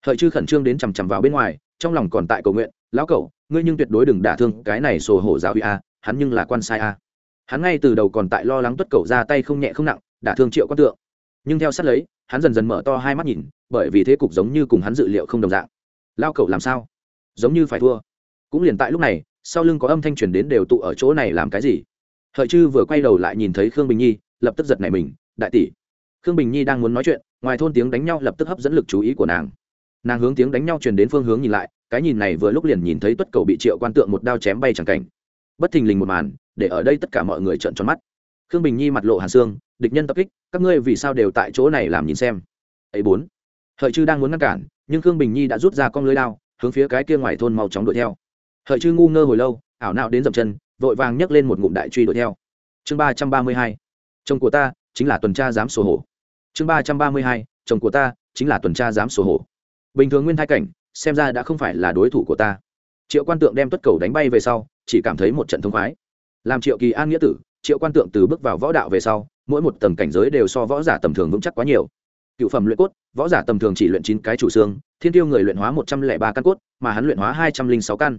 Hợi chư khẩn trương đến chằm chằm vào bên ngoài, trong lòng còn tại cầu nguyện, lão cậu, ngươi nhưng tuyệt đối đừng đả thương cái này sổ hổ giáo uy a, hắn nhưng là quan sai a hắn ngay từ đầu còn tại lo lắng tuất cầu ra tay không nhẹ không nặng, đả thương triệu quan tượng. Nhưng theo sát lấy, hắn dần dần mở to hai mắt nhìn, bởi vì thế cục giống như cùng hắn dự liệu không đồng dạng. Lao cậu làm sao? Giống như phải thua. Cũng liền tại lúc này, sau lưng có âm thanh truyền đến đều tụ ở chỗ này làm cái gì? Hợi chư vừa quay đầu lại nhìn thấy khương bình nhi, lập tức giật nảy mình, đại tỷ. Khương bình nhi đang muốn nói chuyện, ngoài thôn tiếng đánh nhau lập tức hấp dẫn lực chú ý của nàng. Nàng hướng tiếng đánh nhau truyền đến phương hướng nhìn lại, cái nhìn này vừa lúc liền nhìn thấy tuất cầu bị triệu quan tượng một đao chém bay chẳng cảnh. Bất thình lình một màn để ở đây tất cả mọi người trợn tròn mắt. Khương bình nhi mặt lộ hàn xương, địch nhân tập kích, các ngươi vì sao đều tại chỗ này làm nhìn xem? Ấy bốn. Hợi chư đang muốn ngăn cản, nhưng khương bình nhi đã rút ra con lưới đao, hướng phía cái kia ngoài thôn mau chóng đuổi theo. Hợi chư ngu ngơ hồi lâu, ảo nào đến dậm chân, vội vàng nhấc lên một ngụm đại truy đuổi theo. Chương ba trăm ba mươi hai. Chồng của ta chính là tuần tra giám sổ hổ. Chương ba trăm ba mươi hai. Chồng của ta chính là tuần tra giám sổ hổ. Bình thường nguyên thai cảnh, xem ra đã không phải là đối thủ của ta. Triệu quan tượng đem tuất cầu đánh bay về sau, chỉ cảm thấy một trận thông khoái làm triệu kỳ an nghĩa tử, triệu quan tượng từ bước vào võ đạo về sau, mỗi một tầng cảnh giới đều so võ giả tầm thường vững chắc quá nhiều. Cựu phẩm luyện cốt, võ giả tầm thường chỉ luyện chín cái chủ xương, thiên tiêu người luyện hóa một trăm lẻ ba căn cốt, mà hắn luyện hóa hai trăm linh sáu căn.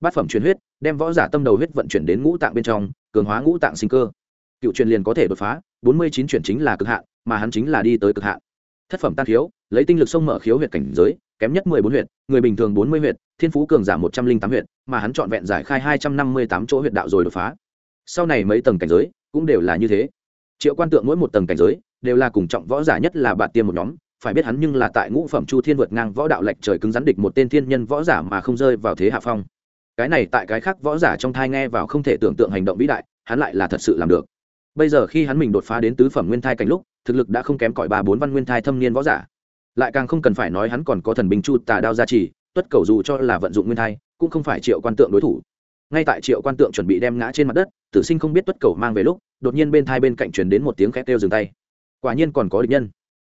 Bát phẩm truyền huyết, đem võ giả tâm đầu huyết vận chuyển đến ngũ tạng bên trong, cường hóa ngũ tạng sinh cơ. Cựu truyền liền có thể đột phá, bốn mươi chín chuyển chính là cực hạn, mà hắn chính là đi tới cực hạn. Thất phẩm tan khiếu, lấy tinh lực sông mở khiếu huyệt cảnh giới, kém nhất mười bốn huyệt, người bình thường bốn mươi huyệt thiên phú cường giảm một trăm linh tám huyện, mà hắn chọn vẹn giải khai hai trăm năm mươi tám chỗ huyện đạo rồi đột phá. Sau này mấy tầng cảnh giới cũng đều là như thế. Triệu quan tượng mỗi một tầng cảnh giới đều là cùng trọng võ giả nhất là bạn tiêm một nhóm phải biết hắn nhưng là tại ngũ phẩm chu thiên vượt ngang võ đạo lệch trời cứng rắn địch một tên thiên nhân võ giả mà không rơi vào thế hạ phong. Cái này tại cái khác võ giả trong thai nghe vào không thể tưởng tượng hành động vĩ đại hắn lại là thật sự làm được. Bây giờ khi hắn mình đột phá đến tứ phẩm nguyên thai cảnh lúc thực lực đã không kém cỏi ba bốn văn nguyên thai thâm niên võ giả. Lại càng không cần phải nói hắn còn có thần bình chu tà đao gia trì tuất cầu dù cho là vận dụng nguyên thai, cũng không phải triệu quan tượng đối thủ. Ngay tại triệu quan tượng chuẩn bị đem ngã trên mặt đất, tử sinh không biết tuất cầu mang về lúc, đột nhiên bên thai bên cạnh chuyển đến một tiếng khét kêu dừng tay. Quả nhiên còn có địch nhân.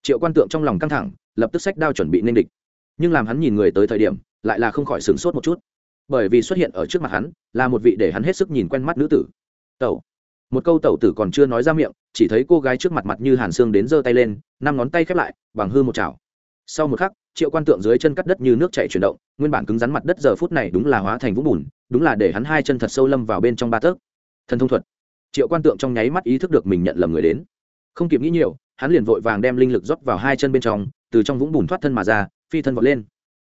Triệu quan tượng trong lòng căng thẳng, lập tức sách đao chuẩn bị nên địch. Nhưng làm hắn nhìn người tới thời điểm, lại là không khỏi sửng sốt một chút. Bởi vì xuất hiện ở trước mặt hắn, là một vị để hắn hết sức nhìn quen mắt nữ tử. Tẩu. Một câu tẩu tử còn chưa nói ra miệng, chỉ thấy cô gái trước mặt mặt như hàn xương đến giơ tay lên, năm ngón tay khép lại, bằng hư một chảo. Sau một khắc triệu quan tượng dưới chân cắt đất như nước chảy chuyển động, nguyên bản cứng rắn mặt đất giờ phút này đúng là hóa thành vũng bùn, đúng là để hắn hai chân thật sâu lâm vào bên trong ba tấc. Thần thông thuật. Triệu quan tượng trong nháy mắt ý thức được mình nhận lầm người đến. Không kịp nghĩ nhiều, hắn liền vội vàng đem linh lực rót vào hai chân bên trong, từ trong vũng bùn thoát thân mà ra, phi thân vọt lên.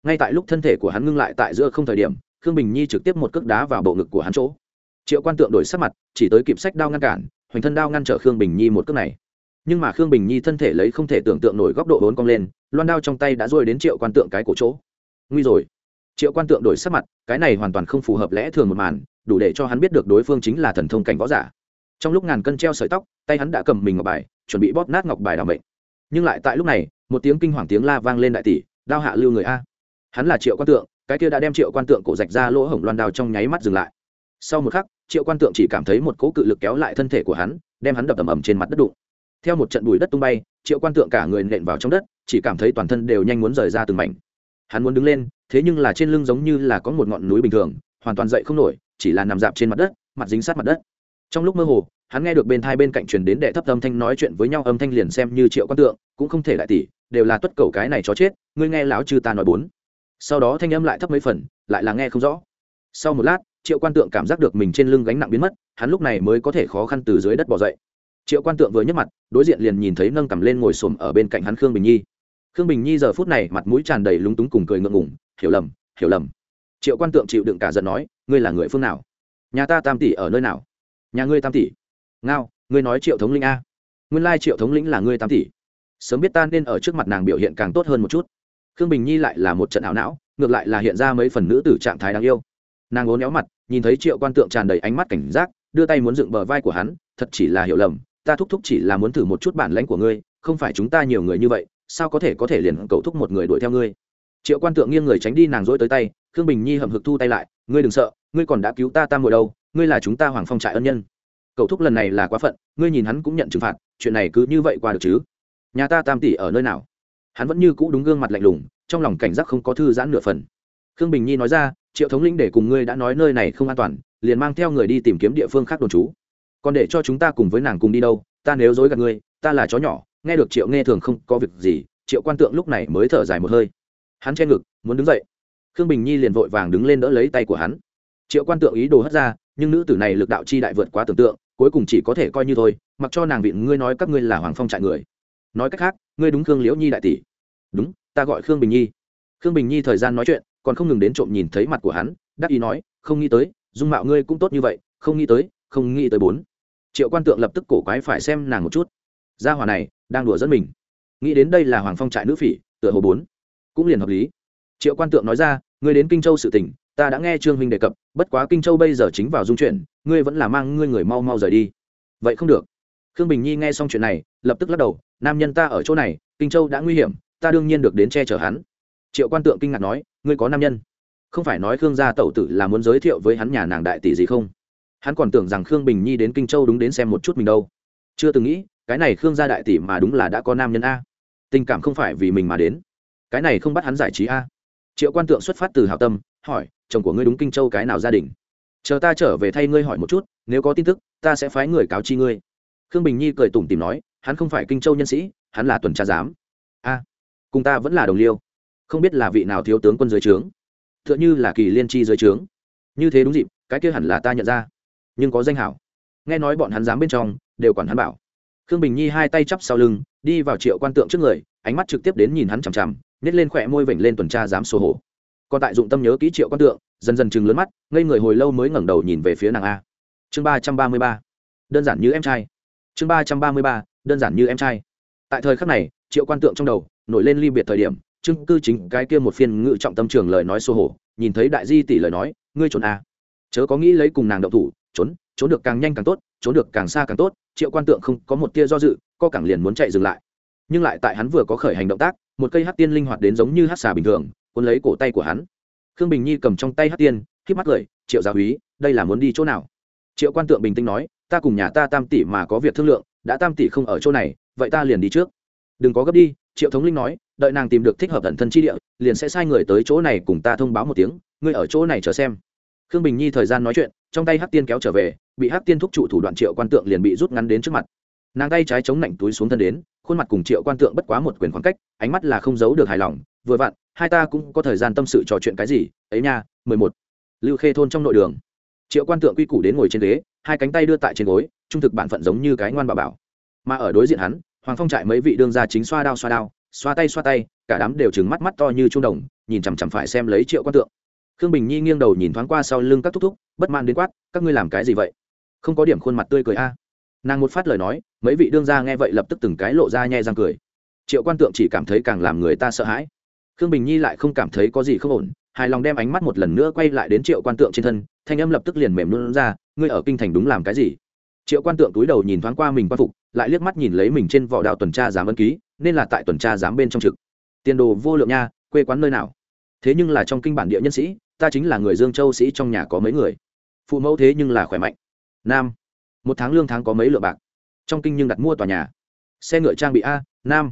Ngay tại lúc thân thể của hắn ngưng lại tại giữa không thời điểm, khương bình nhi trực tiếp một cước đá vào bộ ngực của hắn chỗ. Triệu quan tượng đổi sắc mặt, chỉ tới kịp sách đao ngăn cản, hoành thân đao ngăn trở khương bình nhi một cước này. Nhưng mà khương bình nhi thân thể lấy không thể tưởng tượng nổi góc độ bốn cong lên loan đao trong tay đã rôi đến triệu quan tượng cái cổ chỗ. Nguy rồi. Triệu quan tượng đổi sắc mặt, cái này hoàn toàn không phù hợp lẽ thường một màn, đủ để cho hắn biết được đối phương chính là thần thông cảnh võ giả. Trong lúc ngàn cân treo sợi tóc, tay hắn đã cầm mình ngọc bài, chuẩn bị bóp nát ngọc bài đ ả mệnh. Nhưng lại tại lúc này, một tiếng kinh hoàng tiếng la vang lên đại tỷ, đao hạ lưu người a. Hắn là triệu quan tượng, cái kia đã đem triệu quan tượng cổ rạch ra lỗ hổng loan đao trong nháy mắt dừng lại. Sau một khắc, triệu quan tượng chỉ cảm thấy một cỗ cự lực kéo lại thân thể của hắn, đem hắn đập ầm ầm trên mặt đất đụng. Theo một trận bùi đất tung bay, triệu quan tượng cả người nện vào trong đất chỉ cảm thấy toàn thân đều nhanh muốn rời ra từng mảnh. Hắn muốn đứng lên, thế nhưng là trên lưng giống như là có một ngọn núi bình thường, hoàn toàn dậy không nổi, chỉ là nằm dạp trên mặt đất, mặt dính sát mặt đất. Trong lúc mơ hồ, hắn nghe được bên thai bên cạnh truyền đến đệ thấp âm thanh nói chuyện với nhau, âm thanh liền xem như triệu quan tượng, cũng không thể đại tỷ, đều là tuất cầu cái này chó chết, ngươi nghe lão chư ta nói bốn. Sau đó thanh âm lại thấp mấy phần, lại là nghe không rõ. Sau một lát, triệu quan tượng cảm giác được mình trên lưng gánh nặng biến mất, hắn lúc này mới có thể khó khăn từ dưới đất bỏ dậy. Triệu quan tượng vừa nhấc mặt, đối diện liền nhìn thấy nâng cầm lên ngồi xổm ở bên cạnh hắn khương bình nhi khương bình nhi giờ phút này mặt mũi tràn đầy lúng túng cùng cười ngượng ngủng hiểu lầm hiểu lầm. Triệu quan tượng chịu đựng cả giận nói, ngươi là người phương nào? Nhà ta tam tỷ ở nơi nào? Nhà ngươi tam tỷ. Ngao, ngươi nói triệu thống lĩnh a. Nguyên lai triệu thống lĩnh là ngươi tam tỷ. Sớm biết ta nên ở trước mặt nàng biểu hiện càng tốt hơn một chút. Khương bình nhi lại là một trận ảo não, ngược lại là hiện ra mấy phần nữ tử trạng thái đáng yêu. Nàng ố néo mặt, nhìn thấy triệu quan tượng tràn đầy ánh mắt cảnh giác, đưa tay muốn dựng bờ vai của hắn, thật chỉ là hiểu lầm, ta thúc thúc chỉ là muốn thử một chút bản lãnh của ngươi, không phải chúng ta nhiều người như vậy sao có thể có thể liền cầu thúc một người đuổi theo ngươi? Triệu quan tượng nghiêng người tránh đi nàng dỗi tới tay, khương bình nhi hậm hực thu tay lại, ngươi đừng sợ, ngươi còn đã cứu ta ta ngồi đâu, ngươi là chúng ta hoàng phong trại ân nhân. Cầu thúc lần này là quá phận, ngươi nhìn hắn cũng nhận trừng phạt, chuyện này cứ như vậy qua được chứ? Nhà ta tam tỷ ở nơi nào? Hắn vẫn như cũ đúng gương mặt lạnh lùng, trong lòng cảnh giác không có thư giãn nửa phần. Khương bình nhi nói ra, triệu thống lĩnh để cùng ngươi đã nói nơi này không an toàn, liền mang theo người đi tìm kiếm địa phương khác đồn trú. Còn để cho chúng ta cùng với nàng cùng đi đâu, ta nếu dối gạt ngươi, ta là chó nhỏ nghe được triệu nghe thường không có việc gì, triệu quan tượng lúc này mới thở dài một hơi. Hắn che ngực, muốn đứng dậy. Khương bình nhi liền vội vàng đứng lên đỡ lấy tay của hắn. Triệu quan tượng ý đồ hất ra, nhưng nữ tử này lực đạo chi đại vượt quá tưởng tượng, cuối cùng chỉ có thể coi như thôi, mặc cho nàng vịn ngươi nói các ngươi là hoàng phong trại người. Nói cách khác, ngươi đúng khương liễu nhi đại tỷ. Đúng, ta gọi khương bình nhi. Khương bình nhi thời gian nói chuyện, còn không ngừng đến trộm nhìn thấy mặt của hắn, đắc ý nói, không nghĩ tới, dung mạo ngươi cũng tốt như vậy, không nghĩ tới, không nghĩ tới bốn. Triệu quan tượng lập tức cổ quái phải xem nàng một chút gia hỏa này đang đùa dẫn mình. Nghĩ đến đây là hoàng phong trại nữ phỉ, tựa hồ bốn. Cũng liền hợp lý. Triệu quan tượng nói ra, ngươi đến kinh châu sự tình, ta đã nghe trương huynh đề cập, bất quá kinh châu bây giờ chính vào dung chuyển ngươi vẫn là mang ngươi người mau mau rời đi. Vậy không được. Khương bình nhi nghe xong chuyện này, lập tức lắc đầu, nam nhân ta ở chỗ này, kinh châu đã nguy hiểm, ta đương nhiên được đến che chở hắn. Triệu quan tượng kinh ngạc nói, ngươi có nam nhân? Không phải nói khương gia tẩu tử là muốn giới thiệu với hắn nhà nàng đại tỷ gì không? Hắn còn tưởng rằng khương bình nhi đến kinh châu đúng đến xem một chút mình đâu. Chưa từng nghĩ cái này khương gia đại tỷ mà đúng là đã có nam nhân a. Tình cảm không phải vì mình mà đến. Cái này không bắt hắn giải trí a. Triệu quan tượng xuất phát từ hào tâm, hỏi, chồng của ngươi đúng kinh châu cái nào gia đình? Chờ ta trở về thay ngươi hỏi một chút, nếu có tin tức, ta sẽ phái người cáo chi ngươi. Khương bình nhi cười tủm tìm nói, hắn không phải kinh châu nhân sĩ, hắn là tuần tra giám. A, cùng ta vẫn là đồng liêu. Không biết là vị nào thiếu tướng quân dưới trướng. T h ư ợ n h ư là kỳ liên tri dưới trướng. Như thế đúng dịp, cái kia hẳn là ta nhận ra. Nhưng có danh hảo. Nghe nói bọn hắn dám bên trong, đều quản hắn bảo khương bình nhi hai tay chắp sau lưng, đi vào triệu quan tượng trước người, ánh mắt trực tiếp đến nhìn hắn chằm chằm nhét lên khỏe môi vểnh lên tuần tra dám sổ hổ. Còn tại dụng tâm nhớ kỹ triệu quan tượng, dần dần chừng lớn mắt, ngây người hồi lâu mới ngẩng đầu nhìn về phía nàng a. Chương ba trăm ba mươi ba. Đơn giản như em trai. Chương ba trăm ba mươi ba, đơn giản như em trai. Tại thời khắc này, triệu quan tượng trong đầu, nổi lên ly biệt thời điểm, chứng cư chính cái kia một phiên ngự trọng tâm trường lời nói xô hổ, nhìn thấy đại di tỷ lời nói, ngươi trốn à. chớ có nghĩ lấy cùng nàng đậu thủ, trốn trốn được càng nhanh càng tốt trốn được càng xa càng tốt, triệu quan tượng không có một tia do dự, co cẳng liền muốn chạy dừng lại. Nhưng lại tại hắn vừa có khởi hành động tác, một cây hát tiên linh hoạt đến giống như hát xà bình thường, cuốn lấy cổ tay của hắn. Khương bình nhi cầm trong tay hát tiên k mắt cười, triệu gia húy đây là muốn đi chỗ nào? Triệu quan tượng bình tĩnh nói, ta cùng nhà ta tam tỷ mà có việc thương lượng, đã tam tỷ không ở chỗ này, vậy ta liền đi trước. Đừng có gấp đi, triệu thống linh nói, đợi nàng tìm được thích hợp thần thân chi địa, liền sẽ sai người tới chỗ này cùng ta thông báo một tiếng, ngươi ở chỗ này chờ xem. Khương bình nhi thời gian nói chuyện trong tay hắc tiên kéo trở về, bị hắc tiên thúc trụ thủ đoạn triệu quan tượng liền bị rút ngắn đến trước mặt. Nàng tay trái chống nạnh túi xuống thân đến, khuôn mặt cùng triệu quan tượng bất quá một quyền khoảng cách, ánh mắt là không giấu được hài lòng, vừa vặn, hai ta cũng có thời gian tâm sự trò chuyện cái gì, ấy nha, mười một. Lưu khê thôn trong nội đường. Triệu quan tượng quy củ đến ngồi trên ghế, hai cánh tay đưa tại trên gối, trung thực bản phận giống như cái ngoan bà bảo. Mà ở đối diện hắn, hoàng phong trại mấy vị đương gia chính xoa đao xoa đao, xoa tay xoa tay, cả đám đều trừng mắt mắt to như trung đồng, nhìn chằm chằm phải xem lấy triệu quan tượng khương bình nhi nghiêng đầu nhìn thoáng qua sau lưng các thúc thúc, bất man đến quát, các ngươi làm cái gì vậy? Không có điểm khuôn mặt tươi cười a. Nàng một phát lời nói, mấy vị đương gia nghe vậy lập tức từng cái lộ ra nhẹ răng cười. Triệu quan tượng chỉ cảm thấy càng làm người ta sợ hãi. Khương bình nhi lại không cảm thấy có gì không ổn, hài lòng đem ánh mắt một lần nữa quay lại đến triệu quan tượng trên thân, thanh âm lập tức liền mềm luôn ra, ngươi ở kinh thành đúng làm cái gì? Triệu quan tượng túi đầu nhìn thoáng qua mình quan phục, lại liếc mắt nhìn lấy mình trên vỏ đạo tuần tra giám ân ký, nên là tại tuần tra giám bên trong trực. Tiền đồ vô lượng nha, quê quán nơi nào? Thế nhưng là trong kinh bản địa nhân sĩ ta chính là người dương châu sĩ trong nhà có mấy người. Phụ mẫu thế nhưng là khỏe mạnh. Nam, một tháng lương tháng có mấy lượng bạc? Trong kinh nhưng đặt mua tòa nhà. Xe ngựa trang bị a, nam.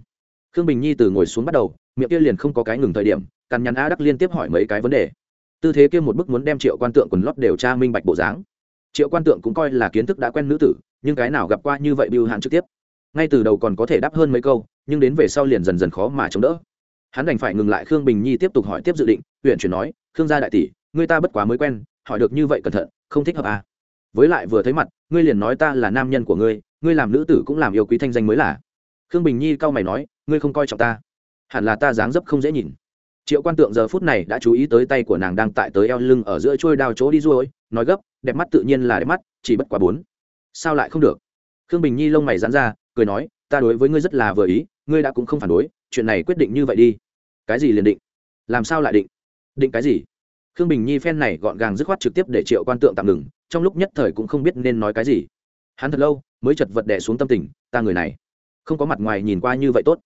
Khương bình nhi từ ngồi xuống bắt đầu, miệng kia liền không có cái ngừng thời điểm, cằn nhắn a đắc liên tiếp hỏi mấy cái vấn đề. Tư thế kia một bức muốn đem triệu quan tượng quần lót đều tra minh bạch bộ dáng. Triệu quan tượng cũng coi là kiến thức đã quen nữ tử, nhưng cái nào gặp qua như vậy biêu hạn trực tiếp. Ngay từ đầu còn có thể đáp hơn mấy câu, nhưng đến về sau liền dần dần khó mà chống đỡ hắn đành phải ngừng lại khương bình nhi tiếp tục hỏi tiếp dự định, huyện chuyển nói, khương gia đại tỷ, người ta bất quá mới quen, hỏi được như vậy cẩn thận, không thích hợp à. với lại vừa thấy mặt, ngươi liền nói ta là nam nhân của ngươi ngươi làm nữ tử cũng làm yêu quý thanh danh mới là. Khương bình nhi cau mày nói, ngươi không coi trọng ta. Hẳn là ta dáng dấp không dễ nhìn. Triệu quan tượng giờ phút này đã chú ý tới tay của nàng đang tại tới eo lưng ở giữa trôi đao chỗ đi ruôi, nói gấp, đẹp mắt tự nhiên là đẹp mắt, chỉ bất quá bốn. Sao lại không được? Khương bình nhi lông mày dán ra, cười nói, ta đối với ngươi rất là vừa ý ngươi đã cũng không phản đối, chuyện này quyết định như vậy đi. Cái gì liền định? Làm sao lại định? Định cái gì? Khương bình nhi phen này gọn gàng dứt khoát trực tiếp để triệu quan tượng tạm ngừng, trong lúc nhất thời cũng không biết nên nói cái gì. Hắn thật lâu mới chật vật đẻ xuống tâm tình, ta người này không có mặt ngoài nhìn qua như vậy tốt.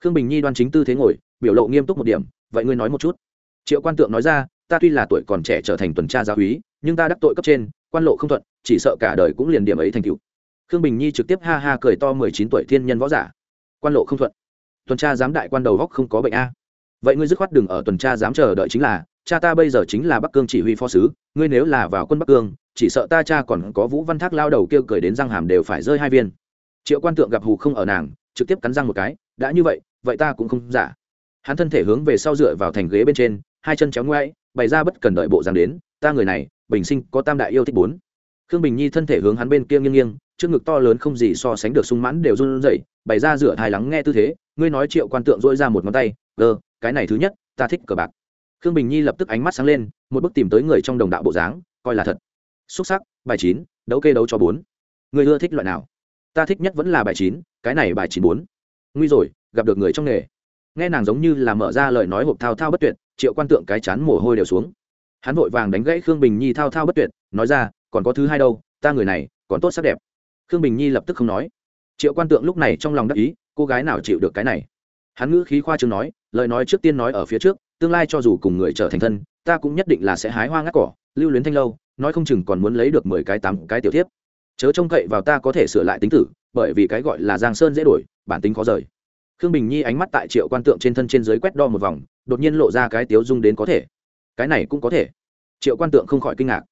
Khương bình nhi đoan chính tư thế ngồi, biểu lộ nghiêm túc một điểm, vậy ngươi nói một chút. Triệu quan tượng nói ra, ta tuy là tuổi còn trẻ trở thành tuần tra gia úy, nhưng ta đắc tội cấp trên, quan lộ không thuận, chỉ sợ cả đời cũng liền điểm ấy thành cựu khương bình nhi trực tiếp ha ha cười to mười chín tuổi thiên nhân võ giả quan lộ không thuận. Tuần tra giám đại quan đầu góc không có bệnh a. Vậy ngươi dứt khoát đừng ở tuần tra giám chờ đợi chính là, cha ta bây giờ chính là bắc cương chỉ huy phó sứ, ngươi nếu là vào quân bắc cương, chỉ sợ ta cha còn có vũ văn thác lao đầu kêu cười đến răng hàm đều phải rơi hai viên. Triệu quan tượng gặp hù không ở nàng, trực tiếp cắn răng một cái, đã như vậy vậy ta cũng không giả. Hắn thân thể hướng về sau dựa vào thành ghế bên trên, hai chân chéo ngoáy, bày ra bất cần đợi bộ dáng đến, ta người này, bình sinh có tam đại yêu thích bốn. Khương bình nhi thân thể hướng hắn bên kia nghiêng nghiêng, trước ngực to lớn không gì so sánh được sung mãn đều run rẩy bày ra rửa thai lắng nghe tư thế, ngươi nói triệu quan tượng dỗi ra một ngón tay gờ cái này thứ nhất, ta thích cờ bạc. Khương bình nhi lập tức ánh mắt sáng lên, một bức tìm tới người trong đồng đạo bộ dáng, coi là thật. Xúc sắc, bài chín, đấu kê đấu cho bốn. Người ưa thích loại nào? Ta thích nhất vẫn là bài chín, cái này bài chín bốn. Nguy rồi, gặp được người trong nghề. Nghe nàng giống như là mở ra lời nói hộp thao thao bất tuyệt, triệu quan tượng cái chán mồ hôi đều xuống. Hắn vội vàng đánh gãy khương bình nhi thao thao bất tuyệt, nói ra, còn có thứ hai đâu, ta người này, còn tốt sắc đẹp. Khương bình nhi lập tức không nói triệu quan tượng lúc này trong lòng đắc ý, cô gái nào chịu được cái này? Hắn ngữ khí khoa trương nói, lời nói trước tiên nói ở phía trước, tương lai cho dù cùng người trở thành thân, ta cũng nhất định là sẽ hái hoa ngắt cỏ, lưu luyến thanh lâu, nói không chừng còn muốn lấy được mười cái tám cái tiểu tiếp chớ trông cậy vào ta có thể sửa lại tính tử, bởi vì cái gọi là giang sơn dễ đổi, bản tính khó rời. Khương bình nhi ánh mắt tại triệu quan tượng trên thân trên dưới quét đo một vòng, đột nhiên lộ ra cái tiếu dung đến có thể. Cái này cũng có thể. Triệu quan tượng không khỏi kinh ngạc.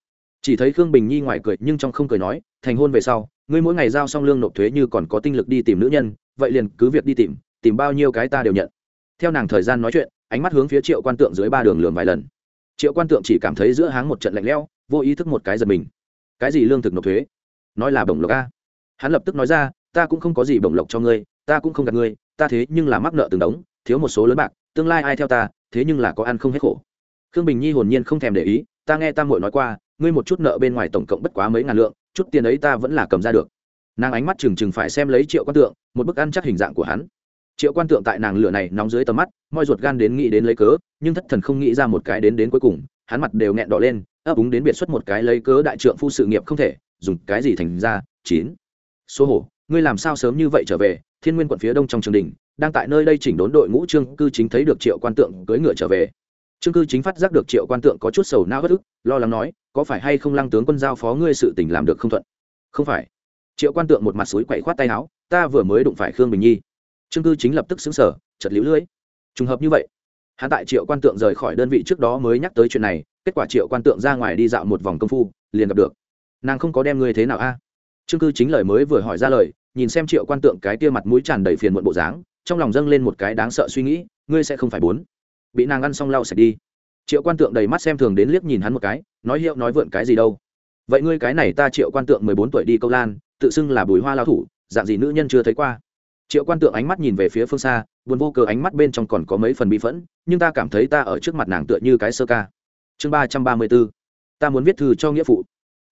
Chỉ thấy khương bình nhi ngoài cười, nhưng trong không cười nói thành hôn về sau, ngươi mỗi ngày giao xong lương nộp thuế như còn có tinh lực đi tìm nữ nhân, vậy liền cứ việc đi tìm tìm bao nhiêu cái ta đều nhận. Theo nàng thời gian nói chuyện, ánh mắt hướng phía triệu quan tượng dưới ba đường lường vài lần. Triệu quan tượng chỉ cảm thấy giữa háng một trận lạnh lẽo, vô ý thức một cái giật mình. Cái gì lương thực nộp thuế? Nói là bổng lộc a. Hắn lập tức nói ra, ta cũng không có gì bổng lộc cho ngươi, ta cũng không gạt ngươi, ta thế nhưng là mắc nợ từng đống, thiếu một số lớn bạc, tương lai ai theo ta, thế nhưng là có ăn không hết khổ. Khương bình nhi hồn nhiên không thèm để ý, ta nghe tam muội nói qua, ngươi một chút nợ bên ngoài tổng cộng bất quá mấy ngàn lượng chút tiền ấy ta vẫn là cầm ra được. Nàng ánh mắt trừng trừng phải xem lấy triệu quan tượng, một bức ăn chắc hình dạng của hắn. Triệu quan tượng tại nàng lửa này nóng dưới tầm mắt, moi ruột gan đến nghĩ đến lấy cớ, nhưng thất thần không nghĩ ra một cái đến đến cuối cùng, hắn mặt đều nghẹn đỏ lên, ấp úng đến biệt xuất một cái lấy cớ đại trượng phu sự nghiệp không thể, dùng cái gì thành ra, chín. Số hổ, ngươi làm sao sớm như vậy trở về, thiên nguyên quận phía đông trong trường đình đang tại nơi đây chỉnh đốn đội ngũ trương cư chính thấy được triệu quan tượng cưỡi ngựa trở về. Trương cư chính phát giác được triệu quan tượng có chút sầu nao bất ức, lo lắng nói có phải hay không lăng tướng quân giao phó ngươi sự tình làm được không thuận? Không phải. Triệu quan tượng một mặt suối quậy khoát tay áo, ta vừa mới đụng phải khương bình nhi. Trương cư chính lập tức xứng sở chật liễu lưỡi trùng hợp như vậy, hắn tại triệu quan tượng rời khỏi đơn vị trước đó mới nhắc tới chuyện này, kết quả triệu quan tượng ra ngoài đi dạo một vòng công phu, liền gặp được. Nàng không có đem ngươi thế nào a? Trương cư chính lời mới vừa hỏi ra lời, nhìn xem triệu quan tượng cái tia mặt mũi tràn đầy phiền muộn bộ dáng, trong lòng dâng lên một cái đáng sợ suy nghĩ, ngươi sẽ không phải bốn. Bị nàng ăn xong lau sạch đi triệu quan tượng đầy mắt xem thường đến liếc nhìn hắn một cái, nói hiệu nói vượn cái gì đâu. Vậy ngươi cái này ta triệu quan tượng mười bốn tuổi đi câu lan, tự xưng là bùi hoa lao thủ, dạng gì nữ nhân chưa thấy qua. Triệu quan tượng ánh mắt nhìn về phía phương xa, buồn vô cớ ánh mắt bên trong còn có mấy phần bị phẫn, nhưng ta cảm thấy ta ở trước mặt nàng tựa như cái sơ ca. Chương ba trăm ba mươi b ố ta muốn viết thư cho nghĩa phụ.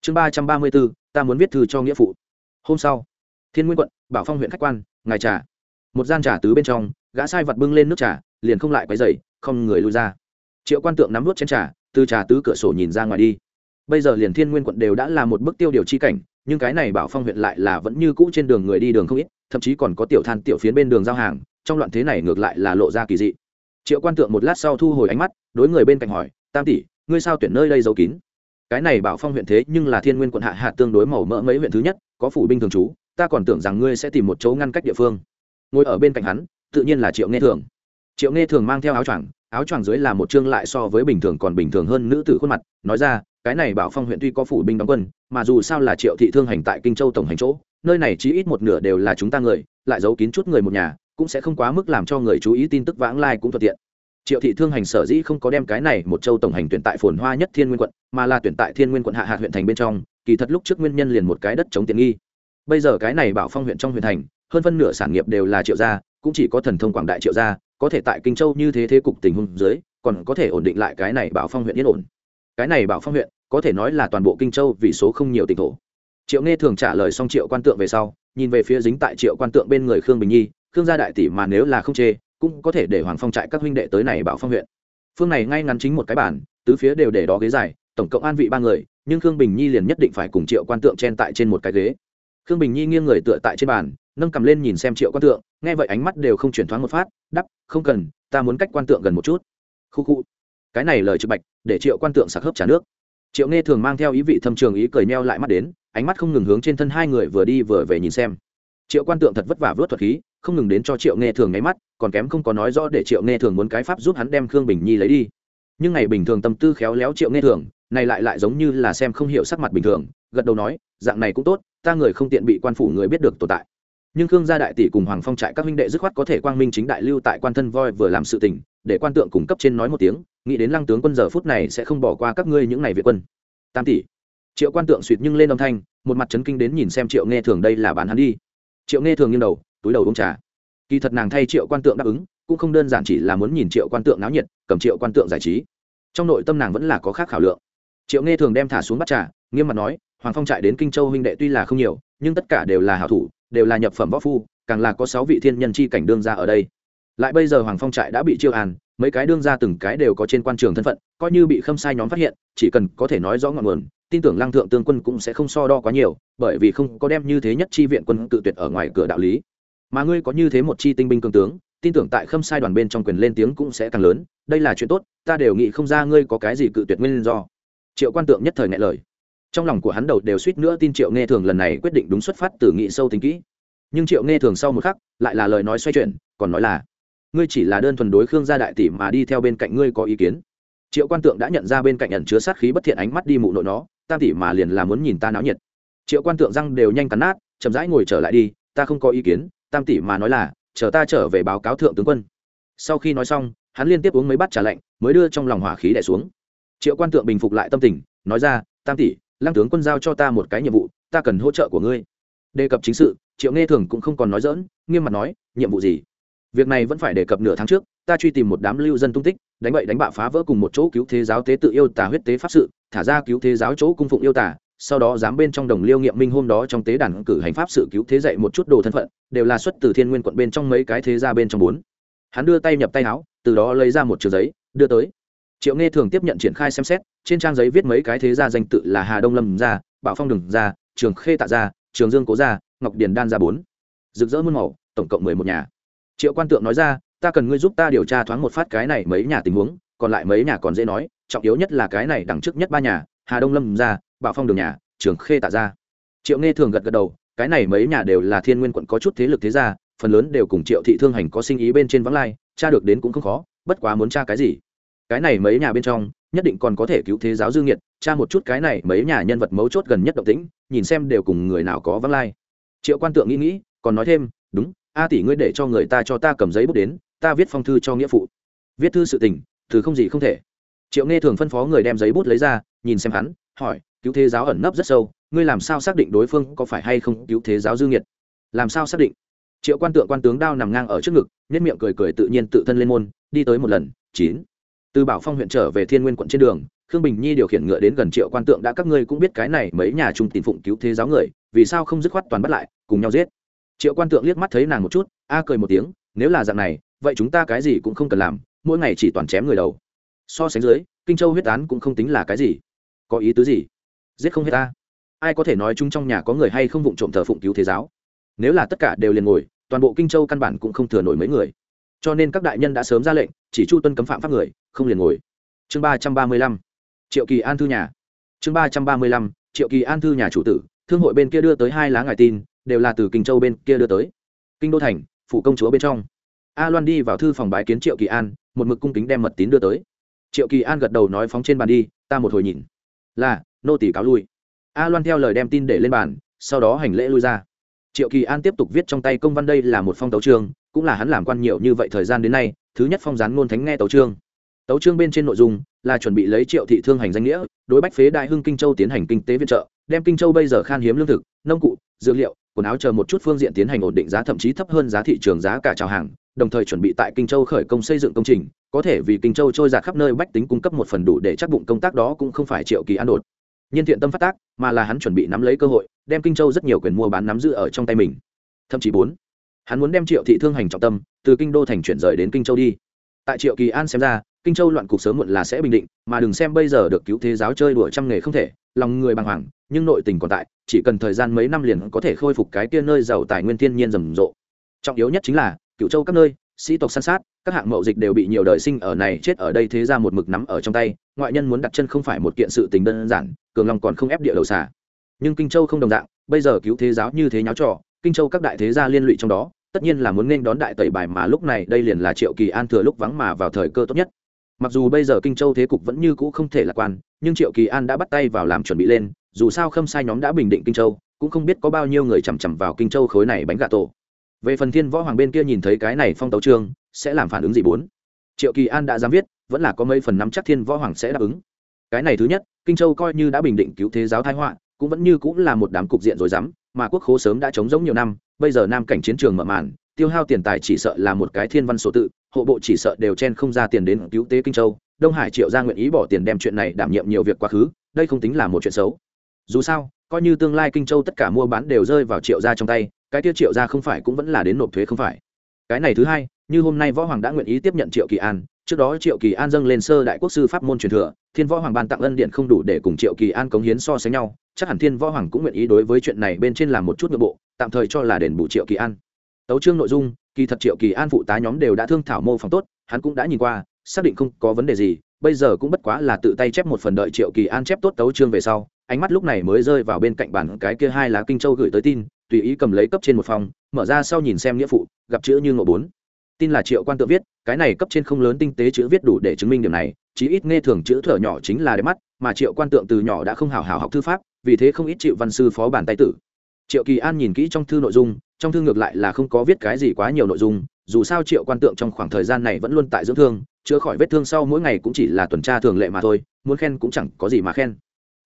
Chương ba trăm ba mươi b ố ta muốn viết thư cho nghĩa phụ. Hôm sau, thiên nguyên quận, bảo phong huyện khách quan, ngài trà. Một gian trà tứ bên trong, gã sai vật bưng lên nước trà, liền không lại quấy dày không người lui ra triệu quan tượng nắm vút trên trà, từ trà tứ cửa sổ nhìn ra ngoài đi. Bây giờ liền thiên nguyên quận đều đã là một bức tiêu điều chi cảnh, nhưng cái này bảo phong huyện lại là vẫn như cũ trên đường người đi đường không ít, thậm chí còn có tiểu than tiểu phiến bên đường giao hàng, trong loạn thế này ngược lại là lộ ra kỳ dị. Triệu quan tượng một lát sau thu hồi ánh mắt, đối người bên cạnh hỏi, tam tỷ, ngươi sao tuyển nơi đây giấu kín? Cái này bảo phong huyện thế nhưng là thiên nguyên quận hạ hạ tương đối màu mỡ mấy huyện thứ nhất, có phủ binh thường trú, ta còn tưởng rằng ngươi sẽ tìm một chỗ ngăn cách địa phương. Ngồi ở bên cạnh hắn, tự nhiên là triệu nghe thường. Triệu nghe thường mang theo áo choàng áo choàng dưới là một chương lại so với bình thường còn bình thường hơn nữ tử khuôn mặt, nói ra, cái này bảo phong huyện tuy có phủ binh đóng quân, mà dù sao là triệu thị thương hành tại kinh châu tổng hành chỗ, nơi này chỉ ít một nửa đều là chúng ta người, lại giấu kín chút người một nhà, cũng sẽ không quá mức làm cho người chú ý tin tức vãng lai cũng thuận tiện. Triệu thị thương hành sở dĩ không có đem cái này một châu tổng hành tuyển tại phồn hoa nhất thiên nguyên quận, mà là tuyển tại thiên nguyên quận hạ hạt huyện thành bên trong, kỳ thật lúc trước nguyên nhân liền một cái đất chống tiện nghi. Bây giờ cái này bảo phong huyện trong huyện thành, hơn phân nửa sản nghiệp đều là triệu gia, cũng chỉ có thần thông quảng đại triệu gia có thể tại kinh châu như thế thế cục tình huống dưới, còn có thể ổn định lại cái này bảo phong huyện yên ổn. Cái này bảo phong huyện, có thể nói là toàn bộ kinh châu vì số không nhiều tỉnh thổ. Triệu nghe thường trả lời xong triệu quan tượng về sau, nhìn về phía dính tại triệu quan tượng bên người khương bình nhi, khương gia đại tỷ mà nếu là không chê, cũng có thể để hoàng phong trại các huynh đệ tới này bảo phong huyện. Phương này ngay ngắn chính một cái bản, tứ phía đều để đó ghế dài, tổng cộng an vị ba người, nhưng khương bình nhi liền nhất định phải cùng triệu quan tượng chen tại trên một cái ghế. Khương bình nhi nghiêng người tựa tại trên bàn nâng cầm lên nhìn xem triệu quan tượng, nghe vậy ánh mắt đều không chuyển thoáng một phát, đắp, không cần, ta muốn cách quan tượng gần một chút. Khu khu. Cái này lời trực bạch, để triệu quan tượng sặc hớp trả nước. Triệu nghe thường mang theo ý vị thâm trường ý cười meo lại mắt đến, ánh mắt không ngừng hướng trên thân hai người vừa đi vừa về nhìn xem. Triệu quan tượng thật vất vả vớt thuật khí, không ngừng đến cho triệu nghe thường nháy mắt, còn kém không có nói rõ để triệu nghe thường muốn cái pháp giúp hắn đem khương bình nhi lấy đi. Nhưng ngày bình thường tâm tư khéo léo triệu nghe thường, này lại lại giống như là xem không hiểu sắc mặt bình thường, gật đầu nói, dạng này cũng tốt, ta người không tiện bị quan phủ người biết được tồn tại nhưng khương gia đại tỷ cùng hoàng phong trại các huynh đệ dứt khoát có thể quang minh chính đại lưu tại quan thân voi vừa làm sự tình, để quan tượng cùng cấp trên nói một tiếng, nghĩ đến lăng tướng quân giờ phút này sẽ không bỏ qua các ngươi những ngày việt quân. Tam tỷ. Triệu quan tượng suýt nhưng lên âm thanh, một mặt chấn kinh đến nhìn xem triệu nghe thường đây là bán hắn đi. Triệu nghe thường nghiêng đầu, túi đầu uống trà. Kỳ thật nàng thay triệu quan tượng đáp ứng, cũng không đơn giản chỉ là muốn nhìn triệu quan tượng náo nhiệt, cầm triệu quan tượng giải trí. Trong nội tâm nàng vẫn là có khác khảo lượng. Triệu nghe thường đem thả xuống bắt trà, nghiêm mặt nói, hoàng phong trại đến kinh châu huynh đệ tuy là không nhiều, nhưng tất cả đều là hảo thủ đều là nhập phẩm võ phu, càng là có sáu vị thiên nhân chi cảnh đương gia ở đây. Lại bây giờ hoàng phong trại đã bị chiêu an mấy cái đương gia từng cái đều có trên quan trường thân phận, coi như bị khâm sai nhóm phát hiện, chỉ cần có thể nói rõ ngọn nguồn, tin tưởng lăng thượng tương quân cũng sẽ không so đo quá nhiều, bởi vì không có đem như thế nhất chi viện quân tự tuyệt ở ngoài cửa đạo lý. Mà ngươi có như thế một chi tinh binh cường tướng, tin tưởng tại khâm sai đoàn bên trong quyền lên tiếng cũng sẽ càng lớn, đây là chuyện tốt, ta đều nghĩ không ra ngươi có cái gì cự tuyệt nguyên do. Triệu quan tượng nhất thời ngại lời trong lòng của hắn đầu đều suýt nữa tin triệu nghe thường lần này quyết định đúng xuất phát từ nghị sâu tính kỹ. Nhưng triệu nghe thường sau một khắc, lại là lời nói xoay chuyển, còn nói là, ngươi chỉ là đơn thuần đối khương gia đại tỷ mà đi theo bên cạnh ngươi có ý kiến. Triệu quan tượng đã nhận ra bên cạnh ẩn chứa sát khí bất thiện ánh mắt đi mụ nội nó tam tỷ mà liền là muốn nhìn ta náo nhiệt. Triệu quan tượng răng đều nhanh cắn nát, chậm rãi ngồi trở lại đi, ta không có ý kiến, tam tỷ mà nói là, chờ ta trở về báo cáo thượng tướng quân. Sau khi nói xong, hắn liên tiếp uống mấy bát trà lạnh, mới đưa trong lòng hỏa khí đẻ xuống. Triệu quan tượng bình phục lại tâm tình, nói ra, tam tỷ lăng tướng quân giao cho ta một cái nhiệm vụ, ta cần hỗ trợ của ngươi. Đề cập chính sự, triệu nghe thường cũng không còn nói dỡn nghiêm mặt nói, nhiệm vụ gì? Việc này vẫn phải đề cập nửa tháng trước, ta truy tìm một đám lưu dân tung tích, đánh bậy đánh bạ phá vỡ cùng một chỗ cứu thế giáo tế tự yêu tà huyết tế pháp sự, thả ra cứu thế giáo chỗ cung phụng yêu tà, sau đó dám bên trong đồng liêu nghiệm minh hôm đó trong tế đàn cử hành pháp sự cứu thế dạy một chút đồ thân phận, đều là xuất từ thiên nguyên quận bên trong mấy cái thế ra bên trong bốn. Hắn đưa tay nhập tay áo, từ đó lấy ra một trường giấy, đưa tới triệu nghe thường tiếp nhận triển khai xem xét, trên trang giấy viết mấy cái thế gia danh tự là hà đông lâm gia, bảo phong đường gia, trường khê tạ gia, trường dương cố gia, ngọc điền đan gia bốn. Rực rỡ muôn màu, tổng cộng mười một nhà. Triệu quan tượng nói ra, ta cần ngươi giúp ta điều tra thoáng một phát cái này mấy nhà tình huống, còn lại mấy nhà còn dễ nói, trọng yếu nhất là cái này đằng trước nhất ba nhà, hà đông lâm gia, bảo phong đường nhà, trường khê tạ gia. Triệu nghe thường gật gật đầu, cái này mấy nhà đều là thiên nguyên quận có chút thế lực thế gia, phần lớn đều cùng triệu thị thương hành có sinh ý bên trên vắng lai cha được đến cũng không khó, bất quá muốn tra cái gì? Cái này mấy nhà bên trong, nhất định còn có thể cứu thế giáo dương nghiệt, tra một chút cái này mấy nhà nhân vật mấu chốt gần nhất động tĩnh, nhìn xem đều cùng người nào có vắng lai. Triệu quan tượng nghĩ nghĩ, còn nói thêm, đúng, a tỷ ngươi để cho người ta cho ta cầm giấy bút đến, ta viết phong thư cho nghĩa phụ. Viết thư sự tình thứ không gì không thể. Triệu nghe thường phân phó người đem giấy bút lấy ra, nhìn xem hắn, hỏi, cứu thế giáo ẩn nấp rất sâu, ngươi làm sao xác định đối phương có phải hay không cứu thế giáo dương nghiệt? Làm sao xác định? Triệu quan tượng quan tướng đao nằm ngang ở trước ngực nhất miệng cười cười tự nhiên tự thân lên môn, đi tới một lần, chín từ bảo phong huyện trở về thiên nguyên quận trên đường, khương bình nhi điều khiển ngựa đến gần triệu quan tượng đã các ngươi cũng biết cái này mấy nhà trung tìm phụng cứu thế giáo người, vì sao không dứt khoát toàn bắt lại, cùng nhau giết. Triệu quan tượng liếc mắt thấy nàng một chút, a cười một tiếng, nếu là dạng này, vậy chúng ta cái gì cũng không cần làm, mỗi ngày chỉ toàn chém người đầu. So sánh dưới, kinh châu huyết án cũng không tính là cái gì. Có ý tứ gì? Giết không hết ta. Ai có thể nói chung trong nhà có người hay không vụng trộm thờ phụng cứu thế giáo? Nếu là tất cả đều liền ngồi, toàn bộ kinh châu căn bản cũng không thừa nổi mấy người cho nên các đại nhân đã sớm ra lệnh, chỉ chu tuân cấm phạm pháp người, không liền ngồi. Chương ba trăm ba mươi lăm, triệu kỳ an thư nhà. Chương ba trăm ba mươi lăm, triệu kỳ an thư nhà chủ tử, thương hội bên kia đưa tới hai lá ngài tin, đều là từ kinh châu bên kia đưa tới. Kinh đô thành phụ công chúa bên trong. A loan đi vào thư phòng bái kiến triệu kỳ an, một mực cung kính đem mật tín đưa tới. Triệu kỳ an gật đầu nói phóng trên bàn đi, ta một hồi nhìn. Là, nô tỷ cáo lui. A loan theo lời đem tin để lên bàn, sau đó hành lễ lui ra triệu kỳ an tiếp tục viết trong tay công văn đây là một phong tấu trương cũng là hắn làm quan nhiều như vậy thời gian đến nay, thứ nhất phong gián ngôn thánh nghe tấu trương tấu trương bên trên nội dung là chuẩn bị lấy triệu thị thương hành danh nghĩa, đối bách phế đại hưng kinh châu tiến hành kinh tế viện trợ, đem kinh châu bây giờ khan hiếm lương thực, nông cụ, dược liệu, quần áo chờ một chút phương diện tiến hành ổn định giá thậm chí thấp hơn giá thị trường giá cả trào hàng, đồng thời chuẩn bị tại kinh châu khởi công xây dựng công trình, có thể vì kinh châu trôi giạt khắp nơi bách tính cung cấp một phần đủ để chắc bụng công tác đó cũng không phải triệu kỳ an đột nhân thiện tâm phát tác, mà là hắn chuẩn bị nắm lấy cơ hội, đem kinh châu rất nhiều quyền mua bán nắm giữ ở trong tay mình. Thậm chí bốn, hắn muốn đem triệu thị thương hành trọng tâm, từ kinh đô thành chuyển rời đến kinh châu đi. Tại triệu kỳ an xem ra, kinh châu loạn cục sớm muộn là sẽ bình định, mà đừng xem bây giờ được cứu thế giáo chơi đùa trăm nghề không thể, lòng người bàng hoàng, nhưng nội tình còn tại, chỉ cần thời gian mấy năm liền có thể khôi phục cái kia nơi giàu tài nguyên thiên nhiên rầm rộ. Trọng yếu nhất chính là cựu châu các nơi, sĩ tộc săn sát, các hạng mậu dịch đều bị nhiều đời sinh ở này chết ở đây thế ra một mực nắm ở trong tay, ngoại nhân muốn đặt chân không phải một kiện sự tình đơn giản cường long còn không ép địa đầu xả nhưng kinh châu không đồng dạng, bây giờ cứu thế giáo như thế nháo trò, kinh châu các đại thế gia liên lụy trong đó, tất nhiên là muốn nên đón đại tẩy bài mà lúc này đây liền là triệu kỳ an thừa lúc vắng mà vào thời cơ tốt nhất. Mặc dù bây giờ kinh châu thế cục vẫn như cũ không thể lạc quan, nhưng triệu kỳ an đã bắt tay vào làm chuẩn bị lên, dù sao khâm sai nhóm đã bình định kinh châu, cũng không biết có bao nhiêu người chằm chằm vào kinh châu khối này bánh gà tổ. Về phần thiên võ hoàng bên kia nhìn thấy cái này phong tấu trương, sẽ làm phản ứng gì bốn? Triệu kỳ an đã dám viết, vẫn là có mấy phần nắm chắc thiên võ hoàng sẽ đáp ứng. Cái này thứ nhất kinh châu coi như đã bình định cứu thế giáo thái họa, cũng vẫn như cũng là một đám cục diện rồi dám, mà quốc khố sớm đã chống giống nhiều năm, bây giờ nam cảnh chiến trường mở màn, tiêu hao tiền tài chỉ sợ là một cái thiên văn số tự, hộ bộ chỉ sợ đều chen không ra tiền đến cứu tế kinh châu. Đông hải triệu ra nguyện ý bỏ tiền đem chuyện này đảm nhiệm nhiều việc quá khứ, đây không tính là một chuyện xấu. Dù sao, coi như tương lai kinh châu tất cả mua bán đều rơi vào triệu gia trong tay, cái tiêu triệu gia không phải cũng vẫn là đến nộp thuế không phải. Cái này thứ hai, như hôm nay võ hoàng đã nguyện ý tiếp nhận triệu kỳ an trước đó triệu kỳ an dâng lên sơ đại quốc sư pháp môn truyền thừa, thiên võ hoàng ban tặng ân điện không đủ để cùng triệu kỳ an cống hiến so sánh nhau, chắc hẳn thiên võ hoàng cũng nguyện ý đối với chuyện này bên trên làm một chút nội bộ, tạm thời cho là đền bù triệu kỳ an. Tấu chương nội dung, kỳ thật triệu kỳ an phụ tá nhóm đều đã thương thảo mô phỏng tốt, hắn cũng đã nhìn qua, xác định không có vấn đề gì, bây giờ cũng bất quá là tự tay chép một phần đợi triệu kỳ an chép tốt tấu chương về sau, ánh mắt lúc này mới rơi vào bên cạnh bản cái kia hai lá kinh châu gửi tới tin, tùy ý cầm lấy cấp trên một phòng, mở ra sau nhìn xem nghĩa phụ, gặp chữ như ngộ bốn. Tin là triệu quan tự viết cái này cấp trên không lớn tinh tế chữ viết đủ để chứng minh điểm này, chí ít nghe thường chữ thở nhỏ chính là đẹp mắt, mà triệu quan tượng từ nhỏ đã không hào hào học thư pháp, vì thế không ít triệu văn sư phó bản tay tử. Triệu kỳ an nhìn kỹ trong thư nội dung, trong thư ngược lại là không có viết cái gì quá nhiều nội dung, dù sao triệu quan tượng trong khoảng thời gian này vẫn luôn tại dưỡng thương, chữa khỏi vết thương sau mỗi ngày cũng chỉ là tuần tra thường lệ mà thôi, muốn khen cũng chẳng có gì mà khen.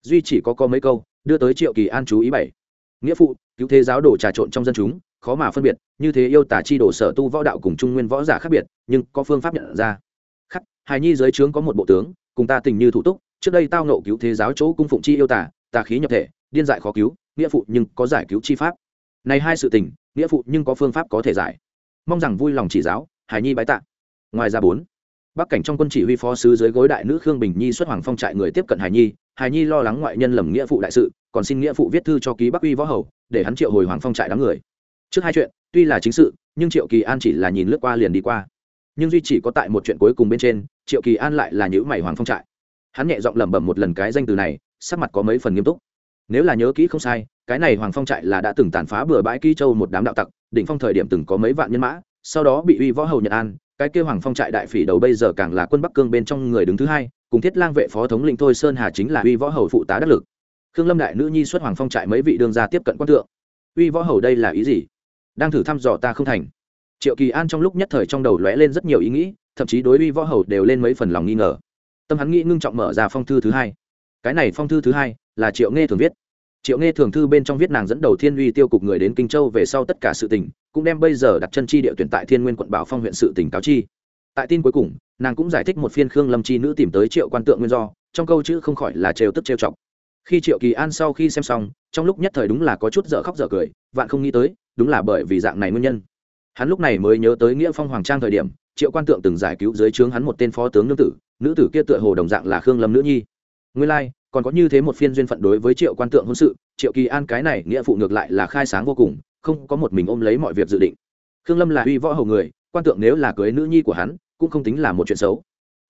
Duy chỉ có có mấy câu, đưa tới triệu kỳ an chú ý bảy. Nghĩa phụ, cứu thế giáo đồ trà trộn trong dân chúng khó mà phân biệt, như thế yêu tả chi đồ sở tu võ đạo cùng trung nguyên võ giả khác biệt, nhưng có phương pháp nhận ra. Khắc, hài nhi dưới trướng có một bộ tướng, cùng ta tình như thủ túc, trước đây tao nộ cứu thế giáo chỗ cung phụng chi yêu tả, tà khí nhập thể, điên dại khó cứu, nghĩa phụ nhưng có giải cứu chi pháp. Này hai sự tình, nghĩa phụ nhưng có phương pháp có thể giải. Mong rằng vui lòng chỉ giáo, hài nhi bái tạ. Ngoài ra bốn, bắc cảnh trong quân chỉ huy phó sứ dưới gối đại nữ khương bình nhi xuất hoàng phong trại người tiếp cận hài nhi hài nhi lo lắng ngoại nhân lầm nghĩa phụ đại sự, còn xin nghĩa phụ viết thư cho ký bắc uy võ hầu, để hắn triệu hồi hoàng phong trại đám người trước hai chuyện, tuy là chính sự, nhưng triệu kỳ an chỉ là nhìn lướt qua liền đi qua. Nhưng duy chỉ có tại một chuyện cuối cùng bên trên, triệu kỳ an lại là nhữ mày hoàng phong trại. Hắn nhẹ giọng lẩm bẩm một lần cái danh từ này, sắc mặt có mấy phần nghiêm túc. Nếu là nhớ kỹ không sai, cái này hoàng phong trại là đã từng tàn phá bừa bãi ký châu một đám đạo tặc, đỉnh phong thời điểm từng có mấy vạn nhân mã, sau đó bị uy võ hầu nhật an, cái kêu hoàng phong trại đại phỉ đầu bây giờ càng là quân bắc cương bên trong người đứng thứ hai, cùng thiết lang vệ phó thống lĩnh thôi sơn hà chính là uy võ hầu phụ tá đắc lực. Khương lâm đại nữ nhi xuất hoàng phong trại mấy vị đương gia tiếp cận quan tượng. Uy võ hầu đây là ý gì? Đang thử thăm dò ta không thành. Triệu kỳ an trong lúc nhất thời trong đầu lóe lên rất nhiều ý nghĩ, thậm chí đối uy võ hầu đều lên mấy phần lòng nghi ngờ. Tâm hắn nghĩ ngưng trọng mở ra phong thư thứ hai. Cái này phong thư thứ hai là triệu nghe thường viết. Triệu nghe thường thư bên trong viết nàng dẫn đầu thiên uy tiêu cục người đến kinh châu về sau tất cả sự tình, cũng đem bây giờ đặt chân chi địa tuyển tại thiên nguyên quận bảo phong huyện sự tỉnh cáo chi. Tại tin cuối cùng, nàng cũng giải thích một phiên khương lâm chi nữ tìm tới triệu quan tượng nguyên do, trong câu chữ không khỏi là trêu tức trêu chọc. Khi triệu kỳ an sau khi xem xong, trong lúc nhất thời đúng là có chút dở khóc dở cười, vạn không nghĩ tới đúng là bởi vì dạng này nguyên nhân. Hắn lúc này mới nhớ tới nghĩa phong hoàng trang thời điểm triệu quan tượng từng giải cứu dưới trướng hắn một tên phó tướng nữ tử nữ tử kia tựa hồ đồng dạng là khương lâm nữ nhi. Nguyên lai、like, còn có như thế một phiên duyên phận đối với triệu quan tượng hôn sự triệu kỳ an cái này nghĩa phụ ngược lại là khai sáng vô cùng không có một mình ôm lấy mọi việc dự định. Khương lâm là uy võ hầu người quan tượng nếu là cưới nữ nhi của hắn cũng không tính là một chuyện xấu.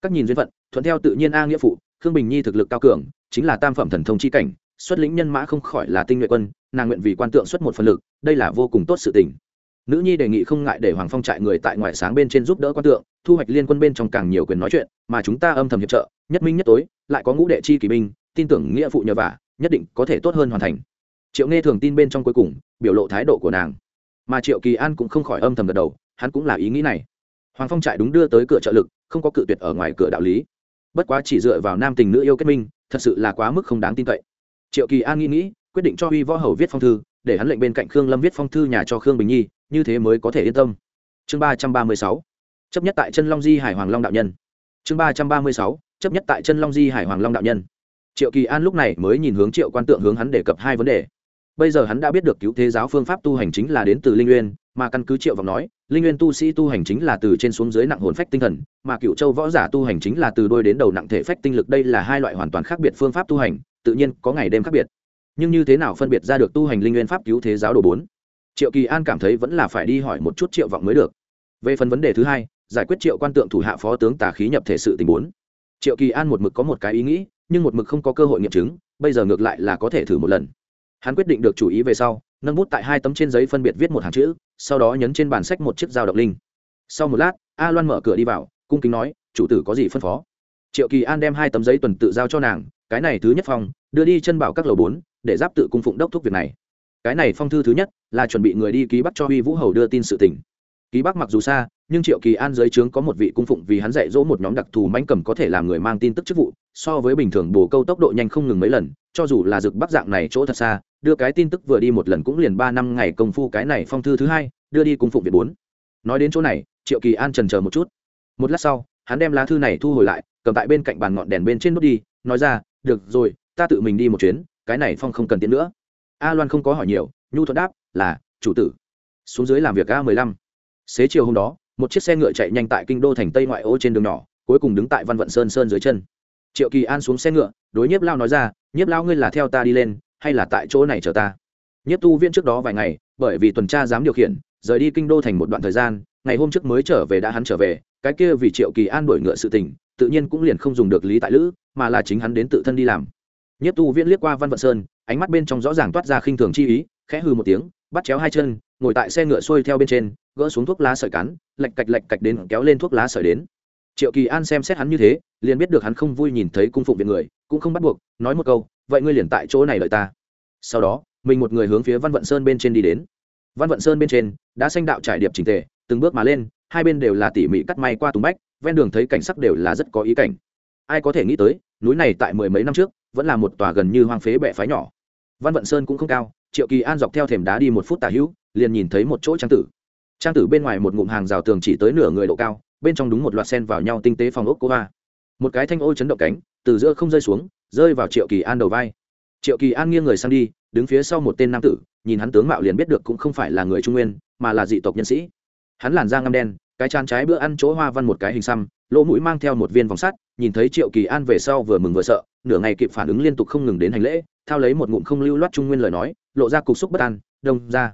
Các nhìn duyên phận thuận theo tự nhiên a nghĩa phụ khương bình nhi thực lực cao cường chính là tam phẩm thần thông chi cảnh xuất lĩnh nhân mã không khỏi là tinh nhuệ quân nàng nguyện vì quan tượng xuất một phần lực, đây là vô cùng tốt sự tình. Nữ nhi đề nghị không ngại để hoàng phong trại người tại ngoại sáng bên trên giúp đỡ quan tượng, thu hoạch liên quân bên trong càng nhiều quyền nói chuyện, mà chúng ta âm thầm hiệp trợ, nhất minh nhất tối, lại có ngũ đệ chi kỳ binh, tin tưởng nghĩa phụ nhờ vả, nhất định có thể tốt hơn hoàn thành. Triệu nghe thường tin bên trong cuối cùng, biểu lộ thái độ của nàng. Mà triệu kỳ an cũng không khỏi âm thầm gật đầu, hắn cũng là ý nghĩ này. Hoàng phong trại đúng đưa tới cửa trợ lực, không có cự tuyệt ở ngoài cửa đạo lý. Bất quá chỉ dựa vào nam tình nữ yêu kết minh, thật sự là quá mức không đáng tin cậy. Triệu kỳ an nghĩ nghĩ quyết định cho uy võ hầu viết phong thư, để hắn lệnh bên cạnh khương lâm viết phong thư nhà cho khương bình nhi, như thế mới có thể yên tâm. Chương ba trăm ba mươi sáu, chấp nhất tại chân long di hải hoàng long đạo nhân. Chương ba trăm ba mươi sáu, chấp nhất tại chân long di hải hoàng long đạo nhân. Triệu kỳ an lúc này mới nhìn hướng triệu quan tượng hướng hắn đề cập hai vấn đề. Bây giờ hắn đã biết được cứu thế giáo phương pháp tu hành chính là đến từ linh uyên mà căn cứ triệu vọng nói, linh uyên tu sĩ tu hành chính là từ trên xuống dưới nặng hồn phách tinh thần, mà cựu châu võ giả tu hành chính là từ đôi đến đầu nặng thể phách tinh lực. Đây là hai loại hoàn toàn khác biệt phương pháp tu hành, tự nhiên có ngày đêm khác biệt nhưng như thế nào phân biệt ra được tu hành linh nguyên pháp cứu thế giáo đồ bốn? Triệu kỳ an cảm thấy vẫn là phải đi hỏi một chút triệu vọng mới được. Về phần vấn đề thứ hai, giải quyết triệu quan tượng thủ hạ phó tướng tà khí nhập thể sự tình bốn. Triệu kỳ an một mực có một cái ý nghĩ, nhưng một mực không có cơ hội nghiệm chứng, bây giờ ngược lại là có thể thử một lần. Hắn quyết định được chủ ý về sau, nâng bút tại hai tấm trên giấy phân biệt viết một hàng chữ, sau đó nhấn trên bàn sách một chiếc dao độc linh. Sau một lát, a loan mở cửa đi vào, cung kính nói, chủ tử có gì phân phó? Triệu kỳ an đem hai tấm giấy tuần tự giao cho nàng, cái này thứ nhất phòng, đưa đi chân bảo các lầu bốn để giáp tự cung phụng đốc thúc việc này. Cái này phong thư thứ nhất là chuẩn bị người đi ký bắc cho huy vũ hầu đưa tin sự tình. Ký bắc mặc dù xa, nhưng triệu kỳ an dưới trướng có một vị cung phụng vì hắn dạy dỗ một nhóm đặc thù mãnh cầm có thể làm người mang tin tức chức vụ, so với bình thường bồ câu tốc độ nhanh không ngừng mấy lần, cho dù là rực bắc dạng này chỗ thật xa, đưa cái tin tức vừa đi một lần cũng liền ba năm ngày công phu cái này phong thư thứ hai, đưa đi cung phụng việt bốn. Nói đến chỗ này, triệu kỳ an trần chờ một chút. Một lát sau, hắn đem lá thư này thu hồi lại, cầm tại bên cạnh bàn ngọn đèn bên trên nút đi, nói ra, được rồi, ta tự mình đi một chuyến cái này phong không cần tiến nữa. A loan không có hỏi nhiều, nhu thuận đáp, là, chủ tử. Xuống dưới làm việc a mười lăm. Xế chiều hôm đó, một chiếc xe ngựa chạy nhanh tại kinh đô thành tây ngoại ô trên đường nhỏ, cuối cùng đứng tại văn vận sơn sơn dưới chân. Triệu kỳ an xuống xe ngựa, đối nhiếp lao nói ra, nhiếp lao ngươi là theo ta đi lên, hay là tại chỗ này chờ ta? Nhiếp tu viên trước đó vài ngày, bởi vì tuần tra dám điều khiển, rời đi kinh đô thành một đoạn thời gian, ngày hôm trước mới trở về đã hắn trở về, cái kia vì triệu kỳ an đổi ngựa sự tình, tự nhiên cũng liền không dùng được lý tại lữ, mà là chính hắn đến tự thân đi làm nhất tu viễn liếc qua văn vận sơn, ánh mắt bên trong rõ ràng toát ra khinh thường chi ý, khẽ hư một tiếng, bắt chéo hai chân, ngồi tại xe ngựa xuôi theo bên trên, gỡ xuống thuốc lá sợi cắn lạch cạch lạch cạch đến kéo lên thuốc lá sợi đến. Triệu kỳ an xem xét hắn như thế, liền biết được hắn không vui nhìn thấy cung phụng viện người, cũng không bắt buộc, nói một câu, vậy ngươi liền tại chỗ này đợi ta. Sau đó, mình một người hướng phía văn vận sơn bên trên đi đến. Văn vận sơn bên trên, đã xanh đạo trải điệp trình tề, từng bước mà lên, hai bên đều là tỉ mỉ cắt may qua tùng bách, ven đường thấy cảnh sắc đều là rất có ý cảnh. Ai có thể nghĩ tới, núi này tại mười mấy năm trước vẫn là một tòa gần như hoang phế bẻ phái nhỏ. Văn vận sơn cũng không cao, triệu kỳ an dọc theo thềm đá đi một phút tả hữu, liền nhìn thấy một chỗ trang tử. Trang tử bên ngoài một ngụm hàng rào tường chỉ tới nửa người độ cao, bên trong đúng một loạt sen vào nhau tinh tế phòng ốc cô hoa. Một cái thanh ô chấn động cánh, từ giữa không rơi xuống, rơi vào triệu kỳ an đầu vai. Triệu kỳ an nghiêng người sang đi, đứng phía sau một tên nam tử, nhìn hắn tướng mạo liền biết được cũng không phải là người trung nguyên, mà là dị tộc nhân sĩ. Hắn làn da ngăm đen, cái chán trái bữa ăn chỗ hoa văn một cái hình xăm lỗ mũi mang theo một viên vòng sắt, nhìn thấy triệu kỳ an về sau vừa mừng vừa sợ, nửa ngày kịp phản ứng liên tục không ngừng đến hành lễ, thao lấy một ngụm không lưu loát trung nguyên lời nói, lộ ra cục xúc bất an, đông ra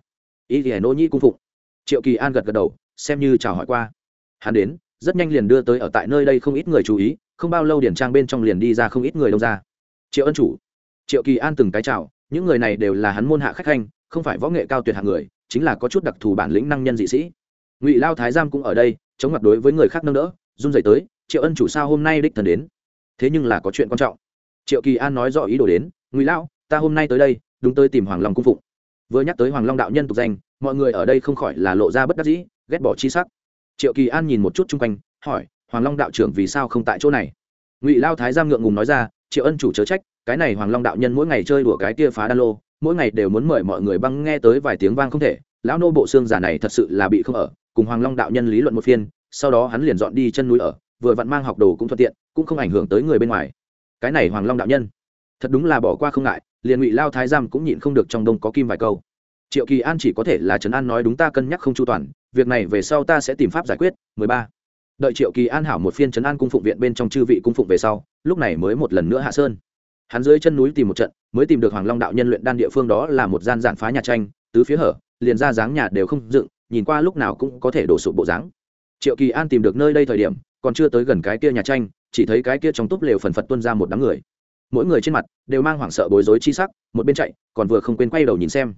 ý thì nỗ nhĩ cung phụng. Triệu kỳ an gật gật đầu, xem như chào hỏi qua. Hắn đến, rất nhanh liền đưa tới ở tại nơi đây không ít người chú ý, không bao lâu điển trang bên trong liền đi ra không ít người đông ra triệu ân chủ. Triệu kỳ an từng cái chào, những người này đều là hắn môn hạ khách khanh, không phải võ nghệ cao tuyệt hạng người, chính là có chút đặc thù bản lĩnh năng nhân dị sĩ. Ngụy lao thái giam cũng ở đây, chống mặt đối với người khác nâng đỡ run dậy tới, triệu ân chủ sao hôm nay đích thần đến? Thế nhưng là có chuyện quan trọng. Triệu kỳ an nói rõ ý đồ đến, ngụy lão, ta hôm nay tới đây, đúng tới tìm hoàng long cung phụng. Vừa nhắc tới hoàng long đạo nhân tục danh, mọi người ở đây không khỏi là lộ ra bất đắc dĩ, ghét bỏ chi sắc. Triệu kỳ an nhìn một chút chung quanh, hỏi, hoàng long đạo trưởng vì sao không tại chỗ này? Ngụy lao thái giam ngượng ngùng nói ra, triệu ân chủ chớ trách, cái này hoàng long đạo nhân mỗi ngày chơi đùa cái kia phá đan lô, mỗi ngày đều muốn mời mọi người băng nghe tới vài tiếng vang không thể, lão nô bộ xương giả này thật sự là bị không ở, cùng hoàng long đạo nhân lý luận một phiên sau đó hắn liền dọn đi chân núi ở, vừa vặn mang học đồ cũng thuận tiện, cũng không ảnh hưởng tới người bên ngoài. Cái này hoàng long đạo nhân, thật đúng là bỏ qua không ngại, liền ngụy lao thái giam cũng nhịn không được trong đông có kim vài câu. Triệu kỳ an chỉ có thể là trấn an nói đúng ta cân nhắc không chu toàn, việc này về sau ta sẽ tìm pháp giải quyết. 13. đợi triệu kỳ an hảo một phiên trấn an cung phụng viện bên trong chư vị cung phụng về sau, lúc này mới một lần nữa hạ sơn. Hắn dưới chân núi tìm một trận, mới tìm được hoàng long đạo nhân luyện đan địa phương đó là một gian giản phá nhà tranh, tứ phía hở, liền ra dáng nhà đều không dựng, nhìn qua lúc nào cũng có thể đổ sụp bộ dáng triệu kỳ an tìm được nơi đây thời điểm, còn chưa tới gần cái kia nhà tranh, chỉ thấy cái kia trong túp lều phần phật tuân ra một đám người. Mỗi người trên mặt đều mang hoảng sợ bối rối chi sắc, một bên chạy, còn vừa không quên quay đầu nhìn xem.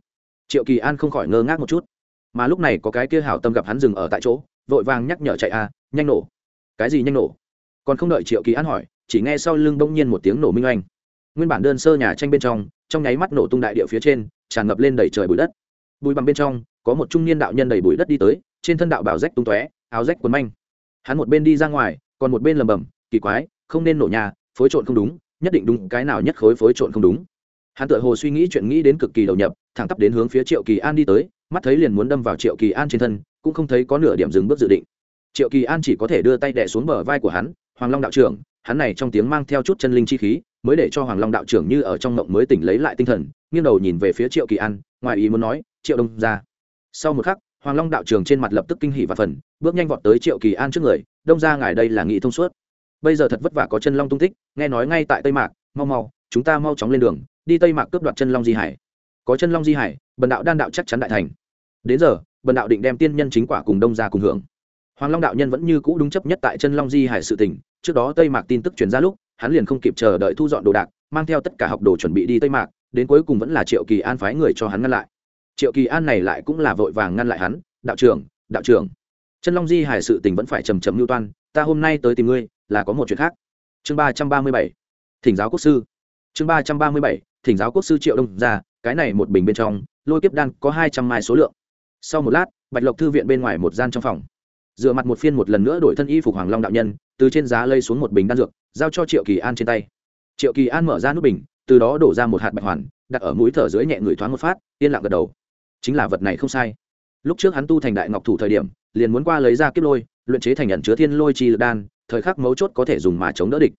Triệu kỳ an không khỏi ngơ ngác một chút. Mà lúc này có cái kia hảo tâm gặp hắn dừng ở tại chỗ, vội vàng nhắc nhở chạy a nhanh nổ. Cái gì nhanh nổ? Còn không đợi triệu kỳ an hỏi, chỉ nghe sau lưng bỗng nhiên một tiếng nổ minh oanh. Nguyên bản đơn sơ nhà tranh bên trong trong nháy mắt nổ tung đại địa phía trên, tràn ngập lên đầy trời bụi đất. Bụi bằng bên trong, có một trung niên đạo nhân đầy bụi đất đi tới, trên thân đạo bảo rách tung tóe áo rách quần manh. Hắn một bên đi ra ngoài, còn một bên lầm bầm kỳ quái, không nên nổ nhà, phối trộn không đúng, nhất định đúng cái nào nhất khối phối trộn không đúng. Hắn tự hồ suy nghĩ chuyện nghĩ đến cực kỳ đầu nhập, thẳng tắp đến hướng phía triệu kỳ an đi tới, mắt thấy liền muốn đâm vào triệu kỳ an trên thân, cũng không thấy có nửa điểm dừng bước dự định. Triệu kỳ an chỉ có thể đưa tay đẻ xuống bờ vai của hắn, hoàng long đạo trưởng, hắn này trong tiếng mang theo chút chân linh chi khí, mới để cho hoàng long đạo trưởng như ở trong mộng mới tỉnh lấy lại tinh thần. Nghiêng đầu nhìn về phía triệu kỳ an, ngoài ý muốn nói, triệu đông ra sau một khắc hoàng long đạo trưởng trên mặt lập tức kinh hỉ và phần, bước nhanh vọt tới triệu kỳ an trước người, đông ra ngài đây là nghị thông suốt. Bây giờ thật vất vả có chân long tung tích, nghe nói ngay tại tây mạc, mau mau, chúng ta mau chóng lên đường, đi tây mạc cướp đoạt chân long di hải. Có chân long di hải, bần đạo đan đạo chắc chắn đại thành. Đến giờ, bần đạo định đem tiên nhân chính quả cùng đông ra cùng hưởng. Hoàng long đạo nhân vẫn như cũ đúng chấp nhất tại chân long di hải sự tỉnh trước đó tây mạc tin tức truyền ra lúc, hắn liền không kịp chờ đợi thu dọn đồ đạc, mang theo tất cả học đồ chuẩn bị đi tây mạc, đến cuối cùng vẫn là triệu kỳ an phái người cho hắn ngăn lại triệu kỳ an này lại cũng là vội vàng ngăn lại hắn, đạo trưởng đạo trưởng. Chân long di hải sự tình vẫn phải trầm trầm mưu toan, ta hôm nay tới tìm ngươi, là có một chuyện khác. Chương ba trăm ba mươi bảy. Thỉnh giáo quốc sư. Chương ba trăm ba mươi bảy. Thỉnh giáo quốc sư triệu đông ra cái này một bình bên trong, lôi kiếp đan có hai trăm mai số lượng. Sau một lát, bạch lộc thư viện bên ngoài một gian trong phòng. Dựa mặt một phiên một lần nữa đổi thân y phục hoàng long đạo nhân, từ trên giá lây xuống một bình đan dược, giao cho triệu kỳ an trên tay. Triệu kỳ an mở ra nút bình, từ đó đổ ra một hạt bạch hoàn, đặt ở mũi thở dưới nhẹ người thoáng một phát, yên lặng gật đầu chính là vật này không sai. Lúc trước hắn tu thành đại ngọc thủ thời điểm, liền muốn qua lấy ra kiếp lôi, luyện chế thành nhận chứa thiên lôi chi lực đan, thời khắc mấu chốt có thể dùng mà chống đỡ địch.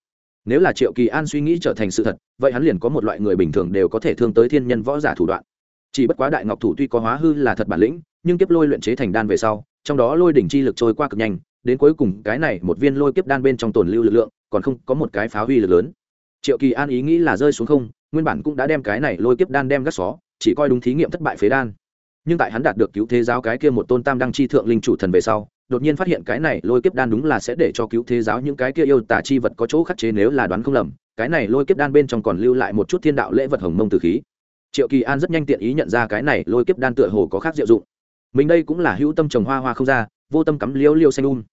Nếu là triệu kỳ an suy nghĩ trở thành sự thật, vậy hắn liền có một loại người bình thường đều có thể thương tới thiên nhân võ giả thủ đoạn. Chỉ bất quá đại ngọc thủ tuy có hóa hư là thật bản lĩnh, nhưng kiếp lôi luyện chế thành đan về sau, trong đó lôi đỉnh chi lực trôi qua cực nhanh, đến cuối cùng cái này một viên lôi kiếp đan bên trong tồn lưu lực lượng, còn không có một cái phá huy lực lớn. Triệu kỳ an ý nghĩ là rơi xuống không, nguyên bản cũng đã đem cái này lôi kiếp đan đem gắt xó, chỉ coi đúng thí nghiệm thất bại phế đan nhưng tại hắn đạt được cứu thế giáo cái kia một tôn tam đăng chi thượng linh chủ thần về sau, đột nhiên phát hiện cái này lôi kiếp đan đúng là sẽ để cho cứu thế giáo những cái kia yêu tả chi vật có chỗ khắc chế nếu là đoán không lầm, cái này lôi kiếp đan bên trong còn lưu lại một chút thiên đạo lễ vật hồng mông từ khí. Triệu kỳ an rất nhanh tiện ý nhận ra cái này lôi kiếp đan tựa hồ có khác diệu dụng. Mình đây cũng là hữu tâm trồng hoa hoa không ra, vô tâm cắm liêu liêu xanh un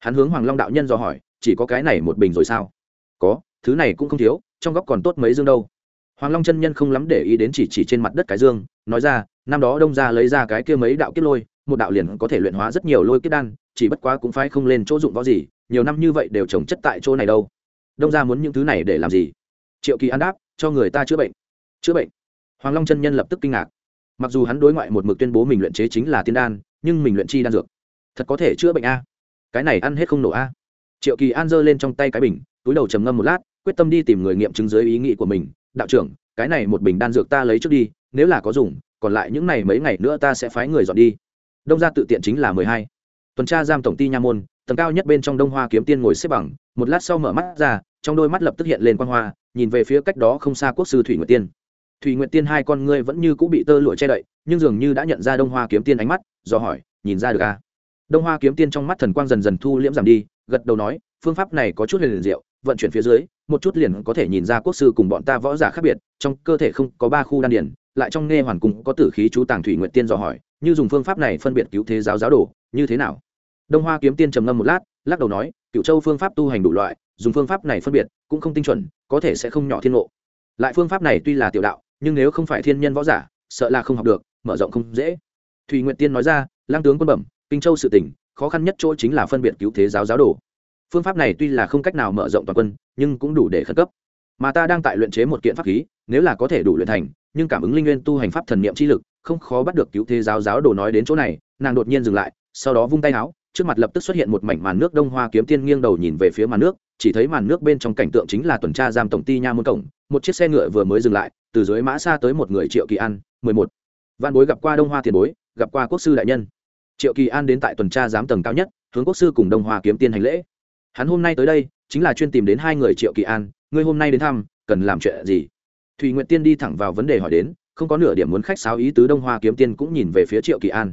hắn hướng hoàng long đạo nhân dò hỏi, chỉ có cái này một bình rồi sao? Có, thứ này cũng không thiếu, trong góc còn tốt mấy dương đâu. Hoàng long chân nhân không lắm để ý đến chỉ chỉ trên mặt đất cái dương, nói ra năm đó đông ra lấy ra cái kia mấy đạo kiếp lôi, một đạo liền có thể luyện hóa rất nhiều lôi kiếp đan, chỉ bất quá cũng phải không lên chỗ dụng võ gì, nhiều năm như vậy đều trồng chất tại chỗ này đâu. Đông ra muốn những thứ này để làm gì? Triệu kỳ an đáp, cho người ta chữa bệnh. Chữa bệnh? Hoàng long chân nhân lập tức kinh ngạc. Mặc dù hắn đối ngoại một mực tuyên bố mình luyện chế chính là tiên đan, nhưng mình luyện chi đan dược, thật có thể chữa bệnh a. Cái này ăn hết không nổ a. Triệu kỳ an giơ lên trong tay cái bình, túi đầu trầm ngâm một lát, quyết tâm đi tìm người nghiệm chứng dưới ý nghĩ của mình. Đạo trưởng, cái này một bình đan dược ta lấy trước đi, nếu là có dùng còn lại những này mấy ngày nữa ta sẽ phái người dọn đi. Đông ra tự tiện chính là mười hai. Tuần tra giam tổng ty nha môn, tầng cao nhất bên trong đông hoa kiếm tiên ngồi xếp bằng, một lát sau mở mắt ra, trong đôi mắt lập tức hiện lên quan hoa, nhìn về phía cách đó không xa quốc sư thủy nguyệt tiên. Thủy nguyệt tiên hai con ngươi vẫn như cũng bị tơ lụa che đậy, nhưng dường như đã nhận ra đông hoa kiếm tiên ánh mắt, do hỏi, nhìn ra được à? đông hoa kiếm tiên trong mắt thần quang dần dần thu liễm giảm đi, gật đầu nói, phương pháp này có chút huyền liền diệu, vận chuyển phía dưới, một chút liền có thể nhìn ra quốc sư cùng bọn ta võ giả khác biệt, trong cơ thể không có ba khu đan điển lại trong nghe hoàn cung có tử khí chú tàng thủy nguyện tiên dò hỏi, như dùng phương pháp này phân biệt cứu thế giáo giáo đồ, như thế nào? Đông hoa kiếm tiên trầm ngâm một lát, lắc đầu nói cựu châu phương pháp tu hành đủ loại, dùng phương pháp này phân biệt, cũng không tinh chuẩn, có thể sẽ không nhỏ thiên ngộ. Lại phương pháp này tuy là tiểu đạo, nhưng nếu không phải thiên nhân võ giả, sợ là không học được, mở rộng không dễ. Thùy nguyện tiên nói ra lang tướng quân bẩm, kinh châu sự tỉnh khó khăn nhất chỗ chính là phân biệt cứu thế giáo giáo đồ. Phương pháp này tuy là không cách nào mở rộng toàn quân, nhưng cũng đủ để khẩn cấp. Mà ta đang tại luyện chế một kiện pháp khí, nếu là có thể đủ luyện thành nhưng cảm ứng linh nguyên tu hành pháp thần niệm chi lực, không khó bắt được cứu thế giáo giáo đồ nói đến chỗ này, nàng đột nhiên dừng lại, sau đó vung tay áo, trước mặt lập tức xuất hiện một mảnh màn nước đông hoa kiếm tiên nghiêng đầu nhìn về phía màn nước, chỉ thấy màn nước bên trong cảnh tượng chính là tuần tra giam tổng ty nha môn cổng, một chiếc xe ngựa vừa mới dừng lại, từ dưới mã xa tới một người triệu kỳ an, mười một. Văn bối gặp qua đông hoa tiền bối, gặp qua quốc sư đại nhân. Triệu kỳ an đến tại tuần tra giám tầng cao nhất, hướng quốc sư cùng đông hoa kiếm tiên hành lễ. Hắn hôm nay tới đây, chính là chuyên tìm đến hai người triệu kỳ an, ngươi hôm nay đến thăm, cần làm chuyện gì? Thùy nguyện tiên đi thẳng vào vấn đề hỏi đến, không có nửa điểm muốn khách sáo ý tứ đông hoa kiếm tiên cũng nhìn về phía triệu kỳ an.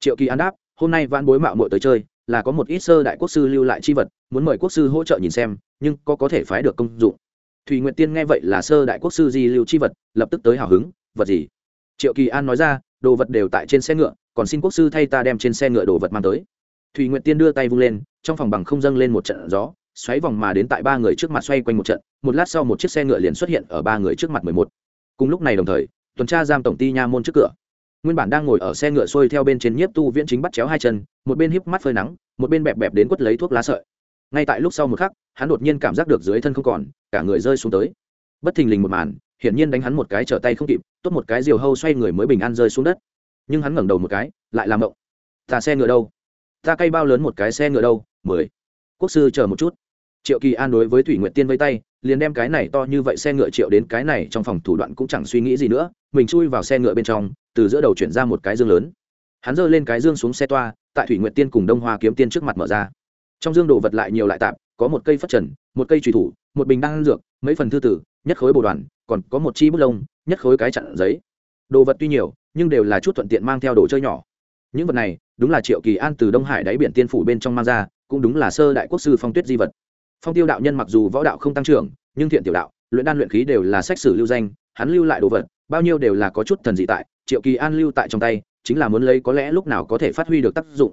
Triệu kỳ an đáp, hôm nay vãn bối mạo muội tới chơi, là có một ít sơ đại quốc sư lưu lại chi vật, muốn mời quốc sư hỗ trợ nhìn xem, nhưng có có thể phái được công dụng. Thùy nguyện tiên nghe vậy là sơ đại quốc sư di lưu chi vật, lập tức tới hào hứng, vật gì? Triệu kỳ an nói ra, đồ vật đều tại trên xe ngựa, còn xin quốc sư thay ta đem trên xe ngựa đồ vật mang tới. Thùy nguyện tiên đưa tay vung lên, trong phòng bằng không dâng lên một trận gió xoáy vòng mà đến tại ba người trước mặt xoay quanh một trận, một lát sau một chiếc xe ngựa liền xuất hiện ở ba người trước mặt mười một. Cùng lúc này đồng thời, tuần tra giam tổng ty nha môn trước cửa. Nguyên bản đang ngồi ở xe ngựa xuôi theo bên trên nhiếp tu viễn chính bắt chéo hai chân, một bên híp mắt phơi nắng, một bên bẹp bẹp đến quất lấy thuốc lá sợi. Ngay tại lúc sau một khắc, hắn đột nhiên cảm giác được dưới thân không còn, cả người rơi xuống tới. Bất thình lình một màn, hiển nhiên đánh hắn một cái trở tay không kịp, tốt một cái diều hâu xoay người mới bình an rơi xuống đất. Nhưng hắn ngẩng đầu một cái, lại làm động ta xe ngựa đâu? Ta cay bao lớn một cái xe ngựa đâu? Mười. Quốc sư chờ một chút triệu kỳ an đối với thủy nguyện tiên vây tay, liền đem cái này to như vậy xe ngựa triệu đến cái này trong phòng thủ đoạn cũng chẳng suy nghĩ gì nữa, mình chui vào xe ngựa bên trong, từ giữa đầu chuyển ra một cái dương lớn. Hắn giơ lên cái dương xuống xe toa, tại thủy nguyện tiên cùng đông hoa kiếm tiên trước mặt mở ra. Trong dương đồ vật lại nhiều lại tạp, có một cây phất trần, một cây trùy thủ, một bình đan dược, mấy phần thư tử, nhất khối bồ đoàn, còn có một chi bút lông, nhất khối cái chặn giấy. Đồ vật tuy nhiều, nhưng đều là chút thuận tiện mang theo đồ chơi nhỏ. Những vật này, đúng là triệu kỳ an từ đông hải đáy biển tiên phủ bên trong mang ra, cũng đúng là sơ đại quốc sư phong tuyết di vật phong tiêu đạo nhân mặc dù võ đạo không tăng trưởng, nhưng thiện tiểu đạo, luyện đan luyện khí đều là sách sử lưu danh, hắn lưu lại đồ vật, bao nhiêu đều là có chút thần dị tại, triệu kỳ an lưu tại trong tay, chính là muốn lấy có lẽ lúc nào có thể phát huy được tác dụng.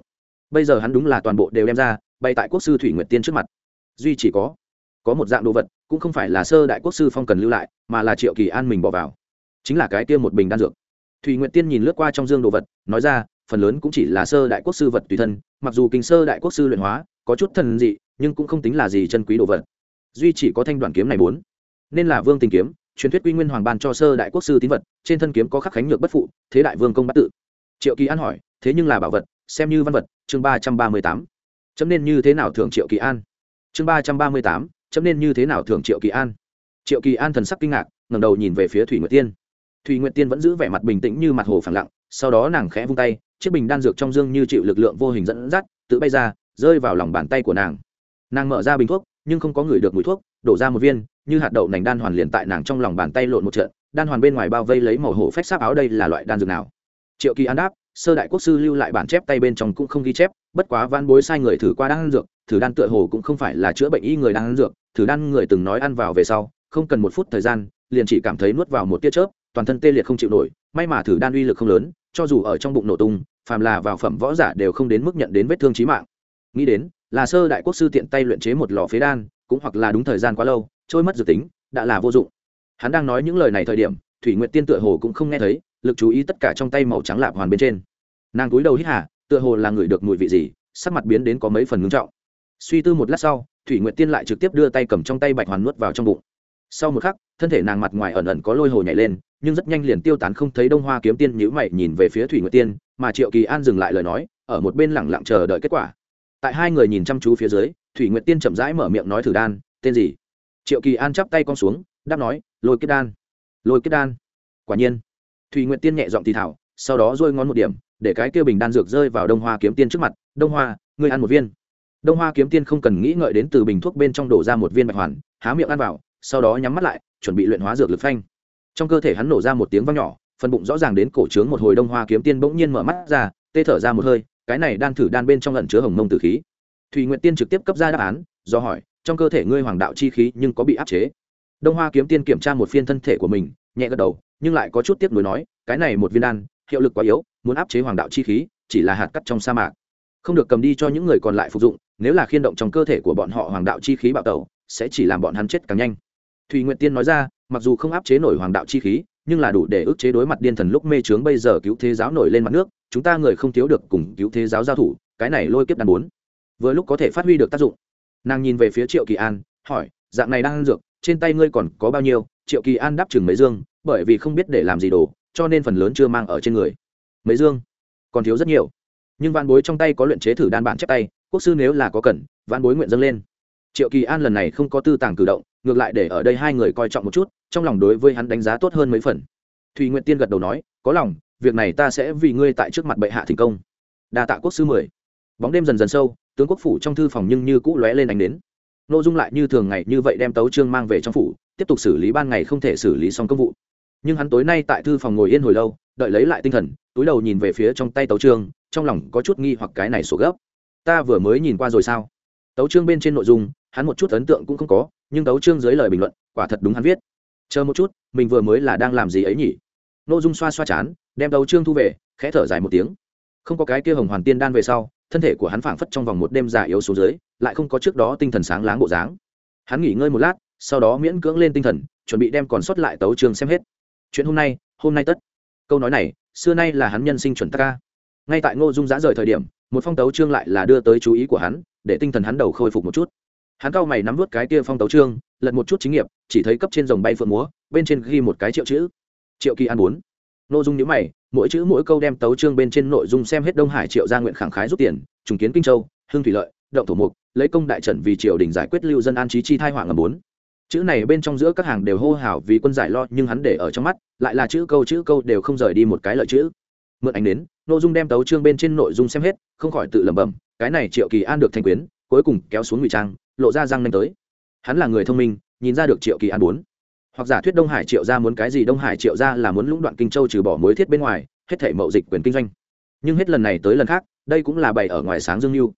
Bây giờ hắn đúng là toàn bộ đều đem ra bay tại quốc sư thủy nguyệt tiên trước mặt. Duy chỉ có có một dạng đồ vật, cũng không phải là sơ đại quốc sư phong cần lưu lại, mà là triệu kỳ an mình bỏ vào. Chính là cái kia một bình đan dược. Thủy nguyệt tiên nhìn lướt qua trong dương đồ vật, nói ra, phần lớn cũng chỉ là sơ đại quốc sư vật tùy thân, mặc dù kinh sơ đại quốc sư luyện hóa, có chút thần dị nhưng cũng không tính là gì chân quý đồ vật. Duy chỉ có thanh đoàn kiếm này bốn. Nên là vương tình kiếm, truyền thuyết quy nguyên hoàng ban cho sơ đại quốc sư tín vật, trên thân kiếm có khắc khánh nhược bất phụ, thế đại vương công bắt tự. Triệu kỳ an hỏi, thế nhưng là bảo vật, xem như văn vật, chương ba trăm ba mươi tám. Chấm nên như thế nào thưởng triệu kỳ an? Chương ba trăm ba mươi tám, chấm nên như thế nào thưởng triệu kỳ an? Triệu kỳ an thần sắc kinh ngạc, ngẩng đầu nhìn về phía thủy nguyệt tiên. Thủy nguyệt tiên vẫn giữ vẻ mặt bình tĩnh như mặt hồ phẳng lặng, sau đó nàng khẽ vung tay, chiếc bình đan dược trong dương như chịu lực lượng vô hình dẫn dắt, tự bay ra, rơi vào lòng bàn tay của nàng nàng mở ra bình thuốc, nhưng không có người được mùi thuốc, đổ ra một viên, như hạt đậu nành đan hoàn liền tại nàng trong lòng bàn tay lộn một trận, đan hoàn bên ngoài bao vây lấy màu hổ phách sáp áo đây là loại đan dược nào? Triệu kỳ an đáp, sơ đại quốc sư lưu lại bản chép tay bên trong cũng không ghi chép, bất quá van bối sai người thử qua đan dược, thử đan tựa hồ cũng không phải là chữa bệnh y người đang ăn dược, thử đan người từng nói ăn vào về sau, không cần một phút thời gian, liền chỉ cảm thấy nuốt vào một tia chớp, toàn thân tê liệt không chịu nổi, may mà thử đan uy lực không lớn, cho dù ở trong bụng nổ tung, phàm là vào phẩm võ giả đều không đến mức nhận đến vết thương chí mạng. Nghĩ đến là sơ đại quốc sư tiện tay luyện chế một lò phế đan, cũng hoặc là đúng thời gian quá lâu, trôi mất dự tính, đã là vô dụng. Hắn đang nói những lời này thời điểm, thủy nguyệt tiên tựa hồ cũng không nghe thấy, lực chú ý tất cả trong tay màu trắng lạp hoàn bên trên. Nàng cúi đầu hít hà, tựa hồ là người được mùi vị gì, sắc mặt biến đến có mấy phần ngưng trọng. Suy tư một lát sau, thủy nguyệt tiên lại trực tiếp đưa tay cầm trong tay bạch hoàn nuốt vào trong bụng. Sau một khắc, thân thể nàng mặt ngoài ẩn ẩn có lôi hồ nhảy lên, nhưng rất nhanh liền tiêu tán không thấy đông hoa kiếm tiên nhữ mày nhìn về phía thủy nguyệt tiên, mà triệu kỳ an dừng lại lời nói, ở một bên lẳng lặng chờ đợi kết quả tại hai người nhìn chăm chú phía dưới, thủy nguyệt tiên chậm rãi mở miệng nói thử đan, tên gì? Triệu kỳ an chắp tay con xuống, đáp nói, lôi kết đan. Lôi kết đan? Quả nhiên. Thủy nguyệt tiên nhẹ giọng thì thảo, sau đó dôi ngón một điểm, để cái kêu bình đan dược rơi vào đông hoa kiếm tiên trước mặt, đông hoa, ngươi ăn một viên. Đông hoa kiếm tiên không cần nghĩ ngợi đến từ bình thuốc bên trong đổ ra một viên bạch hoàn, há miệng ăn vào, sau đó nhắm mắt lại, chuẩn bị luyện hóa dược lực phanh. Trong cơ thể hắn nổ ra một tiếng vang nhỏ, phần bụng rõ ràng đến cổ trướng một hồi đông hoa kiếm tiên bỗng nhiên mở mắt ra, tê thở ra một hơi cái này đan thử đan bên trong lẩn chứa hồng mông tử khí. Thùy nguyện tiên trực tiếp cấp ra đáp án, do hỏi, trong cơ thể ngươi hoàng đạo chi khí nhưng có bị áp chế? Đông hoa kiếm tiên kiểm tra một phiên thân thể của mình, nhẹ gật đầu, nhưng lại có chút tiếc nuối nói, cái này một viên đan, hiệu lực quá yếu, muốn áp chế hoàng đạo chi khí, chỉ là hạt cắt trong sa mạc. Không được cầm đi cho những người còn lại phục dụng, nếu là khiên động trong cơ thể của bọn họ hoàng đạo chi khí bạo tẩu, sẽ chỉ làm bọn hắn chết càng nhanh. Thùy nguyện tiên nói ra, mặc dù không áp chế nổi hoàng đạo chi khí, nhưng là đủ để ức chế đối mặt điên thần lúc mê trướng bây giờ cứu thế giáo nổi lên mặt nước chúng ta người không thiếu được cùng cứu thế giáo giao thủ, cái này lôi kiếp đàn bốn. Vừa lúc có thể phát huy được tác dụng. Nàng nhìn về phía triệu kỳ an, hỏi, dạng này đang ăn dược, trên tay ngươi còn có bao nhiêu? Triệu kỳ an đáp chừng mấy dương, bởi vì không biết để làm gì đồ, cho nên phần lớn chưa mang ở trên người. Mấy dương? Còn thiếu rất nhiều. Nhưng văn bối trong tay có luyện chế thử đan bản chép tay, quốc sư nếu là có cần văn bối nguyện dâng lên. Triệu kỳ an lần này không có tư tàng cử động, ngược lại để ở đây hai người coi trọng một chút, trong lòng đối với hắn đánh giá tốt hơn mấy phần. Thùy nguyện tiên gật đầu nói, có lòng việc này ta sẽ vì ngươi tại trước mặt bệ hạ thành công. Đa tạ quốc sư mười. Bóng đêm dần dần sâu, tướng quốc phủ trong thư phòng nhưng như cũ lóe lên ánh đến nội dung lại như thường ngày như vậy đem tấu trương mang về trong phủ, tiếp tục xử lý ban ngày không thể xử lý xong công vụ. Nhưng hắn tối nay tại thư phòng ngồi yên hồi lâu, đợi lấy lại tinh thần, túi đầu nhìn về phía trong tay tấu trương trong lòng có chút nghi hoặc cái này sổ gấp. Ta vừa mới nhìn qua rồi sao? Tấu trương bên trên nội dung, hắn một chút ấn tượng cũng không có, nhưng tấu trương dưới lời bình luận, quả thật đúng hắn viết. Chờ một chút, mình vừa mới là đang làm gì ấy nhỉ? Nội dung xoa xoa chán, đem tấu trương thu về, khẽ thở dài một tiếng. Không có cái kia hồng hoàn tiên đan về sau, thân thể của hắn phảng phất trong vòng một đêm già yếu xuống dưới, lại không có trước đó tinh thần sáng láng bộ dáng. Hắn nghỉ ngơi một lát, sau đó miễn cưỡng lên tinh thần, chuẩn bị đem còn sót lại tấu trương xem hết. Chuyện hôm nay hôm nay tất. Câu nói này, xưa nay là hắn nhân sinh chuẩn tắc ca ngay tại ngô dung giã rời thời điểm, một phong tấu trương lại là đưa tới chú ý của hắn, để tinh thần hắn đầu khôi phục một chút. Hắn cao mày nắm vút cái kia phong tấu trương, lật một chút chính nghiệp, chỉ thấy cấp trên dòng bay phượng múa, bên trên ghi một cái triệu chữ triệu kỳ an bốn. Nội dung nhữ mày, mỗi chữ mỗi câu đem tấu trương bên trên nội dung xem hết đông hải triệu gia nguyện khẳng khái rút tiền, trùng kiến kinh châu hương thủy lợi, động thổ mục, lấy công đại trận vì triều đình giải quyết lưu dân an trí chi thai hoàng ngầm bốn. Chữ này bên trong giữa các hàng đều hô hào vì quân giải lo, nhưng hắn để ở trong mắt, lại là chữ câu chữ câu đều không rời đi một cái lợi chữ. Mượn ánh đến nội dung đem tấu trương bên trên nội dung xem hết, không khỏi tự lẩm bẩm, cái này triệu kỳ an được thanh quyến, cuối cùng kéo xuống ngụy trang, lộ ra răng nanh tới. Hắn là người thông minh, nhìn ra được triệu kỳ an muốn hoặc giả thuyết đông hải triệu ra muốn cái gì đông hải triệu ra là muốn lũng đoạn kinh châu trừ bỏ mối thiết bên ngoài, hết thể mậu dịch quyền kinh doanh. Nhưng hết lần này tới lần khác, đây cũng là bày ở ngoài sáng dương mưu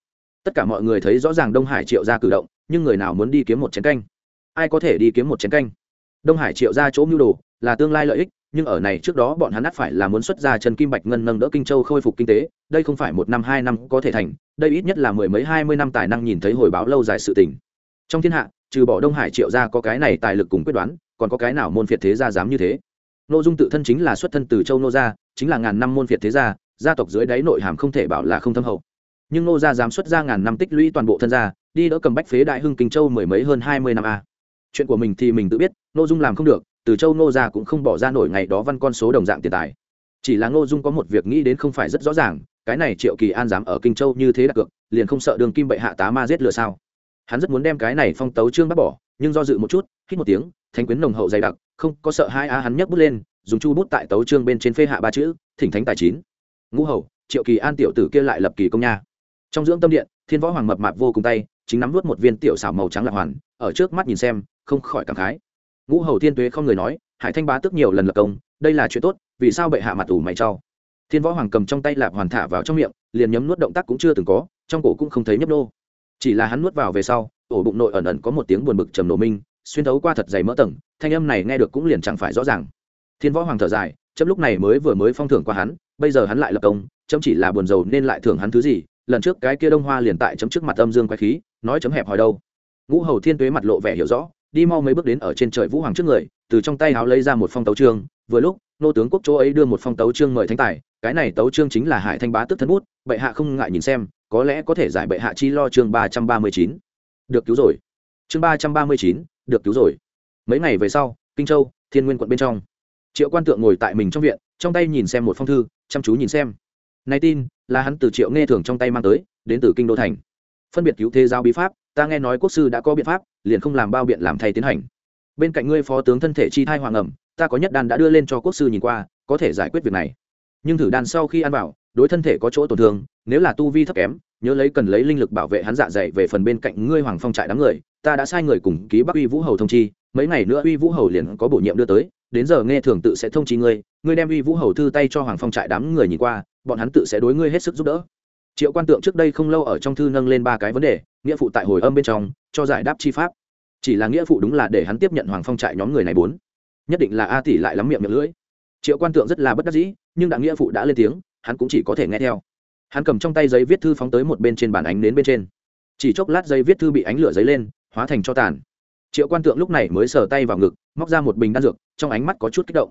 tất cả mọi người thấy rõ ràng đông hải triệu ra cử động, nhưng người nào muốn đi kiếm một chén canh? Ai có thể đi kiếm một chén canh? Đông hải triệu ra chỗ mưu đồ là tương lai lợi ích, nhưng ở này trước đó bọn hắn ắt phải là muốn xuất ra trần kim bạch ngân nâng đỡ kinh châu khôi phục kinh tế, đây không phải một năm, hai năm có thể thành, đây ít nhất là mười mấy, hai mươi năm tài năng nhìn thấy hồi báo lâu dài sự tình. Trong thiên hạ, trừ bỏ đông hải triệu ra có cái này tài lực cùng quyết đoán còn có cái nào môn phiệt thế gia dám như thế? Nội dung tự thân chính là xuất thân từ châu nô gia, chính là ngàn năm môn phiệt thế gia gia tộc dưới đáy nội hàm không thể bảo là không thâm hậu. Nhưng nô gia dám xuất ra ngàn năm tích lũy toàn bộ thân gia, đi đỡ cầm bách phế đại hưng kinh châu mười mấy hơn hai mươi năm a. Chuyện của mình thì mình tự biết nội dung làm không được, từ châu nô gia cũng không bỏ ra nổi ngày đó văn con số đồng dạng tiền tài. Chỉ là ngô dung có một việc nghĩ đến không phải rất rõ ràng, cái này triệu kỳ an dám ở kinh châu như thế đặt cược, liền không sợ đường kim bệ hạ tá ma giết lừa sao. Hắn rất muốn đem cái này phong tấu trương bắt bỏ, nhưng do dự một chút, hít một tiếng thánh quyến nồng hậu dày đặc, không có sợ hai á hắn nhấc bút lên, dùng chu bút tại tấu trương bên trên phê hạ ba chữ, thỉnh thánh tài chín. Ngũ hầu, triệu kỳ an tiểu tử kia lại lập kỳ công nha. Trong dưỡng tâm điện, thiên võ hoàng mập mạp vô cùng tay, chính nắm vút một viên tiểu xảo màu trắng lạc hoàn, ở trước mắt nhìn xem, không khỏi cảm khái. Ngũ hầu thiên tuế không người nói, hải thanh bá tức nhiều lần lập công, đây là chuyện tốt, vì sao bệ hạ mặt ủ mày trao? thiên võ hoàng cầm trong tay lạp hoàn thả vào trong miệng, liền nhấm nuốt động tác cũng chưa từng có, trong cổ cũng không thấy nhấp nô. Chỉ là hắn nuốt vào về sau, ổ bụng nội ẩn ẩn có một tiếng buồn bực trầm nổ minh xuyên thấu qua thật dày mỡ tầng, thanh âm này nghe được cũng liền chẳng phải rõ ràng. Thiên võ hoàng thở dài, chấm lúc này mới vừa mới phong thưởng qua hắn, bây giờ hắn lại lập công, chấm chỉ là buồn rầu nên lại thưởng hắn thứ gì, lần trước cái kia đông hoa liền tại chấm trước mặt âm dương quay khí, nói chấm hẹp hỏi đâu. Ngũ hầu thiên tuế mặt lộ vẻ hiểu rõ, đi mau mấy bước đến ở trên trời vũ hoàng trước người, từ trong tay háo lấy ra một phong tấu trương vừa lúc, nô tướng quốc chỗ ấy đưa một phong tấu trương mời thánh tài, cái này tấu trương chính là hải thanh bá tức thân bút, bệ hạ không ngại nhìn xem, có lẽ có thể giải bệ hạ chi lo chương ba trăm ba mươi chín. Được cứu rồi. Chương ba trăm ba mươi chín được cứu rồi. Mấy ngày về sau, kinh châu, thiên nguyên quận bên trong. Triệu quan tượng ngồi tại mình trong viện, trong tay nhìn xem một phong thư, chăm chú nhìn xem. Này tin, là hắn từ triệu nghe thường trong tay mang tới, đến từ kinh đô thành. Phân biệt cứu thế giao bí pháp, ta nghe nói quốc sư đã có biện pháp, liền không làm bao biện làm thay tiến hành. Bên cạnh ngươi phó tướng thân thể chi thai hoàng ẩm, ta có nhất đan đã đưa lên cho quốc sư nhìn qua, có thể giải quyết việc này. Nhưng thử đan sau khi ăn vào, đối thân thể có chỗ tổn thương, nếu là tu vi thấp kém, nhớ lấy cần lấy linh lực bảo vệ hắn dạ dày về phần bên cạnh ngươi hoàng phong trại đám người ta đã sai người cùng ký bắc uy vũ hầu thông chi, mấy ngày nữa uy vũ hầu liền có bổ nhiệm đưa tới, đến giờ nghe thường tự sẽ thông chi ngươi ngươi đem uy vũ hầu thư tay cho hoàng phong trại đám người nhìn qua, bọn hắn tự sẽ đối ngươi hết sức giúp đỡ. Triệu quan tượng trước đây không lâu ở trong thư nâng lên ba cái vấn đề, nghĩa phụ tại hồi âm bên trong, cho giải đáp chi pháp. Chỉ là nghĩa phụ đúng là để hắn tiếp nhận hoàng phong trại nhóm người này bốn. Nhất định là a tỷ lại lắm miệng miệng lưỡi. Triệu quan tượng rất là bất đắc dĩ, nhưng đặng nghĩa phụ đã lên tiếng, hắn cũng chỉ có thể nghe theo. Hắn cầm trong tay giấy viết thư phóng tới một bên trên bàn ánh đến bên trên. Chỉ chốc lát giấy viết thư bị ánh lửa giấy lên hóa thành cho tàn. Triệu quan tượng lúc này mới sờ tay vào ngực, móc ra một bình đan dược, trong ánh mắt có chút kích động.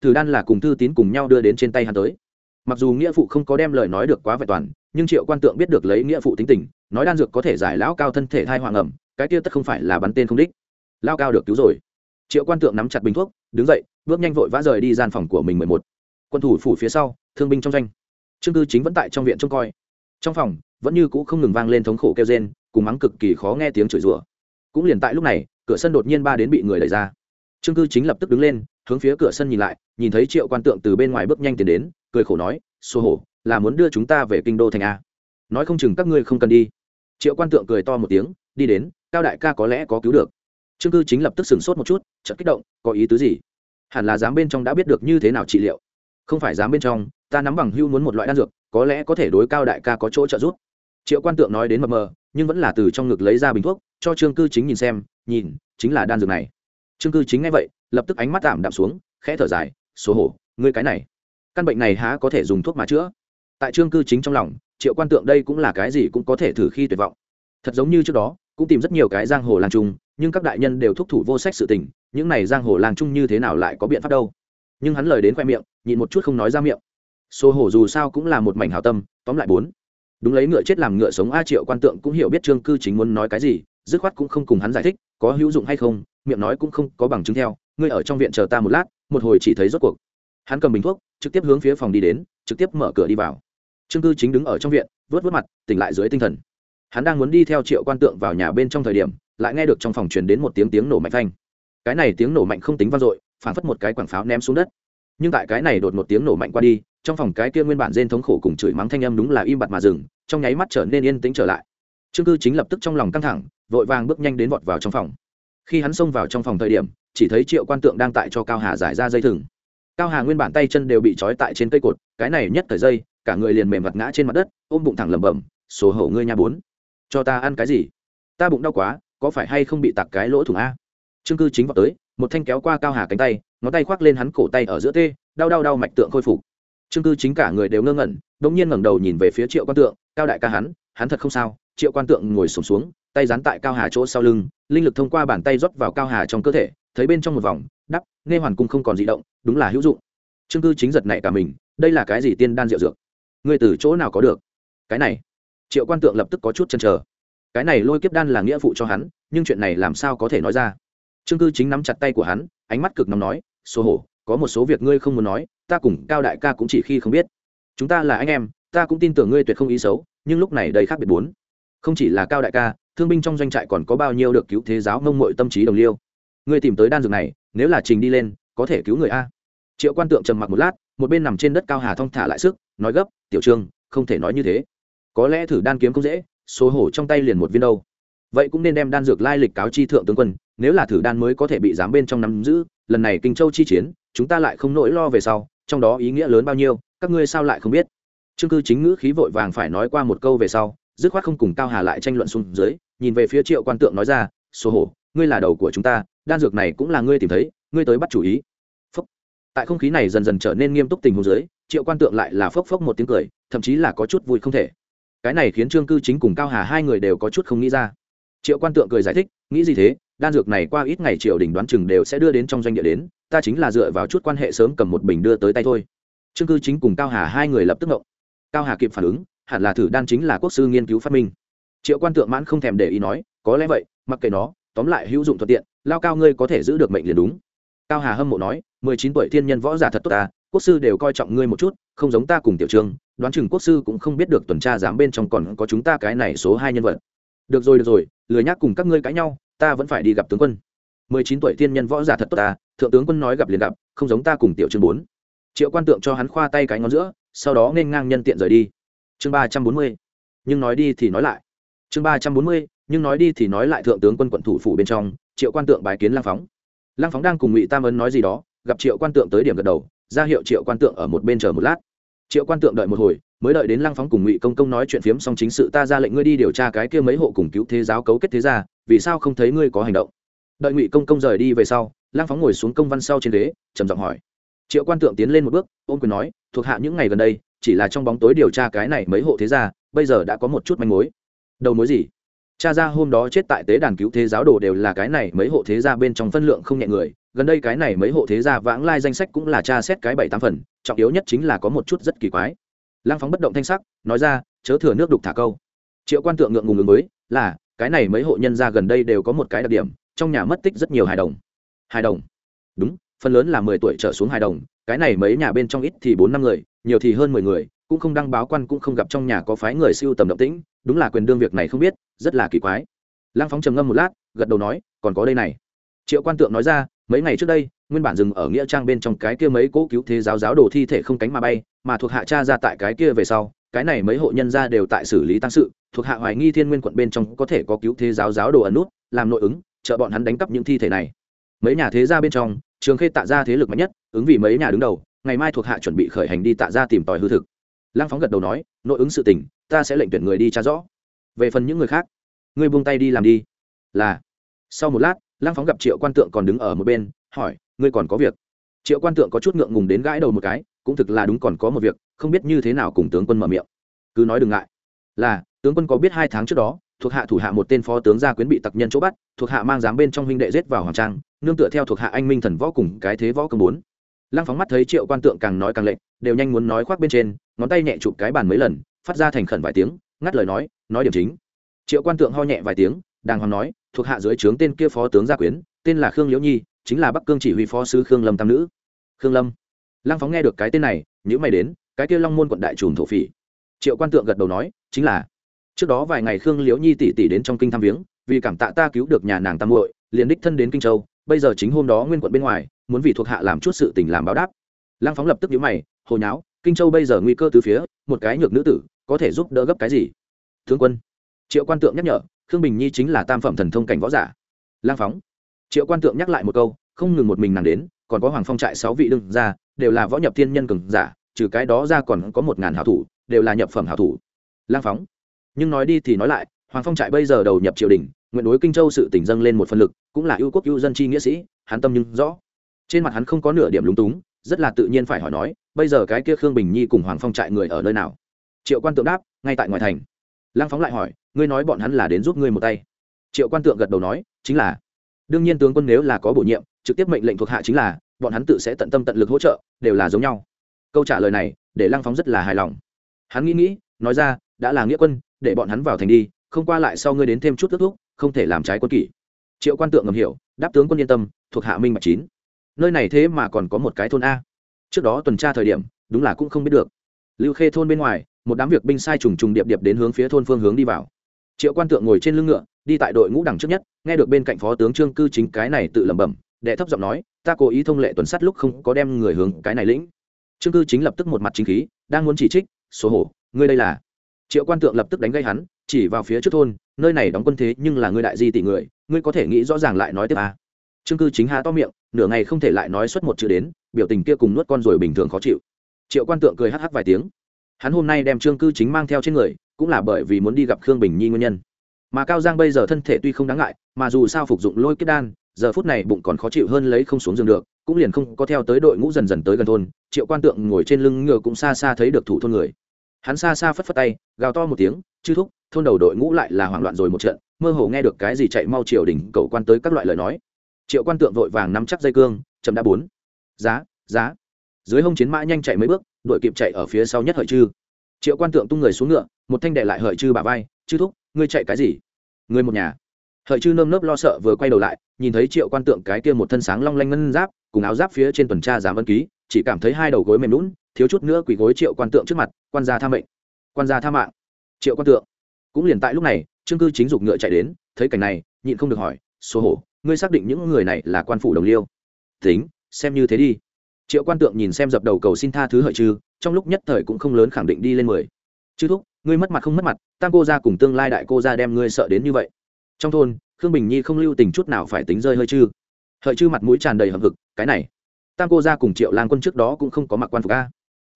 Thử đan là cùng thư tín cùng nhau đưa đến trên tay hắn tới. Mặc dù nghĩa phụ không có đem lời nói được quá vẹn toàn, nhưng triệu quan tượng biết được lấy nghĩa phụ tính tình, nói đan dược có thể giải lão cao thân thể thai hoàng ẩm, cái kia tất không phải là bắn tên không đích. Lao cao được cứu rồi. Triệu quan tượng nắm chặt bình thuốc, đứng dậy, bước nhanh vội vã rời đi gian phòng của mình mười một. Quân thủ phủ phía sau, thương binh trong doanh. Trương cư chính vẫn tại trong viện trông coi. Trong phòng, vẫn như cũ không ngừng vang lên thống khổ kêu rên, cùng mắng cực kỳ khó nghe tiếng chửi rủa cũng liền tại lúc này, cửa sân đột nhiên ba đến bị người đẩy ra. Trương cư chính lập tức đứng lên, hướng phía cửa sân nhìn lại, nhìn thấy triệu quan tượng từ bên ngoài bước nhanh tiến đến, cười khổ nói xô hổ, là muốn đưa chúng ta về kinh đô thành a. Nói không chừng các ngươi không cần đi. Triệu quan tượng cười to một tiếng, đi đến, cao đại ca có lẽ có cứu được. Trương cư chính lập tức sửng sốt một chút, chợt kích động, có ý tứ gì? Hẳn là dám bên trong đã biết được như thế nào trị liệu. Không phải dám bên trong, ta nắm bằng hưu muốn một loại đan dược, có lẽ có thể đối cao đại ca có chỗ trợ giúp. Triệu quan tượng nói đến mờ mờ, nhưng vẫn là từ trong ngực lấy ra bình thuốc cho trương cư chính nhìn xem, nhìn, chính là đan dược này. Trương cư chính ngay vậy, lập tức ánh mắt tạm đạm xuống, khẽ thở dài số hổ, ngươi cái này, căn bệnh này há có thể dùng thuốc mà chữa? Tại trương cư chính trong lòng, triệu quan tượng đây cũng là cái gì cũng có thể thử khi tuyệt vọng. Thật giống như trước đó, cũng tìm rất nhiều cái giang hồ làng trung nhưng các đại nhân đều thúc thủ vô sách sự tình, những này giang hồ làng trung như thế nào lại có biện pháp đâu? Nhưng hắn lời đến khoe miệng, nhịn một chút không nói ra miệng. Số hổ dù sao cũng là một mảnh hào tâm, tóm lại bốn. Đúng lấy ngựa chết làm ngựa sống, a triệu quan tượng cũng hiểu biết trương cư chính muốn nói cái gì dứt khoát cũng không cùng hắn giải thích, có hữu dụng hay không, miệng nói cũng không có bằng chứng theo, ngươi ở trong viện chờ ta một lát, một hồi chỉ thấy rốt cuộc. Hắn cầm bình thuốc, trực tiếp hướng phía phòng đi đến, trực tiếp mở cửa đi vào. Trương cư chính đứng ở trong viện, vớt vớt mặt, tỉnh lại dưới tinh thần. Hắn đang muốn đi theo triệu quan tượng vào nhà bên trong thời điểm, lại nghe được trong phòng truyền đến một tiếng tiếng nổ mạnh thanh cái này tiếng nổ mạnh không tính vang dội phản phất một cái quảng pháo ném xuống đất. Nhưng tại cái này đột một tiếng nổ mạnh qua đi, trong phòng cái kia nguyên bản rên thống khổ cùng chửi mắng thanh âm đúng là im bặt mà dừng, trong nháy mắt trở nên yên tĩnh trở lại trương cư chính lập tức trong lòng căng thẳng, vội vàng bước nhanh đến vọt vào trong phòng. Khi hắn xông vào trong phòng thời điểm, chỉ thấy triệu quan tượng đang tại cho cao hà giải ra dây thừng. Cao hà nguyên bản tay chân đều bị trói tại trên cây cột, cái này nhất thời dây, cả người liền mềm vật ngã trên mặt đất, ôm bụng thẳng lẩm bẩm số hổ ngươi nha bốn, cho ta ăn cái gì? Ta bụng đau quá, có phải hay không bị tặc cái lỗ thủng a? Trương cư chính vào tới, một thanh kéo qua cao hà cánh tay, ngón tay khoác lên hắn cổ tay ở giữa tê, đau đau đau mạch tượng khôi phục. Trương cư chính cả người đều ngơ ngẩn đ ỗ n g nhiên ngẩng đầu nhìn về phía triệu quan tượng, cao đại ca hắn hắn thật không sao triệu quan tượng ngồi sổm xuống, xuống tay dán tại cao hà chỗ sau lưng linh lực thông qua bàn tay rót vào cao hà trong cơ thể thấy bên trong một vòng đắp nghe hoàn cung không còn di động đúng là hữu dụng. Trương cư chính giật này cả mình đây là cái gì tiên đan rượu dược? Người từ chỗ nào có được? Cái này. Triệu quan tượng lập tức có chút chần chờ. Cái này lôi kiếp đan là nghĩa phụ cho hắn nhưng chuyện này làm sao có thể nói ra? Trương cư chính nắm chặt tay của hắn ánh mắt cực nóng nói số hổ có một số việc ngươi không muốn nói ta cùng cao đại ca cũng chỉ khi không biết. Chúng ta là anh em ta cũng tin tưởng ngươi tuyệt không ý xấu nhưng lúc này đầy khác biệt bốn không chỉ là cao đại ca, thương binh trong doanh trại còn có bao nhiêu được cứu thế giáo mông mội tâm trí đồng liêu. Ngươi tìm tới đan dược này, nếu là trình đi lên, có thể cứu người a. Triệu quan tượng trầm mặc một lát, một bên nằm trên đất cao hà thong thả lại sức, nói gấp, tiểu trương, không thể nói như thế. Có lẽ thử đan kiếm không dễ, số hổ trong tay liền một viên đâu. Vậy cũng nên đem đan dược lai lịch cáo chi thượng tướng quân, nếu là thử đan mới có thể bị giám bên trong nắm giữ, lần này kinh châu chi chiến, chúng ta lại không nỗi lo về sau, trong đó ý nghĩa lớn bao nhiêu, các ngươi sao lại không biết? Chương cư chính ngữ khí vội vàng phải nói qua một câu về sau dứt khoát không cùng cao hà lại tranh luận xuống dưới, nhìn về phía triệu quan tượng nói ra số hổ, ngươi là đầu của chúng ta, đan dược này cũng là ngươi tìm thấy, ngươi tới bắt chủ ý. Phốc. tại không khí này dần dần trở nên nghiêm túc tình huống dưới, triệu quan tượng lại là phốc phốc một tiếng cười, thậm chí là có chút vui không thể. Cái này khiến trương cư chính cùng cao hà hai người đều có chút không nghĩ ra. Triệu quan tượng cười giải thích, nghĩ gì thế, đan dược này qua ít ngày triều đình đoán chừng đều sẽ đưa đến trong doanh địa đến, ta chính là dựa vào chút quan hệ sớm cầm một bình đưa tới tay thôi. Trương cư chính cùng cao hà hai người lập tức ngộng cao hà kịp phản ứng hẳn là thử đan chính là quốc sư nghiên cứu phát minh. Triệu quan tượng mãn không thèm để ý nói, có lẽ vậy, mặc kệ nó, tóm lại hữu dụng thuận tiện, lao cao ngươi có thể giữ được mệnh liền đúng. Cao hà hâm mộ nói, mười chín tuổi thiên nhân võ giả thật tốt ta, quốc sư đều coi trọng ngươi một chút, không giống ta cùng tiểu trương, đoán chừng quốc sư cũng không biết được tuần tra giám bên trong còn có chúng ta cái này số hai nhân vật. Được rồi được rồi, lười nhắc cùng các ngươi cãi nhau, ta vẫn phải đi gặp tướng quân. mười chín tuổi thiên nhân võ giả thật tốt ta, thượng tướng quân nói gặp liền gặp, không giống ta cùng tiểu trương bốn. Triệu quan tượng cho hắn khoa tay cái ngón giữa, sau đó nên ngang nhân tiện rời đi chương ba trăm bốn mươi, nhưng nói đi thì nói lại. Chương ba trăm bốn mươi, nhưng nói đi thì nói lại thượng tướng quân quận thủ phủ bên trong, triệu quan tượng bài kiến lang phóng. Lang phóng đang cùng ngụy tam ấn nói gì đó, gặp triệu quan tượng tới điểm gật đầu, ra hiệu triệu quan tượng ở một bên chờ một lát. Triệu quan tượng đợi một hồi, mới đợi đến lăng phóng cùng ngụy công công nói chuyện phiếm xong chính sự, ta ra lệnh ngươi đi điều tra cái kia mấy hộ cùng cứu thế giáo cấu kết thế ra vì sao không thấy ngươi có hành động? Đợi ngụy công công rời đi về sau, lăng phóng ngồi xuống công văn sau trên ghế, trầm giọng hỏi. Triệu quan tượng tiến lên một bước ôm quyền nói, thuộc hạ những ngày gần đây chỉ là trong bóng tối điều tra cái này mấy hộ thế gia, bây giờ đã có một chút manh mối. Đầu mối gì? Cha ra hôm đó chết tại tế đàn cứu thế giáo đồ đều là cái này mấy hộ thế gia bên trong phân lượng không nhẹ người, gần đây cái này mấy hộ thế gia vãng lai danh sách cũng là cha xét cái bảy tám phần, trọng yếu nhất chính là có một chút rất kỳ quái. Lăng phóng bất động thanh sắc, nói ra, chớ thừa nước đục thả câu. Triệu quan tượng ngượng ngùng ứng mới là, cái này mấy hộ nhân gia gần đây đều có một cái đặc điểm, trong nhà mất tích rất nhiều hài đồng. Hài đồng? Đúng, phần lớn là mười tuổi trở xuống hài đồng cái này mấy nhà bên trong ít thì bốn năm người, nhiều thì hơn mười người, cũng không đăng báo quan, cũng không gặp trong nhà có phái người siêu tầm động tĩnh, đúng là quyền đương việc này không biết, rất là kỳ quái. Lăng phóng trầm ngâm một lát, gật đầu nói, còn có đây này. Triệu quan tượng nói ra, mấy ngày trước đây, nguyên bản dừng ở nghĩa trang bên trong cái kia mấy cỗ cứu thế giáo giáo đồ thi thể không cánh mà bay, mà thuộc hạ cha ra tại cái kia về sau, cái này mấy hộ nhân ra đều tại xử lý tăng sự, thuộc hạ hoài nghi thiên nguyên quận bên trong có thể có cứu thế giáo giáo đồ ẩn nút, làm nội ứng, trợ bọn hắn đánh cắp những thi thể này. Mấy nhà thế gia bên trong trường khê tạ ra thế lực mạnh nhất, ứng vì mấy nhà đứng đầu, ngày mai thuộc hạ chuẩn bị khởi hành đi tạ ra tìm tòi hư thực. Lăng phóng gật đầu nói, nội ứng sự tình, ta sẽ lệnh tuyển người đi tra rõ. Về phần những người khác, ngươi buông tay đi làm đi. Là. Sau một lát, lăng phóng gặp triệu quan tượng còn đứng ở một bên, hỏi, ngươi còn có việc? Triệu quan tượng có chút ngượng ngùng đến gãi đầu một cái, cũng thực là đúng còn có một việc, không biết như thế nào cùng tướng quân mở miệng. Cứ nói đừng ngại. Là, tướng quân có biết hai tháng trước đó thuộc hạ thủ hạ một tên phó tướng gia quyến bị tặc nhân chỗ bắt, thuộc hạ mang dám bên trong huynh đệ giết vào hoàng trang, nương tựa theo thuộc hạ anh minh thần võ cùng cái thế võ công bốn. Lăng phóng mắt thấy triệu quan tượng càng nói càng lệnh đều nhanh muốn nói khoác bên trên, ngón tay nhẹ chụp cái bàn mấy lần, phát ra thành khẩn vài tiếng, ngắt lời nói nói điểm chính. Triệu quan tượng ho nhẹ vài tiếng, đàng hoàng nói, thuộc hạ dưới trướng tên kia phó tướng gia quyến, tên là khương liễu nhi, chính là bắc cương chỉ huy phó sứ khương lâm tam nữ. Khương lâm. Lăng phóng nghe được cái tên này nhữ mày đến, cái kia long môn quận đại trùm thổ phỉ. Triệu quan tượng gật đầu nói, chính là trước đó vài ngày khương liễu nhi tỷ tỷ đến trong kinh thăm viếng, vì cảm tạ ta cứu được nhà nàng tam muội, liền đích thân đến kinh châu, bây giờ chính hôm đó nguyên quận bên ngoài, muốn vì thuộc hạ làm chút sự tình làm báo đáp. Lăng phóng lập tức nhíu mày, hồ nháo, kinh châu bây giờ nguy cơ từ phía, một cái nhược nữ tử, có thể giúp đỡ gấp cái gì? Thương quân. Triệu quan tượng nhắc nhở, khương bình nhi chính là tam phẩm thần thông cảnh võ giả. Lang phóng, triệu quan tượng nhắc lại một câu, không ngừng một mình nàng đến, còn có hoàng phong trại sáu vị đương ra đều là võ nhập thiên nhân cường giả, trừ cái đó ra còn có một ngàn hảo thủ, đều là nhập phẩm hảo thủ. Lang phóng nhưng nói đi thì nói lại, hoàng phong trại bây giờ đầu nhập triều đình, nguyện đối kinh châu sự tỉnh dâng lên một phần lực, cũng là ưu quốc ưu dân chi nghĩa sĩ, hắn tâm nhưng rõ. Trên mặt hắn không có nửa điểm lúng túng, rất là tự nhiên phải hỏi nói, bây giờ cái kia khương bình nhi cùng hoàng phong trại người ở nơi nào? Triệu quan tượng đáp, ngay tại ngoài thành. Lăng phóng lại hỏi, ngươi nói bọn hắn là đến giúp ngươi một tay. Triệu quan tượng gật đầu nói, chính là. Đương nhiên tướng quân nếu là có bổ nhiệm, trực tiếp mệnh lệnh thuộc hạ chính là, bọn hắn tự sẽ tận tâm tận lực hỗ trợ, đều là giống nhau. Câu trả lời này, để lăng phóng rất là hài lòng. Hắn nghĩ nghĩ, nói ra, đã là nghĩa quân để bọn hắn vào thành đi, không qua lại sau ngươi đến thêm chút ước thúc, không thể làm trái quân kỷ. Triệu quan tượng ngầm hiểu, đáp tướng quân yên tâm, thuộc hạ minh bạch chín. Nơi này thế mà còn có một cái thôn a. Trước đó tuần tra thời điểm, đúng là cũng không biết được. Lưu khê thôn bên ngoài, một đám việc binh sai trùng trùng điệp điệp đến hướng phía thôn phương hướng đi vào. Triệu quan tượng ngồi trên lưng ngựa, đi tại đội ngũ đằng trước nhất, nghe được bên cạnh phó tướng trương cư chính cái này tự lẩm bẩm, đệ thấp giọng nói, ta cố ý thông lệ tuần sát lúc không có đem người hướng cái này lĩnh. Trương cư chính lập tức một mặt chính khí, đang muốn chỉ trích, số hổ, ngươi đây là triệu quan tượng lập tức đánh gây hắn, chỉ vào phía trước thôn, nơi này đóng quân thế nhưng là ngươi đại di tỷ người, ngươi có thể nghĩ rõ ràng lại nói tiếp à. trương cư chính há to miệng, nửa ngày không thể lại nói suốt một chữ đến, biểu tình kia cùng nuốt con rồi bình thường khó chịu. Triệu quan tượng cười hắc hắc vài tiếng. Hắn hôm nay đem trương cư chính mang theo trên người, cũng là bởi vì muốn đi gặp khương bình nhi nguyên nhân. Mà cao giang bây giờ thân thể tuy không đáng ngại, mà dù sao phục dụng lôi kết đan, giờ phút này bụng còn khó chịu hơn lấy không xuống giường được, cũng liền không có theo tới đội ngũ dần dần tới gần thôn. Triệu quan tượng ngồi trên lưng ngựa cũng xa xa thấy được thủ thôn người hắn xa xa phất phất tay, gào to một tiếng, chư thúc, thôn đầu đội ngũ lại là hoảng loạn rồi một trận, mơ hồ nghe được cái gì chạy mau triều đình cầu quan tới các loại lời nói. Triệu quan tượng vội vàng nắm chắc dây cương, chậm đã bốn. Giá giá. Dưới hông chiến mã nhanh chạy mấy bước đội kịp chạy ở phía sau nhất hợi chư. Triệu quan tượng tung người xuống ngựa, một thanh đệ lại hợi chư bà vai, chư thúc, ngươi chạy cái gì? Người một nhà. Hợi chư nơm nớp lo sợ vừa quay đầu lại, nhìn thấy triệu quan tượng cái kia một thân sáng long lanh ngân giáp, cùng áo giáp phía trên tuần tra giảm ân ký, chỉ cảm thấy hai đầu gối mềm lún thiếu chút nữa quỳ gối triệu quan tượng trước mặt, quan gia tha mệnh. Quan gia tha mạng. Triệu quan tượng. Cũng liền tại lúc này, trương cư chính dục ngựa chạy đến, thấy cảnh này, nhịn không được hỏi số hổ, ngươi xác định những người này là quan phủ đồng liêu? Tính, xem như thế đi. Triệu quan tượng nhìn xem dập đầu cầu xin tha thứ hợi chư trong lúc nhất thời cũng không lớn khẳng định đi lên mười. Chư thúc, ngươi mất mặt không mất mặt, tam cô ra cùng tương lai đại cô ra đem ngươi sợ đến như vậy. Trong thôn, khương bình nhi không lưu tình chút nào phải tính rơi hơi chư hợi chư mặt mũi tràn đầy hầm hực, cái này, tam cô ra cùng triệu lang quân trước đó cũng không có mặc quan phục a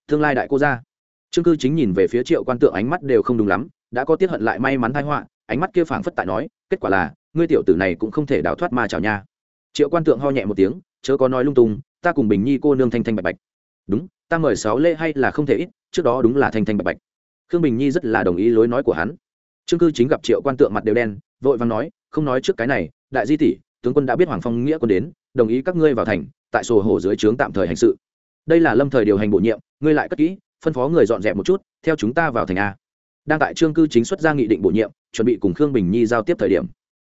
tương lai đại cô gia. Trương cư chính nhìn về phía triệu quan tượng, ánh mắt đều không đúng lắm, đã có tiết hận lại may mắn thái họa, ánh mắt kia phảng phất tại nói, kết quả là, ngươi tiểu tử này cũng không thể đào thoát ma chảo nha. Triệu quan tượng ho nhẹ một tiếng, chớ có nói lung tung, ta cùng bình nhi cô nương thanh thanh bạch bạch. Đúng, ta mời sáu lễ hay là không thể ít, trước đó đúng là thanh thanh bạch bạch. Khương bình nhi rất là đồng ý lối nói của hắn. Trương cư chính gặp triệu quan tượng mặt đều đen, vội vàng nói, không nói trước cái này, đại di tỷ, tướng quân đã biết hoàng phong nghĩa quân đến, đồng ý các ngươi vào thành, tại sổ hổ dưới trướng tạm thời hành sự đây là lâm thời điều hành bổ nhiệm, ngươi lại cất kỹ, phân phó người dọn dẹp một chút, theo chúng ta vào thành a. Đang tại trương cư chính xuất ra nghị định bổ nhiệm, chuẩn bị cùng khương bình nhi giao tiếp thời điểm.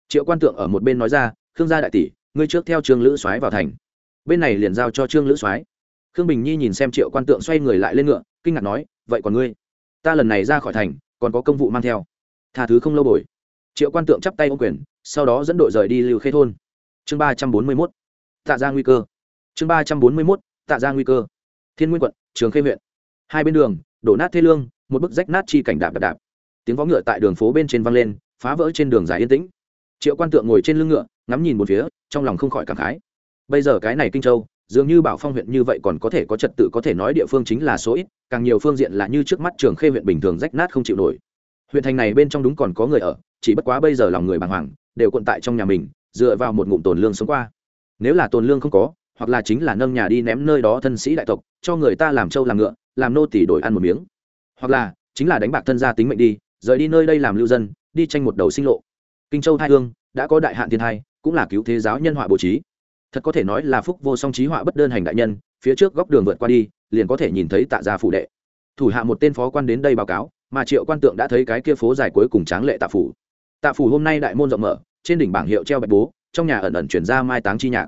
Triệu quan tượng ở một bên nói ra, khương gia đại tỷ, ngươi trước theo trương lữ soái vào thành. Bên này liền giao cho trương lữ soái. Khương bình nhi nhìn xem triệu quan tượng xoay người lại lên ngựa, kinh ngạc nói, vậy còn ngươi? Ta lần này ra khỏi thành, còn có công vụ mang theo. Tha thứ không lâu bồi. Triệu quan tượng chắp tay ô quyền, sau đó dẫn đội rời đi lưu khê thôn. Chương ba trăm bốn mươi mốt. Tạ ra nguy cơ. Chương ba trăm bốn mươi mốt tạ ra nguy cơ. Thiên nguyên quận, trường khê huyện. Hai bên đường, đổ nát thê lương, một bức rách nát chi cảnh đạp đạp đạp. Tiếng vó ngựa tại đường phố bên trên văng lên, phá vỡ trên đường dài yên tĩnh. Triệu quan tượng ngồi trên lưng ngựa, ngắm nhìn một phía, trong lòng không khỏi cảm khái. Bây giờ cái này kinh châu, dường như bảo phong huyện như vậy còn có thể có trật tự có thể nói địa phương chính là số ít, càng nhiều phương diện là như trước mắt trường khê huyện bình thường rách nát không chịu nổi. Huyện thành này bên trong đúng còn có người ở, chỉ bất quá bây giờ lòng người bàng hoàng, đều quận tại trong nhà mình, dựa vào một ngụm tồn lương sống qua. Nếu là tồn lương không có hoặc là chính là nâng nhà đi ném nơi đó thân sĩ đại tộc, cho người ta làm trâu làm ngựa, làm nô tỷ đổi ăn một miếng. Hoặc là, chính là đánh bạc thân gia tính mệnh đi, rời đi nơi đây làm lưu dân, đi tranh một đầu sinh lộ. Kinh châu hai hương đã có đại hạn thiên hai cũng là cứu thế giáo nhân họa bố trí. Thật có thể nói là phúc vô song trí họa bất đơn hành đại nhân, phía trước góc đường vượt qua đi, liền có thể nhìn thấy tạ gia phủ đệ. Thủ hạ một tên phó quan đến đây báo cáo, mà triệu quan tượng đã thấy cái kia phố dài cuối cùng tráng lệ tạ phủ. Tạ phủ hôm nay đại môn rộng mở, trên đỉnh bảng hiệu treo bạch bố, trong nhà ẩn ẩn chuyển ra mai táng chi nhạc.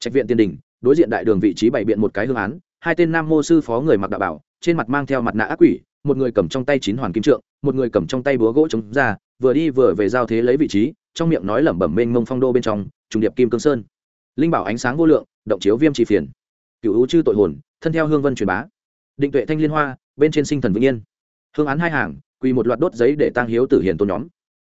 Trạch viện tiên đình đối diện đại đường vị trí bày biện một cái hương án, hai tên nam mô sư phó người mặc đạo bảo, trên mặt mang theo mặt nạ ác quỷ, một người cầm trong tay chín hoàn kim trượng, một người cầm trong tay búa gỗ chống ra, vừa đi vừa về giao thế lấy vị trí, trong miệng nói lẩm bẩm mênh mông phong đô bên trong, trùng điệp kim cương sơn. Linh bảo ánh sáng vô lượng, động chiếu viêm trì phiền. Cựu hữu chư tội hồn, thân theo hương vân truyền bá. Định tuệ thanh liên hoa, bên trên sinh thần vĩnh yên. Hương án hai hàng, quỳ một loạt đốt giấy để tăng hiếu tử hiền tôn nhóm.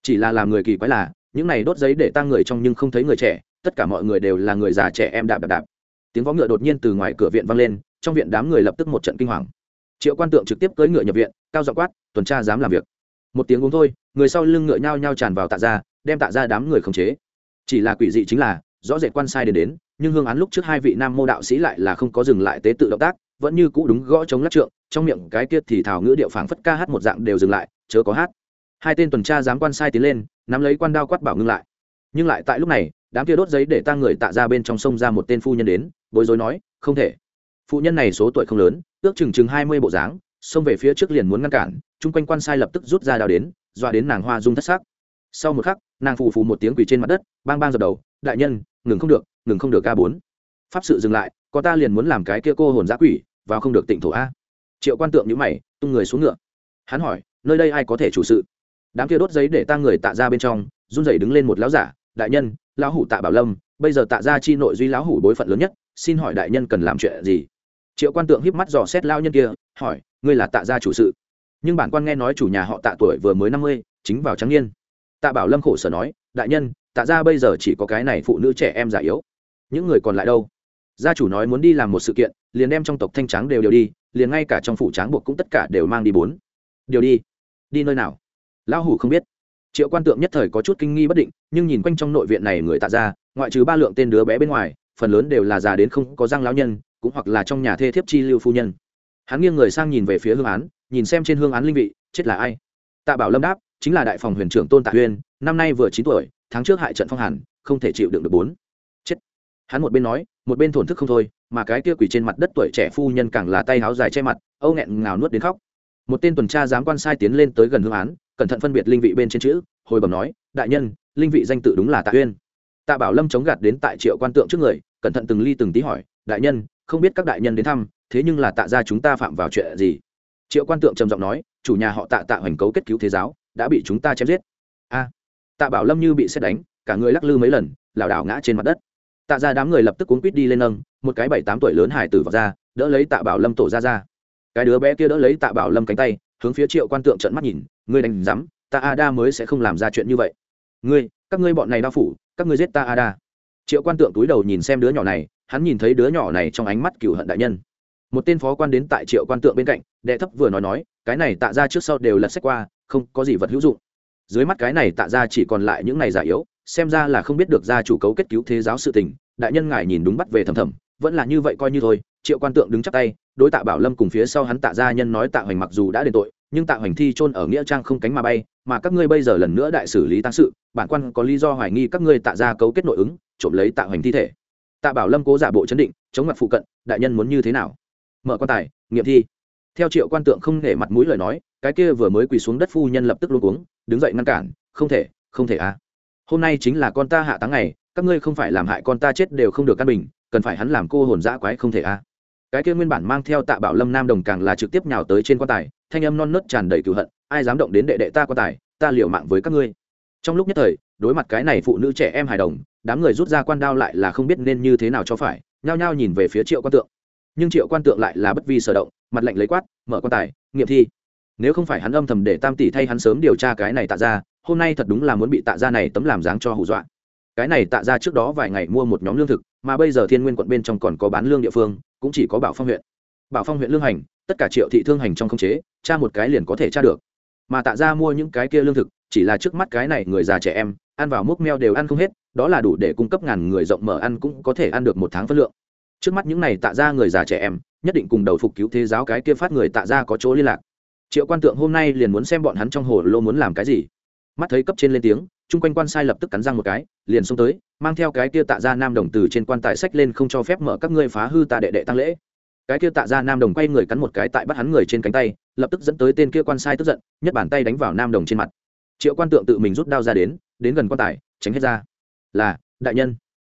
Chỉ là làm người kỳ quái là, những này đốt giấy để tăng người trong nhưng không thấy người trẻ, tất cả mọi người đều là người già trẻ em đạp đạp đạp tiếng võ ngựa đột nhiên từ ngoài cửa viện vang lên, trong viện đám người lập tức một trận kinh hoàng. Triệu quan tượng trực tiếp cưỡi ngựa nhập viện, cao dọ quát, tuần tra dám làm việc. Một tiếng uống thôi, người sau lưng ngựa nhao nhao tràn vào tạ ra, đem tạ ra đám người khống chế. Chỉ là quỷ dị chính là, rõ rệt quan sai đến đến, nhưng hương án lúc trước hai vị nam mô đạo sĩ lại là không có dừng lại tế tự động tác, vẫn như cũ đúng gõ chống lắc trượng, trong miệng cái kia thì thảo ngữ điệu phảng phất ca hát một dạng đều dừng lại, chớ có hát. Hai tên tuần tra dám quan sai tiến lên, nắm lấy quan đao quát bảo ngưng lại. Nhưng lại tại lúc này đám kia đốt giấy để ta người tạ ra bên trong sông ra một tên phu nhân đến, bối rối nói, không thể. Phụ nhân này số tuổi không lớn, ước chừng chừng hai mươi bộ dáng, xông về phía trước liền muốn ngăn cản, chung quanh quan sai lập tức rút ra đao đến, dọa đến nàng hoa dung thất xác sau một khắc, nàng phù phù một tiếng quỳ trên mặt đất, bang bang dập đầu, đại nhân, ngừng không được, ngừng không được ca bốn. Pháp sự dừng lại, có ta liền muốn làm cái kia cô hồn giã quỷ, vào không được tỉnh thổ a. Triệu quan tượng nhữ mày, tung người xuống ngựa. Hắn hỏi, nơi đây ai có thể chủ sự? Đám kia đốt giấy để ta người tạ ra bên trong, run rẩy đứng lên một lão giả, đại nhân lão hủ tạ bảo lâm, bây giờ tạ ra chi nội duy lão hủ bối phận lớn nhất, xin hỏi đại nhân cần làm chuyện gì? Triệu quan tượng híp mắt dò xét lao nhân kia, hỏi, ngươi là tạ gia chủ sự. Nhưng bản quan nghe nói chủ nhà họ tạ tuổi vừa mới năm mươi, chính vào trắng niên. Tạ bảo lâm khổ sở nói, đại nhân, tạ Gia bây giờ chỉ có cái này phụ nữ trẻ em già yếu. Những người còn lại đâu? Gia chủ nói muốn đi làm một sự kiện, liền đem trong tộc thanh tráng đều đều đi, liền ngay cả trong phủ tráng buộc cũng tất cả đều mang đi bốn. Điều đi? Đi nơi nào? Lão hủ không biết triệu quan tượng nhất thời có chút kinh nghi bất định, nhưng nhìn quanh trong nội viện này người tạ ra ngoại trừ ba lượng tên đứa bé bên ngoài, phần lớn đều là già đến không có răng lão nhân, cũng hoặc là trong nhà thê thiếp chi lưu phu nhân. Hắn nghiêng người sang nhìn về phía hương án, nhìn xem trên hương án linh vị, chết là ai? Tạ bảo lâm đáp, chính là đại phòng huyền trưởng tôn tạ huyên, năm nay vừa chín tuổi, tháng trước hại trận phong hàn, không thể chịu đựng được bốn. Chết. Hắn một bên nói, một bên thổn thức không thôi, mà cái kia quỷ trên mặt đất tuổi trẻ phu nhân càng là tay háo dài che mặt, âu nghẹn ngào nuốt đến khóc. Một tên tuần tra giám quan sai tiến lên tới gần hương án cẩn thận phân biệt linh vị bên trên chữ, hồi bẩm nói, đại nhân, linh vị danh tự đúng là tạ uyên. Tạ bảo lâm chống gạt đến tại triệu quan tượng trước người, cẩn thận từng ly từng tí hỏi, đại nhân, không biết các đại nhân đến thăm, thế nhưng là tạ ra chúng ta phạm vào chuyện gì? Triệu quan tượng trầm giọng nói, chủ nhà họ tạ tạ hoành cấu kết cứu thế giáo, đã bị chúng ta chém giết. A, tạ bảo lâm như bị xét đánh, cả người lắc lư mấy lần, lảo đảo ngã trên mặt đất. Tạ ra đám người lập tức cuốn quýt đi lên nâng, một cái bảy tám tuổi lớn hải tử vào ra, đỡ lấy tạ bảo lâm tổ ra ra. Cái đứa bé kia đỡ lấy tạ bảo lâm cánh tay, hướng phía triệu quan tượng trận mắt nhìn ngươi đánh rắm ta Ada mới sẽ không làm ra chuyện như vậy. Ngươi, các ngươi bọn này đao phủ, các ngươi giết ta Ada. triệu quan tượng túi đầu nhìn xem đứa nhỏ này, hắn nhìn thấy đứa nhỏ này trong ánh mắt cựu hận đại nhân. Một tên phó quan đến tại triệu quan tượng bên cạnh, đệ thấp vừa nói nói, cái này tạ ra trước sau đều lật sách qua, không có gì vật hữu dụng. Dưới mắt cái này tạ ra chỉ còn lại những này giả yếu, xem ra là không biết được gia chủ cấu kết cứu thế giáo sự tình, đại nhân ngài nhìn đúng bắt về thầm thầm, vẫn là như vậy coi như thôi. Triệu quan tượng đứng chắc tay, đối tạ bảo lâm cùng phía sau hắn tạ gia nhân nói tạ hoành mặc dù đã đền tội nhưng tạ hoành thi trôn ở nghĩa trang không cánh mà bay, mà các ngươi bây giờ lần nữa đại xử lý tăng sự, bản quan có lý do hoài nghi các ngươi tạ ra cấu kết nội ứng, trộm lấy tạ hoành thi thể. Tạ bảo lâm cố giả bộ chấn định, chống mặt phụ cận, đại nhân muốn như thế nào? Mở quan tài, nghiệm thi. Theo triệu quan tượng không để mặt mũi lời nói, cái kia vừa mới quỳ xuống đất phu nhân lập tức luôn uống đứng dậy ngăn cản, không thể không thể à. Hôm nay chính là con ta hạ táng ngày, các ngươi không phải làm hại con ta chết đều không được căn bình, cần phải hắn làm cô hồn dã quái không thể à cái kia nguyên bản mang theo tạ bảo lâm nam đồng càng là trực tiếp nhào tới trên quan tài, thanh âm non nớt tràn đầy cựu hận, ai dám động đến đệ đệ ta quan tài, ta liều mạng với các ngươi. Trong lúc nhất thời, đối mặt cái này phụ nữ trẻ em hài đồng, đám người rút ra quan đao lại là không biết nên như thế nào cho phải, nhao nhao nhìn về phía triệu quan tượng. Nhưng triệu quan tượng lại là bất vi sở động, mặt lạnh lấy quát, mở quan tài, nghiệm thi. Nếu không phải hắn âm thầm để tam tỷ thay hắn sớm điều tra cái này tạ ra, hôm nay thật đúng là muốn bị tạ ra này tấm làm dáng cho hù dọa. Cái này tạ ra trước đó vài ngày mua một nhóm lương thực mà bây giờ thiên nguyên quận bên trong còn có bán lương địa phương, cũng chỉ có bảo phong huyện. Bảo phong huyện lương hành, tất cả triệu thị thương hành trong không chế tra một cái liền có thể tra được. Mà tạ ra mua những cái kia lương thực, chỉ là trước mắt cái này người già trẻ em, ăn vào múc meo đều ăn không hết, đó là đủ để cung cấp ngàn người rộng mở ăn cũng có thể ăn được một tháng phân lượng. Trước mắt những này tạ ra người già trẻ em, nhất định cùng đầu phục cứu thế giáo cái kia phát người tạ ra có chỗ liên lạc. Triệu quan tượng hôm nay liền muốn xem bọn hắn trong hồ lô muốn làm cái gì. Mắt thấy cấp trên lên tiếng chung quanh quan sai lập tức cắn răng một cái, liền xông tới, mang theo cái kia tạ ra nam đồng từ trên quan tài sách lên không cho phép mở các ngươi phá hư tạ đệ đệ tăng lễ. Cái kia tạ ra nam đồng quay người cắn một cái tại bắt hắn người trên cánh tay, lập tức dẫn tới tên kia quan sai tức giận, nhất bàn tay đánh vào nam đồng trên mặt. Triệu quan tượng tự mình rút đao ra đến đến gần quan tài, tránh hết ra. Là, đại nhân.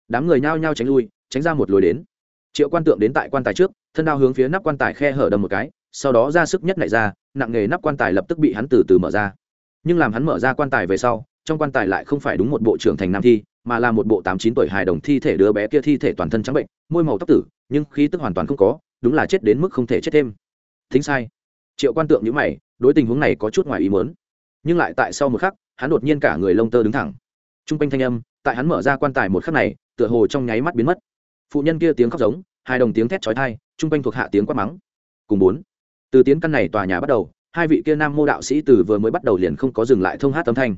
Đám người nhao nhao tránh lui, tránh ra một lối đến. Triệu quan tượng đến tại quan tài trước, thân đao hướng phía nắp quan tài khe hở đầm một cái, sau đó ra sức nhất nảy ra, nặng nghề nắp quan tài lập tức bị hắn từ từ mở ra. Nhưng làm hắn mở ra quan tài về sau trong quan tài lại không phải đúng một bộ trưởng thành nam thi, mà là một bộ tám chín tuổi hài đồng thi thể đứa bé kia thi thể toàn thân trắng bệnh, môi màu tóc tử, nhưng khí tức hoàn toàn không có, đúng là chết đến mức không thể chết thêm. Thính sai. Triệu quan tượng nhữ mày, đối tình huống này có chút ngoài ý mớn nhưng lại tại sau một khắc, hắn đột nhiên cả người lông tơ đứng thẳng. T r u n g quanh thanh âm, tại hắn mở ra quan tài một khắc này, tựa hồ trong nháy mắt biến mất. Phụ nhân kia tiếng khóc giống hai đồng tiếng thét trói thai t r u n g quanh thuộc hạ tiếng quát mắng. Cùng bốn. Từ tiến căn này tòa nhà bắt đầu, hai vị kia nam mô đạo sĩ từ vừa mới bắt đầu liền không có dừng lại thông hát âm thanh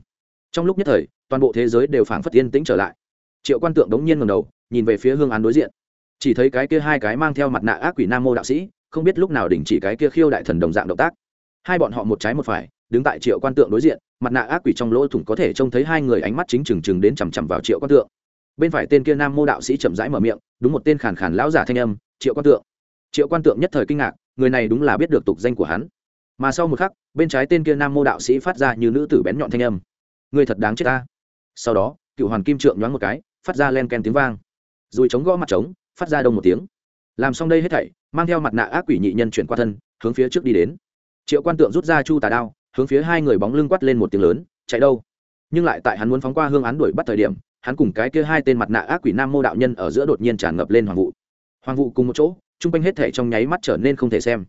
trong lúc nhất thời, toàn bộ thế giới đều phảng phất yên tĩnh trở lại. Triệu quan tượng đống nhiên ngầm đầu, nhìn về phía hương án đối diện. Chỉ thấy cái kia hai cái mang theo mặt nạ ác quỷ nam mô đạo sĩ, không biết lúc nào đình chỉ cái kia khiêu đại thần đồng dạng động tác. Hai bọn họ một trái một phải, đứng tại triệu quan tượng đối diện, mặt nạ ác quỷ trong lỗ thủng có thể trông thấy hai người ánh mắt chính trừng trừng đến chằm chằm vào triệu quan tượng. Bên phải tên kia nam mô đạo sĩ chậm rãi mở miệng, đúng một tên khàn khàn lão giả thanh âm, triệu quan tượng. Triệu quan tượng nhất thời kinh ngạc, người này đúng là biết được tục danh của hắn. Mà sau một khắc, bên trái tên kia nam mô đạo sĩ phát ra như nữ tử bén nhọn thanh âm người thật đáng chết ta. Sau đó, cựu hoàn kim trượng nhoáng một cái, phát ra len ken tiếng vang. Rồi chống gõ mặt trống, phát ra đông một tiếng. Làm xong đây hết thảy, mang theo mặt nạ ác quỷ nhị nhân chuyển qua thân, hướng phía trước đi đến. Triệu quan tượng rút ra chu tà đao, hướng phía hai người bóng lưng quát lên một tiếng lớn, chạy đâu? Nhưng lại tại hắn muốn phóng qua hương án đuổi bắt thời điểm, hắn cùng cái kia hai tên mặt nạ ác quỷ nam mô đạo nhân ở giữa đột nhiên tràn ngập lên hoàng vụ. Hoàng vụ cùng một chỗ chung quanh hết thể trong nháy mắt trở nên không thể xem.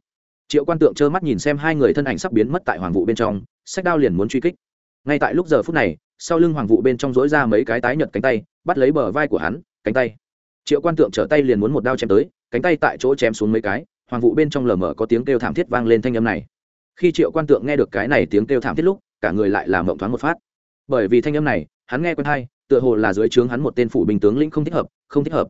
Triệu quan tượng trơ mắt nhìn xem hai người thân ảnh sắp biến mất tại hoàng vụ bên trong, sách đao liền muốn truy kích ngay tại lúc giờ phút này, sau lưng hoàng vụ bên trong dối ra mấy cái tái nhật cánh tay, bắt lấy bờ vai của hắn, cánh tay. Triệu quan tượng trở tay liền muốn một đao chém tới, cánh tay tại chỗ chém xuống mấy cái, hoàng vụ bên trong lờ mờ có tiếng kêu thảm thiết vang lên thanh âm này. Khi triệu quan tượng nghe được cái này tiếng kêu thảm thiết lúc, cả người lại làm mộng thoáng một phát. Bởi vì thanh âm này, hắn nghe quen hay, tựa hồ là dưới trướng hắn một tên phủ bình tướng lĩnh không thích hợp, không thích hợp.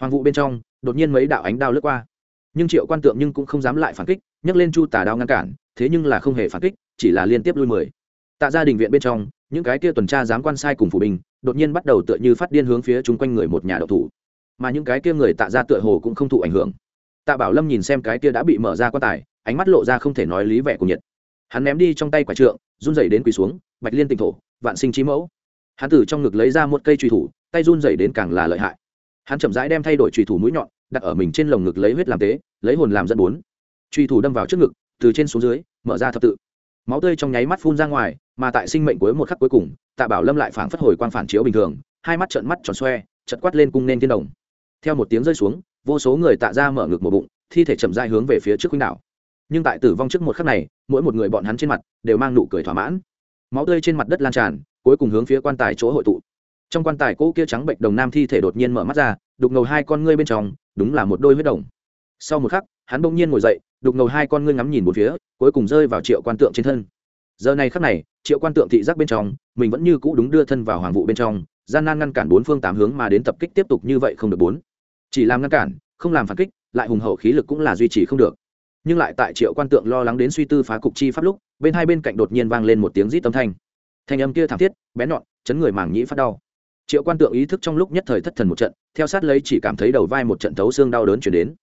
Hoàng vụ bên trong, đột nhiên mấy đạo ánh đao lướt qua. Nhưng triệu quan tượng nhưng cũng không dám lại phản kích, nhấc lên chu tà đao ngăn cản, thế nhưng là không hề phản kích, chỉ là liên tiếp lui mười tạ gia đình viện bên trong, những cái kia tuần tra dám quan sai cùng phủ bình đột nhiên bắt đầu tựa như phát điên hướng phía chung quanh người một nhà độc thủ. Mà những cái kia người tạ ra tựa hồ cũng không thụ ảnh hưởng. Tạ bảo lâm nhìn xem cái kia đã bị mở ra quan tài, ánh mắt lộ ra không thể nói lý vẻ của nhiệt. Hắn ném đi trong tay quả trượng, run rẩy đến quỳ xuống, bạch liên tinh thổ, vạn sinh trí mẫu. Hắn từ trong ngực lấy ra một cây truy thủ, tay run rẩy đến càng là lợi hại. Hắn chậm rãi đem thay đổi truy thủ mũi nhọn, đặt ở mình trên lồng ngực lấy huyết làm tế, lấy hồn làm dẫn bốn. Truy thủ đâm vào trước ngực, từ trên xuống dưới, mở ra thập tự máu tươi trong nháy mắt phun ra ngoài, mà tại sinh mệnh cuối một khắc cuối cùng, tạ bảo lâm lại phảng phất hồi quang phản chiếu bình thường, hai mắt trợn mắt tròn xoe chật quát lên cung nên thiên đồng. Theo một tiếng rơi xuống, vô số người tạ ra mở ngực một bụng, thi thể chậm dai hướng về phía trước huynh đảo. Nhưng tại tử vong trước một khắc này, mỗi một người bọn hắn trên mặt đều mang nụ cười thỏa mãn. Máu tươi trên mặt đất lan tràn, cuối cùng hướng phía quan tài chỗ hội tụ. Trong quan tài cỗ kia trắng bệnh đồng nam thi thể đột nhiên mở mắt ra, đục ngầu hai con ngươi bên trong, đúng là một đôi huyết đồng sau một khắc, hắn bỗng nhiên ngồi dậy, đục ngầu hai con ngươi ngắm nhìn một phía, cuối cùng rơi vào triệu quan tượng trên thân. Giờ này khắc này, triệu quan tượng thị giác bên trong, mình vẫn như cũ đúng đưa thân vào hoàng vụ bên trong, gian nan ngăn cản bốn phương tám hướng mà đến tập kích tiếp tục như vậy không được bốn. Chỉ làm ngăn cản, không làm phản kích, lại hùng hậu khí lực cũng là duy trì không được. Nhưng lại tại triệu quan tượng lo lắng đến suy tư phá cục chi pháp lúc, bên hai bên cạnh đột nhiên vang lên một tiếng rít tâm thanh. Thanh âm kia thảm thiết bén nhọn, chấn người màng nhĩ phát đau. Triệu quan tượng ý thức trong lúc nhất thời thất thần một trận, theo sát lấy chỉ cảm thấy đầu vai một trận thấu xương đau đớn chuyển đến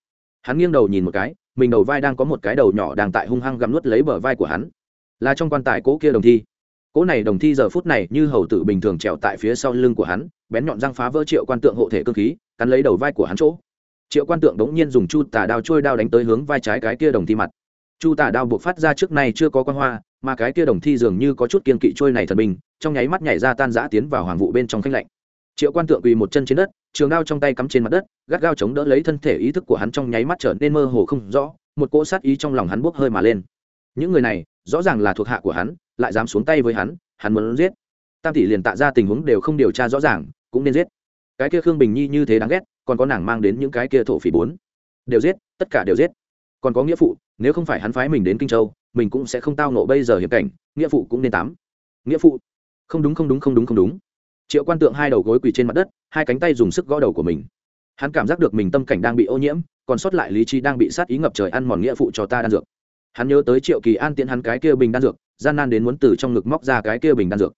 hắn nghiêng đầu nhìn một cái, mình đầu vai đang có một cái đầu nhỏ đang tại hung hăng gặm nuốt lấy bờ vai của hắn. Là trong quan tài cỗ kia đồng thi. Cỗ này đồng thi giờ phút này như hầu tử bình thường trèo tại phía sau lưng của hắn, bén nhọn răng phá vỡ triệu quan tượng hộ thể cơ khí, cắn lấy đầu vai của hắn chỗ. Triệu quan tượng đống nhiên dùng chu tà đao trôi đao đánh tới hướng vai trái cái kia đồng thi mặt. Chu tà đao buộc phát ra trước nay chưa có quan hoa, mà cái kia đồng thi dường như có chút kiên kỵ trôi này thần bình, trong nháy mắt nhảy ra tan giã tiến vào hoàng vụ bên trong khanh lạnh. Triệu quan tượng quỳ một chân trên đất trường đao trong tay cắm trên mặt đất, gắt gao chống đỡ lấy thân thể ý thức của hắn trong nháy mắt trở nên mơ hồ không rõ, một cỗ sát ý trong lòng hắn bốc hơi mà lên. Những người này, rõ ràng là thuộc hạ của hắn, lại dám xuống tay với hắn hắn muốn giết. Tam tỷ liền tạ ra tình huống đều không điều tra rõ ràng, cũng nên giết. Cái kia khương bình nhi như thế đáng ghét, còn có nàng mang đến những cái kia thổ phỉ bốn. Đều giết, tất cả đều giết. Còn có nghĩa phụ, nếu không phải hắn phái mình đến kinh châu, mình cũng sẽ không tao nộ bây giờ hiểm cảnh, nghĩa phụ cũng nên tám. Nghĩa phụ. Không đúng không đúng không đúng không đúng triệu quan tượng hai đầu gối quỳ trên mặt đất, hai cánh tay dùng sức gõ đầu của mình. Hắn cảm giác được mình tâm cảnh đang bị ô nhiễm, còn sót lại lý trí đang bị sát ý ngập trời ăn mòn nghĩa phụ cho ta đan dược. Hắn nhớ tới triệu kỳ an tiễn hắn cái kia bình đan dược, gian nan đến muốn từ trong ngực móc ra cái kia bình đan dược.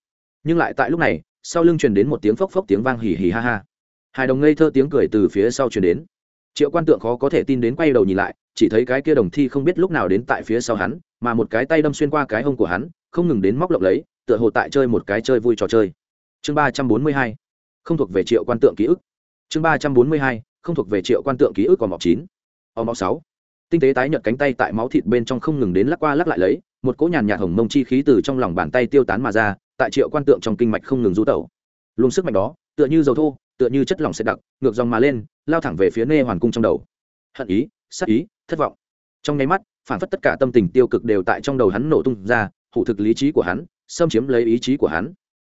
Nhưng lại tại lúc này, sau lưng truyền đến một tiếng phốc phốc tiếng vang hì hì ha ha. Hai đồng ngây thơ tiếng cười từ phía sau truyền đến. Triệu quan tượng khó có thể tin đến quay đầu nhìn lại, chỉ thấy cái kia đồng thi không biết lúc nào đến tại phía sau hắn, mà một cái tay đâm xuyên qua cái hông của hắn, không ngừng đến móc lộng lấy, tựa hồ tại chơi một cái chơi vui trò chơi chương ba trăm bốn mươi hai, không thuộc về triệu quan tượng ký ức. Chương ba trăm bốn mươi hai, không thuộc về triệu quan tượng ký ức còn mọc chín. O mọc sáu. Tinh tế tái nhợt cánh tay tại máu thịt bên trong không ngừng đến lắc qua lắc lại lấy, một cỗ nhàn nhạt hồng mông chi khí từ trong lòng bàn tay tiêu tán mà ra, tại triệu quan tượng trong kinh mạch không ngừng rú tẩu. Luồng sức mạnh đó, tựa như dầu thô, tựa như chất lỏng sẽ đặc, ngược dòng mà lên, lao thẳng về phía nê hoàn cung trong đầu. Hận ý sắc ý, thất vọng. Trong nháy mắt, phản phất tất cả tâm tình tiêu cực đều tại trong đầu hắn nổ tung ra, hủ thực lý trí của hắn, xâm chiếm lấy ý chí của hắn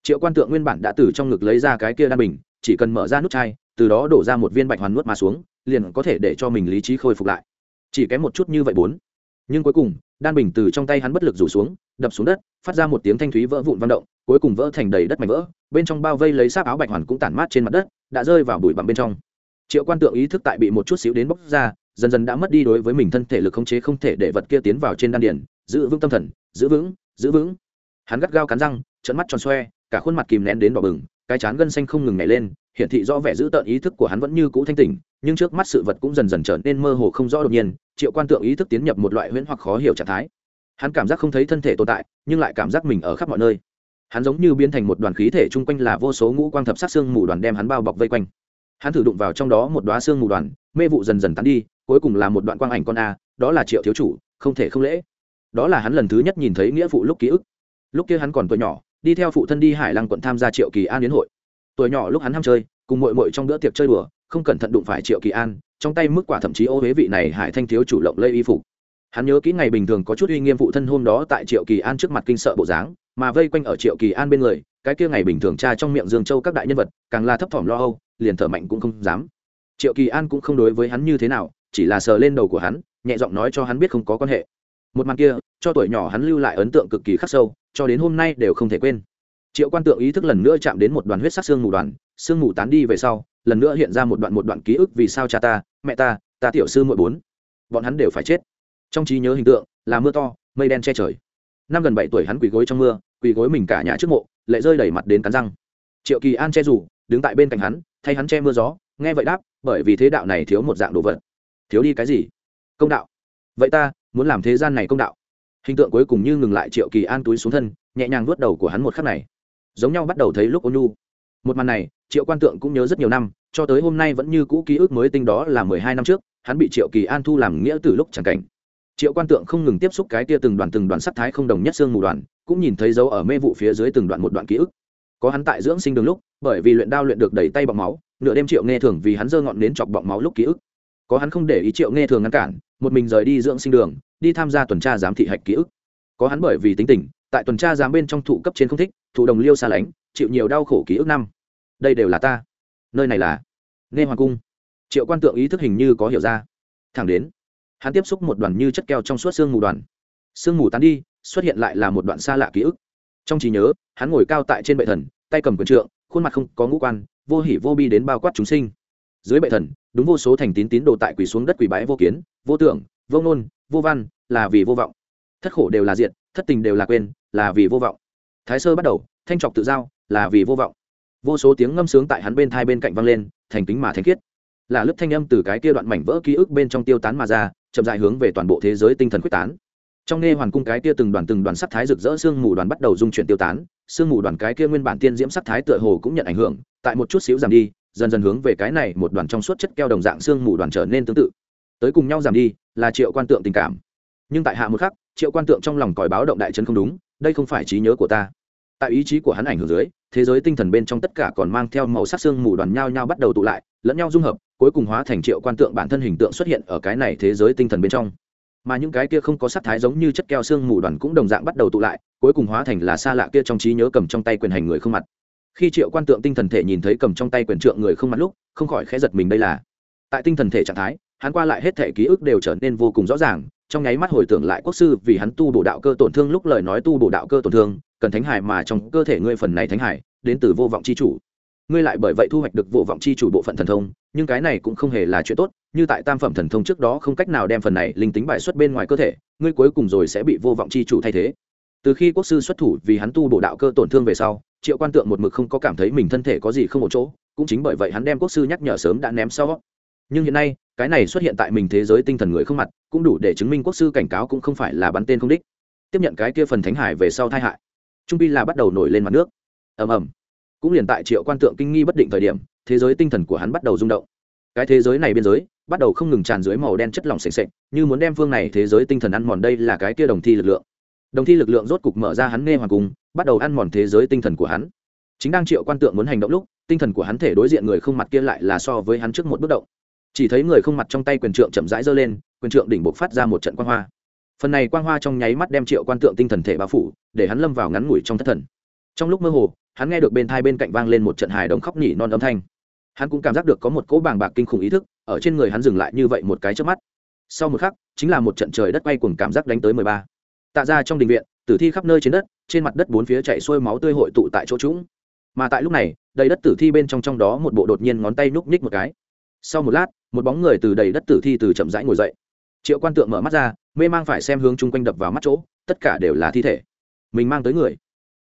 triệu quan tượng nguyên bản đã từ trong ngực lấy ra cái kia đan bình chỉ cần mở ra nút chai từ đó đổ ra một viên bạch hoàn nuốt mà xuống liền có thể để cho mình lý trí khôi phục lại. Chỉ kém một chút như vậy bốn. Nhưng cuối cùng đan bình từ trong tay hắn bất lực rủ xuống đập xuống đất phát ra một tiếng thanh thúy vỡ vụn văn động cuối cùng vỡ thành đầy đất mảnh vỡ bên trong bao vây lấy sáp áo bạch hoàn cũng tản mát trên mặt đất đã rơi vào bụi bặm bên trong. Triệu quan tượng ý thức tại bị một chút xíu đến bốc ra dần dần đã mất đi đối với mình thân thể lực khống chế không thể để vật kia tiến vào trên đan điền, giữ vững tâm thần giữ vững giữ vững. Hắn gắt gao cắn răng trận mắt tròn xoe cả khuôn mặt kìm nén đến đỏ bừng, cái chán gân xanh không ngừng nhảy lên, hiển thị rõ vẻ giữ tợn ý thức của hắn vẫn như cũ thanh tỉnh, nhưng trước mắt sự vật cũng dần dần trở nên mơ hồ không rõ đột nhiên, triệu quan tượng ý thức tiến nhập một loại huyễn hoặc khó hiểu trạng thái. Hắn cảm giác không thấy thân thể tồn tại, nhưng lại cảm giác mình ở khắp mọi nơi. Hắn giống như biến thành một đoàn khí thể chung quanh là vô số ngũ quang thập sát xương mù đoàn đem hắn bao bọc vây quanh. Hắn thử đụng vào trong đó một đoá xương mù đoàn, mê vụ dần dần tán đi, cuối cùng là một đoạn quang ảnh con a, đó là triệu thiếu chủ, không thể không lễ. Đó là hắn lần thứ nhất nhìn thấy nghĩa phụ lúc ký ức. Lúc kia hắn còn tuổi nhỏ đi theo phụ thân đi hải lăng quận tham gia triệu kỳ an yến hội. Tuổi nhỏ lúc hắn ham chơi, cùng mội mội trong bữa tiệc chơi đùa, không cẩn thận đụng phải triệu kỳ an, trong tay mức quả thậm chí ô huế vị này hải thanh thiếu chủ lộng lây y phục. Hắn nhớ kỹ ngày bình thường có chút uy nghiêm phụ thân hôm đó tại triệu kỳ an trước mặt kinh sợ bộ dáng, mà vây quanh ở triệu kỳ an bên người, cái kia ngày bình thường cha trong miệng dương châu các đại nhân vật, càng là thấp thỏm lo âu, liền thở mạnh cũng không dám. Triệu kỳ an cũng không đối với hắn như thế nào, chỉ là sờ lên đầu của hắn, nhẹ giọng nói cho hắn biết không có quan hệ. Một màn kia, cho tuổi nhỏ hắn lưu lại ấn tượng cực kỳ khắc sâu cho đến hôm nay đều không thể quên. Triệu quan tượng ý thức lần nữa chạm đến một đoàn huyết sắc xương mù đoàn, xương mù tán đi về sau, lần nữa hiện ra một đoạn một đoạn ký ức vì sao cha ta, mẹ ta ta tiểu sư mỗi bốn. Bọn hắn đều phải chết. Trong trí nhớ hình tượng, là mưa to, mây đen che trời. Năm gần bảy tuổi hắn quỳ gối trong mưa, quỳ gối mình cả nhà trước mộ, lệ rơi đẩy mặt đến cắn răng. Triệu kỳ an che rủ đứng tại bên cạnh hắn, thay hắn che mưa gió, nghe vậy đáp, bởi vì thế đạo này thiếu một dạng đồ vật. Thiếu đi cái gì? Công đạo. Vậy ta, muốn làm thế gian này công đạo hình tượng cuối cùng như ngừng lại triệu kỳ an túi xuống thân, nhẹ nhàng vuốt đầu của hắn một khắc này. Giống nhau bắt đầu thấy lúc ôn nhu. Một màn này, triệu quan tượng cũng nhớ rất nhiều năm, cho tới hôm nay vẫn như cũ ký ức mới tinh đó là mười hai năm trước, hắn bị triệu kỳ an thu làm nghĩa từ lúc chẳng cảnh. Triệu quan tượng không ngừng tiếp xúc cái tia từng đoàn từng đoàn sắc thái không đồng nhất xương mù đoàn cũng nhìn thấy dấu ở mê vụ phía dưới từng đoạn một đoạn ký ức. Có hắn tại dưỡng sinh đường lúc, bởi vì luyện đao luyện được đầy tay bọc máu, nửa đêm triệu nghe thường vì hắn giơ ngọn nến chọc bọc máu lúc ký ức. Có hắn không để ý triệu nghe thường ngăn cản, một mình rời đi dưỡng sinh đường đi tham gia tuần tra giám thị hạch ký ức. Có hắn bởi vì tính tình, tại tuần tra giám bên trong thụ cấp trên không thích, thụ đồng liêu xa lánh, chịu nhiều đau khổ ký ức năm. Đây đều là ta. Nơi này là nghe hoàng cung. Triệu quan tượng ý thức hình như có hiểu ra. Thẳng đến, hắn tiếp xúc một đoàn như chất keo trong suốt xương mù đoàn. Sương mù tán đi, xuất hiện lại là một đoạn xa lạ ký ức. Trong trí nhớ, hắn ngồi cao tại trên bệ thần, tay cầm quyền trượng, khuôn mặt không có ngũ quan, vô hỉ vô bi đến bao quát chúng sinh. Dưới bệ thần, đúng vô số thành tín tín đồ tại quỳ xuống đất quỳ bái vô kiến, vô tưởng vô ngôn, vô văn là vì vô vọng. Thất khổ đều là diện thất tình đều là quên là vì vô vọng. Thái sơ bắt đầu thanh trọc tự giao là vì vô vọng. Vô số tiếng ngâm sướng tại hắn bên thai bên cạnh vang lên thành kính mà thanh khiết. Là lớp thanh âm từ cái kia đoạn mảnh vỡ ký ức bên trong tiêu tán mà ra chậm dại hướng về toàn bộ thế giới tinh thần quyết tán. Trong nghe hoàn cung cái kia từng đoàn từng đoàn sắc thái rực rỡ sương mù đoàn bắt đầu dung chuyển tiêu tán sương mù đoàn cái kia nguyên bản tiên diễm sắc thái tựa hồ cũng nhận ảnh hưởng tại một chút xíu giảm đi dần dần hướng về cái này một đoàn trong suốt chất keo đồng dạng sương mù đoàn trở nên tương tự tới cùng nhau giảm đi là triệu quan tượng tình cảm. Nhưng tại hạ một khắc, triệu quan tượng trong lòng còi báo động đại chân không đúng, đây không phải trí nhớ của ta. Tại ý chí của hắn ảnh hưởng dưới, thế giới tinh thần bên trong tất cả còn mang theo màu sắc xương mù đoàn nhau nhau bắt đầu tụ lại, lẫn nhau dung hợp, cuối cùng hóa thành triệu quan tượng bản thân hình tượng xuất hiện ở cái này thế giới tinh thần bên trong. Mà những cái kia không có sắc thái giống như chất keo xương mù đoàn cũng đồng dạng bắt đầu tụ lại, cuối cùng hóa thành là xa lạ kia trong trí nhớ cầm trong tay quyền hành người không mặt. Khi triệu quan tượng tinh thần thể nhìn thấy cầm trong tay quyền trượng người không mặt lúc, không khỏi khẽ giật mình đây là. Tại tinh thần thể trạng thái hắn qua lại hết thể ký ức đều trở nên vô cùng rõ ràng, trong nháy mắt hồi tưởng lại quốc sư vì hắn tu bổ đạo cơ tổn thương lúc lời nói tu bổ đạo cơ tổn thương, cần thánh hải mà trong cơ thể ngươi phần này thánh hải, đến từ vô vọng c h i chủ. Ngươi lại bởi vậy thu hoạch được vô vọng chi chủ bộ phận thần thông, nhưng cái này cũng không hề là chuyện tốt, như tại tam phẩm thần thông trước đó không cách nào đem phần này linh tính bài xuất bên ngoài cơ thể, ngươi cuối cùng rồi sẽ bị vô vọng chi chủ thay thế. Từ khi quốc sư xuất thủ vì hắn tu bổ đạo cơ tổn thương về sau, triệu quan tượng một mực không có cảm thấy mình thân thể có gì không một chỗ, cũng chính bởi vậy hắn đem quốc sư nhắc nhở sớm đã ném sau nhưng hiện nay, cái này xuất hiện tại mình thế giới tinh thần người không mặt, cũng đủ để chứng minh quốc sư cảnh cáo cũng không phải là bắn tên không đích. Tiếp nhận cái kia phần thánh hải về sau tai hại, trung pi là bắt đầu nổi lên mặt nước. Ầm ầm. Cũng liền tại triệu quan tượng kinh nghi bất định thời điểm, thế giới tinh thần của hắn bắt đầu rung động. Cái thế giới này biên giới, bắt đầu không ngừng tràn dưới màu đen chất lỏng s sệt, như muốn đem phương này thế giới tinh thần ăn mòn đây là cái kia đồng thi lực lượng. Đồng thi lực lượng rốt cục mở ra hắn nghe hoàng cung, bắt đầu ăn mòn thế giới tinh thần của hắn. Chính đang triệu quan tượng muốn hành động lúc, tinh thần của hắn thể đối diện người không mặt kia lại là so với hắn trước một bước động chỉ thấy người không mặt trong tay quyền trượng chậm rãi giơ lên, quyền trượng đỉnh buộc phát ra một trận quan hoa. Phần này quan hoa trong nháy mắt đem triệu quan tượng tinh thần thể bao phủ, để hắn lâm vào ngắn ngủi trong thất thần. Trong lúc mơ hồ, hắn nghe được bên thai bên cạnh vang lên một trận hài đồng khóc nhỉ non âm thanh. Hắn cũng cảm giác được có một cỗ bàng bạc kinh khủng ý thức, ở trên người hắn dừng lại như vậy một cái trước mắt. Sau một khắc, chính là một trận trời đất quay cùng cảm giác đánh tới mười ba. Tạ ra trong đình viện, tử thi khắp nơi trên đất, trên mặt đất bốn phía chạy xuôi máu tươi hội tụ tại chỗ trũng mà tại lúc này, đầy đất tử thi bên trong trong đó một bộ đột nhiên ngón tay núp nhích một cái. Sau một lát một bóng người từ đầy đất tử thi từ chậm rãi ngồi dậy. Triệu quan tượng mở mắt ra, mê mang phải xem hướng chung quanh đập vào mắt chỗ, tất cả đều là thi thể. Mình mang tới người.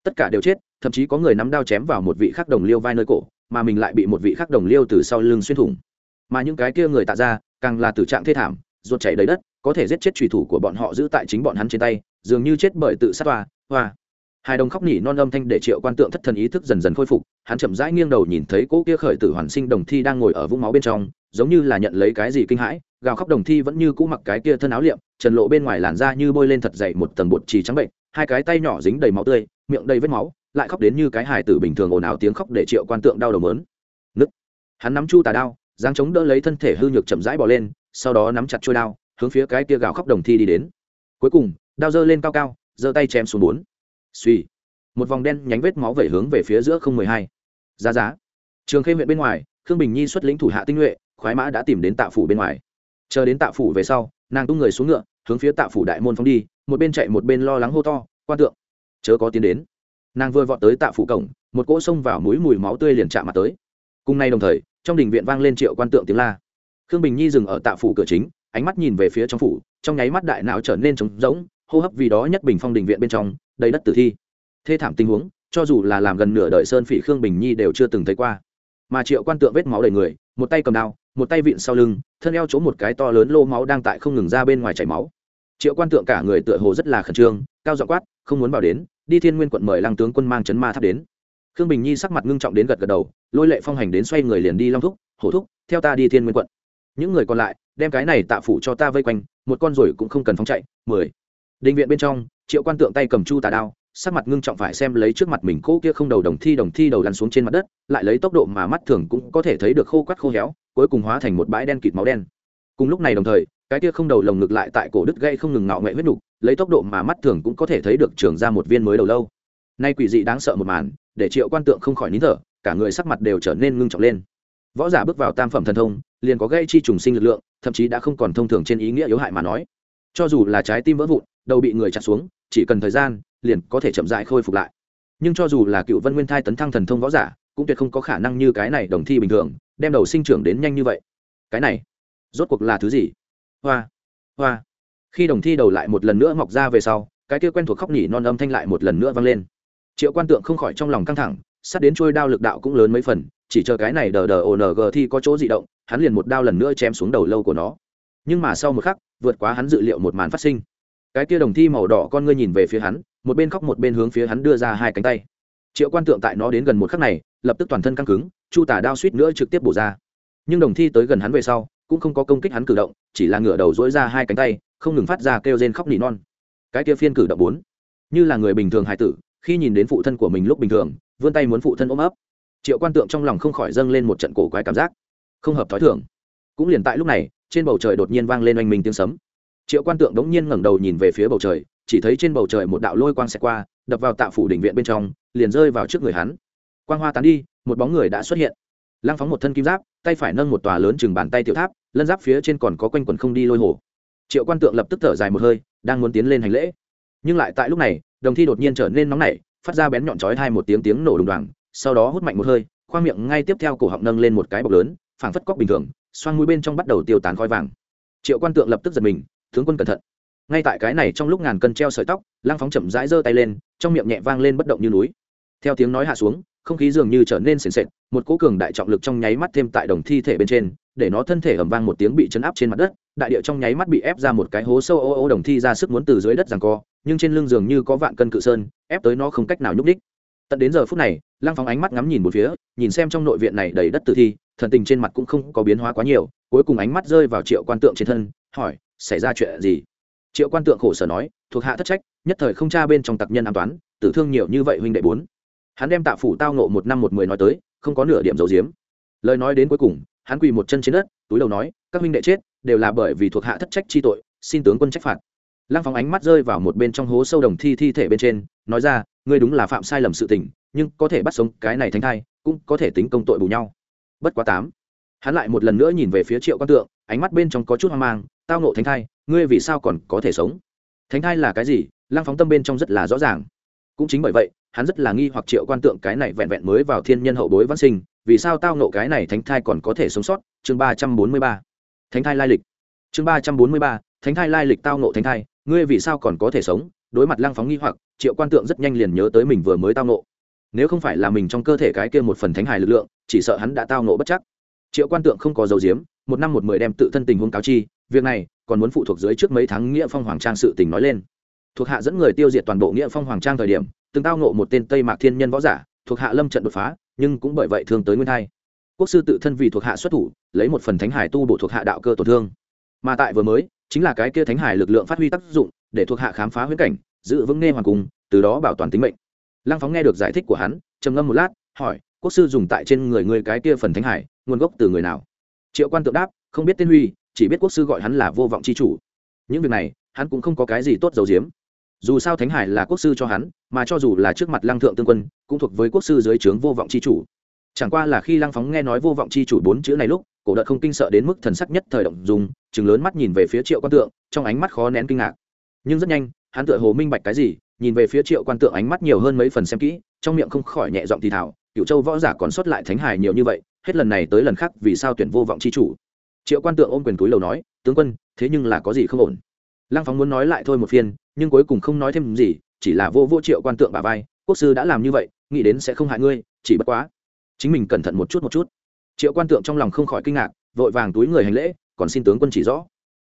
Tất cả đều chết, thậm chí có người nắm đao chém vào một vị khắc đồng liêu vai nơi cổ, mà mình lại bị một vị khắc đồng liêu từ sau lưng xuyên thủng. Mà những cái kia người tạ ra, càng là tử trạng thê thảm, ruột chảy đầy đất, có thể giết chết trùy thủ của bọn họ giữ tại chính bọn hắn trên tay, dường như chết bởi tự sát hoa hoa hai đồng khóc nỉ non âm thanh để triệu quan tượng thất thần ý thức dần dần khôi phục hắn chậm rãi nghiêng đầu nhìn thấy cỗ kia khởi tử hoàn sinh đồng thi đang ngồi ở vũng máu bên trong, giống như là nhận lấy cái gì kinh hãi, gào khóc đồng thi vẫn như cũ mặc cái kia thân áo liệm, trần lộ bên ngoài làn da như bôi lên thật dày một tầng bột trì trắng bệnh, hai cái tay nhỏ dính đầy máu tươi, miệng đầy vết máu, lại khóc đến như cái hài tử bình thường ồn ào tiếng khóc để triệu quan tượng đau đầu mớn. Nứt. Hắn nắm chu tà đao, giáng chống đỡ lấy thân thể hư nhược chậm rãi bỏ lên, sau đó nắm chặt trôi đao, hướng phía cái kia gào khóc đồng thi đi đến. Cuối cùng, đao giơ lên cao cao, giơ tay chém xuống bốn. Suy một vòng đen nhánh vết máu vẩy hướng về phía giữa không mười hai. Giá giá. Trường khê huyện bên ngoài, khương bình nhi xuất lĩnh thủ hạ tinh nhuệ, khoái mã đã tìm đến tạ phủ bên ngoài. Chờ đến tạ phủ về sau, nàng tung người xuống ngựa, hướng phía tạ phủ đại môn phóng đi, một bên chạy một bên lo lắng hô to, quan tượng, chớ có tiến đến. Nàng vừa vọt tới tạ phủ cổng, một cỗ xông vào mũi mùi máu tươi liền chạm mặt tới. Cùng nay đồng thời, trong đình viện vang lên triệu quan tượng tiếng la. Khương bình nhi dừng ở tạ phủ cửa chính, ánh mắt nhìn về phía trong phủ, trong nháy mắt đại não trở nên trống rỗng, hô hấp vì đó nhất bình phong đình viện bên trong, đầy đất tử thi thê thảm tình huống, cho dù là làm gần nửa đời sơn phỉ khương bình nhi đều chưa từng thấy qua. Mà triệu quan tượng vết máu đầy người, một tay cầm đao, một tay vịn sau lưng, thân eo chỗ một cái to lớn lô máu đang tại không ngừng ra bên ngoài chảy máu. Triệu quan tượng cả người tựa hồ rất là khẩn trương, cao dọ quát, không muốn vào đến, đi thiên nguyên quận mời lăng tướng quân mang chấn ma tháp đến. Khương bình nhi sắc mặt ngưng trọng đến gật gật đầu, lôi lệ phong hành đến xoay người liền đi long thúc, hổ thúc, theo ta đi thiên nguyên quận. Những người còn lại, đem cái này tạ phủ cho ta vây quanh, một con rồi cũng không cần phóng chạy, mười. Định viện bên trong, triệu quan tượng tay cầm chu tà đao sắc mặt ngưng trọng phải xem lấy trước mặt mình cô kia không đầu đồng thi đồng thi đầu lăn xuống trên mặt đất, lại lấy tốc độ mà mắt thường cũng có thể thấy được khô quắt khô héo, cuối cùng hóa thành một bãi đen kịt máu đen. Cùng lúc này đồng thời, cái kia không đầu lồng ngực lại tại cổ đứt gây không ngừng ngạo nghệ huyết nục, lấy tốc độ mà mắt thường cũng có thể thấy được trường ra một viên mới đầu lâu. Nay quỷ dị đáng sợ một màn, để triệu quan tượng không khỏi nín thở, cả người sắc mặt đều trở nên ngưng trọng lên. Võ giả bước vào tam phẩm thần thông, liền có gây chi trùng sinh lực lượng, thậm chí đã không còn thông thường trên ý nghĩa yếu hại mà nói. Cho dù là trái tim vỡ vụn, đầu bị người chặt xuống, chỉ cần thời gian liền có thể chậm dại khôi phục lại. Nhưng cho dù là cựu vân nguyên thai tấn thăng thần thông võ giả, cũng tuyệt không có khả năng như cái này đồng thi bình thường, đem đầu sinh trưởng đến nhanh như vậy. Cái này, rốt cuộc là thứ gì? Hoa hoa. Khi đồng thi đầu lại một lần nữa mọc ra về sau, cái kia quen thuộc khóc nhỉ non âm thanh lại một lần nữa vang lên. Triệu quan tượng không khỏi trong lòng căng thẳng, sát đến trôi đao lực đạo cũng lớn mấy phần, chỉ chờ cái này đờ đờ g thi có chỗ di động, hắn liền một đao lần nữa chém xuống đầu lâu của nó. Nhưng mà sau một khắc, vượt quá hắn dự liệu một màn phát sinh cái kia đồng thi màu đỏ con ngươi nhìn về phía hắn, một bên khóc một bên hướng phía hắn đưa ra hai cánh tay. Triệu quan tượng tại nó đến gần một khắc này, lập tức toàn thân căng cứng, chu tả đao suýt nữa trực tiếp bổ ra. Nhưng đồng thi tới gần hắn về sau, cũng không có công kích hắn cử động, chỉ là ngửa đầu dỗi ra hai cánh tay, không ngừng phát ra kêu rên khóc nỉ non. Cái kia phiên cử động bốn, như là người bình thường hài tử, khi nhìn đến phụ thân của mình lúc bình thường, vươn tay muốn phụ thân ôm ấp. Triệu quan tượng trong lòng không khỏi dâng lên một trận cổ quái cảm giác. Không hợp thói thường. Cũng liền tại lúc này, trên bầu trời đột nhiên vang lên oanh minh tiếng sấm triệu quan tượng đống nhiên ngẩng đầu nhìn về phía bầu trời, chỉ thấy trên bầu trời một đạo lôi quang xẹt qua, đập vào tạ phủ đỉnh viện bên trong, liền rơi vào trước người hắn. Quang hoa tán đi, một bóng người đã xuất hiện. Lăng phóng một thân kim giáp, tay phải nâng một tòa lớn chừng bàn tay tiểu tháp, lân giáp phía trên còn có quanh quần không đi lôi hồ. Triệu quan tượng lập tức thở dài một hơi, đang muốn tiến lên hành lễ. Nhưng lại tại lúc này, đồng thi đột nhiên trở nên nóng nảy, phát ra bén nhọn chói hai một tiếng tiếng nổ đùng đoàng, sau đó hút mạnh một hơi, khoang miệng ngay tiếp theo cổ họng nâng lên một cái bọc lớn, phảng phất cóc bình thường, xoang mũi bên trong bắt đầu tiêu tán khói vàng. Triệu quan tượng lập tức giật mình tướng quân cẩn thận. Ngay tại cái này trong lúc ngàn cân treo sợi tóc, lăng phóng chậm rãi giơ tay lên, trong miệng nhẹ vang lên bất động như núi. Theo tiếng nói hạ xuống, không khí dường như trở nên sền sệt, một cố cường đại trọng lực trong nháy mắt thêm tại đồng thi thể bên trên, để nó thân thể ẩm vang một tiếng bị chấn áp trên mặt đất, đại địa trong nháy mắt bị ép ra một cái hố sâu ô ô đồng thi ra sức muốn từ dưới đất rằng co, nhưng trên lưng dường như có vạn cân cự sơn, ép tới nó không cách nào nhúc đích tận đến giờ phút này, lăng phóng ánh mắt ngắm nhìn một phía, nhìn xem trong nội viện này đầy đất tử thi, thần tình trên mặt cũng không có biến hóa quá nhiều, cuối cùng ánh mắt rơi vào triệu quan tượng trên thân, hỏi xảy ra chuyện gì? Triệu quan tượng khổ sở nói, thuộc hạ thất trách, nhất thời không tra bên trong tặc nhân an toán, tử thương nhiều như vậy huynh đệ bốn. Hắn đem tạ phủ tao nộ một năm một mười nói tới, không có nửa điểm dầu diếm. Lời nói đến cuối cùng, hắn quỳ một chân trên đất, túi đầu nói, các huynh đệ chết, đều là bởi vì thuộc hạ thất trách chi tội, xin tướng quân trách phạt. Lăng phóng ánh mắt rơi vào một bên trong hố sâu đồng thi thi thể bên trên, nói ra, ngươi đúng là phạm sai lầm sự tình, nhưng có thể bắt sống cái này thánh thai, cũng có thể tính công tội bù nhau. Bất quá tám. Hắn lại một lần nữa nhìn về phía triệu quan tượng, ánh mắt bên trong có chút hoang mang tao nộ thánh thai, ngươi vì sao còn có thể sống? Thánh thai là cái gì? Lăng phóng tâm bên trong rất là rõ ràng. Cũng chính bởi vậy, hắn rất là nghi hoặc triệu quan tượng cái này vẹn vẹn mới vào thiên nhân hậu bối văn sinh, vì sao tao nộ cái này thánh thai còn có thể sống sót? Chương ba trăm bốn mươi ba. Thánh thai lai lịch. Chương ba trăm bốn mươi ba, thánh thai lai lịch tao nộ thánh thai, ngươi vì sao còn có thể sống? Đối mặt lăng phóng nghi hoặc, triệu quan tượng rất nhanh liền nhớ tới mình vừa mới tao nộ nếu không phải là mình trong cơ thể cái kia một phần thánh hài lực lượng, chỉ sợ hắn đã tao nộ bất chắc. Triệu quan tượng không có dầu diếm, một năm một mười đem tự thân tình huống cáo chi việc này còn muốn phụ thuộc dưới trước mấy tháng nghĩa phong hoàng trang sự tình nói lên. Thuộc hạ dẫn người tiêu diệt toàn bộ nghĩa phong hoàng trang thời điểm, từng tao nộ một tên tây mạc thiên nhân võ giả, thuộc hạ lâm trận đột phá, nhưng cũng bởi vậy thương tới nguyên thai. Quốc sư tự thân vì thuộc hạ xuất thủ, lấy một phần thánh hải tu bổ thuộc hạ đạo cơ tổn thương. Mà tại vừa mới, chính là cái kia thánh hải lực lượng phát huy tác dụng, để thuộc hạ khám phá huyễn cảnh, giữ vững nghe hoàng cung từ đó bảo toàn tính mệnh. Lăng phóng nghe được giải thích của hắn, trầm ngâm một lát, hỏi, quốc sư dùng tại trên người người cái kia phần thánh hải, nguồn gốc từ người nào? Triệu quan tượng đáp, không biết tên huy chỉ biết quốc sư gọi hắn là vô vọng c h i chủ. Những việc này, hắn cũng không có cái gì tốt dầu diếm dù sao thánh hải là quốc sư cho hắn, mà cho dù là trước mặt lăng thượng tương quân, cũng thuộc với quốc sư dưới trướng vô vọng c h i chủ. Chẳng qua là khi lăng phóng nghe nói vô vọng c h i chủ bốn chữ này lúc, cổ đợt không kinh sợ đến mức thần sắc nhất thời động dùng chừng lớn mắt nhìn về phía triệu quan tượng, trong ánh mắt khó nén kinh ngạc. Nhưng rất nhanh, hắn tựa hồ minh bạch cái gì, nhìn về phía triệu quan tượng ánh mắt nhiều hơn mấy phần xem kỹ, trong miệng không khỏi nhẹ giọng thì thảo cựu châu võ giả còn sót lại thánh hải nhiều như vậy, hết lần này tới lần khác vì sao tuyển vô vọng c h i chủ? Triệu quan tượng ôm quyền túi lầu nói, tướng quân, thế nhưng là có gì không ổn? Lăng phóng muốn nói lại thôi một phiên, nhưng cuối cùng không nói thêm gì, chỉ là vô vô triệu quan tượng bà vai, quốc sư đã làm như vậy, nghĩ đến sẽ không hại ngươi, chỉ bất quá chính mình cẩn thận một chút một chút. Triệu quan tượng trong lòng không khỏi kinh ngạc, vội vàng túi người hành lễ, còn xin tướng quân chỉ rõ.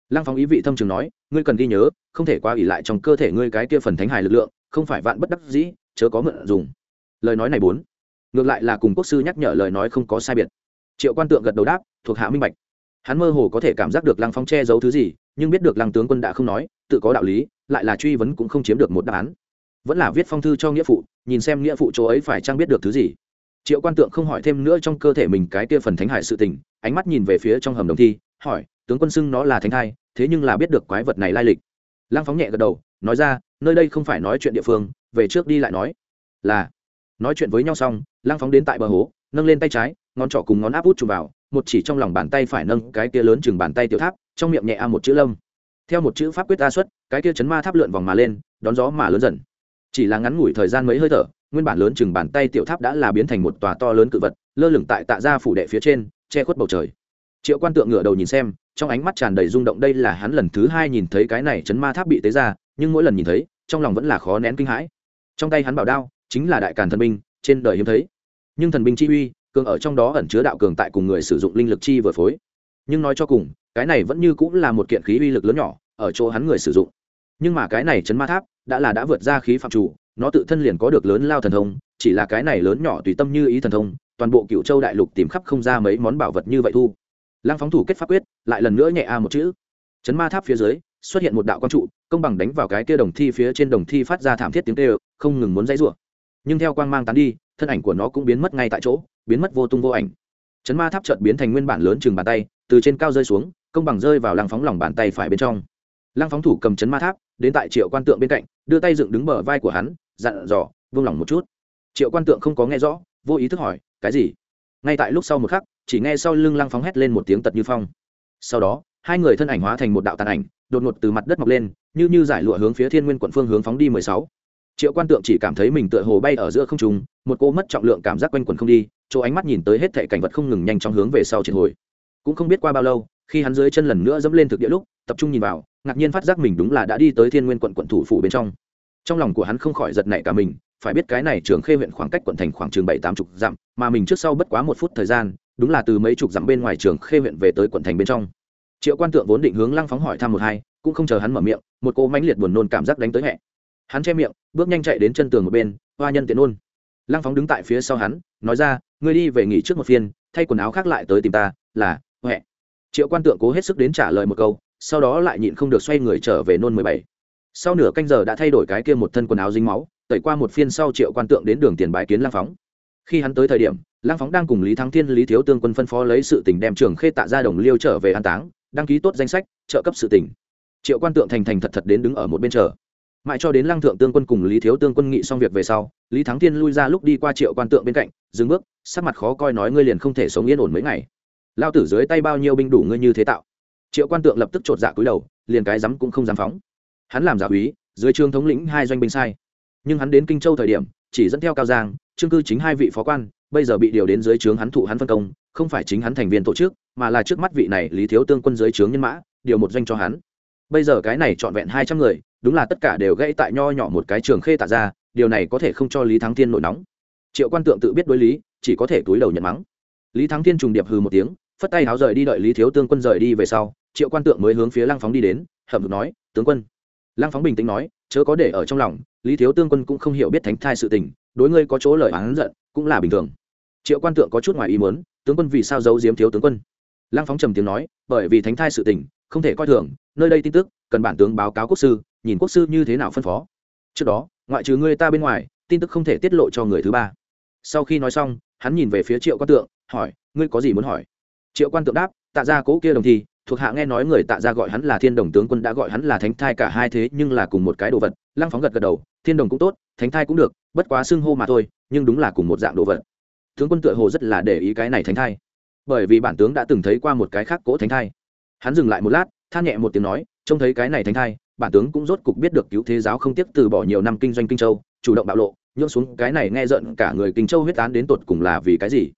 Lăng phóng ý vị thâm trường nói, ngươi cần ghi nhớ, không thể qua ỉ lại trong cơ thể ngươi cái kia phần thánh hài lực lượng, không phải vạn bất đắc dĩ, chớ có mượn dùng. Lời nói này bốn, ngược lại là cùng quốc sư nhắc nhở lời nói không có sai biệt. Triệu quan tượng gật đầu đáp, thuộc hạ minh bạch hắn mơ hồ có thể cảm giác được lăng phong che giấu thứ gì, nhưng biết được lăng tướng quân đã không nói, tự có đạo lý, lại là truy vấn cũng không chiếm được một đáp án. Vẫn là viết phong thư cho nghĩa phụ, nhìn xem nghĩa phụ chỗ ấy phải trang biết được thứ gì. Triệu quan tượng không hỏi thêm nữa trong cơ thể mình cái kia phần thánh hải sự tình, ánh mắt nhìn về phía trong hầm đồng thi, hỏi, tướng quân xưng nó là thánh thai, thế nhưng là biết được quái vật này lai lịch. Lăng phóng nhẹ gật đầu, nói ra, nơi đây không phải nói chuyện địa phương, về trước đi lại nói. Là, nói chuyện với nhau xong, lăng phóng đến tại bờ hố, nâng lên tay trái ngón trỏ cùng ngón áp út chùm vào, một chỉ trong lòng bàn tay phải nâng cái kia lớn chừng bàn tay tiểu tháp, trong miệng nhẹ a một chữ lâm. Theo một chữ pháp quyết ta xuất, cái kia chấn ma tháp lượn vòng mà lên, đón gió mà lớn dần. Chỉ là ngắn ngủi thời gian mấy hơi thở, nguyên bản lớn chừng bàn tay tiểu tháp đã là biến thành một tòa to lớn cự vật, lơ lửng tại tạ gia phủ đệ phía trên, che khuất bầu trời. Triệu quan tượng ngửa đầu nhìn xem, trong ánh mắt tràn đầy rung động đây là hắn lần thứ hai nhìn thấy cái này chấn ma tháp bị tế ra, nhưng mỗi lần nhìn thấy, trong lòng vẫn là khó nén kinh hãi. Trong tay hắn bảo đao, chính là đại càn thần binh, trên đời hiếm thấy. Nhưng thần binh chi uy cường ở trong đó ẩn chứa đạo cường tại cùng người sử dụng linh lực chi vừa phối. Nhưng nói cho cùng, cái này vẫn như cũng là một kiện khí uy lực lớn nhỏ, ở chỗ hắn người sử dụng. Nhưng mà cái này chấn ma tháp, đã là đã vượt ra khí phạm chủ, nó tự thân liền có được lớn lao thần thông, chỉ là cái này lớn nhỏ tùy tâm như ý thần thông, toàn bộ cựu châu đại lục tìm khắp không ra mấy món bảo vật như vậy thu. Lăng phóng thủ kết pháp quyết, lại lần nữa nhẹ a một chữ. Chấn ma tháp phía dưới, xuất hiện một đạo quang trụ, công bằng đánh vào cái kia đồng thi phía trên đồng thi phát ra thảm thiết tiếng kêu, không ngừng muốn dãy rủa. Nhưng theo quang mang tán đi, thân ảnh của nó cũng biến mất ngay tại chỗ biến mất vô tung vô ảnh. Chấn ma tháp chợt biến thành nguyên bản lớn chừng bàn tay, từ trên cao rơi xuống, công bằng rơi vào lăng phóng lòng bàn tay phải bên trong. Lăng phóng thủ cầm chấn ma tháp, đến tại triệu quan tượng bên cạnh, đưa tay dựng đứng bờ vai của hắn, dặn dò vung lòng một chút. Triệu quan tượng không có nghe rõ, vô ý thức hỏi, cái gì? Ngay tại lúc sau một khắc, chỉ nghe sau lưng lăng phóng hét lên một tiếng tật như phong. Sau đó, hai người thân ảnh hóa thành một đạo tàn ảnh, đột ngột từ mặt đất mọc lên, như như giải lụa hướng phía thiên nguyên quận phương hướng phóng đi mười sáu triệu quan tượng chỉ cảm thấy mình tựa hồ bay ở giữa không trung, một cô mất trọng lượng cảm giác quanh quẩn không đi, chỗ ánh mắt nhìn tới hết thệ cảnh vật không ngừng nhanh chóng hướng về sau triệt hồi. Cũng không biết qua bao lâu, khi hắn dưới chân lần nữa dẫm lên thực địa lúc, tập trung nhìn vào, ngạc nhiên phát giác mình đúng là đã đi tới thiên nguyên quận quận thủ phủ bên trong. Trong lòng của hắn không khỏi giật nảy cả mình, phải biết cái này trường khê huyện khoảng cách quận thành khoảng chừng bảy tám chục dặm, mà mình trước sau bất quá một phút thời gian, đúng là từ mấy chục dặm bên ngoài trường khê huyện về tới quận thành bên trong. Triệu quan tượng vốn định hướng lăng phóng hỏi thăm một hai, cũng không chờ hắn mở miệng, một cô mãnh liệt buồn nôn cảm giác đánh tới hẹ hắn che miệng, bước nhanh chạy đến chân tường một bên, hoa nhân tiện nôn lăng phóng đứng tại phía sau hắn, nói ra, ngươi đi về nghỉ trước một phiên, thay quần áo khác lại tới tìm ta, là, huệ. Triệu quan tượng cố hết sức đến trả lời một câu, sau đó lại nhịn không được xoay người trở về nôn mười bảy. Sau nửa canh giờ đã thay đổi cái kia một thân quần áo dính máu, tẩy qua một phiên sau triệu quan tượng đến đường tiền bái kiến lang phóng. Khi hắn tới thời điểm lang phóng đang cùng lý thắng thiên, lý thiếu tương quân phân phó lấy sự tỉnh đem trường khê tạ ra đồng liêu trở về an táng, đăng ký tốt danh sách, trợ cấp sự tỉnh triệu quan tượng thành thành thật thật đến đứng ở một bên chờ mãi cho đến lăng thượng tương quân cùng lý thiếu tương quân nghị xong việc về sau, lý thắng thiên lui ra lúc đi qua triệu quan tượng bên cạnh, dừng bước, sắc mặt khó coi nói ngươi liền không thể sống yên ổn mấy ngày. Lao tử dưới tay bao nhiêu binh đủ ngươi như thế tạo? Triệu quan tượng lập tức chột dạ cúi đầu, liền cái rắm cũng không dám phóng. Hắn làm giả úy, dưới trương thống lĩnh hai doanh binh sai. Nhưng hắn đến kinh châu thời điểm, chỉ dẫn theo cao giang, trương cư chính hai vị phó quan, bây giờ bị điều đến dưới trướng hắn thụ hắn phân công, không phải chính hắn thành viên tổ chức, mà là trước mắt vị này lý thiếu tương quân dưới trướng nhân mã, điều một doanh cho hắn bây giờ cái này trọn vẹn hai trăm người, đúng là tất cả đều gãy tại nho nhỏ một cái trường khê tạ ra, điều này có thể không cho lý thắng thiên nổi nóng. Triệu quan tượng tự biết đối lý, chỉ có thể túi đầu nhận mắng. Lý thắng thiên trùng điệp hừ một tiếng, phất tay háo rời đi đợi lý thiếu tương quân rời đi về sau, triệu quan tượng mới hướng phía lăng phóng đi đến, hậm hực nói, tướng quân. Lăng phóng bình tĩnh nói, chớ có để ở trong lòng, lý thiếu tương quân cũng không hiểu biết thánh thai sự tình, đối ngươi có chỗ lời oán giận cũng là bình thường. Triệu quan tượng có chút ngoài ý muốn, tướng quân vì sao giấu giếm thiếu tướng quân? Lăng phóng trầm tiếng nói, bởi vì thánh thai sự tình không thể coi thường, nơi đây tin tức, cần bản tướng báo cáo quốc sư, nhìn quốc sư như thế nào phân phó. Trước đó, ngoại trừ ngươi ta bên ngoài, tin tức không thể tiết lộ cho người thứ ba. Sau khi nói xong, hắn nhìn về phía triệu quan tượng, hỏi, ngươi có gì muốn hỏi? Triệu quan tượng đáp, tạ ra cố kia đồng thi thuộc hạ nghe nói người tạ ra gọi hắn là thiên đồng tướng quân đã gọi hắn là thánh thai cả hai thế, nhưng là cùng một cái đồ vật. Lăng phóng gật gật đầu, thiên đồng cũng tốt, thánh thai cũng được, bất quá xưng hô mà thôi, nhưng đúng là cùng một dạng đồ vật. Tướng quân tựa hồ rất là để ý cái này thánh thai. Bởi vì bản tướng đã từng thấy qua một cái khác cỗ thánh thai hắn dừng lại một lát, than nhẹ một tiếng nói, trông thấy cái này thánh thai, bản tướng cũng rốt cục biết được cứu thế giáo không tiếc từ bỏ nhiều năm kinh doanh kinh châu, chủ động bạo lộ, nhượng xuống cái này nghe giận cả người kinh châu huyết án đến tột cùng là vì cái gì?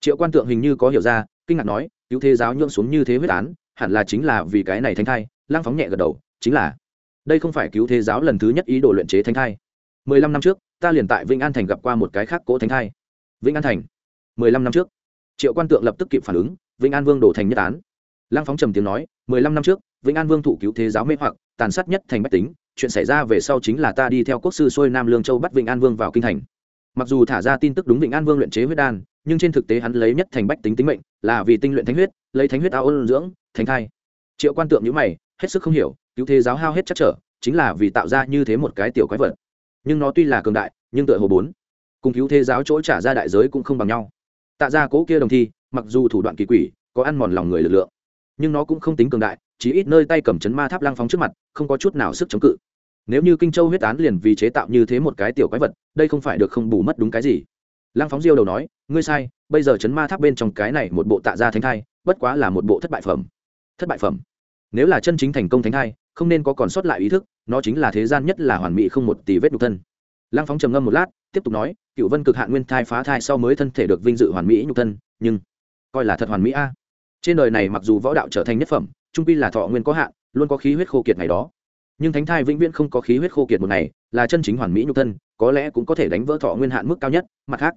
Triệu quan tượng hình như có hiểu ra, kinh ngạc nói, cứu thế giáo nhượng xuống như thế huyết án, hẳn là chính là vì cái này thánh thai. Lang phóng nhẹ gật đầu, chính là. Đây không phải cứu thế giáo lần thứ nhất ý đồ luyện chế thánh thai. Mười lăm năm trước, ta liền tại vĩnh an thành gặp qua một cái khác cỗ thánh thai. Vĩnh an thành. Mười lăm năm trước. Triệu quan tượng lập tức kịp phản ứng, vĩnh an vương đổ thành nhất án lang phóng trầm tiếng nói, mười lăm năm trước, vĩnh an vương thụ cứu thế giáo mê hoặc, tàn sát nhất thành bách tính, chuyện xảy ra về sau chính là ta đi theo quốc sư xuôi nam lương châu bắt vĩnh an vương vào kinh thành. Mặc dù thả ra tin tức đúng vĩnh an vương luyện chế huyết đan, nhưng trên thực tế hắn lấy nhất thành bách tính tính mệnh, là vì tinh luyện thánh huyết, lấy thánh huyết ao ôn dưỡng, thánh thai. Triệu quan tượng nhữ mày, hết sức không hiểu, cứu thế giáo hao hết chắc trở, chính là vì tạo ra như thế một cái tiểu quái vật. Nhưng nó tuy là cường đại, nhưng tựa hồ bốn. Cùng cứu thế giáo chỗ trả ra đại giới cũng không bằng nhau. Tạ ra cố kia đồng thi, mặc dù thủ đoạn kỳ quỷ, có ăn mòn lòng người lực lượng nhưng nó cũng không tính cường đại chỉ ít nơi tay cầm chấn ma tháp lang phóng trước mặt, không có chút nào sức chống cự. Nếu như kinh châu huyết án liền vì chế tạo như thế một cái tiểu quái vật, đây không phải được không bù mất đúng cái gì. Lang phóng diêu đầu nói, ngươi sai, bây giờ chấn ma tháp bên trong cái này một bộ tạ ra thánh thai, bất quá là một bộ thất bại phẩm. Thất bại phẩm? Nếu là chân chính thành công thánh thai, không nên có còn sót lại ý thức, nó chính là thế gian nhất là hoàn mỹ không một tỷ vết đục thân. Lang phóng trầm ngâm một lát, tiếp tục nói, cựu vân cực hạn nguyên thai phá thai sau mới thân thể được vinh dự hoàn mỹ nhục thân, nhưng coi là thật hoàn mỹ a trên đời này mặc dù võ đạo trở thành nhất phẩm, trung pi là thọ nguyên có hạn, luôn có khí huyết khô kiệt ngày đó. Nhưng thánh thai vĩnh viễn không có khí huyết khô kiệt một ngày, là chân chính hoàn mỹ nhục thân, có lẽ cũng có thể đánh vỡ thọ nguyên hạn mức cao nhất. Mặt khác,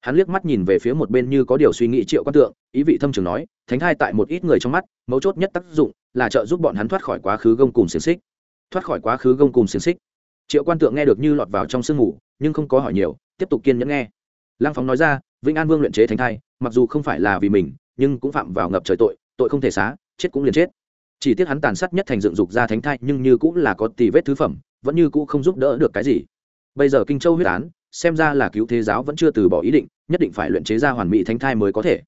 hắn liếc mắt nhìn về phía một bên như có điều suy nghĩ triệu quan tượng, ý vị thâm trường nói, thánh thai tại một ít người trong mắt, mấu chốt nhất tác dụng là trợ giúp bọn hắn thoát khỏi quá khứ gông cùng xiềng xích. Thoát khỏi quá khứ gông cùng xiềng xích. Triệu quan tượng nghe được như lọt vào trong sương ngủ nhưng không có hỏi nhiều, tiếp tục kiên nhẫn nghe. Lăng phóng nói ra, vĩnh an vương luyện chế thánh thai, mặc dù không phải là vì mình nhưng cũng phạm vào ngập trời tội tội không thể xá, chết cũng liền chết. Chỉ tiếc hắn tàn sát nhất thành dựng dục ra thánh thai, nhưng như cũng là có tỷ vết thứ phẩm, vẫn như cũ không giúp đỡ được cái gì. Bây giờ kinh châu huyết án, xem ra là cứu thế giáo vẫn chưa từ bỏ ý định, nhất định phải luyện chế ra hoàn mỹ thánh thai mới có thể.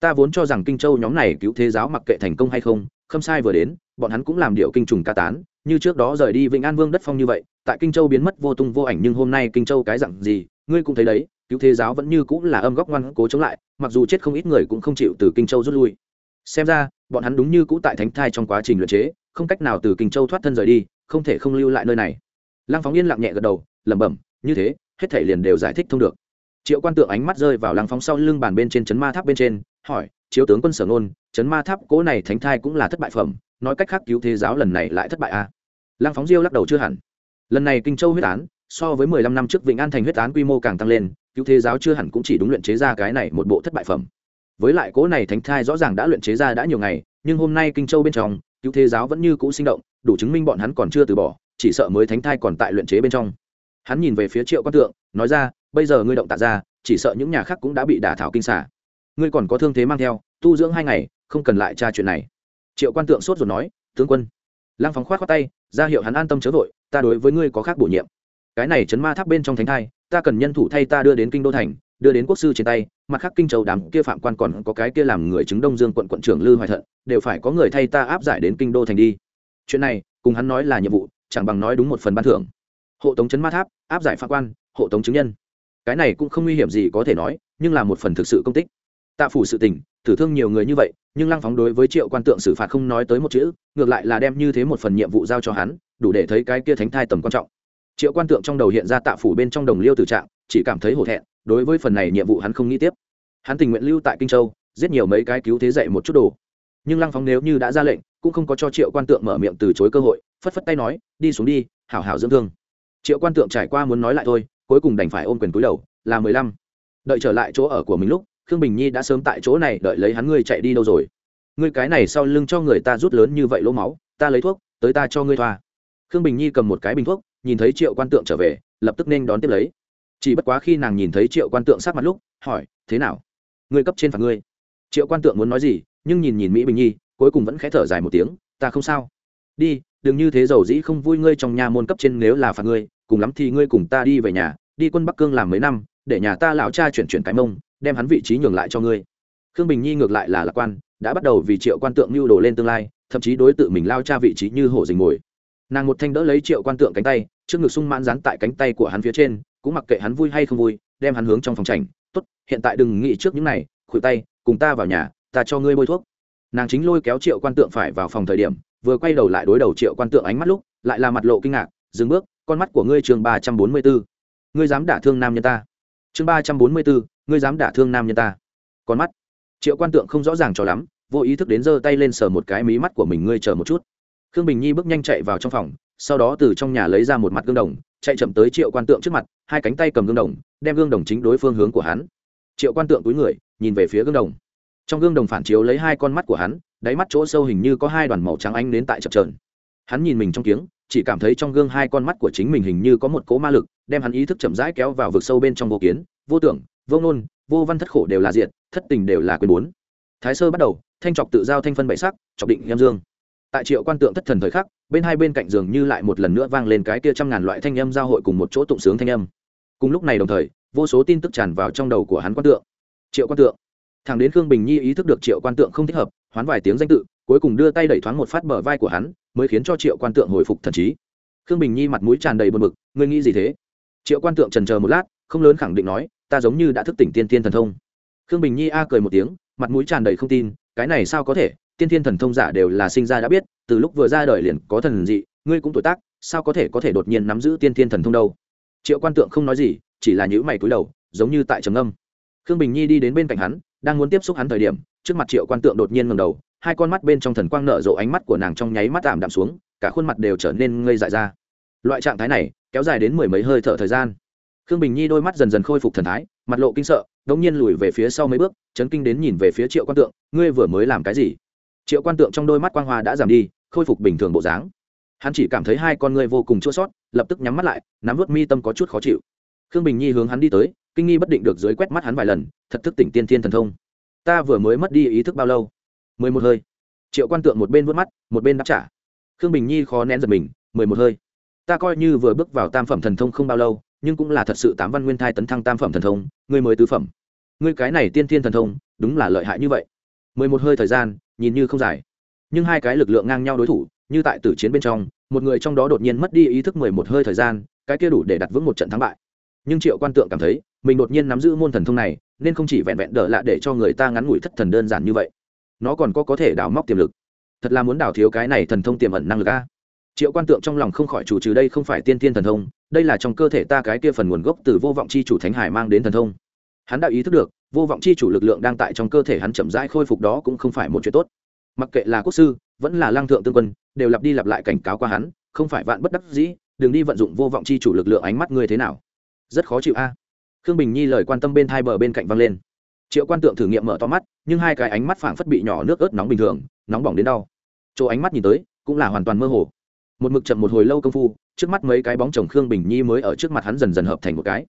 Ta vốn cho rằng kinh châu nhóm này cứu thế giáo mặc kệ thành công hay không khâm sai vừa đến, bọn hắn cũng làm điệu kinh trùng ca tán, như trước đó rời đi vĩnh an vương đất phong như vậy, tại kinh châu biến mất vô tung vô ảnh nhưng hôm nay kinh châu cái dặn gì, ngươi cũng thấy đấy cứu thế giáo vẫn như cũng là âm góc ngoan cố chống lại, mặc dù chết không ít người cũng không chịu từ kinh châu rút lui. Xem ra, bọn hắn đúng như cũ tại thánh thai trong quá trình luyện chế, không cách nào từ kinh châu thoát thân rời đi, không thể không lưu lại nơi này. Lăng phóng yên lặng nhẹ gật đầu, lẩm bẩm, như thế, hết thể liền đều giải thích thông được. Triệu quan tượng ánh mắt rơi vào lăng phóng sau lưng bàn bên trên chấn ma tháp bên trên, hỏi, chiếu tướng quân sở nôn chấn ma tháp cố này thánh thai cũng là thất bại phẩm, nói cách khác cứu thế giáo lần này lại thất bại à? lăng phóng diêu lắc đầu chưa hẳn. Lần này kinh châu huyết án, so với mười lăm năm trước vịnh an thành huyết án quy mô càng tăng lên cứu thế giáo chưa hẳn cũng chỉ đúng luyện chế ra cái này một bộ thất bại phẩm. Với lại cố này thánh thai rõ ràng đã luyện chế ra đã nhiều ngày, nhưng hôm nay kinh châu bên trong, cứu thế giáo vẫn như cũ sinh động, đủ chứng minh bọn hắn còn chưa từ bỏ, chỉ sợ mới thánh thai còn tại luyện chế bên trong. Hắn nhìn về phía triệu quan tượng, nói ra, bây giờ ngươi động tạ ra, chỉ sợ những nhà khác cũng đã bị đả thảo kinh xả. Ngươi còn có thương thế mang theo, tu dưỡng hai ngày, không cần lại tra chuyện này. Triệu quan tượng sốt rồi nói, tướng quân. Lăng phóng khoát khoát tay, ra hiệu hắn an tâm chớ vội, ta đối với ngươi có khác bổ nhiệm. Cái này chấn ma tháp bên trong thánh thai ta cần nhân thủ thay ta đưa đến kinh đô thành, đưa đến quốc sư trên tay, mặt khác kinh châu đám kia phạm quan còn có cái kia làm người chứng đông dương quận quận trưởng lư hoài thận, đều phải có người thay ta áp giải đến kinh đô thành đi. Chuyện này, cùng hắn nói là nhiệm vụ, chẳng bằng nói đúng một phần ban thưởng. Hộ tống chấn ma tháp, áp giải phạm quan, hộ tống chứng nhân. Cái này cũng không nguy hiểm gì có thể nói, nhưng là một phần thực sự công tích. Tạ phủ sự tình thử thương nhiều người như vậy, nhưng lăng phóng đối với triệu quan tượng xử phạt không nói tới một chữ, ngược lại là đem như thế một phần nhiệm vụ giao cho hắn, đủ để thấy cái kia thánh thai tầm quan trọng triệu quan tượng trong đầu hiện ra tạ phủ bên trong đồng liêu tử trạng, chỉ cảm thấy hổ thẹn, đối với phần này nhiệm vụ hắn không nghĩ tiếp. Hắn tình nguyện lưu tại kinh châu, giết nhiều mấy cái cứu thế dạy một chút đồ. Nhưng lăng phóng nếu như đã ra lệnh, cũng không có cho triệu quan tượng mở miệng từ chối cơ hội, phất phất tay nói, đi xuống đi, hảo hảo dưỡng thương. Triệu quan tượng trải qua muốn nói lại thôi, cuối cùng đành phải ôm quyền túi đầu, là mười lăm. Đợi trở lại chỗ ở của mình lúc, khương bình nhi đã sớm tại chỗ này, đợi lấy hắn ngươi chạy đi đâu rồi? Ngươi cái này sau lưng cho người ta rút lớn như vậy lỗ máu, ta lấy thuốc, tới ta cho ngươi thoa. Khương bình nhi cầm một cái bình thuốc nhìn thấy triệu quan tượng trở về, lập tức nên đón tiếp lấy. Chỉ bất quá khi nàng nhìn thấy triệu quan tượng sát mặt lúc, hỏi, thế nào? Ngươi cấp trên phạt ngươi? Triệu quan tượng muốn nói gì, nhưng nhìn nhìn mỹ bình nhi, cuối cùng vẫn khẽ thở dài một tiếng, ta không sao. Đi, đừng như thế giàu dĩ không vui ngươi trong nhà môn cấp trên nếu là phạt ngươi, cùng lắm thì ngươi cùng ta đi về nhà, đi quân bắc cương làm mấy năm, để nhà ta lão cha chuyển chuyển cái mông, đem hắn vị trí nhường lại cho ngươi. Khương bình nhi ngược lại là lạc quan, đã bắt đầu vì triệu quan tượng mưu đồ lên tương lai, thậm chí đối tự mình lao cha vị trí như hổ dình mồi nàng một thanh đỡ lấy triệu quan tượng cánh tay, trước ngực sung mãn dán tại cánh tay của hắn phía trên, cũng mặc kệ hắn vui hay không vui, đem hắn hướng trong phòng trành tốt, hiện tại đừng nghĩ trước những này, khuỷu tay, cùng ta vào nhà, ta cho ngươi bôi thuốc. Nàng chính lôi kéo triệu quan tượng phải vào phòng thời điểm, vừa quay đầu lại đối đầu triệu quan tượng ánh mắt lúc, lại là mặt lộ kinh ngạc, dừng bước, con mắt của ngươi chương ba trăm bốn mươi bốn. Ngươi dám đả thương nam nhân ta. Chương ba trăm bốn mươi bốn, ngươi dám đả thương nam nhân ta. Con mắt. Triệu quan tượng không rõ ràng cho lắm, vô ý thức đến giơ tay lên sờ một cái mí mắt của mình, ngươi chờ một chút khương bình nhi bước nhanh chạy vào trong phòng, sau đó từ trong nhà lấy ra một mặt gương đồng, chạy chậm tới triệu quan tượng trước mặt, hai cánh tay cầm gương đồng, đem gương đồng chính đối phương hướng của hắn. Triệu quan tượng túi người, nhìn về phía gương đồng. Trong gương đồng phản chiếu lấy hai con mắt của hắn, đáy mắt chỗ sâu hình như có hai đoàn màu trắng ánh đến tại chập trờn hắn nhìn mình trong kiếng, chỉ cảm thấy trong gương hai con mắt của chính mình hình như có một cỗ ma lực, đem hắn ý thức chậm rãi kéo vào vực sâu bên trong vô kiến, vô tưởng, vô ngôn, vô văn thất khổ đều là diện thất tình đều là quyền bốn. Thái sơ bắt đầu, thanh trọc tự giao thanh phân bảy sắc, trọc định nhâm dương tại triệu quan tượng thất thần thời khắc, bên hai bên cạnh giường như lại một lần nữa vang lên cái kia trăm ngàn loại thanh âm giao hội cùng một chỗ tụng sướng thanh âm. Cùng lúc này đồng thời, vô số tin tức tràn vào trong đầu của hắn quan tượng. Triệu quan tượng. Thằng đến khương bình nhi ý thức được triệu quan tượng không thích hợp, hoán vài tiếng danh tự, cuối cùng đưa tay đẩy thoáng một phát bờ vai của hắn, mới khiến cho triệu quan tượng hồi phục thần trí. Khương bình nhi mặt mũi tràn đầy bờ mực ngươi nghĩ gì thế? Triệu quan tượng trần chờ một lát, không lớn khẳng định nói, ta giống như đã thức tỉnh tiên tiên thần thông. Khương bình nhi a cười một tiếng, mặt mũi tràn đầy không tin, cái này sao có thể? Tiên Thiên thần thông giả đều là sinh ra đã biết, từ lúc vừa ra đời liền có thần dị, ngươi cũng tuổi tác, sao có thể có thể đột nhiên nắm giữ tiên Thiên thần thông đâu? Triệu quan tượng không nói gì, chỉ là nhữ mày cúi đầu, giống như tại trầm âm khương bình nhi đi đến bên cạnh hắn, đang muốn tiếp xúc hắn thời điểm, trước mặt triệu quan tượng đột nhiên ngầm đầu, hai con mắt bên trong thần quang nở rộ ánh mắt của nàng trong nháy mắt tạm đạm xuống, cả khuôn mặt đều trở nên ngây dại ra. Loại trạng thái này, kéo dài đến mười mấy hơi thở thời gian. Khương bình nhi đôi mắt dần dần khôi phục thần thái, mặt lộ kinh sợ đ ỗ n g nhiên lùi về phía sau mấy bước, chấn kinh đến nhìn về phía triệu quan tượng, ngươi vừa mới làm cái gì? Triệu quan tượng trong đôi mắt quang hoa đã giảm đi, khôi phục bình thường bộ dáng. Hắn chỉ cảm thấy hai con ngươi vô cùng chua sót lập tức nhắm mắt lại, nắm vớt mi tâm có chút khó chịu. Khương bình nhi hướng hắn đi tới, kinh nghi bất định được dưới quét mắt hắn vài lần, thật thức tỉnh tiên thiên thần thông. Ta vừa mới mất đi ý thức bao lâu? Mười một hơi. Triệu quan tượng một bên vớt mắt, một bên đáp trả. Khương bình nhi khó nén giật mình, mười một hơi. Ta coi như vừa bước vào tam phẩm thần thông không bao lâu, nhưng cũng là thật sự tám văn nguyên thai tấn thăng tam phẩm thần thông, ngươi mới tứ phẩm. Ngươi cái này tiên thiên thần thông, đúng là lợi hại như vậy. Mười một hơi thời gian nhìn như không dài. Nhưng hai cái lực lượng ngang nhau đối thủ, như tại tử chiến bên trong, một người trong đó đột nhiên mất đi ý thức mười một hơi thời gian, cái kia đủ để đặt vững một trận thắng bại. Nhưng triệu quan tượng cảm thấy, mình đột nhiên nắm giữ môn thần thông này, nên không chỉ vẹn vẹn đỡ lạ để cho người ta ngắn ngủi thất thần đơn giản như vậy. Nó còn có có thể đào móc tiềm lực. Thật là muốn đào thiếu cái này thần thông tiềm ẩn năng lực a. Triệu quan tượng trong lòng không khỏi chủ trừ đây không phải tiên tiên thần thông, đây là trong cơ thể ta cái kia phần nguồn gốc từ vô vọng chi chủ thánh hải mang đến thần thông. Hắn đã ý thức được vô vọng chi chủ lực lượng đang tại trong cơ thể hắn chậm rãi khôi phục đó cũng không phải một chuyện tốt. Mặc kệ là quốc sư, vẫn là lang thượng tương quân, đều lặp đi lặp lại cảnh cáo qua hắn, không phải vạn bất đắc dĩ, đừng đi vận dụng vô vọng chi chủ lực lượng ánh mắt ngươi thế nào. Rất khó chịu a. Khương bình nhi lời quan tâm bên thai bờ bên cạnh văng lên. Triệu quan tượng thử nghiệm mở to mắt, nhưng hai cái ánh mắt phảng phất bị nhỏ nước ớt nóng bình thường, nóng bỏng đến đau. Chỗ ánh mắt nhìn tới, cũng là hoàn toàn mơ hồ. Một mực chậm một hồi lâu công phu, trước mắt mấy cái bóng chồng khương bình nhi mới ở trước mặt hắn dần dần hợp thành một cái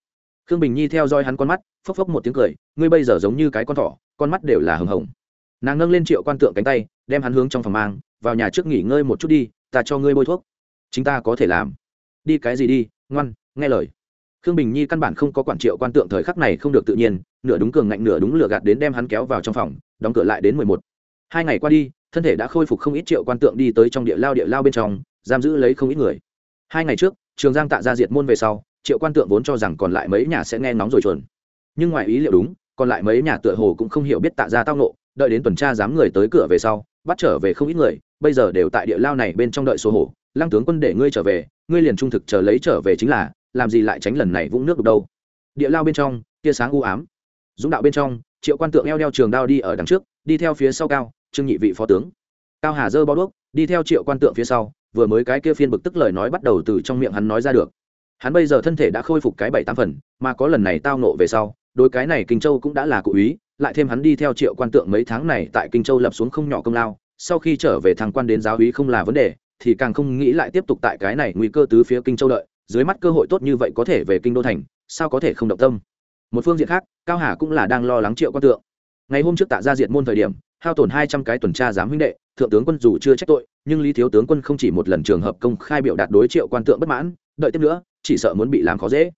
khương bình nhi theo dõi hắn con mắt, phốc phốc một tiếng cười, ngươi bây giờ giống như cái con thỏ, con mắt đều là hừng hồng. Nàng nâng lên triệu quan tượng cánh tay, đem hắn hướng trong phòng mang, vào nhà trước nghỉ ngơi một chút đi, ta cho ngươi bôi thuốc. Chính ta có thể làm. Đi cái gì đi, ngoan, nghe lời. Khương bình nhi căn bản không có quản triệu quan tượng thời khắc này không được tự nhiên, nửa đúng cường ngạnh nửa đúng lửa gạt đến đem hắn kéo vào trong phòng, đóng cửa lại đến mười một. Hai ngày qua đi, thân thể đã khôi phục không ít triệu quan tượng đi tới trong địa lao địa lao bên trong, giam giữ lấy không ít người. Hai ngày trước, trường giang tạ ra diệt môn về sau triệu quan tượng vốn cho rằng còn lại mấy nhà sẽ nghe nóng rồi chuồn. Nhưng ngoài ý liệu đúng, còn lại mấy nhà tựa hồ cũng không hiểu biết tạ ra tao nộ đợi đến tuần tra dám người tới cửa về sau, bắt trở về không ít người, bây giờ đều tại địa lao này bên trong đợi số hổ. Lăng tướng quân để ngươi trở về, ngươi liền trung thực chờ lấy trở về chính là, làm gì lại tránh lần này vũng nước được đâu. Địa lao bên trong, tia sáng u ám. Dũng đạo bên trong, triệu quan tượng eo đeo trường đao đi ở đằng trước, đi theo phía sau cao, trương nhị vị phó tướng. Cao hà dơ bao đuốc, đi theo triệu quan tượng phía sau, vừa mới cái kia phiên bực tức lời nói bắt đầu từ trong miệng hắn nói ra được hắn bây giờ thân thể đã khôi phục cái bảy tám phần, mà có lần này tao nộ về sau đôi cái này kinh châu cũng đã là cụ ý, lại thêm hắn đi theo triệu quan tượng mấy tháng này tại kinh châu lập xuống không nhỏ công lao, sau khi trở về thằng quan đến giáo úy không là vấn đề, thì càng không nghĩ lại tiếp tục tại cái này nguy cơ tứ phía kinh châu đợi, dưới mắt cơ hội tốt như vậy có thể về kinh đô thành, sao có thể không động tâm? Một phương diện khác, cao hà cũng là đang lo lắng triệu quan tượng. Ngày hôm trước tạ ra diện môn thời điểm, hao tổn hai trăm cái tuần tra giám huynh đệ, thượng tướng quân dù chưa trách tội nhưng lý thiếu tướng quân không chỉ một lần trường hợp công khai biểu đạt đối triệu quan tượng bất mãn, đợi tiếp nữa, chỉ sợ muốn bị làm khó dễ.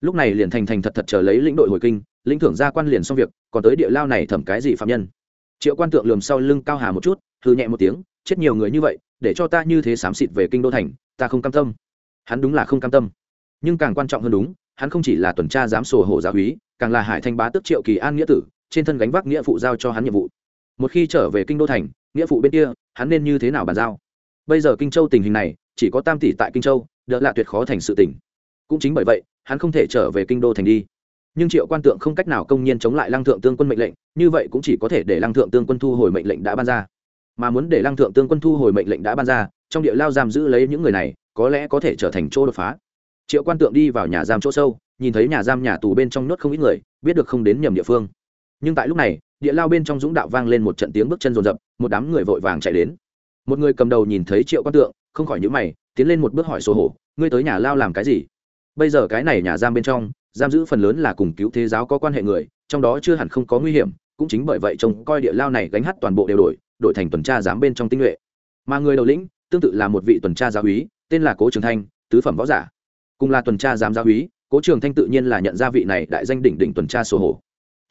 Lúc này liền thành thành thật thật chờ lấy lĩnh đội hồi kinh, lĩnh thưởng ra quan liền xong việc, còn tới địa lao này thẩm cái gì phạm nhân. Triệu quan tượng lườm sau lưng cao hà một chút thư nhẹ một tiếng, chết nhiều người như vậy, để cho ta như thế xám xịt về kinh đô thành, ta không cam tâm. Hắn đúng là không cam tâm. Nhưng càng quan trọng hơn đúng, hắn không chỉ là tuần tra giám sổ hổ gia húy càng là hải thanh bá tức triệu kỳ an nghĩa tử, trên thân gánh vác nghĩa phụ giao cho hắn nhiệm vụ. Một khi trở về kinh đô thành nghĩa phụ bên kia, hắn nên như thế nào bàn giao? Bây giờ kinh châu tình hình này, chỉ có tam tỷ tại kinh châu, đỡ là tuyệt khó thành sự tỉnh cũng chính bởi vậy, hắn không thể trở về kinh đô thành đi. Nhưng triệu quan tượng không cách nào công nhiên chống lại lăng thượng tương quân mệnh lệnh, như vậy cũng chỉ có thể để lăng thượng tương quân thu hồi mệnh lệnh đã ban ra. Mà muốn để lăng thượng tương quân thu hồi mệnh lệnh đã ban ra, trong địa lao giam giữ lấy những người này, có lẽ có thể trở thành chỗ đột phá. Triệu quan tượng đi vào nhà giam chỗ sâu, nhìn thấy nhà giam nhà tù bên trong nhốt không ít người, biết được không đến nhầm địa phương. Nhưng tại lúc này địa lao bên trong dũng đạo vang lên một trận tiếng bước chân rồn rập, một đám người vội vàng chạy đến. Một người cầm đầu nhìn thấy triệu quan tượng, không khỏi nhữ mày, tiến lên một bước hỏi số hổ, ngươi tới nhà lao làm cái gì? Bây giờ cái này nhà giam bên trong, giam giữ phần lớn là cùng cứu thế giáo có quan hệ người, trong đó chưa hẳn không có nguy hiểm, cũng chính bởi vậy trông coi địa lao này gánh hát toàn bộ đều đổi đổi thành tuần tra giám bên trong tinh nhuệ. Mà người đầu lĩnh, tương tự là một vị tuần tra giáo úy, tên là cố trường thanh, tứ phẩm võ giả. Cùng là tuần tra giám giáo úy, cố trường thanh tự nhiên là nhận ra vị này đại danh đỉnh đỉnh tuần tra sổ hổ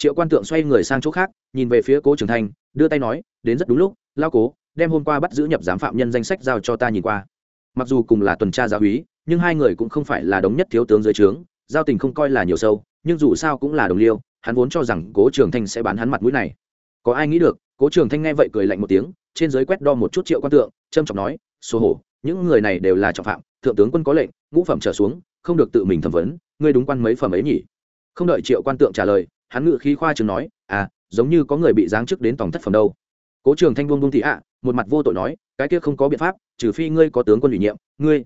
triệu quan tượng xoay người sang chỗ khác, nhìn về phía cố trường thanh, đưa tay nói, đến rất đúng lúc lao cố, đem hôm qua bắt giữ nhập giám phạm nhân danh sách giao cho ta nhìn qua. Mặc dù cùng là tuần tra giáo úy, nhưng hai người cũng không phải là đống nhất thiếu tướng dưới trướng, giao tình không coi là nhiều sâu, nhưng dù sao cũng là đồng liêu, hắn vốn cho rằng cố trường thanh sẽ bán hắn mặt mũi này. Có ai nghĩ được, cố trường thanh nghe vậy cười lạnh một tiếng, trên giới quét đo một chút triệu quan tượng trâm trọng nói số hổ, những người này đều là trọng phạm, thượng tướng quân có lệnh, ngũ phẩm trở xuống, không được tự mình thẩm vấn, ngươi đúng quan mấy phẩm ấy nhỉ? Không đợi triệu quan tượng trả lời hắn ngự khí khoa trường nói à giống như có người bị giáng chức đến tổng thất phẩm đâu. Cố trường thanh buông buông thị ạ, một mặt vô tội nói, cái kia không có biện pháp, trừ phi ngươi có tướng quân ủy nhiệm, ngươi.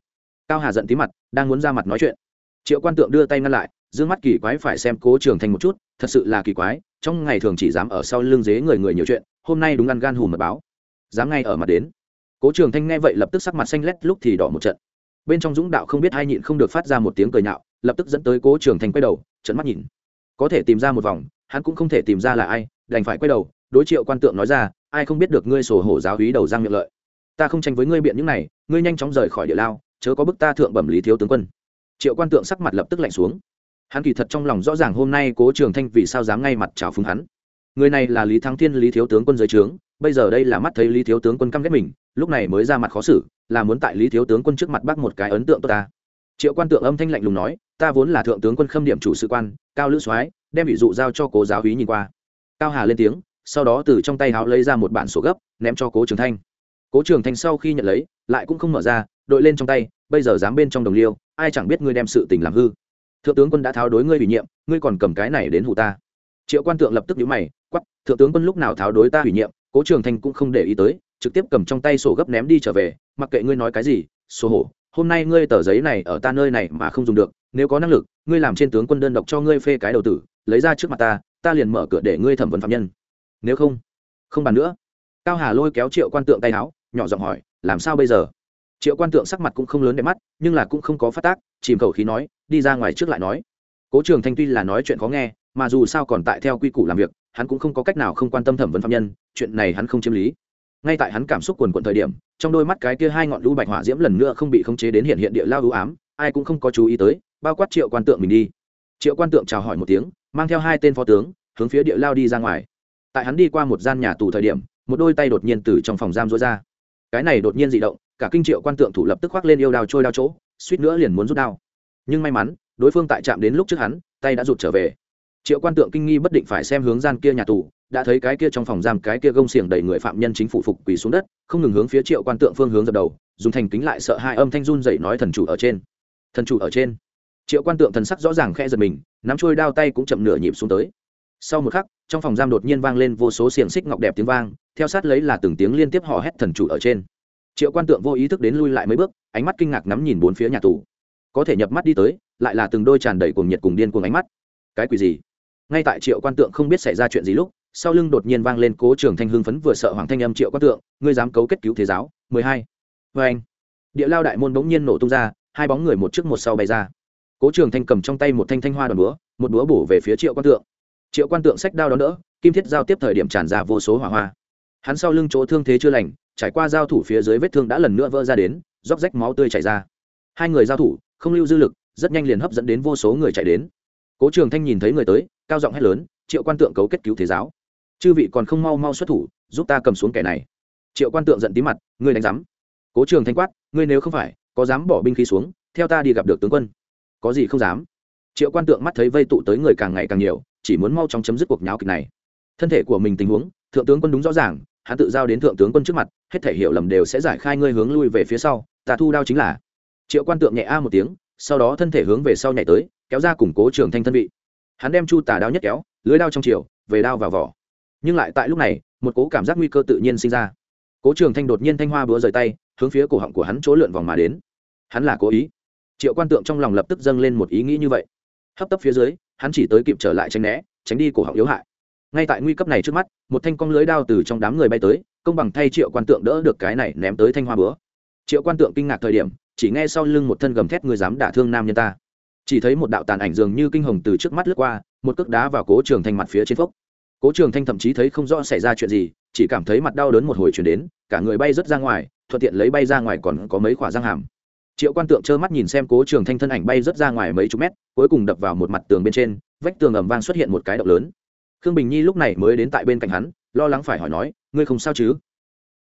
Cao hà giận tí mặt, đang muốn ra mặt nói chuyện. Triệu quan tượng đưa tay ngăn lại d mắt kỳ quái phải xem cố trường thanh một chút, thật sự là kỳ quái, trong ngày thường chỉ dám ở sau lưng dế người người nhiều chuyện, hôm nay đúng ăn gan hùm mật báo. Dám ngay ở mặt đến. Cố trường thanh nghe vậy lập tức sắc mặt xanh lét, lúc thì đỏ một trận. Bên trong dũng đạo không biết hai nhịn không được phát ra một tiếng cười nhạo, lập tức dẫn tới cố trường thanh quay đầu trận mắt nhìn có thể tìm ra một vòng, hắn cũng không thể tìm ra là ai, đành phải quay đầu, đối triệu quan tượng nói ra, ai không biết được ngươi sổ hổ giáo hí đầu giang miệng lợi. Ta không tranh với ngươi biện những này, ngươi nhanh chóng rời khỏi địa lao, chớ có bức ta thượng bẩm lý thiếu tướng quân. Triệu quan tượng sắc mặt lập tức lạnh xuống. Hắn kỳ thật trong lòng rõ ràng hôm nay cố trường thanh vì sao dám ngay mặt chào phúng hắn. Người này là lý thắng thiên, lý thiếu tướng quân dưới trướng, bây giờ đây là mắt thấy lý thiếu tướng quân căm ghét mình, lúc này mới ra mặt khó xử, là muốn tại lý thiếu tướng quân trước mặt bác một cái ấn tượng tốt ta. Triệu quan tượng âm thanh lạnh lùng nói ta vốn là thượng tướng quân khâm điểm chủ sự quan, cao lữ soái, đem ví dụ giao cho cố giáo hí nhìn qua. Cao hà lên tiếng, sau đó từ trong tay háo lấy ra một bản sổ gấp, ném cho cố trường thanh. Cố trường thanh sau khi nhận lấy, lại cũng không mở ra, đội lên trong tay, bây giờ dám bên trong đồng liêu, ai chẳng biết ngươi đem sự tình làm hư. Thượng tướng quân đã tháo đối ngươi ủy nhiệm, ngươi còn cầm cái này đến hụ ta. Triệu quan tượng lập tức nhíu mày quắp thượng tướng quân lúc nào tháo đối ta ủy nhiệm, cố trường thanh cũng không để ý tới, trực tiếp cầm trong tay sổ gấp ném đi trở về, mặc kệ ngươi nói cái gì sổ hổ hôm nay ngươi tờ giấy này ở ta nơi này mà không dùng được, nếu có năng lực, ngươi làm trên tướng quân đơn độc cho ngươi phê cái đầu tử, lấy ra trước mặt ta ta liền mở cửa để ngươi thẩm vấn phạm nhân. Nếu không không bàn nữa. Cao hà lôi kéo triệu quan tượng tay áo, nhỏ giọng hỏi, làm sao bây giờ? Triệu quan tượng sắc mặt cũng không lớn đẹp mắt, nhưng là cũng không có phát tác, chìm khẩu khí nói, đi ra ngoài trước lại nói. Cố trường thanh tuy là nói chuyện khó nghe, mà dù sao còn tại theo quy củ làm việc, hắn cũng không có cách nào không quan tâm thẩm vấn phạm nhân, chuyện này hắn không chiếm lý ngay tại hắn cảm xúc quần quận thời điểm, trong đôi mắt cái kia hai ngọn lũ bạch hỏa diễm lần nữa không bị khống chế đến hiện hiện địa lao ưu ám, ai cũng không có chú ý tới, bao quát triệu quan tượng mình đi. Triệu quan tượng chào hỏi một tiếng, mang theo hai tên phó tướng, hướng phía địa lao đi ra ngoài. Tại hắn đi qua một gian nhà tù thời điểm, một đôi tay đột nhiên từ trong phòng giam rối ra. Cái này đột nhiên dị động, cả kinh triệu quan tượng thủ lập tức khoác lên yêu đao trôi đao chỗ, suýt nữa liền muốn rút đao. Nhưng may mắn, đối phương tại chạm đến lúc trước hắn, tay đã rụt trở về triệu quan tượng kinh nghi bất định phải xem hướng gian kia nhà tù, đã thấy cái kia trong phòng giam cái kia gông xiềng đầy người phạm nhân chính phủ phục quỳ xuống đất, không ngừng hướng phía triệu quan tượng phương hướng dập đầu, dùng thành kính lại sợ hai âm thanh run dậy nói thần chủ ở trên. Thần chủ ở trên. Triệu quan tượng thần sắc rõ ràng khẽ giật mình, nắm trôi đao tay cũng chậm nửa nhịp xuống tới. Sau một khắc, trong phòng giam đột nhiên vang lên vô số xiềng xích ngọc đẹp tiếng vang, theo sát lấy là từng tiếng liên tiếp hò hét thần chủ ở trên. Triệu quan tượng vô ý thức đến lui lại mấy bước, ánh mắt kinh ngạc nắm nhìn bốn phía nhà tù. Có thể nhập mắt đi tới, lại là từng đôi tràn đầy cuồng nhiệt cùng điên cuồng ánh mắt. Cái quỷ gì? Ngay tại triệu quan tượng không biết xảy ra chuyện gì lúc, sau lưng đột nhiên vang lên cố trường thanh hưng phấn vừa sợ hoàng thanh âm triệu quan tượng, ngươi dám cấu kết cứu thế giáo, mười hai. Vê anh. Địa lao đại môn bỗng nhiên nổ tung ra, hai bóng người một trước một sau bay ra. Cố trường thanh cầm trong tay một thanh thanh hoa đòn búa, một búa bổ về phía triệu quan tượng. Triệu quan tượng sách đao đón đỡ, kim thiết giao tiếp thời điểm tràn ra vô số hỏa hoa. Hắn sau lưng chỗ thương thế chưa lành, trải qua giao thủ phía dưới vết thương đã lần nữa vỡ ra đến, róc rách máu tươi chảy ra. Hai người giao thủ, không lưu dư lực, rất nhanh liền hấp dẫn đến vô số người chạy đến. Cố trường thanh nhìn thấy người tới cao giọng hét lớn, triệu quan tượng cấu kết cứu thế giáo. Chư vị còn không mau mau xuất thủ, giúp ta cầm xuống kẻ này. Triệu quan tượng giận tí mặt, ngươi đánh giám. Cố trường thanh quát, ngươi nếu không phải có dám bỏ binh khí xuống, theo ta đi gặp được tướng quân. Có gì không dám? Triệu quan tượng mắt thấy vây tụ tới người càng ngày càng nhiều, chỉ muốn mau chóng chấm dứt cuộc nháo kịch này. Thân thể của mình tình huống, thượng tướng quân đúng rõ ràng, hắn tự giao đến thượng tướng quân trước mặt, hết thể hiểu lầm đều sẽ giải khai ngươi hướng lui về phía sau, ta thu đao chính là. Triệu quan tượng nhẹ a một tiếng, sau đó thân thể hướng về sau nhảy tới, kéo ra củng cố trường thanh thân vị hắn đem chu tà đao nhất kéo, lưới đao trong chiều, về đao vào vỏ. Nhưng lại tại lúc này, một cố cảm giác nguy cơ tự nhiên sinh ra. Cố trường thanh đột nhiên thanh hoa búa rời tay, hướng phía cổ họng của hắn chỗ lượn vòng mà đến. Hắn là cố ý. Triệu quan tượng trong lòng lập tức dâng lên một ý nghĩ như vậy. Hấp tấp phía dưới, hắn chỉ tới kịp trở lại tranh né, tránh đi cổ họng yếu hại. Ngay tại nguy cấp này trước mắt, một thanh cong lưới đao từ trong đám người bay tới, công bằng thay triệu quan tượng đỡ được cái này ném tới thanh hoa búa. Triệu quan tượng kinh ngạc thời điểm, chỉ nghe sau lưng một thân gầm thét người dám đả thương nam nhân ta? Chỉ thấy một đạo tàn ảnh dường như kinh hồng từ trước mắt lướt qua, một cước đá vào cố trường thanh mặt phía trên phốc. Cố trường thanh thậm chí thấy không rõ xảy ra chuyện gì, chỉ cảm thấy mặt đau đớn một hồi chuyển đến, cả người bay rớt ra ngoài, thuận tiện lấy bay ra ngoài còn có mấy khỏa răng hàm. Triệu quan tượng trơ mắt nhìn xem cố trường thanh thân ảnh bay rớt ra ngoài mấy chục mét, cuối cùng đập vào một mặt tường bên trên, vách tường ầm vang xuất hiện một cái động lớn. Khương bình nhi lúc này mới đến tại bên cạnh hắn, lo lắng phải hỏi nói, ngươi không sao chứ?